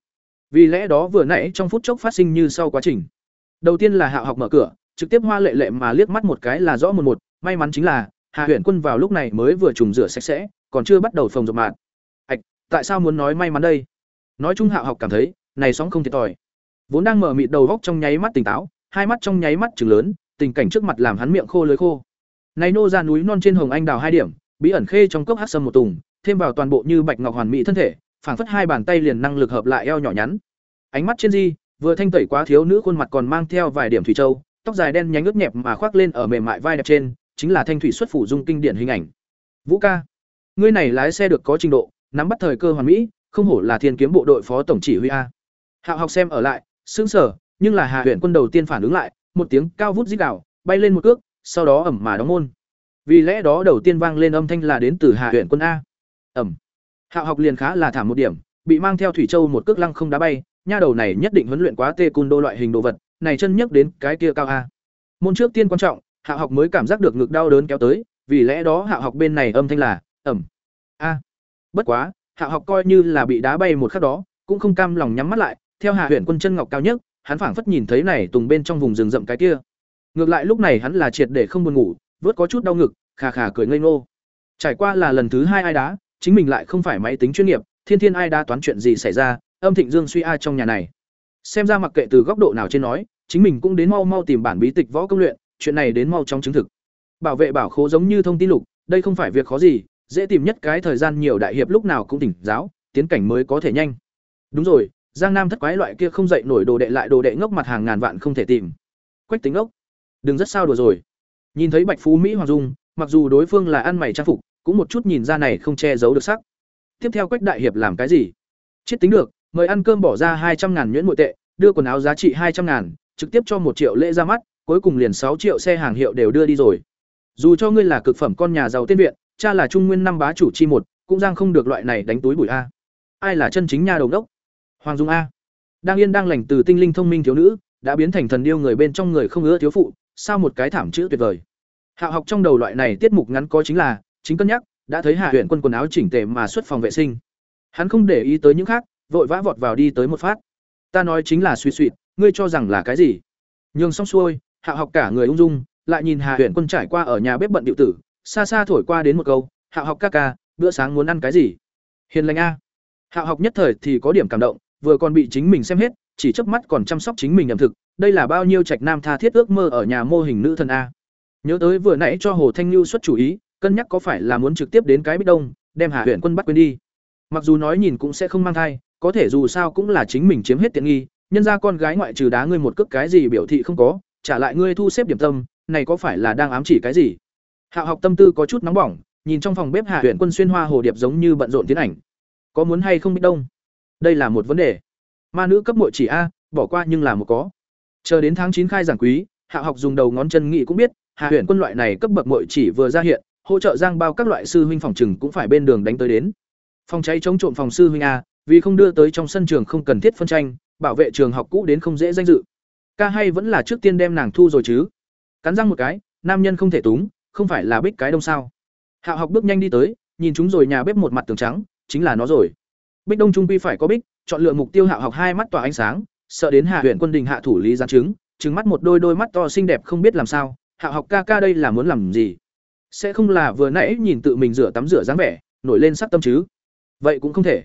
Vì lẽ đó vừa nãy trong phút chốc phát sinh như sau quá trình. Đầu tiên là hạ học mở cửa, trực tiếp hoa lệ lệ mà liếc mắt một cái là rõ một một, may mắn chính là, hạ huyền quân vào lúc này mới vừa trùng rửa sạch sẽ, còn chưa bắt đầu phòng rộng mạn. Ạch, tại sao muốn nói may mắn đây? Nói chung hạ học cảm thấy, này sóng không thiệt thòi. Vốn đang mở mịt đầu góc trong nháy mắt tỉnh táo, hai mắt trong nháy mắt chừng lớn, tình cảnh trước mặt làm hắn miệng khô lưới khô. Này nô ra núi non trên hồng anh đào hai điểm bí ẩn khê trong cốc hát sâm một tùng, thêm vào toàn bộ như bạch ngọc hoàn mỹ thân thể, phảng phất hai bàn tay liền năng lực hợp lại eo nhỏ nhắn. Ánh mắt trên di, vừa thanh tẩy quá thiếu nữ khuôn mặt còn mang theo vài điểm thủy châu, tóc dài đen nhánh ướt nhẹp mà khoác lên ở mềm mại vai đẹp trên, chính là thanh thủy xuất phủ dung kinh điển hình ảnh. Vũ ca, ngươi này lái xe được có trình độ, nắm bắt thời cơ hoàn mỹ, không hổ là thiên kiếm bộ đội phó tổng chỉ huy a. Hạo học xem ở lại, sững sờ, nhưng là hạ huyện quân đầu tiên phản ứng lại, một tiếng cao vút dít đảo bay lên một cước, sau đó ẩm mà đóng môn vì lẽ đó đầu tiên vang lên âm thanh là đến từ hạ huyện quân a. Ẩm. Hạ học liền khá là thảm một điểm, bị mang theo thủy châu một cước lăng không đá bay, nha đầu này nhất định huấn luyện quá tê cun đô loại hình đồ vật, này chân nhấc đến cái kia cao a. Môn trước tiên quan trọng hạ học mới cảm giác được ngực đau đớn kéo tới, vì lẽ đó hạ học bên này âm thanh là, ẩm. A. Bất quá hạ học coi như là bị đá bay một khắc đó, cũng không cam lòng nhắm mắt lại, theo hạ huyện quân chân ngọc cao nhất hắn phảng phất nhìn thấy này tùng bên trong vùng rừng rậm cái kia. Ngược lại lúc này hắn là triệt để không buồn ngủ vớt có chút đau ngực, khà khà cười ngây ngô. Trải qua là lần thứ hai ai đá, chính mình lại không phải máy tính chuyên nghiệp, thiên thiên ai đá toán chuyện gì xảy ra, âm thịnh dương suy ai trong nhà này. Xem ra mặc kệ từ góc độ nào trên nói, chính mình cũng đến mau mau tìm bản bí tịch võ công luyện, chuyện này đến mau trong chứng thực. Bảo vệ bảo khố giống như thông tin lục, đây không phải việc khó gì, dễ tìm nhất cái thời gian nhiều đại hiệp lúc nào cũng tỉnh giáo, tiến cảnh mới có thể nhanh. Đúng rồi, giang nam thất quái loại kia không dậy nổi đồ đệ lại đồ đệ ngốc mặt hàng ngàn vạn không thể tìm. Quách tính ốc, đừng rất sao đùa rồi nhìn thấy bạch phú mỹ hoàng dung, mặc dù đối phương là ăn mày trang phục, cũng một chút nhìn ra này không che giấu được sắc. Tiếp theo quách đại hiệp làm cái gì? Chết tính được, mời ăn cơm bỏ ra hai trăm ngàn nhuyễn nội tệ, đưa quần áo giá trị hai trăm ngàn, trực tiếp cho một triệu lễ ra mắt, cuối cùng liền sáu triệu xe hàng hiệu đều đưa đi rồi. Dù cho ngươi là cực phẩm con nhà giàu tiên viện, cha là trung nguyên năm bá chủ chi một, cũng giang không được loại này đánh túi bụi a. Ai là chân chính nhà đầu đốc? Hoàng dung a. Đang yên đang lành từ tinh linh thông minh thiếu nữ, đã biến thành thần điêu người bên trong người không ưa thiếu phụ sao một cái thảm chữ tuyệt vời. Hạ học trong đầu loại này tiết mục ngắn có chính là, chính cân nhắc, đã thấy hạ huyện quân quần áo chỉnh tề mà xuất phòng vệ sinh. Hắn không để ý tới những khác, vội vã vọt vào đi tới một phát. Ta nói chính là suy suy, ngươi cho rằng là cái gì? Nhường xong xuôi, hạ học cả người ung dung, lại nhìn hạ huyện quân trải qua ở nhà bếp bận điệu tử, xa xa thổi qua đến một câu, hạ học ca ca, bữa sáng muốn ăn cái gì? Hiền lành a. Hạ học nhất thời thì có điểm cảm động, vừa còn bị chính mình xem hết chỉ chớp mắt còn chăm sóc chính mình ẩm thực, đây là bao nhiêu trạch nam tha thiết ước mơ ở nhà mô hình nữ thần a. Nhớ tới vừa nãy cho Hồ Thanh Nhu xuất chủ ý, cân nhắc có phải là muốn trực tiếp đến cái Bích Đông, đem Hà Huyền Quân bắt quên đi. Mặc dù nói nhìn cũng sẽ không mang thai, có thể dù sao cũng là chính mình chiếm hết tiện nghi, nhân ra con gái ngoại trừ đá ngươi một cước cái gì biểu thị không có, trả lại ngươi thu xếp điểm tâm, này có phải là đang ám chỉ cái gì? Hạo học tâm tư có chút nóng bỏng, nhìn trong phòng bếp Hạ Huyền Quân xuyên hoa hồ điệp giống như bận rộn tiến ảnh. Có muốn hay không Bích Đông? Đây là một vấn đề. Ma nữ cấp muội chỉ a, bỏ qua nhưng là một có. Chờ đến tháng chín khai giảng quý, Hạ học dùng đầu ngón chân nghĩ cũng biết, Hạ huyện Quân loại này cấp bậc muội chỉ vừa ra hiện, hỗ trợ giang bao các loại sư huynh phòng trừng cũng phải bên đường đánh tới đến. Phòng cháy chống trộm phòng sư huynh a, vì không đưa tới trong sân trường không cần thiết phân tranh, bảo vệ trường học cũ đến không dễ danh dự. Ca hay vẫn là trước tiên đem nàng thu rồi chứ? Cắn răng một cái, nam nhân không thể túng, không phải là bích cái đông sao? hạ học bước nhanh đi tới, nhìn chúng rồi nhà bếp một mặt tường trắng, chính là nó rồi. Bích Đông trung quy phải có bích, chọn lựa mục tiêu Hạo học hai mắt tỏa ánh sáng, sợ đến Hạ huyện quân đình hạ thủ lý gián chứng, trừng mắt một đôi đôi mắt to xinh đẹp không biết làm sao, Hạo học ca ca đây là muốn làm gì? Sẽ không là vừa nãy nhìn tự mình rửa tắm rửa dáng vẻ, nổi lên sắc tâm chứ? Vậy cũng không thể.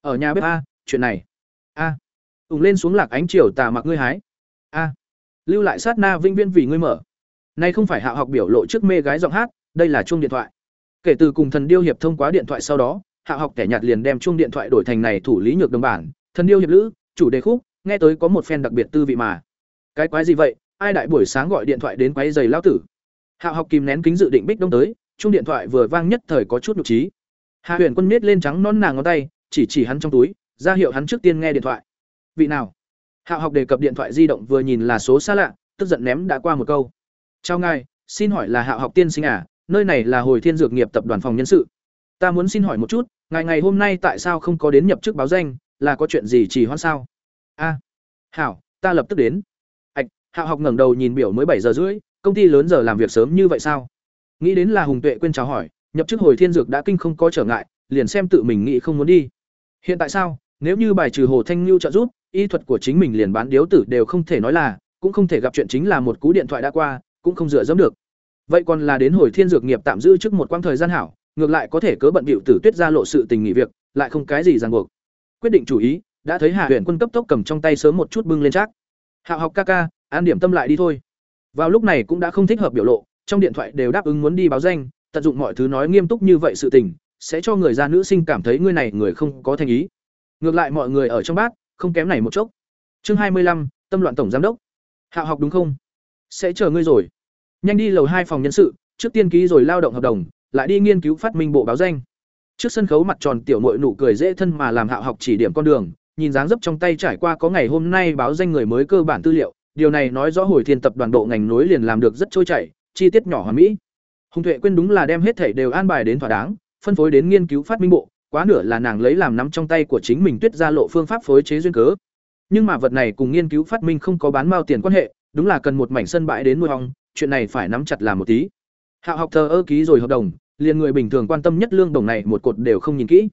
Ở nhà bếp a, chuyện này. A. Ùng lên xuống lạc ánh chiều tà mặc ngươi hái. A. Lưu lại sát na vinh viên vì ngươi mở. Nay không phải Hạo học biểu lộ trước mê gái giọng hát, đây là chuông điện thoại. Kể từ cùng thần điêu hiệp thông qua điện thoại sau đó, Hạ học kẻ nhạt liền đem chuông điện thoại đổi thành này thủ lý nhược đồng bản, thần yêu hiệp lữ, chủ đề khúc, nghe tới có một phen đặc biệt tư vị mà. Cái quái gì vậy? Ai đại buổi sáng gọi điện thoại đến quái giày lao tử? Hạ học kìm nén kính dự định bích đông tới, chuông điện thoại vừa vang nhất thời có chút nhục trí. Hạ Huyền Quân miết lên trắng non nàng ngón tay, chỉ chỉ hắn trong túi, ra hiệu hắn trước tiên nghe điện thoại. Vị nào? Hạ học đề cập điện thoại di động vừa nhìn là số xa lạ, tức giận ném đã qua một câu. "Chào ngài, xin hỏi là Hạ học tiên sinh à, nơi này là hồi thiên dược nghiệp tập đoàn phòng nhân sự ta muốn xin hỏi một chút ngày ngày hôm nay tại sao không có đến nhập chức báo danh, là có chuyện gì chỉ hoãn sao? A, hảo, ta lập tức đến. Ạch, hạo học ngẩng đầu nhìn biểu mới bảy giờ rưỡi, công ty lớn giờ làm việc sớm như vậy sao? Nghĩ đến là hùng tuệ quên chào hỏi, nhập chức hồi thiên dược đã kinh không có trở ngại, liền xem tự mình nghĩ không muốn đi. Hiện tại sao, nếu như bài trừ hồ thanh lưu trợ giúp, y thuật của chính mình liền bán điếu tử đều không thể nói là, cũng không thể gặp chuyện chính là một cú điện thoại đã qua, cũng không dựa dẫm được. Vậy còn là đến hồi thiên dược nghiệp tạm giữ trước một quãng thời gian hảo ngược lại có thể cớ bận bịu tử tuyết ra lộ sự tình nghỉ việc, lại không cái gì ràng buộc. Quyết định chủ ý, đã thấy hạ huyện quân cấp tốc cầm trong tay sớm một chút bưng lên chắc. Hạ học ca ca, an điểm tâm lại đi thôi. Vào lúc này cũng đã không thích hợp biểu lộ, trong điện thoại đều đáp ứng muốn đi báo danh, tận dụng mọi thứ nói nghiêm túc như vậy sự tình, sẽ cho người ra nữ sinh cảm thấy ngươi này người không có thành ý. Ngược lại mọi người ở trong bát, không kém này một chốc. Chương hai mươi lăm, tâm loạn tổng giám đốc. Hạ học đúng không? Sẽ chờ ngươi rồi. Nhanh đi lầu hai phòng nhân sự, trước tiên ký rồi lao động hợp đồng lại đi nghiên cứu phát minh bộ báo danh. Trước sân khấu mặt tròn, tiểu mội nụ cười dễ thân mà làm hạo học chỉ điểm con đường, nhìn dáng dấp trong tay trải qua có ngày hôm nay báo danh người mới cơ bản tư liệu, điều này nói rõ hồi thiên tập đoàn bộ ngành nối liền làm được rất trôi chảy, chi tiết nhỏ hoàn mỹ. Hùng tuệ quên đúng là đem hết thảy đều an bài đến thỏa đáng, phân phối đến nghiên cứu phát minh bộ, quá nửa là nàng lấy làm nắm trong tay của chính mình tuyết ra lộ phương pháp phối chế duyên cớ. Nhưng mà vật này cùng nghiên cứu phát minh không có bán mao tiền quan hệ, đúng là cần một mảnh sân bãi đến nuôi ong, chuyện này phải nắm chặt làm một tí hạo học thờ ơ ký rồi hợp đồng, liền người bình thường quan tâm nhất lương đồng này một cột đều không nhìn kỹ.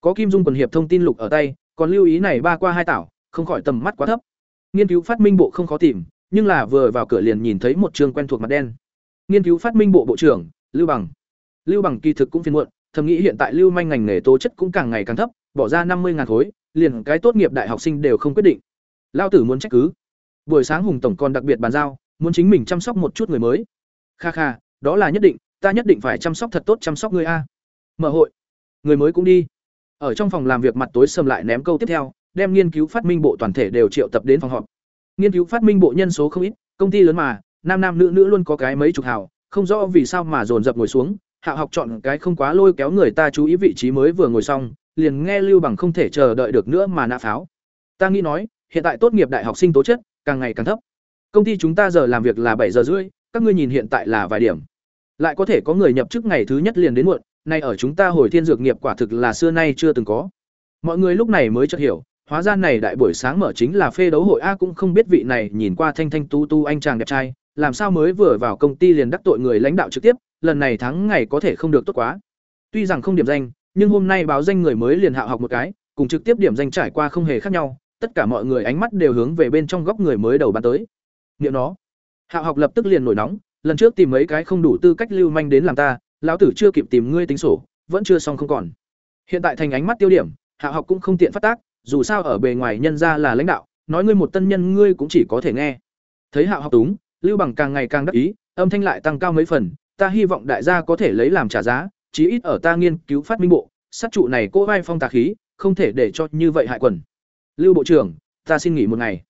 Có kim dung quần hiệp thông tin lục ở tay, còn lưu ý này ba qua hai tảo, không khỏi tầm mắt quá thấp. Nghiên cứu phát minh bộ không khó tìm, nhưng là vừa vào cửa liền nhìn thấy một trường quen thuộc mặt đen. Nghiên cứu phát minh bộ bộ trưởng, lưu bằng. Lưu bằng kỳ thực cũng phiền muộn, thầm nghĩ hiện tại lưu manh ngành nghề tố chất cũng càng ngày càng thấp, bỏ ra năm mươi ngàn khối, liền cái tốt nghiệp đại học sinh đều không quyết định. Lao tử muốn trách cứ. Buổi sáng hùng tổng còn đặc biệt bàn giao, muốn chính mình chăm sóc một chút người mới. Kha kha đó là nhất định, ta nhất định phải chăm sóc thật tốt chăm sóc ngươi a. Mở hội. Người mới cũng đi. Ở trong phòng làm việc mặt tối sầm lại ném câu tiếp theo, đem nghiên cứu phát minh bộ toàn thể đều triệu tập đến phòng họp. Nghiên cứu phát minh bộ nhân số không ít, công ty lớn mà, nam nam nữ nữ luôn có cái mấy chục hào, không rõ vì sao mà dồn dập ngồi xuống, hạ học chọn cái không quá lôi kéo người ta chú ý vị trí mới vừa ngồi xong, liền nghe lưu bằng không thể chờ đợi được nữa mà nã pháo. Ta nghĩ nói, hiện tại tốt nghiệp đại học sinh tố chất, càng ngày càng thấp. Công ty chúng ta giờ làm việc là bảy giờ rưỡi các ngươi nhìn hiện tại là vài điểm. Lại có thể có người nhập chức ngày thứ nhất liền đến muộn, nay ở chúng ta hồi thiên dược nghiệp quả thực là xưa nay chưa từng có. Mọi người lúc này mới chợt hiểu, hóa ra này đại buổi sáng mở chính là phê đấu hội a cũng không biết vị này nhìn qua thanh thanh tu tu anh chàng đẹp trai, làm sao mới vừa vào công ty liền đắc tội người lãnh đạo trực tiếp, lần này thắng ngày có thể không được tốt quá. Tuy rằng không điểm danh, nhưng hôm nay báo danh người mới liền hạ học một cái, cùng trực tiếp điểm danh trải qua không hề khác nhau, tất cả mọi người ánh mắt đều hướng về bên trong góc người mới đầu bàn tới. Niệm nó Hạo học lập tức liền nổi nóng, lần trước tìm mấy cái không đủ tư cách lưu manh đến làm ta, lão tử chưa kịp tìm ngươi tính sổ, vẫn chưa xong không còn. Hiện tại thành ánh mắt tiêu điểm, Hạo học cũng không tiện phát tác, dù sao ở bề ngoài nhân ra là lãnh đạo, nói ngươi một tân nhân ngươi cũng chỉ có thể nghe. Thấy hạo học túng lưu bằng càng ngày càng đắc ý, âm thanh lại tăng cao mấy phần, ta hy vọng đại gia có thể lấy làm trả giá, chí ít ở ta nghiên cứu phát minh bộ, sát trụ này cô vai phong tà khí, không thể để cho như vậy hại quần. Lưu bộ trưởng, ta xin nghỉ một ngày.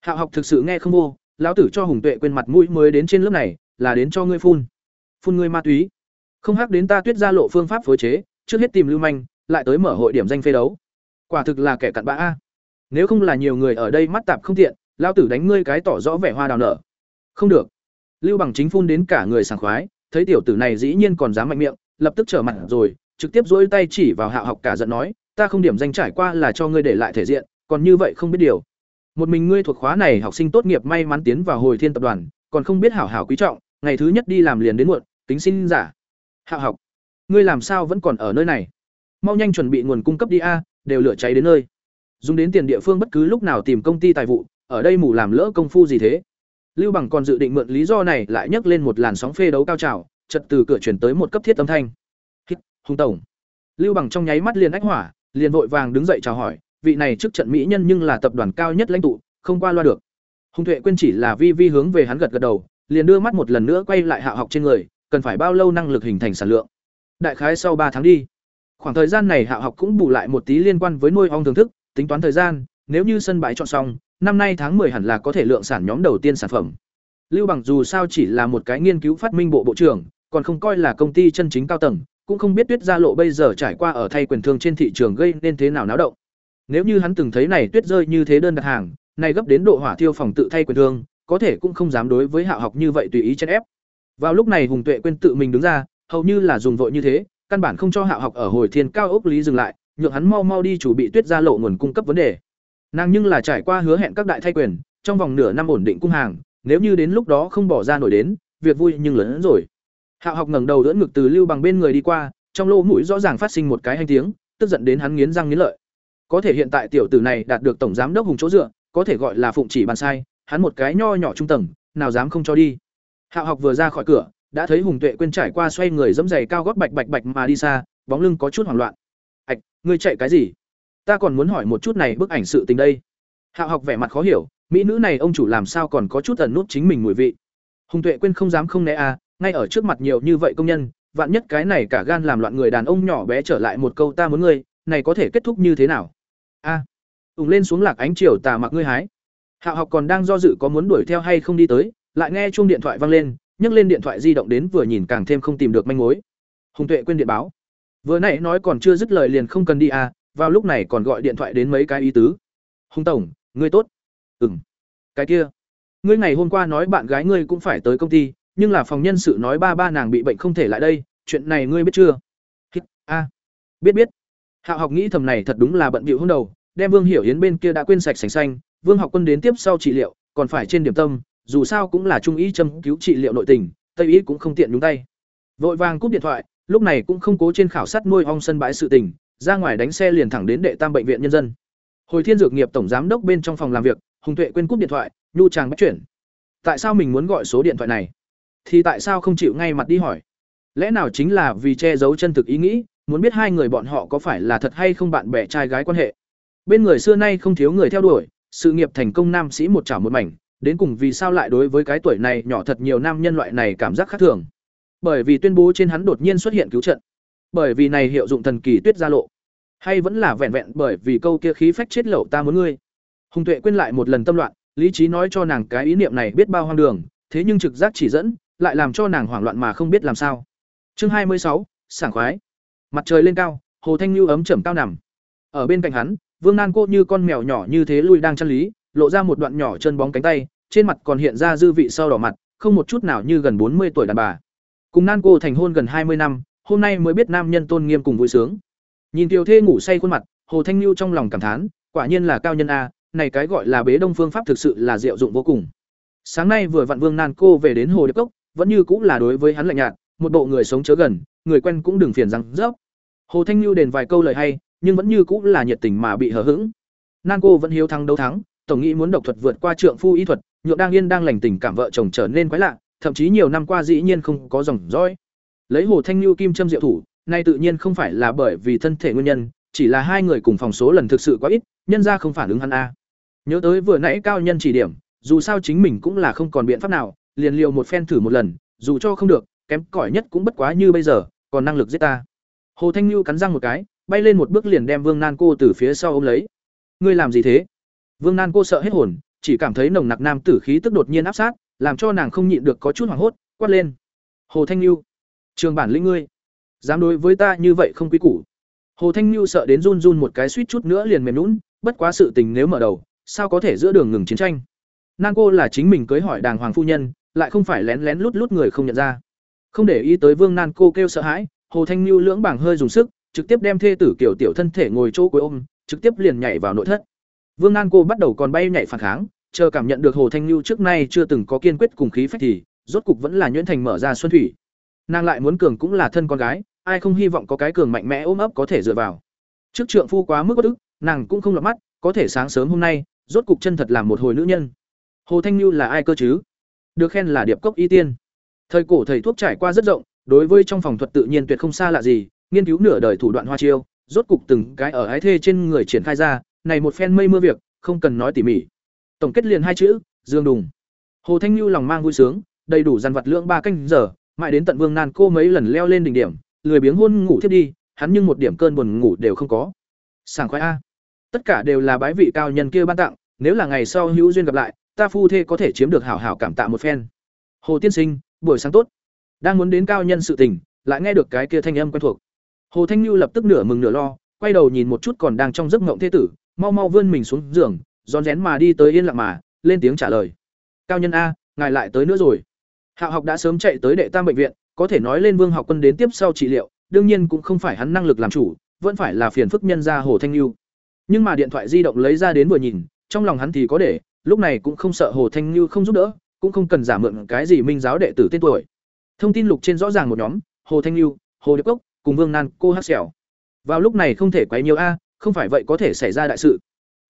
Hạo học thực sự nghe không vô lão tử cho hùng tuệ quên mặt mũi mới đến trên lớp này, là đến cho ngươi phun. Phun ngươi ma túy. Không hắc đến ta tuyết ra lộ phương pháp phối chế, trước hết tìm lưu manh, lại tới mở hội điểm danh phê đấu. Quả thực là kẻ cặn bã a. Nếu không là nhiều người ở đây mắt tạp không tiện, lão tử đánh ngươi cái tỏ rõ vẻ hoa đào nở. Không được. Lưu bằng chính phun đến cả người sảng khoái, thấy tiểu tử này dĩ nhiên còn dám mạnh miệng, lập tức trở mặt rồi, trực tiếp dỗi tay chỉ vào hạ học cả giận nói, ta không điểm danh trải qua là cho ngươi để lại thể diện, còn như vậy không biết điều một mình ngươi thuộc khóa này học sinh tốt nghiệp may mắn tiến vào hồi thiên tập đoàn, còn không biết hảo hảo quý trọng, ngày thứ nhất đi làm liền đến muộn, tính xin giả. Hạ học, ngươi làm sao vẫn còn ở nơi này? Mau nhanh chuẩn bị nguồn cung cấp đi a, đều lửa cháy đến nơi. Dùng đến tiền địa phương bất cứ lúc nào tìm công ty tài vụ, ở đây mù làm lỡ công phu gì thế? Lưu bằng còn dự định mượn lý do này lại nhấc lên một làn sóng phê đấu cao trào, chật từ cửa chuyển tới một cấp thiết âm thanh. Hít, hùng tổng. Lưu bằng trong nháy mắt liền ách hỏa, liền vội vàng đứng dậy chào hỏi vị này trước trận mỹ nhân nhưng là tập đoàn cao nhất lãnh tụ, không qua loa được. Hùng tuệ quên chỉ là vi vi hướng về hắn gật gật đầu, liền đưa mắt một lần nữa quay lại hạ học trên người, cần phải bao lâu năng lực hình thành sản lượng? Đại khái sau ba tháng đi. Khoảng thời gian này hạ học cũng bù lại một tí liên quan với nuôi ong thưởng thức, tính toán thời gian, nếu như sân bãi chọn xong, năm nay tháng 10 hẳn là có thể lượng sản nhóm đầu tiên sản phẩm. Lưu bằng dù sao chỉ là một cái nghiên cứu phát minh bộ bộ trưởng, còn không coi là công ty chân chính cao tầng, cũng không biết tuyết gia lộ bây giờ trải qua ở thay quyền thương trên thị trường gây nên thế nào náo động nếu như hắn từng thấy này tuyết rơi như thế đơn đặt hàng, này gấp đến độ hỏa thiêu phòng tự thay quyền thương, có thể cũng không dám đối với hạ học như vậy tùy ý chen ép. Vào lúc này hùng tuệ quên tự mình đứng ra, hầu như là dùng vội như thế, căn bản không cho hạ học ở hồi thiên cao ốc lý dừng lại, nhượng hắn mau mau đi chủ bị tuyết ra lộ nguồn cung cấp vấn đề. Nàng nhưng là trải qua hứa hẹn các đại thay quyền, trong vòng nửa năm ổn định cung hàng, nếu như đến lúc đó không bỏ ra nổi đến, việc vui nhưng lớn hơn rồi. Hạ học ngẩng đầu đỡ ngực từ lưu bằng bên người đi qua, trong lỗ mũi rõ ràng phát sinh một cái hành tiếng, tức giận đến hắn nghiến răng nghiến lợi có thể hiện tại tiểu tử này đạt được tổng giám đốc hùng chỗ dựa, có thể gọi là phụng chỉ bàn sai, hắn một cái nho nhỏ trung tầng, nào dám không cho đi. Hạ học vừa ra khỏi cửa, đã thấy hùng tuệ quên trải qua xoay người dẫm giày cao gót bạch bạch bạch mà đi xa, bóng lưng có chút hoảng loạn. Ạch ngươi chạy cái gì? Ta còn muốn hỏi một chút này bức ảnh sự tình đây. Hạ học vẻ mặt khó hiểu, mỹ nữ này ông chủ làm sao còn có chút ẩn nút chính mình mùi vị? Hùng tuệ quên không dám không né à ngay ở trước mặt nhiều như vậy công nhân, vạn nhất cái này cả gan làm loạn người đàn ông nhỏ bé trở lại một câu ta muốn ngươi này có thể kết thúc như thế nào? A à, ùng lên xuống lạc ánh chiều tà mặc ngươi hái. Hạ học còn đang do dự có muốn đuổi theo hay không đi tới lại nghe chuông điện thoại vang lên nhấc lên điện thoại di động đến vừa nhìn càng thêm không tìm được manh mối. Hùng tuệ quên điện báo. Vừa nãy nói còn chưa dứt lời liền không cần đi à vào lúc này còn gọi điện thoại đến mấy cái ý tứ. Hùng tổng ngươi tốt. Ừm. Cái kia. Ngươi ngày hôm qua nói bạn gái ngươi cũng phải tới công ty nhưng là phòng nhân sự nói ba ba nàng bị bệnh không thể lại đây chuyện này ngươi biết chưa? A. Biết biết hạ học nghĩ thầm này thật đúng là bận bịu hôm đầu, đem vương hiểu yến bên kia đã quên sạch sành xanh, vương học quân đến tiếp sau trị liệu, còn phải trên điểm tâm, dù sao cũng là trung ý châm cứu trị liệu nội tình, tây ý cũng không tiện nhúng tay. Vội vàng cúp điện thoại, lúc này cũng không cố trên khảo sát nuôi ong sân bãi sự tình, ra ngoài đánh xe liền thẳng đến đệ tam bệnh viện nhân dân. Hồi thiên dược nghiệp tổng giám đốc bên trong phòng làm việc, hùng tuệ quên cúp điện thoại, nhu chàng bắt chuyển. Tại sao mình muốn gọi số điện thoại này? Thì tại sao không chịu ngay mặt đi hỏi? Lẽ nào chính là vì che giấu chân thực ý nghĩ muốn biết hai người bọn họ có phải là thật hay không bạn bè trai gái quan hệ. Bên người xưa nay không thiếu người theo đuổi, sự nghiệp thành công nam sĩ một chảo một mảnh, đến cùng vì sao lại đối với cái tuổi này nhỏ thật nhiều nam nhân loại này cảm giác khác thường. Bởi vì tuyên bố trên hắn đột nhiên xuất hiện cứu trận. Bởi vì này hiệu dụng thần kỳ tuyết ra lộ. Hay vẫn là vẹn vẹn bởi vì câu kia khí phách chết lậu ta muốn ngươi. Hùng tuệ quên lại một lần tâm loạn, lý trí nói cho nàng cái ý niệm này biết bao hoang đường, thế nhưng trực giác chỉ dẫn, lại làm cho nàng hoảng loạn mà không biết làm sao. Chương hai mươi sáu, sảng khoái mặt trời lên cao, hồ thanh lưu ấm chầm cao nằm. Ở bên cạnh hắn, vương nan cô như con mèo nhỏ như thế lui đang chăn lý, lộ ra một đoạn nhỏ chân bóng cánh tay, trên mặt còn hiện ra dư vị sau đỏ mặt, không một chút nào như gần bốn mươi tuổi đàn bà. Cùng nan cô thành hôn gần hai mươi năm, hôm nay mới biết nam nhân tôn nghiêm cùng vui sướng. Nhìn tiểu thê ngủ say khuôn mặt, hồ thanh lưu trong lòng cảm thán, quả nhiên là cao nhân a, này cái gọi là bế đông phương pháp thực sự là diệu dụng vô cùng. Sáng nay vừa vặn vương nan cô về đến hồ điệp cốc, vẫn như cũng là đối với hắn lạnh nhạt, một bộ người sống chớ gần, người quen cũng đừng phiền rằng rớp hồ thanh lưu đền vài câu lời hay nhưng vẫn như cũng là nhiệt tình mà bị hờ hững. Nan cô vẫn hiếu thắng đấu thắng tổng nghĩ muốn độc thuật vượt qua trượng phu y thuật nhượng đang yên đang lành tình cảm vợ chồng trở nên quái lạ thậm chí nhiều năm qua dĩ nhiên không có dòng dõi. Lấy hồ thanh lưu kim châm diệu thủ nay tự nhiên không phải là bởi vì thân thể nguyên nhân chỉ là hai người cùng phòng số lần thực sự quá ít nhân ra không phản ứng hắn a. Nhớ tới vừa nãy cao nhân chỉ điểm, dù sao chính mình cũng là không còn biện pháp nào, liền liều một phen thử một lần, dù cho không được, kém cỏi nhất cũng bất quá như bây giờ, còn năng lực giết ta. Hồ Thanh Nhu cắn răng một cái, bay lên một bước liền đem Vương Nan cô từ phía sau ôm lấy. Ngươi làm gì thế? Vương Nan cô sợ hết hồn, chỉ cảm thấy nồng nặc nam tử khí tức đột nhiên áp sát, làm cho nàng không nhịn được có chút hoảng hốt, quát lên. Hồ Thanh Nhu, trường bản lĩnh ngươi, dám đối với ta như vậy không quý củ. Hồ Thanh Nhu sợ đến run run một cái suýt chút nữa liền mềm nhũn, bất quá sự tình nếu mở đầu, sao có thể giữa đường ngừng chiến tranh. Nan cô là chính mình cưới hỏi đàng hoàng phu nhân, lại không phải lén lén lút lút người không nhận ra. Không để ý tới Vương Nan cô kêu sợ hãi, Hồ Thanh Nhu lưỡng bảng hơi dùng sức, trực tiếp đem thê tử kiểu tiểu thân thể ngồi chỗ cuối ôm, trực tiếp liền nhảy vào nội thất. Vương Nan cô bắt đầu còn bay nhảy phản kháng, chờ cảm nhận được Hồ Thanh Nhu trước nay chưa từng có kiên quyết cùng khí phách thì, rốt cục vẫn là nhuyễn thành mở ra xuân thủy. Nàng lại muốn cường cũng là thân con gái, ai không hy vọng có cái cường mạnh mẽ ôm ấp có thể dựa vào. Trước trượng phu quá mức bất ức, nàng cũng không lọt mắt, có thể sáng sớm hôm nay, rốt cục chân thật làm một hồi nữ nhân. Hồ Thanh Nhu là ai cơ chứ? Được khen là điệp cốc y tiên. Thời cổ thầy thuốc trải qua rất rộng, đối với trong phòng thuật tự nhiên tuyệt không xa lạ gì, nghiên cứu nửa đời thủ đoạn hoa chiêu, rốt cục từng cái ở ái thê trên người triển khai ra, này một phen mây mưa việc, không cần nói tỉ mỉ. Tổng kết liền hai chữ, Dương Đùng. Hồ Thanh Nhu lòng mang vui sướng, đầy đủ dàn vật lượng ba canh giờ, mãi đến tận Vương Nan cô mấy lần leo lên đỉnh điểm, lười biếng hôn ngủ thiết đi, hắn nhưng một điểm cơn buồn ngủ đều không có. Sảng khoái a. Tất cả đều là bái vị cao nhân kia ban tặng, nếu là ngày sau hữu duyên gặp lại, ta phu thê có thể chiếm được hảo hảo cảm tạ một phen. Hồ tiên sinh, buổi sáng tốt. Đang muốn đến cao nhân sự tình, lại nghe được cái kia thanh âm quen thuộc. Hồ Thanh Nhu lập tức nửa mừng nửa lo, quay đầu nhìn một chút còn đang trong giấc mộng thế tử, mau mau vươn mình xuống giường, rón rén mà đi tới yên lặng mà, lên tiếng trả lời. "Cao nhân a, ngài lại tới nữa rồi." Hạo học đã sớm chạy tới đệ tam bệnh viện, có thể nói lên Vương Học Quân đến tiếp sau trị liệu, đương nhiên cũng không phải hắn năng lực làm chủ, vẫn phải là phiền phức nhân gia Hồ Thanh Nhu. Nhưng mà điện thoại di động lấy ra đến vừa nhìn, trong lòng hắn thì có để, lúc này cũng không sợ Hồ Thanh Nhu không giúp đỡ, cũng không cần giả mượn cái gì minh giáo đệ tử tên tuổi. Thông tin lục trên rõ ràng một nhóm, Hồ Thanh Lưu, Hồ Điệp Cốc, cùng Vương Nan, cô Hắc Xẻo. Vào lúc này không thể quấy nhiều a, không phải vậy có thể xảy ra đại sự.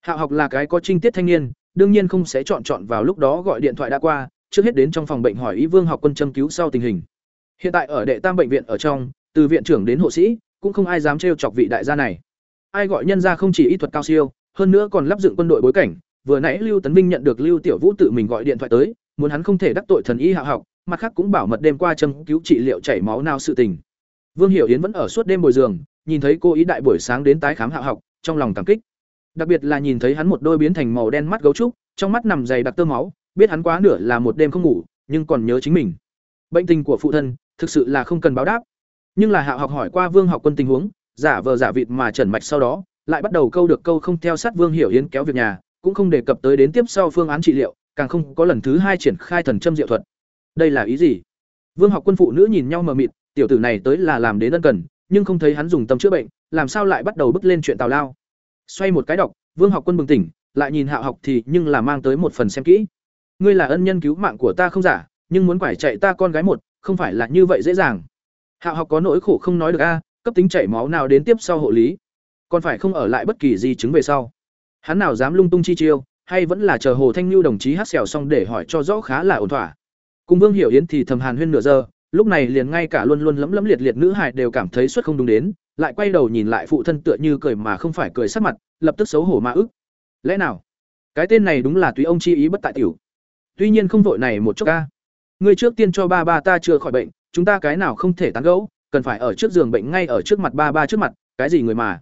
Hạo học là cái có trinh tiết thanh niên, đương nhiên không sẽ chọn chọn vào lúc đó gọi điện thoại đã qua, trước hết đến trong phòng bệnh hỏi ý Vương học quân châm cứu sau tình hình. Hiện tại ở đệ tam bệnh viện ở trong, từ viện trưởng đến hộ sĩ, cũng không ai dám trêu chọc vị đại gia này. Ai gọi nhân gia không chỉ y thuật cao siêu, hơn nữa còn lắp dựng quân đội bối cảnh, vừa nãy Lưu Tấn Vinh nhận được Lưu Tiểu Vũ tự mình gọi điện thoại tới, muốn hắn không thể đắc tội thần y hạ học, mặt khác cũng bảo mật đêm qua châm cứu trị liệu chảy máu nào sự tình. Vương Hiểu Yến vẫn ở suốt đêm bồi giường, nhìn thấy cô ý đại buổi sáng đến tái khám hạ học, trong lòng cảm kích. Đặc biệt là nhìn thấy hắn một đôi biến thành màu đen mắt gấu trúc, trong mắt nằm dày đặc tơ máu, biết hắn quá nửa là một đêm không ngủ, nhưng còn nhớ chính mình. Bệnh tình của phụ thân, thực sự là không cần báo đáp. Nhưng là Hạ học hỏi qua Vương Học Quân tình huống, giả vờ giả vịt mà trần mạch sau đó, lại bắt đầu câu được câu không theo sát Vương Hiểu Yến kéo việc nhà, cũng không đề cập tới đến tiếp sau phương án trị liệu, càng không có lần thứ hai triển khai thần châm diệu thuật. Đây là ý gì? Vương Học Quân phụ nữ nhìn nhau mờ mịt, tiểu tử này tới là làm đến ân cần, nhưng không thấy hắn dùng tâm chữa bệnh, làm sao lại bắt đầu bước lên chuyện tào lao. Xoay một cái đọc, Vương Học Quân bừng tỉnh, lại nhìn Hạo học thì nhưng là mang tới một phần xem kỹ. Ngươi là ân nhân cứu mạng của ta không giả, nhưng muốn quải chạy ta con gái một, không phải là như vậy dễ dàng. Hạo học có nỗi khổ không nói được a, cấp tính chảy máu nào đến tiếp sau hộ lý, còn phải không ở lại bất kỳ gì chứng về sau. Hắn nào dám lung tung chi chiêu, hay vẫn là chờ Hồ Thanh lưu đồng chí hát xèo xong để hỏi cho rõ khá là ổn thỏa. Cùng Vương Hiểu Yến thì thầm hàn huyên nửa giờ, lúc này liền ngay cả luôn luôn lấm lấm liệt liệt nữ hải đều cảm thấy suất không đúng đến, lại quay đầu nhìn lại phụ thân tựa như cười mà không phải cười sắc mặt, lập tức xấu hổ mà ức. Lẽ nào? Cái tên này đúng là tùy ông chi ý bất tại tiểu. Tuy nhiên không vội này một chút ca. Ngươi trước tiên cho ba ba ta chưa khỏi bệnh, chúng ta cái nào không thể tán gẫu, cần phải ở trước giường bệnh ngay ở trước mặt ba ba trước mặt, cái gì người mà.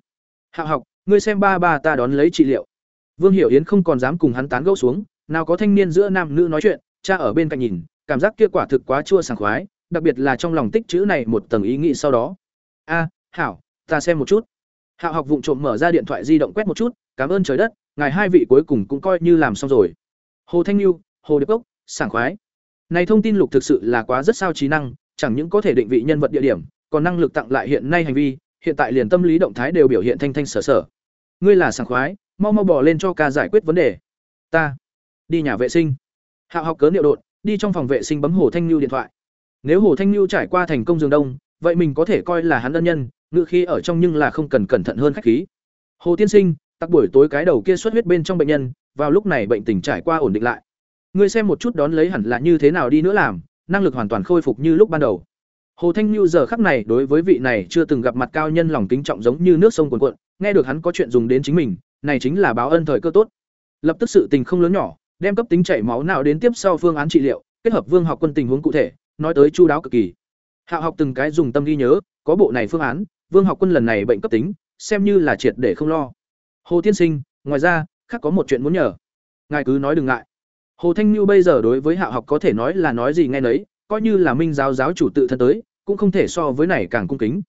hạ học, ngươi xem ba ba ta đón lấy trị liệu. Vương Hiểu Yến không còn dám cùng hắn tán gẫu xuống, nào có thanh niên giữa nam nữ nói chuyện, cha ở bên cạnh nhìn, cảm giác kia quả thực quá chua sảng khoái, đặc biệt là trong lòng tích chữ này một tầng ý nghĩ sau đó. A, hảo, ta xem một chút. Hạo học vụng trộm mở ra điện thoại di động quét một chút, cảm ơn trời đất, ngài hai vị cuối cùng cũng coi như làm xong rồi. Hồ Thanh Nhu, Hồ Điệp Cốc, sảng khoái. Này thông tin lục thực sự là quá rất sao trí năng, chẳng những có thể định vị nhân vật địa điểm, còn năng lực tặng lại hiện nay hành vi, hiện tại liền tâm lý động thái đều biểu hiện thanh thanh sở sở. Ngươi là sảng khoái, mau mau bỏ lên cho ca giải quyết vấn đề. Ta đi nhà vệ sinh. Hạo học cớ niệu đột, đi trong phòng vệ sinh bấm Hồ Thanh Nhu điện thoại. Nếu Hồ Thanh Nhu trải qua thành công giường đông, vậy mình có thể coi là hắn ân nhân, ngự khi ở trong nhưng là không cần cẩn thận hơn khách khí. Hồ tiên sinh, tặc buổi tối cái đầu kia xuất huyết bên trong bệnh nhân, vào lúc này bệnh tình trải qua ổn định lại. Ngươi xem một chút đón lấy hẳn là như thế nào đi nữa làm, năng lực hoàn toàn khôi phục như lúc ban đầu. Hồ Thanh Nhu giờ khắc này đối với vị này chưa từng gặp mặt cao nhân lòng kính trọng giống như nước sông cuồn cuộn, nghe được hắn có chuyện dùng đến chính mình, này chính là báo ân thời cơ tốt. lập tức sự tình không lớn nhỏ đem cấp tính chảy máu nào đến tiếp sau phương án trị liệu, kết hợp vương học quân tình huống cụ thể, nói tới chu đáo cực kỳ. Hạ học từng cái dùng tâm ghi nhớ, có bộ này phương án, vương học quân lần này bệnh cấp tính, xem như là triệt để không lo. Hồ tiên sinh, ngoài ra, khác có một chuyện muốn nhờ. Ngài cứ nói đừng ngại. Hồ thanh như bây giờ đối với hạ học có thể nói là nói gì nghe nấy, coi như là minh giáo giáo chủ tự thân tới, cũng không thể so với này càng cung kính.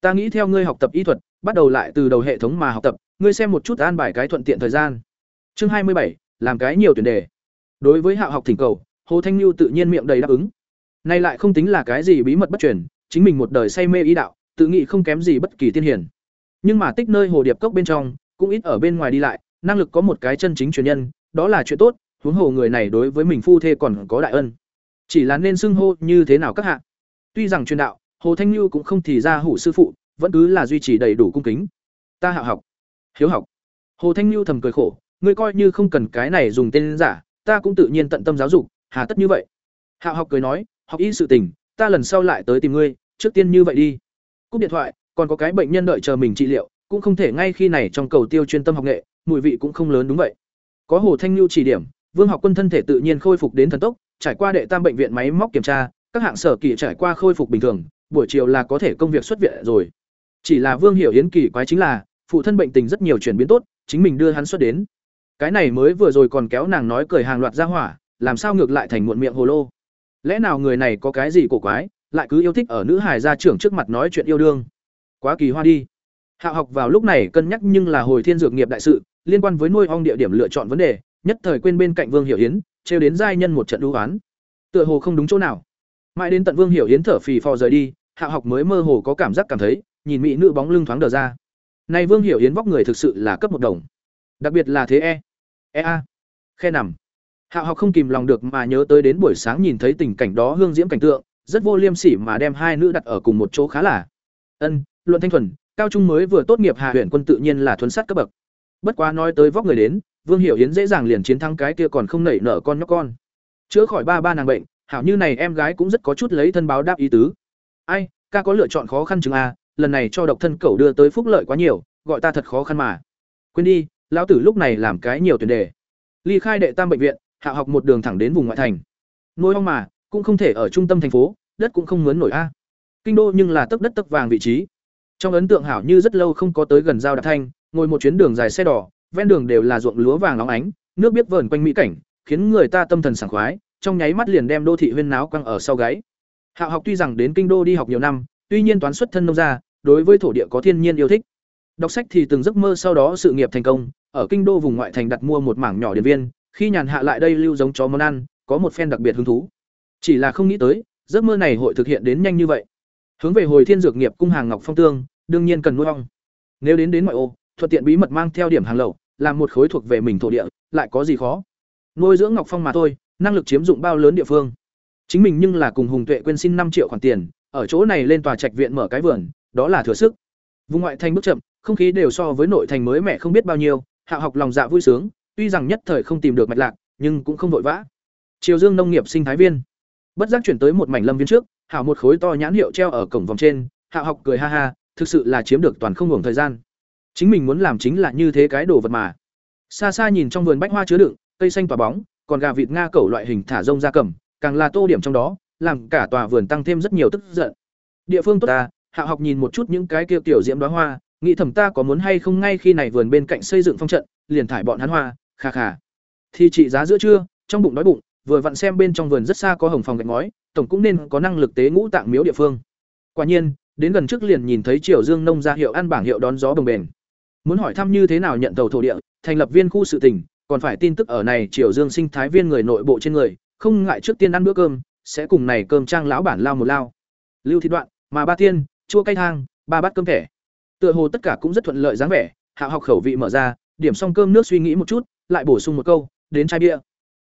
Ta nghĩ theo ngươi học tập y thuật, bắt đầu lại từ đầu hệ thống mà học tập, ngươi xem một chút an bài cái thuận tiện thời gian. Chương hai mươi bảy làm cái nhiều tuyển đề. Đối với hạ học thỉnh cầu, hồ thanh Lưu tự nhiên miệng đầy đáp ứng. Nay lại không tính là cái gì bí mật bất truyền, chính mình một đời say mê ý đạo, tự nghĩ không kém gì bất kỳ tiên hiển nhưng mà tích nơi hồ điệp cốc bên trong, cũng ít ở bên ngoài đi lại, năng lực có một cái chân chính truyền nhân, đó là chuyện tốt, huống hồ người này đối với mình phu thê còn có đại ân. Chỉ là nên xưng hô như thế nào các hạ? Tuy rằng truyền đạo, hồ thanh Lưu cũng không thì ra hủ sư phụ, vẫn cứ là duy trì đầy đủ cung kính. Ta hạ học, hiếu học. Hồ thanh Lưu thầm cười khổ ngươi coi như không cần cái này dùng tên giả, ta cũng tự nhiên tận tâm giáo dục, hà tất như vậy. Hạo học cười nói, học y sự tình, ta lần sau lại tới tìm ngươi, trước tiên như vậy đi. Cúp điện thoại, còn có cái bệnh nhân đợi chờ mình trị liệu, cũng không thể ngay khi này trong cầu tiêu chuyên tâm học nghệ, mùi vị cũng không lớn đúng vậy. Có hồ thanh lưu chỉ điểm, vương học quân thân thể tự nhiên khôi phục đến thần tốc, trải qua đệ tam bệnh viện máy móc kiểm tra, các hạng sở kỳ trải qua khôi phục bình thường, buổi chiều là có thể công việc xuất viện rồi. Chỉ là vương hiểu yến kỳ quái chính là, phụ thân bệnh tình rất nhiều chuyển biến tốt, chính mình đưa hắn xuất đến cái này mới vừa rồi còn kéo nàng nói cười hàng loạt ra hỏa, làm sao ngược lại thành muộn miệng hồ lô? Lẽ nào người này có cái gì cổ quái, lại cứ yêu thích ở nữ hài gia trưởng trước mặt nói chuyện yêu đương? Quá kỳ hoa đi. Hạ học vào lúc này cân nhắc nhưng là hồi thiên dược nghiệp đại sự, liên quan với nuôi ong địa điểm lựa chọn vấn đề, nhất thời quên bên cạnh vương hiểu hiến trêu đến giai nhân một trận đũ oán. Tựa hồ không đúng chỗ nào. Mãi đến tận vương hiểu hiến thở phì phò rời đi, hạ học mới mơ hồ có cảm giác cảm thấy, nhìn mỹ nữ bóng lưng thoáng đờ ra. Này vương hiểu hiến vóc người thực sự là cấp một đồng. Đặc biệt là thế e e a. Khe nằm. Hạ học không kìm lòng được mà nhớ tới đến buổi sáng nhìn thấy tình cảnh đó hương diễm cảnh tượng, rất vô liêm sỉ mà đem hai nữ đặt ở cùng một chỗ khá là. Ân, luận thanh thuần, cao trung mới vừa tốt nghiệp hạ huyện quân tự nhiên là thuấn sát cấp bậc. Bất quá nói tới vóc người đến, vương hiểu hiến dễ dàng liền chiến thắng cái kia còn không nảy nở con nhóc con. Chữa khỏi ba ba nàng bệnh, hảo như này em gái cũng rất có chút lấy thân báo đáp ý tứ. Ai, ca có lựa chọn khó khăn chừng a, lần này cho độc thân cẩu đưa tới phúc lợi quá nhiều, gọi ta thật khó khăn mà. Quên đi lão tử lúc này làm cái nhiều tuyển đề. Ly khai đệ tam bệnh viện, hạ học một đường thẳng đến vùng ngoại thành. Nuôi ong mà, cũng không thể ở trung tâm thành phố, đất cũng không mướn nổi a. Kinh đô nhưng là tấc đất tấc vàng vị trí. Trong ấn tượng hảo như rất lâu không có tới gần giao đạp thanh, ngồi một chuyến đường dài xe đỏ, ven đường đều là ruộng lúa vàng óng ánh, nước biết vờn quanh mỹ cảnh, khiến người ta tâm thần sảng khoái, trong nháy mắt liền đem đô thị huyên náo quăng ở sau gáy. Hạ học tuy rằng đến kinh đô đi học nhiều năm, tuy nhiên toán xuất thân nông gia, đối với thổ địa có thiên nhiên yêu thích. Đọc sách thì từng giấc mơ sau đó sự nghiệp thành công ở kinh đô vùng ngoại thành đặt mua một mảng nhỏ điện viên, khi nhàn hạ lại đây lưu giống chó món ăn, có một phen đặc biệt hứng thú. Chỉ là không nghĩ tới, giấc mơ này hội thực hiện đến nhanh như vậy. Hướng về hồi thiên dược nghiệp cung hàng ngọc phong tương, đương nhiên cần nuôi ong. Nếu đến đến ngoại ô, thuận tiện bí mật mang theo điểm hàng lậu, làm một khối thuộc về mình thổ địa, lại có gì khó? Nuôi dưỡng ngọc phong mà thôi, năng lực chiếm dụng bao lớn địa phương? Chính mình nhưng là cùng hùng tuệ quên xin năm triệu khoản tiền, ở chỗ này lên tòa trạch viện mở cái vườn, đó là thừa sức. Vùng ngoại thành bước chậm, không khí đều so với nội thành mới mẻ không biết bao nhiêu hạ học lòng dạ vui sướng, tuy rằng nhất thời không tìm được mạch lạc, nhưng cũng không vội vã. Triều dương nông nghiệp sinh thái viên. Bất giác chuyển tới một mảnh lâm viên trước, hảo một khối to nhãn hiệu treo ở cổng vòng trên, hạ học cười ha ha, thực sự là chiếm được toàn không hưởng thời gian. Chính mình muốn làm chính là như thế cái đồ vật mà. Xa xa nhìn trong vườn bách hoa chứa đựng, cây xanh tỏa bóng, còn gà vịt nga cẩu loại hình thả rông ra cầm, càng là tô điểm trong đó, làm cả tòa vườn tăng thêm rất nhiều tức giận. Địa phương tốt ta, hạ học nhìn một chút những cái kia tiểu diễm đoá hoa nghĩ thầm ta có muốn hay không ngay khi này vườn bên cạnh xây dựng phong trận, liền thải bọn hắn hoa, kha kha. Thì trị giá giữa trưa, trong bụng đói bụng, vừa vặn xem bên trong vườn rất xa có hồng phòng gạch ngói, tổng cũng nên có năng lực tế ngũ tạng miếu địa phương. Quả nhiên, đến gần trước liền nhìn thấy triều dương nông ra hiệu ăn bảng hiệu đón gió đồng bền muốn hỏi thăm như thế nào nhận tàu thổ địa, thành lập viên khu sự tỉnh, còn phải tin tức ở này triều dương sinh thái viên người nội bộ trên người, không ngại trước tiên ăn bữa cơm, sẽ cùng này cơm trang lão bản lao một lao. Lưu thị đoạn, mà ba tiên, chua cay thang, ba bát cơm thẻ tựa hồ tất cả cũng rất thuận lợi dáng vẻ, hạ học khẩu vị mở ra, điểm xong cơm nước suy nghĩ một chút, lại bổ sung một câu, đến chai bia.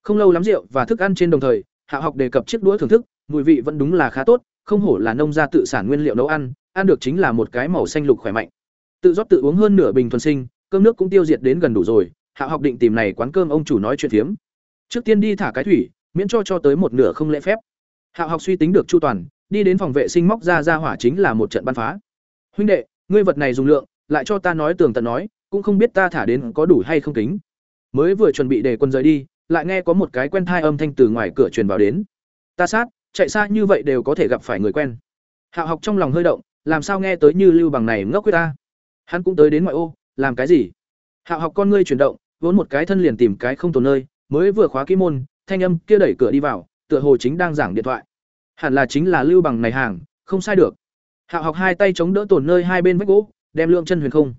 Không lâu lắm rượu và thức ăn trên đồng thời, hạ học đề cập chiếc đũa thưởng thức, mùi vị vẫn đúng là khá tốt, không hổ là nông gia tự sản nguyên liệu nấu ăn ăn được chính là một cái màu xanh lục khỏe mạnh. Tự rót tự uống hơn nửa bình thuần sinh, cơm nước cũng tiêu diệt đến gần đủ rồi, hạ học định tìm này quán cơm ông chủ nói chuyện phiếm. Trước tiên đi thả cái thủy, miễn cho cho tới một nửa không lễ phép. Hạ học suy tính được chu toàn, đi đến phòng vệ sinh móc ra ra hỏa chính là một trận bắn phá. Huynh đệ ngươi vật này dùng lượng, lại cho ta nói tường tận nói, cũng không biết ta thả đến có đủ hay không kính. Mới vừa chuẩn bị để quân rời đi, lại nghe có một cái quen thai âm thanh từ ngoài cửa truyền vào đến. Ta sát, chạy xa như vậy đều có thể gặp phải người quen. Hạo học trong lòng hơi động, làm sao nghe tới như lưu bằng này ngốc quyết ta? Hắn cũng tới đến ngoại ô, làm cái gì? Hạo học con ngươi chuyển động, vốn một cái thân liền tìm cái không tồn nơi, mới vừa khóa kỹ môn, thanh âm kia đẩy cửa đi vào, tựa hồ chính đang giảng điện thoại. Hẳn là chính là lưu bằng này hàng, không sai được hạo học hai tay chống đỡ tồn nơi hai bên vách gỗ, đem lượng chân huyền không.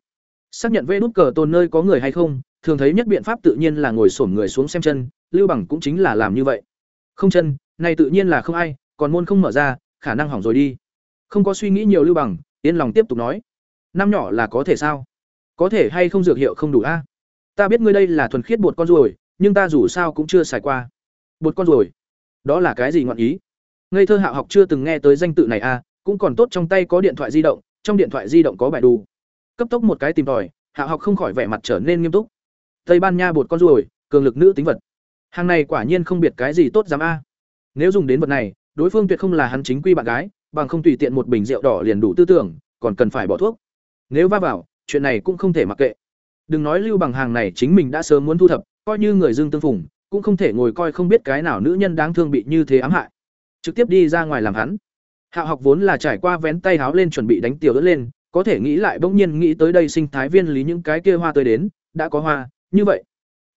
Xác nhận vê nút cờ tồn nơi có người hay không, thường thấy nhất biện pháp tự nhiên là ngồi xổm người xuống xem chân, lưu bằng cũng chính là làm như vậy. Không chân, này tự nhiên là không ai, còn môn không mở ra, khả năng hỏng rồi đi. Không có suy nghĩ nhiều lưu bằng, yên lòng tiếp tục nói. Năm nhỏ là có thể sao? Có thể hay không dược hiệu không đủ a? Ta biết ngươi đây là thuần khiết bột con ruồi, nhưng ta dù sao cũng chưa xài qua. Bột con ruồi? Đó là cái gì ngọn ý? Ngây thơ Hạo học chưa từng nghe tới danh tự này a cũng còn tốt trong tay có điện thoại di động, trong điện thoại di động có bài đủ cấp tốc một cái tìm tòi, hạ học không khỏi vẻ mặt trở nên nghiêm túc. Tây ban nha bột con ruồi, cường lực nữ tính vật. Hàng này quả nhiên không biệt cái gì tốt dám a. Nếu dùng đến vật này, đối phương tuyệt không là hắn chính quy bạn gái, bằng không tùy tiện một bình rượu đỏ liền đủ tư tưởng, còn cần phải bỏ thuốc. Nếu va vào, chuyện này cũng không thể mặc kệ. Đừng nói lưu bằng hàng này chính mình đã sớm muốn thu thập, coi như người dương tương phùng, cũng không thể ngồi coi không biết cái nào nữ nhân đáng thương bị như thế ám hại. Trực tiếp đi ra ngoài làm hắn. Hạo học vốn là trải qua vén tay háo lên chuẩn bị đánh tiểu đỡ lên có thể nghĩ lại bỗng nhiên nghĩ tới đây sinh thái viên lý những cái kia hoa tới đến đã có hoa như vậy.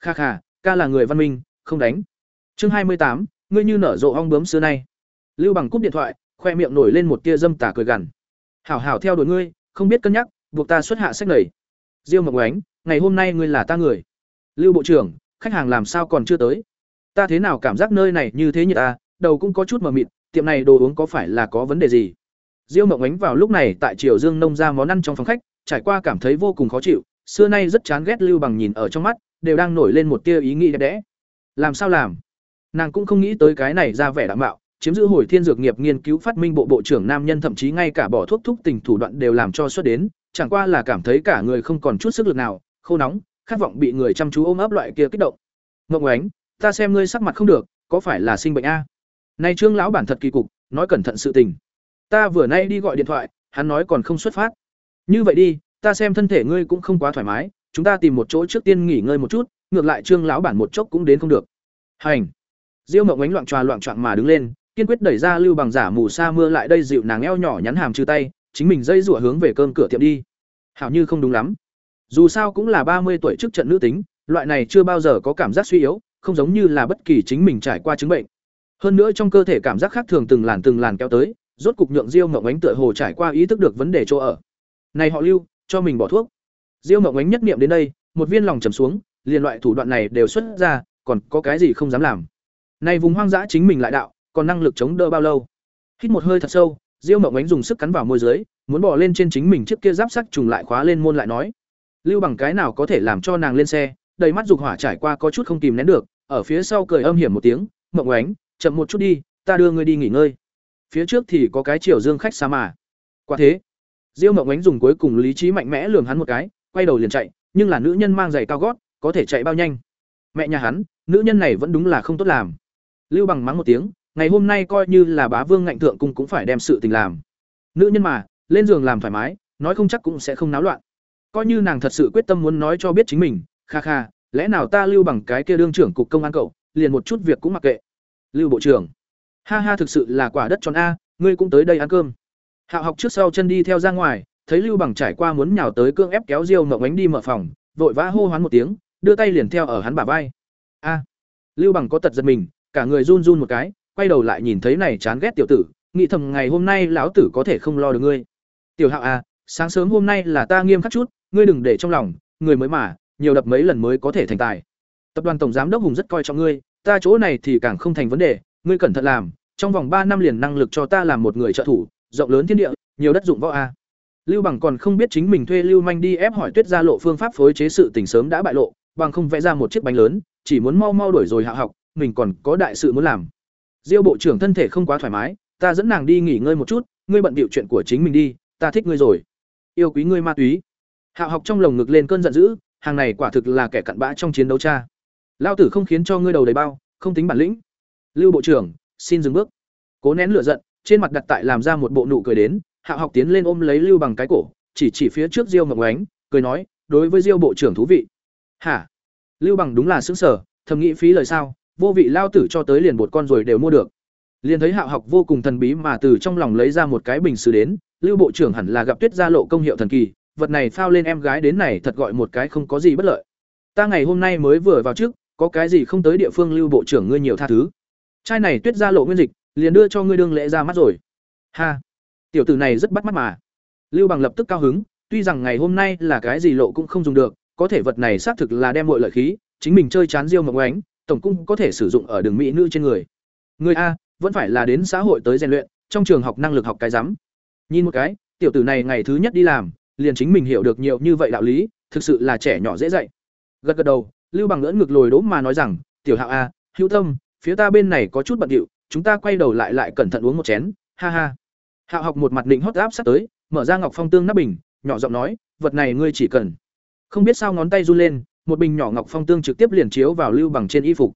Kha kha ca là người văn minh không đánh. Chương hai mươi tám ngươi như nở rộ ong bướm xưa nay. Lưu bằng cúp điện thoại khoe miệng nổi lên một tia dâm tà cười gằn. Hảo hảo theo đuổi ngươi không biết cân nhắc buộc ta xuất hạ sách này. diêu Mộc Oánh, ngày hôm nay ngươi là ta người. Lưu bộ trưởng khách hàng làm sao còn chưa tới? Ta thế nào cảm giác nơi này như thế nhiệt ta đầu cũng có chút mờ mịt tiệm này đồ uống có phải là có vấn đề gì? Diêu mộng ánh vào lúc này tại triều dương nông ra món ăn trong phòng khách, trải qua cảm thấy vô cùng khó chịu, xưa nay rất chán ghét lưu bằng nhìn ở trong mắt, đều đang nổi lên một tia ý nghĩ đẹp đẽ. Làm sao làm? Nàng cũng không nghĩ tới cái này ra vẻ đảm bảo chiếm giữ hồi thiên dược nghiệp nghiên cứu phát minh bộ bộ trưởng nam nhân thậm chí ngay cả bỏ thuốc thúc tình thủ đoạn đều làm cho xuất đến, chẳng qua là cảm thấy cả người không còn chút sức lực nào, khô nóng, khát vọng bị người chăm chú ôm ấp loại kia kích động. Mộng ánh, ta xem ngươi sắc mặt không được, có phải là sinh bệnh a? Nay trương lão bản thật kỳ cục, nói cẩn thận sự tình. Ta vừa nay đi gọi điện thoại, hắn nói còn không xuất phát. Như vậy đi, ta xem thân thể ngươi cũng không quá thoải mái, chúng ta tìm một chỗ trước tiên nghỉ ngơi một chút, ngược lại trương lão bản một chốc cũng đến không được. Hành. Diêu mộng ánh loạn tròa loạn trọn mà đứng lên, kiên quyết đẩy ra lưu bằng giả mù sa mưa lại đây dịu nàng eo nhỏ nhắn hàm trừ tay, chính mình dây rủa hướng về cơm cửa tiệm đi. Hảo như không đúng lắm. Dù sao cũng là ba mươi tuổi trước trận nữ tính, loại này chưa bao giờ có cảm giác suy yếu, không giống như là bất kỳ chính mình trải qua chứng bệnh hơn nữa trong cơ thể cảm giác khác thường từng làn từng làn kéo tới, rốt cục nhượng diêu Ngộng ánh tựa hồ trải qua ý thức được vấn đề chỗ ở. Này họ lưu, cho mình bỏ thuốc. Diêu Ngộng ánh nhất niệm đến đây, một viên lòng trầm xuống, liền loại thủ đoạn này đều xuất ra, còn có cái gì không dám làm. Này vùng hoang dã chính mình lại đạo, còn năng lực chống đỡ bao lâu? Hít một hơi thật sâu, diêu mộng ánh dùng sức cắn vào môi dưới, muốn bỏ lên trên chính mình trước kia giáp sắc trùng lại khóa lên môn lại nói, lưu bằng cái nào có thể làm cho nàng lên xe? Đầy mắt dục hỏa trải qua có chút không kìm nén được, ở phía sau cười âm hiểm một tiếng, mộng ánh chậm một chút đi, ta đưa ngươi đi nghỉ ngơi. Phía trước thì có cái chiều dương khách xa mà. Quả thế, diêu mộng ánh dùng cuối cùng lý trí mạnh mẽ lường hắn một cái, quay đầu liền chạy, nhưng là nữ nhân mang giày cao gót, có thể chạy bao nhanh. Mẹ nhà hắn, nữ nhân này vẫn đúng là không tốt làm. Lưu bằng mắng một tiếng, ngày hôm nay coi như là bá vương ngạnh thượng cung cũng phải đem sự tình làm. Nữ nhân mà, lên giường làm thoải mái, nói không chắc cũng sẽ không náo loạn. Coi như nàng thật sự quyết tâm muốn nói cho biết chính mình, kha kha, lẽ nào ta lưu bằng cái kia đương trưởng cục công an cậu, liền một chút việc cũng mặc kệ lưu bộ trưởng. Ha ha, thực sự là quả đất tròn a, ngươi cũng tới đây ăn cơm. Hạo học trước sau chân đi theo ra ngoài, thấy lưu bằng trải qua muốn nhào tới cương ép kéo diêu mộng ánh đi mở phòng, vội vã hô hoán một tiếng, đưa tay liền theo ở hắn bả vai. A. Lưu bằng có tật giật mình, cả người run run một cái, quay đầu lại nhìn thấy này chán ghét tiểu tử, nghĩ thầm ngày hôm nay lão tử có thể không lo được ngươi. Tiểu hạo à sáng sớm hôm nay là ta nghiêm khắc chút, ngươi đừng để trong lòng, người mới mà, nhiều đập mấy lần mới có thể thành tài. Tập đoàn tổng giám đốc hùng rất coi trọng ngươi ta chỗ này thì càng không thành vấn đề, ngươi cẩn thận làm, trong vòng ba năm liền năng lực cho ta làm một người trợ thủ, rộng lớn thiên địa, nhiều đất dụng võ a. Lưu bằng còn không biết chính mình thuê lưu manh đi ép hỏi tuyết gia lộ phương pháp phối chế sự tình sớm đã bại lộ, bằng không vẽ ra một chiếc bánh lớn, chỉ muốn mau mau đuổi rồi hạ học, mình còn có đại sự muốn làm. Diêu bộ trưởng thân thể không quá thoải mái, ta dẫn nàng đi nghỉ ngơi một chút, ngươi bận bịu chuyện của chính mình đi, ta thích ngươi rồi. Yêu quý ngươi ma túy. Hạ học trong lồng ngực lên cơn giận dữ, hàng này quả thực là kẻ cặn bã trong chiến đấu cha lao tử không khiến cho ngươi đầu đầy bao không tính bản lĩnh lưu bộ trưởng xin dừng bước cố nén lửa giận trên mặt đặt tại làm ra một bộ nụ cười đến hạ học tiến lên ôm lấy lưu bằng cái cổ chỉ chỉ phía trước diêu ngọc ánh cười nói đối với diêu bộ trưởng thú vị hả Lưu Bằng đúng là xứng sở, thầm nghĩ phí lời sao, vô vị lao tử cho tới liền một con rồi đều mua được. Liền thấy Hạo học vô cùng thần bí mà từ trong lòng lấy ra một cái bình sứ đến, Lưu bộ trưởng hẳn là gặp Tuyết gia lộ công hiệu thần kỳ, vật này phao lên em gái đến này thật gọi một cái không có gì bất lợi. Ta ngày hôm nay mới vừa vào trước, có cái gì không tới địa phương Lưu bộ trưởng ngươi nhiều tha thứ. trai này Tuyết ra lộ nguyên dịch, liền đưa cho ngươi đương lễ ra mắt rồi. Ha, tiểu tử này rất bắt mắt mà. Lưu Bằng lập tức cao hứng, tuy rằng ngày hôm nay là cái gì lộ cũng không dùng được, có thể vật này xác thực là đem mọi lợi khí, chính mình chơi chán riêu mộng ánh, tổng cung có thể sử dụng ở đường mỹ nữ trên người. Người a, vẫn phải là đến xã hội tới rèn luyện, trong trường học năng lực học cái rắm. Nhìn một cái, tiểu tử này ngày thứ nhất đi làm, liền chính mình hiểu được nhiều như vậy đạo lý, thực sự là trẻ nhỏ dễ dạy. Gật gật đầu, Lưu Bằng ngỡ ngực lồi đố mà nói rằng, "Tiểu Hạo a, hữu tâm, phía ta bên này có chút bận rộn, chúng ta quay đầu lại lại cẩn thận uống một chén." Ha ha. Hạo học một mặt định hót áp sát tới, mở ra ngọc phong tương nắp bình, nhỏ giọng nói, "Vật này ngươi chỉ cần." Không biết sao ngón tay run lên, một bình nhỏ ngọc phong tương trực tiếp liền chiếu vào Lưu Bằng trên y phục.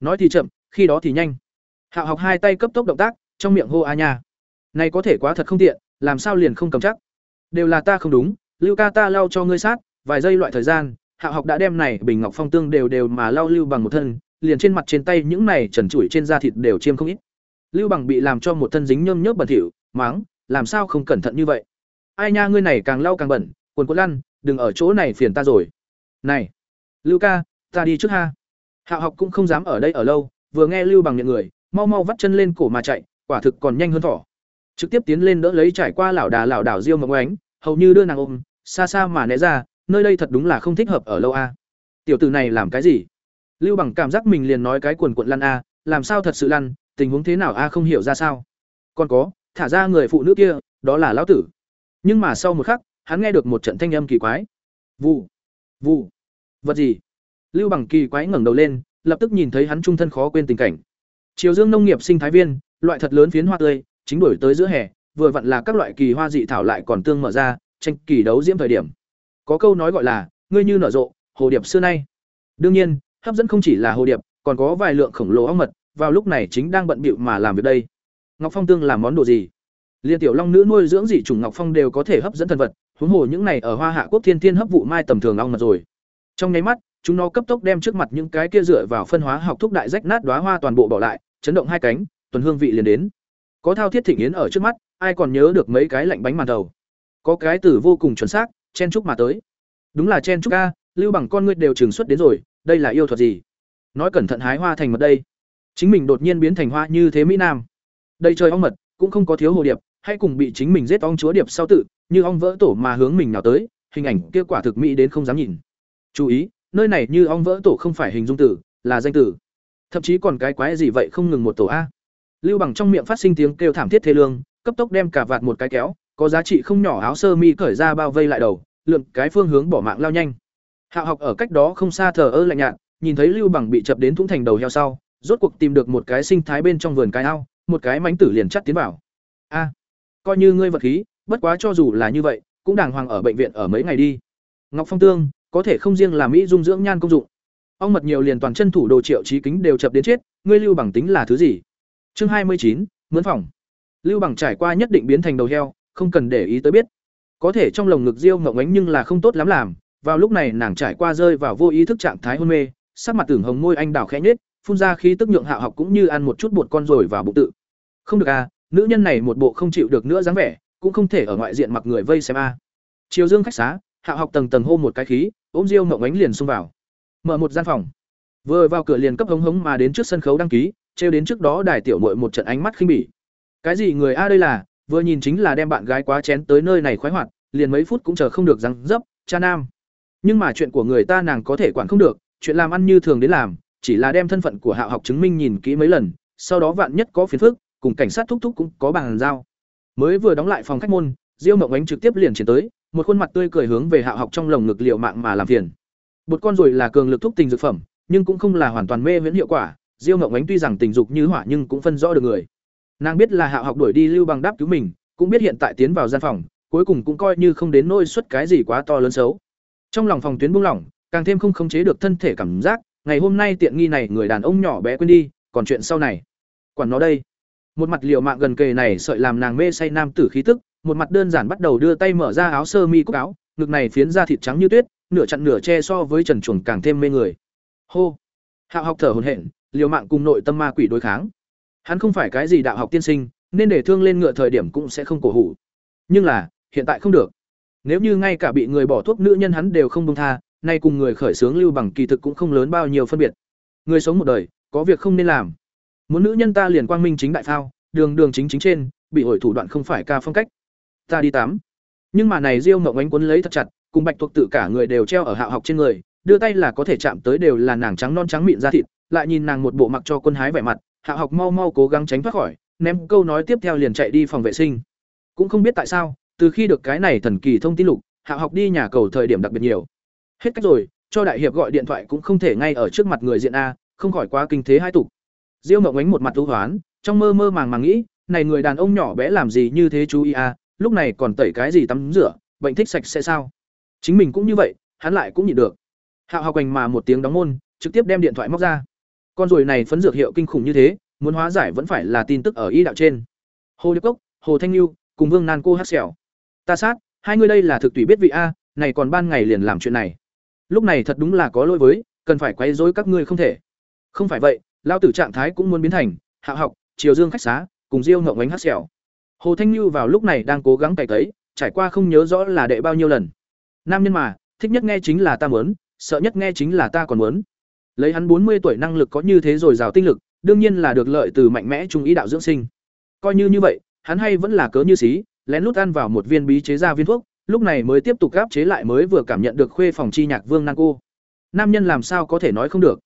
Nói thì chậm, khi đó thì nhanh. Hạo học hai tay cấp tốc động tác, trong miệng hô a nha. Này có thể quá thật không tiện, làm sao liền không cầm chắc. Đều là ta không đúng, Lưu ca ta lau cho ngươi sát, vài giây loại thời gian, Hạo học đã đem này bình ngọc phong tương đều đều mà lau Lưu bằng một thân, liền trên mặt trên tay những này trần trụi trên da thịt đều chiêm không ít. Lưu bằng bị làm cho một thân dính nhơm nhớp bẩn thỉu, máng, làm sao không cẩn thận như vậy? Ai nha ngươi này càng lau càng bẩn, quần quần lăn, đừng ở chỗ này phiền ta rồi. Này, Lưu ca, ta đi trước ha. Hạo học cũng không dám ở đây ở lâu, vừa nghe Lưu bằng nhận người, mau mau vắt chân lên cổ mà chạy quả thực còn nhanh hơn thỏ trực tiếp tiến lên đỡ lấy trải qua lão đà lão đảo diêu mộng oánh hầu như đưa nàng ôm xa xa mà né ra nơi đây thật đúng là không thích hợp ở lâu a. Tiểu tử này làm cái gì? Lưu bằng cảm giác mình liền nói cái quần quận lăn a làm sao thật sự lăn tình huống thế nào a không hiểu ra sao. Còn có thả ra người phụ nữ kia đó là lão tử. Nhưng mà sau một khắc hắn nghe được một trận thanh âm kỳ quái. Vụ vụ vật gì? Lưu bằng kỳ quái ngẩng đầu lên lập tức nhìn thấy hắn trung thân khó quên tình cảnh. Chiều Dương nông nghiệp sinh thái viên, loại thật lớn phiến hoa tươi, chính đổi tới giữa hè, vừa vặn là các loại kỳ hoa dị thảo lại còn tương mở ra, tranh kỳ đấu diễm thời điểm. Có câu nói gọi là, ngươi như nở rộ, hồ điệp xưa nay. Đương nhiên, hấp dẫn không chỉ là hồ điệp, còn có vài lượng khổng lồ óc mật, vào lúc này chính đang bận bịu mà làm việc đây. Ngọc Phong tương làm món đồ gì? Liên tiểu long nữ nuôi dưỡng dị trùng Ngọc Phong đều có thể hấp dẫn thần vật, huống hồ những này ở Hoa Hạ quốc thiên thiên hấp vụ mai tầm thường ong mật rồi. Trong nháy mắt, chúng nó cấp tốc đem trước mặt những cái kia dựa vào phân hóa học thúc đại rách nát đóa hoa toàn bộ bỏ lại, chấn động hai cánh, tuần hương vị liền đến. Có thao thiết thịnh yến ở trước mắt, ai còn nhớ được mấy cái lạnh bánh màn đầu. Có cái từ vô cùng chuẩn xác, chen trúc mà tới. Đúng là chen trúc a, lưu bằng con ngươi đều trường xuất đến rồi, đây là yêu thuật gì? Nói cẩn thận hái hoa thành mật đây. Chính mình đột nhiên biến thành hoa như thế mỹ nam. Đây trời ong mật, cũng không có thiếu hồ điệp, hay cùng bị chính mình giết ong chúa điệp sau tự, như ong vỡ tổ mà hướng mình nào tới, hình ảnh kia quả thực mỹ đến không dám nhìn. Chú ý, nơi này như ong vỡ tổ không phải hình dung tử, là danh tử thậm chí còn cái quái gì vậy không ngừng một tổ a lưu bằng trong miệng phát sinh tiếng kêu thảm thiết thê lương cấp tốc đem cả vạt một cái kéo có giá trị không nhỏ áo sơ mi cởi ra bao vây lại đầu, lượn cái phương hướng bỏ mạng lao nhanh. Hạ học ở cách đó không xa thờ ơ lạnh nhạt, nhìn thấy lưu bằng bị chập đến thủng thành đầu heo sau, rốt cuộc tìm được một cái sinh thái bên trong vườn cái ao, một cái mánh tử liền chắt tiến vào. A, coi như ngươi vật khí, bất quá cho dù là như vậy, cũng đàng hoàng ở bệnh viện ở mấy ngày đi. Ngọc phong tương, có thể không riêng là mỹ dung dưỡng nhan công dụng. Ong mật nhiều liền toàn chân thủ đồ triệu trí kính đều chập đến chết, ngươi lưu bằng tính là thứ gì? Chương hai mươi chín, mướn phòng. Lưu bằng trải qua nhất định biến thành đầu heo không cần để ý tới biết. Có thể trong lồng ngực diêu ngộng ánh nhưng là không tốt lắm làm. Vào lúc này nàng trải qua rơi vào vô ý thức trạng thái hôn mê, sắc mặt tưởng hồng môi anh đào khẽ nhết phun ra khí tức nhượng hạ học cũng như ăn một chút bột con rồi vào bụng tự. Không được à nữ nhân này một bộ không chịu được nữa dáng vẻ, cũng không thể ở ngoại diện mặc người vây xem a. À. chiều dương khách xá, hạ học tầng tầng hô một cái khí, ôm diêu ngộng ánh liền xông vào. Mở một gian phòng. Vừa vào cửa liền cấp hống hống mà đến trước sân khấu đăng ký, trêu đến trước đó đài tiểu muội một trận ánh mắt khinh bỉ. Cái gì người a đây là vừa nhìn chính là đem bạn gái quá chén tới nơi này khoái hoạt liền mấy phút cũng chờ không được răng dấp cha nam nhưng mà chuyện của người ta nàng có thể quản không được chuyện làm ăn như thường đến làm chỉ là đem thân phận của hạ học chứng minh nhìn kỹ mấy lần sau đó vạn nhất có phiền phức cùng cảnh sát thúc thúc cũng có bàn giao mới vừa đóng lại phòng khách môn diêu mộng ánh trực tiếp liền chuyển tới một khuôn mặt tươi cười hướng về hạ học trong lồng ngực liệu mạng mà làm phiền Bột con rồi là cường lực thúc tình dược phẩm, nhưng cũng không là hoàn toàn mê miễn hiệu quả. Diêu Ngọc Ánh tuy rằng tình dục như hỏa nhưng cũng phân rõ được người. Nàng biết là Hạo học đuổi đi Lưu Bằng đáp cứu mình, cũng biết hiện tại tiến vào gian phòng, cuối cùng cũng coi như không đến nỗi xuất cái gì quá to lớn xấu. Trong lòng phòng tuyến buông lỏng, càng thêm không khống chế được thân thể cảm giác, ngày hôm nay tiện nghi này người đàn ông nhỏ bé quên đi, còn chuyện sau này, quản nó đây. Một mặt liều mạng gần kề này sợi làm nàng mê say nam tử khí tức, một mặt đơn giản bắt đầu đưa tay mở ra áo sơ mi cúc áo, ngực này phiến ra thịt trắng như tuyết, nửa chặn nửa che so với trần chuồng càng thêm mê người hô hạo học thở hổn hển liều mạng cùng nội tâm ma quỷ đối kháng hắn không phải cái gì đạo học tiên sinh, nên để thương lên ngựa thời điểm cũng sẽ không cổ hủ. Nhưng là, hiện tại không được. Nếu như ngay cả bị người bỏ thuốc nữ nhân hắn đều không buông tha, nay cùng người khởi sướng lưu bằng kỳ thực cũng không lớn bao nhiêu phân biệt. Người sống một đời, có việc không nên làm. Muốn nữ nhân ta liền quang minh chính đại phao, đường đường chính chính trên, bị ổi thủ đoạn không phải ca phong cách. Ta đi tắm. Nhưng mà này diêu mộng ánh quấn lấy thật chặt, cùng bạch thuộc tự cả người đều treo ở hạ học trên người, đưa tay là có thể chạm tới đều là nàng trắng non trắng mịn da thịt, lại nhìn nàng một bộ mặc cho quân hái vẻ mặt hạ học mau mau cố gắng tránh thoát khỏi, ném câu nói tiếp theo liền chạy đi phòng vệ sinh. Cũng không biết tại sao, từ khi được cái này thần kỳ thông tin lục, hạ học đi nhà cầu thời điểm đặc biệt nhiều. Hết cách rồi, cho đại hiệp gọi điện thoại cũng không thể ngay ở trước mặt người diện a, không khỏi quá kinh thế hai tục. Diêu mộng ánh một mặt ưu hoán, trong mơ mơ màng màng nghĩ, này người đàn ông nhỏ bé làm gì như thế chú ý a, lúc này còn tẩy cái gì tắm rửa, bệnh thích sạch sẽ sao? Chính mình cũng như vậy, hắn lại cũng nhịn được. Hạ học ảnh mà một tiếng đóng môn, trực tiếp đem điện thoại móc ra con ruồi này phấn dược hiệu kinh khủng như thế, muốn hóa giải vẫn phải là tin tức ở y đạo trên. Hồ điệp cốc, hồ thanh lưu, cùng vương nan cô hát xẻo ta sát, hai người đây là thực tùy biết vị a, này còn ban ngày liền làm chuyện này. Lúc này thật đúng là có lỗi với, cần phải quấy rối các ngươi không thể. Không phải vậy lao tử trạng thái cũng muốn biến thành, hạ học, triều dương khách xá, cùng diêu ngộng ánh hát xẻo hồ thanh lưu vào lúc này đang cố gắng cày tấy trải qua không nhớ rõ là đệ bao nhiêu lần. Nam nhân mà, thích nhất nghe chính là ta muốn, sợ nhất nghe chính là ta còn muốn lấy hắn bốn mươi tuổi năng lực có như thế rồi rào tinh lực, đương nhiên là được lợi từ mạnh mẽ trung ý đạo dưỡng sinh. Coi như như vậy, hắn hay vẫn là cớ như xí, lén lút ăn vào một viên bí chế ra viên thuốc, lúc này mới tiếp tục gáp chế lại mới vừa cảm nhận được khuê phòng chi nhạc vương nan cô. Nam nhân làm sao có thể nói không được.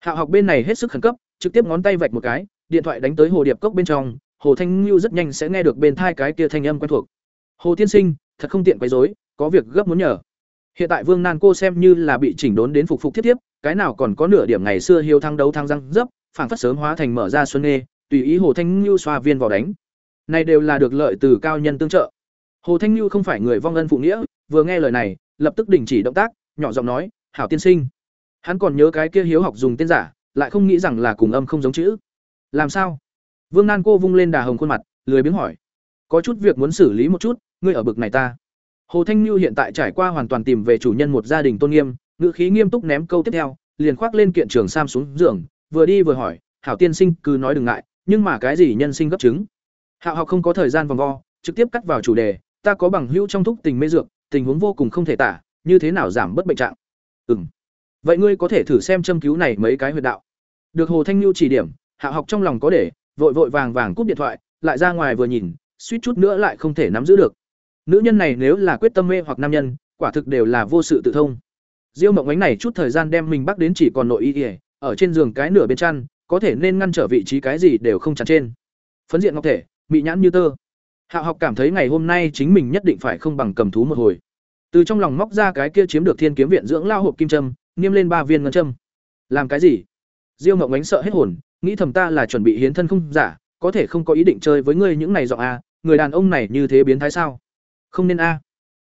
Hạ học bên này hết sức khẩn cấp, trực tiếp ngón tay vạch một cái, điện thoại đánh tới hồ điệp cốc bên trong, hồ thanh Nưu rất nhanh sẽ nghe được bên thai cái kia thanh âm quen thuộc. Hồ tiên sinh, thật không tiện quấy rối, có việc gấp muốn nhờ. Hiện tại vương nan cô xem như là bị chỉnh đốn đến phục phục thiết tiếp cái nào còn có nửa điểm ngày xưa hiếu thăng đấu thăng răng dấp, phảng phất sớm hóa thành mở ra xuân nghê, tùy ý hồ thanh ngưu xoa viên vào đánh. Này đều là được lợi từ cao nhân tương trợ. Hồ thanh ngưu không phải người vong ân phụ nghĩa, vừa nghe lời này, lập tức đình chỉ động tác, nhỏ giọng nói, hảo tiên sinh. Hắn còn nhớ cái kia hiếu học dùng tên giả, lại không nghĩ rằng là cùng âm không giống chữ. Làm sao? Vương nan cô vung lên đà hồng khuôn mặt, lười biếng hỏi. Có chút việc muốn xử lý một chút, ngươi ở bực này ta. Hồ thanh như hiện tại trải qua hoàn toàn tìm về chủ nhân một gia đình tôn nghiêm ngữ khí nghiêm túc ném câu tiếp theo, liền khoác lên kiện trường sam xuống giường, vừa đi vừa hỏi, hảo tiên sinh, cứ nói đừng ngại, nhưng mà cái gì nhân sinh gấp chứng? Hạo học không có thời gian vòng vo, trực tiếp cắt vào chủ đề, ta có bằng hữu trong thúc tình mê dược, tình huống vô cùng không thể tả, như thế nào giảm bất bệnh trạng? Ừ vậy ngươi có thể thử xem châm cứu này mấy cái huyệt đạo. Được hồ thanh lưu chỉ điểm, hạo học trong lòng có để, vội vội vàng vàng cúp điện thoại, lại ra ngoài vừa nhìn, suýt chút nữa lại không thể nắm giữ được. Nữ nhân này nếu là quyết tâm mê hoặc nam nhân, quả thực đều là vô sự tự thông diêu mộng ánh này chút thời gian đem mình bắt đến chỉ còn nội y y, ở trên giường cái nửa bên chăn có thể nên ngăn trở vị trí cái gì đều không chắn trên. Phấn diện ngọc thể mị nhãn như tơ. Hạo học cảm thấy ngày hôm nay chính mình nhất định phải không bằng cầm thú một hồi. Từ trong lòng móc ra cái kia chiếm được thiên kiếm viện dưỡng lao hộp kim trâm niêm lên ba viên ngân châm. Làm cái gì? Diêu mộng ánh sợ hết hồn nghĩ thầm ta là chuẩn bị hiến thân không giả có thể không có ý định chơi với ngươi những này giọng a người đàn ông này như thế biến thái sao? Không nên a.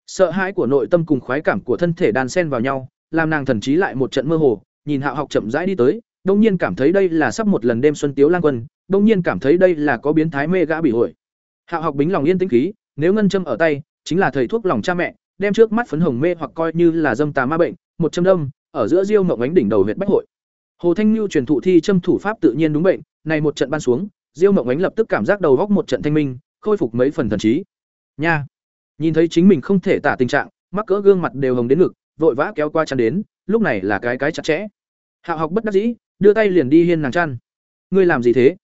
Sợ hãi của nội tâm cùng khoái cảm của thân thể đan xen vào nhau làm nàng thần trí lại một trận mơ hồ, nhìn hạo học chậm rãi đi tới đông nhiên cảm thấy đây là sắp một lần đêm xuân tiếu lang quân đông nhiên cảm thấy đây là có biến thái mê gã bị hội. Hạo học bính lòng yên tĩnh khí, nếu ngân châm ở tay, chính là thầy thuốc lòng cha mẹ, đem trước mắt phấn hồng mê hoặc coi như là dâm tà ma bệnh, một châm đâm, ở giữa diêu mộng ánh đỉnh đầu huyện bách hội. Hồ thanh Nhu truyền thụ thi châm thủ pháp tự nhiên đúng bệnh, này một trận ban xuống, diêu mộng ánh lập tức cảm giác đầu góc một trận thanh minh, khôi phục mấy phần thần trí. Nha! Nhìn thấy chính mình không thể tả tình trạng, mắc cỡ gương mặt đều hồng đến ngực vội vã kéo qua chăn đến lúc này là cái cái chặt chẽ. Hạo học bất đắc dĩ đưa tay liền đi hiên nàng chăn. Ngươi làm gì thế?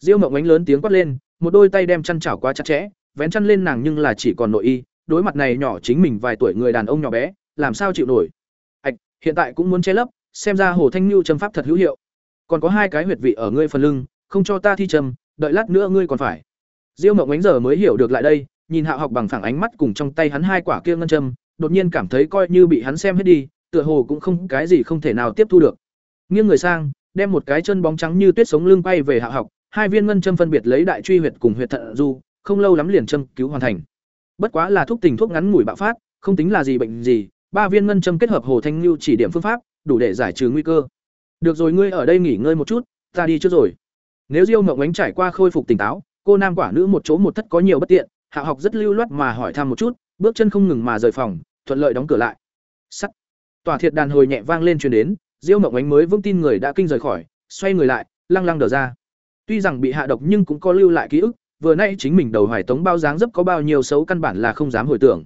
Diêu mộng ánh lớn tiếng quát lên một đôi tay đem chăn chảo quá chặt chẽ vén chăn lên nàng nhưng là chỉ còn nội y đối mặt này nhỏ chính mình vài tuổi người đàn ông nhỏ bé làm sao chịu nổi? Ạch hiện tại cũng muốn che lấp xem ra hồ thanh nhu châm pháp thật hữu hiệu. Còn có hai cái huyệt vị ở ngươi phần lưng không cho ta thi châm đợi lát nữa ngươi còn phải. Diêu mộng ánh giờ mới hiểu được lại đây nhìn Hạo Học bằng phẳng ánh mắt cùng trong tay hắn hai quả kia ngân châm, đột nhiên cảm thấy coi như bị hắn xem hết đi, tựa hồ cũng không cái gì không thể nào tiếp thu được. Nghiêng người sang, đem một cái chân bóng trắng như tuyết sống lưng quay về hạ Học, hai viên ngân châm phân biệt lấy đại truy huyệt cùng huyệt thận du, không lâu lắm liền châm cứu hoàn thành. Bất quá là thuốc tình thuốc ngắn ngủi bạo phát, không tính là gì bệnh gì, ba viên ngân châm kết hợp Hồ Thanh lưu chỉ điểm phương pháp, đủ để giải trừ nguy cơ. Được rồi ngươi ở đây nghỉ ngơi một chút, ta đi trước rồi. Nếu Diêu Mộng ánh trải qua khôi phục tỉnh táo, cô nam quả nữ một chỗ một thất có nhiều bất tiện, hạ học rất lưu loát mà hỏi thăm một chút bước chân không ngừng mà rời phòng, thuận lợi đóng cửa lại. Sắt. Tòa thiệt đàn hồi nhẹ vang lên truyền đến, diêu mộng ánh mới vững tin người đã kinh rời khỏi, xoay người lại, lăng lăng đờ ra. Tuy rằng bị hạ độc nhưng cũng có lưu lại ký ức, vừa nay chính mình đầu hoài tống bao dáng dấp có bao nhiêu xấu căn bản là không dám hồi tưởng.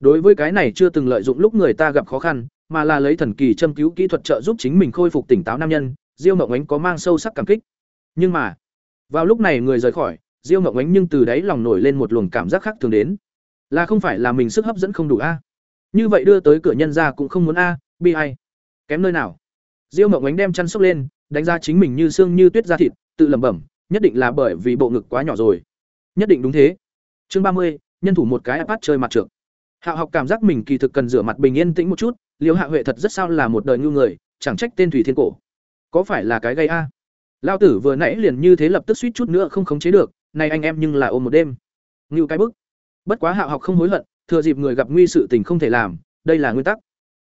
Đối với cái này chưa từng lợi dụng lúc người ta gặp khó khăn, mà là lấy thần kỳ châm cứu kỹ thuật trợ giúp chính mình khôi phục tỉnh táo nam nhân, diêu mộng ánh có mang sâu sắc cảm kích. Nhưng mà, vào lúc này người rời khỏi, diêu mộng ánh nhưng từ đáy lòng nổi lên một luồng cảm giác khác thường đến là không phải là mình sức hấp dẫn không đủ a? Như vậy đưa tới cửa nhân ra cũng không muốn a, bi hay kém nơi nào? Diêu mộng ánh đem chăn sốc lên, đánh ra chính mình như xương như tuyết da thịt, tự lẩm bẩm, nhất định là bởi vì bộ ngực quá nhỏ rồi. Nhất định đúng thế. Chương ba mươi, nhân thủ một cái ipad chơi mặt trượt hạ học cảm giác mình kỳ thực cần rửa mặt bình yên tĩnh một chút, liêu hạ huệ thật rất sao là một đời ngưu người, chẳng trách tên thủy thiên cổ. Có phải là cái gây a? Lao tử vừa nãy liền như thế lập tức suýt chút nữa không khống chế được này anh em nhưng là ôm một đêm. Ngưu cái bức bất quá hạo học không hối hận, thừa dịp người gặp nguy sự tình không thể làm, đây là nguyên tắc.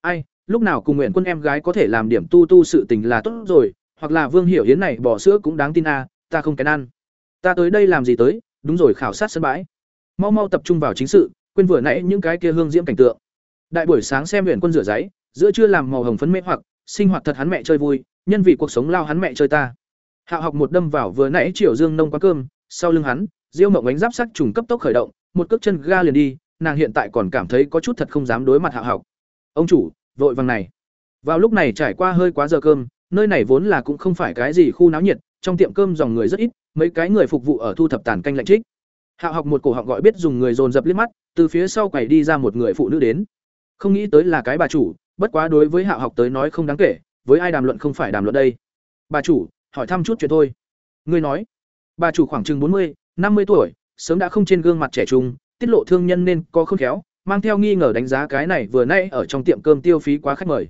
Ai, lúc nào cùng nguyện quân em gái có thể làm điểm tu tu sự tình là tốt rồi, hoặc là vương hiểu hiến này bỏ sữa cũng đáng tin a, ta không kén ăn. Ta tới đây làm gì tới, đúng rồi khảo sát sân bãi. Mau mau tập trung vào chính sự, quên vừa nãy những cái kia hương diễm cảnh tượng. Đại buổi sáng xem huyện quân rửa giấy, giữa trưa làm màu hồng phấn mê hoặc, sinh hoạt thật hắn mẹ chơi vui, nhân vì cuộc sống lao hắn mẹ chơi ta. Hạ học một đâm vào vừa nãy triều dương nông quá cơm, sau lưng hắn, diêu mộng ánh giáp sắc trùng cấp tốc khởi động một cước chân ga liền đi, nàng hiện tại còn cảm thấy có chút thật không dám đối mặt hạ học. Ông chủ, vội vàng này. Vào lúc này trải qua hơi quá giờ cơm, nơi này vốn là cũng không phải cái gì khu náo nhiệt, trong tiệm cơm dòng người rất ít, mấy cái người phục vụ ở thu thập tàn canh lạnh trích. Hạ học một cổ họng gọi biết dùng người dồn dập liếc mắt, từ phía sau quầy đi ra một người phụ nữ đến. Không nghĩ tới là cái bà chủ, bất quá đối với hạ học tới nói không đáng kể, với ai đàm luận không phải đàm luận đây. Bà chủ, hỏi thăm chút chuyện thôi. Ngươi nói. Bà chủ khoảng chừng bốn mươi, năm mươi tuổi sớm đã không trên gương mặt trẻ trung, tiết lộ thương nhân nên có khôn khéo, mang theo nghi ngờ đánh giá cái này vừa nay ở trong tiệm cơm tiêu phí quá khách mời.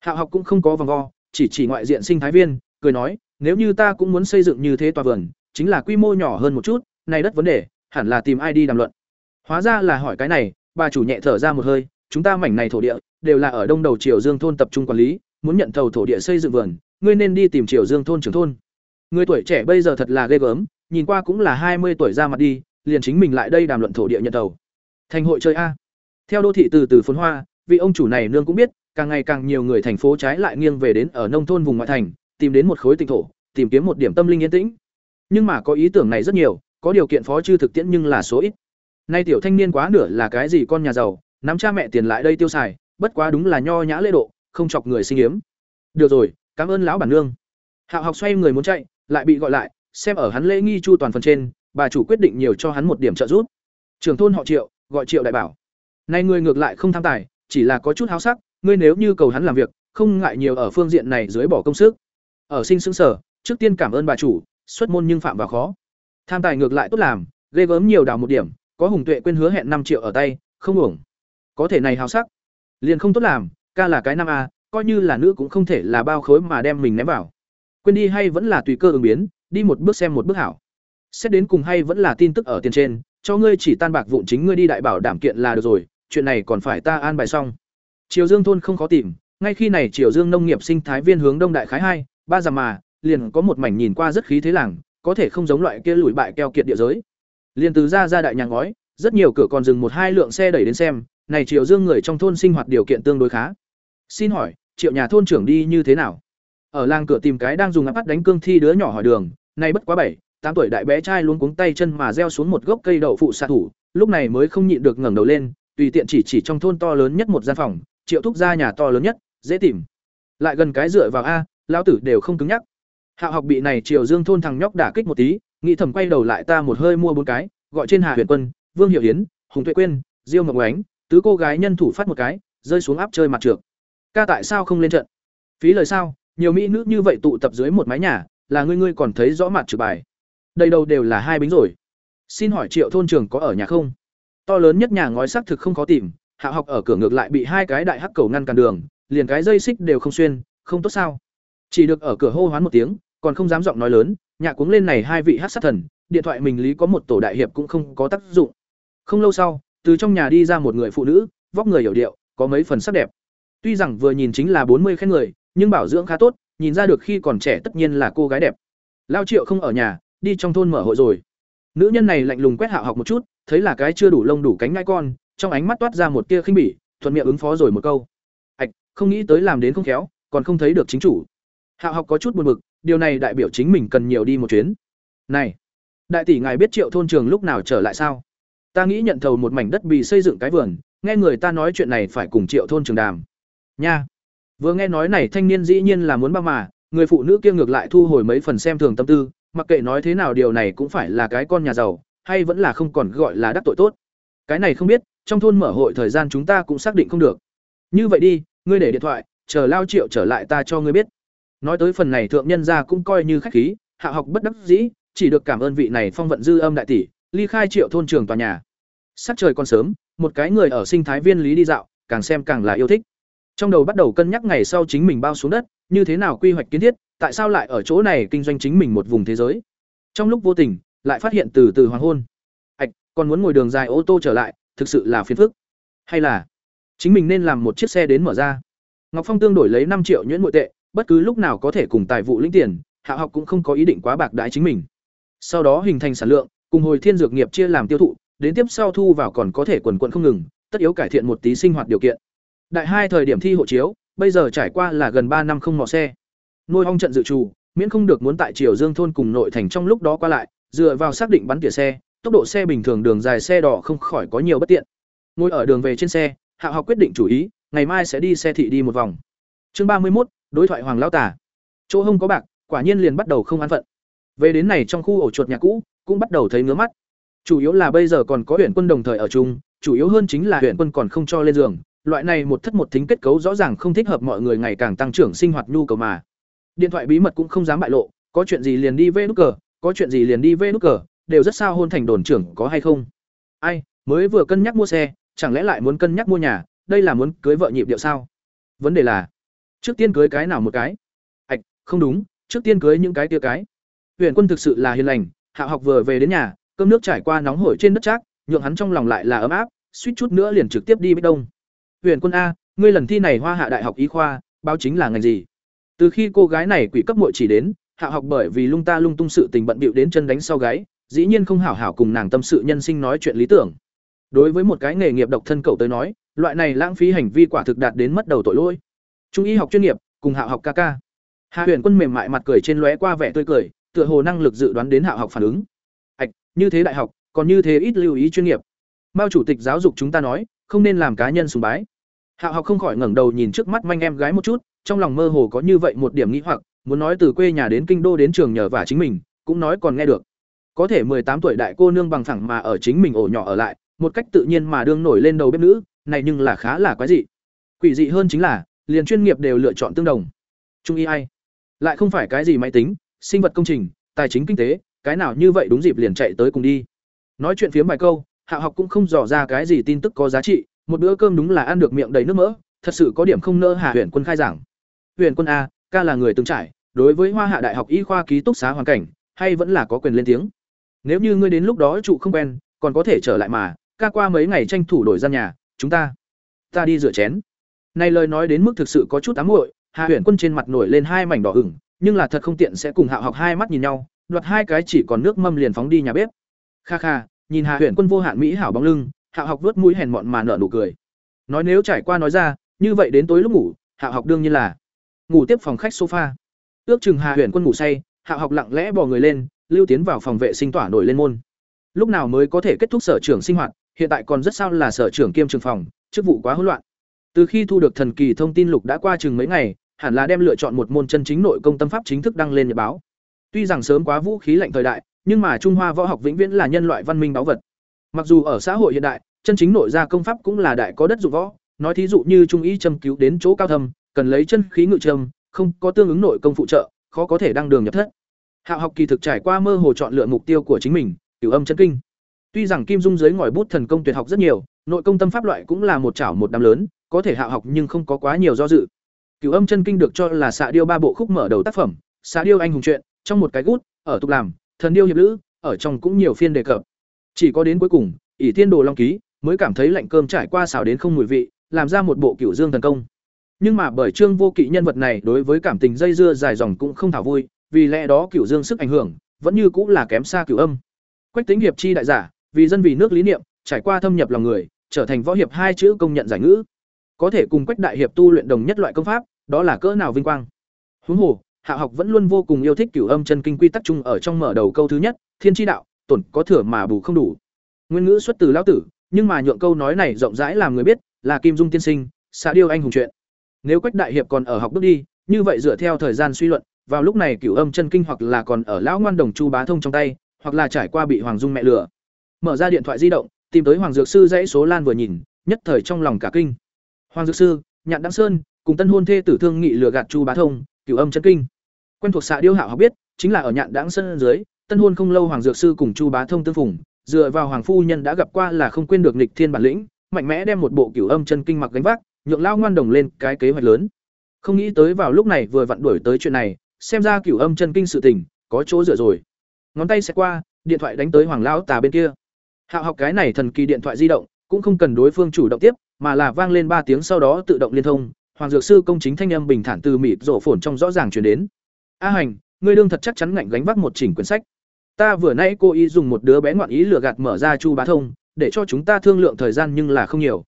Hạo học cũng không có vòng vo, chỉ chỉ ngoại diện sinh thái viên, cười nói, nếu như ta cũng muốn xây dựng như thế tòa vườn, chính là quy mô nhỏ hơn một chút, này đất vấn đề, hẳn là tìm ai đi đàm luận. Hóa ra là hỏi cái này, bà chủ nhẹ thở ra một hơi, chúng ta mảnh này thổ địa, đều là ở đông đầu triều dương thôn tập trung quản lý, muốn nhận thầu thổ địa xây dựng vườn, ngươi nên đi tìm triều dương thôn trưởng thôn. Người tuổi trẻ bây giờ thật là ghê gớm, nhìn qua cũng là hai mươi tuổi ra mặt đi liền chính mình lại đây đàm luận thổ địa nhận đầu. thành hội chơi a. Theo đô thị từ từ phồn hoa, vị ông chủ này nương cũng biết, càng ngày càng nhiều người thành phố trái lại nghiêng về đến ở nông thôn vùng ngoại thành, tìm đến một khối tịnh thổ, tìm kiếm một điểm tâm linh yên tĩnh. Nhưng mà có ý tưởng này rất nhiều, có điều kiện phó chư thực tiễn nhưng là số ít. Nay tiểu thanh niên quá nửa là cái gì con nhà giàu, nắm cha mẹ tiền lại đây tiêu xài, bất quá đúng là nho nhã lễ độ, không chọc người sinh hiếm được rồi, cảm ơn lão bản nương. Hạo học xoay người muốn chạy, lại bị gọi lại, xem ở hắn lễ nghi chu toàn phần trên bà chủ quyết định nhiều cho hắn một điểm trợ giúp. Trưởng thôn họ triệu, gọi triệu đại bảo. Nay người ngược lại không tham tài, chỉ là có chút háo sắc, ngươi nếu như cầu hắn làm việc, không ngại nhiều ở phương diện này dưới bỏ công sức. Ở sinh sững sở, trước tiên cảm ơn bà chủ, xuất môn nhưng phạm vào khó. Tham tài ngược lại tốt làm, ghê gớm nhiều đào một điểm, có hùng tuệ quên hứa hẹn năm triệu ở tay, không uổng. Có thể này háo sắc. Liền không tốt làm, ca là cái năm a, coi như là nữ cũng không thể là bao khối mà đem mình ném vào. Quên đi hay vẫn là tùy cơ ứng biến, đi một bước xem một bước hảo xét đến cùng hay vẫn là tin tức ở tiền trên, cho ngươi chỉ tan bạc vụn chính ngươi đi đại bảo đảm kiện là được rồi, chuyện này còn phải ta an bài xong. Triều dương thôn không khó tìm, ngay khi này triều dương nông nghiệp sinh thái viên hướng đông đại khái hai, ba dặm mà, liền có một mảnh nhìn qua rất khí thế làng, có thể không giống loại kia lùi bại keo kiệt địa giới. Liền từ ra ra đại nhà ngói, rất nhiều cửa còn dừng một hai lượng xe đẩy đến xem, này triều dương người trong thôn sinh hoạt điều kiện tương đối khá. Xin hỏi, triệu nhà thôn trưởng đi như thế nào? Ở làng cửa tìm cái đang dùng áp bắt đánh cương thi đứa nhỏ hỏi đường, nay bất quá bảy tám tuổi đại bé trai luôn cuống tay chân mà gieo xuống một gốc cây đậu phụ xạ thủ, lúc này mới không nhịn được ngẩng đầu lên, tùy tiện chỉ chỉ trong thôn to lớn nhất một gian phòng, triệu thúc gia nhà to lớn nhất, dễ tìm. Lại gần cái dựa vào a, lão tử đều không cứng nhắc. Hạ học bị này triều dương thôn thằng nhóc đả kích một tí, nghĩ thầm quay đầu lại ta một hơi mua bốn cái, gọi trên hà huyền quân, vương hiệu hiến hùng tuệ quyên, diêu ngọc ánh, tứ cô gái nhân thủ phát một cái, rơi xuống áp chơi mặt trượt ca tại sao không lên trận? Phí lời sao? Nhiều mỹ nữ như vậy tụ tập dưới một mái nhà, là ngươi ngươi còn thấy rõ mặt trượt bài đây đâu đều là hai bính rồi. Xin hỏi triệu thôn trường có ở nhà không? To lớn nhất nhà ngói xác thực không khó tìm, hạ học ở cửa ngược lại bị hai cái đại hắc cầu ngăn cản đường, liền cái dây xích đều không xuyên, không tốt sao? Chỉ được ở cửa hô hoán một tiếng, còn không dám giọng nói lớn, nhà cuống lên này hai vị hát sát thần, điện thoại mình lý có một tổ đại hiệp cũng không có tác dụng. Không lâu sau, từ trong nhà đi ra một người phụ nữ, vóc người hiểu điệu, có mấy phần sắc đẹp. Tuy rằng vừa nhìn chính là bốn mươi khen người, nhưng bảo dưỡng khá tốt, nhìn ra được khi còn trẻ tất nhiên là cô gái đẹp. Lao triệu không ở nhà đi trong thôn mở hội rồi. Nữ nhân này lạnh lùng quét hạ học một chút, thấy là cái chưa đủ lông đủ cánh ngai con, trong ánh mắt toát ra một tia khinh bỉ, thuận miệng ứng phó rồi một câu. Ạch không nghĩ tới làm đến không khéo, còn không thấy được chính chủ. Hạo học có chút buồn bực, điều này đại biểu chính mình cần nhiều đi một chuyến. Này, đại tỷ ngài biết triệu thôn trường lúc nào trở lại sao? Ta nghĩ nhận thầu một mảnh đất bị xây dựng cái vườn, nghe người ta nói chuyện này phải cùng triệu thôn trường đàm. Nha. Vừa nghe nói này thanh niên dĩ nhiên là muốn ba mà, người phụ nữ kia ngược lại thu hồi mấy phần xem thường tâm tư mặc kệ nói thế nào điều này cũng phải là cái con nhà giàu, hay vẫn là không còn gọi là đắc tội tốt. Cái này không biết, trong thôn mở hội thời gian chúng ta cũng xác định không được. Như vậy đi, ngươi để điện thoại, chờ lao triệu trở lại ta cho ngươi biết. Nói tới phần này thượng nhân gia cũng coi như khách khí, hạ học bất đắc dĩ, chỉ được cảm ơn vị này phong vận dư âm đại tỷ, ly khai triệu thôn trường tòa nhà. Sắc trời còn sớm, một cái người ở sinh thái viên lý đi dạo, càng xem càng là yêu thích. Trong đầu bắt đầu cân nhắc ngày sau chính mình bao xuống đất, như thế nào quy hoạch kiến thiết tại sao lại ở chỗ này kinh doanh chính mình một vùng thế giới? Trong lúc vô tình, lại phát hiện từ từ hoàng hôn. Ạch, còn muốn ngồi đường dài ô tô trở lại, thực sự là phiền phức. Hay là chính mình nên làm một chiếc xe đến mở ra? Ngọc phong tương đổi lấy năm triệu nhuyễn nội tệ, bất cứ lúc nào có thể cùng tài vụ lĩnh tiền, hạ học cũng không có ý định quá bạc đãi chính mình. Sau đó hình thành sản lượng, cùng hồi thiên dược nghiệp chia làm tiêu thụ, đến tiếp sau thu vào còn có thể quần quận không ngừng, tất yếu cải thiện một tí sinh hoạt điều kiện. Đại hai thời điểm thi hộ chiếu, bây giờ trải qua là gần ba năm không mò xe nuôi ong trận dự trù, miễn không được muốn tại triều dương thôn cùng nội thành trong lúc đó qua lại, dựa vào xác định bắn tỉa xe, tốc độ xe bình thường đường dài xe đỏ không khỏi có nhiều bất tiện. Ngồi ở đường về trên xe, hạ học quyết định chủ ý, ngày mai sẽ đi xe thị đi một vòng. Chương ba mươi một đối thoại hoàng lao tả chỗ hông có bạc, quả nhiên liền bắt đầu không an phận. Về đến này trong khu ổ chuột nhà cũ, cũng bắt đầu thấy ngứa mắt. Chủ yếu là bây giờ còn có huyện quân đồng thời ở chung, chủ yếu hơn chính là huyện quân còn không cho lên giường, loại này một thất một thính kết cấu rõ ràng không thích hợp mọi người ngày càng tăng trưởng sinh hoạt nhu cầu mà điện thoại bí mật cũng không dám bại lộ, có chuyện gì liền đi vê nút cờ, có chuyện gì liền đi vê nút cờ, đều rất sao hôn thành đồn trưởng có hay không. Ai, mới vừa cân nhắc mua xe, chẳng lẽ lại muốn cân nhắc mua nhà, đây là muốn cưới vợ nhịp điệu sao? Vấn đề là, trước tiên cưới cái nào một cái? Ạch không đúng, trước tiên cưới những cái tia cái. Huyện quân thực sự là hiền lành, hạ học vừa về đến nhà, cơm nước trải qua nóng hổi trên đất trác, nhượng hắn trong lòng lại là ấm áp, suýt chút nữa liền trực tiếp đi bích đông. Huyện quân a, ngươi lần thi này hoa hạ đại học y khoa, báo chính là ngành gì? Từ khi cô gái này quỷ cấp muội chỉ đến, hạ học bởi vì lung ta lung tung sự tình bận bịu đến chân đánh sau gáy, dĩ nhiên không hảo hảo cùng nàng tâm sự nhân sinh nói chuyện lý tưởng. Đối với một cái nghề nghiệp độc thân cậu tới nói, loại này lãng phí hành vi quả thực đạt đến mất đầu tội lỗi. Trung y học chuyên nghiệp, cùng hạ học ca ca. Hạ huyền quân mềm mại mặt cười trên lóe qua vẻ tươi cười, tựa hồ năng lực dự đoán đến hạ học phản ứng. Ạch, như thế đại học, còn như thế ít lưu ý chuyên nghiệp. Mao chủ tịch giáo dục chúng ta nói, không nên làm cá nhân sùng bái. Hạ học không khỏi ngẩng đầu nhìn trước mắt manh em gái một chút trong lòng mơ hồ có như vậy một điểm nghĩ hoặc, muốn nói từ quê nhà đến kinh đô đến trường nhờ vả chính mình, cũng nói còn nghe được. Có thể tám tuổi đại cô nương bằng phẳng mà ở chính mình ổ nhỏ ở lại, một cách tự nhiên mà đương nổi lên đầu bếp nữ, này nhưng là khá là quái dị. Quỷ dị hơn chính là, liền chuyên nghiệp đều lựa chọn tương đồng. Trung y ai? Lại không phải cái gì máy tính, sinh vật công trình, tài chính kinh tế, cái nào như vậy đúng dịp liền chạy tới cùng đi. Nói chuyện phiếm vài câu, hạ học cũng không dò ra cái gì tin tức có giá trị, một bữa cơm đúng là ăn được miệng đầy nước mỡ, thật sự có điểm không nỡ hạ huyện quân khai giảng huyện quân a, ca là người từng trải, đối với hoa hạ đại học y khoa ký túc xá hoàn cảnh, hay vẫn là có quyền lên tiếng? Nếu như ngươi đến lúc đó trụ không quen, còn có thể trở lại mà, ca qua mấy ngày tranh thủ đổi gian nhà, chúng ta ta đi rửa chén. Này lời nói đến mức thực sự có chút ám muội hạ huyền quân trên mặt nổi lên hai mảnh đỏ ửng, nhưng là thật không tiện sẽ cùng hạ học hai mắt nhìn nhau, đoạt hai cái chỉ còn nước mâm liền phóng đi nhà bếp. Kha kha, nhìn hạ huyền quân vô hạn mỹ hảo bóng lưng hạ học vớt mũi hèn mọn mà nở nụ cười. Nói nếu trải qua nói ra, như vậy đến tối lúc ngủ hạ học đương nhiên là ngủ tiếp phòng khách sofa. Ước chừng Hà huyền quân ngủ say, hạ học lặng lẽ bò người lên, lưu tiến vào phòng vệ sinh tỏa nổi lên môn. Lúc nào mới có thể kết thúc sở trưởng sinh hoạt, hiện tại còn rất sao là sở trưởng kiêm trường phòng, chức vụ quá hỗn loạn. Từ khi thu được thần kỳ thông tin lục đã qua chừng mấy ngày, hẳn là đem lựa chọn một môn chân chính nội công tâm pháp chính thức đăng lên nhật báo. Tuy rằng sớm quá vũ khí lạnh thời đại, nhưng mà trung hoa võ học vĩnh viễn là nhân loại văn minh báu vật. Mặc dù ở xã hội hiện đại, chân chính nội gia công pháp cũng là đại có đất dụng võ, nói thí dụ như trung y châm cứu đến chỗ cao thâm cần lấy chân khí ngự trâm không có tương ứng nội công phụ trợ khó có thể đăng đường nhập thất Hạo học kỳ thực trải qua mơ hồ chọn lựa mục tiêu của chính mình, cửu âm chân kinh. Tuy rằng kim dung dưới ngòi bút thần công tuyệt học rất nhiều, nội công tâm pháp loại cũng là một chảo một đám lớn, có thể Hạo học nhưng không có quá nhiều do dự. Cửu âm chân kinh được cho là xạ điêu ba bộ khúc mở đầu tác phẩm, xạ điêu anh hùng truyện, trong một cái gút, ở tục làm, thần điêu hiệp lữ, ở trong cũng nhiều phiên đề cập. Chỉ có đến cuối cùng, ỷ thiên đồ long ký mới cảm thấy lạnh cơm trải qua xào đến không mùi vị, làm ra một bộ cửu dương thần công. Nhưng mà bởi Trương Vô Kỵ nhân vật này đối với cảm tình dây dưa dài dòng cũng không thảo vui, vì lẽ đó cửu dương sức ảnh hưởng vẫn như cũng là kém xa cửu âm. Quách tính hiệp chi đại giả vì dân vì nước lý niệm trải qua thâm nhập lòng người trở thành võ hiệp hai chữ công nhận giải ngữ. Có thể cùng quách đại hiệp tu luyện đồng nhất loại công pháp đó là cỡ nào vinh quang. Huống hồ hạ học vẫn luôn vô cùng yêu thích cửu âm chân kinh quy tắc chung ở trong mở đầu câu thứ nhất thiên tri đạo tổn có thừa mà bù không đủ. Nguyên ngữ xuất từ lão tử nhưng mà nhượng câu nói này rộng rãi làm người biết là kim dung tiên sinh xã điêu anh hùng chuyện nếu quách đại hiệp còn ở học bước đi, như vậy dựa theo thời gian suy luận, vào lúc này cửu âm chân kinh hoặc là còn ở lão ngoan đồng chu bá thông trong tay, hoặc là trải qua bị hoàng dung mẹ lừa. Mở ra điện thoại di động, tìm tới hoàng dược sư dãy số lan vừa nhìn, nhất thời trong lòng cả kinh. Hoàng dược sư, nhạn đăng sơn, cùng tân hôn thê tử thương nghị lừa gạt chu bá thông, cửu âm chân kinh. Quen thuộc xạ điêu hạo học biết, chính là ở nhạn đãng sơn dưới, tân hôn không lâu hoàng dược sư cùng chu bá thông tương phùng, dựa vào hoàng phu nhân đã gặp qua là không quên được nghịch thiên bản lĩnh, mạnh mẽ đem một bộ cửu âm chân kinh mặc gánh vác nhượng lao ngoan đồng lên cái kế hoạch lớn. Không nghĩ tới vào lúc này vừa vặn đuổi tới chuyện này, xem ra cửu âm chân kinh sự tình, có chỗ dựa rồi. Ngón tay sẽ qua, điện thoại đánh tới hoàng lão tà bên kia. Hạo học cái này thần kỳ điện thoại di động, cũng không cần đối phương chủ động tiếp, mà là vang lên ba tiếng sau đó tự động liên thông, hoàng dược sư công chính thanh âm bình thản từ mịt rổ phồn trong rõ ràng chuyển đến. A hành, ngươi đương thật chắc chắn ngạnh gánh vác một chỉnh quyển sách. Ta vừa nãy cô ý dùng một đứa bé ngoạn ý lừa gạt mở ra chu bá thông, để cho chúng ta thương lượng thời gian nhưng là không nhiều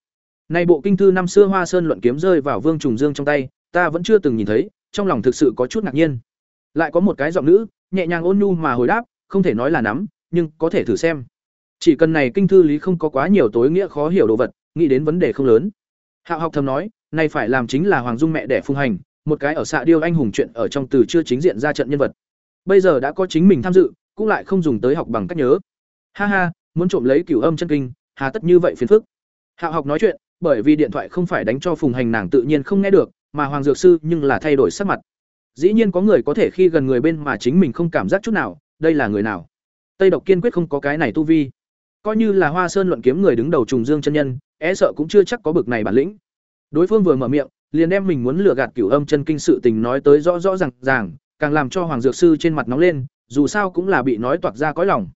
nay bộ kinh thư năm xưa hoa sơn luận kiếm rơi vào vương trùng dương trong tay, ta vẫn chưa từng nhìn thấy, trong lòng thực sự có chút ngạc nhiên. Lại có một cái giọng nữ, nhẹ nhàng ôn nhu mà hồi đáp, không thể nói là nắm, nhưng có thể thử xem. Chỉ cần này kinh thư lý không có quá nhiều tối nghĩa khó hiểu đồ vật, nghĩ đến vấn đề không lớn. Hạo học thầm nói nay phải làm chính là hoàng dung mẹ đẻ phung hành, một cái ở xạ điêu anh hùng chuyện ở trong từ chưa chính diện ra trận nhân vật. Bây giờ đã có chính mình tham dự, cũng lại không dùng tới học bằng cách nhớ. Ha ha, muốn trộm lấy cửu âm chân kinh, hà tất như vậy phiền phức. Hạo học nói chuyện bởi vì điện thoại không phải đánh cho phùng hành nàng tự nhiên không nghe được, mà hoàng dược sư nhưng là thay đổi sắc mặt. Dĩ nhiên có người có thể khi gần người bên mà chính mình không cảm giác chút nào, đây là người nào? Tây độc kiên quyết không có cái này tu vi. Coi như là hoa sơn luận kiếm người đứng đầu trùng dương chân nhân e sợ cũng chưa chắc có bực này bản lĩnh. Đối phương vừa mở miệng, liền đem mình muốn lừa gạt cửu âm chân kinh sự tình nói tới rõ rõ ràng ràng, càng làm cho hoàng dược sư trên mặt nóng lên, dù sao cũng là bị nói toạc ra cõi lòng.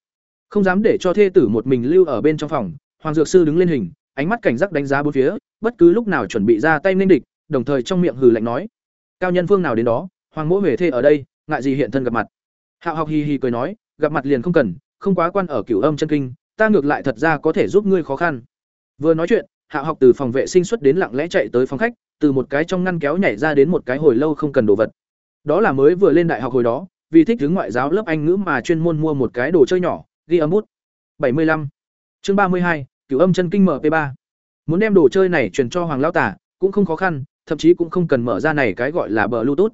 Không dám để cho thê tử một mình lưu ở bên trong phòng, hoàng dược sư đứng lên hình ánh mắt cảnh giác đánh giá bốn phía, bất cứ lúc nào chuẩn bị ra tay nên địch, đồng thời trong miệng hừ lạnh nói, cao nhân phương nào đến đó, hoàng mỗ về thê ở đây, ngại gì hiện thân gặp mặt. Hạo học hì hì cười nói, gặp mặt liền không cần, không quá quan ở cửu âm chân kinh, ta ngược lại thật ra có thể giúp ngươi khó khăn. Vừa nói chuyện, hạo học từ phòng vệ sinh xuất đến lặng lẽ chạy tới phòng khách, từ một cái trong ngăn kéo nhảy ra đến một cái hồi lâu không cần đồ vật. Đó là mới vừa lên đại học hồi đó, vì thích hướng ngoại giáo lớp anh ngữ mà chuyên môn mua một cái đồ chơi nhỏ, ghi âm bút. Bảy mươi lăm. Chương ba mươi hai cửu âm chân kinh mp ba. Muốn đem đồ chơi này truyền cho hoàng lão tả, cũng không khó khăn, thậm chí cũng không cần mở ra này cái gọi là bờ bluetooth.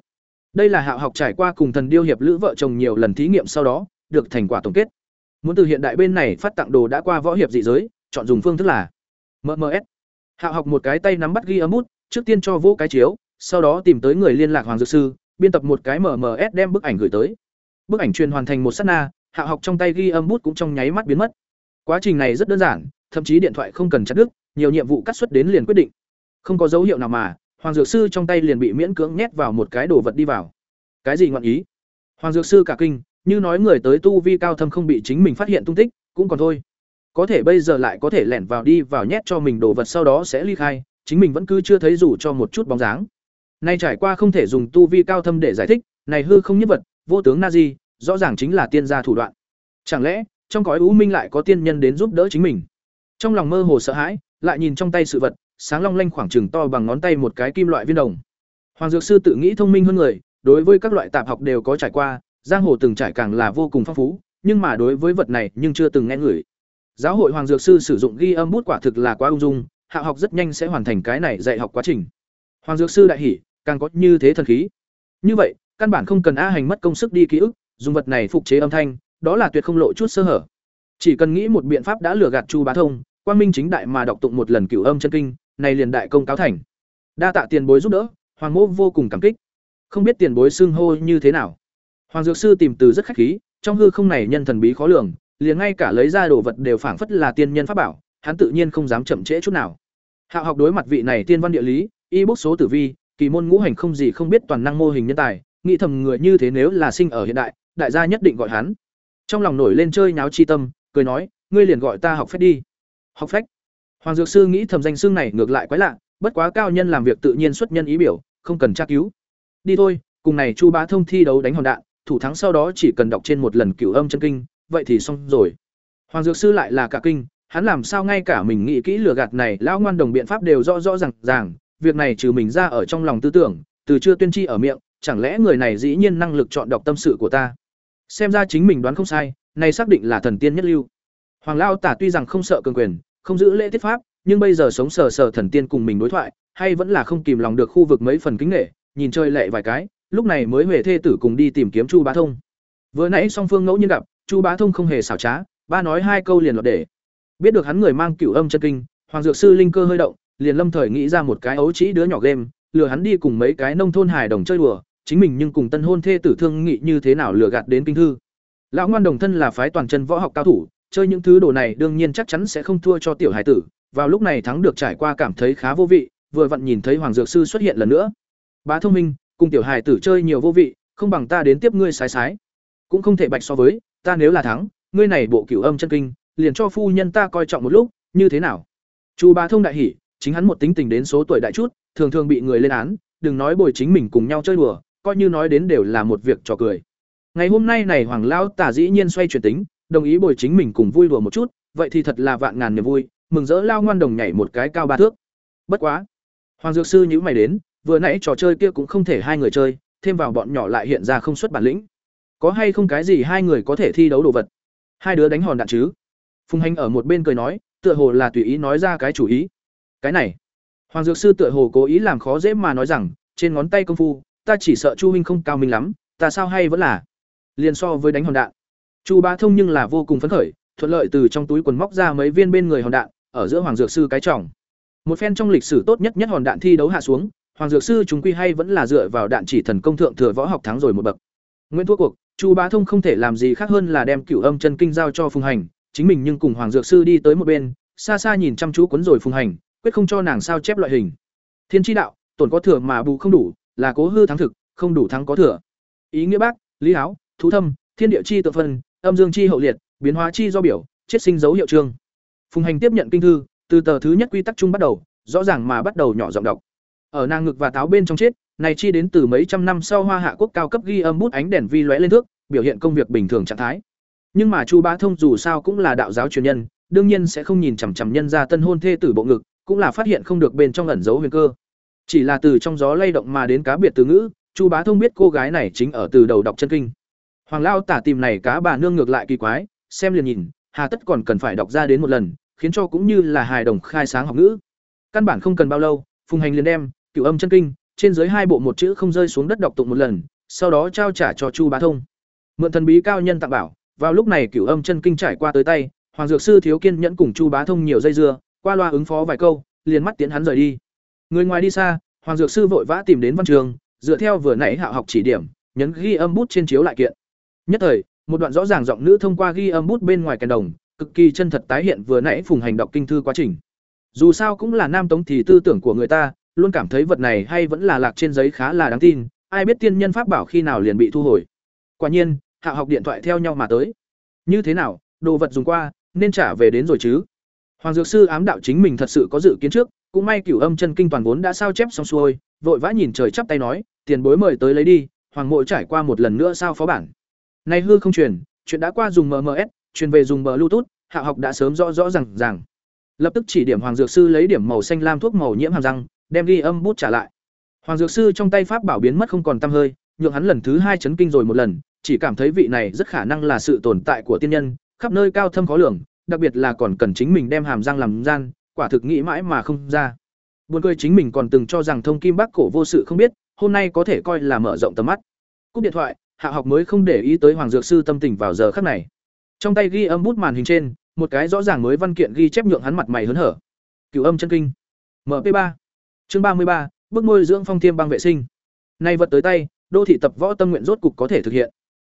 Đây là hạo học trải qua cùng thần điêu hiệp lữ vợ chồng nhiều lần thí nghiệm sau đó, được thành quả tổng kết. Muốn từ hiện đại bên này phát tặng đồ đã qua võ hiệp dị giới, chọn dùng phương thức là mms hạo học một cái tay nắm bắt ghi âm bút, trước tiên cho vô cái chiếu, sau đó tìm tới người liên lạc hoàng dược sư, biên tập một cái mms đem bức ảnh gửi tới. Bức ảnh truyền hoàn thành một sát na hạo học trong tay ghi âm bút cũng trong nháy mắt biến mất quá trình này rất đơn giản, thậm chí điện thoại không cần chặt đứt, nhiều nhiệm vụ cắt xuất đến liền quyết định. Không có dấu hiệu nào mà, hoàng dược sư trong tay liền bị miễn cưỡng nhét vào một cái đồ vật đi vào. Cái gì ngọn ý? Hoàng dược sư cả kinh, như nói người tới tu vi cao thâm không bị chính mình phát hiện tung tích, cũng còn thôi. Có thể bây giờ lại có thể lẻn vào đi vào nhét cho mình đồ vật sau đó sẽ ly khai, chính mình vẫn cứ chưa thấy rủ cho một chút bóng dáng. Nay trải qua không thể dùng tu vi cao thâm để giải thích, này hư không nhất vật, vô tướng na di, rõ ràng chính là tiên gia thủ đoạn. Chẳng lẽ trong cõi u minh lại có tiên nhân đến giúp đỡ chính mình. Trong lòng mơ hồ sợ hãi, lại nhìn trong tay sự vật, sáng long lanh khoảng chừng to bằng ngón tay một cái kim loại viên đồng. Hoàng dược sư tự nghĩ thông minh hơn người, đối với các loại tạp học đều có trải qua, giang hồ từng trải càng là vô cùng phong phú, nhưng mà đối với vật này nhưng chưa từng nghe ngửi giáo hội hoàng dược sư sử dụng ghi âm bút quả thực là quá ung dung, hạ học rất nhanh sẽ hoàn thành cái này dạy học quá trình. Hoàng dược sư đại hỉ, càng có như thế thần khí. Như vậy, căn bản không cần a hành mất công sức đi ký ức, dùng vật này phục chế âm thanh đó là tuyệt không lộ chút sơ hở. Chỉ cần nghĩ một biện pháp đã lừa gạt chu bá thông, quang minh chính đại mà đọc tụng một lần cửu âm chân kinh, này liền đại công cáo thành. Đa tạ tiền bối giúp đỡ, hoàng mô vô cùng cảm kích. Không biết tiền bối xưng hô như thế nào. Hoàng dược sư tìm từ rất khách khí, trong hư không này nhân thần bí khó lường, liền ngay cả lấy ra đồ vật đều phảng phất là tiên nhân pháp bảo, hắn tự nhiên không dám chậm trễ chút nào. Hạo học đối mặt vị này tiên văn địa lý, y bốc số tử vi, kỳ môn ngũ hành không gì không biết toàn năng mô hình nhân tài, nghĩ thầm người như thế nếu là sinh ở hiện đại đại gia nhất định gọi hắn trong lòng nổi lên chơi nháo chi tâm, cười nói, ngươi liền gọi ta học phép đi. Học phách? Hoàng dược sư nghĩ thầm danh xương này ngược lại quái lạ, bất quá cao nhân làm việc tự nhiên xuất nhân ý biểu, không cần tra cứu. Đi thôi, cùng này chu bá thông thi đấu đánh hòn đạn, thủ thắng sau đó chỉ cần đọc trên một lần cửu âm chân kinh, vậy thì xong rồi. Hoàng dược sư lại là cả kinh, hắn làm sao ngay cả mình nghĩ kỹ lừa gạt này, lão ngoan đồng biện pháp đều rõ rõ ràng ràng, việc này trừ mình ra ở trong lòng tư tưởng, từ chưa tuyên chi ở miệng, chẳng lẽ người này dĩ nhiên năng lực chọn đọc tâm sự của ta? Xem ra chính mình đoán không sai, này xác định là thần tiên nhất lưu. Hoàng lao tả tuy rằng không sợ cường quyền, không giữ lễ tiết pháp, nhưng bây giờ sống sờ sờ thần tiên cùng mình đối thoại, hay vẫn là không kìm lòng được khu vực mấy phần kính nghệ nhìn chơi lệ vài cái, lúc này mới huệ thê tử cùng đi tìm kiếm chu bá thông. Vừa nãy song phương ngẫu nhiên gặp, chu bá thông không hề xảo trá, ba nói hai câu liền lọt để. Biết được hắn người mang cửu âm chân kinh, hoàng dược sư linh cơ hơi động, liền lâm thời nghĩ ra một cái ấu trĩ đứa nhỏ game, lừa hắn đi cùng mấy cái nông thôn hài đồng chơi đùa chính mình nhưng cùng tân hôn thê tử thương nghị như thế nào lừa gạt đến kinh thư. Lão ngoan đồng thân là phái toàn chân võ học cao thủ, chơi những thứ đồ này đương nhiên chắc chắn sẽ không thua cho tiểu hải tử. Vào lúc này thắng được trải qua cảm thấy khá vô vị, vừa vặn nhìn thấy hoàng dược sư xuất hiện lần nữa. Bá thông minh, cùng tiểu hải tử chơi nhiều vô vị, không bằng ta đến tiếp ngươi sái sái. Cũng không thể bạch so với, ta nếu là thắng, ngươi này bộ cửu âm chân kinh, liền cho phu nhân ta coi trọng một lúc, như thế nào? Chu bá thông đại hỉ, chính hắn một tính tình đến số tuổi đại chút, thường thường bị người lên án, đừng nói bồi chính mình cùng nhau chơi đùa coi như nói đến đều là một việc trò cười. Ngày hôm nay này hoàng lão tả dĩ nhiên xoay chuyển tính, đồng ý bồi chính mình cùng vui đùa một chút, vậy thì thật là vạn ngàn niềm vui, mừng rỡ lao ngoan đồng nhảy một cái cao ba thước. Bất quá, hoàng dược sư nhữ mày đến, vừa nãy trò chơi kia cũng không thể hai người chơi, thêm vào bọn nhỏ lại hiện ra không xuất bản lĩnh. Có hay không cái gì hai người có thể thi đấu đồ vật? Hai đứa đánh hòn đạn chứ? Phùng hành ở một bên cười nói, tựa hồ là tùy ý nói ra cái chủ ý. Cái này, hoàng dược sư tựa hồ cố ý làm khó dễ mà nói rằng, trên ngón tay công phu ta chỉ sợ chu huynh không cao minh lắm ta sao hay vẫn là? Liền so với đánh hòn đạn. Chu bá thông nhưng là vô cùng phấn khởi thuận lợi từ trong túi quần móc ra mấy viên bên người hòn đạn ở giữa hoàng dược sư cái tròng, một phen trong lịch sử tốt nhất nhất hòn đạn thi đấu hạ xuống hoàng dược sư chúng quy hay vẫn là dựa vào đạn chỉ thần công thượng thừa võ học thắng rồi một bậc. Nguyễn thua cuộc chu bá thông không thể làm gì khác hơn là đem cửu âm chân kinh giao cho phùng hành chính mình nhưng cùng hoàng dược sư đi tới một bên xa xa nhìn chăm chú cuốn rồi phùng hành quyết không cho nàng sao chép loại hình. Thiên tri đạo tổn có thừa mà bù không đủ là cố hư thắng thực, không đủ thắng có thừa. Ý nghĩa bác, lý áo thú thâm, thiên địa chi tự phân, âm dương chi hậu liệt, biến hóa chi do biểu chết sinh dấu hiệu trương phùng hành tiếp nhận kinh thư, từ tờ thứ nhất quy tắc chung bắt đầu, rõ ràng mà bắt đầu nhỏ giọng đọc. Ở nàng ngực và táo bên trong chết, này chi đến từ mấy trăm năm sau hoa hạ quốc cao cấp ghi âm bút ánh đèn vi lóe lên thước, biểu hiện công việc bình thường trạng thái. Nhưng mà chu bá thông dù sao cũng là đạo giáo truyền nhân, đương nhiên sẽ không nhìn chằm chằm nhân ra tân hôn thê tử bộ ngực, cũng là phát hiện không được bên trong ẩn dấu huyền cơ chỉ là từ trong gió lay động mà đến cá biệt từ ngữ, chu bá thông biết cô gái này chính ở từ đầu đọc chân kinh. Hoàng lao tả tìm này cá bà nương ngược lại kỳ quái, xem liền nhìn, hà tất còn cần phải đọc ra đến một lần, khiến cho cũng như là hài đồng khai sáng học ngữ. Căn bản không cần bao lâu, phùng hành liền đem, cửu âm chân kinh, trên dưới hai bộ một chữ không rơi xuống đất đọc tụng một lần, sau đó trao trả cho chu bá thông. Mượn thần bí cao nhân tặng bảo, vào lúc này cửu âm chân kinh trải qua tới tay, hoàng dược sư thiếu kiên nhẫn cùng chu bá thông nhiều dây dưa, qua loa ứng phó vài câu, liền mắt tiến hắn rời đi người ngoài đi xa, hoàng dược sư vội vã tìm đến văn trường, dựa theo vừa nãy hạ học chỉ điểm, nhấn ghi âm bút trên chiếu lại kiện. Nhất thời, một đoạn rõ ràng giọng nữ thông qua ghi âm bút bên ngoài kèn đồng, cực kỳ chân thật tái hiện vừa nãy phùng hành động kinh thư quá trình. Dù sao cũng là nam tống thì tư tưởng của người ta, luôn cảm thấy vật này hay vẫn là lạc trên giấy khá là đáng tin, ai biết tiên nhân pháp bảo khi nào liền bị thu hồi. Quả nhiên hạ học điện thoại theo nhau mà tới. Như thế nào, đồ vật dùng qua, nên trả về đến rồi chứ? Hoàng dược sư ám đạo chính mình thật sự có dự kiến trước cũng may cửu âm chân kinh toàn vốn đã sao chép xong xuôi, vội vã nhìn trời chắp tay nói, tiền bối mời tới lấy đi, hoàng mộ trải qua một lần nữa sao phó bản này hư không truyền, chuyện đã qua dùng mms truyền về dùng bluetooth, hạ học đã sớm rõ rõ rằng rằng. lập tức chỉ điểm hoàng dược sư lấy điểm màu xanh lam thuốc màu nhiễm hàm răng, đem ghi âm bút trả lại hoàng dược sư trong tay pháp bảo biến mất không còn tăm hơi, nhượng hắn lần thứ hai chấn kinh rồi một lần, chỉ cảm thấy vị này rất khả năng là sự tồn tại của tiên nhân, khắp nơi cao thâm khó lường, đặc biệt là còn cần chính mình đem hàm răng làm gian quả thực nghĩ mãi mà không ra. Buồn cười chính mình còn từng cho rằng thông kim bác cổ vô sự không biết, hôm nay có thể coi là mở rộng tầm mắt. Cúp điện thoại, hạ học mới không để ý tới hoàng dược sư tâm tình vào giờ khắc này. Trong tay ghi âm bút màn hình trên, một cái rõ ràng mới văn kiện ghi chép nhượng hắn mặt mày hớn hở. Cửu âm chân kinh. MP3. chương ba mươi ba môi dưỡng phong thiêm băng vệ sinh. Nay vật tới tay, đô thị tập võ tâm nguyện rốt cục có thể thực hiện.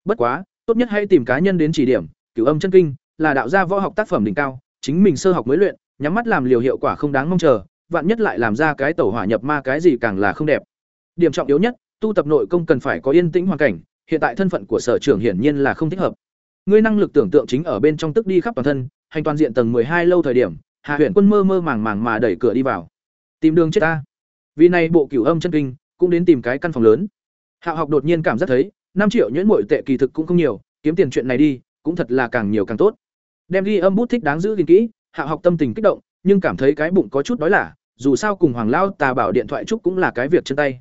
Bất quá, tốt nhất hãy tìm cá nhân đến chỉ điểm. Cửu âm chân kinh là đạo gia võ học tác phẩm đỉnh cao, chính mình sơ học mới luyện nhắm mắt làm liều hiệu quả không đáng mong chờ, vạn nhất lại làm ra cái tẩu hỏa nhập ma cái gì càng là không đẹp. Điểm trọng yếu nhất, tu tập nội công cần phải có yên tĩnh hoàn cảnh, hiện tại thân phận của sở trưởng hiển nhiên là không thích hợp. Ngươi năng lực tưởng tượng chính ở bên trong tức đi khắp toàn thân, hành toàn diện tầng hai lâu thời điểm hạ huyện quân mơ mơ màng màng mà đẩy cửa đi vào. Tìm đường chết ta. Vì này bộ cửu âm chân kinh, cũng đến tìm cái căn phòng lớn. Hạ học đột nhiên cảm giác thấy, năm triệu nhuyễn mội tệ kỳ thực cũng không nhiều, kiếm tiền chuyện này đi, cũng thật là càng nhiều càng tốt. Đem ghi âm bút thích đáng giữ gìn kỹ hạ học tâm tình kích động, nhưng cảm thấy cái bụng có chút đói lả, dù sao cùng hoàng lao tà bảo điện thoại trúc cũng là cái việc chân tay.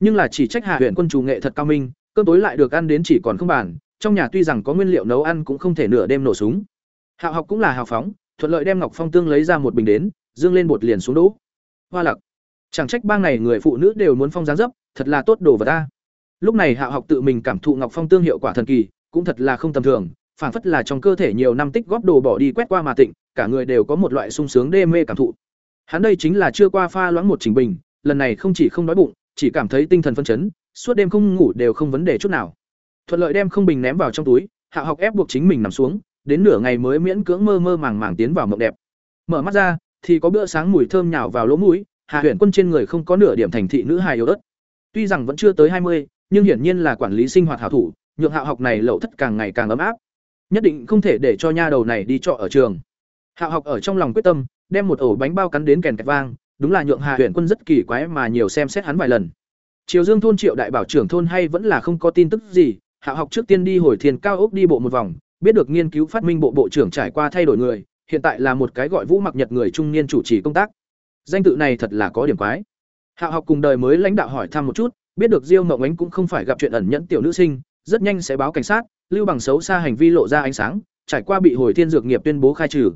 Nhưng là chỉ trách hạ huyện quân chủ nghệ thật cao minh, cơm tối lại được ăn đến chỉ còn không bàn, trong nhà tuy rằng có nguyên liệu nấu ăn cũng không thể nửa đêm nổ súng. Hạ học cũng là hào phóng, thuận lợi đem ngọc phong tương lấy ra một bình đến, dương lên bột liền xuống đỗ hoa lặc, chẳng trách bang này người phụ nữ đều muốn phong dáng dấp, thật là tốt đồ vật ta. Lúc này hạ học tự mình cảm thụ ngọc phong tương hiệu quả thần kỳ, cũng thật là không tầm thường phản phất là trong cơ thể nhiều năm tích góp đồ bỏ đi quét qua mà tịnh cả người đều có một loại sung sướng đê mê cảm thụ. Hắn đây chính là chưa qua pha loãng một trình bình, lần này không chỉ không đói bụng, chỉ cảm thấy tinh thần phấn chấn, suốt đêm không ngủ đều không vấn đề chút nào. Thuận lợi đem không bình ném vào trong túi, hạ học ép buộc chính mình nằm xuống, đến nửa ngày mới miễn cưỡng mơ mơ màng màng tiến vào mộng đẹp. Mở mắt ra, thì có bữa sáng mùi thơm nhào vào lỗ mũi, hà huyền quân trên người không có nửa điểm thành thị nữ hài yếu ớt. Tuy rằng vẫn chưa tới hai mươi, nhưng hiển nhiên là quản lý sinh hoạt hảo thủ, nhượng hạ học này lậu thất càng ngày càng ấm áp. Nhất định không thể để cho nha đầu này đi trọ ở trường hạ học ở trong lòng quyết tâm, đem một ổ bánh bao cắn đến kèn kẹt vang, đúng là nhượng hà huyền quân rất kỳ quái mà nhiều xem xét hắn vài lần. Triều dương thôn triệu đại bảo trưởng thôn hay vẫn là không có tin tức gì, hạ học trước tiên đi hồi thiền cao ốc đi bộ một vòng, biết được nghiên cứu phát minh bộ bộ trưởng trải qua thay đổi người, hiện tại là một cái gọi vũ mặc nhật người trung niên chủ trì công tác. Danh tự này thật là có điểm quái. Hạ học cùng đời mới lãnh đạo hỏi thăm một chút, biết được diêu mộng ánh cũng không phải gặp chuyện ẩn nhẫn tiểu nữ sinh, rất nhanh sẽ báo cảnh sát, lưu bằng xấu xa hành vi lộ ra ánh sáng, trải qua bị hồi thiên dược nghiệp tuyên bố khai trừ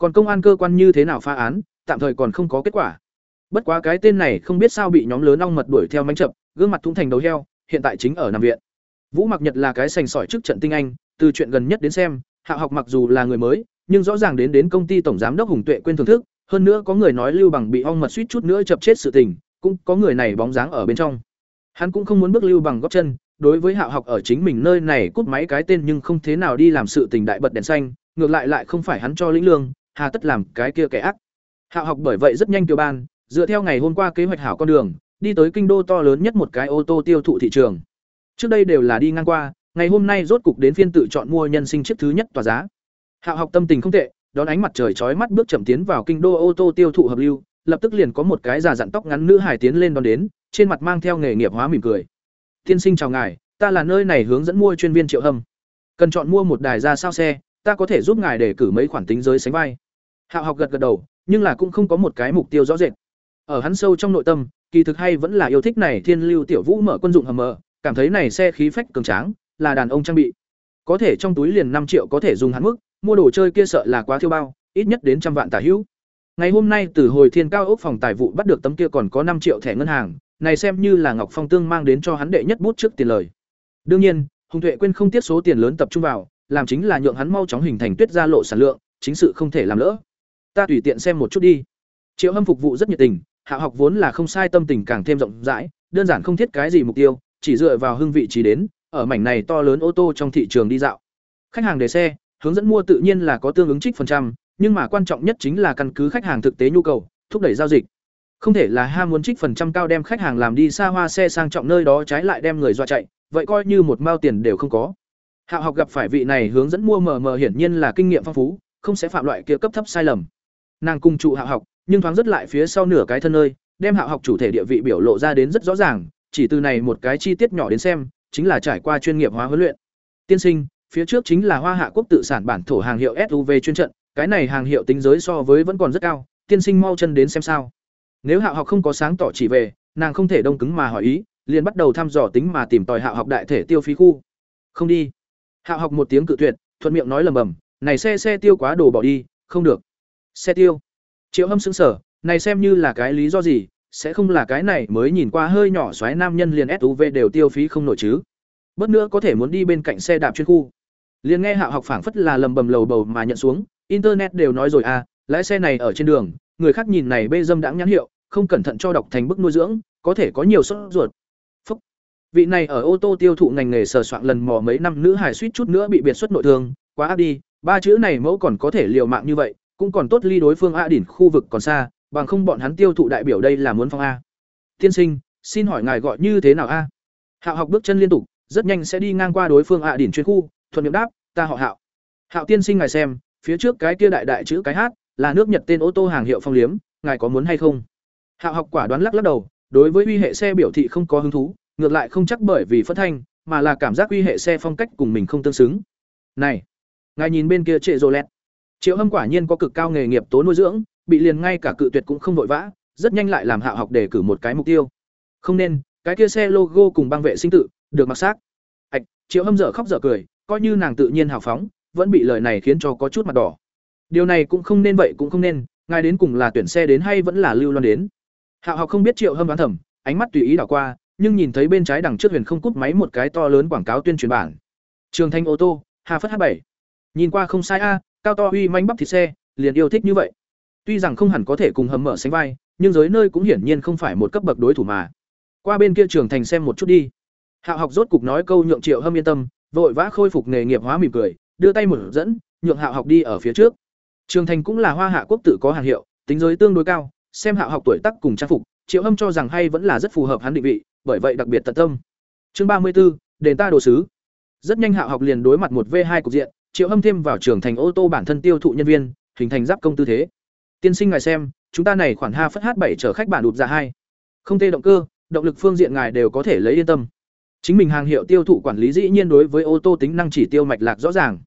còn công an cơ quan như thế nào phá án, tạm thời còn không có kết quả. Bất quá cái tên này không biết sao bị nhóm lớn ong mật đuổi theo mánh chậm, gương mặt thung thành đầu heo, hiện tại chính ở nằm viện. Vũ mặc nhật là cái sành sỏi trước trận tinh anh, từ chuyện gần nhất đến xem, hạ học mặc dù là người mới, nhưng rõ ràng đến đến công ty tổng giám đốc hùng tuệ quên thưởng thức, hơn nữa có người nói lưu bằng bị ong mật suýt chút nữa chập chết sự tình, cũng có người này bóng dáng ở bên trong. Hắn cũng không muốn bước lưu bằng góp chân, đối với hạ học ở chính mình nơi này cút máy cái tên nhưng không thế nào đi làm sự tình đại bật đèn xanh, ngược lại lại không phải hắn cho lĩnh lương hà tất làm cái kia kẻ ác. Hạ học bởi vậy rất nhanh tiêu ban, dựa theo ngày hôm qua kế hoạch hảo con đường, đi tới kinh đô to lớn nhất một cái ô tô tiêu thụ thị trường. Trước đây đều là đi ngang qua, ngày hôm nay rốt cục đến phiên tự chọn mua nhân sinh chiếc thứ nhất tòa giá. Hạ học tâm tình không tệ, đón ánh mặt trời chói mắt bước chậm tiến vào kinh đô ô tô tiêu thụ hợp lưu, lập tức liền có một cái già dặn tóc ngắn nữ hải tiến lên đón đến, trên mặt mang theo nghề nghiệp hóa mỉm cười. Tiên sinh chào ngài, ta là nơi này hướng dẫn mua chuyên viên triệu hâm. Cần chọn mua một đài ra sao xe ta có thể giúp ngài để cử mấy khoản tính giới sánh vai. Hạ học gật gật đầu, nhưng là cũng không có một cái mục tiêu rõ rệt. Ở hắn sâu trong nội tâm, kỳ thực hay vẫn là yêu thích này thiên lưu tiểu vũ mở quân dụng hầm mờ, cảm thấy này xe khí phách cường tráng, là đàn ông trang bị. Có thể trong túi liền năm triệu có thể dùng hắn mức, mua đồ chơi kia sợ là quá thiêu bao, ít nhất đến trăm vạn tả hữu. Ngày hôm nay từ hồi thiên cao ốc phòng tài vụ bắt được tấm kia còn có năm triệu thẻ ngân hàng, này xem như là ngọc phong tương mang đến cho hắn đệ nhất bút trước tiền lời. Đương nhiên, hùng tuệ quên không tiết số tiền lớn tập trung vào làm chính là nhượng hắn mau chóng hình thành tuyết gia lộ sản lượng, chính sự không thể làm lỡ. Ta tùy tiện xem một chút đi. Triệu hâm phục vụ rất nhiệt tình, hạ học vốn là không sai tâm tình càng thêm rộng rãi, đơn giản không thiết cái gì mục tiêu, chỉ dựa vào hương vị trí đến, ở mảnh này to lớn ô tô trong thị trường đi dạo. Khách hàng để xe, hướng dẫn mua tự nhiên là có tương ứng trích phần trăm, nhưng mà quan trọng nhất chính là căn cứ khách hàng thực tế nhu cầu, thúc đẩy giao dịch. Không thể là ham muốn trích phần trăm cao đem khách hàng làm đi xa hoa xe sang trọng nơi đó trái lại đem người dọa chạy, vậy coi như một mao tiền đều không có hạ học gặp phải vị này hướng dẫn mua mờ mờ hiển nhiên là kinh nghiệm phong phú, không sẽ phạm loại kia cấp thấp sai lầm. Nàng cùng trụ hạ học, nhưng thoáng rất lại phía sau nửa cái thân nơi, đem hạ học chủ thể địa vị biểu lộ ra đến rất rõ ràng, chỉ từ này một cái chi tiết nhỏ đến xem, chính là trải qua chuyên nghiệp hóa huấn luyện. Tiên sinh, phía trước chính là hoa hạ quốc tự sản bản thổ hàng hiệu suv chuyên trận, cái này hàng hiệu tính giới so với vẫn còn rất cao, tiên sinh mau chân đến xem sao. Nếu hạ học không có sáng tỏ chỉ về, nàng không thể đông cứng mà hỏi ý, liền bắt đầu thăm dò tính mà tìm tòi hạ học đại thể tiêu phí khu. Không đi hạ học một tiếng cự tuyệt thuận miệng nói lầm bầm này xe xe tiêu quá đồ bỏ đi không được. Xe tiêu? Triệu hâm sững sờ, này xem như là cái lý do gì sẽ không là cái này mới nhìn qua hơi nhỏ xoáy nam nhân liền suv đều tiêu phí không nổi chứ? Bất nữa có thể muốn đi bên cạnh xe đạp chuyên khu. Liền nghe hạ học phảng phất là lầm bầm lầu bầu mà nhận xuống internet đều nói rồi à lái xe này ở trên đường người khác nhìn này bê dâm đãng nhãn hiệu không cẩn thận cho đọc thành bức nuôi dưỡng có thể có nhiều sốt ruột vị này ở ô tô tiêu thụ ngành nghề sờ soạn lần mò mấy năm nữ hải suýt chút nữa bị biệt xuất nội thương, quá ác đi, ba chữ này mẫu còn có thể liều mạng như vậy, cũng còn tốt ly đối phương a đỉnh khu vực còn xa, bằng không bọn hắn tiêu thụ đại biểu đây là muốn phong a. Tiên sinh, xin hỏi ngài gọi như thế nào a? Hạo học bước chân liên tục, rất nhanh sẽ đi ngang qua đối phương a đỉnh chuyên khu, thuận miệng đáp, ta họ hạo. Hạo tiên sinh ngài xem, phía trước cái kia đại đại chữ cái hát, là nước nhật tên ô tô hàng hiệu phong liếm, ngài có muốn hay không? Hạo học quả đoán lắc lắc đầu, đối với uy hệ xe biểu thị không có hứng thú ngược lại không chắc bởi vì phất thanh mà là cảm giác uy hệ xe phong cách cùng mình không tương xứng này ngài nhìn bên kia trệ rô lẹt triệu hâm quả nhiên có cực cao nghề nghiệp tố nuôi dưỡng bị liền ngay cả cự tuyệt cũng không vội vã rất nhanh lại làm hạ học để cử một cái mục tiêu không nên cái kia xe logo cùng băng vệ sinh tự, được mặc xác. ạch Triệu Hâm dở khóc dở cười, coi như nàng tự nhiên hào phóng, vẫn bị lời này khiến cho có chút mặt đỏ. Điều này cũng không nên vậy cũng không nên, ngài đến cùng là tuyển xe đến hay vẫn là lưu loan đến. Hạo Học không biết Triệu Hâm đoán thầm, ánh mắt tùy ý đảo qua, nhưng nhìn thấy bên trái đằng trước Huyền không cúp máy một cái to lớn quảng cáo tuyên truyền bản. Trường Thanh ô tô, Hà Phất H7. Nhìn qua không sai a, cao to uy manh bắp thịt xe, liền yêu thích như vậy. Tuy rằng không hẳn có thể cùng hầm mở sánh vai, nhưng giới nơi cũng hiển nhiên không phải một cấp bậc đối thủ mà. Qua bên kia trường thành xem một chút đi. Hạo học rốt cục nói câu nhượng Triệu Hâm yên tâm, vội vã khôi phục nghề nghiệp hóa mỉm cười, đưa tay một dẫn, nhượng Hạo học đi ở phía trước. Trường thành cũng là hoa hạ quốc tự có hàng hiệu, tính giới tương đối cao, xem Hạo học tuổi tác cùng trang phục, Triệu Hâm cho rằng hay vẫn là rất phù hợp hắn định vị, bởi vậy đặc biệt tận tâm. Chương ba mươi 34, đền ta đồ sứ. Rất nhanh Hạo học liền đối mặt một v hai cục diện, Triệu Hâm thêm vào trưởng thành ô tô bản thân tiêu thụ nhân viên, hình thành giáp công tư thế. Tiên sinh ngài xem, chúng ta này khoản ha phất h bảy chở khách bản đụt ra hai. Không tê động cơ, động lực phương diện ngài đều có thể lấy yên tâm. Chính mình hàng hiệu tiêu thụ quản lý dĩ nhiên đối với ô tô tính năng chỉ tiêu mạch lạc rõ ràng.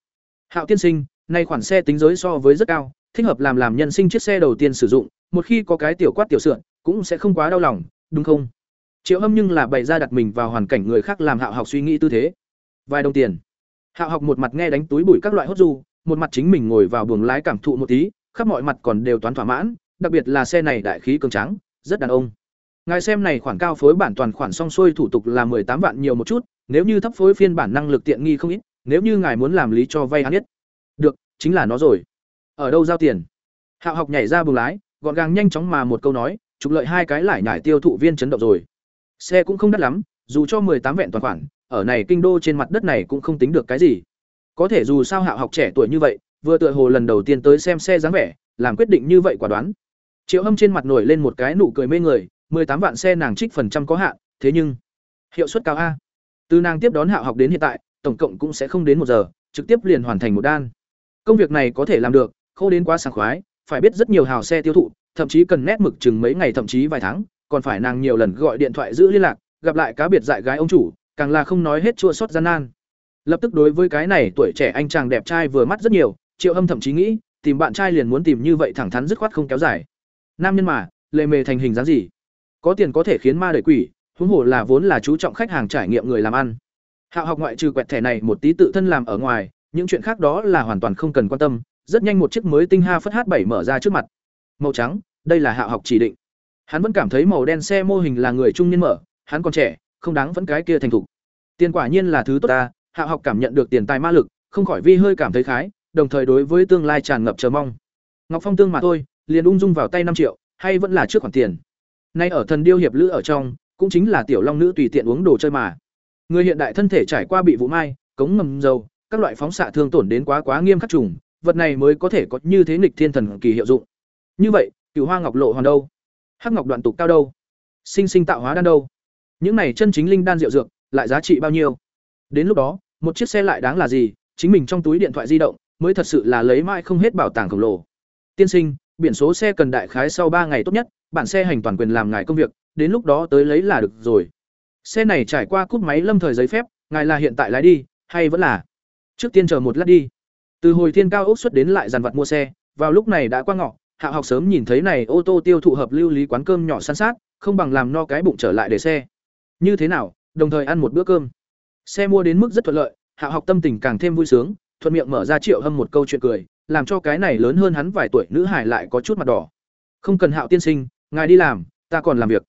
Hạo tiên sinh, nay khoản xe tính giới so với rất cao, thích hợp làm làm nhân sinh chiếc xe đầu tiên sử dụng, một khi có cái tiểu quát tiểu sượn, cũng sẽ không quá đau lòng, đúng không? Triệu Hâm nhưng là bày ra đặt mình vào hoàn cảnh người khác làm Hạo học suy nghĩ tư thế. Vài đồng tiền. Hạo học một mặt nghe đánh túi bụi các loại hốt du, một mặt chính mình ngồi vào buồng lái cảm thụ một tí, khắp mọi mặt còn đều toán thỏa mãn, đặc biệt là xe này đại khí cường tráng, rất đàn ông. Ngài xem này khoản cao phối bản toàn khoản song xuôi thủ tục là tám vạn nhiều một chút, nếu như thấp phối phiên bản năng lực tiện nghi không ít, nếu như ngài muốn làm lý cho vay hắn biết. Được, chính là nó rồi. Ở đâu giao tiền? Hạo học nhảy ra buồng lái, gọn gàng nhanh chóng mà một câu nói, trục lợi hai cái lại nhải tiêu thụ viên chấn động rồi. Xe cũng không đắt lắm, dù cho mười tám vẹn toàn khoản, ở này kinh đô trên mặt đất này cũng không tính được cái gì. Có thể dù sao Hạo học trẻ tuổi như vậy, vừa tựa hồ lần đầu tiên tới xem xe dáng vẻ, làm quyết định như vậy quả đoán. Triệu Hâm trên mặt nổi lên một cái nụ cười mê người, 18 vạn xe nàng trích phần trăm có hạn, thế nhưng hiệu suất cao a. Từ nàng tiếp đón Hạo học đến hiện tại, tổng cộng cũng sẽ không đến một giờ, trực tiếp liền hoàn thành một đan. Công việc này có thể làm được, không đến quá sảng khoái, phải biết rất nhiều hào xe tiêu thụ, thậm chí cần nét mực chừng mấy ngày thậm chí vài tháng, còn phải nàng nhiều lần gọi điện thoại giữ liên lạc, gặp lại cá biệt dại gái ông chủ, càng là không nói hết chua xót gian nan. Lập tức đối với cái này tuổi trẻ anh chàng đẹp trai vừa mắt rất nhiều, Triệu Hâm thậm chí nghĩ, tìm bạn trai liền muốn tìm như vậy thẳng thắn dứt khoát không kéo dài. Nam nhân mà, lề mề thành hình dáng gì? Có tiền có thể khiến ma đẩy quỷ, huống hồ là vốn là chú trọng khách hàng trải nghiệm người làm ăn. Hạo học ngoại trừ quẹt thẻ này một tí tự thân làm ở ngoài, những chuyện khác đó là hoàn toàn không cần quan tâm, rất nhanh một chiếc mới tinh ha phất H7 mở ra trước mặt. Màu trắng, đây là Hạo học chỉ định. Hắn vẫn cảm thấy màu đen xe mô hình là người trung niên mở, hắn còn trẻ, không đáng vẫn cái kia thành thục. Tiền quả nhiên là thứ tốt ta, Hạ học cảm nhận được tiền tài ma lực, không khỏi vi hơi cảm thấy khái, đồng thời đối với tương lai tràn ngập chờ mong. Ngọc Phong tương mà thôi, liền ung dung vào tay năm triệu, hay vẫn là trước khoản tiền. Nay ở thần điêu hiệp lữ ở trong, cũng chính là tiểu long nữ tùy tiện uống đồ chơi mà. Người hiện đại thân thể trải qua bị vụ mai, cống ngầm dầu, các loại phóng xạ thương tổn đến quá quá nghiêm khắc trùng, vật này mới có thể có như thế nghịch thiên thần kỳ hiệu dụng. Như vậy, cửu hoa ngọc lộ hoàn đâu? Hắc ngọc đoạn tục cao đâu? Sinh sinh tạo hóa đan đâu? Những này chân chính linh đan diệu dược, lại giá trị bao nhiêu? Đến lúc đó, một chiếc xe lại đáng là gì? Chính mình trong túi điện thoại di động, mới thật sự là lấy mãi không hết bảo tàng khổng lồ. Tiên sinh, biển số xe cần đại khái sau ba ngày tốt nhất, bản xe hành toàn quyền làm ngài công việc, đến lúc đó tới lấy là được rồi. Xe này trải qua cúp máy lâm thời giấy phép, ngài là hiện tại lái đi, hay vẫn là trước tiên chờ một lát đi. Từ hồi thiên cao ốc xuất đến lại dàn vật mua xe, vào lúc này đã qua ngọ, Hạ học sớm nhìn thấy này ô tô tiêu thụ hợp lưu lý quán cơm nhỏ san sát, không bằng làm no cái bụng trở lại để xe. Như thế nào, đồng thời ăn một bữa cơm. Xe mua đến mức rất thuận lợi, Hạ học tâm tình càng thêm vui sướng, thuận miệng mở ra Triệu Hâm một câu chuyện cười, làm cho cái này lớn hơn hắn vài tuổi nữ hải lại có chút mặt đỏ. Không cần Hạo tiên sinh, ngài đi làm, ta còn làm việc.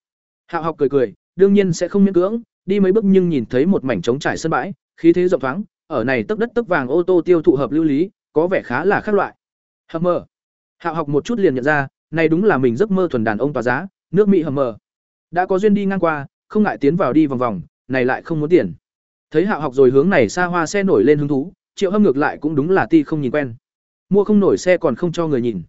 Hạo học cười cười, đương nhiên sẽ không miễn cưỡng, đi mấy bước nhưng nhìn thấy một mảnh trống trải sân bãi, khí thế rộng thoáng, ở này tấc đất tấc vàng ô tô tiêu thụ hợp lưu lý, có vẻ khá là khác loại. Hầm mơ. Hạo học một chút liền nhận ra, này đúng là mình giấc mơ thuần đàn ông tỏa giá, nước Mỹ hầm mờ, Đã có duyên đi ngang qua, không ngại tiến vào đi vòng vòng, này lại không muốn tiền. Thấy Hạo học rồi hướng này xa hoa xe nổi lên hứng thú, Triệu Hâm ngược lại cũng đúng là ti không nhìn quen. Mua không nổi xe còn không cho người nhìn.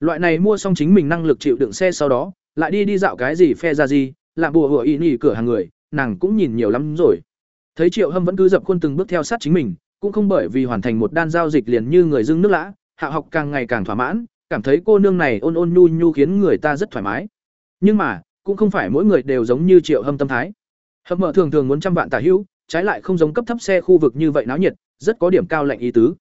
Loại này mua xong chính mình năng lực chịu đựng xe sau đó, lại đi đi dạo cái gì phe ra gì, làm bùa hựa ý nhỉ cửa hàng người, nàng cũng nhìn nhiều lắm rồi. Thấy Triệu Hâm vẫn cứ dập khuôn từng bước theo sát chính mình, cũng không bởi vì hoàn thành một đan giao dịch liền như người dưng nước lã, Hạ học càng ngày càng thỏa mãn, cảm thấy cô nương này ôn ôn nhu nhu khiến người ta rất thoải mái. Nhưng mà, cũng không phải mỗi người đều giống như Triệu Hâm tâm thái. Hâm mở thường thường muốn trăm vạn tả hữu, trái lại không giống cấp thấp xe khu vực như vậy náo nhiệt, rất có điểm cao lạnh ý tứ.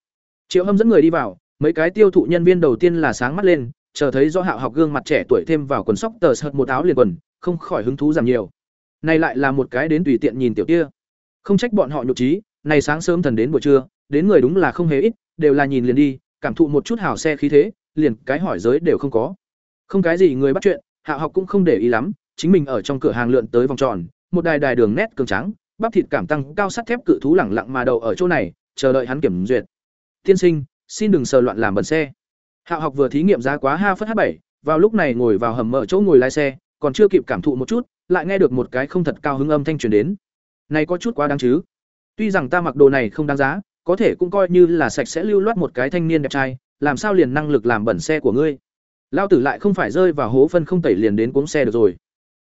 Triệu Hâm dẫn người đi vào, mấy cái tiêu thụ nhân viên đầu tiên là sáng mắt lên, chờ thấy do Hạo học gương mặt trẻ tuổi thêm vào quần sóc tờ sợt một áo liền quần, không khỏi hứng thú giảm nhiều. này lại là một cái đến tùy tiện nhìn tiểu kia không trách bọn họ nhục trí này sáng sớm thần đến buổi trưa đến người đúng là không hề ít đều là nhìn liền đi cảm thụ một chút hảo xe khí thế liền cái hỏi giới đều không có. Không cái gì người bắt chuyện, hạ học cũng không để ý lắm, chính mình ở trong cửa hàng lượn tới vòng tròn, một đài đài đường nét cường trắng bắp thịt cảm tăng cao sắt thép cự thú lẳng lặng mà đậu ở chỗ này, chờ đợi hắn kiểm duyệt. Tiên sinh, xin đừng sờ loạn làm bẩn xe. Hạ học vừa thí nghiệm giá quá ha phất h bảy, vào lúc này ngồi vào hầm mở chỗ ngồi lái xe, còn chưa kịp cảm thụ một chút, lại nghe được một cái không thật cao hứng âm thanh truyền đến. Này có chút quá đáng chứ. Tuy rằng ta mặc đồ này không đáng giá, có thể cũng coi như là sạch sẽ lưu loát một cái thanh niên đẹp trai làm sao liền năng lực làm bẩn xe của ngươi? Lao tử lại không phải rơi vào hố phân không tẩy liền đến cuống xe được rồi.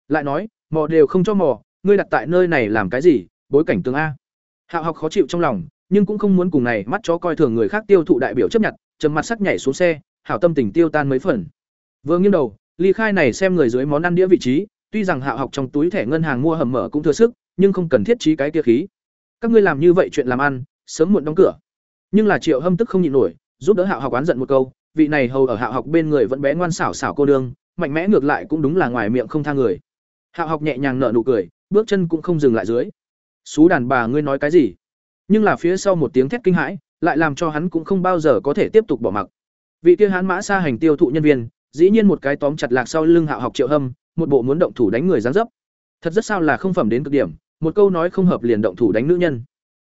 Lại nói, mò đều không cho mò, ngươi đặt tại nơi này làm cái gì, bối cảnh tương a. Hạo học khó chịu trong lòng, nhưng cũng không muốn cùng này mắt chó coi thường người khác tiêu thụ đại biểu chấp nhận, trầm mặt sắc nhảy xuống xe, hảo tâm tình tiêu tan mấy phần. Vừa nghiêng đầu, ly khai này xem người dưới món ăn đĩa vị trí, tuy rằng hạo học trong túi thẻ ngân hàng mua hầm mở cũng thừa sức, nhưng không cần thiết trí cái kia khí. Các ngươi làm như vậy chuyện làm ăn, sớm muộn đóng cửa. Nhưng là triệu hâm tức không nhịn nổi giúp đỡ hạo học oán giận một câu, vị này hầu ở hạo học bên người vẫn bé ngoan xảo xảo cô đương, mạnh mẽ ngược lại cũng đúng là ngoài miệng không tha người. Hạo học nhẹ nhàng nở nụ cười, bước chân cũng không dừng lại dưới. Xú đàn bà, ngươi nói cái gì? Nhưng là phía sau một tiếng thét kinh hãi, lại làm cho hắn cũng không bao giờ có thể tiếp tục bỏ mặc. Vị kia hãn mã xa hành tiêu thụ nhân viên, dĩ nhiên một cái tóm chặt lạc sau lưng hạo học triệu hâm, một bộ muốn động thủ đánh người gián dấp. Thật rất sao là không phẩm đến cực điểm, một câu nói không hợp liền động thủ đánh nữ nhân.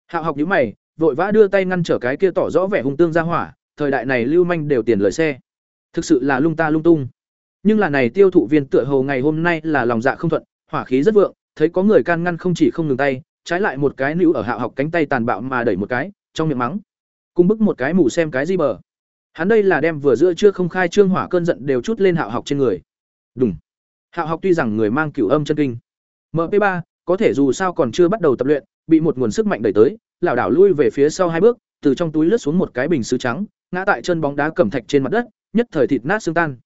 Hạo học nhíu mày, vội vã đưa tay ngăn trở cái kia tỏ rõ vẻ hung tương ra hỏa thời đại này lưu manh đều tiền lời xe. Thực sự là lung ta lung tung. Nhưng là này tiêu thụ viên tựa hồ ngày hôm nay là lòng dạ không thuận, hỏa khí rất vượng, thấy có người can ngăn không chỉ không ngừng tay, trái lại một cái nữ ở hạ học cánh tay tàn bạo mà đẩy một cái, trong miệng mắng. Cung bức một cái mù xem cái gì bờ. Hắn đây là đem vừa giữa chưa không khai trương hỏa cơn giận đều chút lên hạ học trên người. Đúng hạ học tuy rằng người mang cửu âm chân kinh. Mp3 có thể dù sao còn chưa bắt đầu tập luyện, bị một nguồn sức mạnh đẩy tới, lảo đảo lui về phía sau hai bước, từ trong túi lướt xuống một cái bình sứ trắng ngã tại chân bóng đá cẩm thạch trên mặt đất, nhất thời thịt nát xương tan.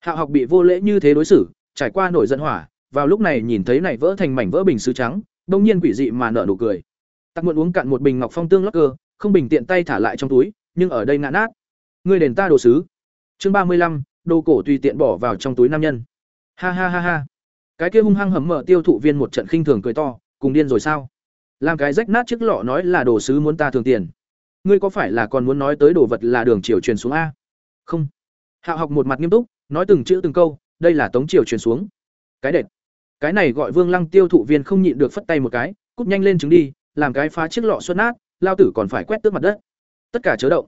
Hạo học bị vô lễ như thế đối xử, trải qua nổi giận hỏa, vào lúc này nhìn thấy này vỡ thành mảnh vỡ bình sứ trắng, đông nhiên quỷ dị mà nở nụ cười. Tặc muộn uống cạn một bình ngọc phong tương lắc cơ, không bình tiện tay thả lại trong túi, nhưng ở đây ngã nát. Ngươi đền ta đồ sứ. Chương ba mươi lăm, đồ cổ tùy tiện bỏ vào trong túi nam nhân. Ha ha ha ha. Cái kia hung hăng hầm mở tiêu thụ viên một trận khinh thường cười to, cùng điên rồi sao? Làm cái rách nát chiếc lọ nói là đồ sứ muốn ta thường tiền ngươi có phải là còn muốn nói tới đồ vật là đường triều truyền xuống a? Không. Hạo học một mặt nghiêm túc, nói từng chữ từng câu, đây là tống triều truyền xuống. Cái đệt. Cái này gọi vương lăng tiêu thụ viên không nhịn được phất tay một cái, cút nhanh lên trứng đi, làm cái phá chiếc lọ xuất nát, lao tử còn phải quét tước mặt đất. Tất cả chớ động.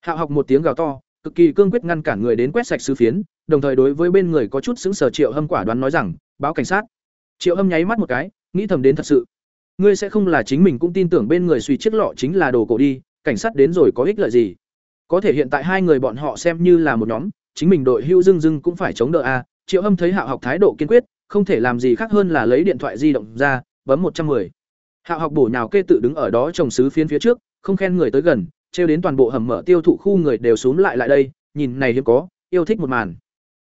Hạo học một tiếng gào to, cực kỳ cương quyết ngăn cản người đến quét sạch sứ phiến, đồng thời đối với bên người có chút xứng sở triệu hâm quả đoán nói rằng, báo cảnh sát. Triệu hâm nháy mắt một cái, nghĩ thầm đến thật sự. Ngươi sẽ không là chính mình cũng tin tưởng bên người suy chiếc lọ chính là đồ cổ đi cảnh sát đến rồi có ích lợi gì? Có thể hiện tại hai người bọn họ xem như là một nhóm, chính mình đội hưu dưng dưng cũng phải chống đỡ a. Triệu hâm thấy hạo học thái độ kiên quyết, không thể làm gì khác hơn là lấy điện thoại di động ra, bấm một trăm 110. hạo học bổ nhào kê tự đứng ở đó trồng sứ phiến phía trước, không khen người tới gần, trêu đến toàn bộ hầm mở tiêu thụ khu người đều xuống lại lại đây, nhìn này hiếm có, yêu thích một màn.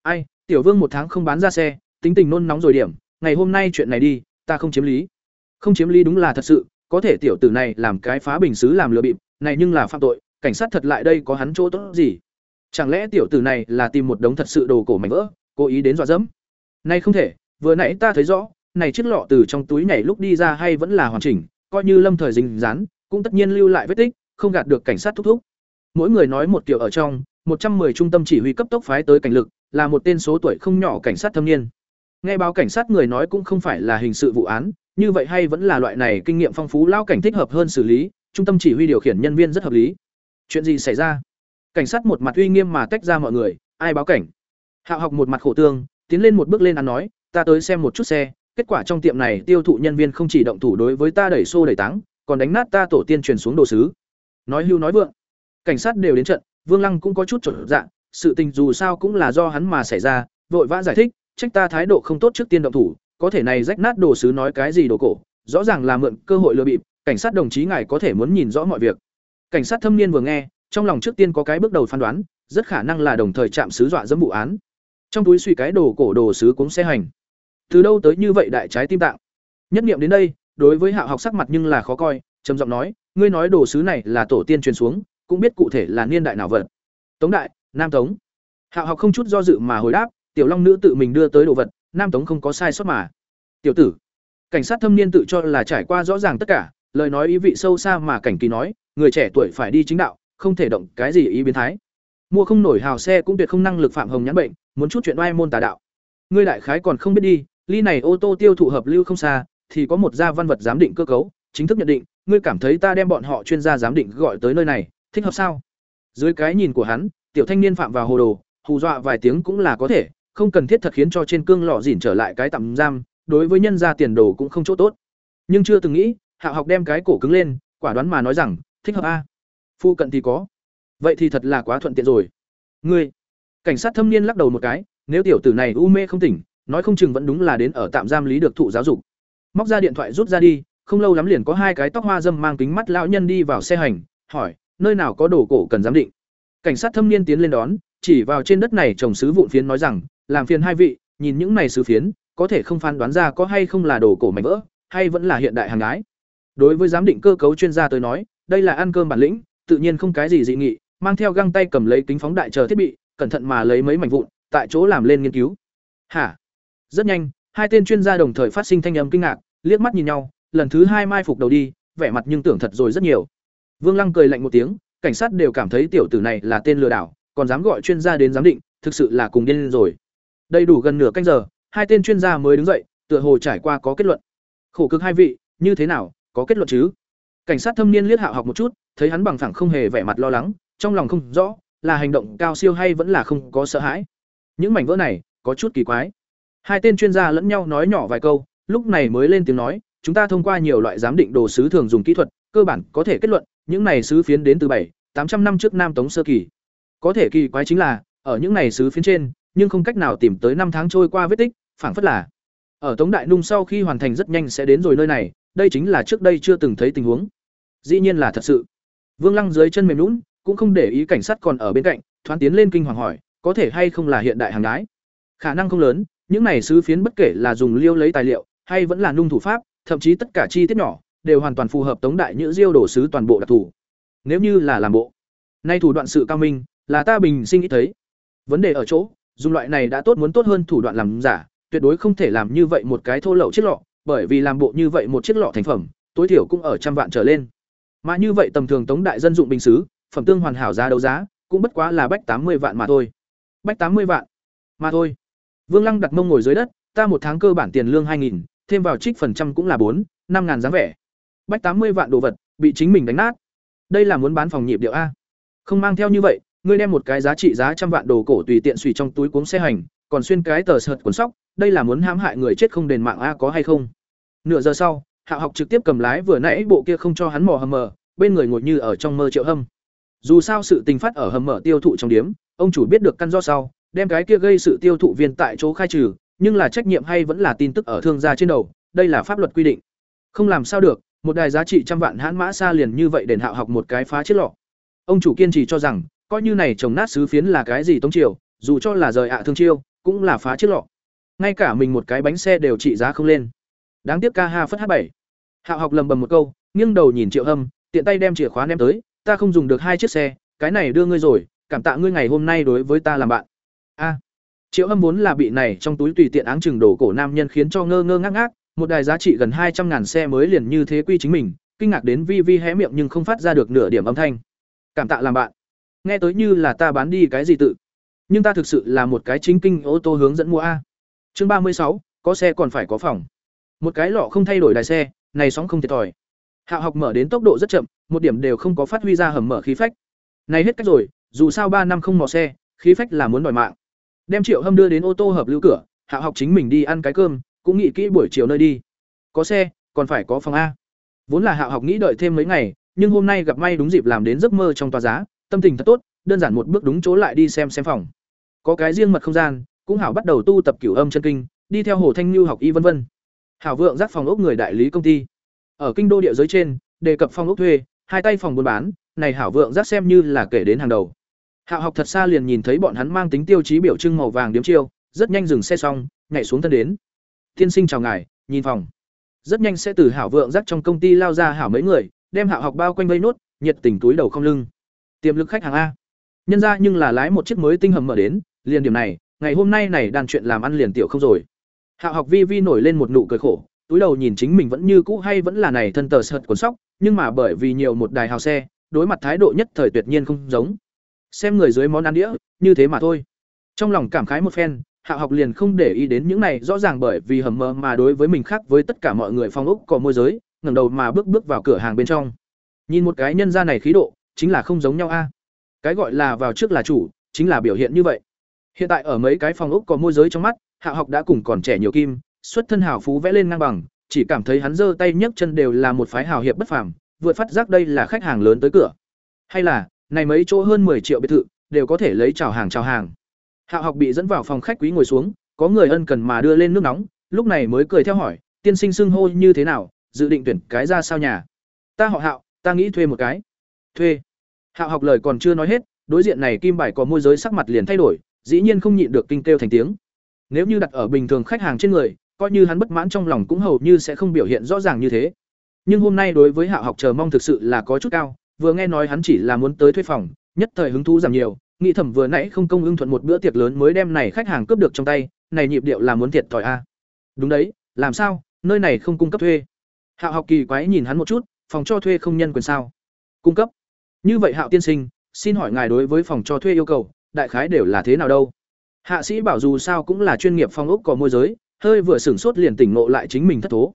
Ai, tiểu vương một tháng không bán ra xe, tính tình nôn nóng rồi điểm, ngày hôm nay chuyện này đi, ta không chiếm lý. Không chiếm lý đúng là thật sự, có thể tiểu tử này làm cái phá bình xứ làm lừa bịp này nhưng là phạm tội, cảnh sát thật lại đây có hắn chỗ tốt gì? Chẳng lẽ tiểu tử này là tìm một đống thật sự đồ cổ mảnh vỡ, cố ý đến dọa dẫm? Nay không thể, vừa nãy ta thấy rõ, này chiếc lọ từ trong túi nhảy lúc đi ra hay vẫn là hoàn chỉnh, coi như lâm thời dính dán, cũng tất nhiên lưu lại vết tích, không gạt được cảnh sát thúc thúc. Mỗi người nói một kiểu ở trong, một trăm 110 trung tâm chỉ huy cấp tốc phái tới cảnh lực, là một tên số tuổi không nhỏ cảnh sát thâm niên. Nghe báo cảnh sát người nói cũng không phải là hình sự vụ án, như vậy hay vẫn là loại này kinh nghiệm phong phú lao cảnh thích hợp hơn xử lý trung tâm chỉ huy điều khiển nhân viên rất hợp lý. Chuyện gì xảy ra? Cảnh sát một mặt uy nghiêm mà tách ra mọi người, ai báo cảnh? Hạ học một mặt khổ tương, tiến lên một bước lên ăn nói, ta tới xem một chút xe, kết quả trong tiệm này tiêu thụ nhân viên không chỉ động thủ đối với ta đẩy xô đẩy táng, còn đánh nát ta tổ tiên truyền xuống đồ sứ. Nói hưu nói vượng. Cảnh sát đều đến trận, vương lăng cũng có chút trở dạng sự tình dù sao cũng là do hắn mà xảy ra, vội vã giải thích, trách ta thái độ không tốt trước tiên động thủ, có thể này rách nát đồ sứ nói cái gì đồ cổ, rõ ràng là mượn cơ hội lừa bịp cảnh sát đồng chí ngài có thể muốn nhìn rõ mọi việc. Cảnh sát thâm niên vừa nghe, trong lòng trước tiên có cái bước đầu phán đoán, rất khả năng là đồng thời chạm sứ dọa dẫm vụ án. Trong túi suy cái đồ cổ đồ sứ cũng xe hành. Từ đâu tới như vậy đại trái tim tạng? Nhất nghiệm đến đây, đối với hạ học sắc mặt nhưng là khó coi, trầm giọng nói, ngươi nói đồ sứ này là tổ tiên truyền xuống, cũng biết cụ thể là niên đại nào vật. Tống đại, nam tống. Hạ học không chút do dự mà hồi đáp, tiểu long nữ tự mình đưa tới đồ vật, nam tống không có sai sót mà. Tiểu tử. Cảnh sát thâm niên tự cho là trải qua rõ ràng tất cả lời nói ý vị sâu xa mà cảnh kỳ nói, người trẻ tuổi phải đi chính đạo, không thể động cái gì ý biến thái. Mua không nổi hào xe cũng tuyệt không năng lực phạm hồng nhãn bệnh, muốn chút chuyện oai môn tà đạo. Ngươi đại khái còn không biết đi, ly này ô tô tiêu thụ hợp lưu không xa, thì có một gia văn vật giám định cơ cấu, chính thức nhận định, ngươi cảm thấy ta đem bọn họ chuyên gia giám định gọi tới nơi này, thích hợp sao? Dưới cái nhìn của hắn, tiểu thanh niên phạm vào hồ đồ, hù dọa vài tiếng cũng là có thể, không cần thiết thật khiến cho trên cương lọ dỉn trở lại cái tạm giam, đối với nhân gia tiền đồ cũng không chỗ tốt. Nhưng chưa từng nghĩ Hạo học đem cái cổ cứng lên, quả đoán mà nói rằng, thích hợp a. Phu cận thì có. Vậy thì thật là quá thuận tiện rồi. Ngươi. Cảnh sát thâm niên lắc đầu một cái, nếu tiểu tử này u mê không tỉnh, nói không chừng vẫn đúng là đến ở tạm giam lý được thụ giáo dục. Móc ra điện thoại rút ra đi, không lâu lắm liền có hai cái tóc hoa dâm mang kính mắt lão nhân đi vào xe hành, hỏi, nơi nào có đồ cổ cần giám định? Cảnh sát thâm niên tiến lên đón, chỉ vào trên đất này trồng sứ vụn phiến nói rằng, làm phiền hai vị, nhìn những này sứ phiến, có thể không phán đoán ra có hay không là đồ cổ mảnh vỡ, hay vẫn là hiện đại hàng ái? Đối với giám định cơ cấu chuyên gia tới nói, đây là ăn cơm bản lĩnh, tự nhiên không cái gì dị nghị, mang theo găng tay cầm lấy kính phóng đại chờ thiết bị, cẩn thận mà lấy mấy mảnh vụn, tại chỗ làm lên nghiên cứu. Hả? Rất nhanh, hai tên chuyên gia đồng thời phát sinh thanh âm kinh ngạc, liếc mắt nhìn nhau, lần thứ hai mai phục đầu đi, vẻ mặt nhưng tưởng thật rồi rất nhiều. Vương lăng cười lạnh một tiếng, cảnh sát đều cảm thấy tiểu tử này là tên lừa đảo, còn dám gọi chuyên gia đến giám định, thực sự là cùng điên rồi. Đầy đủ gần nửa canh giờ, hai tên chuyên gia mới đứng dậy, tựa hồ trải qua có kết luận. Khổ cực hai vị, như thế nào có kết luận chứ? Cảnh sát thâm niên liếc hạo học một chút, thấy hắn bằng phẳng không hề vẻ mặt lo lắng, trong lòng không rõ, là hành động cao siêu hay vẫn là không có sợ hãi. Những mảnh vỡ này, có chút kỳ quái. Hai tên chuyên gia lẫn nhau nói nhỏ vài câu, lúc này mới lên tiếng nói, chúng ta thông qua nhiều loại giám định đồ sứ thường dùng kỹ thuật, cơ bản có thể kết luận, những này sứ phiến đến từ bảy, tám trăm năm trước nam tống sơ kỳ. Có thể kỳ quái chính là, ở những này sứ phiến trên, nhưng không cách nào tìm tới năm tháng trôi qua vết tích, phảng phất là, ở tống đại nung sau khi hoàn thành rất nhanh sẽ đến rồi nơi này đây chính là trước đây chưa từng thấy tình huống. Dĩ nhiên là thật sự. Vương lăng dưới chân mềm lún cũng không để ý cảnh sát còn ở bên cạnh, thoáng tiến lên kinh hoàng hỏi, có thể hay không là hiện đại hàng đái khả năng không lớn, những này sứ phiến bất kể là dùng liêu lấy tài liệu, hay vẫn là nung thủ pháp, thậm chí tất cả chi tiết nhỏ, đều hoàn toàn phù hợp tống đại nhữ diêu đổ sứ toàn bộ đặc thù. Nếu như là làm bộ, nay thủ đoạn sự cao minh, là ta bình sinh nghĩ thấy. Vấn đề ở chỗ, dùng loại này đã tốt muốn tốt hơn thủ đoạn làm giả, tuyệt đối không thể làm như vậy một cái thô lậu chiếc lọ bởi vì làm bộ như vậy một chiếc lọ thành phẩm, tối thiểu cũng ở trăm vạn trở lên. Mà như vậy tầm thường tống đại dân dụng bình sứ phẩm tương hoàn hảo giá đấu giá, cũng bất quá là bách tám mươi vạn mà thôi. Bách tám mươi vạn? Mà thôi. Vương lăng đặt mông ngồi dưới đất, ta một tháng cơ bản tiền lương hai nghìn, thêm vào trích phần trăm cũng là bốn, năm ngàn dáng vẻ. Bách tám mươi vạn đồ vật, bị chính mình đánh nát. Đây là muốn bán phòng nhịp điệu a. Không mang theo như vậy, ngươi đem một cái giá trị giá trăm vạn đồ cổ tùy tiện suy trong túi cuống xe hành, còn xuyên cái tờ sợt cuốn sóc, đây là muốn hãm hại người chết không đền mạng a có hay không? Nửa giờ sau, hạ học trực tiếp cầm lái vừa nãy bộ kia không cho hắn mò hầm mờ, bên người ngồi như ở trong mơ triệu hâm. Dù sao sự tình phát ở hầm mở tiêu thụ trong điếm, ông chủ biết được căn do sau, đem cái kia gây sự tiêu thụ viên tại chỗ khai trừ, nhưng là trách nhiệm hay vẫn là tin tức ở thương gia trên đầu, đây là pháp luật quy định. Không làm sao được, một đài giá trị trăm vạn hãn mã xa liền như vậy đền hạo học một cái phá chiếc lọ. Ông chủ kiên trì cho rằng, coi như này trồng nát sứ phiến là cái gì tống triều, dù cho là rời ạ thương chiêu, cũng là phá chiếc lọ. Ngay cả mình một cái bánh xe đều trị giá không lên đáng tiếc ca ha phất h bảy. Hạo học lầm bầm một câu, nghiêng đầu nhìn triệu hâm, tiện tay đem chìa khóa ném tới, ta không dùng được hai chiếc xe, cái này đưa ngươi rồi, cảm tạ ngươi ngày hôm nay đối với ta làm bạn. A. Triệu hâm vốn là bị này trong túi tùy tiện áng chừng đổ cổ nam nhân khiến cho ngơ ngơ ngác ngác, một đài giá trị gần hai trăm ngàn xe mới liền như thế quy chính mình, kinh ngạc đến vi vi hé miệng nhưng không phát ra được nửa điểm âm thanh. Cảm tạ làm bạn. Nghe tới như là ta bán đi cái gì tự, nhưng ta thực sự là một cái chính kinh ô tô hướng dẫn mua a. Chương ba mươi sáu, có xe còn phải có phòng một cái lọ không thay đổi đài xe, này sóng không thiệt thòi. Hạ học mở đến tốc độ rất chậm, một điểm đều không có phát huy ra hầm mở khí phách. Này hết cách rồi, dù sao ba năm không mò xe, khí phách là muốn đòi mạng. Đem triệu hâm đưa đến ô tô hợp lưu cửa, hạ học chính mình đi ăn cái cơm, cũng nghĩ kỹ buổi chiều nơi đi. Có xe, còn phải có phòng a. Vốn là hạ học nghĩ đợi thêm mấy ngày, nhưng hôm nay gặp may đúng dịp làm đến giấc mơ trong tòa giá, tâm tình thật tốt, đơn giản một bước đúng chỗ lại đi xem xem phòng. Có cái riêng mật không gian, cũng hảo bắt đầu tu tập cửu âm chân kinh, đi theo hồ thanh lưu học y vân vân hảo vượng giác phòng ốc người đại lý công ty. Ở kinh đô địa giới trên, đề cập phòng ốc thuê, hai tay phòng buôn bán, này hảo vượng giác xem như là kể đến hàng đầu. Hạo học thật xa liền nhìn thấy bọn hắn mang tính tiêu chí biểu trưng màu vàng điếm chiêu, rất nhanh dừng xe xong, nhảy xuống thân đến. Tiên sinh chào ngài, nhìn phòng. Rất nhanh sẽ từ hảo vượng giác trong công ty lao ra hảo mấy người, đem hạo học bao quanh vây nốt, nhiệt tình túi đầu không lưng. Tiềm lực khách hàng a. Nhân ra nhưng là lái một chiếc mới tinh hầm mở đến, liền điểm này, ngày hôm nay này đàn chuyện làm ăn liền tiểu không rồi hạo học vi vi nổi lên một nụ cười khổ, túi đầu nhìn chính mình vẫn như cũ hay vẫn là này thân tờ sợt cuốn sóc, nhưng mà bởi vì nhiều một đài hào xe, đối mặt thái độ nhất thời tuyệt nhiên không giống. Xem người dưới món ăn đĩa, như thế mà thôi. Trong lòng cảm khái một phen hạ học liền không để ý đến những này, rõ ràng bởi vì hầm mờ mà đối với mình khác với tất cả mọi người phong ốc có môi giới, ngẩng đầu mà bước bước vào cửa hàng bên trong. Nhìn một cái nhân gia này khí độ, chính là không giống nhau a. Cái gọi là vào trước là chủ, chính là biểu hiện như vậy. Hiện tại ở mấy cái phòng ốc có môi giới trong mắt hạ học đã cùng còn trẻ nhiều kim, xuất thân hào phú vẽ lên ngang bằng, chỉ cảm thấy hắn giơ tay nhấc chân đều là một phái hào hiệp bất phàm, vượt phát giác đây là khách hàng lớn tới cửa. Hay là, này mấy chỗ hơn 10 triệu biệt thự, đều có thể lấy chào hàng chào hàng. Hạ học bị dẫn vào phòng khách quý ngồi xuống, có người ân cần mà đưa lên nước nóng, lúc này mới cười theo hỏi, tiên sinh xưng hô như thế nào, dự định tuyển cái ra sao nhà? Ta họ hạo, ta nghĩ thuê một cái. Thuê? Hạo học lời còn chưa nói hết, đối diện này kim bài có môi giới sắc mặt liền thay đổi, dĩ nhiên không nhịn được kinh kêu thành tiếng nếu như đặt ở bình thường khách hàng trên người, coi như hắn bất mãn trong lòng cũng hầu như sẽ không biểu hiện rõ ràng như thế. Nhưng hôm nay đối với hạo học chờ mong thực sự là có chút cao, vừa nghe nói hắn chỉ là muốn tới thuê phòng, nhất thời hứng thú giảm nhiều, nghĩ thầm vừa nãy không công ưng thuận một bữa tiệc lớn mới đem này khách hàng cướp được trong tay, này nhịp điệu là muốn thiệt thòi a. Đúng đấy, làm sao, nơi này không cung cấp thuê. Hạo học kỳ quái nhìn hắn một chút, phòng cho thuê không nhân quyền sao? Cung cấp. Như vậy hạo tiên sinh, xin hỏi ngài đối với phòng cho thuê yêu cầu, đại khái đều là thế nào đâu? Hạ sĩ bảo dù sao cũng là chuyên nghiệp phong ốc có môi giới hơi vừa sửng sốt liền tỉnh ngộ lại chính mình thất thố.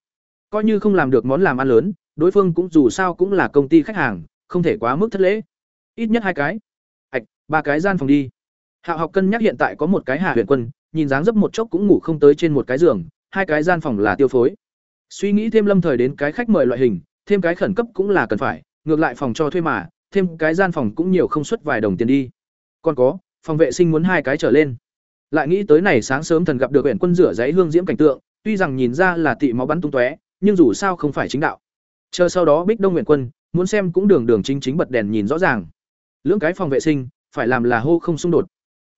Coi như không làm được món làm ăn lớn đối phương cũng dù sao cũng là công ty khách hàng không thể quá mức thất lễ. Ít nhất hai cái. Hạch, ba cái gian phòng đi. Hạo học cân nhắc hiện tại có một cái hạ huyện quân nhìn dáng dấp một chốc cũng ngủ không tới trên một cái giường hai cái gian phòng là tiêu phối. Suy nghĩ thêm lâm thời đến cái khách mời loại hình thêm cái khẩn cấp cũng là cần phải ngược lại phòng cho thuê mà thêm cái gian phòng cũng nhiều không xuất vài đồng tiền đi. Còn có phòng vệ sinh muốn hai cái trở lên lại nghĩ tới này sáng sớm thần gặp được huyện quân rửa giấy hương diễm cảnh tượng, tuy rằng nhìn ra là tị máu bắn tung tóe, nhưng dù sao không phải chính đạo. Chờ sau đó bích đông huyện quân, muốn xem cũng đường đường chính chính bật đèn nhìn rõ ràng. Lưỡng cái phòng vệ sinh, phải làm là hô không xung đột.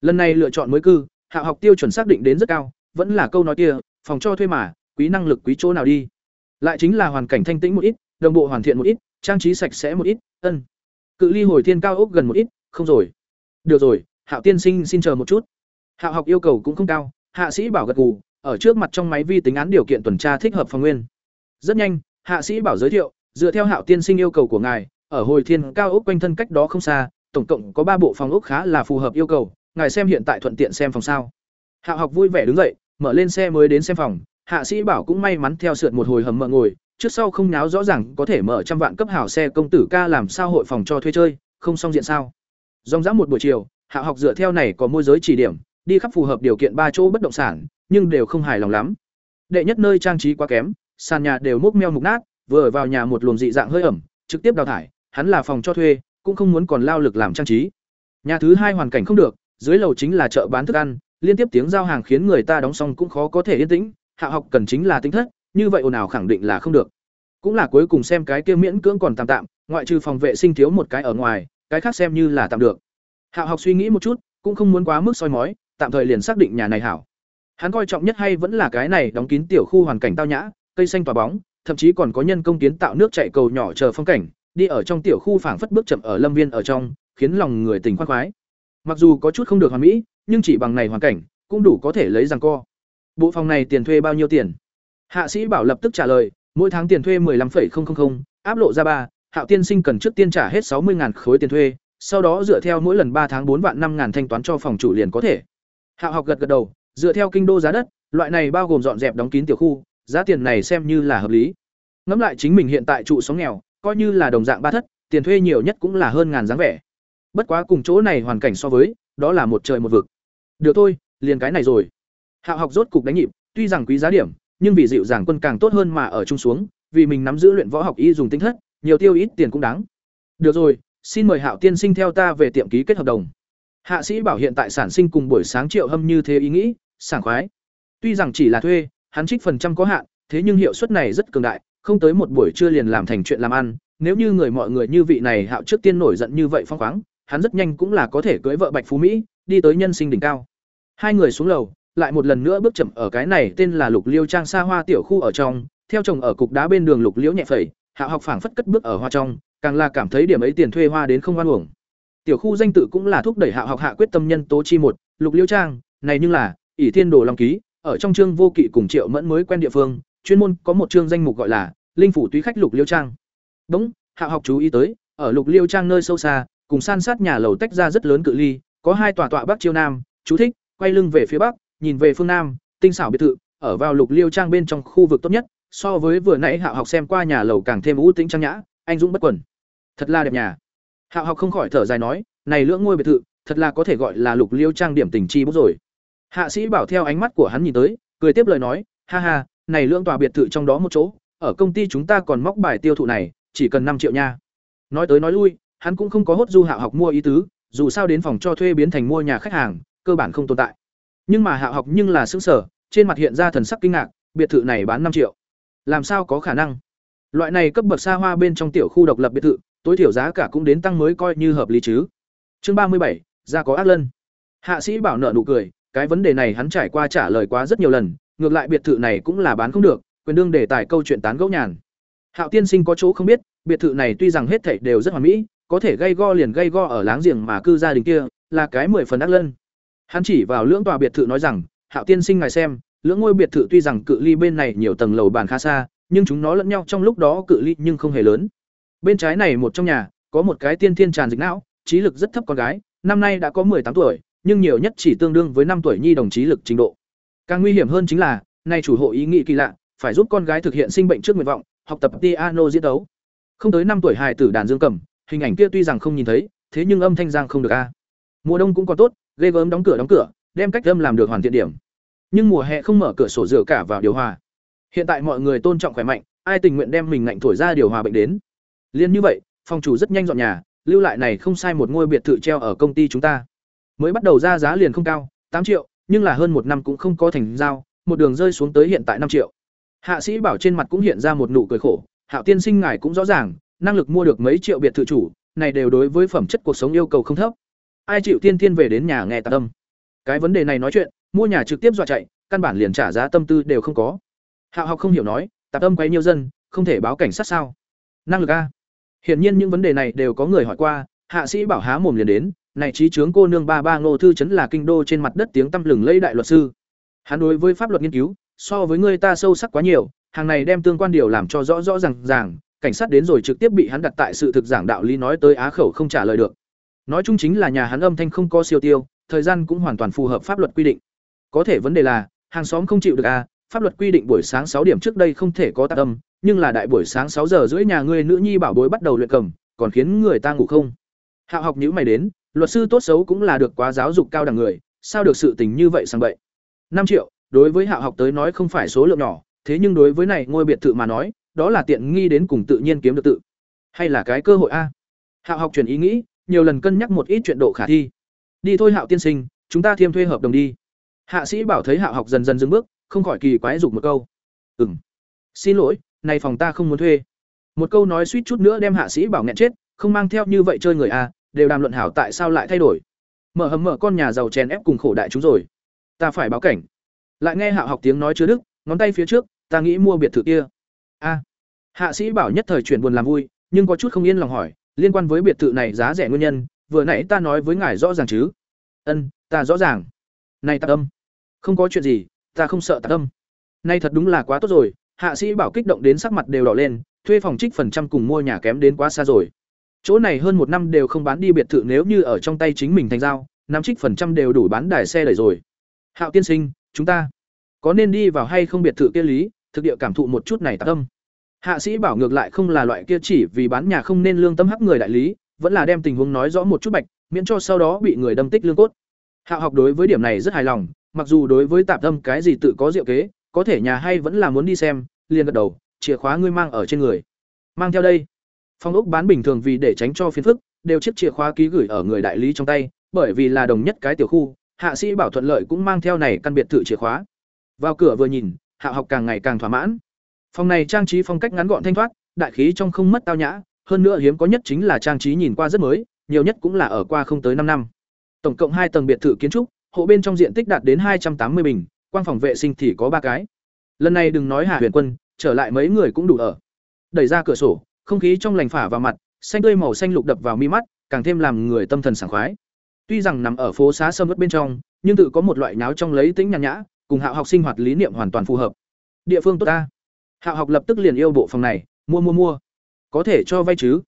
Lần này lựa chọn mới cư, hạ học tiêu chuẩn xác định đến rất cao, vẫn là câu nói kia, phòng cho thuê mà, quý năng lực quý chỗ nào đi. Lại chính là hoàn cảnh thanh tĩnh một ít, đồng bộ hoàn thiện một ít, trang trí sạch sẽ một ít, ân. Cự ly hồi thiên cao ốc gần một ít, không rồi. Được rồi, hạo tiên sinh xin chờ một chút hạo học yêu cầu cũng không cao, hạ sĩ bảo gật gù, ở trước mặt trong máy vi tính án điều kiện tuần tra thích hợp phòng nguyên. Rất nhanh, hạ sĩ bảo giới thiệu, dựa theo hạo tiên sinh yêu cầu của ngài, ở hồi thiên cao ốc quanh thân cách đó không xa, tổng cộng có ba bộ phòng ốc khá là phù hợp yêu cầu, ngài xem hiện tại thuận tiện xem phòng sao. Hạo học vui vẻ đứng dậy, mở lên xe mới đến xem phòng, hạ sĩ bảo cũng may mắn theo sượt một hồi hầm mở ngồi, trước sau không nháo rõ ràng có thể mở trăm vạn cấp hảo xe công tử ca làm sao hội phòng cho thuê chơi, không xong diện sao. Dòng dã một buổi chiều, hạ học dựa theo này có môi giới chỉ điểm đi khắp phù hợp điều kiện ba chỗ bất động sản, nhưng đều không hài lòng lắm. Đệ nhất nơi trang trí quá kém, sàn nhà đều mốc meo mục nát, vừa vào nhà một luồng dị dạng hơi ẩm, trực tiếp đào thải, hắn là phòng cho thuê, cũng không muốn còn lao lực làm trang trí. Nhà thứ hai hoàn cảnh không được, dưới lầu chính là chợ bán thức ăn, liên tiếp tiếng giao hàng khiến người ta đóng xong cũng khó có thể yên tĩnh, hạ học cần chính là tính thất, như vậy ồn ào khẳng định là không được. Cũng là cuối cùng xem cái kia miễn cưỡng còn tạm tạm, ngoại trừ phòng vệ sinh thiếu một cái ở ngoài, cái khác xem như là tạm được. Hạ học suy nghĩ một chút, cũng không muốn quá mức soi mói tạm thời liền xác định nhà này hảo. Hắn coi trọng nhất hay vẫn là cái này đóng kín tiểu khu hoàn cảnh tao nhã cây xanh tỏa bóng thậm chí còn có nhân công kiến tạo nước chạy cầu nhỏ chờ phong cảnh đi ở trong tiểu khu phảng phất bước chậm ở lâm viên ở trong khiến lòng người tỉnh khoan khoái. Mặc dù có chút không được hoàn mỹ nhưng chỉ bằng này hoàn cảnh cũng đủ có thể lấy rằng co. Bộ phòng này tiền thuê bao nhiêu tiền? Hạ sĩ bảo lập tức trả lời mỗi tháng tiền thuê 15,000, áp lộ ra ba hạo tiên sinh cần trước tiên trả hết 60.000 khối tiền thuê sau đó dựa theo mỗi lần ba tháng bốn vạn năm ngàn thanh toán cho phòng chủ liền có thể hạo học gật gật đầu, dựa theo kinh đô giá đất, loại này bao gồm dọn dẹp đóng kín tiểu khu, giá tiền này xem như là hợp lý. Ngẫm lại chính mình hiện tại trụ sống nghèo, coi như là đồng dạng ba thất, tiền thuê nhiều nhất cũng là hơn ngàn dáng vẻ. Bất quá cùng chỗ này hoàn cảnh so với, đó là một trời một vực. Được thôi, liền cái này rồi. Hạo học rốt cục đánh nhịp, tuy rằng quý giá điểm, nhưng vì dịu dàng quân càng tốt hơn mà ở chung xuống, vì mình nắm giữ luyện võ học y dùng tinh thất, nhiều tiêu ít tiền cũng đáng. Được rồi, xin mời hạo tiên sinh theo ta về tiệm ký kết hợp đồng hạ sĩ bảo hiện tại sản sinh cùng buổi sáng triệu hâm như thế ý nghĩ, sảng khoái. Tuy rằng chỉ là thuê, hắn trích phần trăm có hạn, thế nhưng hiệu suất này rất cường đại, không tới một buổi trưa liền làm thành chuyện làm ăn. Nếu như người mọi người như vị này hạo trước tiên nổi giận như vậy phong khoáng, hắn rất nhanh cũng là có thể cưới vợ bạch phú mỹ, đi tới nhân sinh đỉnh cao. Hai người xuống lầu, lại một lần nữa bước chậm ở cái này tên là lục liêu trang xa hoa tiểu khu ở trong. Theo chồng ở cục đá bên đường lục liễu nhẹ phẩy hạ học phảng phất cất bước ở hoa trong, càng là cảm thấy điểm ấy tiền thuê hoa đến không oan uổng tiểu khu danh tự cũng là thúc đẩy hạ học hạ quyết tâm nhân tố chi một, lục Liêu trang, này nhưng là, ỷ thiên đồ long ký, ở trong chương vô kỵ cùng triệu mẫn mới quen địa phương, chuyên môn có một chương danh mục gọi là linh phủ túy khách lục liêu trang. Đúng, hạ học chú ý tới, ở lục liêu trang nơi sâu xa, cùng san sát nhà lầu tách ra rất lớn cự ly, có hai tòa tọa bắc chiêu nam, chú thích, quay lưng về phía bắc, nhìn về phương nam, tinh xảo biệt thự, ở vào lục liêu trang bên trong khu vực tốt nhất, so với vừa nãy hạ học xem qua nhà lầu càng thêm ưu tĩnh trang nhã, anh dũng bất quẩn thật là đẹp nhà hạ học không khỏi thở dài nói, này lưỡng ngôi biệt thự, thật là có thể gọi là lục liêu trang điểm tình chi bút rồi. Hạ sĩ bảo theo ánh mắt của hắn nhìn tới, cười tiếp lời nói, ha ha, này lưỡng tòa biệt thự trong đó một chỗ, ở công ty chúng ta còn móc bài tiêu thụ này, chỉ cần năm triệu nha. Nói tới nói lui, hắn cũng không có hốt du hạ học mua ý tứ, dù sao đến phòng cho thuê biến thành mua nhà khách hàng, cơ bản không tồn tại. Nhưng mà hạ học nhưng là xứng sở trên mặt hiện ra thần sắc kinh ngạc, biệt thự này bán năm triệu. Làm sao có khả năng? Loại này cấp bậc xa hoa bên trong tiểu khu độc lập biệt thự tối thiểu giá cả cũng đến tăng mới coi như hợp lý chứ. Chương ba mươi bảy, ra có ác lân. Hạ sĩ bảo nợ nụ cười, cái vấn đề này hắn trải qua trả lời quá rất nhiều lần, ngược lại biệt thự này cũng là bán không được, quyền đương để tải câu chuyện tán gẫu nhàn. Hạo tiên sinh có chỗ không biết, biệt thự này tuy rằng hết thảy đều rất hoàn mỹ, có thể gây go liền gây go ở láng giềng mà cư gia đình kia, là cái mười phần ác lân. Hắn chỉ vào lưỡng tòa biệt thự nói rằng, hạo tiên sinh ngài xem, lưỡng ngôi biệt thự tuy rằng cự ly bên này nhiều tầng lầu bàn khá xa, nhưng chúng nó lẫn nhau trong lúc đó cự ly nhưng không hề lớn bên trái này một trong nhà, có một cái tiên thiên tràn dịch não, trí lực rất thấp con gái, năm nay đã có tám tuổi, nhưng nhiều nhất chỉ tương đương với năm tuổi nhi đồng trí lực trình độ. Càng nguy hiểm hơn chính là, nay chủ hộ ý nghĩ kỳ lạ, phải giúp con gái thực hiện sinh bệnh trước nguyện vọng, học tập piano diễn đấu không tới năm tuổi hài tử đàn dương cầm, hình ảnh kia tuy rằng không nhìn thấy, thế nhưng âm thanh giang không được a. Mùa đông cũng còn tốt, ghê gớm đóng cửa đóng cửa, đem cách âm làm được hoàn thiện điểm. Nhưng mùa hè không mở cửa sổ rửa cả vào điều hòa. Hiện tại mọi người tôn trọng khỏe mạnh, ai tình nguyện đem mình ngạnh thổi ra điều hòa bệnh đến? Liên như vậy, phòng chủ rất nhanh dọn nhà, lưu lại này không sai một ngôi biệt thự treo ở công ty chúng ta. Mới bắt đầu ra giá liền không cao, tám triệu, nhưng là hơn một năm cũng không có thành giao, một đường rơi xuống tới hiện tại năm triệu. Hạ sĩ bảo trên mặt cũng hiện ra một nụ cười khổ, hạo tiên sinh ngài cũng rõ ràng, năng lực mua được mấy triệu biệt thự chủ, này đều đối với phẩm chất cuộc sống yêu cầu không thấp. Ai chịu tiên tiên về đến nhà nghe tạc tâm cái vấn đề này nói chuyện, mua nhà trực tiếp dọa chạy, căn bản liền trả giá tâm tư đều không có. Hạo học không hiểu nói tạp tâm quấy nhiều dân, không thể báo cảnh sát sao? Năng lực a hiển nhiên những vấn đề này đều có người hỏi qua, hạ sĩ bảo há mồm liền đến, này trí trướng cô nương ba ba ngô thư chấn là kinh đô trên mặt đất tiếng tăm lừng lẫy đại luật sư. Hắn đối với pháp luật nghiên cứu, so với người ta sâu sắc quá nhiều, hàng này đem tương quan điều làm cho rõ rõ ràng ràng, cảnh sát đến rồi trực tiếp bị hắn đặt tại sự thực giảng đạo lý nói tới á khẩu không trả lời được. Nói chung chính là nhà hắn âm thanh không có siêu tiêu, thời gian cũng hoàn toàn phù hợp pháp luật quy định. Có thể vấn đề là, hàng xóm không chịu được à pháp luật quy định buổi sáng sáu điểm trước đây không thể có tạc âm nhưng là đại buổi sáng sáu giờ rưỡi nhà ngươi nữ nhi bảo bối bắt đầu luyện cầm, còn khiến người ta ngủ không? Hạo học nhíu mày đến, luật sư tốt xấu cũng là được quá giáo dục cao đẳng người, sao được sự tình như vậy sang vậy năm triệu, đối với hạo học tới nói không phải số lượng nhỏ, thế nhưng đối với này ngôi biệt thự mà nói, đó là tiện nghi đến cùng tự nhiên kiếm được tự. Hay là cái cơ hội a? Hạo học chuyển ý nghĩ, nhiều lần cân nhắc một ít chuyện độ khả thi. Đi thôi hạo tiên sinh, chúng ta thiêm thuê hợp đồng đi. Hạ sĩ bảo thấy hạo học dần dần dừng bước, không khỏi kỳ quái dục một câu. Ừm. Xin lỗi này phòng ta không muốn thuê. Một câu nói suýt chút nữa đem hạ sĩ bảo nghẹn chết, không mang theo như vậy chơi người a đều đàm luận hảo tại sao lại thay đổi. Mở hầm mở con nhà giàu chèn ép cùng khổ đại chúng rồi. Ta phải báo cảnh. Lại nghe hạ học tiếng nói chứa đức, ngón tay phía trước, ta nghĩ mua biệt thự kia. A. Hạ sĩ bảo nhất thời chuyển buồn làm vui, nhưng có chút không yên lòng hỏi, liên quan với biệt thự này giá rẻ nguyên nhân, vừa nãy ta nói với ngài rõ ràng chứ? Ân, ta rõ ràng. Này ta âm. Không có chuyện gì, ta không sợ ta âm. Nay thật đúng là quá tốt rồi hạ sĩ bảo kích động đến sắc mặt đều đỏ lên thuê phòng trích phần trăm cùng mua nhà kém đến quá xa rồi. Chỗ này hơn một năm đều không bán đi biệt thự nếu như ở trong tay chính mình thành dao, năm trích phần trăm đều đủ bán đài xe đẩy rồi. Hạo tiên sinh chúng ta có nên đi vào hay không biệt thự kia lý thực địa cảm thụ một chút này tạc tâm. Hạ sĩ bảo ngược lại không là loại kia chỉ vì bán nhà không nên lương tâm hắc người đại lý vẫn là đem tình huống nói rõ một chút bạch miễn cho sau đó bị người đâm tích lương cốt. Hạo học đối với điểm này rất hài lòng mặc dù đối với tạp tâm cái gì tự có diệu kế có thể nhà hay vẫn là muốn đi xem, liền gật đầu, chìa khóa ngươi mang ở trên người. Mang theo đây. Phong ốc bán bình thường vì để tránh cho phiền phức, đều chiếc chìa khóa ký gửi ở người đại lý trong tay, bởi vì là đồng nhất cái tiểu khu, hạ sĩ bảo thuận lợi cũng mang theo này căn biệt thự chìa khóa. Vào cửa vừa nhìn, hạ học càng ngày càng thỏa mãn. Phòng này trang trí phong cách ngắn gọn thanh thoát, đại khí trong không mất tao nhã, hơn nữa hiếm có nhất chính là trang trí nhìn qua rất mới, nhiều nhất cũng là ở qua không tới năm năm. Tổng cộng hai tầng biệt thự kiến trúc, hộ bên trong diện tích đạt đến hai trăm tám mươi bình quang phòng vệ sinh thì có ba cái lần này đừng nói Hà huyền quân trở lại mấy người cũng đủ ở đẩy ra cửa sổ không khí trong lành phả vào mặt xanh tươi màu xanh lục đập vào mi mắt càng thêm làm người tâm thần sảng khoái tuy rằng nằm ở phố xá sâm ớt bên trong nhưng tự có một loại nháo trong lấy tính nhàn nhã cùng hạo học sinh hoạt lý niệm hoàn toàn phù hợp địa phương tốt ta Hạo học lập tức liền yêu bộ phòng này, mua mua mua. Có thể cho vay chứ?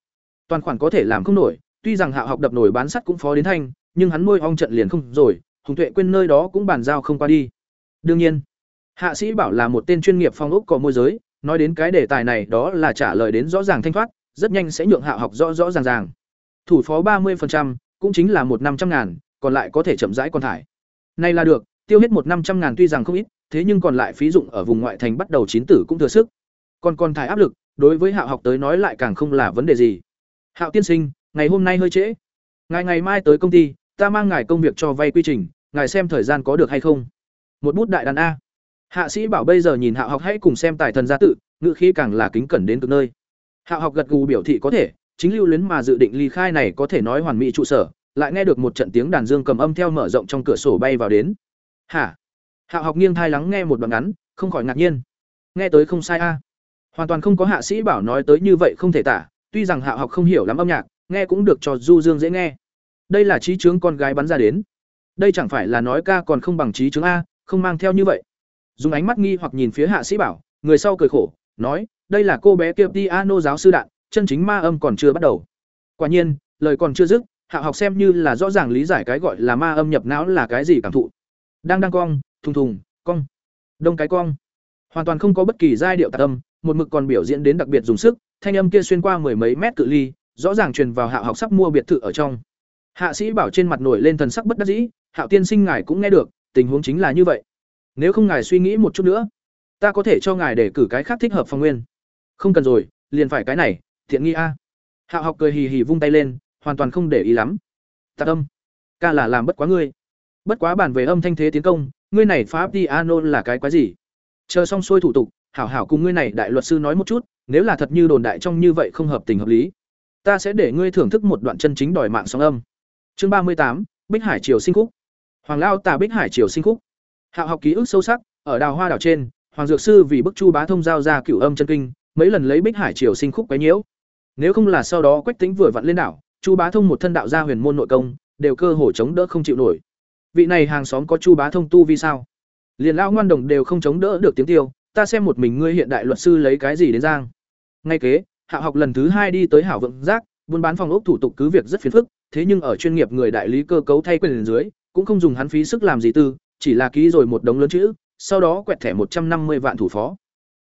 Toàn khoản có thể làm không nổi, tuy rằng Hạo học đập nổi bán sắt cũng phó đến thanh, nhưng hắn môi ong trận liền không rồi, Hùng Tuệ quên nơi đó cũng bàn giao không qua đi. Đương nhiên, Hạ sĩ bảo là một tên chuyên nghiệp phong ốc có môi giới, nói đến cái đề tài này đó là trả lời đến rõ ràng thanh thoát, rất nhanh sẽ nhượng hạ học rõ rõ ràng ràng. Thủ phó ba 30%, cũng chính là một năm trăm ngàn, còn lại có thể chậm rãi còn thải. nay là được, tiêu hết một năm trăm ngàn tuy rằng không ít, thế nhưng còn lại phí dụng ở vùng ngoại thành bắt đầu chín tử cũng thừa sức. Còn còn thải áp lực, đối với Hạo học tới nói lại càng không là vấn đề gì. Hạo tiên sinh, ngày hôm nay hơi trễ. Ngày ngày mai tới công ty, ta mang ngài công việc cho vay quy trình, ngài xem thời gian có được hay không. Một bút đại đàn a. Hạ sĩ bảo bây giờ nhìn hạ học hãy cùng xem tài thần gia tự, ngự khí càng là kính cẩn đến từ nơi. hạ học gật gù biểu thị có thể, chính lưu luyến mà dự định ly khai này có thể nói hoàn mỹ trụ sở, lại nghe được một trận tiếng đàn dương cầm âm theo mở rộng trong cửa sổ bay vào đến. Hả? hạ học nghiêng thai lắng nghe một đoạn ngắn, không khỏi ngạc nhiên. Nghe tới không sai a. Hoàn toàn không có hạ sĩ bảo nói tới như vậy không thể tả, tuy rằng hạ học không hiểu lắm âm nhạc, nghe cũng được cho du dương dễ nghe. Đây là trí chướng con gái bắn ra đến. Đây chẳng phải là nói ca còn không bằng trí chướng a, không mang theo như vậy. Dùng ánh mắt nghi hoặc nhìn phía hạ sĩ bảo, người sau cười khổ, nói, đây là cô bé kia piano giáo sư đạn, chân chính ma âm còn chưa bắt đầu. Quả nhiên, lời còn chưa dứt, Hạ học xem như là rõ ràng lý giải cái gọi là ma âm nhập não là cái gì cảm thụ. Đang đang cong, thùng thùng, cong. Đông cái cong. Hoàn toàn không có bất kỳ giai điệu tạc âm, một mực còn biểu diễn đến đặc biệt dùng sức, thanh âm kia xuyên qua mười mấy mét cự ly, rõ ràng truyền vào Hạ học sắp mua biệt thự ở trong. Hạ sĩ bảo trên mặt nổi lên thần sắc bất đắc dĩ, Hạo tiên sinh ngài cũng nghe được, tình huống chính là như vậy. Nếu không ngài suy nghĩ một chút nữa, ta có thể cho ngài để cử cái khác thích hợp phong nguyên. Không cần rồi, liền phải cái này, thiện nghi a. Hạo học cười hì hì vung tay lên, hoàn toàn không để ý lắm. Tạc âm, ca là làm bất quá ngươi. Bất quá bản về âm thanh thế tiến công, ngươi này phá piano là cái quái gì? Chờ xong xuôi thủ tục, hảo hảo cùng ngươi này đại luật sư nói một chút, nếu là thật như đồn đại trong như vậy không hợp tình hợp lý, ta sẽ để ngươi thưởng thức một đoạn chân chính đòi mạng sóng âm. Chương ba mươi tám, Bích Hải Triều sinh khúc. Hoàng Lão tà Bích Hải Triều sinh khúc. Hạo học ký ức sâu sắc, ở Đào Hoa đảo trên, Hoàng dược sư vì bức Chu Bá thông giao ra cửu âm chân kinh, mấy lần lấy Bích Hải Triều sinh khúc quấy nhiễu. Nếu không là sau đó Quách Tĩnh vừa vặn lên đảo, Chu Bá thông một thân đạo gia huyền môn nội công, đều cơ hồ chống đỡ không chịu nổi. Vị này hàng xóm có Chu Bá thông tu vì sao? Liền lão ngoan đồng đều không chống đỡ được tiếng tiêu, ta xem một mình ngươi hiện đại luật sư lấy cái gì đến giang. Ngay kế, Hạ học lần thứ hai đi tới Hảo Vượng Giác, buôn bán phòng ốc thủ tục cứ việc rất phiền phức, thế nhưng ở chuyên nghiệp người đại lý cơ cấu thay quyền dưới, cũng không dùng hắn phí sức làm gì tư, chỉ là ký rồi một đống lớn chữ, sau đó quẹt thẻ một trăm năm mươi vạn thủ phó.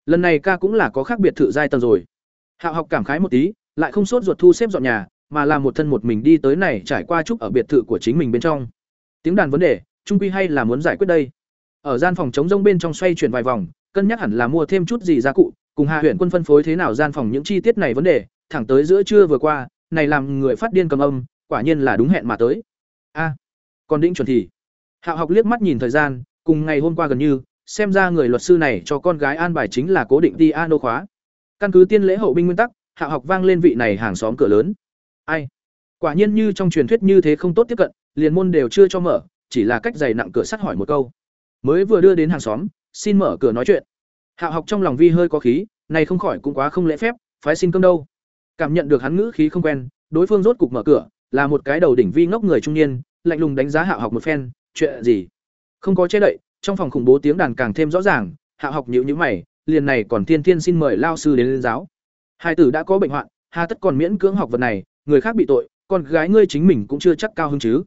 Lần này ca cũng là có khác biệt thự giai tầng rồi. Hạ học cảm khái một tí, lại không sốt ruột thu xếp dọn nhà, mà là một thân một mình đi tới này trải qua chút ở biệt thự của chính mình bên trong. Tiếng đàn vấn đề, trung quy hay là muốn giải quyết đây. Ở gian phòng chống rông bên trong xoay chuyển vài vòng, cân nhắc hẳn là mua thêm chút gì gia cụ, cùng Hà huyện quân phân phối thế nào gian phòng những chi tiết này vấn đề, thẳng tới giữa trưa vừa qua, này làm người phát điên cầm âm, quả nhiên là đúng hẹn mà tới. A, còn đĩnh chuẩn thì. Hạo học liếc mắt nhìn thời gian, cùng ngày hôm qua gần như, xem ra người luật sư này cho con gái an bài chính là cố định đi ano khóa. Căn cứ tiên lễ hậu binh nguyên tắc, Hạo học vang lên vị này hàng xóm cửa lớn. Ai? Quả nhiên như trong truyền thuyết như thế không tốt tiếp cận, liền môn đều chưa cho mở, chỉ là cách dày nặng cửa sắt hỏi một câu. Mới vừa đưa đến hàng xóm, xin mở cửa nói chuyện. Hạo học trong lòng vi hơi có khí, này không khỏi cũng quá không lễ phép, phái xin cơm đâu. Cảm nhận được hắn ngữ khí không quen, đối phương rốt cục mở cửa, là một cái đầu đỉnh vi ngốc người trung niên, lạnh lùng đánh giá Hạ học một phen, chuyện gì? Không có che đậy, trong phòng khủng bố tiếng đàn càng thêm rõ ràng, Hạ học nhữ nhữ mày, liền này còn Thiên Thiên xin mời lao sư đến lên giáo. Hai tử đã có bệnh hoạn, hà tất còn miễn cưỡng học vật này, người khác bị tội con gái ngươi chính mình cũng chưa chắc cao hơn chứ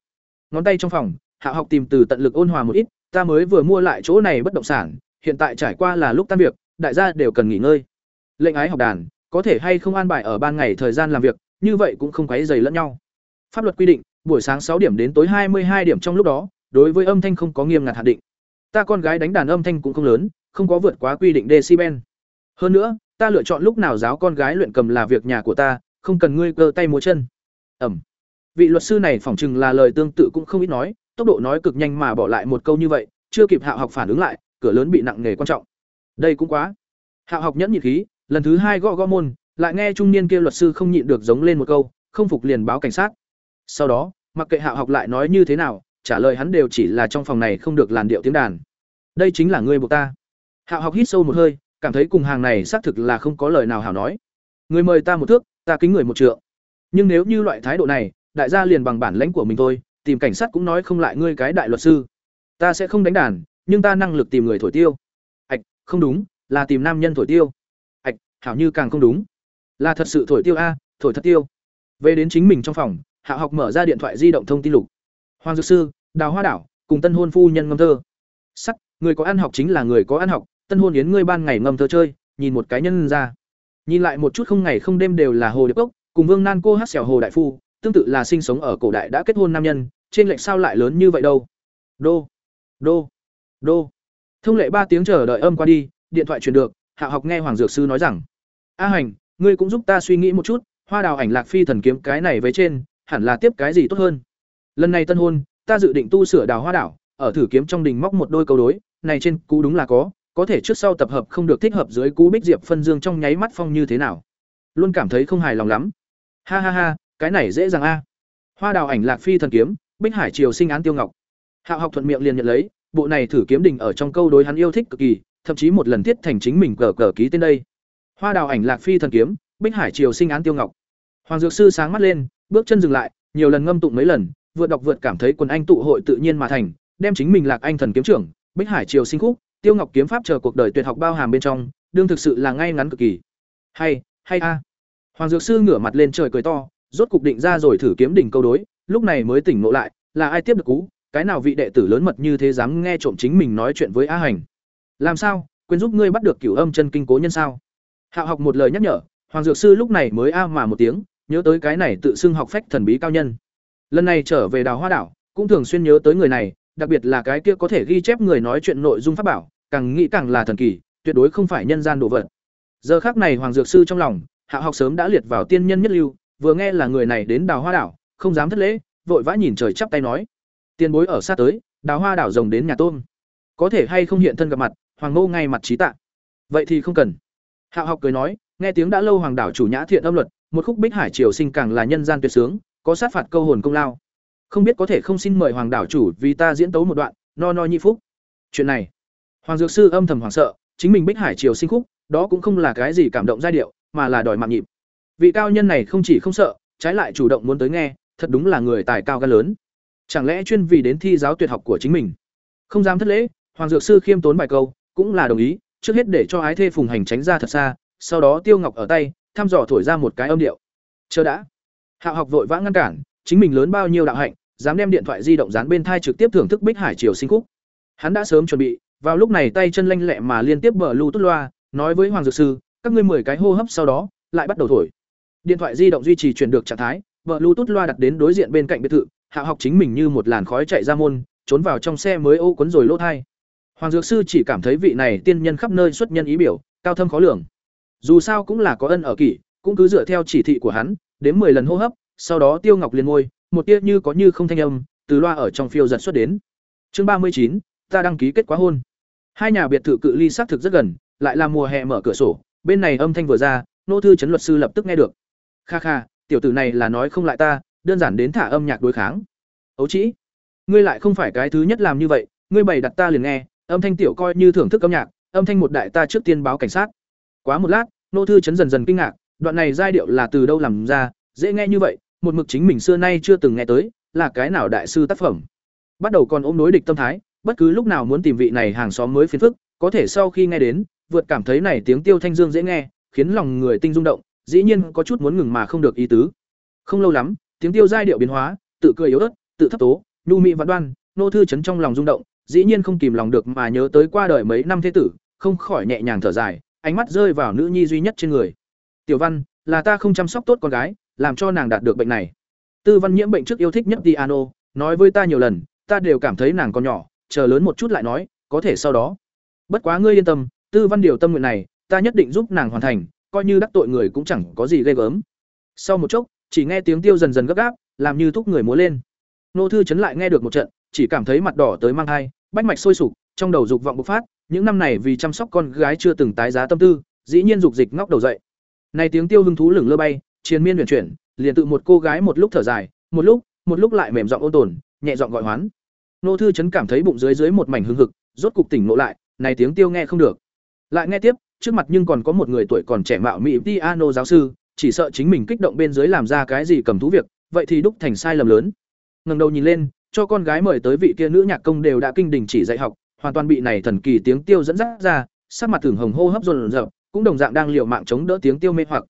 ngón tay trong phòng hạ học tìm từ tận lực ôn hòa một ít ta mới vừa mua lại chỗ này bất động sản hiện tại trải qua là lúc tan việc đại gia đều cần nghỉ ngơi lệnh ái học đàn có thể hay không an bài ở ban ngày thời gian làm việc như vậy cũng không quấy dày lẫn nhau pháp luật quy định buổi sáng sáu điểm đến tối hai mươi hai điểm trong lúc đó, đối với âm thanh không có nghiêm ngặt hạn định. Ta con gái đánh đàn âm thanh cũng không lớn, không có vượt quá quy định decibel. Hơn nữa, ta lựa chọn lúc nào giáo con gái luyện cầm là việc nhà của ta, không cần ngươi cơ tay múa chân. Ẩm. Vị luật sư này phỏng chừng là lời tương tự cũng không ít nói, tốc độ nói cực nhanh mà bỏ lại một câu như vậy, chưa kịp hạo học phản ứng lại, cửa lớn bị nặng nề quan trọng. Đây cũng quá. Hạo học nhẫn nhịn khí, lần thứ hai gõ gõ môn, lại nghe trung niên kia luật sư không nhịn được giống lên một câu, không phục liền báo cảnh sát sau đó, mặc kệ hạo học lại nói như thế nào, trả lời hắn đều chỉ là trong phòng này không được làn điệu tiếng đàn. Đây chính là ngươi buộc ta. Hạo học hít sâu một hơi, cảm thấy cùng hàng này xác thực là không có lời nào hảo nói. Người mời ta một thước, ta kính người một trượng. Nhưng nếu như loại thái độ này, đại gia liền bằng bản lãnh của mình thôi, tìm cảnh sát cũng nói không lại ngươi cái đại luật sư. Ta sẽ không đánh đàn, nhưng ta năng lực tìm người thổi tiêu. Ạch, không đúng, là tìm nam nhân thổi tiêu. Hảo như càng không đúng. Là thật sự thổi tiêu a, thổi thật tiêu. Về đến chính mình trong phòng hạ học mở ra điện thoại di động thông tin lục. Hoàng dược sư, đào hoa đảo, cùng tân hôn phu nhân ngâm thơ. Sắc, người có ăn học chính là người có ăn học, tân hôn yến ngươi ban ngày ngâm thơ chơi, nhìn một cái nhân ra. Nhìn lại một chút không ngày không đêm đều là hồ điệp cốc, cùng vương nan cô hát xẻo hồ đại phu, tương tự là sinh sống ở cổ đại đã kết hôn nam nhân, trên lệnh sao lại lớn như vậy đâu? Đô đô đô. Thông lệ ba tiếng chờ đợi âm qua đi, điện thoại truyền được, hạ học nghe hoàng dược sư nói rằng, a hành, ngươi cũng giúp ta suy nghĩ một chút, hoa đào ảnh lạc phi thần kiếm cái này với trên hẳn là tiếp cái gì tốt hơn. Lần này tân hôn, ta dự định tu sửa đào hoa đảo, ở thử kiếm trong đình móc một đôi câu đối, này trên cú đúng là có có thể trước sau tập hợp không được thích hợp dưới cú bích diệp phân dương trong nháy mắt phong như thế nào. Luôn cảm thấy không hài lòng lắm. Ha ha ha, cái này dễ dàng a. Hoa đào ảnh lạc phi thần kiếm, bích hải triều sinh án tiêu ngọc. Hạo học thuận miệng liền nhận lấy, bộ này thử kiếm đình ở trong câu đối hắn yêu thích cực kỳ, thậm chí một lần thiết thành chính mình cờ cờ ký tên đây. Hoa đào ảnh lạc phi thần kiếm, bích hải triều sinh án tiêu ngọc. Hoàng dược sư sáng mắt lên bước chân dừng lại, nhiều lần ngâm tụng mấy lần vượt đọc vượt cảm thấy quần anh tụ hội tự nhiên mà thành, đem chính mình lạc anh thần kiếm trưởng, bích hải triều sinh khúc, tiêu ngọc kiếm pháp chờ cuộc đời tuyệt học bao hàm bên trong, đương thực sự là ngay ngắn cực kỳ. Hay hay a. Hoàng dược sư ngửa mặt lên trời cười to, rốt cục định ra rồi thử kiếm đỉnh câu đối, lúc này mới tỉnh ngộ lại, là ai tiếp được cú? Cái nào vị đệ tử lớn mật như thế dám nghe trộm chính mình nói chuyện với a hành? Làm sao? Quên giúp ngươi bắt được cửu âm chân kinh cố nhân sao? Hạo học một lời nhắc nhở, hoàng dược sư lúc này mới a mà một tiếng nhớ tới cái này tự xưng học phách thần bí cao nhân. Lần này trở về đào hoa đảo, cũng thường xuyên nhớ tới người này, đặc biệt là cái kia có thể ghi chép người nói chuyện nội dung pháp bảo, càng nghĩ càng là thần kỳ, tuyệt đối không phải nhân gian đồ vật. Giờ khắc này hoàng dược sư trong lòng, hạ học sớm đã liệt vào tiên nhân nhất lưu, vừa nghe là người này đến đào hoa đảo, không dám thất lễ, vội vã nhìn trời chắp tay nói. Tiên bối ở xa tới, đào hoa đảo rồng đến nhà tôm. Có thể hay không hiện thân gặp mặt, hoàng ngô ngay mặt trí tạ. Vậy thì không cần. Hạ học cười nói, nghe tiếng đã lâu hoàng đảo chủ nhã thiện âm luật một khúc bích hải triều sinh càng là nhân gian tuyệt sướng, có sát phạt câu hồn công lao. Không biết có thể không xin mời hoàng đảo chủ vì ta diễn tấu một đoạn, no no nhi phúc. Chuyện này, hoàng dược sư âm thầm hoảng sợ, chính mình bích hải triều sinh khúc, đó cũng không là cái gì cảm động giai điệu, mà là đòi mạng nhịp. Vị cao nhân này không chỉ không sợ, trái lại chủ động muốn tới nghe, thật đúng là người tài cao gan lớn. Chẳng lẽ chuyên vì đến thi giáo tuyệt học của chính mình? Không dám thất lễ, hoàng dược sư khiêm tốn bài câu, cũng là đồng ý, trước hết để cho ái thê phùng hành tránh ra thật xa, sau đó tiêu ngọc ở tay thăm dò thổi ra một cái âm điệu. Chờ đã. Hạo học vội vã ngăn cản, chính mình lớn bao nhiêu đạo hạnh, dám đem điện thoại di động dán bên thai trực tiếp thưởng thức bích hải triều sinh khúc. Hắn đã sớm chuẩn bị, vào lúc này tay chân lanh lẹ mà liên tiếp bờ lưu tốt loa, nói với hoàng dược sư, các ngươi mười cái hô hấp sau đó, lại bắt đầu thổi. Điện thoại di động duy trì chuyển được trạng thái, bờ lưu tốt loa đặt đến đối diện bên cạnh biệt thự, hạ học chính mình như một làn khói chạy ra môn, trốn vào trong xe mới ô cuốn rồi lỗ thai. Hoàng dược sư chỉ cảm thấy vị này tiên nhân khắp nơi xuất nhân ý biểu, cao thâm khó lường dù sao cũng là có ân ở kỷ, cũng cứ dựa theo chỉ thị của hắn, đến mười lần hô hấp, sau đó tiêu ngọc liền ngôi, một tia như có như không thanh âm, từ loa ở trong phiêu giật xuất đến. Chương ba mươi chín, ta đăng ký kết quả hôn. Hai nhà biệt thự cự ly xác thực rất gần, lại là mùa hè mở cửa sổ, bên này âm thanh vừa ra, nô thư chấn luật sư lập tức nghe được. Kha kha, tiểu tử này là nói không lại ta, đơn giản đến thả âm nhạc đối kháng. Ấu trĩ, ngươi lại không phải cái thứ nhất làm như vậy, ngươi bày đặt ta liền nghe, âm thanh tiểu coi như thưởng thức âm nhạc, âm thanh một đại ta trước tiên báo cảnh sát quá một lát, nô thư chấn dần dần kinh ngạc, đoạn này giai điệu là từ đâu làm ra, dễ nghe như vậy, một mực chính mình xưa nay chưa từng nghe tới, là cái nào đại sư tác phẩm. Bắt đầu còn ôm đối địch tâm thái, bất cứ lúc nào muốn tìm vị này hàng xóm mới phiền phức, có thể sau khi nghe đến, vượt cảm thấy này tiếng tiêu thanh dương dễ nghe, khiến lòng người tinh rung động, dĩ nhiên có chút muốn ngừng mà không được ý tứ. Không lâu lắm, tiếng tiêu giai điệu biến hóa, tự cười yếu ớt, tự thấp tố, nhu mị văn đoan, nô thư chấn trong lòng rung động, dĩ nhiên không kìm lòng được mà nhớ tới qua đời mấy năm thế tử, không khỏi nhẹ nhàng thở dài ánh mắt rơi vào nữ nhi duy nhất trên người. Tiểu văn, là ta không chăm sóc tốt con gái, làm cho nàng đạt được bệnh này. Tư văn nhiễm bệnh trước yêu thích nhất piano nói với ta nhiều lần, ta đều cảm thấy nàng còn nhỏ, chờ lớn một chút lại nói, có thể sau đó. Bất quá ngươi yên tâm, tư văn điều tâm nguyện này, ta nhất định giúp nàng hoàn thành, coi như đắc tội người cũng chẳng có gì ghê gớm. Sau một chốc, chỉ nghe tiếng tiêu dần dần gấp gáp, làm như thúc người múa lên. Nô thư chấn lại nghe được một trận, chỉ cảm thấy mặt đỏ tới mang thai, bách mạch sôi sục, trong đầu dục vọng bộc phát những năm này vì chăm sóc con gái chưa từng tái giá tâm tư, dĩ nhiên dục dịch ngóc đầu dậy. Này tiếng tiêu hưng thú lửng lơ bay chiến miên huyền chuyển, liền tự một cô gái một lúc thở dài, một lúc một lúc lại mềm giọng ôn tồn, nhẹ giọng gọi hoán. Nô thư chấn cảm thấy bụng dưới dưới một mảnh hưng hực, rốt cục tỉnh ngộ lại, này tiếng tiêu nghe không được. Lại nghe tiếp, trước mặt nhưng còn có một người tuổi còn trẻ mạo mỹ piano giáo sư, chỉ sợ chính mình kích động bên dưới làm ra cái gì cầm thú việc, vậy thì đúc thành sai lầm lớn. Ngẩng đầu nhìn lên, cho con gái mời tới vị kia nữ nhạc công đều đã kinh đình chỉ dạy học hoàn toàn bị này thần kỳ tiếng tiêu dẫn dắt ra, sắc mặt thường hồng hô hấp dồn dập, cũng đồng dạng đang liều mạng chống đỡ tiếng tiêu mê hoặc.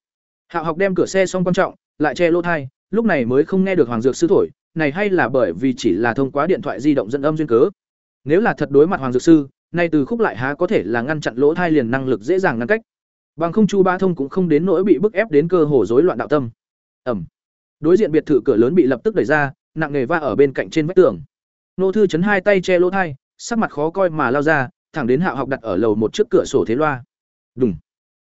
Hạo học đem cửa xe xong quan trọng, lại che lỗ thai, lúc này mới không nghe được hoàng dược sư thổi, này hay là bởi vì chỉ là thông qua điện thoại di động dẫn âm duyên cớ. Nếu là thật đối mặt hoàng dược sư, nay từ khúc lại há có thể là ngăn chặn lỗ thai liền năng lực dễ dàng ngăn cách. Bằng không chu ba thông cũng không đến nỗi bị bức ép đến cơ hồ rối loạn đạo tâm. Ẩm. Đối diện biệt thự cửa lớn bị lập tức đẩy ra, nặng nề va ở bên cạnh trên vách tường. Nô thư chấn hai tay che lỗ thai sắc mặt khó coi mà lao ra, thẳng đến hạo học đặt ở lầu một trước cửa sổ thế loa. Đúng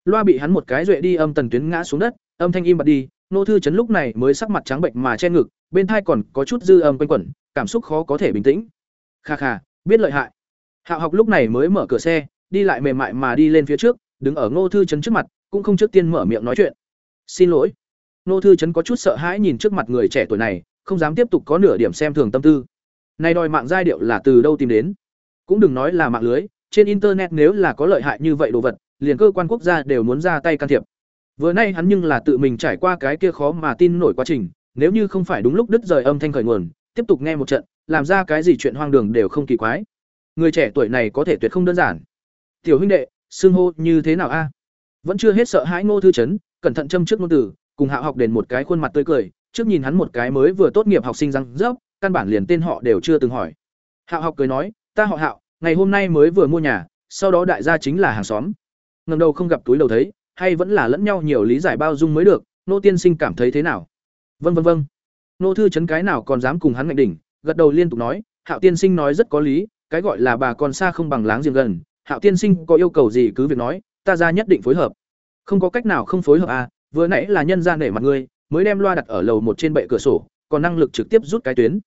loa bị hắn một cái duệ đi âm tần tuyến ngã xuống đất, âm thanh im bặt đi, nô thư chấn lúc này mới sắc mặt trắng bệnh mà che ngực, bên thai còn có chút dư âm quanh quẩn, cảm xúc khó có thể bình tĩnh. Kha kha, biết lợi hại. Hạo học lúc này mới mở cửa xe, đi lại mềm mại mà đi lên phía trước, đứng ở ngô thư chấn trước mặt, cũng không trước tiên mở miệng nói chuyện. Xin lỗi. Ngô thư chấn có chút sợ hãi nhìn trước mặt người trẻ tuổi này, không dám tiếp tục có nửa điểm xem thường tâm tư. Này đòi mạng giai điệu là từ đâu tìm đến? Cũng đừng nói là mạng lưới, trên internet nếu là có lợi hại như vậy đồ vật, liền cơ quan quốc gia đều muốn ra tay can thiệp. Vừa nay hắn nhưng là tự mình trải qua cái kia khó mà tin nổi quá trình, nếu như không phải đúng lúc đứt rời âm thanh khởi nguồn, tiếp tục nghe một trận, làm ra cái gì chuyện hoang đường đều không kỳ quái. Người trẻ tuổi này có thể tuyệt không đơn giản. Tiểu huynh đệ, xưng hô như thế nào a? Vẫn chưa hết sợ hãi ngô thư chấn cẩn thận châm trước ngôn từ, cùng hạ học đền một cái khuôn mặt tươi cười, trước nhìn hắn một cái mới vừa tốt nghiệp học sinh răng rớp, căn bản liền tên họ đều chưa từng hỏi. Hạ học cười nói ta họ hạo, ngày hôm nay mới vừa mua nhà, sau đó đại gia chính là hàng xóm. Ngầm đầu không gặp túi đầu thấy, hay vẫn là lẫn nhau nhiều lý giải bao dung mới được, nô tiên sinh cảm thấy thế nào? Vân vân vân nô thư chấn cái nào còn dám cùng hắn ngạch đỉnh, gật đầu liên tục nói, hạo tiên sinh nói rất có lý, cái gọi là bà còn xa không bằng láng giềng gần, hạo tiên sinh có yêu cầu gì cứ việc nói, ta ra nhất định phối hợp. Không có cách nào không phối hợp à vừa nãy là nhân ra nể mặt ngươi mới đem loa đặt ở lầu một trên bệ cửa sổ, còn năng lực trực tiếp rút cái tuyến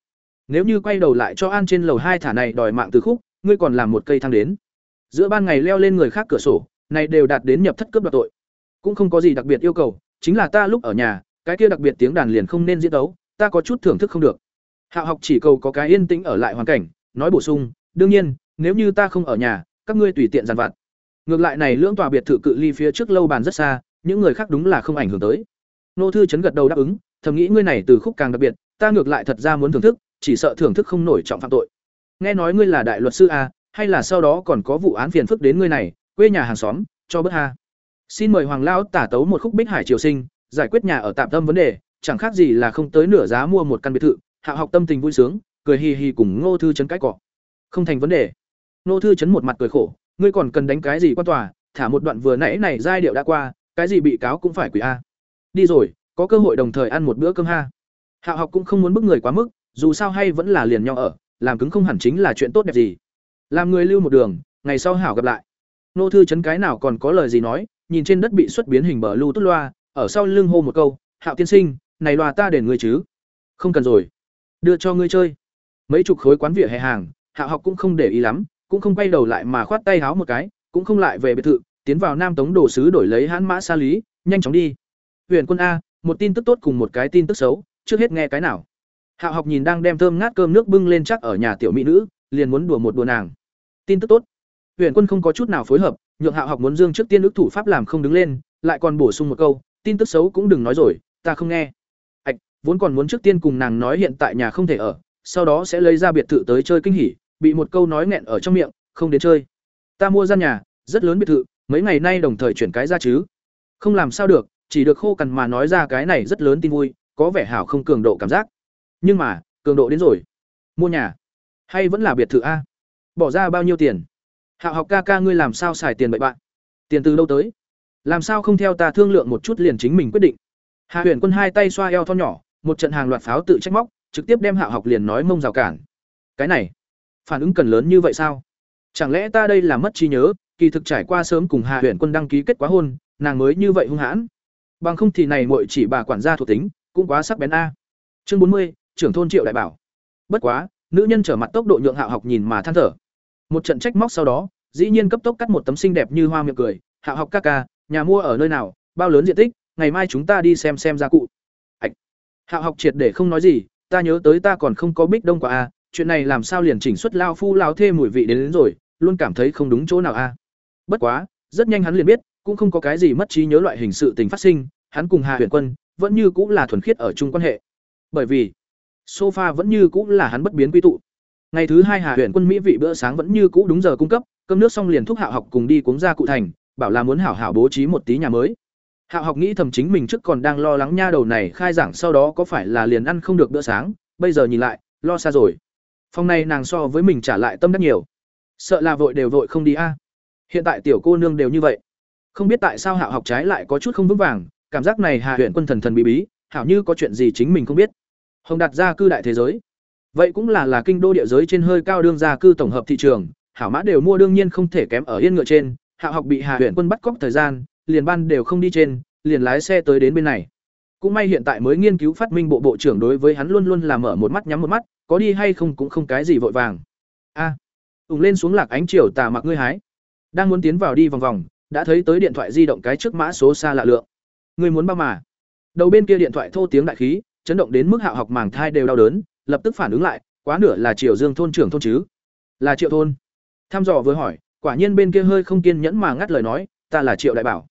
nếu như quay đầu lại cho an trên lầu hai thả này đòi mạng từ khúc, ngươi còn làm một cây thang đến. Giữa ban ngày leo lên người khác cửa sổ, này đều đạt đến nhập thất cướp đoạt tội. Cũng không có gì đặc biệt yêu cầu, chính là ta lúc ở nhà, cái kia đặc biệt tiếng đàn liền không nên diễn đấu ta có chút thưởng thức không được. Hạ học chỉ cầu có cái yên tĩnh ở lại hoàn cảnh, nói bổ sung, đương nhiên, nếu như ta không ở nhà, các ngươi tùy tiện dàn vặt. Ngược lại này lưỡng tòa biệt thự cự ly phía trước lâu bàn rất xa, những người khác đúng là không ảnh hưởng tới. Nô thư chấn gật đầu đáp ứng, thầm nghĩ ngươi này từ khúc càng đặc biệt, ta ngược lại thật ra muốn thưởng thức chỉ sợ thưởng thức không nổi trọng phạm tội. Nghe nói ngươi là đại luật sư a, hay là sau đó còn có vụ án phiền phức đến ngươi này quê nhà hàng xóm cho bớt ha xin mời hoàng lão tả tấu một khúc bích hải triều sinh giải quyết nhà ở tạm tâm vấn đề chẳng khác gì là không tới nửa giá mua một căn biệt thự hạ học tâm tình vui sướng cười hì hì cùng ngô thư chấn cái cọ. Không thành vấn đề. Ngô thư chấn một mặt cười khổ ngươi còn cần đánh cái gì quan tòa thả một đoạn vừa nãy này giai điệu đã qua cái gì bị cáo cũng phải quỷ a. Đi rồi có cơ hội đồng thời ăn một bữa cơm ha hạ học cũng không muốn bức người quá mức dù sao hay vẫn là liền nhau ở, làm cứng không hẳn chính là chuyện tốt đẹp gì. Làm người lưu một đường, ngày sau hảo gặp lại. Nô thư chấn cái nào còn có lời gì nói, nhìn trên đất bị xuất biến hình bờ lưu tốt loa, ở sau lưng hô một câu, hạo tiên sinh, này loa ta đền ngươi chứ. Không cần rồi. Đưa cho ngươi chơi. Mấy chục khối quán vỉa hè hàng hạ học cũng không để ý lắm, cũng không quay đầu lại mà khoát tay háo một cái, cũng không lại về biệt thự, tiến vào nam tống đồ sứ đổi lấy hãn mã xa lý, nhanh chóng đi. Huyện quân a, một tin tức tốt cùng một cái tin tức xấu, trước hết nghe cái nào hạ học nhìn đang đem thơm ngát cơm nước bưng lên chắc ở nhà tiểu mỹ nữ liền muốn đùa một đùa nàng. Tin tức tốt. Huyền quân không có chút nào phối hợp nhượng hạ học muốn dương trước tiên ước thủ pháp làm không đứng lên lại còn bổ sung một câu tin tức xấu cũng đừng nói rồi ta không nghe. Hạch, vốn còn muốn trước tiên cùng nàng nói hiện tại nhà không thể ở sau đó sẽ lấy ra biệt thự tới chơi kinh hỉ bị một câu nói nghẹn ở trong miệng không đến chơi. Ta mua gian nhà rất lớn biệt thự mấy ngày nay đồng thời chuyển cái ra chứ. Không làm sao được chỉ được khô cằn mà nói ra cái này rất lớn tin vui có vẻ hảo không cường độ cảm giác nhưng mà, cường độ đến rồi. Mua nhà. Hay vẫn là biệt thự a? Bỏ ra bao nhiêu tiền? Hạ học ca ca ngươi làm sao xài tiền bậy bạn? Tiền từ đâu tới? Làm sao không theo ta thương lượng một chút liền chính mình quyết định? Hạ huyền quân hai tay xoa eo thon nhỏ, một trận hàng loạt pháo tự trách móc, trực tiếp đem hạ học liền nói mông rào cản. Cái này, phản ứng cần lớn như vậy sao? Chẳng lẽ ta đây là mất trí nhớ, kỳ thực trải qua sớm cùng hạ huyền quân đăng ký kết quả hôn, nàng mới như vậy hung hãn? Bằng không thì này muội chỉ bà quản gia thuộc tính, cũng quá sắc bén a. Chương bốn mươi trưởng thôn triệu đại bảo. Bất quá nữ nhân trở mặt tốc độ nhượng hạo học nhìn mà than thở. Một trận trách móc sau đó dĩ nhiên cấp tốc cắt một tấm xinh đẹp như hoa miệng cười. Hạo học ca ca nhà mua ở nơi nào bao lớn diện tích ngày mai chúng ta đi xem xem gia cụ. Ạch hạo học triệt để không nói gì ta nhớ tới ta còn không có bích đông quả a chuyện này làm sao liền chỉnh xuất lao phu lao thê mùi vị đến, đến rồi luôn cảm thấy không đúng chỗ nào a. Bất quá rất nhanh hắn liền biết cũng không có cái gì mất trí nhớ loại hình sự tình phát sinh hắn cùng hà huyền quân vẫn như cũng là thuần khiết ở chung quan hệ. Bởi vì sofa vẫn như cũ là hắn bất biến quy tụ ngày thứ hai hà huyền quân mỹ vị bữa sáng vẫn như cũ đúng giờ cung cấp cơm nước xong liền thúc hạ học cùng đi cuống ra cụ thành bảo là muốn hảo hảo bố trí một tí nhà mới. Hạo học nghĩ thầm chính mình trước còn đang lo lắng nha đầu này khai giảng sau đó có phải là liền ăn không được bữa sáng, bây giờ nhìn lại, lo xa rồi. Phòng này nàng so với mình trả lại tâm đắc nhiều. Sợ là vội đều vội không đi a. Hiện tại tiểu cô nương đều như vậy. Không biết tại sao Hạo học trái lại có chút không vững vàng, cảm giác này Hà huyện quân thần thần bí bí, hảo như có chuyện gì chính mình không biết. Hồng đặt ra cư đại thế giới. Vậy cũng là là kinh đô địa giới trên hơi cao đương gia cư tổng hợp thị trường, hảo mã đều mua đương nhiên không thể kém ở yên ngựa trên, hạ học bị Hà huyện quân bắt cóc thời gian, liền ban đều không đi trên, liền lái xe tới đến bên này. Cũng may hiện tại mới nghiên cứu phát minh bộ bộ trưởng đối với hắn luôn luôn là mở một mắt nhắm một mắt, có đi hay không cũng không cái gì vội vàng. A. À, ùng lên xuống lạc ánh chiều tà mặc ngươi hái. Đang muốn tiến vào đi vòng vòng, đã thấy tới điện thoại di động cái trước mã số xa lạ lượng. Ngươi muốn bao mà? Đầu bên kia điện thoại thô tiếng đại khí, chấn động đến mức Hạo học màng thai đều đau đớn, lập tức phản ứng lại, quá nửa là Triều Dương thôn trưởng thôn chứ? Là Triệu thôn. Tham dò vừa hỏi, quả nhiên bên kia hơi không kiên nhẫn mà ngắt lời nói, ta là Triệu đại bảo.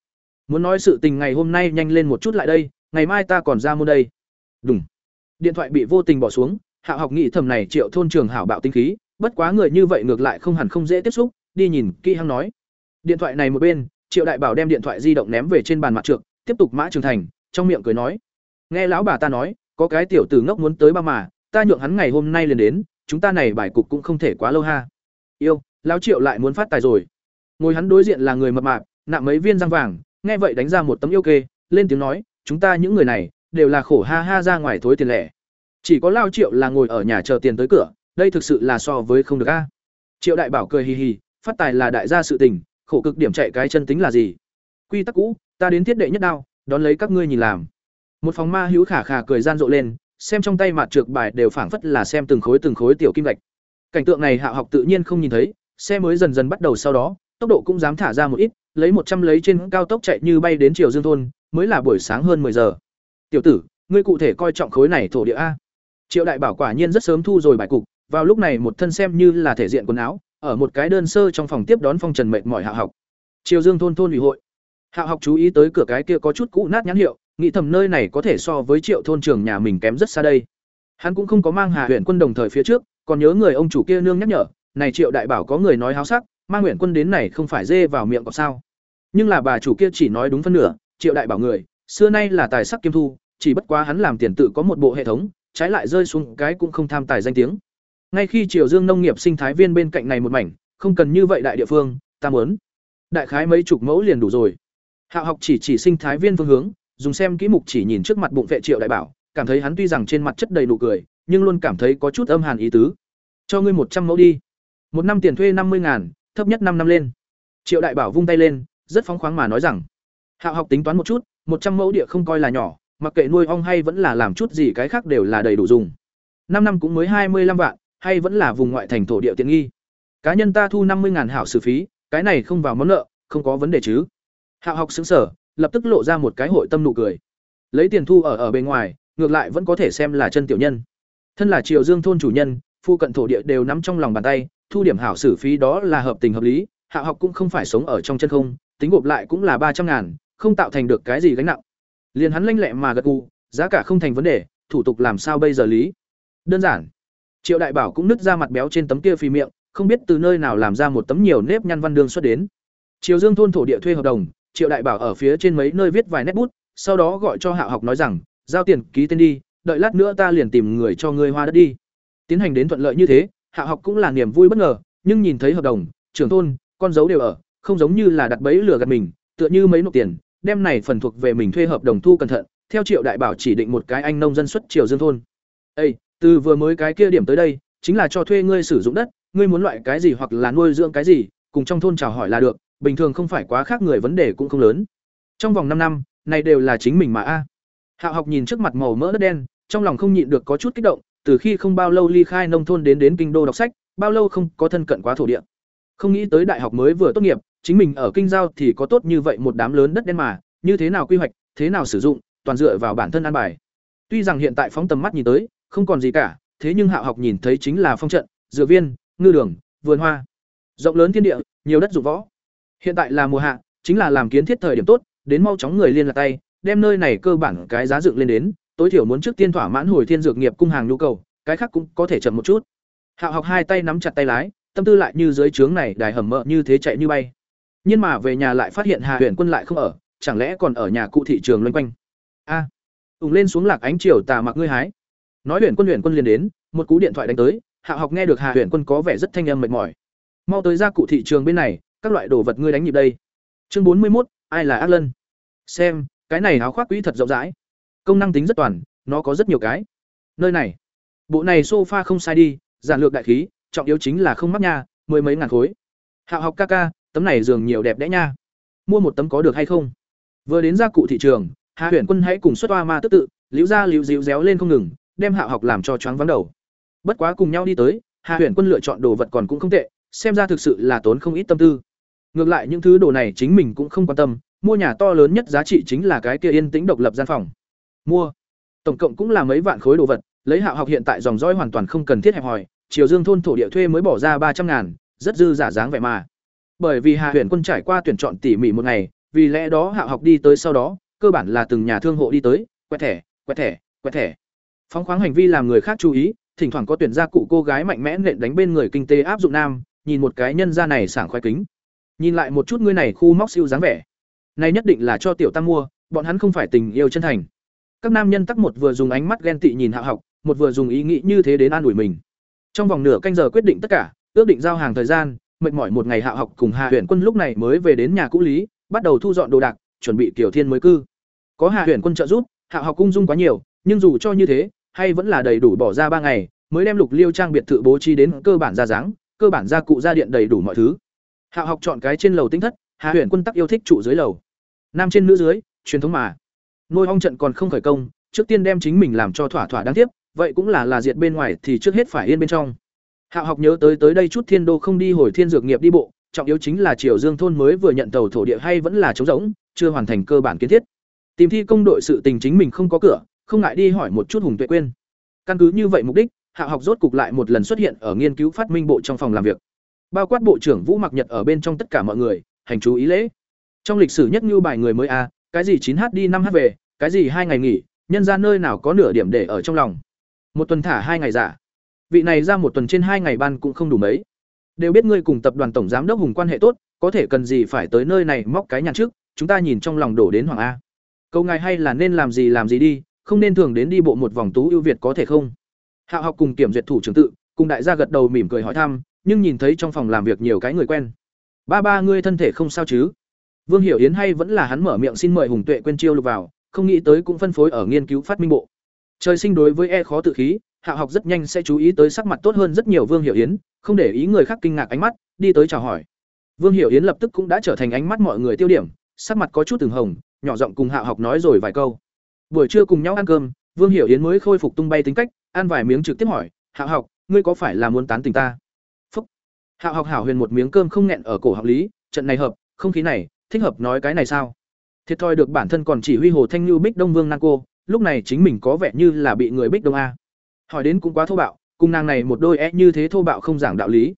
Muốn nói sự tình ngày hôm nay nhanh lên một chút lại đây, ngày mai ta còn ra mua đây. Đúng. Điện thoại bị vô tình bỏ xuống, Hạo học nghĩ thầm này Triệu thôn trưởng hảo bạo tinh khí, bất quá người như vậy ngược lại không hẳn không dễ tiếp xúc, đi nhìn kỹ hăng nói. Điện thoại này một bên, Triệu đại bảo đem điện thoại di động ném về trên bàn mặt trượt tiếp tục mã trường thành, trong miệng cười nói: "Nghe lão bà ta nói, có cái tiểu tử ngốc muốn tới ba mà, ta nhượng hắn ngày hôm nay liền đến, chúng ta này bài cục cũng không thể quá lâu ha." Yêu, lão Triệu lại muốn phát tài rồi. Ngồi hắn đối diện là người mập mạp, nặng mấy viên răng vàng, nghe vậy đánh ra một tấm yêu kê, lên tiếng nói, chúng ta những người này đều là khổ ha ha ra ngoài thối tiền lẻ. Chỉ có Lao Triệu là ngồi ở nhà chờ tiền tới cửa, đây thực sự là so với không được a. Triệu đại bảo cười hì hì, phát tài là đại gia sự tình, khổ cực điểm chạy cái chân tính là gì? Quy tắc cũ, ta đến thiết đệ nhất đao, đón lấy các ngươi nhìn làm. Một phòng ma hữu khả khả cười gian rộ lên, xem trong tay mặt trược bài đều phảng phất là xem từng khối từng khối tiểu kim gạch. Cảnh tượng này Hạ học tự nhiên không nhìn thấy, xe mới dần dần bắt đầu sau đó, tốc độ cũng dám thả ra một ít, lấy một trăm lấy trên cao tốc chạy như bay đến Triều Dương thôn, mới là buổi sáng hơn 10 giờ. "Tiểu tử, ngươi cụ thể coi trọng khối này thổ địa a?" Triệu Đại Bảo quả nhiên rất sớm thu rồi bài cục, vào lúc này một thân xem như là thể diện quần áo, ở một cái đơn sơ trong phòng tiếp đón phong trần mệt mỏi Hạ học. Triều Dương thôn thôn ủy hội. Hạ học chú ý tới cửa cái kia có chút cũ nát nhãn hiệu, nghĩ thầm nơi này có thể so với Triệu thôn trường nhà mình kém rất xa đây. Hắn cũng không có mang Hà huyện quân đồng thời phía trước, còn nhớ người ông chủ kia nương nhắc nhở, này Triệu đại bảo có người nói háo sắc, mang nguyện quân đến này không phải dê vào miệng có sao. Nhưng là bà chủ kia chỉ nói đúng phân nửa triệu đại bảo người xưa nay là tài sắc kiêm thu chỉ bất quá hắn làm tiền tự có một bộ hệ thống trái lại rơi xuống cái cũng không tham tài danh tiếng. Ngay khi triều dương nông nghiệp sinh thái viên bên cạnh này một mảnh không cần như vậy đại địa phương ta muốn. Đại khái mấy chục mẫu liền đủ rồi. Hạ học chỉ chỉ sinh thái viên phương hướng dùng xem kỹ mục chỉ nhìn trước mặt bụng vệ triệu đại bảo, cảm thấy hắn tuy rằng trên mặt chất đầy nụ cười, nhưng luôn cảm thấy có chút âm hàn ý tứ. Cho ngươi một trăm mẫu đi. Một năm tiền thuê năm mươi ngàn, thấp nhất năm năm lên. Triệu đại bảo vung tay lên, rất phóng khoáng mà nói rằng hạo học tính toán một chút, một trăm mẫu địa không coi là nhỏ, mặc kệ nuôi ong hay vẫn là làm chút gì cái khác đều là đầy đủ dùng. Năm năm cũng mới hai mươi năm vạn, hay vẫn là vùng ngoại thành thổ địa tiện nghi. Cá nhân ta thu năm mươi ngàn hảo xử phí, cái này không vào món nợ, không có vấn đề chứ. Hạo học xứng sở lập tức lộ ra một cái hội tâm nụ cười lấy tiền thu ở ở bên ngoài ngược lại vẫn có thể xem là chân tiểu nhân thân là triều dương thôn chủ nhân phu cận thổ địa đều nắm trong lòng bàn tay thu điểm hảo xử phí đó là hợp tình hợp lý, hạ học cũng không phải sống ở trong chân không, tính gộp lại cũng là ba trăm ngàn, không tạo thành được cái gì gánh nặng. Liền hắn lanh lẹ mà gật gù, giá cả không thành vấn đề, thủ tục làm sao bây giờ lý? Đơn giản. Triệu Đại Bảo cũng nứt ra mặt béo trên tấm kia phi miệng, không biết từ nơi nào làm ra một tấm nhiều nếp nhăn văn đường xuất đến. Triều Dương thôn thổ địa thuê hợp đồng, Triệu Đại Bảo ở phía trên mấy nơi viết vài nét bút, sau đó gọi cho Hạ học nói rằng, giao tiền ký tên đi, đợi lát nữa ta liền tìm người cho ngươi hoa đất đi. Tiến hành đến thuận lợi như thế, hạ học cũng là niềm vui bất ngờ nhưng nhìn thấy hợp đồng trưởng thôn con dấu đều ở không giống như là đặt bẫy lừa gạt mình tựa như mấy nộp tiền đem này phần thuộc về mình thuê hợp đồng thu cẩn thận theo triệu đại bảo chỉ định một cái anh nông dân xuất triều dương thôn ây từ vừa mới cái kia điểm tới đây chính là cho thuê ngươi sử dụng đất ngươi muốn loại cái gì hoặc là nuôi dưỡng cái gì cùng trong thôn chào hỏi là được bình thường không phải quá khác người vấn đề cũng không lớn trong vòng năm năm này đều là chính mình mà a hạ học nhìn trước mặt màu mỡ đất đen trong lòng không nhịn được có chút kích động từ khi không bao lâu ly khai nông thôn đến đến kinh đô đọc sách, bao lâu không có thân cận quá thổ địa. Không nghĩ tới đại học mới vừa tốt nghiệp, chính mình ở kinh giao thì có tốt như vậy một đám lớn đất đen mà, như thế nào quy hoạch, thế nào sử dụng, toàn dựa vào bản thân an bài. Tuy rằng hiện tại phóng tầm mắt nhìn tới, không còn gì cả, thế nhưng Hạo học nhìn thấy chính là phong trận, dựa viên, ngư đường, vườn hoa. Rộng lớn thiên địa, nhiều đất dụng võ. Hiện tại là mùa hạ, chính là làm kiến thiết thời điểm tốt, đến mau chóng người liên lạc tay, đem nơi này cơ bản cái giá dựng lên đến, tối thiểu muốn trước tiên thỏa mãn hồi thiên dược nghiệp cung hàng nhu cầu cái khác cũng có thể chậm một chút. Hạo học hai tay nắm chặt tay lái tâm tư lại như dưới trướng này đài hầm mỡ như thế chạy như bay. Nhưng mà về nhà lại phát hiện hà huyền quân lại không ở chẳng lẽ còn ở nhà cụ thị trường loanh quanh? A à, ùng lên xuống lạc ánh chiều tà mặc ngươi hái. Nói huyền quân huyền quân liền đến một cú điện thoại đánh tới hạ học nghe được hà huyền quân có vẻ rất thanh âm mệt mỏi. Mau tới ra cụ thị trường bên này các loại đồ vật ngươi đánh nhịp đây. Chương bốn mươi một ai là ác lân? Xem, cái này áo khoác quỹ thật rộng rãi. Công năng tính rất toàn, nó có rất nhiều cái. Nơi này, bộ này sofa không sai đi, giản lược đại khí, trọng yếu chính là không mắc nha, mười mấy ngàn khối. Hạo học ca ca, tấm này giường nhiều đẹp đẽ nha. Mua một tấm có được hay không? Vừa đến gia cụ thị trường, hạ huyền quân hãy cùng xuất toa ma tức tự, liễu ra liễu dịu réo lên không ngừng, đem hạo học làm cho choáng vắng đầu. Bất quá cùng nhau đi tới, hạ huyền quân lựa chọn đồ vật còn cũng không tệ, xem ra thực sự là tốn không ít tâm tư ngược lại những thứ đồ này chính mình cũng không quan tâm, mua nhà to lớn nhất giá trị chính là cái kia yên tĩnh độc lập gian phòng. Mua. Tổng cộng cũng là mấy vạn khối đồ vật, lấy hạo học hiện tại dòng dõi hoàn toàn không cần thiết hẹp hòi, triều dương thôn thổ địa thuê mới bỏ ra ba trăm ngàn, rất dư giả dáng vẻ mà. Bởi vì hà huyền quân trải qua tuyển chọn tỉ mỉ một ngày, vì lẽ đó hạo học đi tới sau đó, cơ bản là từng nhà thương hộ đi tới, quẹt thẻ quẹt thẻ quẹt thẻ. Phóng khoáng hành vi làm người khác chú ý, thỉnh thoảng có tuyển gia cụ cô gái mạnh mẽ nện đánh bên người kinh tế áp dụng nam, nhìn một cái nhân gia này sảng khoái kính nhìn lại một chút ngươi này khu móc siêu dáng vẻ. Này nhất định là cho tiểu tam mua, bọn hắn không phải tình yêu chân thành. Các nam nhân tắc một vừa dùng ánh mắt ghen tị nhìn hạ học, một vừa dùng ý nghĩ như thế đến an ủi mình. Trong vòng nửa canh giờ quyết định tất cả, ước định giao hàng thời gian, mệt mỏi một ngày hạ học cùng hạ huyện quân lúc này mới về đến nhà cũ lý, bắt đầu thu dọn đồ đạc, chuẩn bị kiểu thiên mới cư. Có hạ huyện quân trợ giúp, hạ học cung dung quá nhiều, nhưng dù cho như thế, hay vẫn là đầy đủ bỏ ra ba ngày, mới đem lục liêu trang biệt thự bố trí đến cơ bản ra dáng, cơ bản gia cụ gia điện đầy đủ mọi thứ. Hạo học chọn cái trên lầu tinh thất hạ huyện quân tắc yêu thích trụ dưới lầu. Nam trên nữ dưới, truyền thống mà. Nuôi ong trận còn không khởi công, trước tiên đem chính mình làm cho thỏa thỏa đáng tiếc, vậy cũng là là diệt bên ngoài thì trước hết phải yên bên trong. Hạo học nhớ tới tới đây chút thiên đô không đi hồi thiên dược nghiệp đi bộ, trọng yếu chính là triều dương thôn mới vừa nhận tàu thổ địa hay vẫn là trống rỗng, chưa hoàn thành cơ bản kiến thiết. Tìm thi công đội sự tình chính mình không có cửa, không ngại đi hỏi một chút hùng tuệ quên căn cứ như vậy mục đích, Hạo học rốt cục lại một lần xuất hiện ở nghiên cứu phát minh bộ trong phòng làm việc bao quát bộ trưởng vũ mặc nhật ở bên trong tất cả mọi người, hành chú ý lễ. Trong lịch sử nhất như bài người mới a, cái gì chín h đi năm h về, cái gì hai ngày nghỉ, nhân ra nơi nào có nửa điểm để ở trong lòng. Một tuần thả hai ngày giả. Vị này ra một tuần trên hai ngày ban cũng không đủ mấy. Đều biết ngươi cùng tập đoàn tổng giám đốc hùng quan hệ tốt, có thể cần gì phải tới nơi này móc cái nhàn trước, chúng ta nhìn trong lòng đổ đến hoàng a. Câu ngài hay là nên làm gì làm gì đi, không nên thường đến đi bộ một vòng tú ưu việt có thể không? Hạ học cùng kiểm duyệt thủ trưởng tự, cùng đại gia gật đầu mỉm cười hỏi thăm nhưng nhìn thấy trong phòng làm việc nhiều cái người quen. Ba ba ngươi thân thể không sao chứ? Vương hiểu yến hay vẫn là hắn mở miệng xin mời hùng tuệ quên chiêu lục vào, không nghĩ tới cũng phân phối ở nghiên cứu phát minh bộ. Trời sinh đối với e khó tự khí, hạ học rất nhanh sẽ chú ý tới sắc mặt tốt hơn rất nhiều vương hiểu yến, không để ý người khác kinh ngạc ánh mắt, đi tới chào hỏi. Vương hiểu yến lập tức cũng đã trở thành ánh mắt mọi người tiêu điểm, sắc mặt có chút từng hồng, nhỏ giọng cùng hạ học nói rồi vài câu. Buổi trưa cùng nhau ăn cơm, vương hiểu yến mới khôi phục tung bay tính cách, ăn vài miếng trực tiếp hỏi, hạ học, ngươi có phải là muốn tán tình ta? Hạ học hảo huyền một miếng cơm không nghẹn ở cổ học lý, trận này hợp, không khí này, thích hợp nói cái này sao? Thiệt thòi được bản thân còn chỉ huy hồ thanh như bích đông vương nan cô, lúc này chính mình có vẻ như là bị người bích đông a. Hỏi đến cũng quá thô bạo, cùng nàng này một đôi é như thế thô bạo không giảng đạo lý.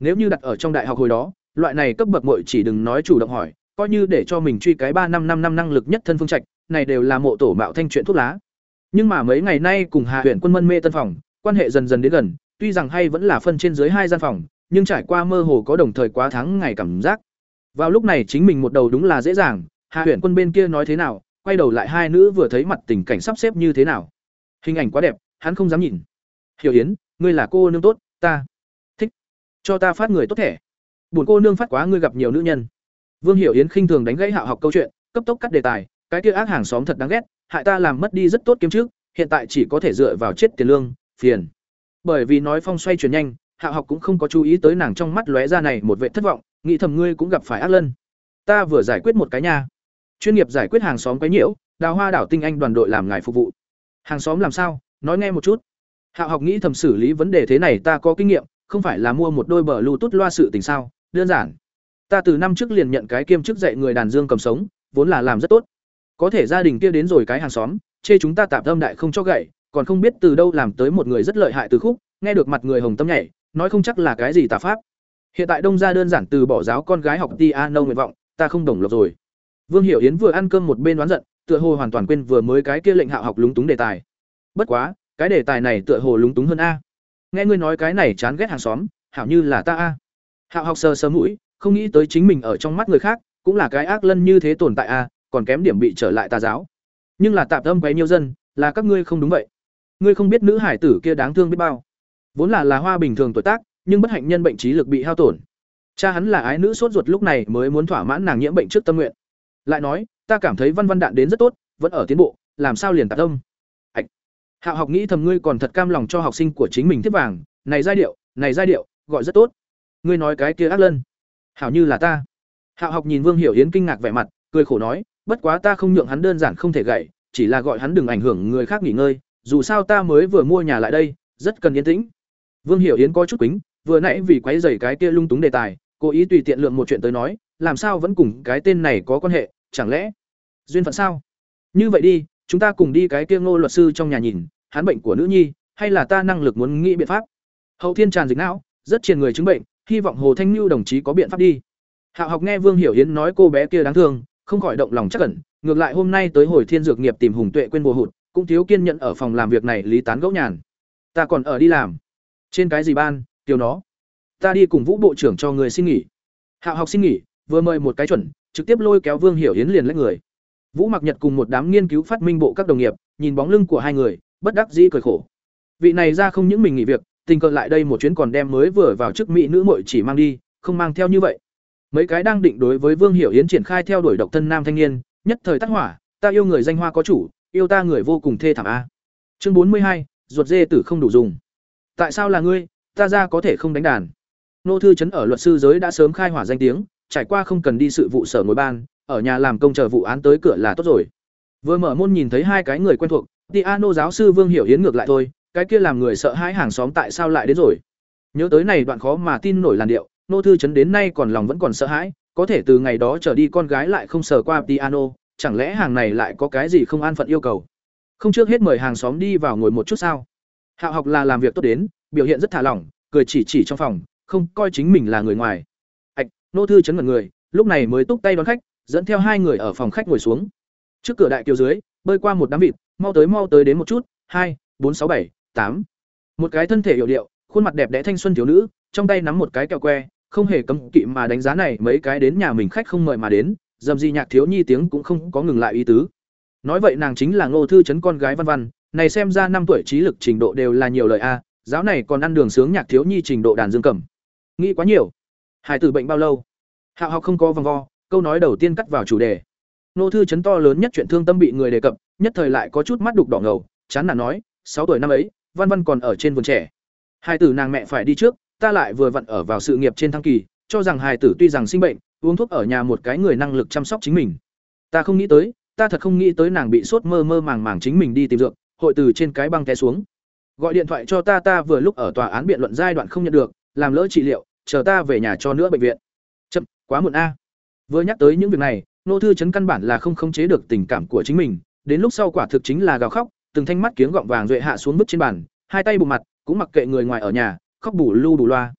Nếu như đặt ở trong đại học hồi đó, loại này cấp bậc muội chỉ đừng nói chủ động hỏi, coi như để cho mình truy cái ba năm năm năm năng lực nhất thân phương trạch, này đều là mộ tổ mạo thanh chuyện thuốc lá. Nhưng mà mấy ngày nay cùng hà Huyền quân mân mê tân phòng, quan hệ dần dần đến gần, tuy rằng hay vẫn là phân trên dưới hai gian phòng nhưng trải qua mơ hồ có đồng thời quá tháng ngày cảm giác. Vào lúc này chính mình một đầu đúng là dễ dàng hạ huyện quân bên kia nói thế nào, quay đầu lại hai nữ vừa thấy mặt tình cảnh sắp xếp như thế nào. Hình ảnh quá đẹp, hắn không dám nhìn. Hiểu yến, ngươi là cô nương tốt, ta thích. Cho ta phát người tốt thẻ. Buồn cô nương phát quá ngươi gặp nhiều nữ nhân. Vương hiểu yến khinh thường đánh gãy hạo học câu chuyện, cấp tốc cắt đề tài, cái kia ác hàng xóm thật đáng ghét, hại ta làm mất đi rất tốt kiếm trước, hiện tại chỉ có thể dựa vào chết tiền lương, phiền. Bởi vì nói phong xoay chuyển nhanh Hạ học cũng không có chú ý tới nàng trong mắt lóe ra này một vệ thất vọng, nghĩ thầm ngươi cũng gặp phải ác lân. Ta vừa giải quyết một cái nhà chuyên nghiệp giải quyết hàng xóm quấy nhiễu, đào hoa đảo tinh anh đoàn đội làm ngài phục vụ. Hàng xóm làm sao? Nói nghe một chút. Hạ học nghĩ thầm xử lý vấn đề thế này ta có kinh nghiệm, không phải là mua một đôi bờ lưu tút loa sự tình sao? Đơn giản. Ta từ năm trước liền nhận cái kiêm chức dạy người đàn dương cầm sống, vốn là làm rất tốt. Có thể gia đình kia đến rồi cái hàng xóm, chê chúng ta tạm tâm đại không cho gậy, còn không biết từ đâu làm tới một người rất lợi hại từ khúc, nghe được mặt người hồng tâm nhảy nói không chắc là cái gì tà pháp. Hiện tại đông gia đơn giản từ bỏ giáo con gái học piano nguyện vọng ta không đồng lộc rồi. Vương hiểu yến vừa ăn cơm một bên đoán giận tựa hồ hoàn toàn quên vừa mới cái kia lệnh hạo học lúng túng đề tài. Bất quá cái đề tài này tựa hồ lúng túng hơn a. Nghe ngươi nói cái này chán ghét hàng xóm hảo như là ta a. Hạo học sờ sờ mũi không nghĩ tới chính mình ở trong mắt người khác cũng là cái ác lân như thế tồn tại a, còn kém điểm bị trở lại tà giáo. Nhưng là tạp âm quấy nhiều dân là các ngươi không đúng vậy. Ngươi không biết nữ hải tử kia đáng thương biết bao vốn là là hoa bình thường tuổi tác, nhưng bất hạnh nhân bệnh trí lực bị hao tổn. Cha hắn là ái nữ sốt ruột lúc này mới muốn thỏa mãn nàng nhiễm bệnh trước tâm nguyện. Lại nói, ta cảm thấy văn văn đạn đến rất tốt, vẫn ở tiến bộ, làm sao liền tạc tâm ạch hạ học nghĩ thầm ngươi còn thật cam lòng cho học sinh của chính mình thiết vàng, này giai điệu, này giai điệu, gọi rất tốt. Ngươi nói cái kia ác lân. Hảo như là ta. Hạ học nhìn vương hiểu yến kinh ngạc vẻ mặt, cười khổ nói, bất quá ta không nhượng hắn đơn giản không thể gậy chỉ là gọi hắn đừng ảnh hưởng người khác nghỉ ngơi, dù sao ta mới vừa mua nhà lại đây, rất cần yên tĩnh vương hiểu yến có chút quýnh vừa nãy vì quấy rầy cái kia lung túng đề tài cố ý tùy tiện lượng một chuyện tới nói làm sao vẫn cùng cái tên này có quan hệ chẳng lẽ duyên phận sao? Như vậy đi chúng ta cùng đi cái kia ngô luật sư trong nhà nhìn hắn bệnh của nữ nhi hay là ta năng lực muốn nghĩ biện pháp? Hậu thiên tràn dịch não rất triền người chứng bệnh hy vọng hồ thanh Nhu đồng chí có biện pháp đi. Hạo học nghe vương hiểu yến nói cô bé kia đáng thương không khỏi động lòng chắc ẩn, ngược lại hôm nay tới hồi thiên dược nghiệp tìm hùng tuệ quên bùa hụt cũng thiếu kiên nhẫn ở phòng làm việc này lý tán gẫu nhàn. Ta còn ở đi làm trên cái gì ban tiêu nó? Ta đi cùng vũ bộ trưởng cho người xin nghỉ. Hạ học xin nghỉ, vừa mời một cái chuẩn, trực tiếp lôi kéo vương hiểu yến liền lấy người. Vũ mặc nhật cùng một đám nghiên cứu phát minh bộ các đồng nghiệp, nhìn bóng lưng của hai người, bất đắc dĩ cười khổ. Vị này ra không những mình nghỉ việc, tình cờ lại đây một chuyến còn đem mới vừa vào chức mỹ nữ muội chỉ mang đi, không mang theo như vậy. Mấy cái đang định đối với vương hiểu yến triển khai theo đuổi độc thân nam thanh niên, nhất thời tắt hỏa, ta yêu người danh hoa có chủ, yêu ta người vô cùng thê thảm a. Chương bốn mươi hai, ruột dê tử không đủ dùng tại sao là ngươi? Ta ra có thể không đánh đàn. Nô thư chấn ở luật sư giới đã sớm khai hỏa danh tiếng, trải qua không cần đi sự vụ sở ngồi ban, ở nhà làm công chờ vụ án tới cửa là tốt rồi. Vừa mở môn nhìn thấy hai cái người quen thuộc, Tiano giáo sư vương hiểu yến ngược lại thôi, cái kia làm người sợ hãi hàng xóm tại sao lại đến rồi? Nhớ tới này đoạn khó mà tin nổi làn điệu, nô thư chấn đến nay còn lòng vẫn còn sợ hãi, có thể từ ngày đó trở đi con gái lại không sờ qua piano chẳng lẽ hàng này lại có cái gì không an phận yêu cầu? Không trước hết mời hàng xóm đi vào ngồi một chút sao? Hạo học là làm việc tốt đến, biểu hiện rất thả lỏng, cười chỉ chỉ trong phòng, không coi chính mình là người ngoài. Ạch, nô thư chấn mật người, lúc này mới túc tay đón khách, dẫn theo hai người ở phòng khách ngồi xuống. Trước cửa đại kiều dưới, bơi qua một đám vịt, mau tới mau tới đến một chút, hai, bốn, sáu, bảy, tám. Một cái thân thể hiệu điệu, khuôn mặt đẹp đẽ thanh xuân thiếu nữ, trong tay nắm một cái kẹo que, không hề cấm kỵ mà đánh giá này mấy cái đến nhà mình khách không mời mà đến, dầm gì nhạc thiếu nhi tiếng cũng không có ngừng lại ý tứ. Nói vậy nàng chính là ngô thư chấn con gái văn văn này xem ra năm tuổi trí lực trình độ đều là nhiều lời a, giáo này còn ăn đường sướng nhạc thiếu nhi trình độ đàn dương cầm. Nghĩ quá nhiều. Hải tử bệnh bao lâu? Hạo học không có vòng vo, câu nói đầu tiên cắt vào chủ đề. Nô thư chấn to lớn nhất chuyện thương tâm bị người đề cập, nhất thời lại có chút mắt đục đỏ ngầu, chán nản nói, sáu tuổi năm ấy, văn văn còn ở trên vườn trẻ. Hai tử nàng mẹ phải đi trước, ta lại vừa vặn ở vào sự nghiệp trên thăng kỳ, cho rằng hài tử tuy rằng sinh bệnh, uống thuốc ở nhà một cái người năng lực chăm sóc chính mình. Ta không nghĩ tới, ta thật không nghĩ tới nàng bị sốt mơ mơ màng màng chính mình đi tìm dược hội từ trên cái băng té xuống. Gọi điện thoại cho ta ta vừa lúc ở tòa án biện luận giai đoạn không nhận được, làm lỡ trị liệu, chờ ta về nhà cho nữa bệnh viện. Chậm, quá muộn a. Vừa nhắc tới những việc này, nô thư chấn căn bản là không khống chế được tình cảm của chính mình, đến lúc sau quả thực chính là gào khóc, từng thanh mắt kiếng gọng vàng duệ hạ xuống bức trên bàn, hai tay bù mặt, cũng mặc kệ người ngoài ở nhà, khóc bù lu bù loa.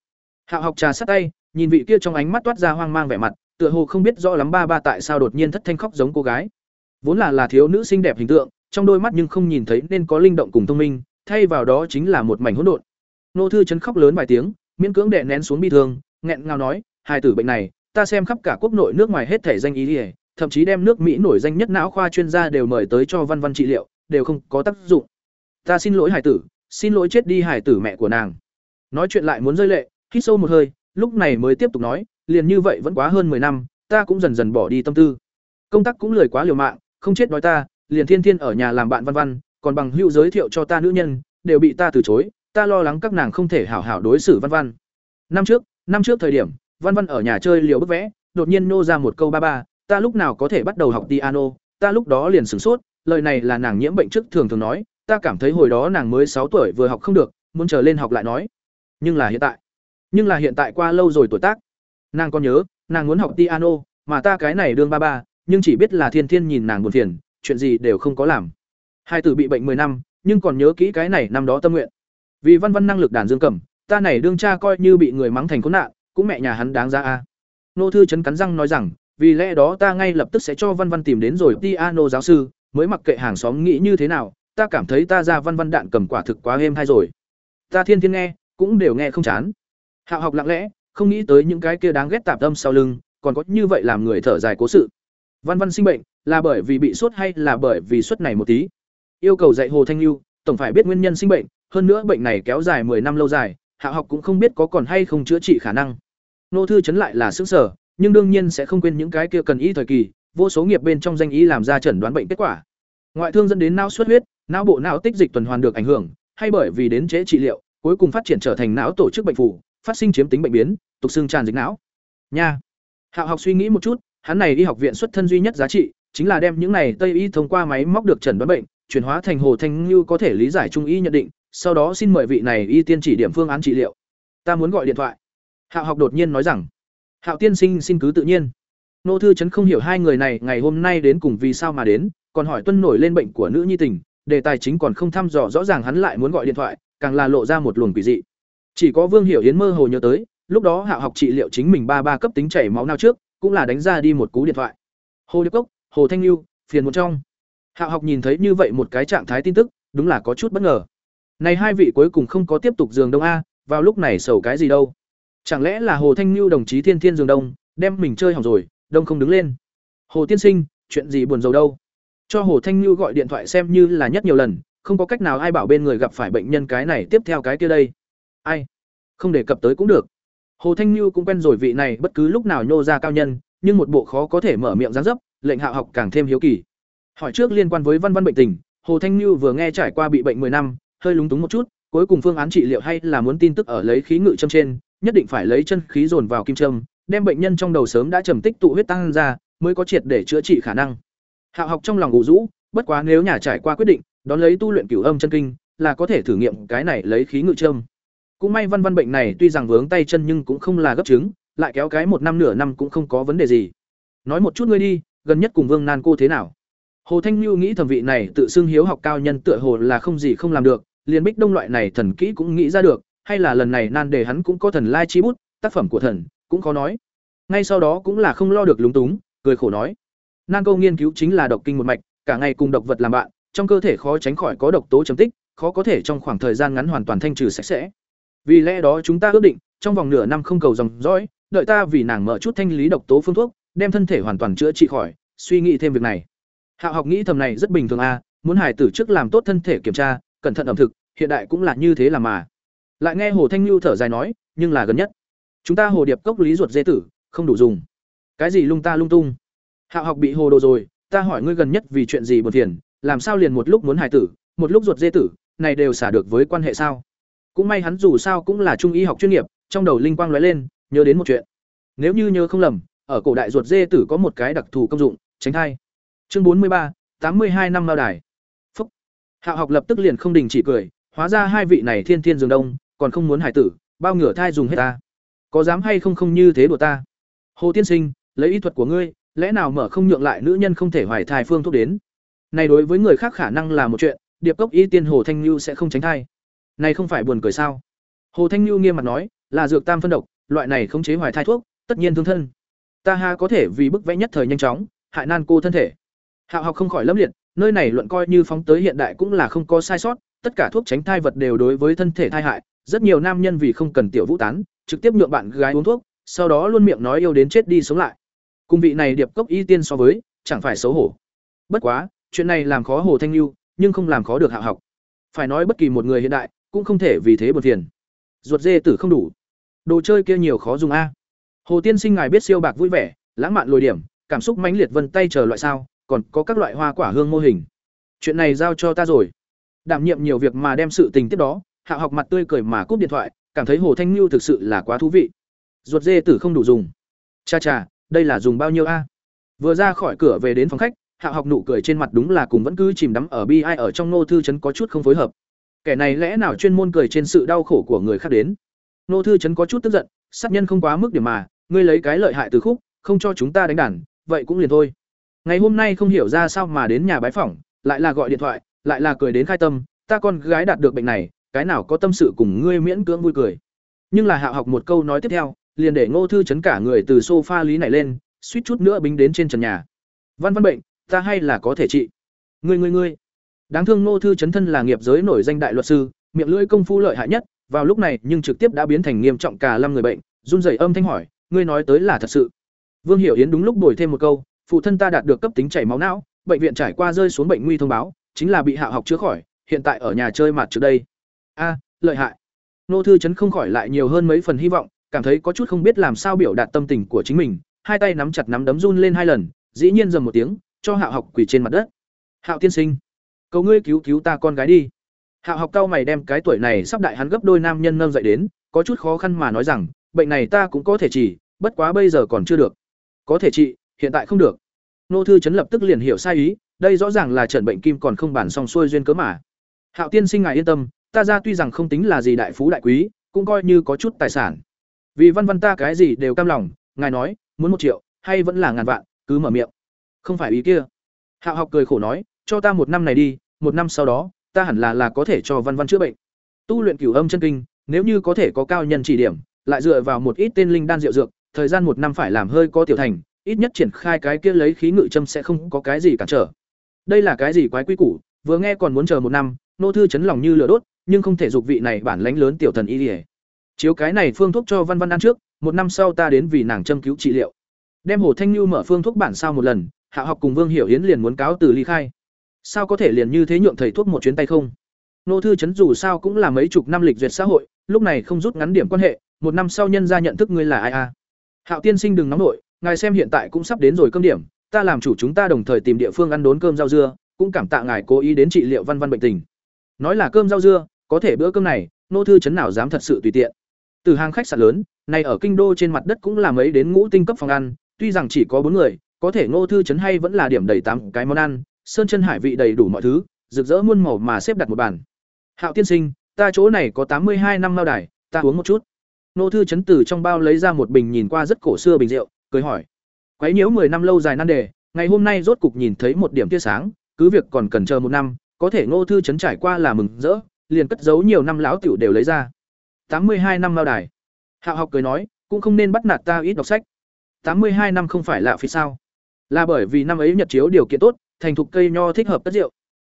Hạo học trà sát tay, nhìn vị kia trong ánh mắt toát ra hoang mang vẻ mặt, tựa hồ không biết rõ lắm ba ba tại sao đột nhiên thất thanh khóc giống cô gái. Vốn là là thiếu nữ xinh đẹp hình tượng trong đôi mắt nhưng không nhìn thấy nên có linh động cùng thông minh thay vào đó chính là một mảnh hỗn độn. Nô thư chấn khóc lớn vài tiếng miễn cưỡng đè nén xuống bi thương nghẹn ngào nói hai tử bệnh này ta xem khắp cả quốc nội nước ngoài hết thể danh ý đi, thậm chí đem nước mỹ nổi danh nhất não khoa chuyên gia đều mời tới cho văn văn trị liệu đều không có tác dụng. Ta xin lỗi hải tử xin lỗi chết đi hải tử mẹ của nàng. Nói chuyện lại muốn rơi lệ hít sâu một hơi lúc này mới tiếp tục nói liền như vậy vẫn quá hơn 10 năm ta cũng dần dần bỏ đi tâm tư. Công tác cũng lười quá liều mạng không chết nói ta liền thiên thiên ở nhà làm bạn văn văn, còn bằng hữu giới thiệu cho ta nữ nhân, đều bị ta từ chối, ta lo lắng các nàng không thể hảo hảo đối xử văn văn. Năm trước năm trước thời điểm, văn văn ở nhà chơi liều bức vẽ, đột nhiên nô ra một câu ba ba, ta lúc nào có thể bắt đầu học piano, ta lúc đó liền sửng sốt, lời này là nàng nhiễm bệnh trước thường thường nói, ta cảm thấy hồi đó nàng mới sáu tuổi vừa học không được, muốn chờ lên học lại nói. Nhưng là hiện tại, nhưng là hiện tại qua lâu rồi tuổi tác, nàng còn nhớ, nàng muốn học piano, mà ta cái này đương ba ba, nhưng chỉ biết là thiên thiên nhìn nàng buồn phiền chuyện gì đều không có làm. Hai tử bị bệnh 10 năm nhưng còn nhớ kỹ cái này năm đó tâm nguyện. Vì văn văn năng lực đàn dương cầm ta này đương cha coi như bị người mắng thành khốn nạn cũng mẹ nhà hắn đáng ra a. Nô thư chấn cắn răng nói rằng vì lẽ đó ta ngay lập tức sẽ cho văn văn tìm đến rồi piano giáo sư mới mặc kệ hàng xóm nghĩ như thế nào ta cảm thấy ta ra văn văn đạn cầm quả thực quá êm hay rồi. Ta thiên thiên nghe cũng đều nghe không chán. Hạo học lặng lẽ không nghĩ tới những cái kia đáng ghét tạp tâm sau lưng, còn có như vậy làm người thở dài cố sự. Văn Văn sinh bệnh, là bởi vì bị sốt hay là bởi vì suất này một tí? Yêu cầu dạy Hồ Thanh Lưu, tổng phải biết nguyên nhân sinh bệnh, hơn nữa bệnh này kéo dài 10 năm lâu dài, hạ học cũng không biết có còn hay không chữa trị khả năng. Nô thư chấn lại là sững sở, nhưng đương nhiên sẽ không quên những cái kia cần y thời kỳ, vô số nghiệp bên trong danh y làm ra chẩn đoán bệnh kết quả. Ngoại thương dẫn đến não xuất huyết, não bộ não tích dịch tuần hoàn được ảnh hưởng, hay bởi vì đến chế trị liệu, cuối cùng phát triển trở thành não tổ chức bệnh phủ, phát sinh chiếm tính bệnh biến, tục xương tràn dịch não. Nha. Hạo học suy nghĩ một chút, hắn này đi học viện xuất thân duy nhất giá trị, chính là đem những này tây y thông qua máy móc được chẩn đoán bệnh, chuyển hóa thành hồ thanh như có thể lý giải trung y nhận định, sau đó xin mời vị này y tiên chỉ điểm phương án trị liệu. Ta muốn gọi điện thoại. Hạo học đột nhiên nói rằng, Hạo tiên sinh xin cứ tự nhiên. Nô thư chấn không hiểu hai người này ngày hôm nay đến cùng vì sao mà đến, còn hỏi tuân nổi lên bệnh của nữ nhi tình, đề tài chính còn không thăm dò rõ ràng hắn lại muốn gọi điện thoại, càng là lộ ra một luồng quỷ dị. Chỉ có Vương Hiểu Yến mơ hồ nhớ tới, lúc đó Hạo học trị liệu chính mình ba ba cấp tính chảy máu não trước, cũng là đánh ra đi một cú điện thoại. Hồ Điệp Cốc, Hồ Thanh Lưu, phiền một trong. Hạo học nhìn thấy như vậy một cái trạng thái tin tức, đúng là có chút bất ngờ. Này hai vị cuối cùng không có tiếp tục giường đông a, vào lúc này sầu cái gì đâu? Chẳng lẽ là Hồ Thanh Lưu đồng chí Thiên Thiên giường đông, đem mình chơi hỏng rồi, đông không đứng lên. Hồ tiên sinh, chuyện gì buồn rầu đâu? Cho Hồ Thanh Lưu gọi điện thoại xem như là nhất nhiều lần, không có cách nào ai bảo bên người gặp phải bệnh nhân cái này tiếp theo cái kia đây. Ai? Không đề cập tới cũng được. Hồ Thanh Lưu cũng quen rồi vị này bất cứ lúc nào nhô ra cao nhân, nhưng một bộ khó có thể mở miệng dáng dấp, lệnh Hạo học càng thêm hiếu kỳ. Hỏi trước liên quan với văn văn bệnh tình, Hồ Thanh Lưu vừa nghe trải qua bị bệnh 10 năm, hơi lúng túng một chút, cuối cùng phương án trị liệu hay là muốn tin tức ở lấy khí ngự châm trên, nhất định phải lấy chân khí dồn vào kim châm, đem bệnh nhân trong đầu sớm đã trầm tích tụ huyết tăng ra, mới có triệt để chữa trị khả năng. Hạo học trong lòng ngủ rũ, bất quá nếu nhà trải qua quyết định, đón lấy tu luyện cửu âm chân kinh, là có thể thử nghiệm cái này lấy khí ngự châm. Cũng may văn văn bệnh này tuy rằng vướng tay chân nhưng cũng không là gấp chứng, lại kéo cái một năm nửa năm cũng không có vấn đề gì. Nói một chút ngươi đi, gần nhất cùng Vương Nan cô thế nào? Hồ Thanh Nhu nghĩ thẩm vị này tự xưng hiếu học cao nhân tựa hồ là không gì không làm được, liền Bích Đông loại này thần kỹ cũng nghĩ ra được, hay là lần này nan đề hắn cũng có thần lai chi bút, tác phẩm của thần, cũng khó nói. Ngay sau đó cũng là không lo được lúng túng, cười khổ nói: Nan câu nghiên cứu chính là độc kinh một mạch, cả ngày cùng độc vật làm bạn, trong cơ thể khó tránh khỏi có độc tố chấm tích, khó có thể trong khoảng thời gian ngắn hoàn toàn thanh trừ sạch sẽ. Vì lẽ đó chúng ta ước định, trong vòng nửa năm không cầu dòng dõi, đợi ta vì nàng mở chút thanh lý độc tố phương thuốc, đem thân thể hoàn toàn chữa trị khỏi, suy nghĩ thêm việc này. Hạo học nghĩ thầm này rất bình thường a, muốn hải tử trước làm tốt thân thể kiểm tra, cẩn thận ẩm thực, hiện đại cũng là như thế là mà. Lại nghe Hồ Thanh Nhu thở dài nói, nhưng là gần nhất. Chúng ta hồ điệp cốc lý ruột dê tử, không đủ dùng. Cái gì lung ta lung tung? Hạo học bị hồ đồ rồi, ta hỏi ngươi gần nhất vì chuyện gì buồn phiền, làm sao liền một lúc muốn hài tử, một lúc ruột dê tử, này đều xả được với quan hệ sao? Cũng may hắn dù sao cũng là trung y học chuyên nghiệp, trong đầu linh quang lóe lên, nhớ đến một chuyện. Nếu như nhớ không lầm, ở cổ đại ruột dê tử có một cái đặc thù công dụng, tránh thai. Chương bốn mươi ba, tám mươi hai năm lao đài. Phúc. Hạo học lập tức liền không đình chỉ cười, hóa ra hai vị này thiên thiên dương đông, còn không muốn hải tử, bao ngửa thai dùng hết ta. Có dám hay không không như thế đùa ta? Hồ tiên sinh, lấy y thuật của ngươi, lẽ nào mở không nhượng lại nữ nhân không thể hoài thai phương thuốc đến? Này đối với người khác khả năng là một chuyện, điệp cốc y tiên Hồ Thanh Nhu sẽ không tránh thai. Này không phải buồn cười sao? Hồ Thanh Nhu nghiêm mặt nói, là dược tam phân độc, loại này không chế hoài thai thuốc, tất nhiên thương thân. Ta ha có thể vì bức vẽ nhất thời nhanh chóng, hại nan cô thân thể. Hạo học không khỏi lâm liệt, nơi này luận coi như phóng tới hiện đại cũng là không có sai sót, tất cả thuốc tránh thai vật đều đối với thân thể thai hại, rất nhiều nam nhân vì không cần tiểu vũ tán, trực tiếp nhượng bạn gái uống thuốc, sau đó luôn miệng nói yêu đến chết đi sống lại. Cung vị này điệp cốc y tiên so với, chẳng phải xấu hổ. Bất quá, chuyện này làm khó Hồ Thanh Lưu, nhưng không làm khó được Hạo học. Phải nói bất kỳ một người hiện đại, cũng không thể vì thế buồn phiền. Ruột dê tử không đủ. Đồ chơi kia nhiều khó dùng a. Hồ tiên sinh ngài biết siêu bạc vui vẻ, lãng mạn lồi điểm, cảm xúc mãnh liệt vân tay chờ loại sao, còn có các loại hoa quả hương mô hình. Chuyện này giao cho ta rồi. Đảm nhiệm nhiều việc mà đem sự tình tiếp đó, Hạ học mặt tươi cười mà cúp điện thoại, cảm thấy Hồ Thanh Nhu thực sự là quá thú vị. Ruột dê tử không đủ dùng. Cha cha, đây là dùng bao nhiêu a? Vừa ra khỏi cửa về đến phòng khách, Hạ học nụ cười trên mặt đúng là cùng vẫn cứ chìm đắm ở bi ai ở trong nô thư trấn có chút không phối hợp. Kẻ này lẽ nào chuyên môn cười trên sự đau khổ của người khác đến? Nô thư trấn có chút tức giận, sát nhân không quá mức điểm mà, ngươi lấy cái lợi hại từ khúc, không cho chúng ta đánh đàn, vậy cũng liền thôi. Ngày hôm nay không hiểu ra sao mà đến nhà bái phỏng, lại là gọi điện thoại, lại là cười đến khai tâm, ta con gái đạt được bệnh này, cái nào có tâm sự cùng ngươi miễn cưỡng vui cười. Nhưng là hạ học một câu nói tiếp theo, liền để Ngô thư chấn cả người từ sofa lý này lên, suýt chút nữa bính đến trên trần nhà. Văn văn bệnh, ta hay là có thể trị. Ngươi ngươi ngươi. Đáng thương Ngô thư chấn thân là nghiệp giới nổi danh đại luật sư, miệng lưỡi công phu lợi hại nhất, vào lúc này nhưng trực tiếp đã biến thành nghiêm trọng cả lâm người bệnh, run rẩy âm thanh hỏi ngươi nói tới là thật sự. Vương hiểu yến đúng lúc đổi thêm một câu, phụ thân ta đạt được cấp tính chảy máu não, bệnh viện trải qua rơi xuống bệnh nguy thông báo, chính là bị hạ học chữa khỏi, hiện tại ở nhà chơi mặt trước đây. A, lợi hại. Nô thư chấn không khỏi lại nhiều hơn mấy phần hy vọng, cảm thấy có chút không biết làm sao biểu đạt tâm tình của chính mình, hai tay nắm chặt nắm đấm run lên hai lần, dĩ nhiên dầm một tiếng, cho hạ học quỳ trên mặt đất. Hạo tiên sinh, cầu ngươi cứu cứu ta con gái đi. Hạ học cao mày đem cái tuổi này sắp đại hắn gấp đôi nam nhân nâng dậy đến, có chút khó khăn mà nói rằng, bệnh này ta cũng có thể chỉ bất quá bây giờ còn chưa được. Có thể chị, hiện tại không được. Nô thư chấn lập tức liền hiểu sai ý đây rõ ràng là trần bệnh kim còn không bản xong xuôi duyên cớ mà. Hạo tiên sinh ngài yên tâm ta ra tuy rằng không tính là gì đại phú đại quý cũng coi như có chút tài sản. Vì văn văn ta cái gì đều cam lòng ngài nói muốn một triệu hay vẫn là ngàn vạn cứ mở miệng. Không phải ý kia. Hạo học cười khổ nói cho ta một năm này đi một năm sau đó ta hẳn là là có thể cho văn văn chữa bệnh. Tu luyện cửu âm chân kinh nếu như có thể có cao nhân chỉ điểm lại dựa vào một ít tên linh đan rượu dược thời gian một năm phải làm hơi có tiểu thành, ít nhất triển khai cái kia lấy khí ngự châm sẽ không có cái gì cản trở. Đây là cái gì quái quy củ, vừa nghe còn muốn chờ một năm, nô thư chấn lòng như lửa đốt, nhưng không thể dục vị này bản lãnh lớn tiểu thần y ỉa chiếu cái này phương thuốc cho văn văn ăn trước, một năm sau ta đến vì nàng châm cứu trị liệu. Đem hồ thanh lưu mở phương thuốc bản sao một lần, hạ học cùng vương hiểu yến liền muốn cáo từ ly khai. Sao có thể liền như thế nhượng thầy thuốc một chuyến tay không? Nô thư chấn dù sao cũng là mấy chục năm lịch duyệt xã hội, lúc này không rút ngắn điểm quan hệ, một năm sau nhân ra nhận thức ngươi là ai a hạo tiên sinh đừng nóng nổi ngài xem hiện tại cũng sắp đến rồi cơm điểm, ta làm chủ chúng ta đồng thời tìm địa phương ăn đốn cơm rau dưa, cũng cảm tạ ngài cố ý đến trị liệu văn văn bệnh tình. Nói là cơm rau dưa, có thể bữa cơm này, nô thư chấn nào dám thật sự tùy tiện. Từ hàng khách sạn lớn này ở kinh đô trên mặt đất cũng là mấy đến ngũ tinh cấp phòng ăn, tuy rằng chỉ có bốn người, có thể ngô thư chấn hay vẫn là điểm đầy tám cái món ăn, sơn chân hải vị đầy đủ mọi thứ, rực rỡ muôn màu mà xếp đặt một bàn. Hạo tiên sinh, ta chỗ này có tám mươi hai năm mao đài, ta uống một chút nô thư chấn từ trong bao lấy ra một bình nhìn qua rất cổ xưa bình rượu, cười hỏi. Quấy nhiễu mười năm lâu dài nan đề, ngày hôm nay rốt cục nhìn thấy một điểm tia sáng, cứ việc còn cần chờ một năm, có thể Nô thư chấn trải qua là mừng rỡ, liền cất giấu nhiều năm láo tiểu đều lấy ra. Tám mươi hai năm mao đài. Hạ học cười nói, cũng không nên bắt nạt ta ít đọc sách. Tám mươi hai năm không phải lạ phí sao? Là bởi vì năm ấy nhật chiếu điều kiện tốt, thành thục cây nho thích hợp cất rượu.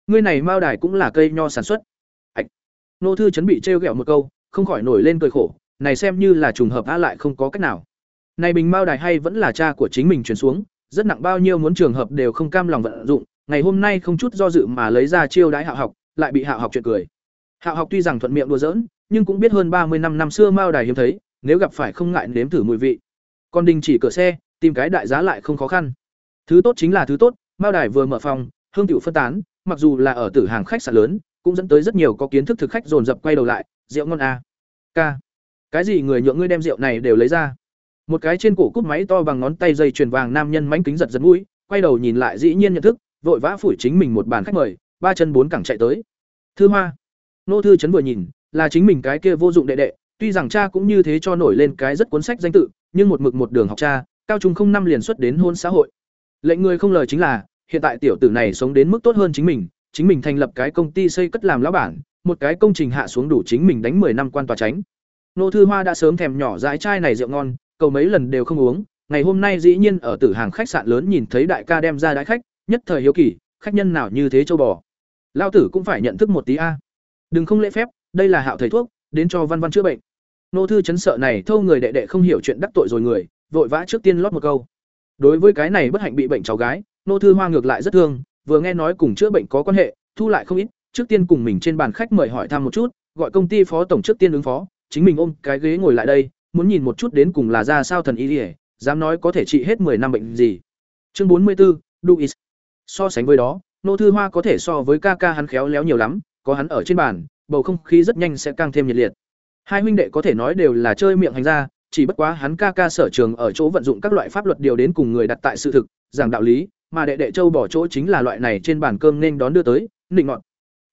Ngươi này mao đài cũng là cây nho sản xuất. Ạch. Nô thư chấn bị trêu ghẹo một câu, không khỏi nổi lên cười khổ này xem như là trùng hợp a lại không có cách nào. Này bình mao đài hay vẫn là cha của chính mình truyền xuống, rất nặng bao nhiêu muốn trường hợp đều không cam lòng vận dụng, ngày hôm nay không chút do dự mà lấy ra chiêu đãi hạ học, lại bị hạ học chuyện cười. Hạ học tuy rằng thuận miệng đùa giỡn, nhưng cũng biết hơn ba mươi năm năm xưa mao đài hiếm thấy, nếu gặp phải không ngại nếm thử mùi vị. Còn đình chỉ cửa xe, tìm cái đại giá lại không khó khăn. Thứ tốt chính là thứ tốt, mao đài vừa mở phòng, hương tiểu phân tán, mặc dù là ở tử hàng khách sạn lớn, cũng dẫn tới rất nhiều có kiến thức thực khách dồn dập quay đầu lại, rượu ngon a à. k cái gì người nhượng ngươi đem rượu này đều lấy ra? Một cái trên cổ cúp máy to bằng ngón tay dây chuyền vàng nam nhân mánh kính giật giật mũi, quay đầu nhìn lại dĩ nhiên nhận thức, vội vã phủi chính mình một bàn khách mời, ba chân bốn cẳng chạy tới. Thư hoa. Nô thư chấn vừa nhìn, là chính mình cái kia vô dụng đệ đệ, tuy rằng cha cũng như thế cho nổi lên cái rất cuốn sách danh tự, nhưng một mực một đường học cha, cao trung không năm liền xuất đến hôn xã hội. Lệnh người không lời chính là, hiện tại tiểu tử này sống đến mức tốt hơn chính mình chính mình thành lập cái công ty xây cất làm lão bản, một cái công trình hạ xuống đủ chính mình đánh 10 năm quan tòa tránh nô thư hoa đã sớm thèm nhỏ dãi chai này rượu ngon, cầu mấy lần đều không uống. Ngày hôm nay dĩ nhiên ở tử hàng khách sạn lớn nhìn thấy đại ca đem ra đãi khách, nhất thời hiếu kỳ, khách nhân nào như thế châu bò. Lao tử cũng phải nhận thức một tí a. Đừng không lễ phép, đây là hạo thầy thuốc, đến cho văn văn chữa bệnh. Nô thư chấn sợ này thâu người đệ đệ không hiểu chuyện đắc tội rồi người, vội vã trước tiên lót một câu. Đối với cái này bất hạnh bị bệnh cháu gái, nô thư hoa ngược lại rất thương, vừa nghe nói cùng chữa bệnh có quan hệ, thu lại không ít, trước tiên cùng mình trên bàn khách mời hỏi thăm một chút, gọi công ty phó tổng trước tiên ứng phó chính mình ôm cái ghế ngồi lại đây muốn nhìn một chút đến cùng là ra sao thần y ỉa dám nói có thể trị hết 10 năm bệnh gì. Chương 44, Duis. so sánh với đó nô thư hoa có thể so với ca ca hắn khéo léo nhiều lắm có hắn ở trên bàn bầu không khí rất nhanh sẽ càng thêm nhiệt liệt. Hai huynh đệ có thể nói đều là chơi miệng hành ra chỉ bất quá hắn ca ca sở trường ở chỗ vận dụng các loại pháp luật điều đến cùng người đặt tại sự thực giảng đạo lý mà đệ đệ châu bỏ chỗ chính là loại này trên bàn cơm nên đón đưa tới nịnh ngọt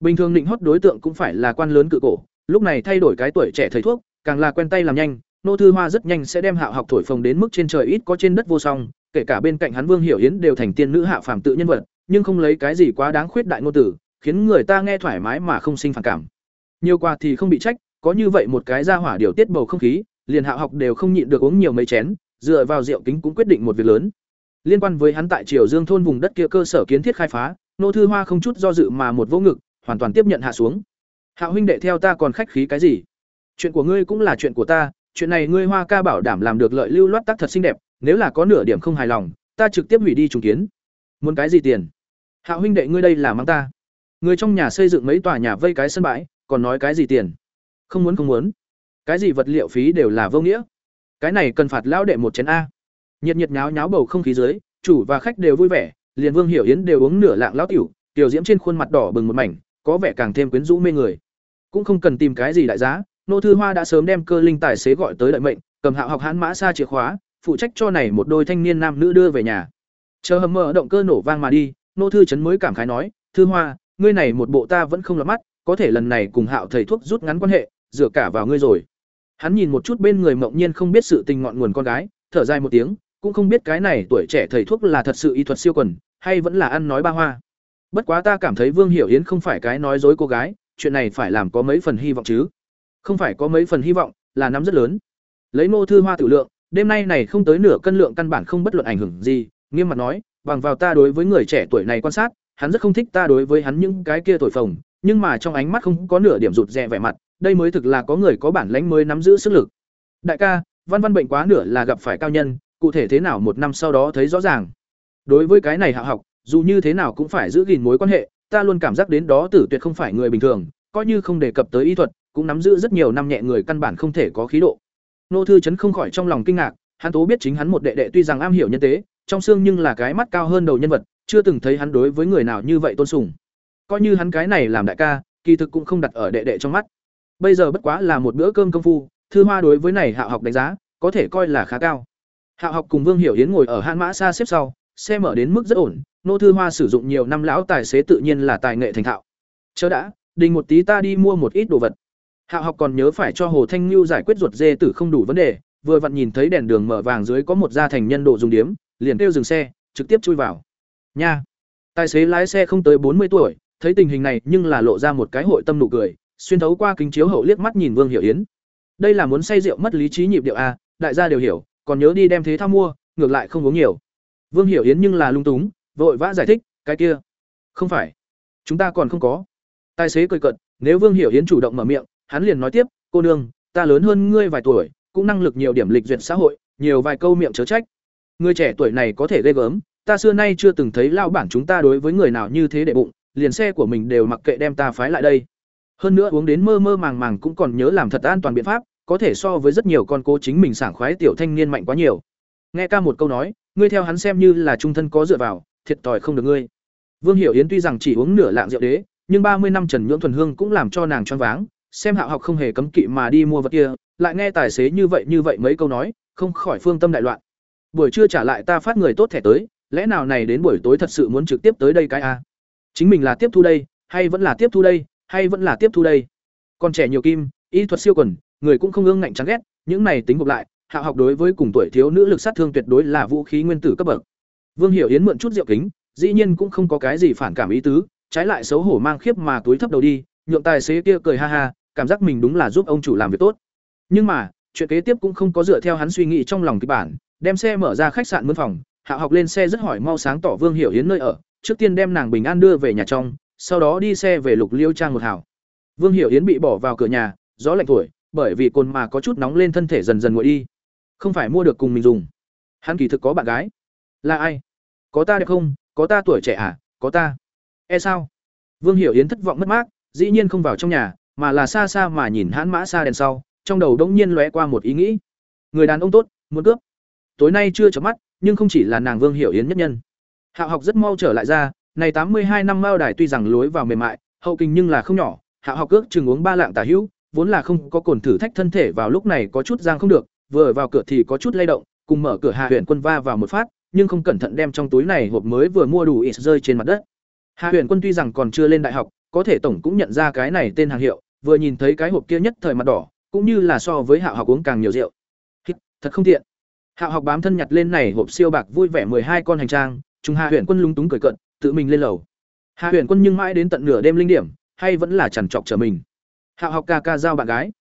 bình thường nịnh hót đối tượng cũng phải là quan lớn cự cổ lúc này thay đổi cái tuổi trẻ thầy thuốc, càng là quen tay làm nhanh, nô thư hoa rất nhanh sẽ đem hạ học thổi phồng đến mức trên trời ít có trên đất vô song, kể cả bên cạnh hắn vương hiểu yến đều thành tiên nữ hạ phàm tự nhân vật, nhưng không lấy cái gì quá đáng khuyết đại ngôn tử khiến người ta nghe thoải mái mà không sinh phản cảm. Nhiều quà thì không bị trách, có như vậy một cái ra hỏa điều tiết bầu không khí, liền hạ học đều không nhịn được uống nhiều mấy chén, dựa vào rượu kính cũng quyết định một việc lớn. Liên quan với hắn tại triều dương thôn vùng đất kia cơ sở kiến thiết khai phá, nô thư hoa không chút do dự mà một vỗ ngực, hoàn toàn tiếp nhận hạ xuống hạo huynh đệ theo ta còn khách khí cái gì? Chuyện của ngươi cũng là chuyện của ta, chuyện này ngươi hoa ca bảo đảm làm được lợi lưu loát tác thật xinh đẹp, nếu là có nửa điểm không hài lòng, ta trực tiếp hủy đi trùng kiến. Muốn cái gì tiền? Hạo huynh đệ ngươi đây là mang ta. Người trong nhà xây dựng mấy tòa nhà vây cái sân bãi, còn nói cái gì tiền? Không muốn không muốn. Cái gì vật liệu phí đều là vô nghĩa. Cái này cần phạt lão đệ một chén a. Nhiệt nhiệt nháo nháo bầu không khí dưới, chủ và khách đều vui vẻ, liền vương hiểu yến đều uống nửa lạng lão tiểu tiểu diễm trên khuôn mặt đỏ bừng một mảnh, có vẻ càng thêm quyến rũ mê người cũng không cần tìm cái gì đại giá, nô thư hoa đã sớm đem cơ linh tài xế gọi tới đợi mệnh, cầm hạo học hãn mã xa chìa khóa, phụ trách cho này một đôi thanh niên nam nữ đưa về nhà. Chờ hầm mở động cơ nổ vang mà đi, nô thư trấn mới cảm khái nói, thư hoa, ngươi này một bộ ta vẫn không lọt mắt, có thể lần này cùng hạo thầy thuốc rút ngắn quan hệ, dựa cả vào ngươi rồi. Hắn nhìn một chút bên người mộng nhiên không biết sự tình ngọn nguồn con gái, thở dài một tiếng, cũng không biết cái này tuổi trẻ thầy thuốc là thật sự y thuật siêu quần, hay vẫn là ăn nói ba hoa. Bất quá ta cảm thấy vương hiểu yến không phải cái nói dối cô gái chuyện này phải làm có mấy phần hy vọng chứ? Không phải có mấy phần hy vọng, là nắm rất lớn. Lấy nô thư hoa tự lượng, đêm nay này không tới nửa cân lượng căn bản không bất luận ảnh hưởng gì, nghiêm mặt nói, bằng vào ta đối với người trẻ tuổi này quan sát, hắn rất không thích ta đối với hắn những cái kia thổi phồng, nhưng mà trong ánh mắt không có nửa điểm rụt rè vẻ mặt, đây mới thực là có người có bản lãnh mới nắm giữ sức lực. Đại ca, văn văn bệnh quá nửa là gặp phải cao nhân, cụ thể thế nào một năm sau đó thấy rõ ràng. Đối với cái này hạ học, dù như thế nào cũng phải giữ gìn mối quan hệ ta luôn cảm giác đến đó tử tuyệt không phải người bình thường, coi như không đề cập tới y thuật, cũng nắm giữ rất nhiều năm nhẹ người căn bản không thể có khí độ. Nô thư chấn không khỏi trong lòng kinh ngạc, hắn tố biết chính hắn một đệ đệ tuy rằng am hiểu nhân tế, trong xương nhưng là cái mắt cao hơn đầu nhân vật, chưa từng thấy hắn đối với người nào như vậy tôn sùng. Coi như hắn cái này làm đại ca, kỳ thực cũng không đặt ở đệ đệ trong mắt. Bây giờ bất quá là một bữa cơm công phu, thư hoa đối với này hạ học đánh giá, có thể coi là khá cao. Hạ học cùng vương hiểu yến ngồi ở hãn mã xa xếp sau, xe mở đến mức rất ổn nô thư hoa sử dụng nhiều năm lão tài xế tự nhiên là tài nghệ thành thạo. Chớ đã, đình một tí ta đi mua một ít đồ vật. Hạ học còn nhớ phải cho hồ thanh lưu giải quyết ruột dê tử không đủ vấn đề, vừa vặn nhìn thấy đèn đường mở vàng dưới có một gia thành nhân độ dùng điếm, liền kêu dừng xe, trực tiếp chui vào. Nha! Tài xế lái xe không tới bốn mươi tuổi, thấy tình hình này nhưng là lộ ra một cái hội tâm nụ cười, xuyên thấu qua kính chiếu hậu liếc mắt nhìn vương hiểu yến. Đây là muốn say rượu mất lý trí nhịp điệu a đại gia đều hiểu, còn nhớ đi đem thế thao mua, ngược lại không uống nhiều. Vương hiểu yến nhưng là lung túng vội vã giải thích, cái kia, không phải, chúng ta còn không có. Tài xế cười cận nếu vương hiểu hiến chủ động mở miệng, hắn liền nói tiếp, cô nương, ta lớn hơn ngươi vài tuổi, cũng năng lực nhiều điểm lịch duyệt xã hội, nhiều vài câu miệng chớ trách. Người trẻ tuổi này có thể ghê gớm, ta xưa nay chưa từng thấy lao bản chúng ta đối với người nào như thế để bụng, liền xe của mình đều mặc kệ đem ta phái lại đây hơn nữa uống đến mơ mơ màng màng cũng còn nhớ làm thật an toàn biện pháp, có thể so với rất nhiều con cố chính mình sảng khoái tiểu thanh niên mạnh quá nhiều. Nghe ca một câu nói, ngươi theo hắn xem như là trung thân có dựa vào thiệt tỏi không được ngươi. Vương hiểu yến tuy rằng chỉ uống nửa lạng rượu đế, nhưng ba mươi năm trần nhưỡng thuần hương cũng làm cho nàng choáng váng, xem hạo học không hề cấm kỵ mà đi mua vật kia, lại nghe tài xế như vậy như vậy mấy câu nói, không khỏi phương tâm đại loạn. Buổi trưa trả lại ta phát người tốt thẻ tới, lẽ nào này đến buổi tối thật sự muốn trực tiếp tới đây cái a? Chính mình là tiếp thu đây, hay vẫn là tiếp thu đây, hay vẫn là tiếp thu đây? Còn trẻ nhiều kim, y thuật siêu quần, người cũng không ương ngạnh chán ghét, những này tính gộp lại Hạo học đối với cùng tuổi thiếu nữ lực sát thương tuyệt đối là vũ khí nguyên tử cấp bậc vương hiểu yến mượn chút rượu kính, dĩ nhiên cũng không có cái gì phản cảm ý tứ, trái lại xấu hổ mang khiếp mà túi thấp đầu đi, nhượng tài xế kia cười ha ha, cảm giác mình đúng là giúp ông chủ làm việc tốt. Nhưng mà, chuyện kế tiếp cũng không có dựa theo hắn suy nghĩ trong lòng kịch bản, đem xe mở ra khách sạn mướn phòng, hạ học lên xe rất hỏi mau sáng tỏ vương hiểu Yến nơi ở, trước tiên đem nàng bình an đưa về nhà trong, sau đó đi xe về lục liêu trang một hảo. Vương hiểu Yến bị bỏ vào cửa nhà, gió lạnh thổi, bởi vì cồn mà có chút nóng lên thân thể dần dần nguội đi. Không phải mua được cùng mình dùng. Hắn kỳ thực có bạn gái là ai? Có ta đẹp không? Có ta tuổi trẻ à? Có ta. E sao? Vương hiểu yến thất vọng mất mát, dĩ nhiên không vào trong nhà, mà là xa xa mà nhìn hãn mã xa đèn sau, trong đầu đống nhiên lóe qua một ý nghĩ. Người đàn ông tốt, muốn cướp. Tối nay chưa chớp mắt, nhưng không chỉ là nàng vương hiểu yến nhất nhân. Hạ học rất mau trở lại ra, này tám mươi hai năm mao đài tuy rằng lối vào mềm mại, hậu kinh nhưng là không nhỏ, hạ học ước chừng uống ba lạng tả hữu, vốn là không có cồn thử thách thân thể vào lúc này có chút giang không được, vừa vào cửa thì có chút lay động, cùng mở cửa hạ huyện quân va vào một phát nhưng không cẩn thận đem trong túi này hộp mới vừa mua đủ ít rơi trên mặt đất. Hạ Huyền quân tuy rằng còn chưa lên đại học có thể tổng cũng nhận ra cái này tên hàng hiệu vừa nhìn thấy cái hộp kia nhất thời mặt đỏ cũng như là so với hạ học uống càng nhiều rượu. Hít, thật không tiện. Hạ học bám thân nhặt lên này hộp siêu bạc vui vẻ hai con hành trang chúng hạ Huyền quân lúng túng cười cận tự mình lên lầu. Hạ Huyền quân nhưng mãi đến tận nửa đêm linh điểm hay vẫn là chằn trọc trở mình. Hạ học ca ca giao bạn gái.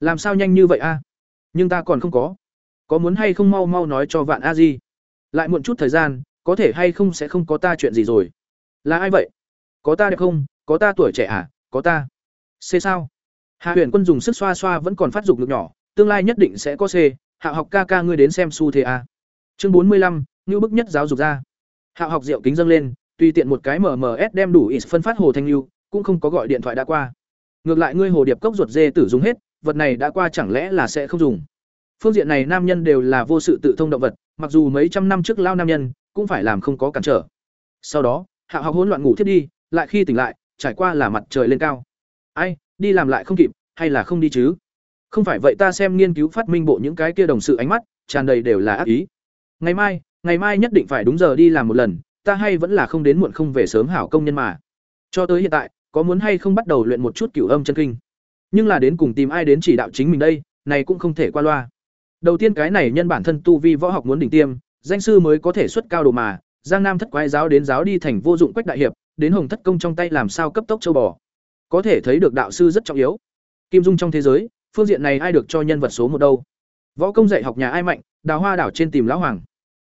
Làm sao nhanh như vậy a? Nhưng ta còn không có. Có muốn hay không mau mau nói cho vạn a di? Lại muộn chút thời gian, có thể hay không sẽ không có ta chuyện gì rồi. Là ai vậy? Có ta đẹp không? Có ta tuổi trẻ à? Có ta. C sao? Hạ huyền quân dùng sức xoa xoa vẫn còn phát dục lực nhỏ, tương lai nhất định sẽ có c. Hạ học ca ca ngươi đến xem su thế à? chương bốn mươi lăm ngữ bức nhất giáo dục ra. Hạ học rượu kính dâng lên, tùy tiện một cái mms đem đủ ít phân phát hồ thanh lưu cũng không có gọi điện thoại đã qua. Ngược lại ngươi hồ điệp cốc ruột dê tử dùng hết, vật này đã qua chẳng lẽ là sẽ không dùng? Phương diện này nam nhân đều là vô sự tự thông động vật mặc dù mấy trăm năm trước lao nam nhân cũng phải làm không có cản trở. Sau đó, hạ học hỗn loạn ngủ thiết đi, lại khi tỉnh lại, trải qua là mặt trời lên cao. Ai, đi làm lại không kịp, hay là không đi chứ? Không phải vậy ta xem nghiên cứu phát minh bộ những cái kia đồng sự ánh mắt, tràn đầy đều là ác ý. Ngày mai ngày mai nhất định phải đúng giờ đi làm một lần, ta hay vẫn là không đến muộn không về sớm hảo công nhân mà. Cho tới hiện tại, có muốn hay không bắt đầu luyện một chút cửu âm chân kinh. Nhưng là đến cùng tìm ai đến chỉ đạo chính mình đây, này cũng không thể qua loa đầu tiên cái này nhân bản thân tu vi võ học muốn đỉnh tiêm, danh sư mới có thể xuất cao đồ mà, giang nam thất quái giáo đến giáo đi thành vô dụng quách đại hiệp, đến hồng thất công trong tay làm sao cấp tốc châu bò. Có thể thấy được đạo sư rất trọng yếu. Kim dung trong thế giới, phương diện này ai được cho nhân vật số một đâu? Võ công dạy học nhà ai mạnh, đào hoa đảo trên tìm lão hoàng.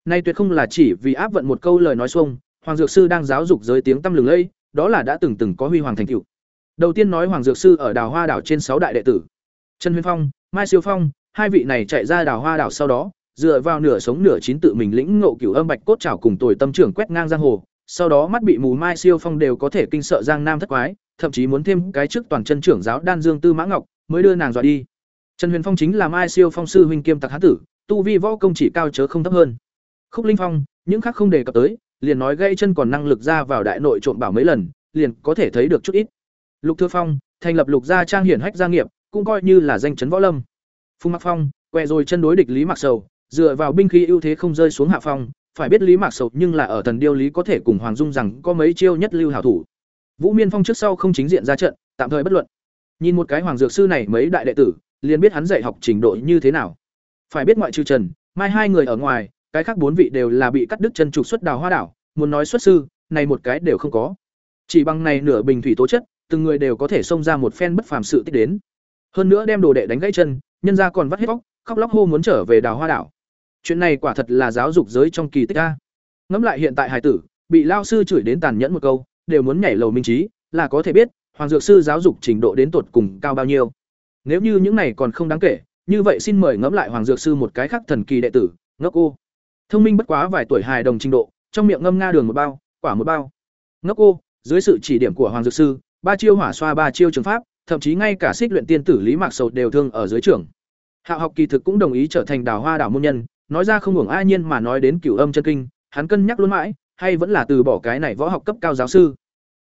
Nay tuyệt không là chỉ vì áp vận một câu lời nói xuông, hoàng dược sư đang giáo dục giới tiếng tăm lừng lẫy, đó là đã từng từng có huy hoàng thành tựu. Đầu tiên nói hoàng dược sư ở đào hoa đảo trên sáu đại đệ tử. Trần huyền phong, mai siêu phong hai vị này chạy ra đào hoa đảo sau đó, dựa vào nửa sống nửa chín tự mình lĩnh ngộ cửu âm bạch cốt trảo cùng tuổi tâm trưởng quét ngang giang hồ, sau đó mắt bị mù mai siêu phong đều có thể kinh sợ giang nam thất quái, thậm chí muốn thêm cái trước toàn chân trưởng giáo đan dương tư mã ngọc mới đưa nàng dọa đi. Trần huyền phong chính là mai siêu phong sư huynh kiêm tặc hán tử, tu vi võ công chỉ cao chớ không thấp hơn. Khúc linh phong, những khác không đề cập tới, liền nói gây chân còn năng lực ra vào đại nội trộm bảo mấy lần, liền có thể thấy được chút ít. Lục thư phong, thành lập lục gia trang hiển hách gia nghiệp, cũng coi như là danh chấn võ lâm phùng mặc phong, quẹ rồi chân đối địch lý mạc sầu, dựa vào binh khí ưu thế không rơi xuống hạ phong, phải biết lý mạc sầu nhưng là ở thần điêu lý có thể cùng hoàng dung rằng có mấy chiêu nhất lưu hảo thủ. Vũ miên phong trước sau không chính diện ra trận, tạm thời bất luận. Nhìn một cái hoàng dược sư này mấy đại đệ tử, liền biết hắn dạy học trình độ như thế nào. Phải biết ngoại trừ trần, mai hai người ở ngoài, cái khác bốn vị đều là bị cắt đứt chân trục xuất đào hoa đảo, muốn nói xuất sư, này một cái đều không có. Chỉ bằng này nửa bình thủy tố chất, từng người đều có thể xông ra một phen bất phàm sự tích đến hơn nữa đem đồ đệ đánh gãy chân, nhân ra còn vắt hết bóc khóc lóc hô muốn trở về đào hoa đảo. Chuyện này quả thật là giáo dục giới trong kỳ tích a. Ngẫm lại hiện tại hải tử, bị lao sư chửi đến tàn nhẫn một câu, đều muốn nhảy lầu minh trí, là có thể biết, hoàng dược sư giáo dục trình độ đến tột cùng cao bao nhiêu. Nếu như những này còn không đáng kể, như vậy xin mời ngẫm lại hoàng dược sư một cái khác thần kỳ đệ tử, ngốc cô thông minh bất quá vài tuổi hài đồng trình độ, trong miệng ngâm nga đường một bao, quả một bao. Ngốc cô dưới sự chỉ điểm của hoàng dược sư, ba chiêu hỏa xoa ba chiêu trường pháp thậm chí ngay cả xích luyện tiên tử lý mạc sầu đều thương ở dưới trưởng. Hạ học kỳ thực cũng đồng ý trở thành đào hoa đảo môn nhân, nói ra không hưởng ai nhiên mà nói đến cửu âm chân kinh, hắn cân nhắc luôn mãi, hay vẫn là từ bỏ cái này võ học cấp cao giáo sư.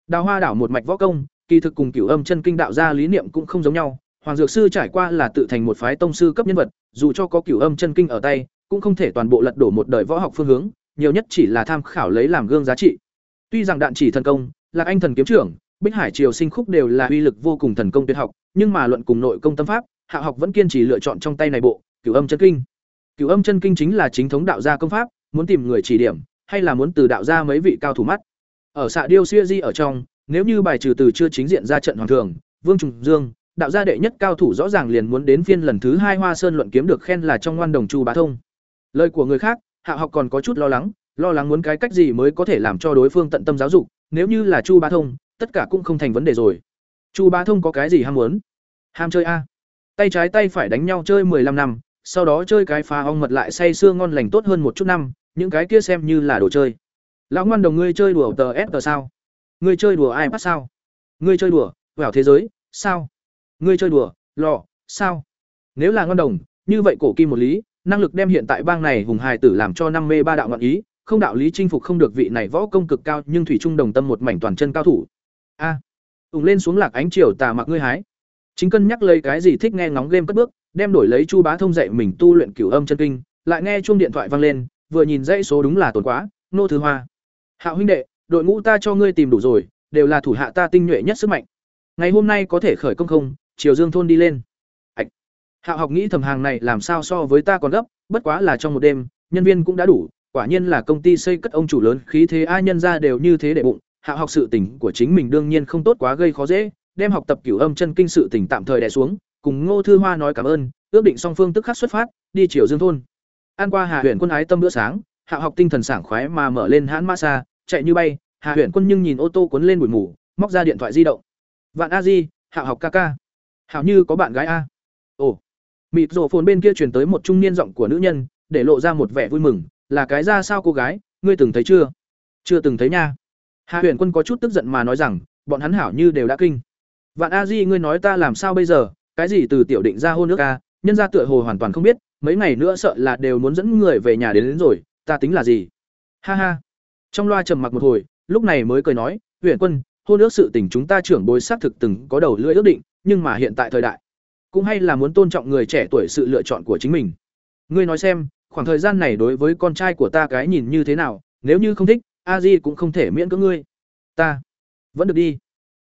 Đào hoa đảo một mạch võ công, kỳ thực cùng cửu âm chân kinh đạo ra lý niệm cũng không giống nhau, hoàng dược sư trải qua là tự thành một phái tông sư cấp nhân vật, dù cho có cửu âm chân kinh ở tay, cũng không thể toàn bộ lật đổ một đời võ học phương hướng, nhiều nhất chỉ là tham khảo lấy làm gương giá trị. Tuy rằng đạn chỉ thần công, là anh thần kiếm trưởng bích hải triều sinh khúc đều là uy lực vô cùng thần công tuyệt học, nhưng mà luận cùng nội công tâm pháp, hạ học vẫn kiên trì lựa chọn trong tay này bộ, cửu âm chân kinh. Cửu âm chân kinh chính là chính thống đạo gia công pháp, muốn tìm người chỉ điểm, hay là muốn từ đạo gia mấy vị cao thủ mắt. Ở xạ điêu Xuyên di ở trong, nếu như bài trừ từ chưa chính diện ra trận hoàng thường, vương trùng dương, đạo gia đệ nhất cao thủ rõ ràng liền muốn đến phiên lần thứ hai hoa sơn luận kiếm được khen là trong ngoan đồng chu bá thông. Lời của người khác, hạ học còn có chút lo lắng lo lắng muốn cái cách gì mới có thể làm cho đối phương tận tâm giáo dục, nếu như là chu bá thông tất cả cũng không thành vấn đề rồi. Chu bá thông có cái gì ham muốn? Ham chơi a. Tay trái tay phải đánh nhau chơi 15 năm, sau đó chơi cái phá ong mật lại say sưa ngon lành tốt hơn một chút năm, những cái kia xem như là đồ chơi. Lão ngoan đồng ngươi chơi đùa tờ s tờ sao? Ngươi chơi đùa ai bắt sao? Ngươi chơi đùa, vào thế giới, sao? Ngươi chơi đùa, lò, sao? Nếu là ngoan đồng, như vậy cổ kim một lý, năng lực đem hiện tại bang này hùng hài tử làm cho năm mê ba đạo ngọn ý, không đạo lý chinh phục không được vị này võ công cực cao, nhưng thủy trung đồng tâm một mảnh toàn chân cao thủ a. À, lên xuống lạc ánh chiều tà mặc ngươi hái. Chính cân nhắc lấy cái gì thích nghe ngóng game cất bước đem đổi lấy chu bá thông dạy mình tu luyện cửu âm chân kinh lại nghe chuông điện thoại vang lên vừa nhìn dãy số đúng là tổn quá nô thứ hoa. Hạo huynh đệ đội ngũ ta cho ngươi tìm đủ rồi đều là thủ hạ ta tinh nhuệ nhất sức mạnh. Ngày hôm nay có thể khởi công không? Chiều dương thôn đi lên. Hạch. hạo học nghĩ thầm hàng này làm sao so với ta còn gấp bất quá là trong một đêm nhân viên cũng đã đủ quả nhiên là công ty xây cất ông chủ lớn khí thế ai nhân ra đều như thế để bụng Hạ học sự tình của chính mình đương nhiên không tốt quá gây khó dễ, đem học tập cửu âm chân kinh sự tình tạm thời đè xuống, cùng ngô thư hoa nói cảm ơn, ước định song phương tức khắc xuất phát, đi chiều dương thôn. An qua hà huyện quân ái tâm bữa sáng, hạ học tinh thần sảng khoái mà mở lên hãn massage chạy như bay, Hạ huyện quân nhưng nhìn ô tô cuốn lên bụi mù, móc ra điện thoại di động. Vạn a di, hạ học ca ca. Hảo như có bạn gái a. Ồ. Mịt rổ phồn bên kia truyền tới một trung niên giọng của nữ nhân, để lộ ra một vẻ vui mừng, là cái ra sao cô gái, ngươi từng thấy chưa? Chưa từng thấy nha hạ huyền quân có chút tức giận mà nói rằng bọn hắn hảo như đều đã kinh. Vạn a di ngươi nói ta làm sao bây giờ? Cái gì từ tiểu định ra hôn nước ca nhân ra tựa hồ hoàn toàn không biết mấy ngày nữa sợ là đều muốn dẫn người về nhà đến, đến rồi ta tính là gì? Ha ha. Trong loa trầm mặc một hồi lúc này mới cười nói huyền quân hôn ước sự tình chúng ta trưởng bối xác thực từng có đầu lưỡi ước định nhưng mà hiện tại thời đại cũng hay là muốn tôn trọng người trẻ tuổi sự lựa chọn của chính mình. Ngươi nói xem khoảng thời gian này đối với con trai của ta cái nhìn như thế nào? Nếu như không thích a di cũng không thể miễn cưỡng ngươi. Ta vẫn được đi.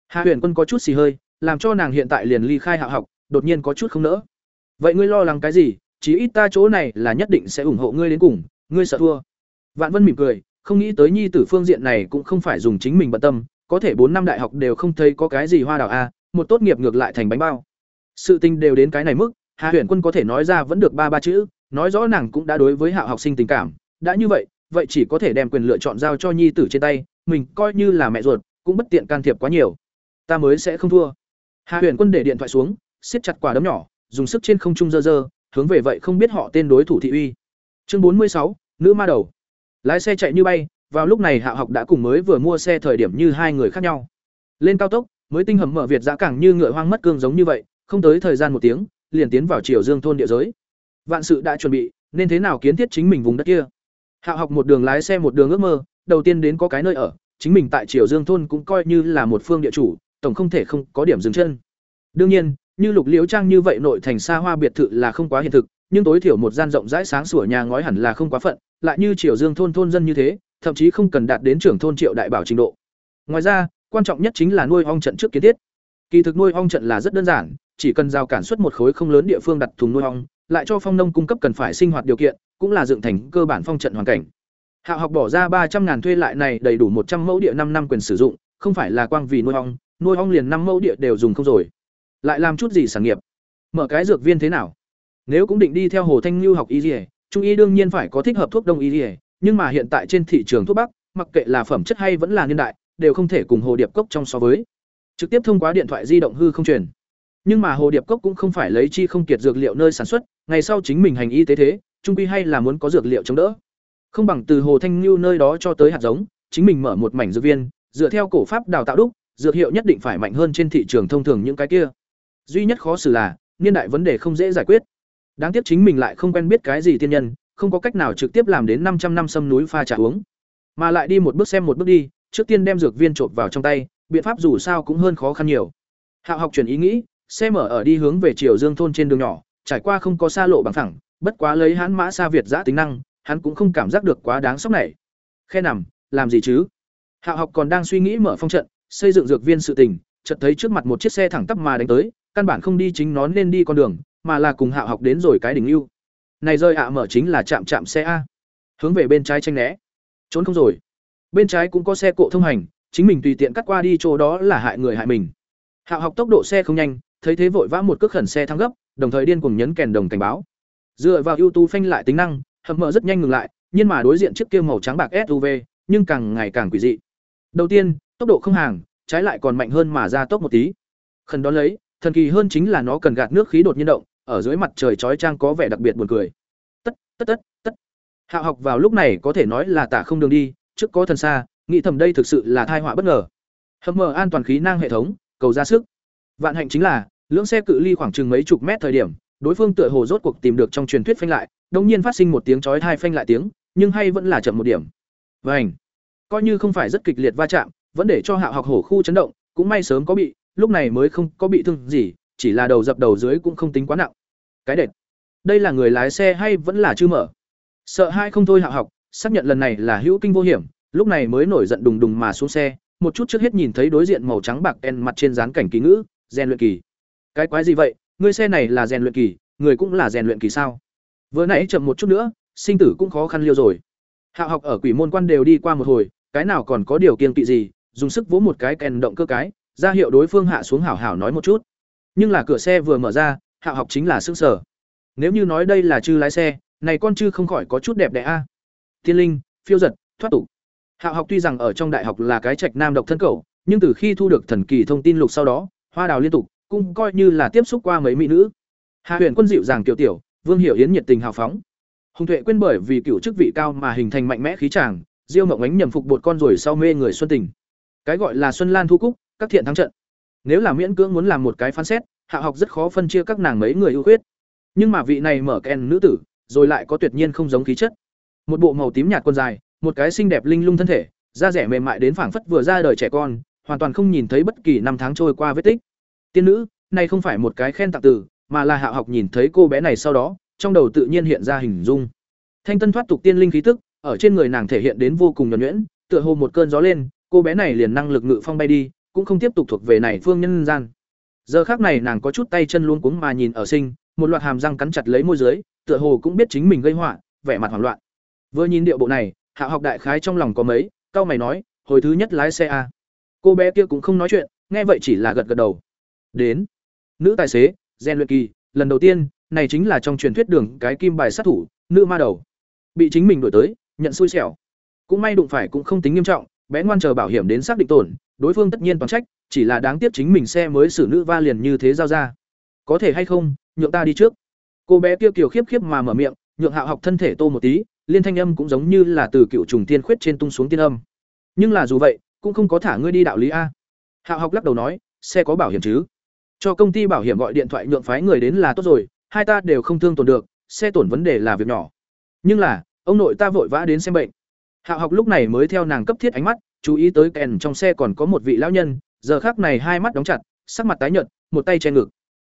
Hạ huyền quân có chút xì hơi, làm cho nàng hiện tại liền ly khai hạ học, đột nhiên có chút không nỡ. Vậy ngươi lo lắng cái gì? Chí ít ta chỗ này là nhất định sẽ ủng hộ ngươi đến cùng, ngươi sợ thua. Vạn vân mỉm cười, không nghĩ tới nhi tử phương diện này cũng không phải dùng chính mình bận tâm, có thể bốn năm đại học đều không thấy có cái gì hoa đào a, một tốt nghiệp ngược lại thành bánh bao. Sự tình đều đến cái này mức, hạ huyền quân có thể nói ra vẫn được ba ba chữ, nói rõ nàng cũng đã đối với hạ học sinh tình cảm, đã như vậy vậy chỉ có thể đem quyền lựa chọn giao cho nhi tử trên tay, mình coi như là mẹ ruột, cũng bất tiện can thiệp quá nhiều. Ta mới sẽ không thua. Hạ huyền quân để điện thoại xuống, siết chặt quả đấm nhỏ, dùng sức trên không trung dơ dơ, hướng về vậy không biết họ tên đối thủ thị uy. Chương bốn mươi sáu, nữ ma đầu. Lái xe chạy như bay, vào lúc này hạ học đã cùng mới vừa mua xe thời điểm như hai người khác nhau. Lên cao tốc, mới tinh hầm mở việt giã cảng như ngựa hoang mất cương giống như vậy, không tới thời gian một tiếng, liền tiến vào triều dương thôn địa giới. Vạn sự đã chuẩn bị, nên thế nào kiến thiết chính mình vùng đất kia? Hạ học một đường lái xe một đường ước mơ, đầu tiên đến có cái nơi ở, chính mình tại triều dương thôn cũng coi như là một phương địa chủ, tổng không thể không có điểm dừng chân. Đương nhiên, như lục liễu trang như vậy nội thành xa hoa biệt thự là không quá hiện thực, nhưng tối thiểu một gian rộng rãi sáng sủa nhà ngói hẳn là không quá phận, lại như triều dương thôn thôn dân như thế, thậm chí không cần đạt đến trưởng thôn triệu đại bảo trình độ. Ngoài ra, quan trọng nhất chính là nuôi ong trận trước kiến thiết. Kỳ thực nuôi ong trận là rất đơn giản, chỉ cần giao cản xuất một khối không lớn địa phương đặt thùng nuôi ong lại cho phong nông cung cấp cần phải sinh hoạt điều kiện, cũng là dựng thành cơ bản phong trận hoàn cảnh. Hạ học bỏ ra ba trăm ngàn thuê lại này đầy đủ một trăm mẫu địa năm năm quyền sử dụng, không phải là quang vì nuôi ong nuôi ong liền năm mẫu địa đều dùng không rồi. Lại làm chút gì sản nghiệp? Mở cái dược viên thế nào? Nếu cũng định đi theo hồ thanh lưu học y dỉa trung y đương nhiên phải có thích hợp thuốc đông y dỉa nhưng mà hiện tại trên thị trường thuốc bắc, mặc kệ là phẩm chất hay vẫn là niên đại, đều không thể cùng hồ điệp cốc trong so với. Trực tiếp thông qua điện thoại di động hư không truyền. Nhưng mà hồ điệp cốc cũng không phải lấy chi không kiệt dược liệu nơi sản xuất ngày sau chính mình hành y tế thế, trung quy hay là muốn có dược liệu chống đỡ. Không bằng từ hồ thanh lưu nơi đó cho tới hạt giống, chính mình mở một mảnh dược viên, dựa theo cổ pháp đào tạo đúc, dược hiệu nhất định phải mạnh hơn trên thị trường thông thường những cái kia. Duy nhất khó xử là, niên đại vấn đề không dễ giải quyết. Đáng tiếc chính mình lại không quen biết cái gì tiên nhân, không có cách nào trực tiếp làm đến năm trăm năm sâm núi pha trà uống. Mà lại đi một bước xem một bước đi, trước tiên đem dược viên trộn vào trong tay, biện pháp dù sao cũng hơn khó khăn nhiều. Hạ học chuyển ý nghĩ, xe mở ở đi hướng về triều dương thôn trên đường nhỏ trải qua không có xa lộ bằng thẳng bất quá lấy hắn mã xa việt giã tính năng, hắn cũng không cảm giác được quá đáng sốc này. Khe nằm, làm gì chứ? Hạ học còn đang suy nghĩ mở phong trận, xây dựng dược viên sự tình, chợt thấy trước mặt một chiếc xe thẳng tắp mà đánh tới, căn bản không đi chính nó nên đi con đường, mà là cùng hạ học đến rồi cái đỉnh ưu. này rơi ạ, mở chính là chạm chạm xe a. Hướng về bên trái tranh né. Trốn không rồi. Bên trái cũng có xe cộ thông hành, chính mình tùy tiện cắt qua đi chỗ đó là hại người hại mình. Hạ học tốc độ xe không nhanh, thấy thế vội vã một cước khẩn xe thăng gấp đồng thời điên cuồng nhấn kèn đồng cảnh báo. Dựa vào ưu tú phanh lại tính năng, hầm mở rất nhanh ngừng lại, nhưng mà đối diện chiếc kia màu trắng bạc suv nhưng càng ngày càng quỷ dị. Đầu tiên, tốc độ không hàng, trái lại còn mạnh hơn mà ra tốc một tí. Khẩn đó lấy, thần kỳ hơn chính là nó cần gạt nước khí đột nhiên động, ở dưới mặt trời chói trang có vẻ đặc biệt buồn cười. Tất tất tất tất. Hạo học vào lúc này có thể nói là tả không đường đi, trước có thần xa, nghĩ thầm đây thực sự là tai họa bất ngờ. Hầm mở an toàn khí năng hệ thống, cầu ra sức. Vạn hạnh chính là lưỡng xe cự ly khoảng chừng mấy chục mét thời điểm, đối phương tựa hồ rốt cuộc tìm được trong truyền thuyết phanh lại, đông nhiên phát sinh một tiếng chói hai phanh lại tiếng, nhưng hay vẫn là chậm một điểm. Vảnh coi như không phải rất kịch liệt va chạm, vẫn để cho hạ học hổ khu chấn động, cũng may sớm có bị, lúc này mới không có bị thương gì, chỉ là đầu dập đầu dưới cũng không tính quá nặng. Cái đệt! Đây là người lái xe hay vẫn là chưa mở? Sợ hai không thôi hạ học, xác nhận lần này là hữu kinh vô hiểm, lúc này mới nổi giận đùng đùng mà xuống xe, một chút trước hết nhìn thấy đối diện màu trắng bạc đen mặt trên dán cảnh ký ngữ, gen luyện kỳ cái quái gì vậy? Ngươi xe này là rèn luyện kỳ, người cũng là rèn luyện kỳ sao? Vừa nãy chậm một chút nữa, sinh tử cũng khó khăn liêu rồi. Hạ học ở quỷ môn quan đều đi qua một hồi, cái nào còn có điều kiên kỵ gì, dùng sức vỗ một cái kèn động cơ cái, ra hiệu đối phương hạ xuống hảo hảo nói một chút. Nhưng là cửa xe vừa mở ra, hạ học chính là xương sở nếu như nói đây là chư lái xe, này con chư không khỏi có chút đẹp đẽ a. Thiên linh, phiêu giật, thoát tục. Hạ học tuy rằng ở trong đại học là cái trạch nam độc thân cầu nhưng từ khi thu được thần kỳ thông tin lục sau đó, hoa đào liên tục cũng coi như là tiếp xúc qua mấy mỹ nữ Hạ Huyền Quân dịu dàng tiểu tiểu, Vương Hiểu Yến nhiệt tình hào phóng. Hùng Tuệ quên bởi vì cựu chức vị cao mà hình thành mạnh mẽ khí tràng, Diêu Mộng Ánh nhầm phục bột con rồi sau mê người xuân tình. Cái gọi là Xuân Lan thu cúc, các thiện thắng trận. Nếu là miễn cưỡng muốn làm một cái phán xét, Hạ học rất khó phân chia các nàng mấy người ưu khuyết. Nhưng mà vị này mở kèn nữ tử, rồi lại có tuyệt nhiên không giống khí chất. Một bộ màu tím nhạt quần dài, một cái xinh đẹp linh lung thân thể, da rẻ mềm mại đến phảng phất vừa ra đời trẻ con, hoàn toàn không nhìn thấy bất kỳ năm tháng trôi qua vết tích. Tiên nữ, này không phải một cái khen tặng từ, mà là Hạ học nhìn thấy cô bé này sau đó, trong đầu tự nhiên hiện ra hình dung. Thanh tân thoát tục tiên linh khí tức, ở trên người nàng thể hiện đến vô cùng nhuẩn nhuyễn, tựa hồ một cơn gió lên, cô bé này liền năng lực ngự phong bay đi, cũng không tiếp tục thuộc về này phương nhân gian. Giờ khác này nàng có chút tay chân luôn cuống mà nhìn ở sinh, một loạt hàm răng cắn chặt lấy môi dưới, tựa hồ cũng biết chính mình gây họa, vẻ mặt hoảng loạn. Vừa nhìn điệu bộ này, Hạ học đại khái trong lòng có mấy, cao mày nói, hồi thứ nhất lái xe a. Cô bé kia cũng không nói chuyện, nghe vậy chỉ là gật gật đầu. Đến. Nữ tài xế, gen luyện kỳ, lần đầu tiên, này chính là trong truyền thuyết đường cái kim bài sát thủ, nữ ma đầu. Bị chính mình đuổi tới, nhận xui xẻo. Cũng may đụng phải cũng không tính nghiêm trọng, bé ngoan chờ bảo hiểm đến xác định tổn, đối phương tất nhiên toàn trách, chỉ là đáng tiếc chính mình xe mới xử nữ va liền như thế giao ra. Có thể hay không, nhượng ta đi trước. Cô bé kia kiều khiếp khiếp mà mở miệng, nhượng Hạo học thân thể tô một tí, liên thanh âm cũng giống như là từ cựu trùng tiên khuyết trên tung xuống tiên âm. Nhưng là dù vậy, cũng không có thả ngươi đi đạo lý a. Hạo học lắc đầu nói, xe có bảo hiểm chứ? Cho công ty bảo hiểm gọi điện thoại nhượng phái người đến là tốt rồi, hai ta đều không thương tổn được, xe tổn vấn đề là việc nhỏ. Nhưng là, ông nội ta vội vã đến xem bệnh. Hạo học lúc này mới theo nàng cấp thiết ánh mắt, chú ý tới kèn trong xe còn có một vị lão nhân, giờ khác này hai mắt đóng chặt, sắc mặt tái nhợt, một tay che ngực.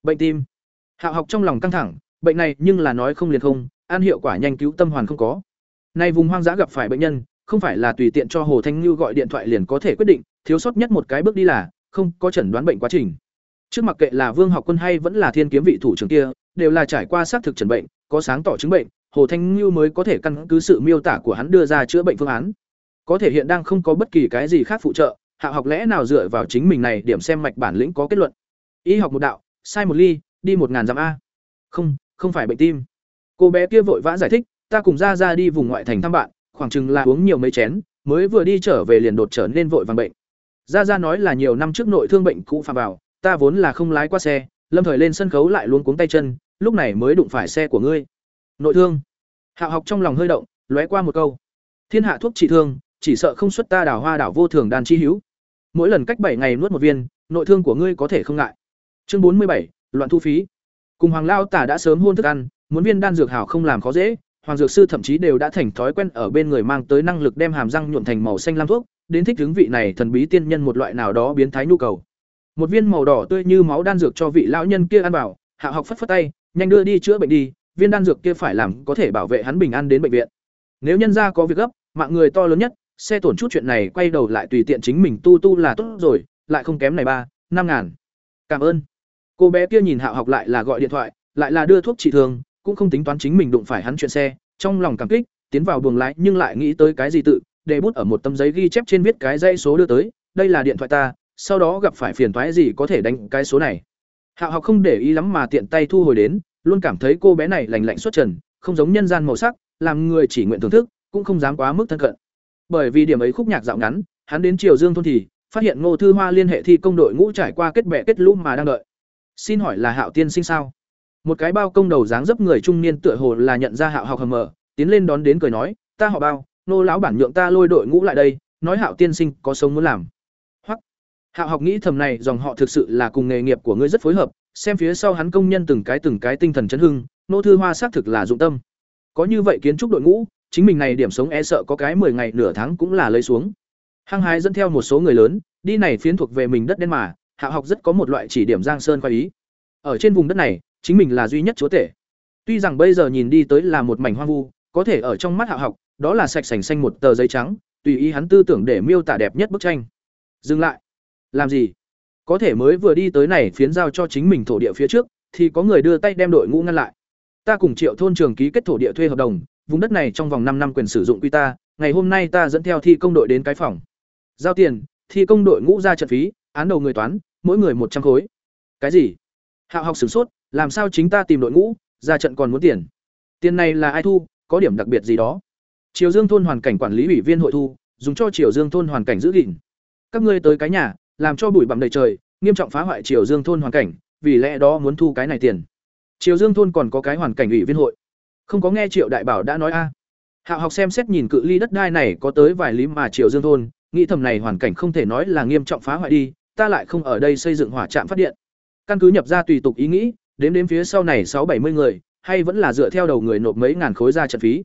Bệnh tim. Hạo học trong lòng căng thẳng, bệnh này nhưng là nói không liền không, an hiệu quả nhanh cứu tâm hoàn không có. Nay vùng hoang dã gặp phải bệnh nhân, không phải là tùy tiện cho Hồ Thanh Như gọi điện thoại liền có thể quyết định, thiếu sót nhất một cái bước đi là không có chẩn đoán bệnh quá trình. Trước mặc kệ là Vương Học Quân hay vẫn là Thiên Kiếm vị thủ trưởng kia, đều là trải qua xác thực chẩn bệnh, có sáng tỏ chứng bệnh, Hồ Thanh Như mới có thể căn cứ sự miêu tả của hắn đưa ra chữa bệnh phương án. Có thể hiện đang không có bất kỳ cái gì khác phụ trợ, hạ học lẽ nào dựa vào chính mình này điểm xem mạch bản lĩnh có kết luận. Y học một đạo, sai một ly, đi một ngàn dặm a. Không, không phải bệnh tim. Cô bé kia vội vã giải thích, ta cùng ra ra đi vùng ngoại thành thăm bạn, khoảng chừng là uống nhiều mấy chén, mới vừa đi trở về liền đột trở nên vội vàng bệnh. Gia Gia nói là nhiều năm trước nội thương bệnh cũ phạm vào, ta vốn là không lái qua xe, lâm thời lên sân khấu lại luống cuống tay chân, lúc này mới đụng phải xe của ngươi. Nội thương. Hạ học trong lòng hơi động, lóe qua một câu. Thiên hạ thuốc trị thương, chỉ sợ không xuất ta đào hoa đảo vô thường đàn chi hữu. Mỗi lần cách bảy ngày nuốt một viên, nội thương của ngươi có thể không ngại. Chương bốn mươi bảy, loạn thu phí. Cùng Hoàng Lao Tả đã sớm hôn thức ăn, muốn viên đan dược hảo không làm khó dễ, Hoàng dược sư thậm chí đều đã thành thói quen ở bên người mang tới năng lực đem hàm răng nhuộm thành màu xanh lam thuốc, đến thích hướng vị này thần bí tiên nhân một loại nào đó biến thái nhu cầu. Một viên màu đỏ tươi như máu đan dược cho vị lão nhân kia ăn vào, Hạ học phất phất tay, nhanh đưa đi chữa bệnh đi, viên đan dược kia phải làm có thể bảo vệ hắn bình an đến bệnh viện. Nếu nhân gia có việc gấp, mạng người to lớn nhất, xe tổn chút chuyện này quay đầu lại tùy tiện chính mình tu tu là tốt rồi, lại không kém này ba, năm ngàn. Cảm ơn. Cô bé kia nhìn Hạ học lại là gọi điện thoại, lại là đưa thuốc trị thương, cũng không tính toán chính mình đụng phải hắn chuyện xe, trong lòng cảm kích, tiến vào buồng lái nhưng lại nghĩ tới cái gì tự, để bút ở một tấm giấy ghi chép trên viết cái dây số đưa tới, đây là điện thoại ta, sau đó gặp phải phiền toái gì có thể đánh cái số này. Hạo học không để ý lắm mà tiện tay thu hồi đến, luôn cảm thấy cô bé này lành lạnh xuất trần, không giống nhân gian màu sắc, làm người chỉ nguyện thưởng thức, cũng không dám quá mức thân cận. Bởi vì điểm ấy khúc nhạc dạo ngắn, hắn đến Triều Dương thôn thì phát hiện Ngô Thư Hoa liên hệ thi công đội ngũ trải qua kết bè kết lũ mà đang đợi. Xin hỏi là Hạo tiên sinh sao? Một cái bao công đầu dáng dấp người trung niên tựa hồ là nhận ra Hạo học hầm mờ, tiến lên đón đến cười nói, "Ta họ Bao, nô lão bản nhượng ta lôi đội ngũ lại đây, nói Hạo tiên sinh có sống muốn làm." Hạ Hạo học nghĩ thầm này dòng họ thực sự là cùng nghề nghiệp của ngươi rất phối hợp, xem phía sau hắn công nhân từng cái từng cái tinh thần chấn hưng, nô thư hoa xác thực là dụng tâm. Có như vậy kiến trúc đội ngũ, chính mình này điểm sống e sợ có cái 10 ngày nửa tháng cũng là lấy xuống. Hăng hái dẫn theo một số người lớn, đi này phiến thuộc về mình đất đen mà, Hạ học rất có một loại chỉ điểm Giang Sơn khoái ý. Ở trên vùng đất này, chính mình là duy nhất chúa tể. Tuy rằng bây giờ nhìn đi tới là một mảnh hoang vu, có thể ở trong mắt Hạ học, đó là sạch sành xanh một tờ giấy trắng, tùy ý hắn tư tưởng để miêu tả đẹp nhất bức tranh. Dừng lại. Làm gì? Có thể mới vừa đi tới này phiến giao cho chính mình thổ địa phía trước, thì có người đưa tay đem đội ngũ ngăn lại. Ta cùng Triệu thôn trường ký kết thổ địa thuê hợp đồng, vùng đất này trong vòng năm năm quyền sử dụng quy ta, ngày hôm nay ta dẫn theo thi công đội đến cái phòng. Giao tiền, thi công đội ngũ ra trận phí, án đầu người toán, mỗi người một trăm khối. Cái gì? Hạo học sửng sốt, làm sao chính ta tìm đội ngũ, ra trận còn muốn tiền? Tiền này là ai thu, có điểm đặc biệt gì đó? Triều Dương thôn hoàn cảnh quản lý ủy viên hội thu, dùng cho Triều Dương thôn hoàn cảnh giữ gìn. Các ngươi tới cái nhà, làm cho bụi bặm đầy trời, nghiêm trọng phá hoại Triều Dương thôn hoàn cảnh, vì lẽ đó muốn thu cái này tiền. triều dương thôn còn có cái hoàn cảnh ủy viên hội. Không có nghe triệu đại bảo đã nói a. Hạo học xem xét nhìn cự ly đất đai này có tới vài lý mà triều dương thôn nghĩ thầm này hoàn cảnh không thể nói là nghiêm trọng phá hoại đi ta lại không ở đây xây dựng hỏa trạm phát điện. Căn cứ nhập ra tùy tục ý nghĩ đếm đến phía sau này sáu bảy mươi người hay vẫn là dựa theo đầu người nộp mấy ngàn khối ra trận phí.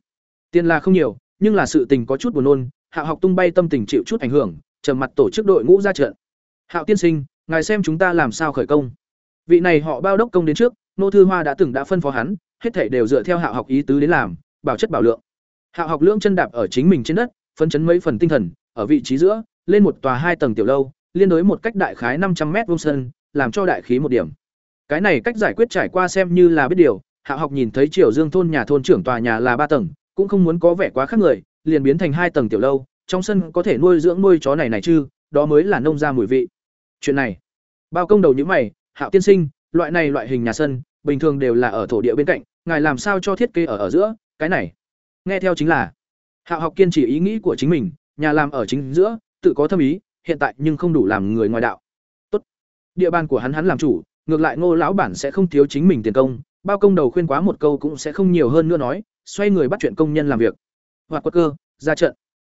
Tiền là không nhiều nhưng là sự tình có chút buồn nôn hạ học tung bay tâm tình chịu chút ảnh hưởng trầm mặt tổ chức đội ngũ ra trận hạo tiên sinh, ngài xem chúng ta làm sao khởi công. Vị này họ bao đốc công đến trước, nô thư hoa đã từng đã phân phó hắn, hết thể đều dựa theo Hạo học ý tứ đến làm, bảo chất bảo lượng. Hạo học lưỡng chân đạp ở chính mình trên đất, phấn chấn mấy phần tinh thần, ở vị trí giữa, lên một tòa hai tầng tiểu lâu, liên đối một cách đại khái năm trăm m vông sân, làm cho đại khí một điểm. Cái này cách giải quyết trải qua xem như là biết điều hạ học nhìn thấy triều dương thôn nhà thôn trưởng tòa nhà là ba tầng, cũng không muốn có vẻ quá khác người, liền biến thành hai tầng tiểu lâu, trong sân có thể nuôi dưỡng nuôi chó này này chứ, đó mới là nông ra mùi vị chuyện này. Bao công đầu những mày, hạo tiên sinh, loại này loại hình nhà sân, bình thường đều là ở thổ địa bên cạnh, ngài làm sao cho thiết kế ở ở giữa? Cái này. Nghe theo chính là, hạo học kiên trì ý nghĩ của chính mình, nhà làm ở chính giữa, tự có thâm ý, hiện tại nhưng không đủ làm người ngoài đạo. Tốt. Địa bàn của hắn hắn làm chủ, ngược lại ngô lão bản sẽ không thiếu chính mình tiền công, bao công đầu khuyên quá một câu cũng sẽ không nhiều hơn nữa nói, xoay người bắt chuyện công nhân làm việc. Hoặc quất cơ, ra trận.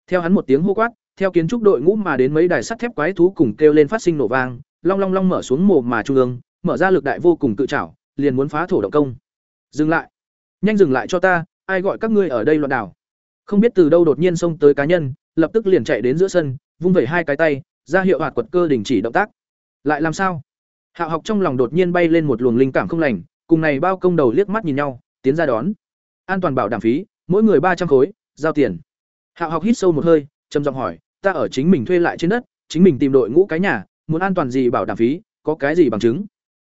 Theo hắn một tiếng hô quát theo kiến trúc đội ngũ mà đến mấy đài sắt thép quái thú cùng kêu lên phát sinh nổ vang, long long long mở xuống mồ mà trung ương, mở ra lực đại vô cùng tự trảo, liền muốn phá thổ động công. Dừng lại. Nhanh dừng lại cho ta, ai gọi các ngươi ở đây loạn đảo? Không biết từ đâu đột nhiên xông tới cá nhân, lập tức liền chạy đến giữa sân, vung vẩy hai cái tay, ra hiệu hoạt quật cơ đình chỉ động tác. Lại làm sao? Hạo học trong lòng đột nhiên bay lên một luồng linh cảm không lành, cùng này bao công đầu liếc mắt nhìn nhau, tiến ra đón. An toàn bảo đảm phí, mỗi người ba trăm khối, giao tiền. Hạo học hít sâu một hơi trầm giọng hỏi, ta ở chính mình thuê lại trên đất, chính mình tìm đội ngũ cái nhà, muốn an toàn gì bảo đảm phí, có cái gì bằng chứng?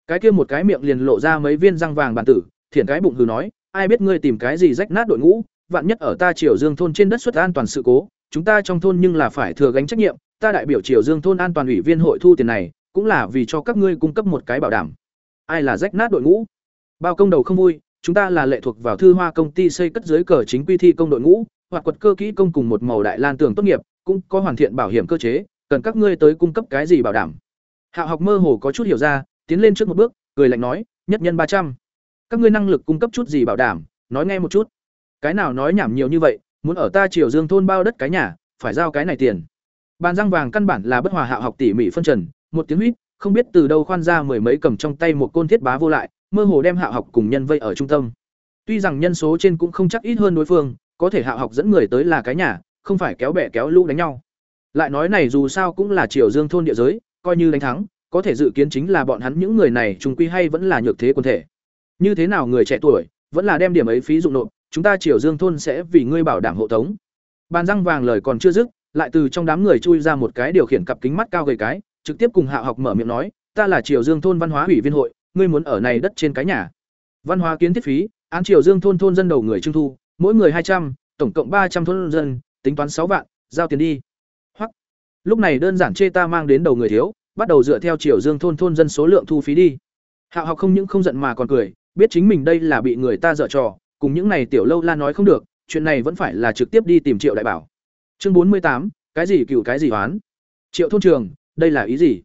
Cái kia một cái miệng liền lộ ra mấy viên răng vàng bản tử, thiện cái bụng hừ nói, ai biết ngươi tìm cái gì rách nát đội ngũ, vạn nhất ở ta triều dương thôn trên đất xuất an toàn sự cố, chúng ta trong thôn nhưng là phải thừa gánh trách nhiệm, ta đại biểu triều dương thôn an toàn ủy viên hội thu tiền này, cũng là vì cho các ngươi cung cấp một cái bảo đảm. Ai là rách nát đội ngũ? Bao công đầu không vui, chúng ta là lệ thuộc vào thư hoa công ty xây cất dưới cờ chính quy thi công đội ngũ hoặc quật cơ kỹ công cùng một màu đại lan tường tốt nghiệp, cũng có hoàn thiện bảo hiểm cơ chế, cần các ngươi tới cung cấp cái gì bảo đảm. Hạo học mơ hồ có chút hiểu ra, tiến lên trước một bước, cười lạnh nói, nhất nhân ba trăm. Các ngươi năng lực cung cấp chút gì bảo đảm? Nói nghe một chút. Cái nào nói nhảm nhiều như vậy, muốn ở ta triều dương thôn bao đất cái nhà, phải giao cái này tiền. Bàn răng vàng căn bản là bất hòa hạo học tỉ mỉ phân trần, một tiếng huýt, không biết từ đâu khoan ra mười mấy cầm trong tay một côn thiết bá vô lại, mơ hồ đem hạo học cùng nhân vây ở trung tâm. Tuy rằng nhân số trên cũng không chắc ít hơn đối phương có thể hạo học dẫn người tới là cái nhà, không phải kéo bẻ kéo lũ đánh nhau. Lại nói này dù sao cũng là triều dương thôn địa giới, coi như đánh thắng, có thể dự kiến chính là bọn hắn những người này trùng quy hay vẫn là nhược thế quân thể. Như thế nào người trẻ tuổi, vẫn là đem điểm ấy phí dụng nộp, chúng ta triều dương thôn sẽ vì ngươi bảo đảm hộ tống. Bàn răng vàng lời còn chưa dứt, lại từ trong đám người chui ra một cái điều khiển cặp kính mắt cao gầy cái, trực tiếp cùng hạ học mở miệng nói, ta là triều dương thôn văn hóa ủy viên hội, ngươi muốn ở này đất trên cái nhà. Văn hóa kiến thiết phí, án triều dương thôn thôn dân đầu người trưng thu mỗi người hai trăm, tổng cộng ba trăm thôn dân, tính toán sáu vạn, giao tiền đi. Hoặc lúc này đơn giản chê ta mang đến đầu người thiếu, bắt đầu dựa theo triều dương thôn thôn dân số lượng thu phí đi. Hạo học không những không giận mà còn cười, biết chính mình đây là bị người ta dở trò, cùng những này tiểu lâu la nói không được, chuyện này vẫn phải là trực tiếp đi tìm triệu đại bảo. Chương bốn mươi tám, cái gì cựu cái gì hoán triệu thôn trường, đây là ý gì?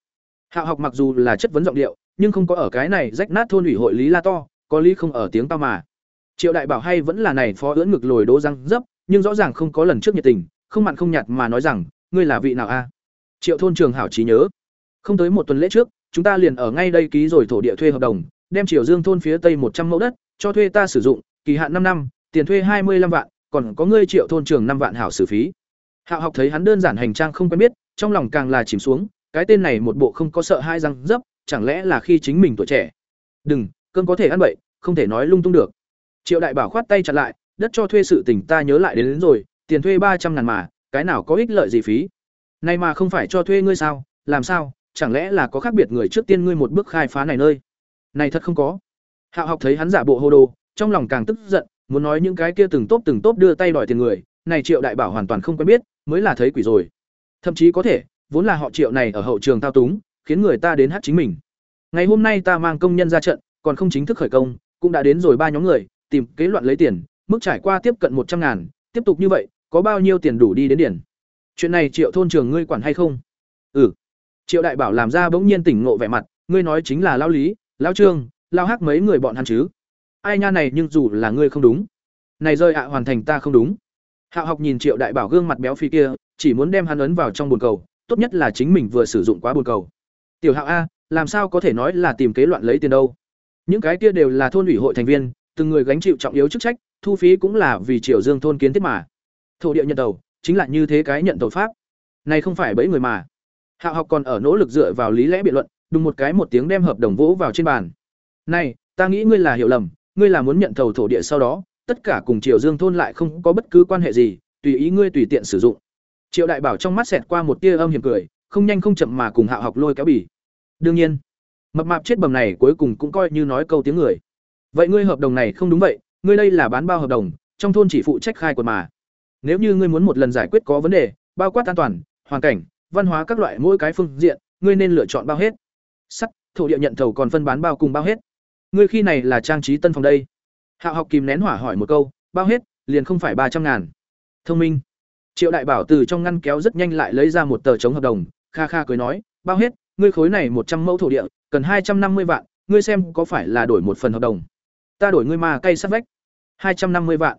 Hạo học mặc dù là chất vấn giọng điệu, nhưng không có ở cái này rách nát thôn ủy hội lý la to, có lý không ở tiếng tao mà triệu đại bảo hay vẫn là này phó ưỡn ngực lồi đố răng dấp, nhưng rõ ràng không có lần trước nhiệt tình, không mặn không nhạt mà nói rằng, ngươi là vị nào a? Triệu thôn trường hảo trí nhớ, không tới một tuần lễ trước, chúng ta liền ở ngay đây ký rồi thổ địa thuê hợp đồng, đem triều dương thôn phía tây một trăm mẫu đất, cho thuê ta sử dụng, kỳ hạn năm năm, tiền thuê hai mươi 25 vạn, còn có ngươi triệu thôn trường năm vạn hảo xử phí. Hạo học thấy hắn đơn giản hành trang không quen biết, trong lòng càng là chìm xuống, cái tên này một bộ không có sợ hai răng dấp, chẳng lẽ là khi chính mình tuổi trẻ? Đừng cơn có thể ăn bậy, không thể nói lung tung được triệu đại bảo khoát tay chặt lại đất cho thuê sự tình ta nhớ lại đến, đến rồi tiền thuê ba trăm ngàn mà cái nào có ích lợi gì phí? Này mà không phải cho thuê ngươi sao? Làm sao? Chẳng lẽ là có khác biệt người trước tiên ngươi một bước khai phá này nơi? Này thật không có. Hạo học thấy hắn giả bộ hô đồ trong lòng càng tức giận muốn nói những cái kia từng tốt từng tốt đưa tay đòi tiền người này triệu đại bảo hoàn toàn không quen biết mới là thấy quỷ rồi. Thậm chí có thể vốn là họ triệu này ở hậu trường thao túng khiến người ta đến hát chính mình. Ngày hôm nay ta mang công nhân ra trận còn không chính thức khởi công cũng đã đến rồi ba nhóm người tìm kế loạn lấy tiền, mức trải qua tiếp cận một trăm ngàn, tiếp tục như vậy, có bao nhiêu tiền đủ đi đến điển? Chuyện này triệu thôn trường ngươi quản hay không? Ừ. Triệu đại bảo làm ra bỗng nhiên tỉnh ngộ vẻ mặt, ngươi nói chính là lão lý, lão trương, lão hắc mấy người bọn hắn chứ? Ai nha này nhưng dù là ngươi không đúng. Này rơi ạ à, hoàn thành ta không đúng. Hạo học nhìn triệu đại bảo gương mặt béo phi kia, chỉ muốn đem hắn ấn vào trong bồn cầu, tốt nhất là chính mình vừa sử dụng quá bồn cầu. Tiểu hạo a, làm sao có thể nói là tìm kế loạn lấy tiền đâu? Những cái kia đều là thôn ủy hội thành viên từng người gánh chịu trọng yếu chức trách thu phí cũng là vì triều dương thôn kiến thiết mà. Thổ địa nhận đầu, chính là như thế cái nhận tàu pháp. Này không phải bẫy người mà. Hạo học còn ở nỗ lực dựa vào lý lẽ biện luận đùng một cái một tiếng đem hợp đồng vỗ vào trên bàn. Này ta nghĩ ngươi là hiểu lầm ngươi là muốn nhận thầu thổ địa sau đó tất cả cùng triều dương thôn lại không có bất cứ quan hệ gì tùy ý ngươi tùy tiện sử dụng. Triệu đại bảo trong mắt xẹt qua một tia âm hiểm cười không nhanh không chậm mà cùng hạo học lôi kéo bỉ đương nhiên mập mạp chết bầm này cuối cùng cũng coi như nói câu tiếng người vậy ngươi hợp đồng này không đúng vậy, ngươi đây là bán bao hợp đồng, trong thôn chỉ phụ trách khai quật mà. Nếu như ngươi muốn một lần giải quyết có vấn đề, bao quát an toàn, hoàn cảnh, văn hóa các loại mỗi cái phương diện, ngươi nên lựa chọn bao hết. Sắt, thổ địa nhận thầu còn phân bán bao cùng bao hết. Ngươi khi này là trang trí tân phòng đây. Hạo học kìm nén hỏa hỏi một câu, bao hết, liền không phải ba trăm ngàn. Thông minh. Triệu đại bảo từ trong ngăn kéo rất nhanh lại lấy ra một tờ chống hợp đồng, kha kha cười nói, bao hết, ngươi khối này một trăm mẫu thổ địa, cần hai trăm năm mươi vạn, ngươi xem có phải là đổi một phần hợp đồng ta đổi ngươi mà cây sắt vách. Hai trăm năm mươi vạn.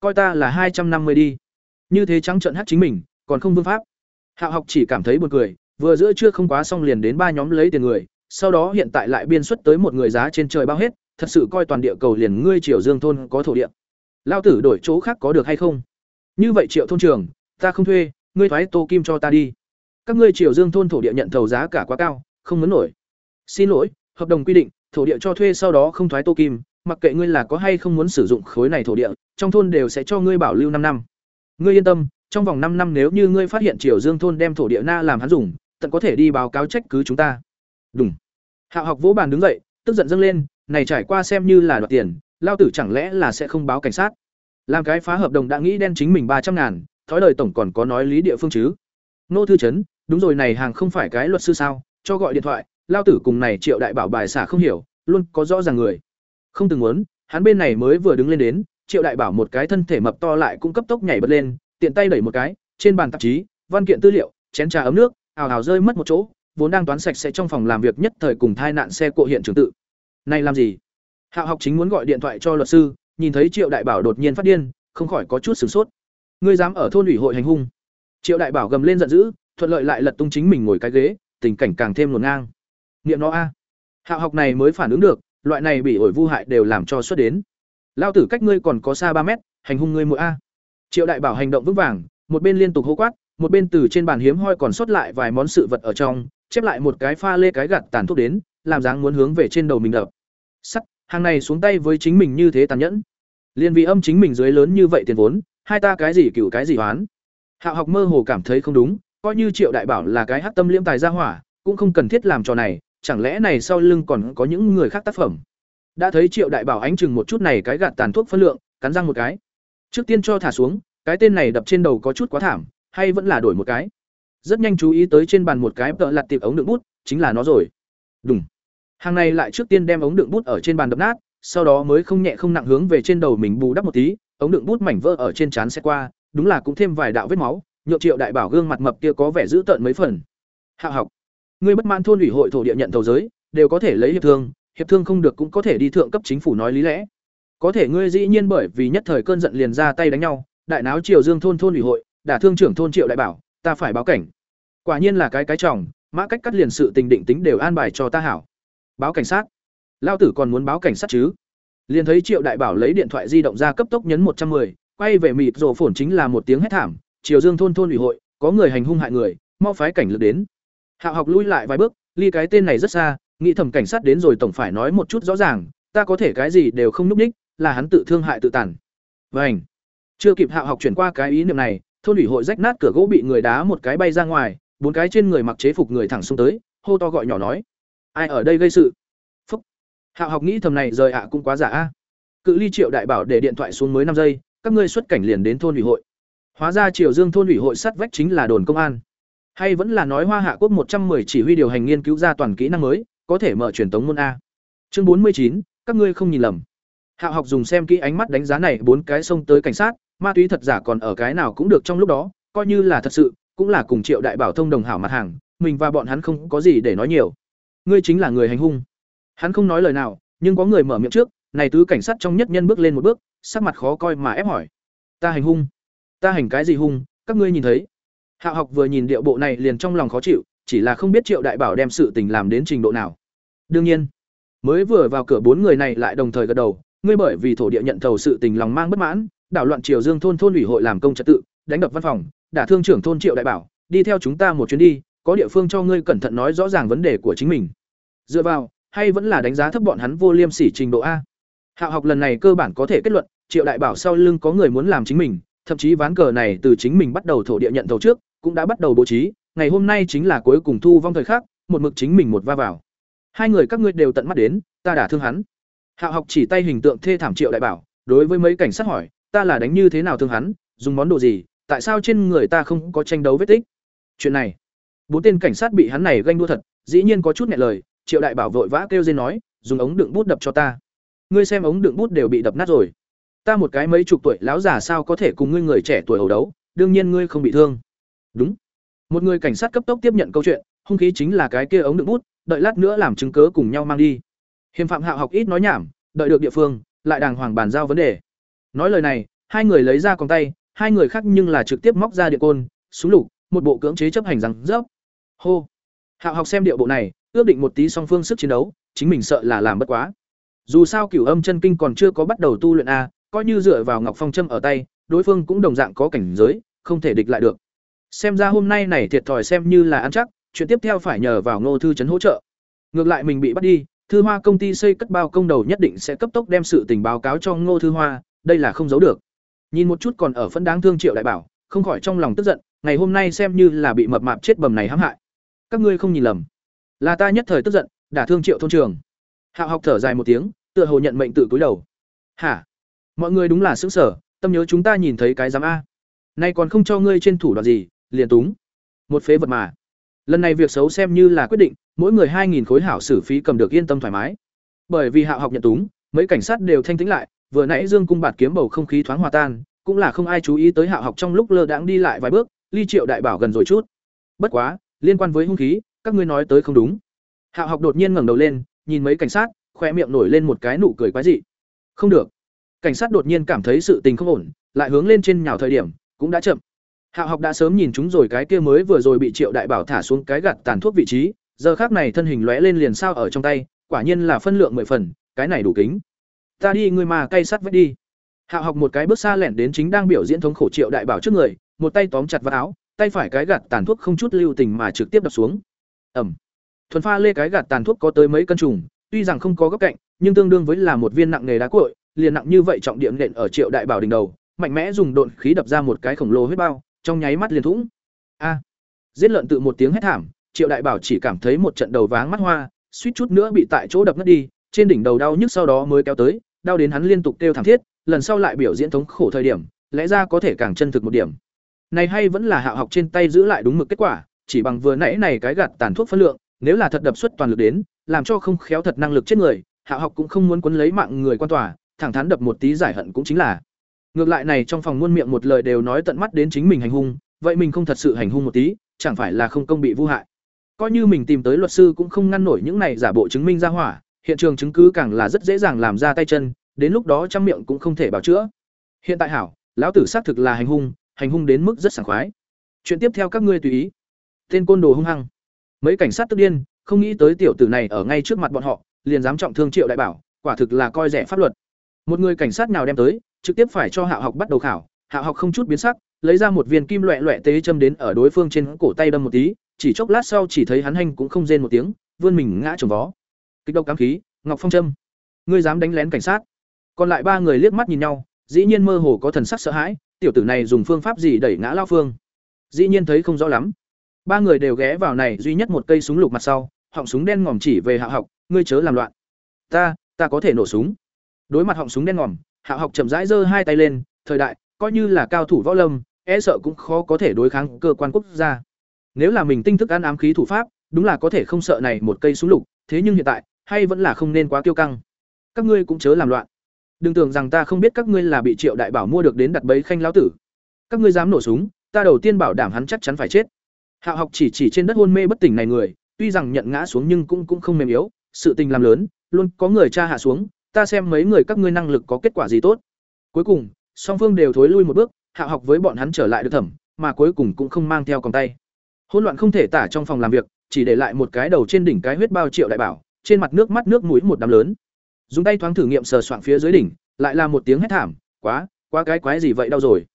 Coi ta là hai trăm năm mươi đi. Như thế trắng trợn hát chính mình, còn không vương pháp. Hạo học chỉ cảm thấy buồn cười, vừa giữa chưa không quá xong liền đến ba nhóm lấy tiền người, sau đó hiện tại lại biên xuất tới một người giá trên trời bao hết, thật sự coi toàn địa cầu liền ngươi triều dương thôn có thổ địa. Lao tử đổi chỗ khác có được hay không? Như vậy triệu thôn trường, ta không thuê, ngươi thoái tô kim cho ta đi. Các ngươi triều dương thôn thổ địa nhận thầu giá cả quá cao, không muốn nổi. Xin lỗi, hợp đồng quy định, thổ địa cho thuê sau đó không thoái tô kim mặc kệ ngươi là có hay không muốn sử dụng khối này thổ địa, trong thôn đều sẽ cho ngươi bảo lưu năm năm. Ngươi yên tâm, trong vòng năm năm nếu như ngươi phát hiện triều dương thôn đem thổ địa na làm hắn dùng, tận có thể đi báo cáo trách cứ chúng ta. Đúng hạo học vỗ bàn đứng dậy, tức giận dâng lên, này trải qua xem như là đoạt tiền, lao tử chẳng lẽ là sẽ không báo cảnh sát? Làm cái phá hợp đồng đã nghĩ đen chính mình ba trăm ngàn, thói lời tổng còn có nói lý địa phương chứ? Nô thư chấn đúng rồi này hàng không phải cái luật sư sao? Cho gọi điện thoại, lao tử cùng này triệu đại bảo bài xả không hiểu, luôn có rõ ràng người không từng muốn, hắn bên này mới vừa đứng lên đến, triệu đại bảo một cái thân thể mập to lại cũng cấp tốc nhảy bật lên, tiện tay đẩy một cái, trên bàn tạp chí, văn kiện tư liệu, chén trà ấm nước, ào ào rơi mất một chỗ, vốn đang toán sạch sẽ trong phòng làm việc nhất thời cùng thai nạn xe cộ hiện trường tự. Này làm gì? Hạo học chính muốn gọi điện thoại cho luật sư, nhìn thấy triệu đại bảo đột nhiên phát điên, không khỏi có chút sửng sốt. Ngươi dám ở thôn ủy hội hành hung? Triệu đại bảo gầm lên giận dữ, thuận lợi lại lật tung chính mình ngồi cái ghế, tình cảnh càng thêm ngổn ngang. Niệm nó a. Hạo học này mới phản ứng được loại này bị ổi vu hại đều làm cho xuất đến. Lao tử cách ngươi còn có xa ba mét, hành hung ngươi mỗi a. Triệu đại bảo hành động vững vàng, một bên liên tục hô quát, một bên từ trên bàn hiếm hoi còn sót lại vài món sự vật ở trong, chép lại một cái pha lê cái gạt tàn thuốc đến, làm dáng muốn hướng về trên đầu mình đập. Sắt, hàng này xuống tay với chính mình như thế tàn nhẫn. Liên vì âm chính mình dưới lớn như vậy tiền vốn, hai ta cái gì cựu cái gì hoán hạo học mơ hồ cảm thấy không đúng, coi như triệu đại bảo là cái hát tâm liễm tài gia hỏa, cũng không cần thiết làm trò này chẳng lẽ này sau lưng còn có những người khác tác phẩm? Đã thấy triệu đại bảo ánh chừng một chút này cái gạt tàn thuốc phân lượng, cắn răng một cái. Trước tiên cho thả xuống, cái tên này đập trên đầu có chút quá thảm, hay vẫn là đổi một cái? Rất nhanh chú ý tới trên bàn một cái tợ lặt tiệp ống đựng bút, chính là nó rồi. Đúng hàng này lại trước tiên đem ống đựng bút ở trên bàn đập nát, sau đó mới không nhẹ không nặng hướng về trên đầu mình bù đắp một tí, ống đựng bút mảnh vỡ ở trên trán xe qua, đúng là cũng thêm vài đạo vết máu nhộn triệu đại bảo gương mặt mập kia có vẻ dữ tợn mấy phần. Hạ học. Ngươi bất mãn thôn ủy hội thổ địa nhận thầu giới đều có thể lấy hiệp thương hiệp thương không được cũng có thể đi thượng cấp chính phủ nói lý lẽ. Có thể ngươi dĩ nhiên bởi vì nhất thời cơn giận liền ra tay đánh nhau đại náo triều dương thôn thôn ủy hội đả thương trưởng thôn triệu đại bảo ta phải báo cảnh. Quả nhiên là cái cái trọng mã cách cắt liền sự tình định tính đều an bài cho ta hảo. Báo cảnh sát. Lao tử còn muốn báo cảnh sát chứ? Liền thấy triệu đại bảo lấy điện thoại di động ra cấp tốc nhấn một trăm 110, quay về mịt rổ phồn chính là một tiếng hét thảm triều dương thôn thôn ủy hội có người hành hung hại người mau phái cảnh lực đến hạo học lui lại vài bước, ly cái tên này rất xa, nghĩ thẩm cảnh sát đến rồi tổng phải nói một chút rõ ràng, ta có thể cái gì đều không núp ních, là hắn tự thương hại tự tàn. Vảnh chưa kịp hạo học chuyển qua cái ý niệm này, thôn ủy hội rách nát cửa gỗ bị người đá một cái bay ra ngoài, bốn cái trên người mặc chế phục người thẳng xuống tới, hô to gọi nhỏ nói. Ai ở đây gây sự? Phúc. Hạo học nghĩ thầm này rời ạ cũng quá giả a. Cự ly triệu đại bảo để điện thoại xuống mới năm giây, các ngươi xuất cảnh liền đến thôn ủy hội. Hóa ra triều dương thôn ủy hội sát vách chính là đồn công an hay vẫn là nói hoa hạ quốc một trăm 110 chỉ huy điều hành nghiên cứu ra toàn kỹ năng mới, có thể mở truyền tống môn a. Chương bốn mươi chín, các ngươi không nhìn lầm. Hạo học dùng xem kỹ ánh mắt đánh giá này bốn cái xông tới cảnh sát, ma túy thật giả còn ở cái nào cũng được trong lúc đó, coi như là thật sự, cũng là cùng triệu đại bảo thông đồng hảo mặt hàng, mình và bọn hắn không có gì để nói nhiều. Ngươi chính là người hành hung. Hắn không nói lời nào, nhưng có người mở miệng trước, này tứ cảnh sát trong nhất nhân bước lên một bước, sắc mặt khó coi mà ép hỏi. Ta hành hung. Ta hành cái gì hung, các ngươi nhìn thấy hạo học vừa nhìn điệu bộ này liền trong lòng khó chịu, chỉ là không biết triệu đại bảo đem sự tình làm đến trình độ nào. Đương nhiên, mới vừa vào cửa bốn người này lại đồng thời gật đầu, ngươi bởi vì thổ địa nhận thầu sự tình lòng mang bất mãn, đảo loạn triều dương thôn thôn ủy hội làm công trật tự, đánh đập văn phòng, đả thương trưởng thôn triệu đại bảo, đi theo chúng ta một chuyến đi, có địa phương cho ngươi cẩn thận nói rõ ràng vấn đề của chính mình. Dựa vào, hay vẫn là đánh giá thấp bọn hắn vô liêm sỉ trình độ a? Hạo học lần này cơ bản có thể kết luận, triệu đại bảo sau lưng có người muốn làm chính mình thậm chí ván cờ này từ chính mình bắt đầu thổ địa nhận thầu trước, cũng đã bắt đầu bố trí, ngày hôm nay chính là cuối cùng thu vong thời khắc, một mực chính mình một va vào. Hai người các ngươi đều tận mắt đến, ta đã thương hắn. Hạo học chỉ tay hình tượng thê thảm triệu đại bảo, đối với mấy cảnh sát hỏi, ta là đánh như thế nào thương hắn, dùng món đồ gì, tại sao trên người ta không có tranh đấu vết tích? Chuyện này, bốn tên cảnh sát bị hắn này ganh đua thật, dĩ nhiên có chút nhẹ lời, triệu đại bảo vội vã kêu dên nói, dùng ống đựng bút đập cho ta. Ngươi xem ống đựng bút đều bị đập nát rồi ta một cái mấy chục tuổi lão già sao có thể cùng ngươi người trẻ tuổi hầu đấu, đương nhiên ngươi không bị thương. Đúng. Một người cảnh sát cấp tốc tiếp nhận câu chuyện, hung khí chính là cái kia ống đựng bút, đợi lát nữa làm chứng cớ cùng nhau mang đi. Hiềm phạm hạo học ít nói nhảm, đợi được địa phương, lại đàng hoàng bàn giao vấn đề. Nói lời này, hai người lấy ra con tay, hai người khác nhưng là trực tiếp móc ra địa côn, súng lục, một bộ cưỡng chế chấp hành rằng rớp. Hô. Hạo học xem điệu bộ này, ước định một tí song phương sức chiến đấu, chính mình sợ là làm bất quá. Dù sao cửu âm chân kinh còn chưa có bắt đầu tu luyện a coi như dựa vào ngọc phong châm ở tay, đối phương cũng đồng dạng có cảnh giới, không thể địch lại được. Xem ra hôm nay này thiệt thòi xem như là ăn chắc, chuyện tiếp theo phải nhờ vào ngô thư trấn hỗ trợ. Ngược lại mình bị bắt đi, thư hoa công ty xây cất bao công đầu nhất định sẽ cấp tốc đem sự tình báo cáo cho ngô thư hoa, đây là không giấu được. Nhìn một chút còn ở phân đáng thương triệu đại bảo, không khỏi trong lòng tức giận, ngày hôm nay xem như là bị mập mạp chết bầm này hãm hại. Các ngươi không nhìn lầm. Là ta nhất thời tức giận, đả thương triệu thôn trường hạo học thở dài một tiếng, tựa hồ nhận mệnh tự cúi đầu. Hả? Mọi người đúng là xứng sở tâm nhớ chúng ta nhìn thấy cái giám a. Nay còn không cho ngươi trên thủ đoạn gì, liền túng. Một phế vật mà. Lần này việc xấu xem như là quyết định, mỗi người hai nghìn khối hảo xử phí cầm được yên tâm thoải mái. Bởi vì hạ học nhận túng, mấy cảnh sát đều thanh tĩnh lại, vừa nãy dương cung bạt kiếm bầu không khí thoáng hòa tan, cũng là không ai chú ý tới hạ học trong lúc lơ đãng đi lại vài bước, ly triệu đại bảo gần rồi chút. Bất quá, liên quan với hung khí, các ngươi nói tới không đúng. Hạ học đột nhiên ngẩng đầu lên, nhìn mấy cảnh sát khoe miệng nổi lên một cái nụ cười quái dị. Không được cảnh sát đột nhiên cảm thấy sự tình không ổn, lại hướng lên trên nhào thời điểm, cũng đã chậm. Hạ học đã sớm nhìn chúng rồi cái kia mới vừa rồi bị triệu đại bảo thả xuống cái gạt tàn thuốc vị trí, giờ khác này thân hình lóe lên liền sao ở trong tay, quả nhiên là phân lượng mười phần, cái này đủ kính. Ta đi, ngươi mà cay sắt vết đi. Hạ học một cái bước xa lẻn đến chính đang biểu diễn thống khổ triệu đại bảo trước người, một tay tóm chặt vào áo, tay phải cái gạt tàn thuốc không chút lưu tình mà trực tiếp đập xuống. Ẩm thuần pha lê cái gạt tàn thuốc có tới mấy cân trùng, tuy rằng không có góc cạnh, nhưng tương đương với là một viên nặng nghề đá cội liền nặng như vậy trọng điểm nện ở triệu đại bảo đỉnh đầu, mạnh mẽ dùng độn khí đập ra một cái khổng lồ huyết bao, trong nháy mắt liền thủng. A! Giết lợn tự một tiếng hét thảm, triệu đại bảo chỉ cảm thấy một trận đầu váng mắt hoa, suýt chút nữa bị tại chỗ đập ngất đi, trên đỉnh đầu đau nhức sau đó mới kéo tới, đau đến hắn liên tục kêu thảm thiết, lần sau lại biểu diễn thống khổ thời điểm, lẽ ra có thể càng chân thực một điểm. Này hay vẫn là hạ học trên tay giữ lại đúng mực kết quả, chỉ bằng vừa nãy này cái gạt tàn thuốc phân lượng, nếu là thật đập xuất toàn lực đến, làm cho không khéo thật năng lực chết người, hạ học cũng không muốn quấn lấy mạng người quan tòa thẳng thắn đập một tí giải hận cũng chính là. Ngược lại này trong phòng muôn miệng một lời đều nói tận mắt đến chính mình hành hung, vậy mình không thật sự hành hung một tí, chẳng phải là không công bị vu hại. Coi như mình tìm tới luật sư cũng không ngăn nổi những này giả bộ chứng minh ra hỏa, hiện trường chứng cứ càng là rất dễ dàng làm ra tay chân, đến lúc đó trăm miệng cũng không thể bảo chữa. Hiện tại hảo, lão tử xác thực là hành hung hành hung đến mức rất sảng khoái. Chuyện tiếp theo các ngươi tùy ý. Tên côn đồ hung hăng. Mấy cảnh sát tức điên, không nghĩ tới tiểu tử này ở ngay trước mặt bọn họ, liền dám trọng thương triệu đại bảo, quả thực là coi rẻ pháp luật một người cảnh sát nào đem tới, trực tiếp phải cho hạ học bắt đầu khảo. Hạ học không chút biến sắc, lấy ra một viên kim loẹ loẹ tế châm đến ở đối phương trên cổ tay đâm một tí, chỉ chốc lát sau chỉ thấy hắn hành cũng không rên một tiếng, vươn mình ngã trồng vó. Kích động cám khí, ngọc phong châm. Ngươi dám đánh lén cảnh sát. Còn lại ba người liếc mắt nhìn nhau, dĩ nhiên mơ hồ có thần sắc sợ hãi, tiểu tử này dùng phương pháp gì đẩy ngã lao phương? Dĩ nhiên thấy không rõ lắm. Ba người đều ghé vào này duy nhất một cây súng lục mặt sau, họng súng đen ngòm chỉ về hạ học, ngươi chớ làm loạn. Ta ta có thể nổ súng đối mặt họng súng đen ngòm, hạ học chậm rãi giơ hai tay lên, thời đại, coi như là cao thủ võ lâm e sợ cũng khó có thể đối kháng cơ quan quốc gia. Nếu là mình tinh thức ăn ám khí thủ pháp, đúng là có thể không sợ này một cây súng lục, thế nhưng hiện tại, hay vẫn là không nên quá kiêu căng. Các ngươi cũng chớ làm loạn. Đừng tưởng rằng ta không biết các ngươi là bị triệu đại bảo mua được đến đặt bẫy khanh lão tử. Các ngươi dám nổ súng, ta đầu tiên bảo đảm hắn chắc chắn phải chết. Hạ học chỉ chỉ trên đất hôn mê bất tỉnh này người, tuy rằng nhận ngã xuống nhưng cũng cũng không mềm yếu, sự tình làm lớn, luôn có người cha hạ xuống ta xem mấy người các ngươi năng lực có kết quả gì tốt. Cuối cùng, song phương đều thối lui một bước, hạ học với bọn hắn trở lại được thẩm, mà cuối cùng cũng không mang theo còng tay. Hỗn loạn không thể tả trong phòng làm việc, chỉ để lại một cái đầu trên đỉnh cái huyết bao triệu đại bảo, trên mặt nước mắt nước mũi một đám lớn. Dùng tay thoáng thử nghiệm sờ soạng phía dưới đỉnh, lại là một tiếng hét thảm, quá quá cái quái gì vậy, đau rồi.